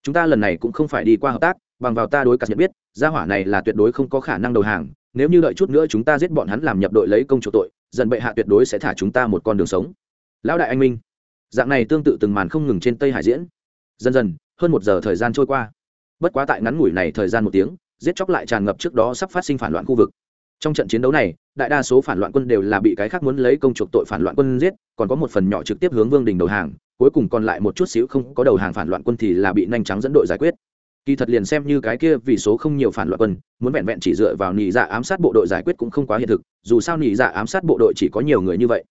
Chúng ta lần này cũng không phải đi qua hợp tác, bằng vào ta đối cả nhận biết, gia hỏa này là tuyệt đối không có khả năng đầu hàng, nếu như đợi chút nữa chúng ta giết bọn hắn làm nhập đội lấy công chủ tội, dần bệ hạ tuyệt đối sẽ thả chúng ta một con đường sống. Lão đại anh minh dạng này tương tự từng màn không ngừng trên tây hải diễn. Dần dần, hơn một giờ thời gian trôi qua. Bất quá tại ngắn ngủi này thời gian một tiếng, giết chóc lại tràn ngập trước đó sắp phát sinh phản loạn khu vực. Trong trận chiến đấu này, đại đa số phản loạn quân đều là bị cái khác muốn lấy công chuộc tội phản loạn quân giết, còn có một phần nhỏ trực tiếp hướng vương đình đầu hàng, cuối cùng còn lại một chút xíu không có đầu hàng phản loạn quân thì là bị nhanh trắng dẫn đội giải quyết. Kỳ thật liền xem như cái kia vì số không nhiều phản loạn quân, muốn vẹn vẹn chỉ dựa vào nỉ dạ ám sát bộ đội giải quyết cũng không quá hiện thực, dù sao nỉ dạ ám sát bộ đội chỉ có nhiều người như vậy.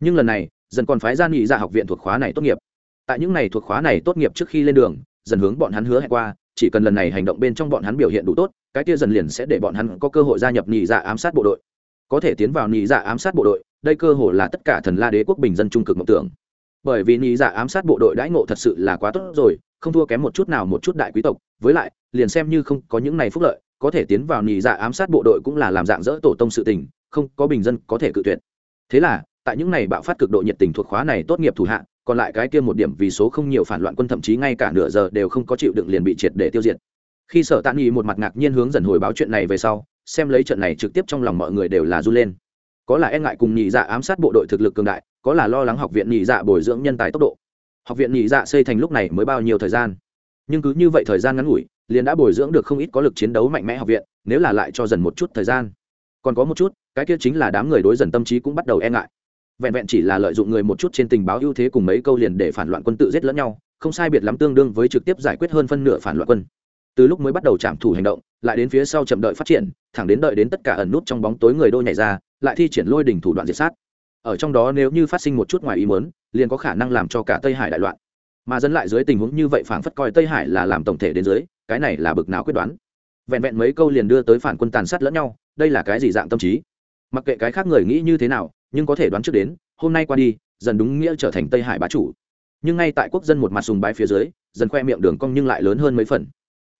Nhưng lần này dần còn phái ra nỉ dạ học viện thuộc khóa này tốt nghiệp. Tại những này thuộc khóa này tốt nghiệp trước khi lên đường, dần hướng bọn hắn hứa hẹn qua, chỉ cần lần này hành động bên trong bọn hắn biểu hiện đủ tốt, cái kia dần liền sẽ để bọn hắn có cơ hội gia nhập nhị dạ ám sát bộ đội. Có thể tiến vào nhị dạ ám sát bộ đội, đây cơ hội là tất cả thần la đế quốc bình dân trung cực mộng tưởng. Bởi vì nhị dạ ám sát bộ đội đãi ngộ thật sự là quá tốt rồi, không thua kém một chút nào một chút đại quý tộc. Với lại, liền xem như không có những này phúc lợi, có thể tiến vào nhị dạ ám sát bộ đội cũng là làm dạng dỡ tổ tông sự tình, không có bình dân có thể cự tuyệt. Thế là tại những này bạo phát cực độ nhiệt tình thuộc khóa này tốt nghiệp thủ hạ, còn lại cái kia một điểm vì số không nhiều phản loạn quân thậm chí ngay cả nửa giờ đều không có chịu đựng liền bị triệt để tiêu diệt. Khi sở tạ nghi một mặt ngạc nhiên hướng dần hồi báo chuyện này về sau, xem lấy trận này trực tiếp trong lòng mọi người đều là r u lên. Có là e ngại cùng nhị dạ ám sát bộ đội thực lực cường đại, có là lo lắng học viện nhị dạ bồi dưỡng nhân tài tốc độ. Học viện nhị dạ xây thành lúc này mới bao nhiêu thời gian? Nhưng cứ như vậy thời gian ngắn ngủi, liền đã bồi dưỡng được không ít có lực chiến đấu mạnh mẽ học viện, nếu là lại cho dần một chút thời gian. Còn có một chút, cái kia chính là đám người đối dần tâm trí cũng bắt đầu e ngại vẹn vẹn chỉ là lợi dụng người một chút trên tình báo ưu thế cùng mấy câu liền để phản loạn quân tự giết lẫn nhau, không sai biệt lắm tương đương với trực tiếp giải quyết hơn phân nửa phản loạn quân. Từ lúc mới bắt đầu chạm thủ hành động, lại đến phía sau chậm đợi phát triển, thẳng đến đợi đến tất cả ẩn nút trong bóng tối người đôi nhảy ra, lại thi triển lôi đỉnh thủ đoạn diệt sát. Ở trong đó nếu như phát sinh một chút ngoài ý muốn, liền có khả năng làm cho cả tây hải đại loạn. Mà dẫn lại dưới tình huống như vậy phản phất coi tây hải là làm tổng thể đến dưới, cái này là bực nào quyết đoán. Vẹn vẹn mấy câu liền đưa tới phản quân tàn sát lẫn nhau, đây là cái gì dạng tâm trí? Mặc kệ cái khác người nghĩ như thế nào nhưng có thể đoán trước đến, hôm nay qua đi, dần đúng nghĩa trở thành tây hải bá chủ. Nhưng ngay tại quốc dân một mặt sùng bái phía dưới, dần khoe miệng đường cong nhưng lại lớn hơn mấy phần.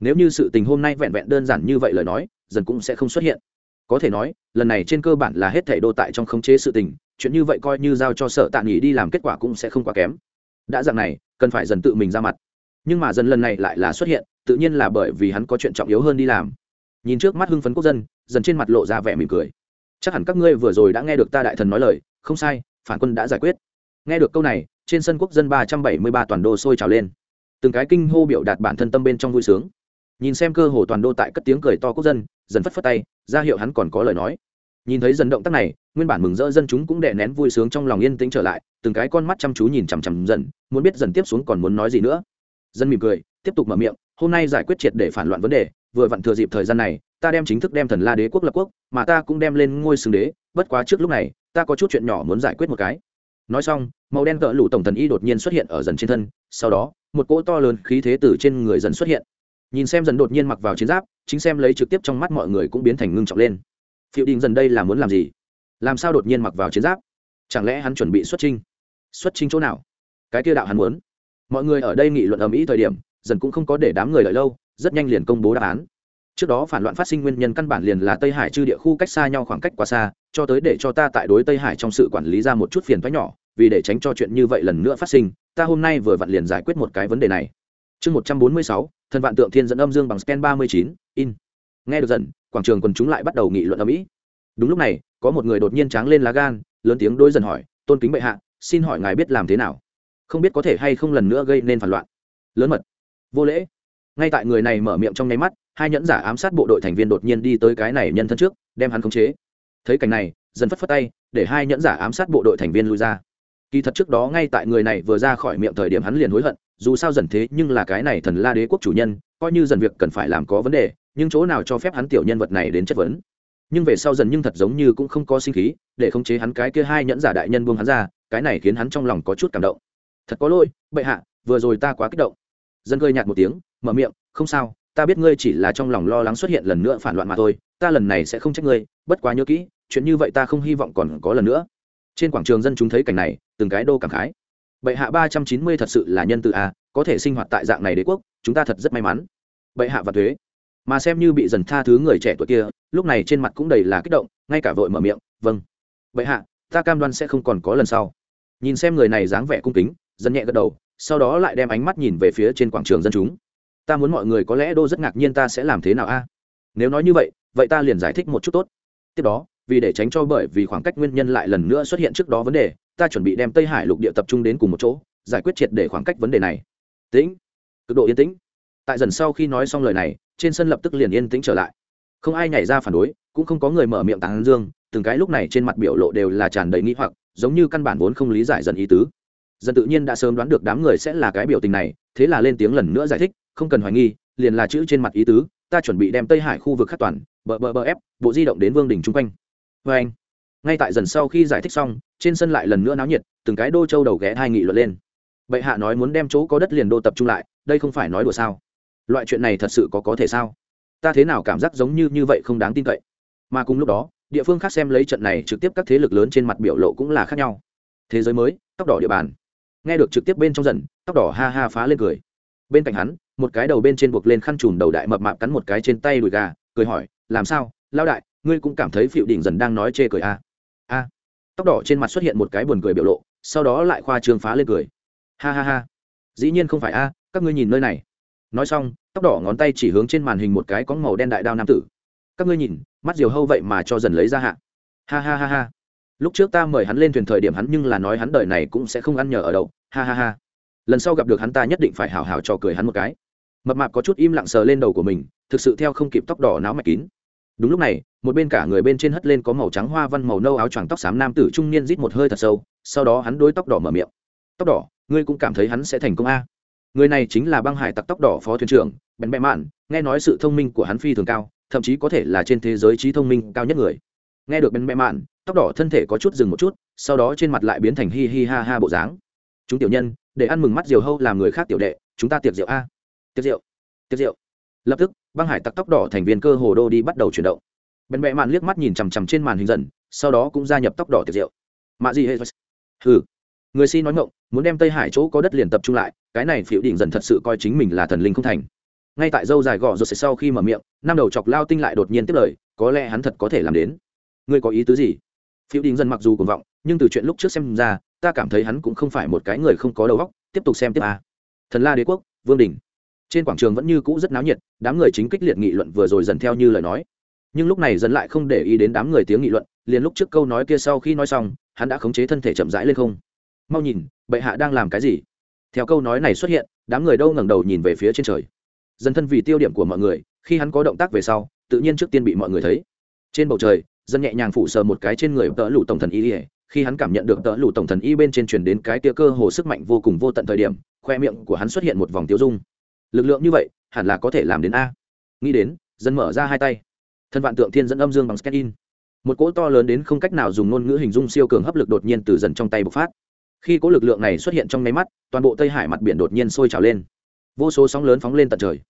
Nếu như sự tình hôm nay vẹn vẹn đơn giản như vậy lời nói, dần cũng sẽ không xuất hiện. Có thể nói, lần này trên cơ bản là hết thảy đô tại trong khống chế sự tình, chuyện như vậy coi như giao cho sở tạ nghỉ đi làm kết quả cũng sẽ không quá kém. Đã dạng này, cần phải dần tự mình ra mặt. Nhưng mà dần lần này lại là xuất hiện, tự nhiên là bởi vì hắn có chuyện trọng yếu hơn đi làm. Nhìn trước mắt hưng phấn quốc dân, dần trên mặt lộ ra vẻ mỉm cười chắc hẳn các ngươi vừa rồi đã nghe được ta đại thần nói lời, không sai, phản quân đã giải quyết. Nghe được câu này, trên sân quốc dân ba trăm bảy mươi ba toàn đô sôi trào lên. Từng cái kinh hô biểu đạt bản thân tâm bên trong vui sướng. Nhìn xem cơ hồ toàn đô tại cất tiếng cười to quốc dân, dần phất phất tay, ra hiệu hắn còn có lời nói. Nhìn thấy dần động tác này, nguyên bản mừng rỡ dân chúng cũng đè nén vui sướng trong lòng yên tĩnh trở lại, từng cái con mắt chăm chú nhìn chằm chằm dần, muốn biết dần tiếp xuống còn muốn nói gì nữa. Dân mỉm cười, tiếp tục mở miệng, hôm nay giải quyết triệt để phản loạn vấn đề, vừa vặn thừa dịp thời gian này ta đem chính thức đem thần la đế quốc lập quốc, mà ta cũng đem lên ngôi xưng đế, bất quá trước lúc này, ta có chút chuyện nhỏ muốn giải quyết một cái. Nói xong, màu đen cỡ lũ tổng thần y đột nhiên xuất hiện ở dần trên thân, sau đó, một cỗ to lớn khí thế từ trên người dần xuất hiện. Nhìn xem dần đột nhiên mặc vào chiến giáp, chính xem lấy trực tiếp trong mắt mọi người cũng biến thành ngưng trọng lên. Phiệu đình dần đây là muốn làm gì? Làm sao đột nhiên mặc vào chiến giáp? Chẳng lẽ hắn chuẩn bị xuất trinh xuất trinh chỗ nào? Cái kia đạo hắn muốn. Mọi người ở đây nghị luận ầm ĩ thời điểm, dần cũng không có để đám người đợi lâu, rất nhanh liền công bố đáp án trước đó phản loạn phát sinh nguyên nhân căn bản liền là tây hải chư địa khu cách xa nhau khoảng cách quá xa, cho tới để cho ta tại đối tây hải trong sự quản lý ra một chút phiền thoái nhỏ, vì để tránh cho chuyện như vậy lần nữa phát sinh, ta hôm nay vừa vặn liền giải quyết một cái vấn đề này. Chương một trăm bốn mươi sáu, thần vạn tượng thiên dẫn âm dương bằng scan ba mươi chín, in. Nghe được dần, quảng trường quần chúng lại bắt đầu nghị luận âm mỹ đúng lúc này, có một người đột nhiên tráng lên lá gan, lớn tiếng đôi dần hỏi, tôn kính bệ hạ, xin hỏi ngài biết làm thế nào? Không biết có thể hay không lần nữa gây nên phản loạn? Lớn mật. Vô lễ. Ngay tại người này mở miệng trong nháy mắt hai nhẫn giả ám sát bộ đội thành viên đột nhiên đi tới cái này nhân thân trước, đem hắn khống chế. Thấy cảnh này dần phất phất tay, để hai nhẫn giả ám sát bộ đội thành viên lui ra. Kỳ thật trước đó ngay tại người này vừa ra khỏi miệng thời điểm hắn liền hối hận, dù sao dần thế nhưng là cái này thần la đế quốc chủ nhân, coi như dần việc cần phải làm có vấn đề, nhưng chỗ nào cho phép hắn tiểu nhân vật này đến chất vấn. Nhưng về sau dần nhưng thật giống như cũng không có sinh khí, để khống chế hắn cái kia hai nhẫn giả đại nhân buông hắn ra, cái này khiến hắn trong lòng có chút cảm động. Thật có lỗi, bệ hạ, vừa rồi ta quá kích động. Dân cười nhạt một tiếng, mở miệng, không sao ta biết ngươi chỉ là trong lòng lo lắng xuất hiện lần nữa phản loạn mà thôi, ta lần này sẽ không trách ngươi, bất quá nhớ kỹ, chuyện như vậy ta không hy vọng còn có lần nữa. Trên quảng trường dân chúng thấy cảnh này, từng cái đô cảm khái. Bệ hạ ba trăm chín mươi thật sự là nhân từ a, có thể sinh hoạt tại dạng này đế quốc, chúng ta thật rất may mắn. Bệ hạ và thuế. Mà xem như bị dần tha thứ người trẻ tuổi kia, lúc này trên mặt cũng đầy là kích động, ngay cả vội mở miệng vâng. Bệ hạ, ta cam đoan sẽ không còn có lần sau. Nhìn xem người này dáng vẻ cung kính dần nhẹ gật đầu, sau đó lại đem ánh mắt nhìn về phía trên quảng trường dân chúng ta muốn mọi người có lẽ đô rất ngạc nhiên ta sẽ làm thế nào a? À? Nếu nói như vậy vậy ta liền giải thích một chút tốt. Tiếp đó, vì để tránh cho bởi vì khoảng cách nguyên nhân lại lần nữa xuất hiện trước đó vấn đề, ta chuẩn bị đem tây hải lục địa tập trung đến cùng một chỗ, giải quyết triệt để khoảng cách vấn đề này. Tĩnh. Cực độ yên tĩnh. Tại dần sau khi nói xong lời này, trên sân lập tức liền yên tĩnh trở lại. Không ai nhảy ra phản đối, cũng không có người mở miệng tán dương, từng cái lúc này trên mặt biểu lộ đều là tràn đầy nghĩ hoặc, giống như căn bản vốn không lý giải dần ý tứ dân tự nhiên đã sớm đoán được đám người sẽ là cái biểu tình này, thế là lên tiếng lần nữa giải thích, không cần hoài nghi, liền là chữ trên mặt ý tứ, ta chuẩn bị đem tây hải khu vực khắc toàn, bờ bờ bờ ép, bộ di động đến vương đỉnh chung quanh. Vê anh, ngay tại dần sau khi giải thích xong, trên sân lại lần nữa náo nhiệt, từng cái đô châu đầu ghé hai nghị luận lên. Bệ hạ nói muốn đem chỗ có đất liền đô tập trung lại, đây không phải nói đùa sao? Loại chuyện này thật sự có có thể sao? Ta thế nào cảm giác giống như như vậy không đáng tin cậy? Mà cùng lúc đó, địa phương khác xem lấy trận này trực tiếp các thế lực lớn trên mặt biểu lộ cũng là khác nhau. Thế giới mới, tóc đỏ địa bàn nghe được trực tiếp bên trong dần tóc đỏ ha ha phá lên cười. Bên cạnh hắn, một cái đầu bên trên buộc lên khăn trùm đầu đại mập mạp cắn một cái trên tay đùi gà, cười hỏi, làm sao? Lao đại, ngươi cũng cảm thấy phịu đỉnh dần đang nói chê cười a à? a. Tóc đỏ trên mặt xuất hiện một cái buồn cười biểu lộ, sau đó lại khoa trương phá lên cười. Ha ha ha. Dĩ nhiên không phải a, các ngươi nhìn nơi này. Nói xong, tóc đỏ ngón tay chỉ hướng trên màn hình một cái có màu đen đại đao nam tử. Các ngươi nhìn, mắt diều hâu vậy mà cho dần lấy ra hạ. Ha ha ha ha lúc trước ta mời hắn lên thuyền thời điểm hắn nhưng là nói hắn đời này cũng sẽ không ăn nhờ ở đâu. Ha ha ha. Lần sau gặp được hắn ta nhất định phải hào hào trò cười hắn một cái. Mập mạp có chút im lặng sờ lên đầu của mình, thực sự theo không kịp tóc đỏ náo mạch kín. Đúng lúc này, một bên cả người bên trên hất lên có màu trắng hoa văn màu nâu áo choàng tóc xám nam tử trung niên rít một hơi thật sâu, sau đó hắn đôi tóc đỏ mở miệng. Tóc đỏ, ngươi cũng cảm thấy hắn sẽ thành công a? Người này chính là băng hải tặc tóc đỏ phó thuyền trưởng, bèn bẹ mạn, nghe nói sự thông minh của hắn phi thường cao, thậm chí có thể là trên thế giới trí thông minh cao nhất người. Nghe được bèn bẹ mạn tóc đỏ thân thể có chút dừng một chút, sau đó trên mặt lại biến thành hi hi ha ha bộ dáng. Chúng tiểu nhân, để ăn mừng mắt diều hâu làm người khác tiểu đệ, chúng ta tiệc rượu a. Tiệc rượu? Tiệc rượu? Lập tức, băng hải tặc tóc đỏ thành viên cơ hồ đô đi bắt đầu chuyển động. Bèn bẹ mạn liếc mắt nhìn chằm chằm trên màn hình dần, sau đó cũng gia nhập tóc đỏ tiệc rượu. Mạ gì hết ừ người si nói ngộng muốn đem tây hải chỗ có đất liền tập trung lại, cái này phiểu đỉnh dần thật sự coi chính mình là thần linh không thành. Ngay tại dâu dài gò rột sau khi mở miệng, năm đầu chọc lao tinh lại đột nhiên tiếp lời, có lẽ hắn thật có thể làm đến. Ngươi có ý tứ gì? Phiêu đình dần mặc dù cuồng vọng, nhưng từ chuyện lúc trước xem ra, ta cảm thấy hắn cũng không phải một cái người không có đầu óc, tiếp tục xem tiếp a. Thần la đế quốc, vương đình. Trên quảng trường vẫn như cũ rất náo nhiệt, đám người chính kích liệt nghị luận vừa rồi dần theo như lời nói. Nhưng lúc này dần lại không để ý đến đám người tiếng nghị luận, liền lúc trước câu nói kia sau khi nói xong, hắn đã khống chế thân thể chậm rãi lên không. Mau nhìn, bệ hạ đang làm cái gì? Theo câu nói này xuất hiện, đám người đâu ngẩng đầu nhìn về phía trên trời. Dần thân vì tiêu điểm của mọi người, khi hắn có động tác về sau, tự nhiên trước tiên bị mọi người thấy. Trên bầu trời dân nhẹ nhàng phủ sờ một cái trên người tợ lụ tổng thần y ỉa khi hắn cảm nhận được tợ lụ tổng thần y bên trên truyền đến cái tia cơ hồ sức mạnh vô cùng vô tận thời điểm, khoe miệng của hắn xuất hiện một vòng tiêu dung. Lực lượng như vậy, hẳn là có thể làm đến a. Nghĩ đến, dân mở ra hai tay. Thân vạn tượng thiên dẫn âm dương bằng scan in. Một cỗ to lớn đến không cách nào dùng ngôn ngữ hình dung siêu cường hấp lực đột nhiên từ dần trong tay bộc phát. Khi cỗ lực lượng này xuất hiện trong nháy mắt, toàn bộ tây hải mặt biển đột nhiên sôi trào lên. Vô số sóng lớn phóng lên tận trời.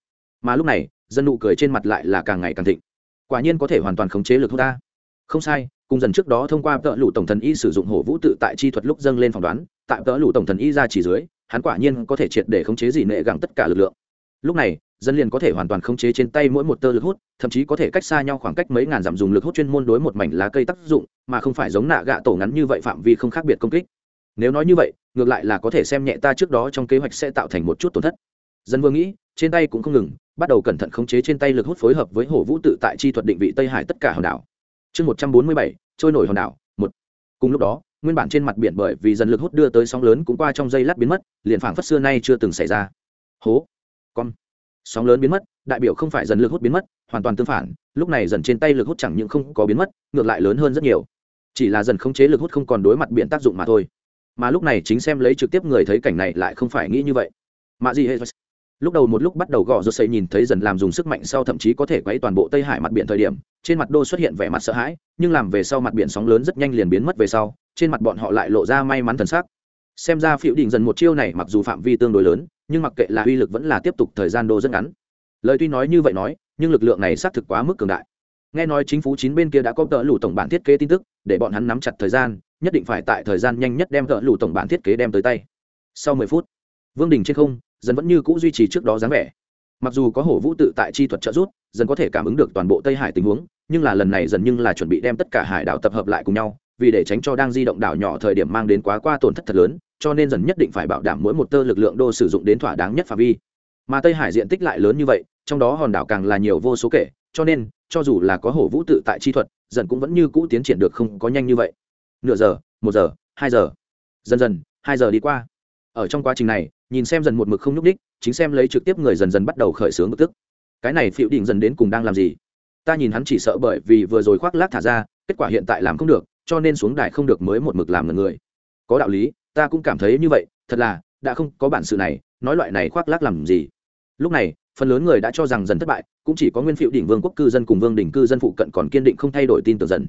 Mà lúc này, dân nụ cười trên mặt lại là càng ngày càng thịnh. Quả nhiên có thể hoàn toàn khống chế lực hút ta không sai, cùng dần trước đó thông qua tợ lụ tổng thần y sử dụng hổ vũ tự tại chi thuật lúc dâng lên phỏng đoán, tại tợ lụ tổng thần y ra chỉ dưới, hắn quả nhiên có thể triệt để khống chế gì nệ gặng tất cả lực lượng. Lúc này, dân liền có thể hoàn toàn khống chế trên tay mỗi một tơ lực hút, thậm chí có thể cách xa nhau khoảng cách mấy ngàn dặm dùng lực hút chuyên môn đối một mảnh lá cây tác dụng, mà không phải giống nạ gạ tổ ngắn như vậy phạm vi không khác biệt công kích. Nếu nói như vậy, ngược lại là có thể xem nhẹ ta trước đó trong kế hoạch sẽ tạo thành một chút tổn thất. Dân vừa nghĩ, trên tay cũng không ngừng, bắt đầu cẩn thận khống chế trên tay lực hút phối hợp với hổ vũ tự tại chi thuật định vị tây hải tất cả hòn đảo chương một trăm bốn mươi bảy, trôi nổi hòn đảo, một. Cùng lúc đó, nguyên bản trên mặt biển bởi vì dần lực hút đưa tới sóng lớn cũng qua trong dây lát biến mất, liền phảng phất xưa nay chưa từng xảy ra. Hố. Con. Sóng lớn biến mất, đại biểu không phải dần lực hút biến mất, hoàn toàn tương phản, lúc này dần trên tay lực hút chẳng những không có biến mất, ngược lại lớn hơn rất nhiều. Chỉ là dần khống chế lực hút không còn đối mặt biển tác dụng mà thôi. Mà lúc này chính xem lấy trực tiếp người thấy cảnh này lại không phải nghĩ như vậy. Mạ gì hết lúc đầu một lúc bắt đầu gõ rột xây nhìn thấy dần làm dùng sức mạnh sau thậm chí có thể quấy toàn bộ tây hải mặt biển thời điểm, trên mặt đô xuất hiện vẻ mặt sợ hãi, nhưng làm về sau mặt biển sóng lớn rất nhanh liền biến mất về sau, trên mặt bọn họ lại lộ ra may mắn thần sắc. Xem ra phiệu đình dần một chiêu này mặc dù phạm vi tương đối lớn, nhưng mặc kệ là uy lực vẫn là tiếp tục thời gian đô rất ngắn. Lời tuy nói như vậy nói, nhưng lực lượng này xác thực quá mức cường đại. Nghe nói chính phủ chín bên kia đã có tờ lủ tổng bản thiết kế tin tức, để bọn hắn nắm chặt thời gian, nhất định phải tại thời gian nhanh nhất đem tờ lủ tổng bản thiết kế đem tới tay. Sau mười phút, vương đình trên không dần vẫn như cũ duy trì trước đó dáng vẻ. Mặc dù có hổ vũ tự tại chi thuật trợ giúp, dần có thể cảm ứng được toàn bộ tây hải tình huống, nhưng là lần này dần nhưng là chuẩn bị đem tất cả hải đảo tập hợp lại cùng nhau, vì để tránh cho đang di động đảo nhỏ thời điểm mang đến quá qua tổn thất thật lớn, cho nên dần nhất định phải bảo đảm mỗi một tơ lực lượng đô sử dụng đến thỏa đáng nhất phạm vi. Mà tây hải diện tích lại lớn như vậy, trong đó hòn đảo càng là nhiều vô số kể, cho nên, cho dù là có hổ vũ tự tại chi thuật, dần cũng vẫn như cũ tiến triển được không có nhanh như vậy. Nửa giờ, một giờ, hai giờ. Dần dần, hai giờ đi qua ở trong quá trình này, nhìn xem dần một mực không nhúc đích chính xem lấy trực tiếp người dần dần bắt đầu khởi xướng bực tức. Cái này phiệu Đỉnh dần đến cùng đang làm gì? Ta nhìn hắn chỉ sợ bởi vì vừa rồi khoác lác thả ra, kết quả hiện tại làm không được, cho nên xuống đài không được mới một mực làm ngần người. Có đạo lý, ta cũng cảm thấy như vậy, thật là, đã không có bản sự này, nói loại này khoác lác làm gì? Lúc này, phần lớn người đã cho rằng dần thất bại, cũng chỉ có nguyên phiệu đỉnh vương quốc cư dân cùng vương đỉnh cư dân phụ cận còn kiên định không thay đổi tin tưởng dần.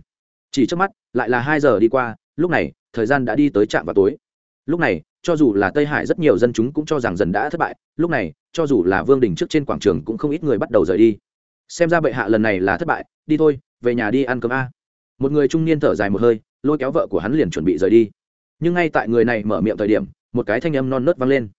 Chỉ trước mắt, lại là hai giờ đi qua, lúc này, thời gian đã đi tới trạm vào tối. Lúc này cho dù là tây hải rất nhiều dân chúng cũng cho rằng dần đã thất bại, lúc này, cho dù là vương đình trước trên quảng trường cũng không ít người bắt đầu rời đi. Xem ra bệ hạ lần này là thất bại, đi thôi, về nhà đi ăn cơm a. Một người trung niên thở dài một hơi, lôi kéo vợ của hắn liền chuẩn bị rời đi. Nhưng ngay tại người này mở miệng thời điểm, một cái thanh âm non nớt vang lên.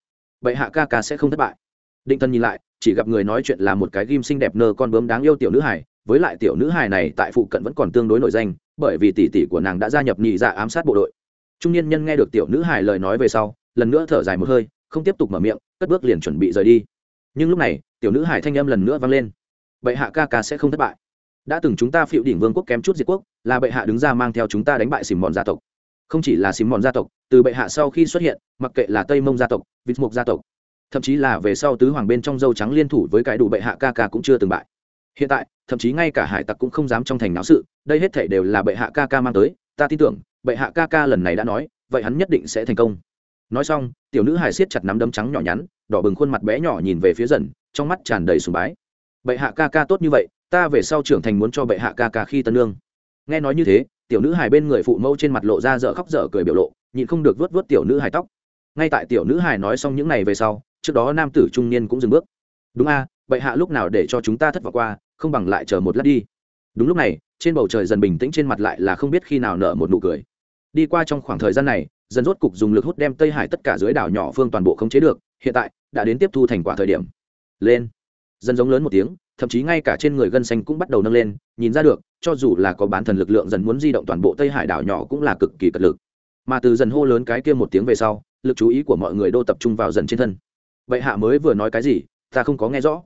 Bệ hạ ca ca sẽ không thất bại. Định thân nhìn lại, chỉ gặp người nói chuyện là một cái ghim xinh đẹp nơ con bướm đáng yêu tiểu nữ hải với lại tiểu nữ hải này tại phụ cận vẫn còn tương đối nổi danh, bởi vì tỷ tỷ của nàng đã gia nhập nhị dạ ám sát bộ đội trung niên nhân nghe được tiểu nữ hải lời nói về sau, lần nữa thở dài một hơi, không tiếp tục mở miệng, cất bước liền chuẩn bị rời đi. Nhưng lúc này, tiểu nữ hải thanh âm lần nữa vang lên. Bệ hạ ca ca sẽ không thất bại. Đã từng chúng ta phiệu đỉnh vương quốc kém chút diệt quốc, là bệ hạ đứng ra mang theo chúng ta đánh bại xìm mòn gia tộc. Không chỉ là xìm mòn gia tộc, từ bệ hạ sau khi xuất hiện, mặc kệ là tây mông gia tộc, vịt mục gia tộc, thậm chí là về sau tứ hoàng bên trong dâu trắng liên thủ với cái đủ bệ hạ ca ca cũng chưa từng bại. Hiện tại, thậm chí ngay cả hải tặc cũng không dám trong thành náo sự, đây hết thể đều là bệ hạ ca ca mang tới ta tin tưởng, bệ hạ ca ca lần này đã nói, vậy hắn nhất định sẽ thành công. Nói xong, tiểu nữ hài siết chặt nắm đấm trắng nhỏ nhắn, đỏ bừng khuôn mặt bé nhỏ nhìn về phía dần, trong mắt tràn đầy sùng bái. Bệ hạ ca ca tốt như vậy, ta về sau trưởng thành muốn cho bệ hạ ca ca khi tân lương. Nghe nói như thế, tiểu nữ hài bên người phụ mẫu trên mặt lộ ra dở khóc dở cười biểu lộ, nhịn không được vớt vớt tiểu nữ hài tóc. Ngay tại tiểu nữ hài nói xong những này về sau, trước đó nam tử trung niên cũng dừng bước. Đúng a, bệ hạ lúc nào để cho chúng ta thất vọng qua, không bằng lại chờ một lát đi. Đúng lúc này trên bầu trời dần bình tĩnh trên mặt lại là không biết khi nào nở một nụ cười. Đi qua trong khoảng thời gian này, dần rốt cục dùng lực hút đem tây hải tất cả dưới đảo nhỏ phương toàn bộ khống chế được, hiện tại, đã đến tiếp thu thành quả thời điểm. Lên. Dần giống lớn một tiếng, thậm chí ngay cả trên người gân xanh cũng bắt đầu nâng lên, nhìn ra được, cho dù là có bán thần lực lượng dần muốn di động toàn bộ tây hải đảo nhỏ cũng là cực kỳ cật lực. Mà từ dần hô lớn cái kia một tiếng về sau, lực chú ý của mọi người đô tập trung vào dần trên thân. Bệ hạ mới vừa nói cái gì, ta không có nghe rõ.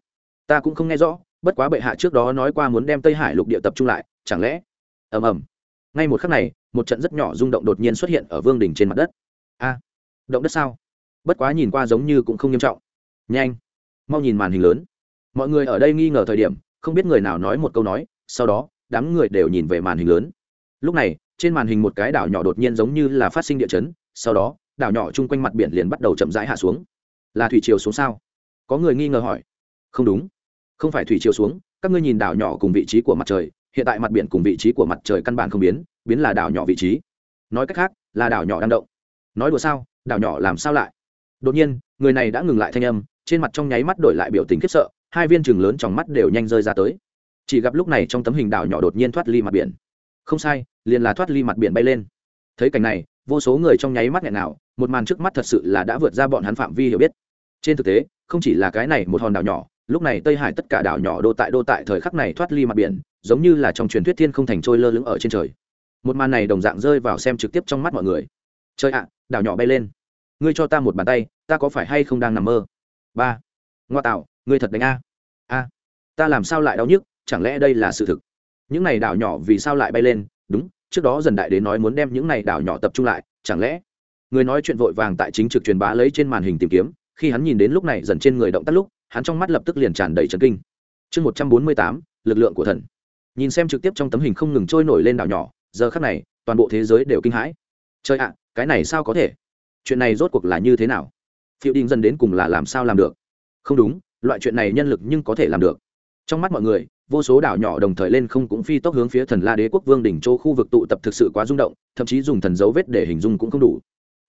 Ta cũng không nghe rõ, bất quá bệ hạ trước đó nói qua muốn đem tây hải lục địa tập trung lại chẳng lẽ? Ầm ầm. Ngay một khắc này, một trận rất nhỏ rung động đột nhiên xuất hiện ở vương đình trên mặt đất. A, động đất sao? Bất quá nhìn qua giống như cũng không nghiêm trọng. Nhanh, mau nhìn màn hình lớn. Mọi người ở đây nghi ngờ thời điểm, không biết người nào nói một câu nói, sau đó, đám người đều nhìn về màn hình lớn. Lúc này, trên màn hình một cái đảo nhỏ đột nhiên giống như là phát sinh địa chấn, sau đó, đảo nhỏ chung quanh mặt biển liền bắt đầu chậm rãi hạ xuống. Là thủy triều xuống sao? Có người nghi ngờ hỏi. Không đúng. Không phải thủy triều xuống, các ngươi nhìn đảo nhỏ cùng vị trí của mặt trời hiện tại mặt biển cùng vị trí của mặt trời căn bản không biến biến là đảo nhỏ vị trí. Nói cách khác, là đảo nhỏ đang động. Nói đùa sao, đảo nhỏ làm sao lại? Đột nhiên, người này đã ngừng lại thanh âm, trên mặt trong nháy mắt đổi lại biểu tình khiếp sợ, hai viên chừng lớn trong mắt đều nhanh rơi ra tới. Chỉ gặp lúc này trong tấm hình đảo nhỏ đột nhiên thoát ly mặt biển. Không sai, liền là thoát ly mặt biển bay lên. Thấy cảnh này, vô số người trong nháy mắt nghẹn nào, một màn trước mắt thật sự là đã vượt ra bọn hắn phạm vi hiểu biết. Trên thực tế, không chỉ là cái này một hòn đảo nhỏ, lúc này tây hải tất cả đảo nhỏ đô tại đô tại thời khắc này thoát ly mặt biển giống như là trong truyền thuyết thiên không thành trôi lơ lửng ở trên trời. Một màn này đồng dạng rơi vào xem trực tiếp trong mắt mọi người. Chơi ạ, đảo nhỏ bay lên. Ngươi cho ta một bàn tay, ta có phải hay không đang nằm mơ? Ba. Ngoa tạo, ngươi thật đánh a. A. Ta làm sao lại đau nhức, chẳng lẽ đây là sự thực? Những này đảo nhỏ vì sao lại bay lên? Đúng, trước đó dần đại đến nói muốn đem những này đảo nhỏ tập trung lại, chẳng lẽ? Người nói chuyện vội vàng tại chính trực truyền bá lấy trên màn hình tìm kiếm, khi hắn nhìn đến lúc này dần trên người động tác lúc, hắn trong mắt lập tức liền tràn đầy trấn kinh. Chương một trăm bốn mươi tám, lực lượng của thần nhìn xem trực tiếp trong tấm hình không ngừng trôi nổi lên đảo nhỏ, giờ khắc này, toàn bộ thế giới đều kinh hãi. Trời ạ, cái này sao có thể? Chuyện này rốt cuộc là như thế nào? Phiêu đinh dần đến cùng là làm sao làm được? Không đúng, loại chuyện này nhân lực nhưng có thể làm được. Trong mắt mọi người, vô số đảo nhỏ đồng thời lên không cũng phi tốc hướng phía thần la đế quốc vương đỉnh châu khu vực tụ tập thực sự quá rung động, thậm chí dùng thần dấu vết để hình dung cũng không đủ.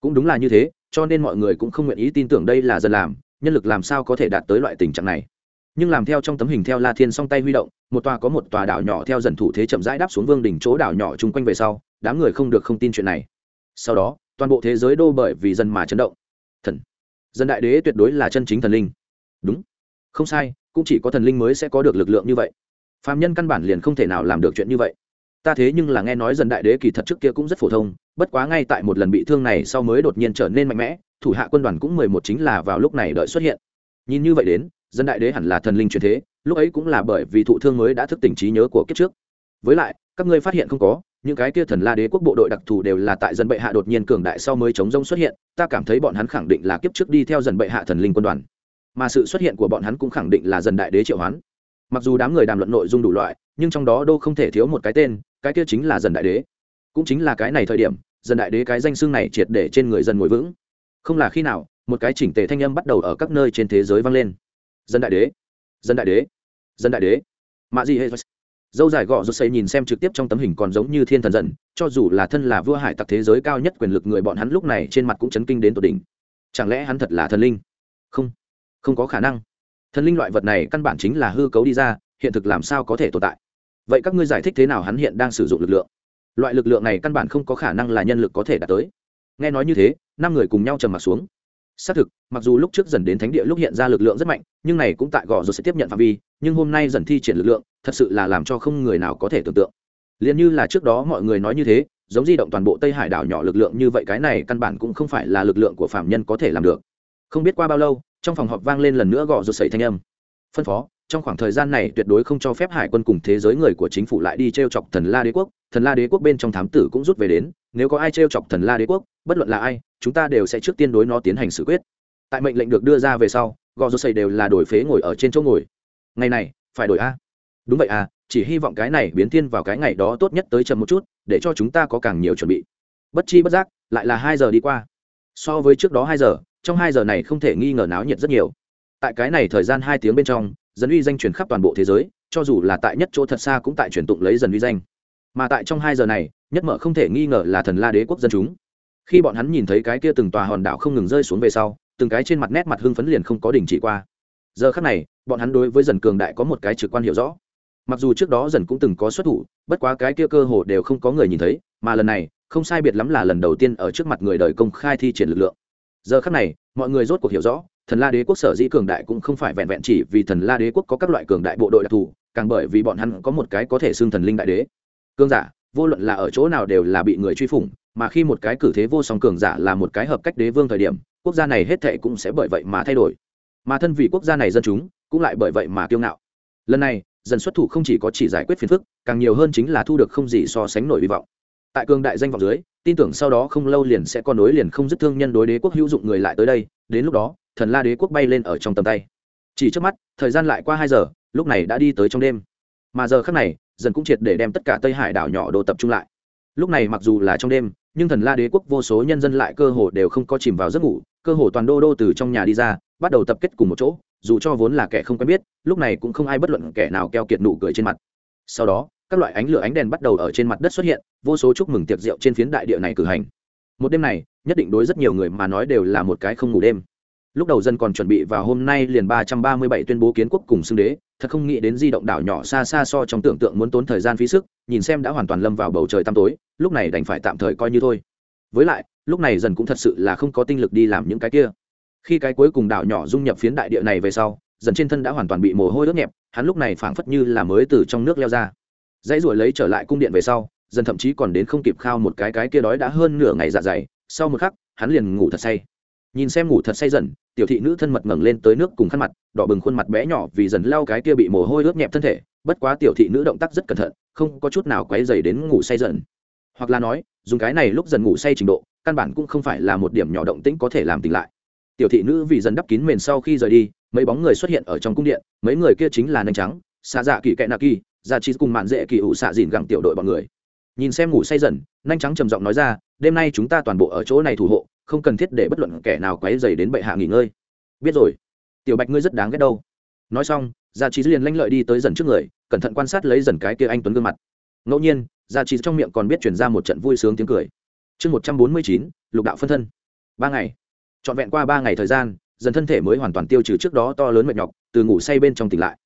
Cũng đúng là như thế, cho nên mọi người cũng không nguyện ý tin tưởng đây là dân làm, nhân lực làm sao có thể đạt tới loại tình trạng này? Nhưng làm theo trong tấm hình theo la thiên song tay huy động, một tòa có một tòa đảo nhỏ theo dần thủ thế chậm rãi đáp xuống vương đỉnh chỗ đảo nhỏ chung quanh về sau, đám người không được không tin chuyện này. Sau đó, toàn bộ thế giới đô bởi vì dân mà chấn động. Thần. Dân đại đế tuyệt đối là chân chính thần linh. Đúng. Không sai, cũng chỉ có thần linh mới sẽ có được lực lượng như vậy. Phạm nhân căn bản liền không thể nào làm được chuyện như vậy. Ta thế nhưng là nghe nói dân đại đế kỳ thật trước kia cũng rất phổ thông, bất quá ngay tại một lần bị thương này sau mới đột nhiên trở nên mạnh mẽ, thủ hạ quân đoàn cũng mười một chính là vào lúc này đợi xuất hiện. Nhìn như vậy đến dân đại đế hẳn là thần linh truyền thế, lúc ấy cũng là bởi vì thụ thương mới đã thức tỉnh trí nhớ của kiếp trước. Với lại, các ngươi phát hiện không có, những cái kia thần la đế quốc bộ đội đặc thù đều là tại dân bệ hạ đột nhiên cường đại sau mới chống rông xuất hiện, ta cảm thấy bọn hắn khẳng định là kiếp trước đi theo dần bệ hạ thần linh quân đoàn. Mà sự xuất hiện của bọn hắn cũng khẳng định là dần đại đế triệu hoán. Mặc dù đám người đàm luận nội dung đủ loại, nhưng trong đó đô không thể thiếu một cái tên, cái kia chính là dần đại đế. Cũng chính là cái này thời điểm dần đại đế cái danh xương này triệt để trên người dân ngồi vững. Không là khi nào, một cái chỉnh tề thanh âm bắt đầu ở các nơi trên thế giới vang lên dân đại đế. Dân đại đế. Dân đại đế. Mạ gì hết. dâu dài gọ rút xây nhìn xem trực tiếp trong tấm hình còn giống như thiên thần dần, cho dù là thân là vua hải tặc thế giới cao nhất quyền lực người bọn hắn lúc này trên mặt cũng chấn kinh đến tột đỉnh. Chẳng lẽ hắn thật là thần linh? Không. Không có khả năng. Thần linh loại vật này căn bản chính là hư cấu đi ra, hiện thực làm sao có thể tồn tại? Vậy các ngươi giải thích thế nào hắn hiện đang sử dụng lực lượng? Loại lực lượng này căn bản không có khả năng là nhân lực có thể đạt tới. Nghe nói như thế, năm người cùng nhau trầm m ặ t xuống xác thực, mặc dù lúc trước dần đến thánh địa lúc hiện ra lực lượng rất mạnh, nhưng này cũng tại gò rồi sẽ tiếp nhận phạm vi, nhưng hôm nay dần thi triển lực lượng, thật sự là làm cho không người nào có thể tưởng tượng. Liền như là trước đó mọi người nói như thế, giống di động toàn bộ tây hải đảo nhỏ lực lượng như vậy cái này căn bản cũng không phải là lực lượng của phạm nhân có thể làm được. Không biết qua bao lâu, trong phòng họp vang lên lần nữa gò rồi sẩy thanh âm. Phân phó, trong khoảng thời gian này tuyệt đối không cho phép hải quân cùng thế giới người của chính phủ lại đi t r e o chọc thần la đế quốc, thần la đế quốc bên trong thám tử cũng rút về đến, nếu có ai t r e o chọc thần la đế quốc, bất luận là ai chúng ta đều sẽ trước tiên đối nó tiến hành xử quyết. Tại mệnh lệnh được đưa ra về sau, gò rô xây đều là đổi phế ngồi ở trên chỗ ngồi. Ngày này, phải đổi a. Đúng vậy à chỉ hy vọng cái này biến thiên vào cái ngày đó tốt nhất tới chậm một chút, để cho chúng ta có càng nhiều chuẩn bị. Bất chi bất giác, lại là hai giờ đi qua. So với trước đó hai giờ, trong hai giờ này không thể nghi ngờ náo nhiệt rất nhiều. Tại cái này thời gian hai tiếng bên trong, dần uy danh truyền khắp toàn bộ thế giới, cho dù là tại nhất chỗ thật xa cũng tại truyền tụng lấy dần uy danh. Mà tại trong hai giờ này, nhất mở không thể nghi ngờ là thần la đế quốc dân chúng khi bọn hắn nhìn thấy cái kia từng tòa hòn đảo không ngừng rơi xuống về sau, từng cái trên mặt nét mặt hưng phấn liền không có đình chỉ qua. Giờ khắc này, bọn hắn đối với dần cường đại có một cái trực quan hiểu rõ. Mặc dù trước đó dần cũng từng có xuất thủ, bất quá cái kia cơ hồ đều không có người nhìn thấy, mà lần này, không sai biệt lắm là lần đầu tiên ở trước mặt người đời công khai thi triển lực lượng. Giờ khắc này, mọi người rốt cuộc hiểu rõ, thần la đế quốc sở dĩ cường đại cũng không phải vẹn vẹn chỉ vì thần la đế quốc có các loại cường đại bộ đội đặc thù, càng bởi vì bọn hắn có một cái có thể xưng thần linh đại đế. Cương giả, vô luận là ở chỗ nào đều là bị người truy phủng mà khi một cái cử thế vô song cường giả là một cái hợp cách đế vương thời điểm, quốc gia này hết thệ cũng sẽ bởi vậy mà thay đổi. Mà thân vị quốc gia này dân chúng, cũng lại bởi vậy mà kiêu ngạo. Lần này, dần xuất thủ không chỉ có chỉ giải quyết phiền phức, càng nhiều hơn chính là thu được không gì so sánh nổi hy vọng. Tại cường đại danh vọng dưới, tin tưởng sau đó không lâu liền sẽ có nối liền không dứt thương nhân đối đế quốc hữu dụng người lại tới đây, đến lúc đó, thần la đế quốc bay lên ở trong tầm tay. Chỉ trước mắt, thời gian lại qua hai giờ, lúc này đã đi tới trong đêm. Mà giờ khác này, dần cũng triệt để đem tất cả tây hải đảo nhỏ đồ tập trung lại. Lúc này mặc dù là trong đêm nhưng thần la đế quốc vô số nhân dân lại cơ hồ đều không có chìm vào giấc ngủ, cơ hồ toàn đô đô từ trong nhà đi ra, bắt đầu tập kết cùng một chỗ, dù cho vốn là kẻ không quen biết, lúc này cũng không ai bất luận kẻ nào keo kiệt nụ cười trên mặt. Sau đó, các loại ánh lửa ánh đèn bắt đầu ở trên mặt đất xuất hiện, vô số chúc mừng tiệc rượu trên phiến đại địa này cử hành. Một đêm này, nhất định đối rất nhiều người mà nói đều là một cái không ngủ đêm lúc đầu dân còn chuẩn bị vào hôm nay liền ba trăm ba mươi bảy tuyên bố kiến quốc cùng xưng đế, thật không nghĩ đến di động đảo nhỏ xa xa so trong tưởng tượng muốn tốn thời gian phí sức, nhìn xem đã hoàn toàn lâm vào bầu trời tăm tối, lúc này đành phải tạm thời coi như thôi. Với lại, lúc này dần cũng thật sự là không có tinh lực đi làm những cái kia. Khi cái cuối cùng đảo nhỏ dung nhập phiến đại địa này về sau, dần trên thân đã hoàn toàn bị mồ hôi ướt nhẹp, hắn lúc này phảng phất như là mới từ trong nước leo ra. Dãy ruổi lấy trở lại cung điện về sau, dần thậm chí còn đến không kịp khao một cái cái kia đói đã hơn nửa ngày dạ dày, sau một khắc, hắn liền ngủ thật say. Nhìn xem ngủ thật say dần tiểu thị nữ thân mật ngẩng lên tới nước cùng khăn mặt, đỏ bừng khuôn mặt bé nhỏ vì dần lau cái kia bị mồ hôi ướt nhẹp thân thể, bất quá tiểu thị nữ động tác rất cẩn thận, không có chút nào quấy dày đến ngủ say dần hoặc là nói, dùng cái này lúc dần ngủ say trình độ, căn bản cũng không phải là một điểm nhỏ động tĩnh có thể làm tỉnh lại. Tiểu thị nữ vì dần đắp kín mền sau khi rời đi, mấy bóng người xuất hiện ở trong cung điện, mấy người kia chính là nanh trắng xa dạ kỳ kẹ nạ kỳ ra chi cùng mạn dễ kỳ ủ xạ dìn gẳng tiểu đội bọn người. Nhìn xem ngủ say dần nhanh trắng trầm giọng nói ra, đêm nay chúng ta toàn bộ ở chỗ này thủ hộ không cần thiết để bất luận kẻ nào quấy dày đến bệ hạ nghỉ ngơi. Biết rồi. Tiểu bạch ngươi rất đáng ghét đâu. Nói xong, gia trí liền lanh lợi đi tới dần trước người, cẩn thận quan sát lấy dần cái kia anh tuấn gương mặt. Ngẫu nhiên, gia trí trong miệng còn biết chuyển ra một trận vui sướng tiếng cười. Chương một trăm bốn mươi chín, lục đạo phân thân. Ba ngày. Trọn vẹn qua ba ngày thời gian, dần thân thể mới hoàn toàn tiêu trừ trước đó to lớn mệt nhọc, từ ngủ say bên trong tỉnh lại.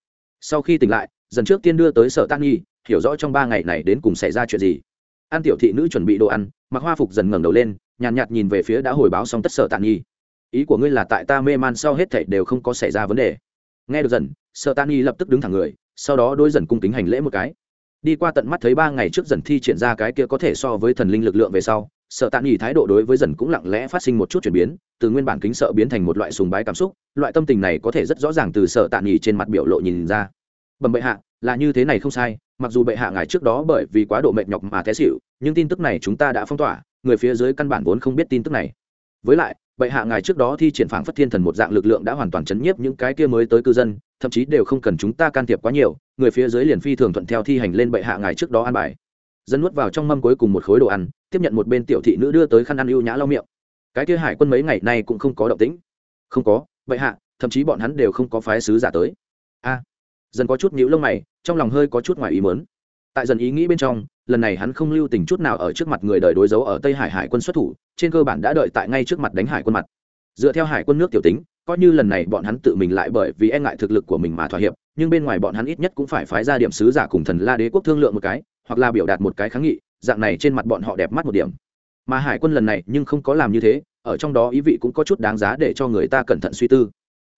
Sau khi tỉnh lại, dần trước tiên đưa tới sở tan nghi hiểu rõ trong ba ngày này đến cùng xảy ra chuyện gì. An tiểu thị nữ chuẩn bị đồ ăn, mặc hoa phục dần ngẩng đầu lên nhàn nhạt, nhạt nhìn về phía đã hồi báo xong tất sở tàn nghi ý của ngươi là tại ta mê man sau hết thảy đều không có xảy ra vấn đề. Nghe được dần sở tàn nghi lập tức đứng thẳng người sau đó đôi dần cung kính hành lễ một cái. Đi qua tận mắt thấy ba ngày trước dần thi triển ra cái kia có thể so với thần linh lực lượng về sau sợ tàn Nhi thái độ đối với dần cũng lặng lẽ phát sinh một chút chuyển biến từ nguyên bản kính sợ biến thành một loại sùng bái cảm xúc loại tâm tình này có thể rất rõ ràng từ sợ tàn Nhi trên mặt biểu lộ nhìn ra. Bẩm bệ hạ là như thế này không sai mặc dù bệ hạ ngài trước đó bởi vì quá độ mệt nhọc mà té xỉu nhưng tin tức này chúng ta đã phong tỏa người phía dưới căn bản vốn không biết tin tức này. Với lại, bệ hạ ngài trước đó thi triển phảng phất thiên thần một dạng lực lượng đã hoàn toàn chấn nhiếp những cái kia mới tới cư dân, thậm chí đều không cần chúng ta can thiệp quá nhiều, người phía dưới liền phi thường thuận theo thi hành lên bệ hạ ngài trước đó an bài. Dân nuốt vào trong mâm cuối cùng một khối đồ ăn, tiếp nhận một bên tiểu thị nữ đưa tới khăn ăn ưu nhã lau miệng. Cái kia hải quân mấy ngày nay cũng không có động tĩnh. Không có, bệ hạ, thậm chí bọn hắn đều không có phái sứ giả tới. A, dân có chút nhíu lông mày, trong lòng hơi có chút ngoài ý mớn tại dần ý nghĩ bên trong, lần này hắn không lưu tình chút nào ở trước mặt người đời đối dấu ở tây hải hải quân xuất thủ, trên cơ bản đã đợi tại ngay trước mặt đánh hải quân mặt. Dựa theo hải quân nước tiểu tính, coi như lần này bọn hắn tự mình lại bởi vì e ngại thực lực của mình mà thỏa hiệp, nhưng bên ngoài bọn hắn ít nhất cũng phải phái ra điểm sứ giả cùng thần la đế quốc thương lượng một cái, hoặc là biểu đạt một cái kháng nghị, dạng này trên mặt bọn họ đẹp mắt một điểm. Mà hải quân lần này nhưng không có làm như thế, ở trong đó ý vị cũng có chút đáng giá để cho người ta cẩn thận suy tư.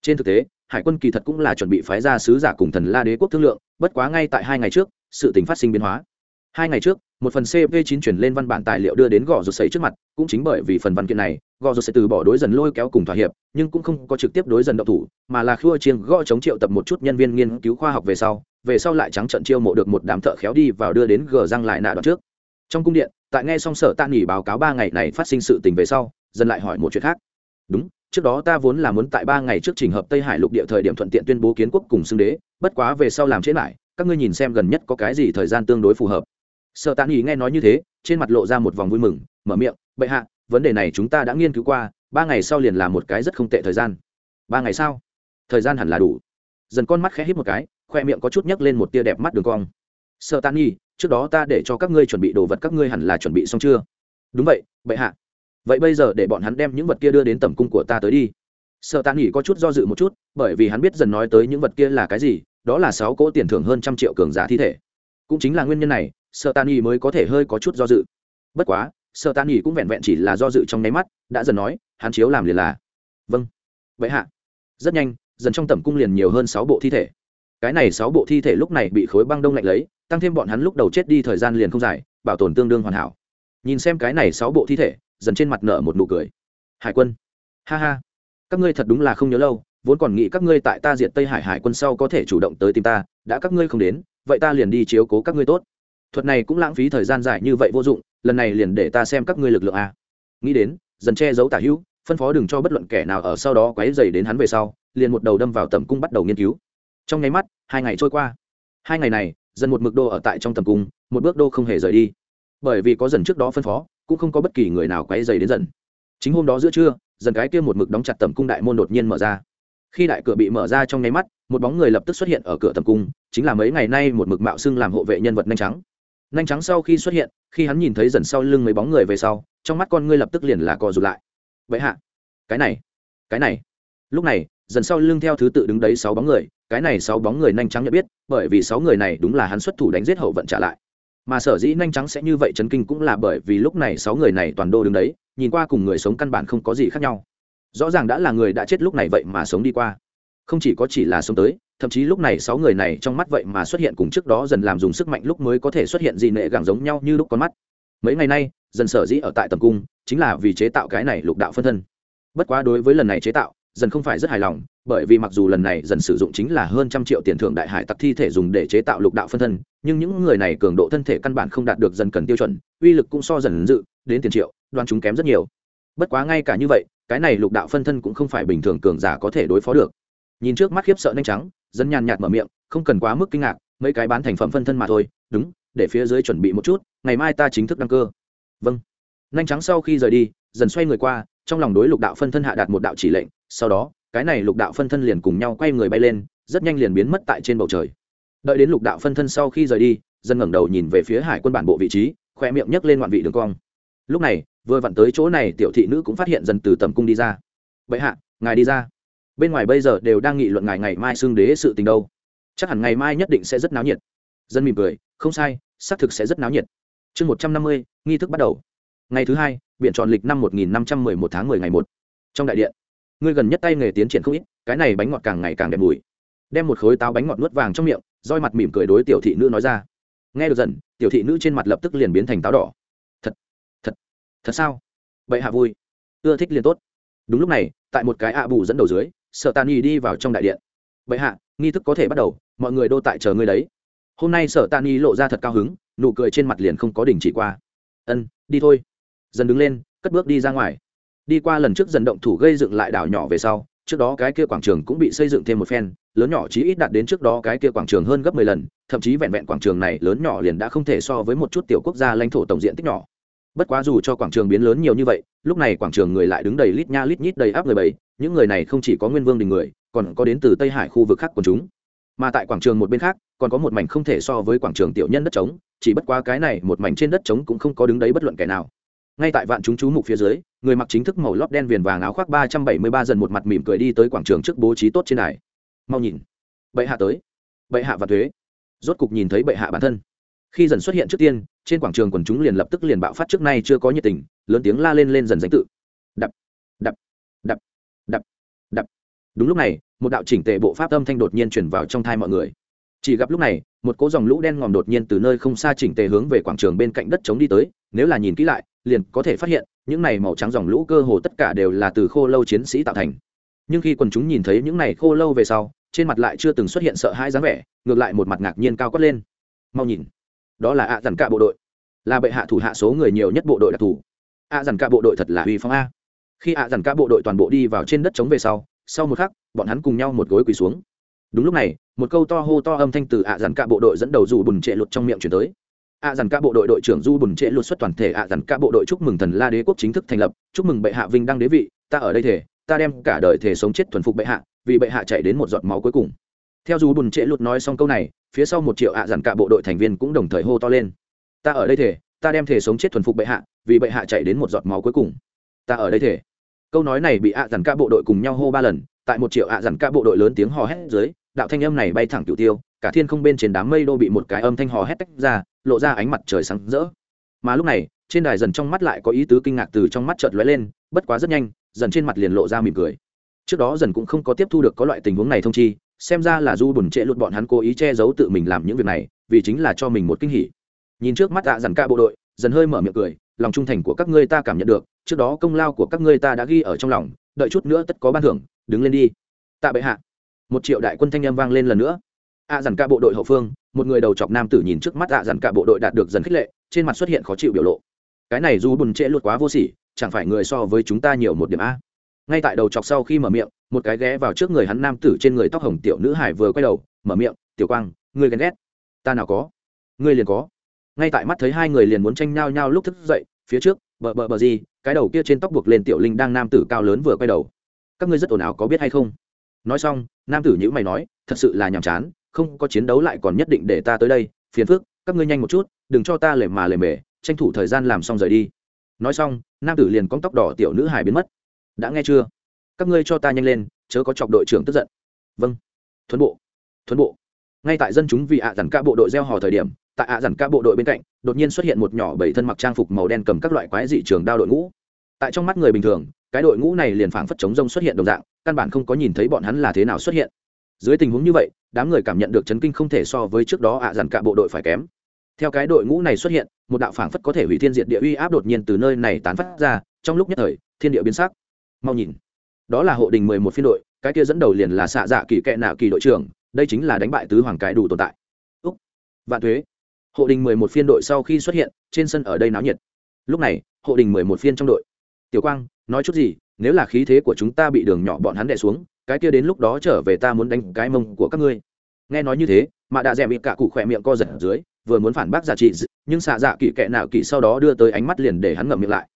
Trên thực tế, hải quân kỳ thật cũng là chuẩn bị phái ra sứ giả cùng thần la đế quốc thương lượng, bất quá ngay tại hai ngày trước sự tình phát sinh biến hóa. Hai ngày trước, một phần cp 9 chuyển lên văn bản tài liệu đưa đến gò rụt sấy trước mặt, cũng chính bởi vì phần văn kiện này, gò rụt sẽ từ bỏ đối dần lôi kéo cùng thỏa hiệp, nhưng cũng không có trực tiếp đối dần động thủ, mà là khua chiêng gõ chống triệu tập một chút nhân viên nghiên cứu khoa học về sau về sau lại trắng trận chiêu mộ được một đám thợ khéo đi vào đưa đến gờ răng lại nạ đoạn trước. Trong cung điện, tại nghe xong sở tạ nghỉ báo cáo ba ngày này phát sinh sự tình về sau, dần lại hỏi một chuyện khác. Đúng, trước đó ta vốn là muốn tại ba ngày trước trình hợp tây hải lục địa thời điểm thuận tiện tuyên bố kiến quốc cùng xưng đế, bất quá về sau làm chế lại các ngươi nhìn xem gần nhất có cái gì thời gian tương đối phù hợp. Sợ tàn ý nghe nói như thế, trên mặt lộ ra một vòng vui mừng, mở miệng, bệ hạ, vấn đề này chúng ta đã nghiên cứu qua, ba ngày sau liền là một cái rất không tệ thời gian. Ba ngày sau? Thời gian hẳn là đủ. Dần con mắt khẽ hít một cái, khoe miệng có chút nhấc lên một tia đẹp mắt đường cong. Sợ tạ nghỉ trước đó ta để cho các ngươi chuẩn bị đồ vật các ngươi hẳn là chuẩn bị xong chưa? Đúng vậy, bệ hạ. Vậy bây giờ để bọn hắn đem những vật kia đưa đến tầm cung của ta tới đi. Sợ tạ nghỉ có chút do dự một chút, bởi vì hắn biết dần nói tới những vật kia là cái gì đó là sáu cỗ tiền thưởng hơn trăm triệu cường giả thi thể. Cũng chính là nguyên nhân này sợ tàn nghỉ mới có thể hơi có chút do dự. Bất quá sợ tàn nghỉ cũng vẹn vẹn chỉ là do dự trong nháy mắt, đã dần nói, hắn chiếu làm liền là. Vâng. Vậy hạ. Rất nhanh, dần trong tầm cung liền nhiều hơn sáu bộ thi thể. Cái này sáu bộ thi thể lúc này bị khối băng đông lạnh lấy, tăng thêm bọn hắn lúc đầu chết đi thời gian liền không dài, bảo tồn tương đương hoàn hảo. Nhìn xem cái này sáu bộ thi thể, dần trên mặt nở một nụ cười. Hải quân. Ha ha. Các ngươi thật đúng là không nhớ lâu vốn còn nghĩ các ngươi tại ta diệt tây hải hải quân sau có thể chủ động tới tìm ta, đã các ngươi không đến, vậy ta liền đi chiếu cố các ngươi tốt. Thuật này cũng lãng phí thời gian dài như vậy vô dụng, lần này liền để ta xem các ngươi lực lượng a. Nghĩ đến, dần che giấu tả hữu, phân phó đừng cho bất luận kẻ nào ở sau đó quấy dày đến hắn về sau, liền một đầu đâm vào tầm cung bắt đầu nghiên cứu. Trong nháy mắt, hai ngày trôi qua. Hai ngày này, dần một mực đô ở tại trong tầm cung, một bước đô không hề rời đi. Bởi vì có dần trước đó phân phó, cũng không có bất kỳ người nào quấy dày đến dần. Chính hôm đó giữa trưa, dần cái kia một mực đóng chặt tầm cung đại môn đột nhiên mở ra khi đại cửa bị mở ra trong nháy mắt, một bóng người lập tức xuất hiện ở cửa tầm cung, chính là mấy ngày nay một mực mạo xưng làm hộ vệ nhân vật nhanh trắng. Nhanh trắng sau khi xuất hiện, khi hắn nhìn thấy dần sau lưng mấy bóng người về sau, trong mắt con ngươi lập tức liền là co rụt lại. Vậy hạ, cái này cái này. Lúc này, dần sau lưng theo thứ tự đứng đấy sáu bóng người, cái này sáu bóng người nhanh trắng nhận biết, bởi vì sáu người này đúng là hắn xuất thủ đánh giết hậu vận trả lại. Mà sở dĩ nhanh trắng sẽ như vậy chấn kinh cũng là bởi vì lúc này sáu người này toàn đô đứng đấy, nhìn qua cùng người sống căn bản không có gì khác nhau rõ ràng đã là người đã chết lúc này vậy mà sống đi qua. Không chỉ có chỉ là sống tới, thậm chí lúc này sáu người này trong mắt vậy mà xuất hiện cùng trước đó dần làm dùng sức mạnh lúc mới có thể xuất hiện gì nệ gẳng giống nhau như lúc con mắt. Mấy ngày nay, dần sở dĩ ở tại tầm cung, chính là vì chế tạo cái này lục đạo phân thân. Bất quá đối với lần này chế tạo, dần không phải rất hài lòng, bởi vì mặc dù lần này dần sử dụng chính là hơn trăm triệu tiền thưởng đại hải tặc thi thể dùng để chế tạo lục đạo phân thân, nhưng những người này cường độ thân thể căn bản không đạt được dần cần tiêu chuẩn, uy lực cũng so dần dự, đến tiền triệu đoan chúng kém rất nhiều. Bất quá ngay cả như vậy cái này lục đạo phân thân cũng không phải bình thường cường giả có thể đối phó được. Nhìn trước mắt khiếp sợ nhanh trắng, dân nhàn nhạt mở miệng, không cần quá mức kinh ngạc, mấy cái bán thành phẩm phân thân mà thôi, đúng, để phía dưới chuẩn bị một chút, ngày mai ta chính thức đăng cơ. Vâng. Nhanh trắng sau khi rời đi, dần xoay người qua, trong lòng đối lục đạo phân thân hạ đạt một đạo chỉ lệnh, sau đó, cái này lục đạo phân thân liền cùng nhau quay người bay lên, rất nhanh liền biến mất tại trên bầu trời. Đợi đến lục đạo phân thân sau khi rời đi, dân ngẩng đầu nhìn về phía hải quân bản bộ vị trí, khoe miệng nhấc lên ngoạn vị đường cong. Lúc này vừa vặn tới chỗ này, tiểu thị nữ cũng phát hiện dần từ tầm cung đi ra. Bệ hạ, ngài đi ra. Bên ngoài bây giờ đều đang nghị luận ngài ngày mai xương đế sự tình đâu. Chắc hẳn ngày mai nhất định sẽ rất náo nhiệt. Dân mỉm cười, không sai, xác thực sẽ rất náo nhiệt. Chương một trăm năm mươi, nghi thức bắt đầu. Ngày thứ hai biện chọn lịch năm một nghìn năm trăm mười một tháng mười ngày một. Trong đại điện ngươi gần nhất tay nghề tiến triển không ít, cái này bánh ngọt càng ngày càng đẹp mùi. Đem một khối táo bánh ngọt nuốt vàng trong miệng, roi mặt mỉm cười đối tiểu thị nữ nói ra. Nghe được dần tiểu thị nữ trên mặt lập tức liền biến thành táo đỏ thật sao? Bệ hạ vui. Ưa thích liền tốt. Đúng lúc này, tại một cái ạ bù dẫn đầu dưới sợ tàn nhi đi vào trong đại điện. Bệ hạ, nghi thức có thể bắt đầu, mọi người đô tại chờ ngươi đấy. Hôm nay sở tàn nhi lộ ra thật cao hứng, nụ cười trên mặt liền không có đình chỉ qua. Ân, đi thôi. Dần đứng lên, cất bước đi ra ngoài. Đi qua lần trước dần động thủ gây dựng lại đảo nhỏ về sau, trước đó cái kia quảng trường cũng bị xây dựng thêm một phen, lớn nhỏ chí ít đạt đến trước đó cái kia quảng trường hơn gấp mười lần, thậm chí vẹn vẹn quảng trường này lớn nhỏ liền đã không thể so với một chút tiểu quốc gia lãnh thổ tổng diện tích nhỏ bất quá dù cho quảng trường biến lớn nhiều như vậy, lúc này quảng trường người lại đứng đầy lít nha lít nhít đầy áp người bảy những người này không chỉ có nguyên vương đình người, còn có đến từ tây hải khu vực khác của chúng. Mà tại quảng trường một bên khác, còn có một mảnh không thể so với quảng trường tiểu nhân đất trống, chỉ bất quá cái này một mảnh trên đất trống cũng không có đứng đấy bất luận kẻ nào. Ngay tại vạn chúng chú mục phía dưới, người mặc chính thức màu lót đen viền vàng áo khoác ba trăm bảy mươi ba dần một mặt mỉm cười đi tới quảng trường trước bố trí tốt trên đài. Mau nhìn. Bệ hạ tới. Bệ hạ và thuế. Rốt cục nhìn thấy bệ hạ bản thân. Khi dần xuất hiện trước tiên trên quảng trường quần chúng liền lập tức liền bạo phát trước nay chưa có nhiệt tình, lớn tiếng la lên lên dần danh tự. Đập đập đập đập đập. Đúng lúc này, một đạo chỉnh tề bộ pháp âm thanh đột nhiên chuyển vào trong thai mọi người. Chỉ gặp lúc này, một cỗ dòng lũ đen ngòm đột nhiên từ nơi không xa chỉnh tề hướng về quảng trường bên cạnh đất chống đi tới, nếu là nhìn kỹ lại, liền có thể phát hiện, những này màu trắng dòng lũ cơ hồ tất cả đều là từ khô lâu chiến sĩ tạo thành. Nhưng khi quần chúng nhìn thấy những này khô lâu về sau, trên mặt lại chưa từng xuất hiện sợ hãi dáng vẻ, ngược lại một mặt ngạc nhiên cao cất lên. Mau nhìn đó là ạ à dằn cả bộ đội. Là bệ hạ thủ hạ số người nhiều nhất bộ đội đặc thù. Ạ à dằn cả bộ đội thật là uy phong a. Khi ạ dằn cả bộ đội toàn bộ đi vào trên đất chống về sau sau một khắc, bọn hắn cùng nhau một gối quỳ xuống. Đúng lúc này, một câu to hô to âm thanh từ ạ dằn cả bộ đội dẫn đầu dù bùn trệ lụt trong miệng chuyển tới. Ạ dằn cả bộ đội đội trưởng du bùn trệ luật xuất toàn thể ạ dằn cả bộ đội chúc mừng thần la đế quốc chính thức thành lập, chúc mừng bệ hạ vinh đăng đế vị, ta ở đây thể ta đem cả đời thể sống chết thuần phục bệ hạ, vì bệ hạ chạy đến một giọt máu cuối cùng theo dù bùn trệ lụt nói xong câu này, phía sau một triệu ạ dặn cả bộ đội thành viên cũng đồng thời hô to lên. Ta ở đây thể ta đem thể sống chết thuần phục bệ hạ, vì bệ hạ chạy đến một giọt máu cuối cùng. Ta ở đây thể câu nói này bị ạ dặn cả bộ đội cùng nhau hô ba lần, tại một triệu ạ dặn cả bộ đội lớn tiếng hò hét dưới, đạo thanh âm này bay thẳng cửu tiêu, cả thiên không bên trên đám mây đô bị một cái âm thanh hò hét tách ra, lộ ra ánh mặt trời sáng rỡ. Mà lúc này, trên đài dần trong mắt lại có ý tứ kinh ngạc từ trong mắt chợt lóe lên, bất quá rất nhanh, dần trên mặt liền lộ ra mỉm cười. Trước đó dần cũng không có tiếp thu được có loại tình huống này thông chi xem ra là du buồn trệ lụt bọn hắn cố ý che giấu tự mình làm những việc này, vì chính là cho mình một kinh hỉ. Nhìn trước mắt ạ à dằn ca bộ đội, dần hơi mở miệng cười, lòng trung thành của các ngươi ta cảm nhận được, trước đó công lao của các ngươi ta đã ghi ở trong lòng, đợi chút nữa tất có ban thưởng, đứng lên đi. Tạ bệ hạ. Một triệu đại quân thanh â m vang lên lần nữa. Ạ à dằn ca bộ đội hậu phương, một người đầu chọc nam tử nhìn trước mắt ạ à dằn ca bộ đội đạt được dần khích lệ, trên mặt xuất hiện khó chịu biểu lộ. Cái này du bùn trệ lụt quá vô sỉ, chẳng phải người so với chúng ta nhiều một điểm a? Ngay tại đầu chọc sau khi mở miệng, một cái ghé vào trước người hắn nam tử trên người tóc hồng tiểu nữ hải vừa quay đầu, mở miệng, tiểu quang, ngươi ghen ghét. Ta nào có. Ngươi liền có. Ngay tại mắt thấy hai người liền muốn tranh nhau nhau lúc thức dậy, phía trước, bờ bờ bờ gì, cái đầu kia trên tóc buộc lên tiểu linh đang nam tử cao lớn vừa quay đầu. Các ngươi rất ồn ào có biết hay không? Nói xong, nam tử nhữ mày nói, thật sự là nhàm chán, không có chiến đấu lại còn nhất định để ta tới đây, phiền phức, các ngươi nhanh một chút, đừng cho ta lề mà lề mề, tranh thủ thời gian làm xong rời đi. Nói xong, nam tử liền cong tóc đỏ tiểu nữ hài biến mất đã nghe chưa? Các ngươi cho ta nhanh lên, chớ có chọc đội trưởng tức giận. Vâng. Thuấn bộ. Thuấn bộ. Ngay tại dân chúng vì ạ à dằn ca bộ đội gieo hò thời điểm, tại ạ à dằn ca bộ đội bên cạnh, đột nhiên xuất hiện một nhỏ bảy thân mặc trang phục màu đen cầm các loại quái dị trường đao đội ngũ. Tại trong mắt người bình thường, cái đội ngũ này liền phảng phất chống rông xuất hiện đồng dạng, căn bản không có nhìn thấy bọn hắn là thế nào xuất hiện. Dưới tình huống như vậy, đám người cảm nhận được chấn kinh không thể so với trước đó ạ à dằn cả bộ đội phải kém. Theo cái đội ngũ này xuất hiện, một đạo phảng phất có thể hủy thiên diệt địa uy áp đột nhiên từ nơi này tán phát ra, trong lúc nhất thời, thiên địa biến sắc mau nhìn. Đó là hộ đình mười một phiên đội, cái kia dẫn đầu liền là xạ dạ kỳ kệ nạo kỳ đội trưởng, đây chính là đánh bại tứ hoàng cái đủ tồn tại. Úc, vạn thuế. Hộ đình mười một phiên đội sau khi xuất hiện, trên sân ở đây náo nhiệt. Lúc này, hộ đình mười một phiên trong đội. Tiểu quang, nói chút gì, nếu là khí thế của chúng ta bị đường nhỏ bọn hắn đè xuống, cái kia đến lúc đó trở về ta muốn đánh cái mông của các ngươi. Nghe nói như thế, mà đã dèm bị cả cụ khỏe miệng co giật ở dưới, vừa muốn phản bác giả trị, nhưng xạ dạ kỳ kệ nào kỳ sau đó đưa tới ánh mắt liền để hắn ngậm miệng lại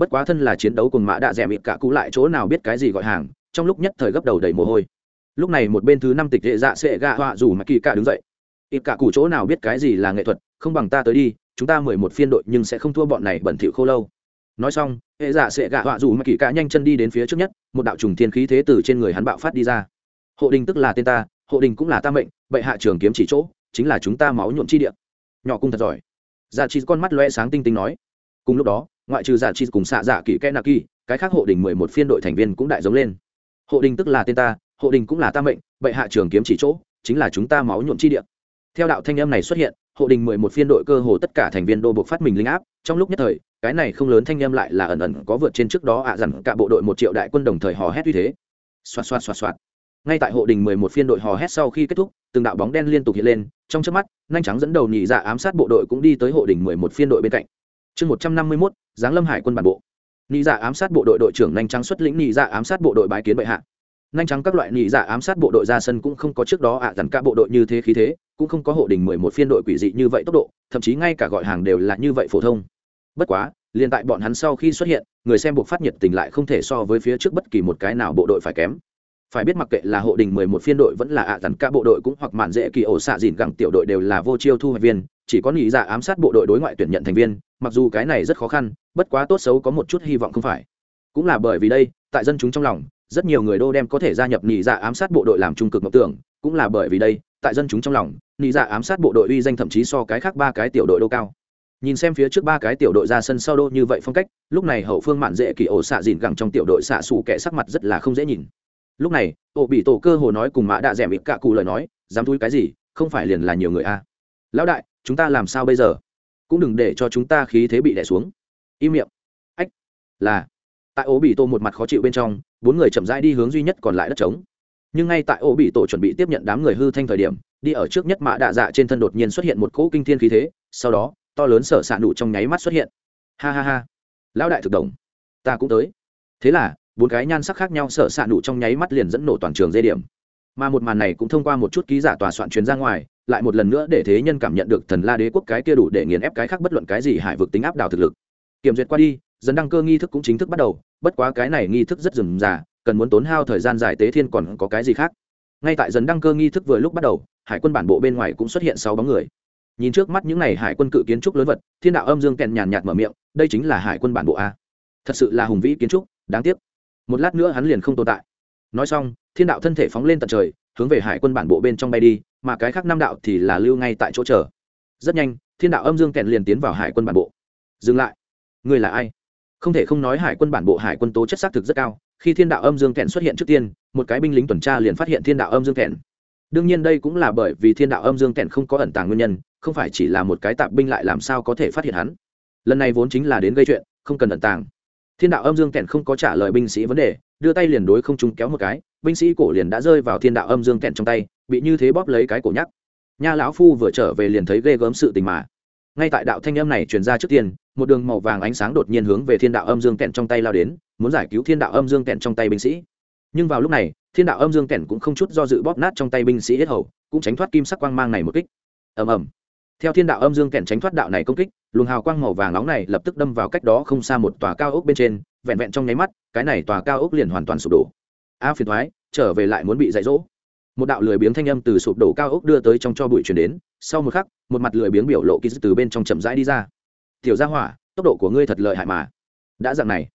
bất quá thân là chiến đấu cùng mã đạ rẻ mịt cả cũ lại chỗ nào biết cái gì gọi hàng, trong lúc nhất thời gấp đầu đầy mồ hôi. Lúc này một bên thứ năm tịch hệ dạ sệ gạ họa dù mà kỳ cả đứng dậy. Ít cả cụ chỗ nào biết cái gì là nghệ thuật, không bằng ta tới đi, chúng ta mười một phiên đội nhưng sẽ không thua bọn này bẩn thỉu khô lâu. Nói xong hệ dạ sệ gạ họa dù mà kỳ cả nhanh chân đi đến phía trước nhất, một đạo trùng thiên khí thế từ trên người hắn bạo phát đi ra. Hộ đình tức là tên ta, hộ đình cũng là ta mệnh, bệ hạ trường kiếm chỉ chỗ, chính là chúng ta máu nhuộm chi địa. Nhỏ cung thật giỏi. Dạ chỉ con mắt loe sáng tinh tinh nói. Cùng lúc đó ngoại trừ giả chi cùng xạ giả kỳ kẽ nạ kỳ, cái khác hộ đình mười một phiên đội thành viên cũng đại giống lên. Hộ đình tức là tên ta, hộ đình cũng là ta mệnh, bệ hạ trường kiếm chỉ chỗ, chính là chúng ta máu nhuộm chi địa. Theo đạo thanh âm này xuất hiện, hộ đình mười một phiên đội cơ hồ tất cả thành viên đô buộc phát mình linh áp, trong lúc nhất thời, cái này không lớn thanh âm lại là ẩn ẩn có vượt trên trước đó ạ à dặn cả bộ đội một triệu đại quân đồng thời hò hét uy thế. Xoạt xoạt xoạt xoạt. Ngay tại hộ đình mười một phiên đội hò hét sau khi kết thúc, từng đạo bóng đen liên tục hiện lên, trong trước mắt, nhanh trắng dẫn đầu nhị dạ ám sát bộ đội cũng đi tới hộ đình mười một phiên đội bên cạnh chương một trăm năm mươi mốt, giáng lâm hải quân bản bộ. Nị dạ ám sát bộ đội đội trưởng nhanh trắng xuất lĩnh nị dạ ám sát bộ đội bái kiến bệ hạ. Nhanh trắng các loại nị dạ ám sát bộ đội ra sân cũng không có trước đó ạ à dằn cả bộ đội như thế khí thế, cũng không có hộ đình mười một phiên đội quỷ dị như vậy tốc độ, thậm chí ngay cả gọi hàng đều là như vậy phổ thông. Bất quá, liền tại bọn hắn sau khi xuất hiện, người xem buộc phát nhiệt tình lại không thể so với phía trước bất kỳ một cái nào bộ đội phải kém. Phải biết mặc kệ là hộ đình mười một phiên đội vẫn là ạ à dằn cả bộ đội cũng hoặc mạn dễ kỳ ổ xạ dìn gẳng tiểu đội đều là vô chiêu thu hoạch viên, chỉ có nị dạ ám sát bộ đội đối ngoại tuyển nhận thành viên mặc dù cái này rất khó khăn, bất quá tốt xấu có một chút hy vọng không phải. Cũng là bởi vì đây, tại dân chúng trong lòng, rất nhiều người đô đem có thể gia nhập nhị dạ ám sát bộ đội làm trung cực mộng tưởng, cũng là bởi vì đây, tại dân chúng trong lòng nhị dạ ám sát bộ đội uy danh thậm chí so cái khác ba cái tiểu đội đô cao. Nhìn xem phía trước ba cái tiểu đội ra sân sau đô như vậy phong cách, lúc này hậu phương mạn dễ kỳ ổ xạ dìn gẳng trong tiểu đội xạ xù kẻ sắc mặt rất là không dễ nhìn. Lúc này, ổ bị tổ cơ hồ nói cùng mã đã rẻ ít cạ cụ lời nói, dám thui cái gì? Không phải liền là nhiều người a. À. lão đại, chúng ta làm sao bây giờ? Cũng đừng để cho chúng ta khí thế bị đẻ xuống. Im miệng. Ách, là. Tại ố bị tổ một mặt khó chịu bên trong, bốn người chậm rãi đi hướng duy nhất còn lại đất trống. Nhưng ngay tại ổ bị tổ chuẩn bị tiếp nhận đám người hư thanh thời điểm, đi ở trước nhất mã đạ dạ trên thân đột nhiên xuất hiện một cỗ kinh thiên khí thế, sau đó, to lớn sở s ạ nụ trong nháy mắt xuất hiện. Ha ha ha. Lão đại thực đồng ta cũng tới. Thế là, bốn cái nhan sắc khác nhau sở s ạ nụ trong nháy mắt liền dẫn nổ toàn trường dây điểm mà một màn này cũng thông qua một chút ký giả tòa soạn truyền ra ngoài, lại một lần nữa để thế nhân cảm nhận được thần la đế quốc cái kia đủ để nghiền ép cái khác bất luận cái gì hải vực tính áp đảo thực lực. Kiểm duyệt qua đi dần đăng cơ nghi thức cũng chính thức bắt đầu, bất quá cái này nghi thức rất rườm rà, cần muốn tốn hao thời gian dài tế thiên còn có cái gì khác. Ngay tại dần đăng cơ nghi thức vừa lúc bắt đầu, hải quân bản bộ bên ngoài cũng xuất hiện sáu bóng người. Nhìn trước mắt những n à y hải quân cự kiến trúc lớn vật, thiên đạo âm dương kèn nhàn nhạt mở miệng, đây chính là hải quân bản bộ a. Thật sự là hùng vĩ kiến trúc, đáng tiếc. Một lát nữa hắn liền không tồn tại nói xong, thiên đạo thân thể phóng lên tận trời, hướng về hải quân bản bộ bên trong bay đi, mà cái khác năm đạo thì là lưu ngay tại chỗ chờ. Rất nhanh, thiên đạo âm dương kẹn liền tiến vào hải quân bản bộ. Dừng lại. Người là ai? Không thể không nói hải quân bản bộ hải quân tố chất xác thực rất cao, khi thiên đạo âm dương kẹn xuất hiện trước tiên, một cái binh lính tuần tra liền phát hiện thiên đạo âm dương kẹn. đương nhiên đây cũng là bởi vì thiên đạo âm dương kẹn không có ẩn tàng nguyên nhân, không phải chỉ là một cái tạp binh lại làm sao có thể phát hiện hắn. Lần này vốn chính là đến gây chuyện, không cần ẩn tàng. Thiên đạo âm dương kẹn không có trả lời binh sĩ vấn đề đưa tay liền đối không trung kéo một cái, binh sĩ cổ liền đã rơi vào thiên đạo âm dương kẹn trong tay, bị như thế bóp lấy cái cổ nhắc. Nha lão phu vừa trở về liền thấy ghê gớm sự tình mà. Ngay tại đạo thanh âm này truyền ra trước tiên, một đường màu vàng ánh sáng đột nhiên hướng về thiên đạo âm dương kẹn trong tay lao đến, muốn giải cứu thiên đạo âm dương kẹn trong tay binh sĩ. Nhưng vào lúc này, thiên đạo âm dương kẹn cũng không chút do dự bóp nát trong tay binh sĩ hết hầu, cũng tránh thoát kim sắc quang mang này một kích. Ầm ầm. Theo thiên đạo âm dương kẹn tránh thoát đạo này công kích, luồng hào quang màu vàng nóng này lập tức đâm vào cách đó không xa một tòa cao ốc bên trên vẹn vẹn trong nháy mắt, cái này tòa cao ốc liền hoàn toàn sụp đổ. A phiền thoái, trở về lại muốn bị dạy dỗ. Một đạo lười biếng thanh âm từ sụp đổ cao ốc đưa tới trong cho bụi chuyển đến, sau một khắc, một mặt lười biếng biểu lộ ký từ bên trong chậm rãi đi ra. Tiểu gia hỏa, tốc độ của ngươi thật lợi hại mà. Đã dạng này,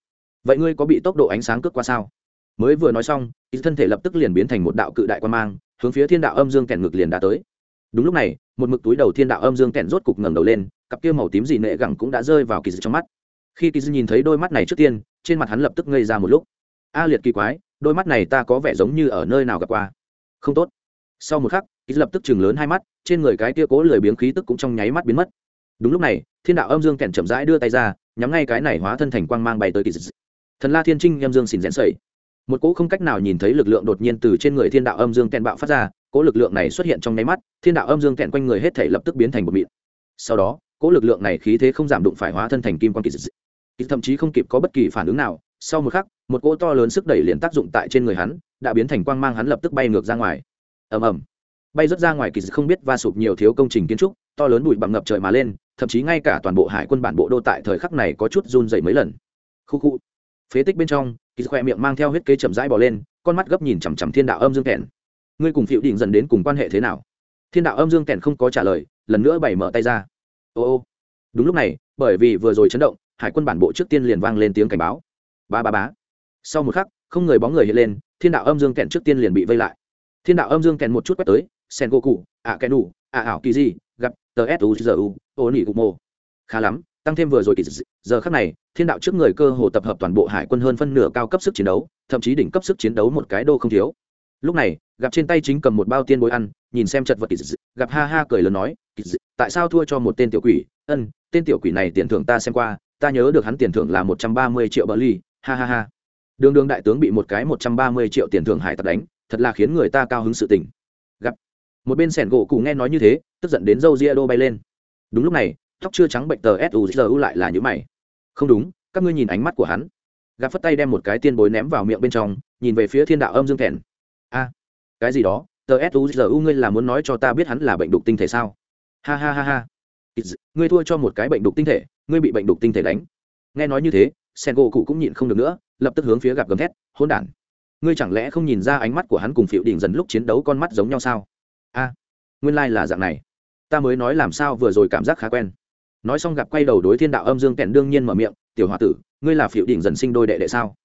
vậy ngươi có bị tốc độ ánh sáng cướp qua sao? Mới vừa nói xong ý thân thể lập tức liền biến thành một đạo cự đại quan mang, hướng phía thiên đạo âm dương kèn ngực liền đã tới. Đúng lúc này, một mực túi đầu thiên đạo âm dương kèn rốt cục ngẩng đầu lên, cặp kia màu tím dị nệ gẳng cũng đã rơi vào kỳ dư trong mắt. Khi kỳ dư nhìn thấy đôi mắt này trước tiên trên mặt hắn lập tức ngây ra một lúc. A liệt kỳ quái, đôi mắt này ta có vẻ giống như ở nơi nào gặp qua. Không tốt. Sau một khắc ít lập tức chừng lớn hai mắt, trên người cái kia cố lười biếng khí tức cũng trong nháy mắt biến mất. Đúng lúc này, thiên đạo âm dương kèn chậm rãi đưa tay ra, nhắm ngay cái này hóa thân thành quang mang bay tới kỳ dị thần la thiên trinh âm dương xỉn rẽn sẩy. Một cỗ không cách nào nhìn thấy lực lượng đột nhiên từ trên người thiên đạo âm dương kèn bạo phát ra, cỗ lực lượng này xuất hiện trong nháy mắt, thiên đạo âm dương kèn quanh người hết thể lập tức biến thành một mịn. Sau đó, cỗ lực lượng này khí thế không giảm đụng phải hóa thân thành kim quang kỳ dị thậm chí không kịp có bất kỳ phản ứng nào, sau một khắc, một cỗ to lớn sức đẩy liền tác dụng tại trên người hắn, đã biến thành quang mang hắn lập tức bay ngược ra ngoài. Ầm ầm. Bay rớt ra ngoài kỳ dị không biết va sụp nhiều thiếu công trình kiến trúc, to lớn bụi bặm ngập trời mà lên, thậm chí ngay cả toàn bộ hải quân bản bộ đô tại thời khắc này có chút run dày mấy lần. Khu khu. Phế tích bên trong, kỳ khoe miệng mang theo huyết kế chậm rãi bỏ lên, con mắt gấp nhìn chằm chằm thiên đạo âm dương kèn. Ngươi cùng phiệu đỉnh dần đến cùng quan hệ thế nào? Thiên đạo âm dương kèn không có trả lời, lần nữa bày mở tay ra. Ô ô. Đúng lúc này, bởi vì vừa rồi chấn động hải quân bản bộ trước tiên liền vang lên tiếng cảnh báo. Ba ba bá sau một khắc, không người bóng người hiện lên, thiên đạo âm dương kèn trước tiên liền bị vây lại. Thiên đạo âm dương kèn một chút quét tới, sen go cụ ạ kèn đủ ạ ảo kỳ gì gặp tờ s giờ u ô nỉ cục mô. Khá lắm, tăng thêm vừa rồi kỳ giờ khắc này, thiên đạo trước người cơ hồ tập hợp toàn bộ hải quân hơn phân nửa cao cấp sức chiến đấu, thậm chí đỉnh cấp sức chiến đấu một cái đô không thiếu. Lúc này, gặp trên tay chính cầm một bao tiên bối ăn, nhìn xem chật vật kỳ gặp ha ha cười lớn nói tại sao thua cho một tên tiểu quỷ? Ân, tên tiểu quỷ này tiền thưởng ta xem qua ta nhớ được hắn tiền thưởng là một trăm ba mươi triệu bờ ly, ha ha ha. Đường đường đại tướng bị một cái một trăm ba mươi triệu tiền thưởng hải tặc đánh, thật là khiến người ta cao hứng sự tình. Gặp. Một bên sẻn gỗ cụ nghe nói như thế, tức giận đến dâu ria đô bay lên. Đúng lúc này, tóc chưa trắng bệnh tờ suzu lại là những mày. Không đúng, các ngươi nhìn ánh mắt của hắn. Gặp phất tay đem một cái tiên bối ném vào miệng bên trong, nhìn về phía thiên đạo âm dương thẹn. A, cái gì đó, tờ suzu ngươi là muốn nói cho ta biết hắn là bệnh đục tinh thể sao? Ha ha ha ha. Ngươi thua cho một cái bệnh đục tinh thể ngươi bị bệnh đục tinh thể đánh. Nghe nói như thế sen gỗ cụ cũng nhịn không được nữa, lập tức hướng phía gặp gầm thét hôn đản, ngươi chẳng lẽ không nhìn ra ánh mắt của hắn cùng phiệu đỉnh dần lúc chiến đấu con mắt giống nhau sao? A, nguyên lai、like、là dạng này. Ta mới nói làm sao vừa rồi cảm giác khá quen. Nói xong gặp quay đầu đối thiên đạo âm dương kèn đương nhiên mở miệng, tiểu h o a tử, ngươi là phiệu đỉnh dần sinh đôi đệ đệ sao?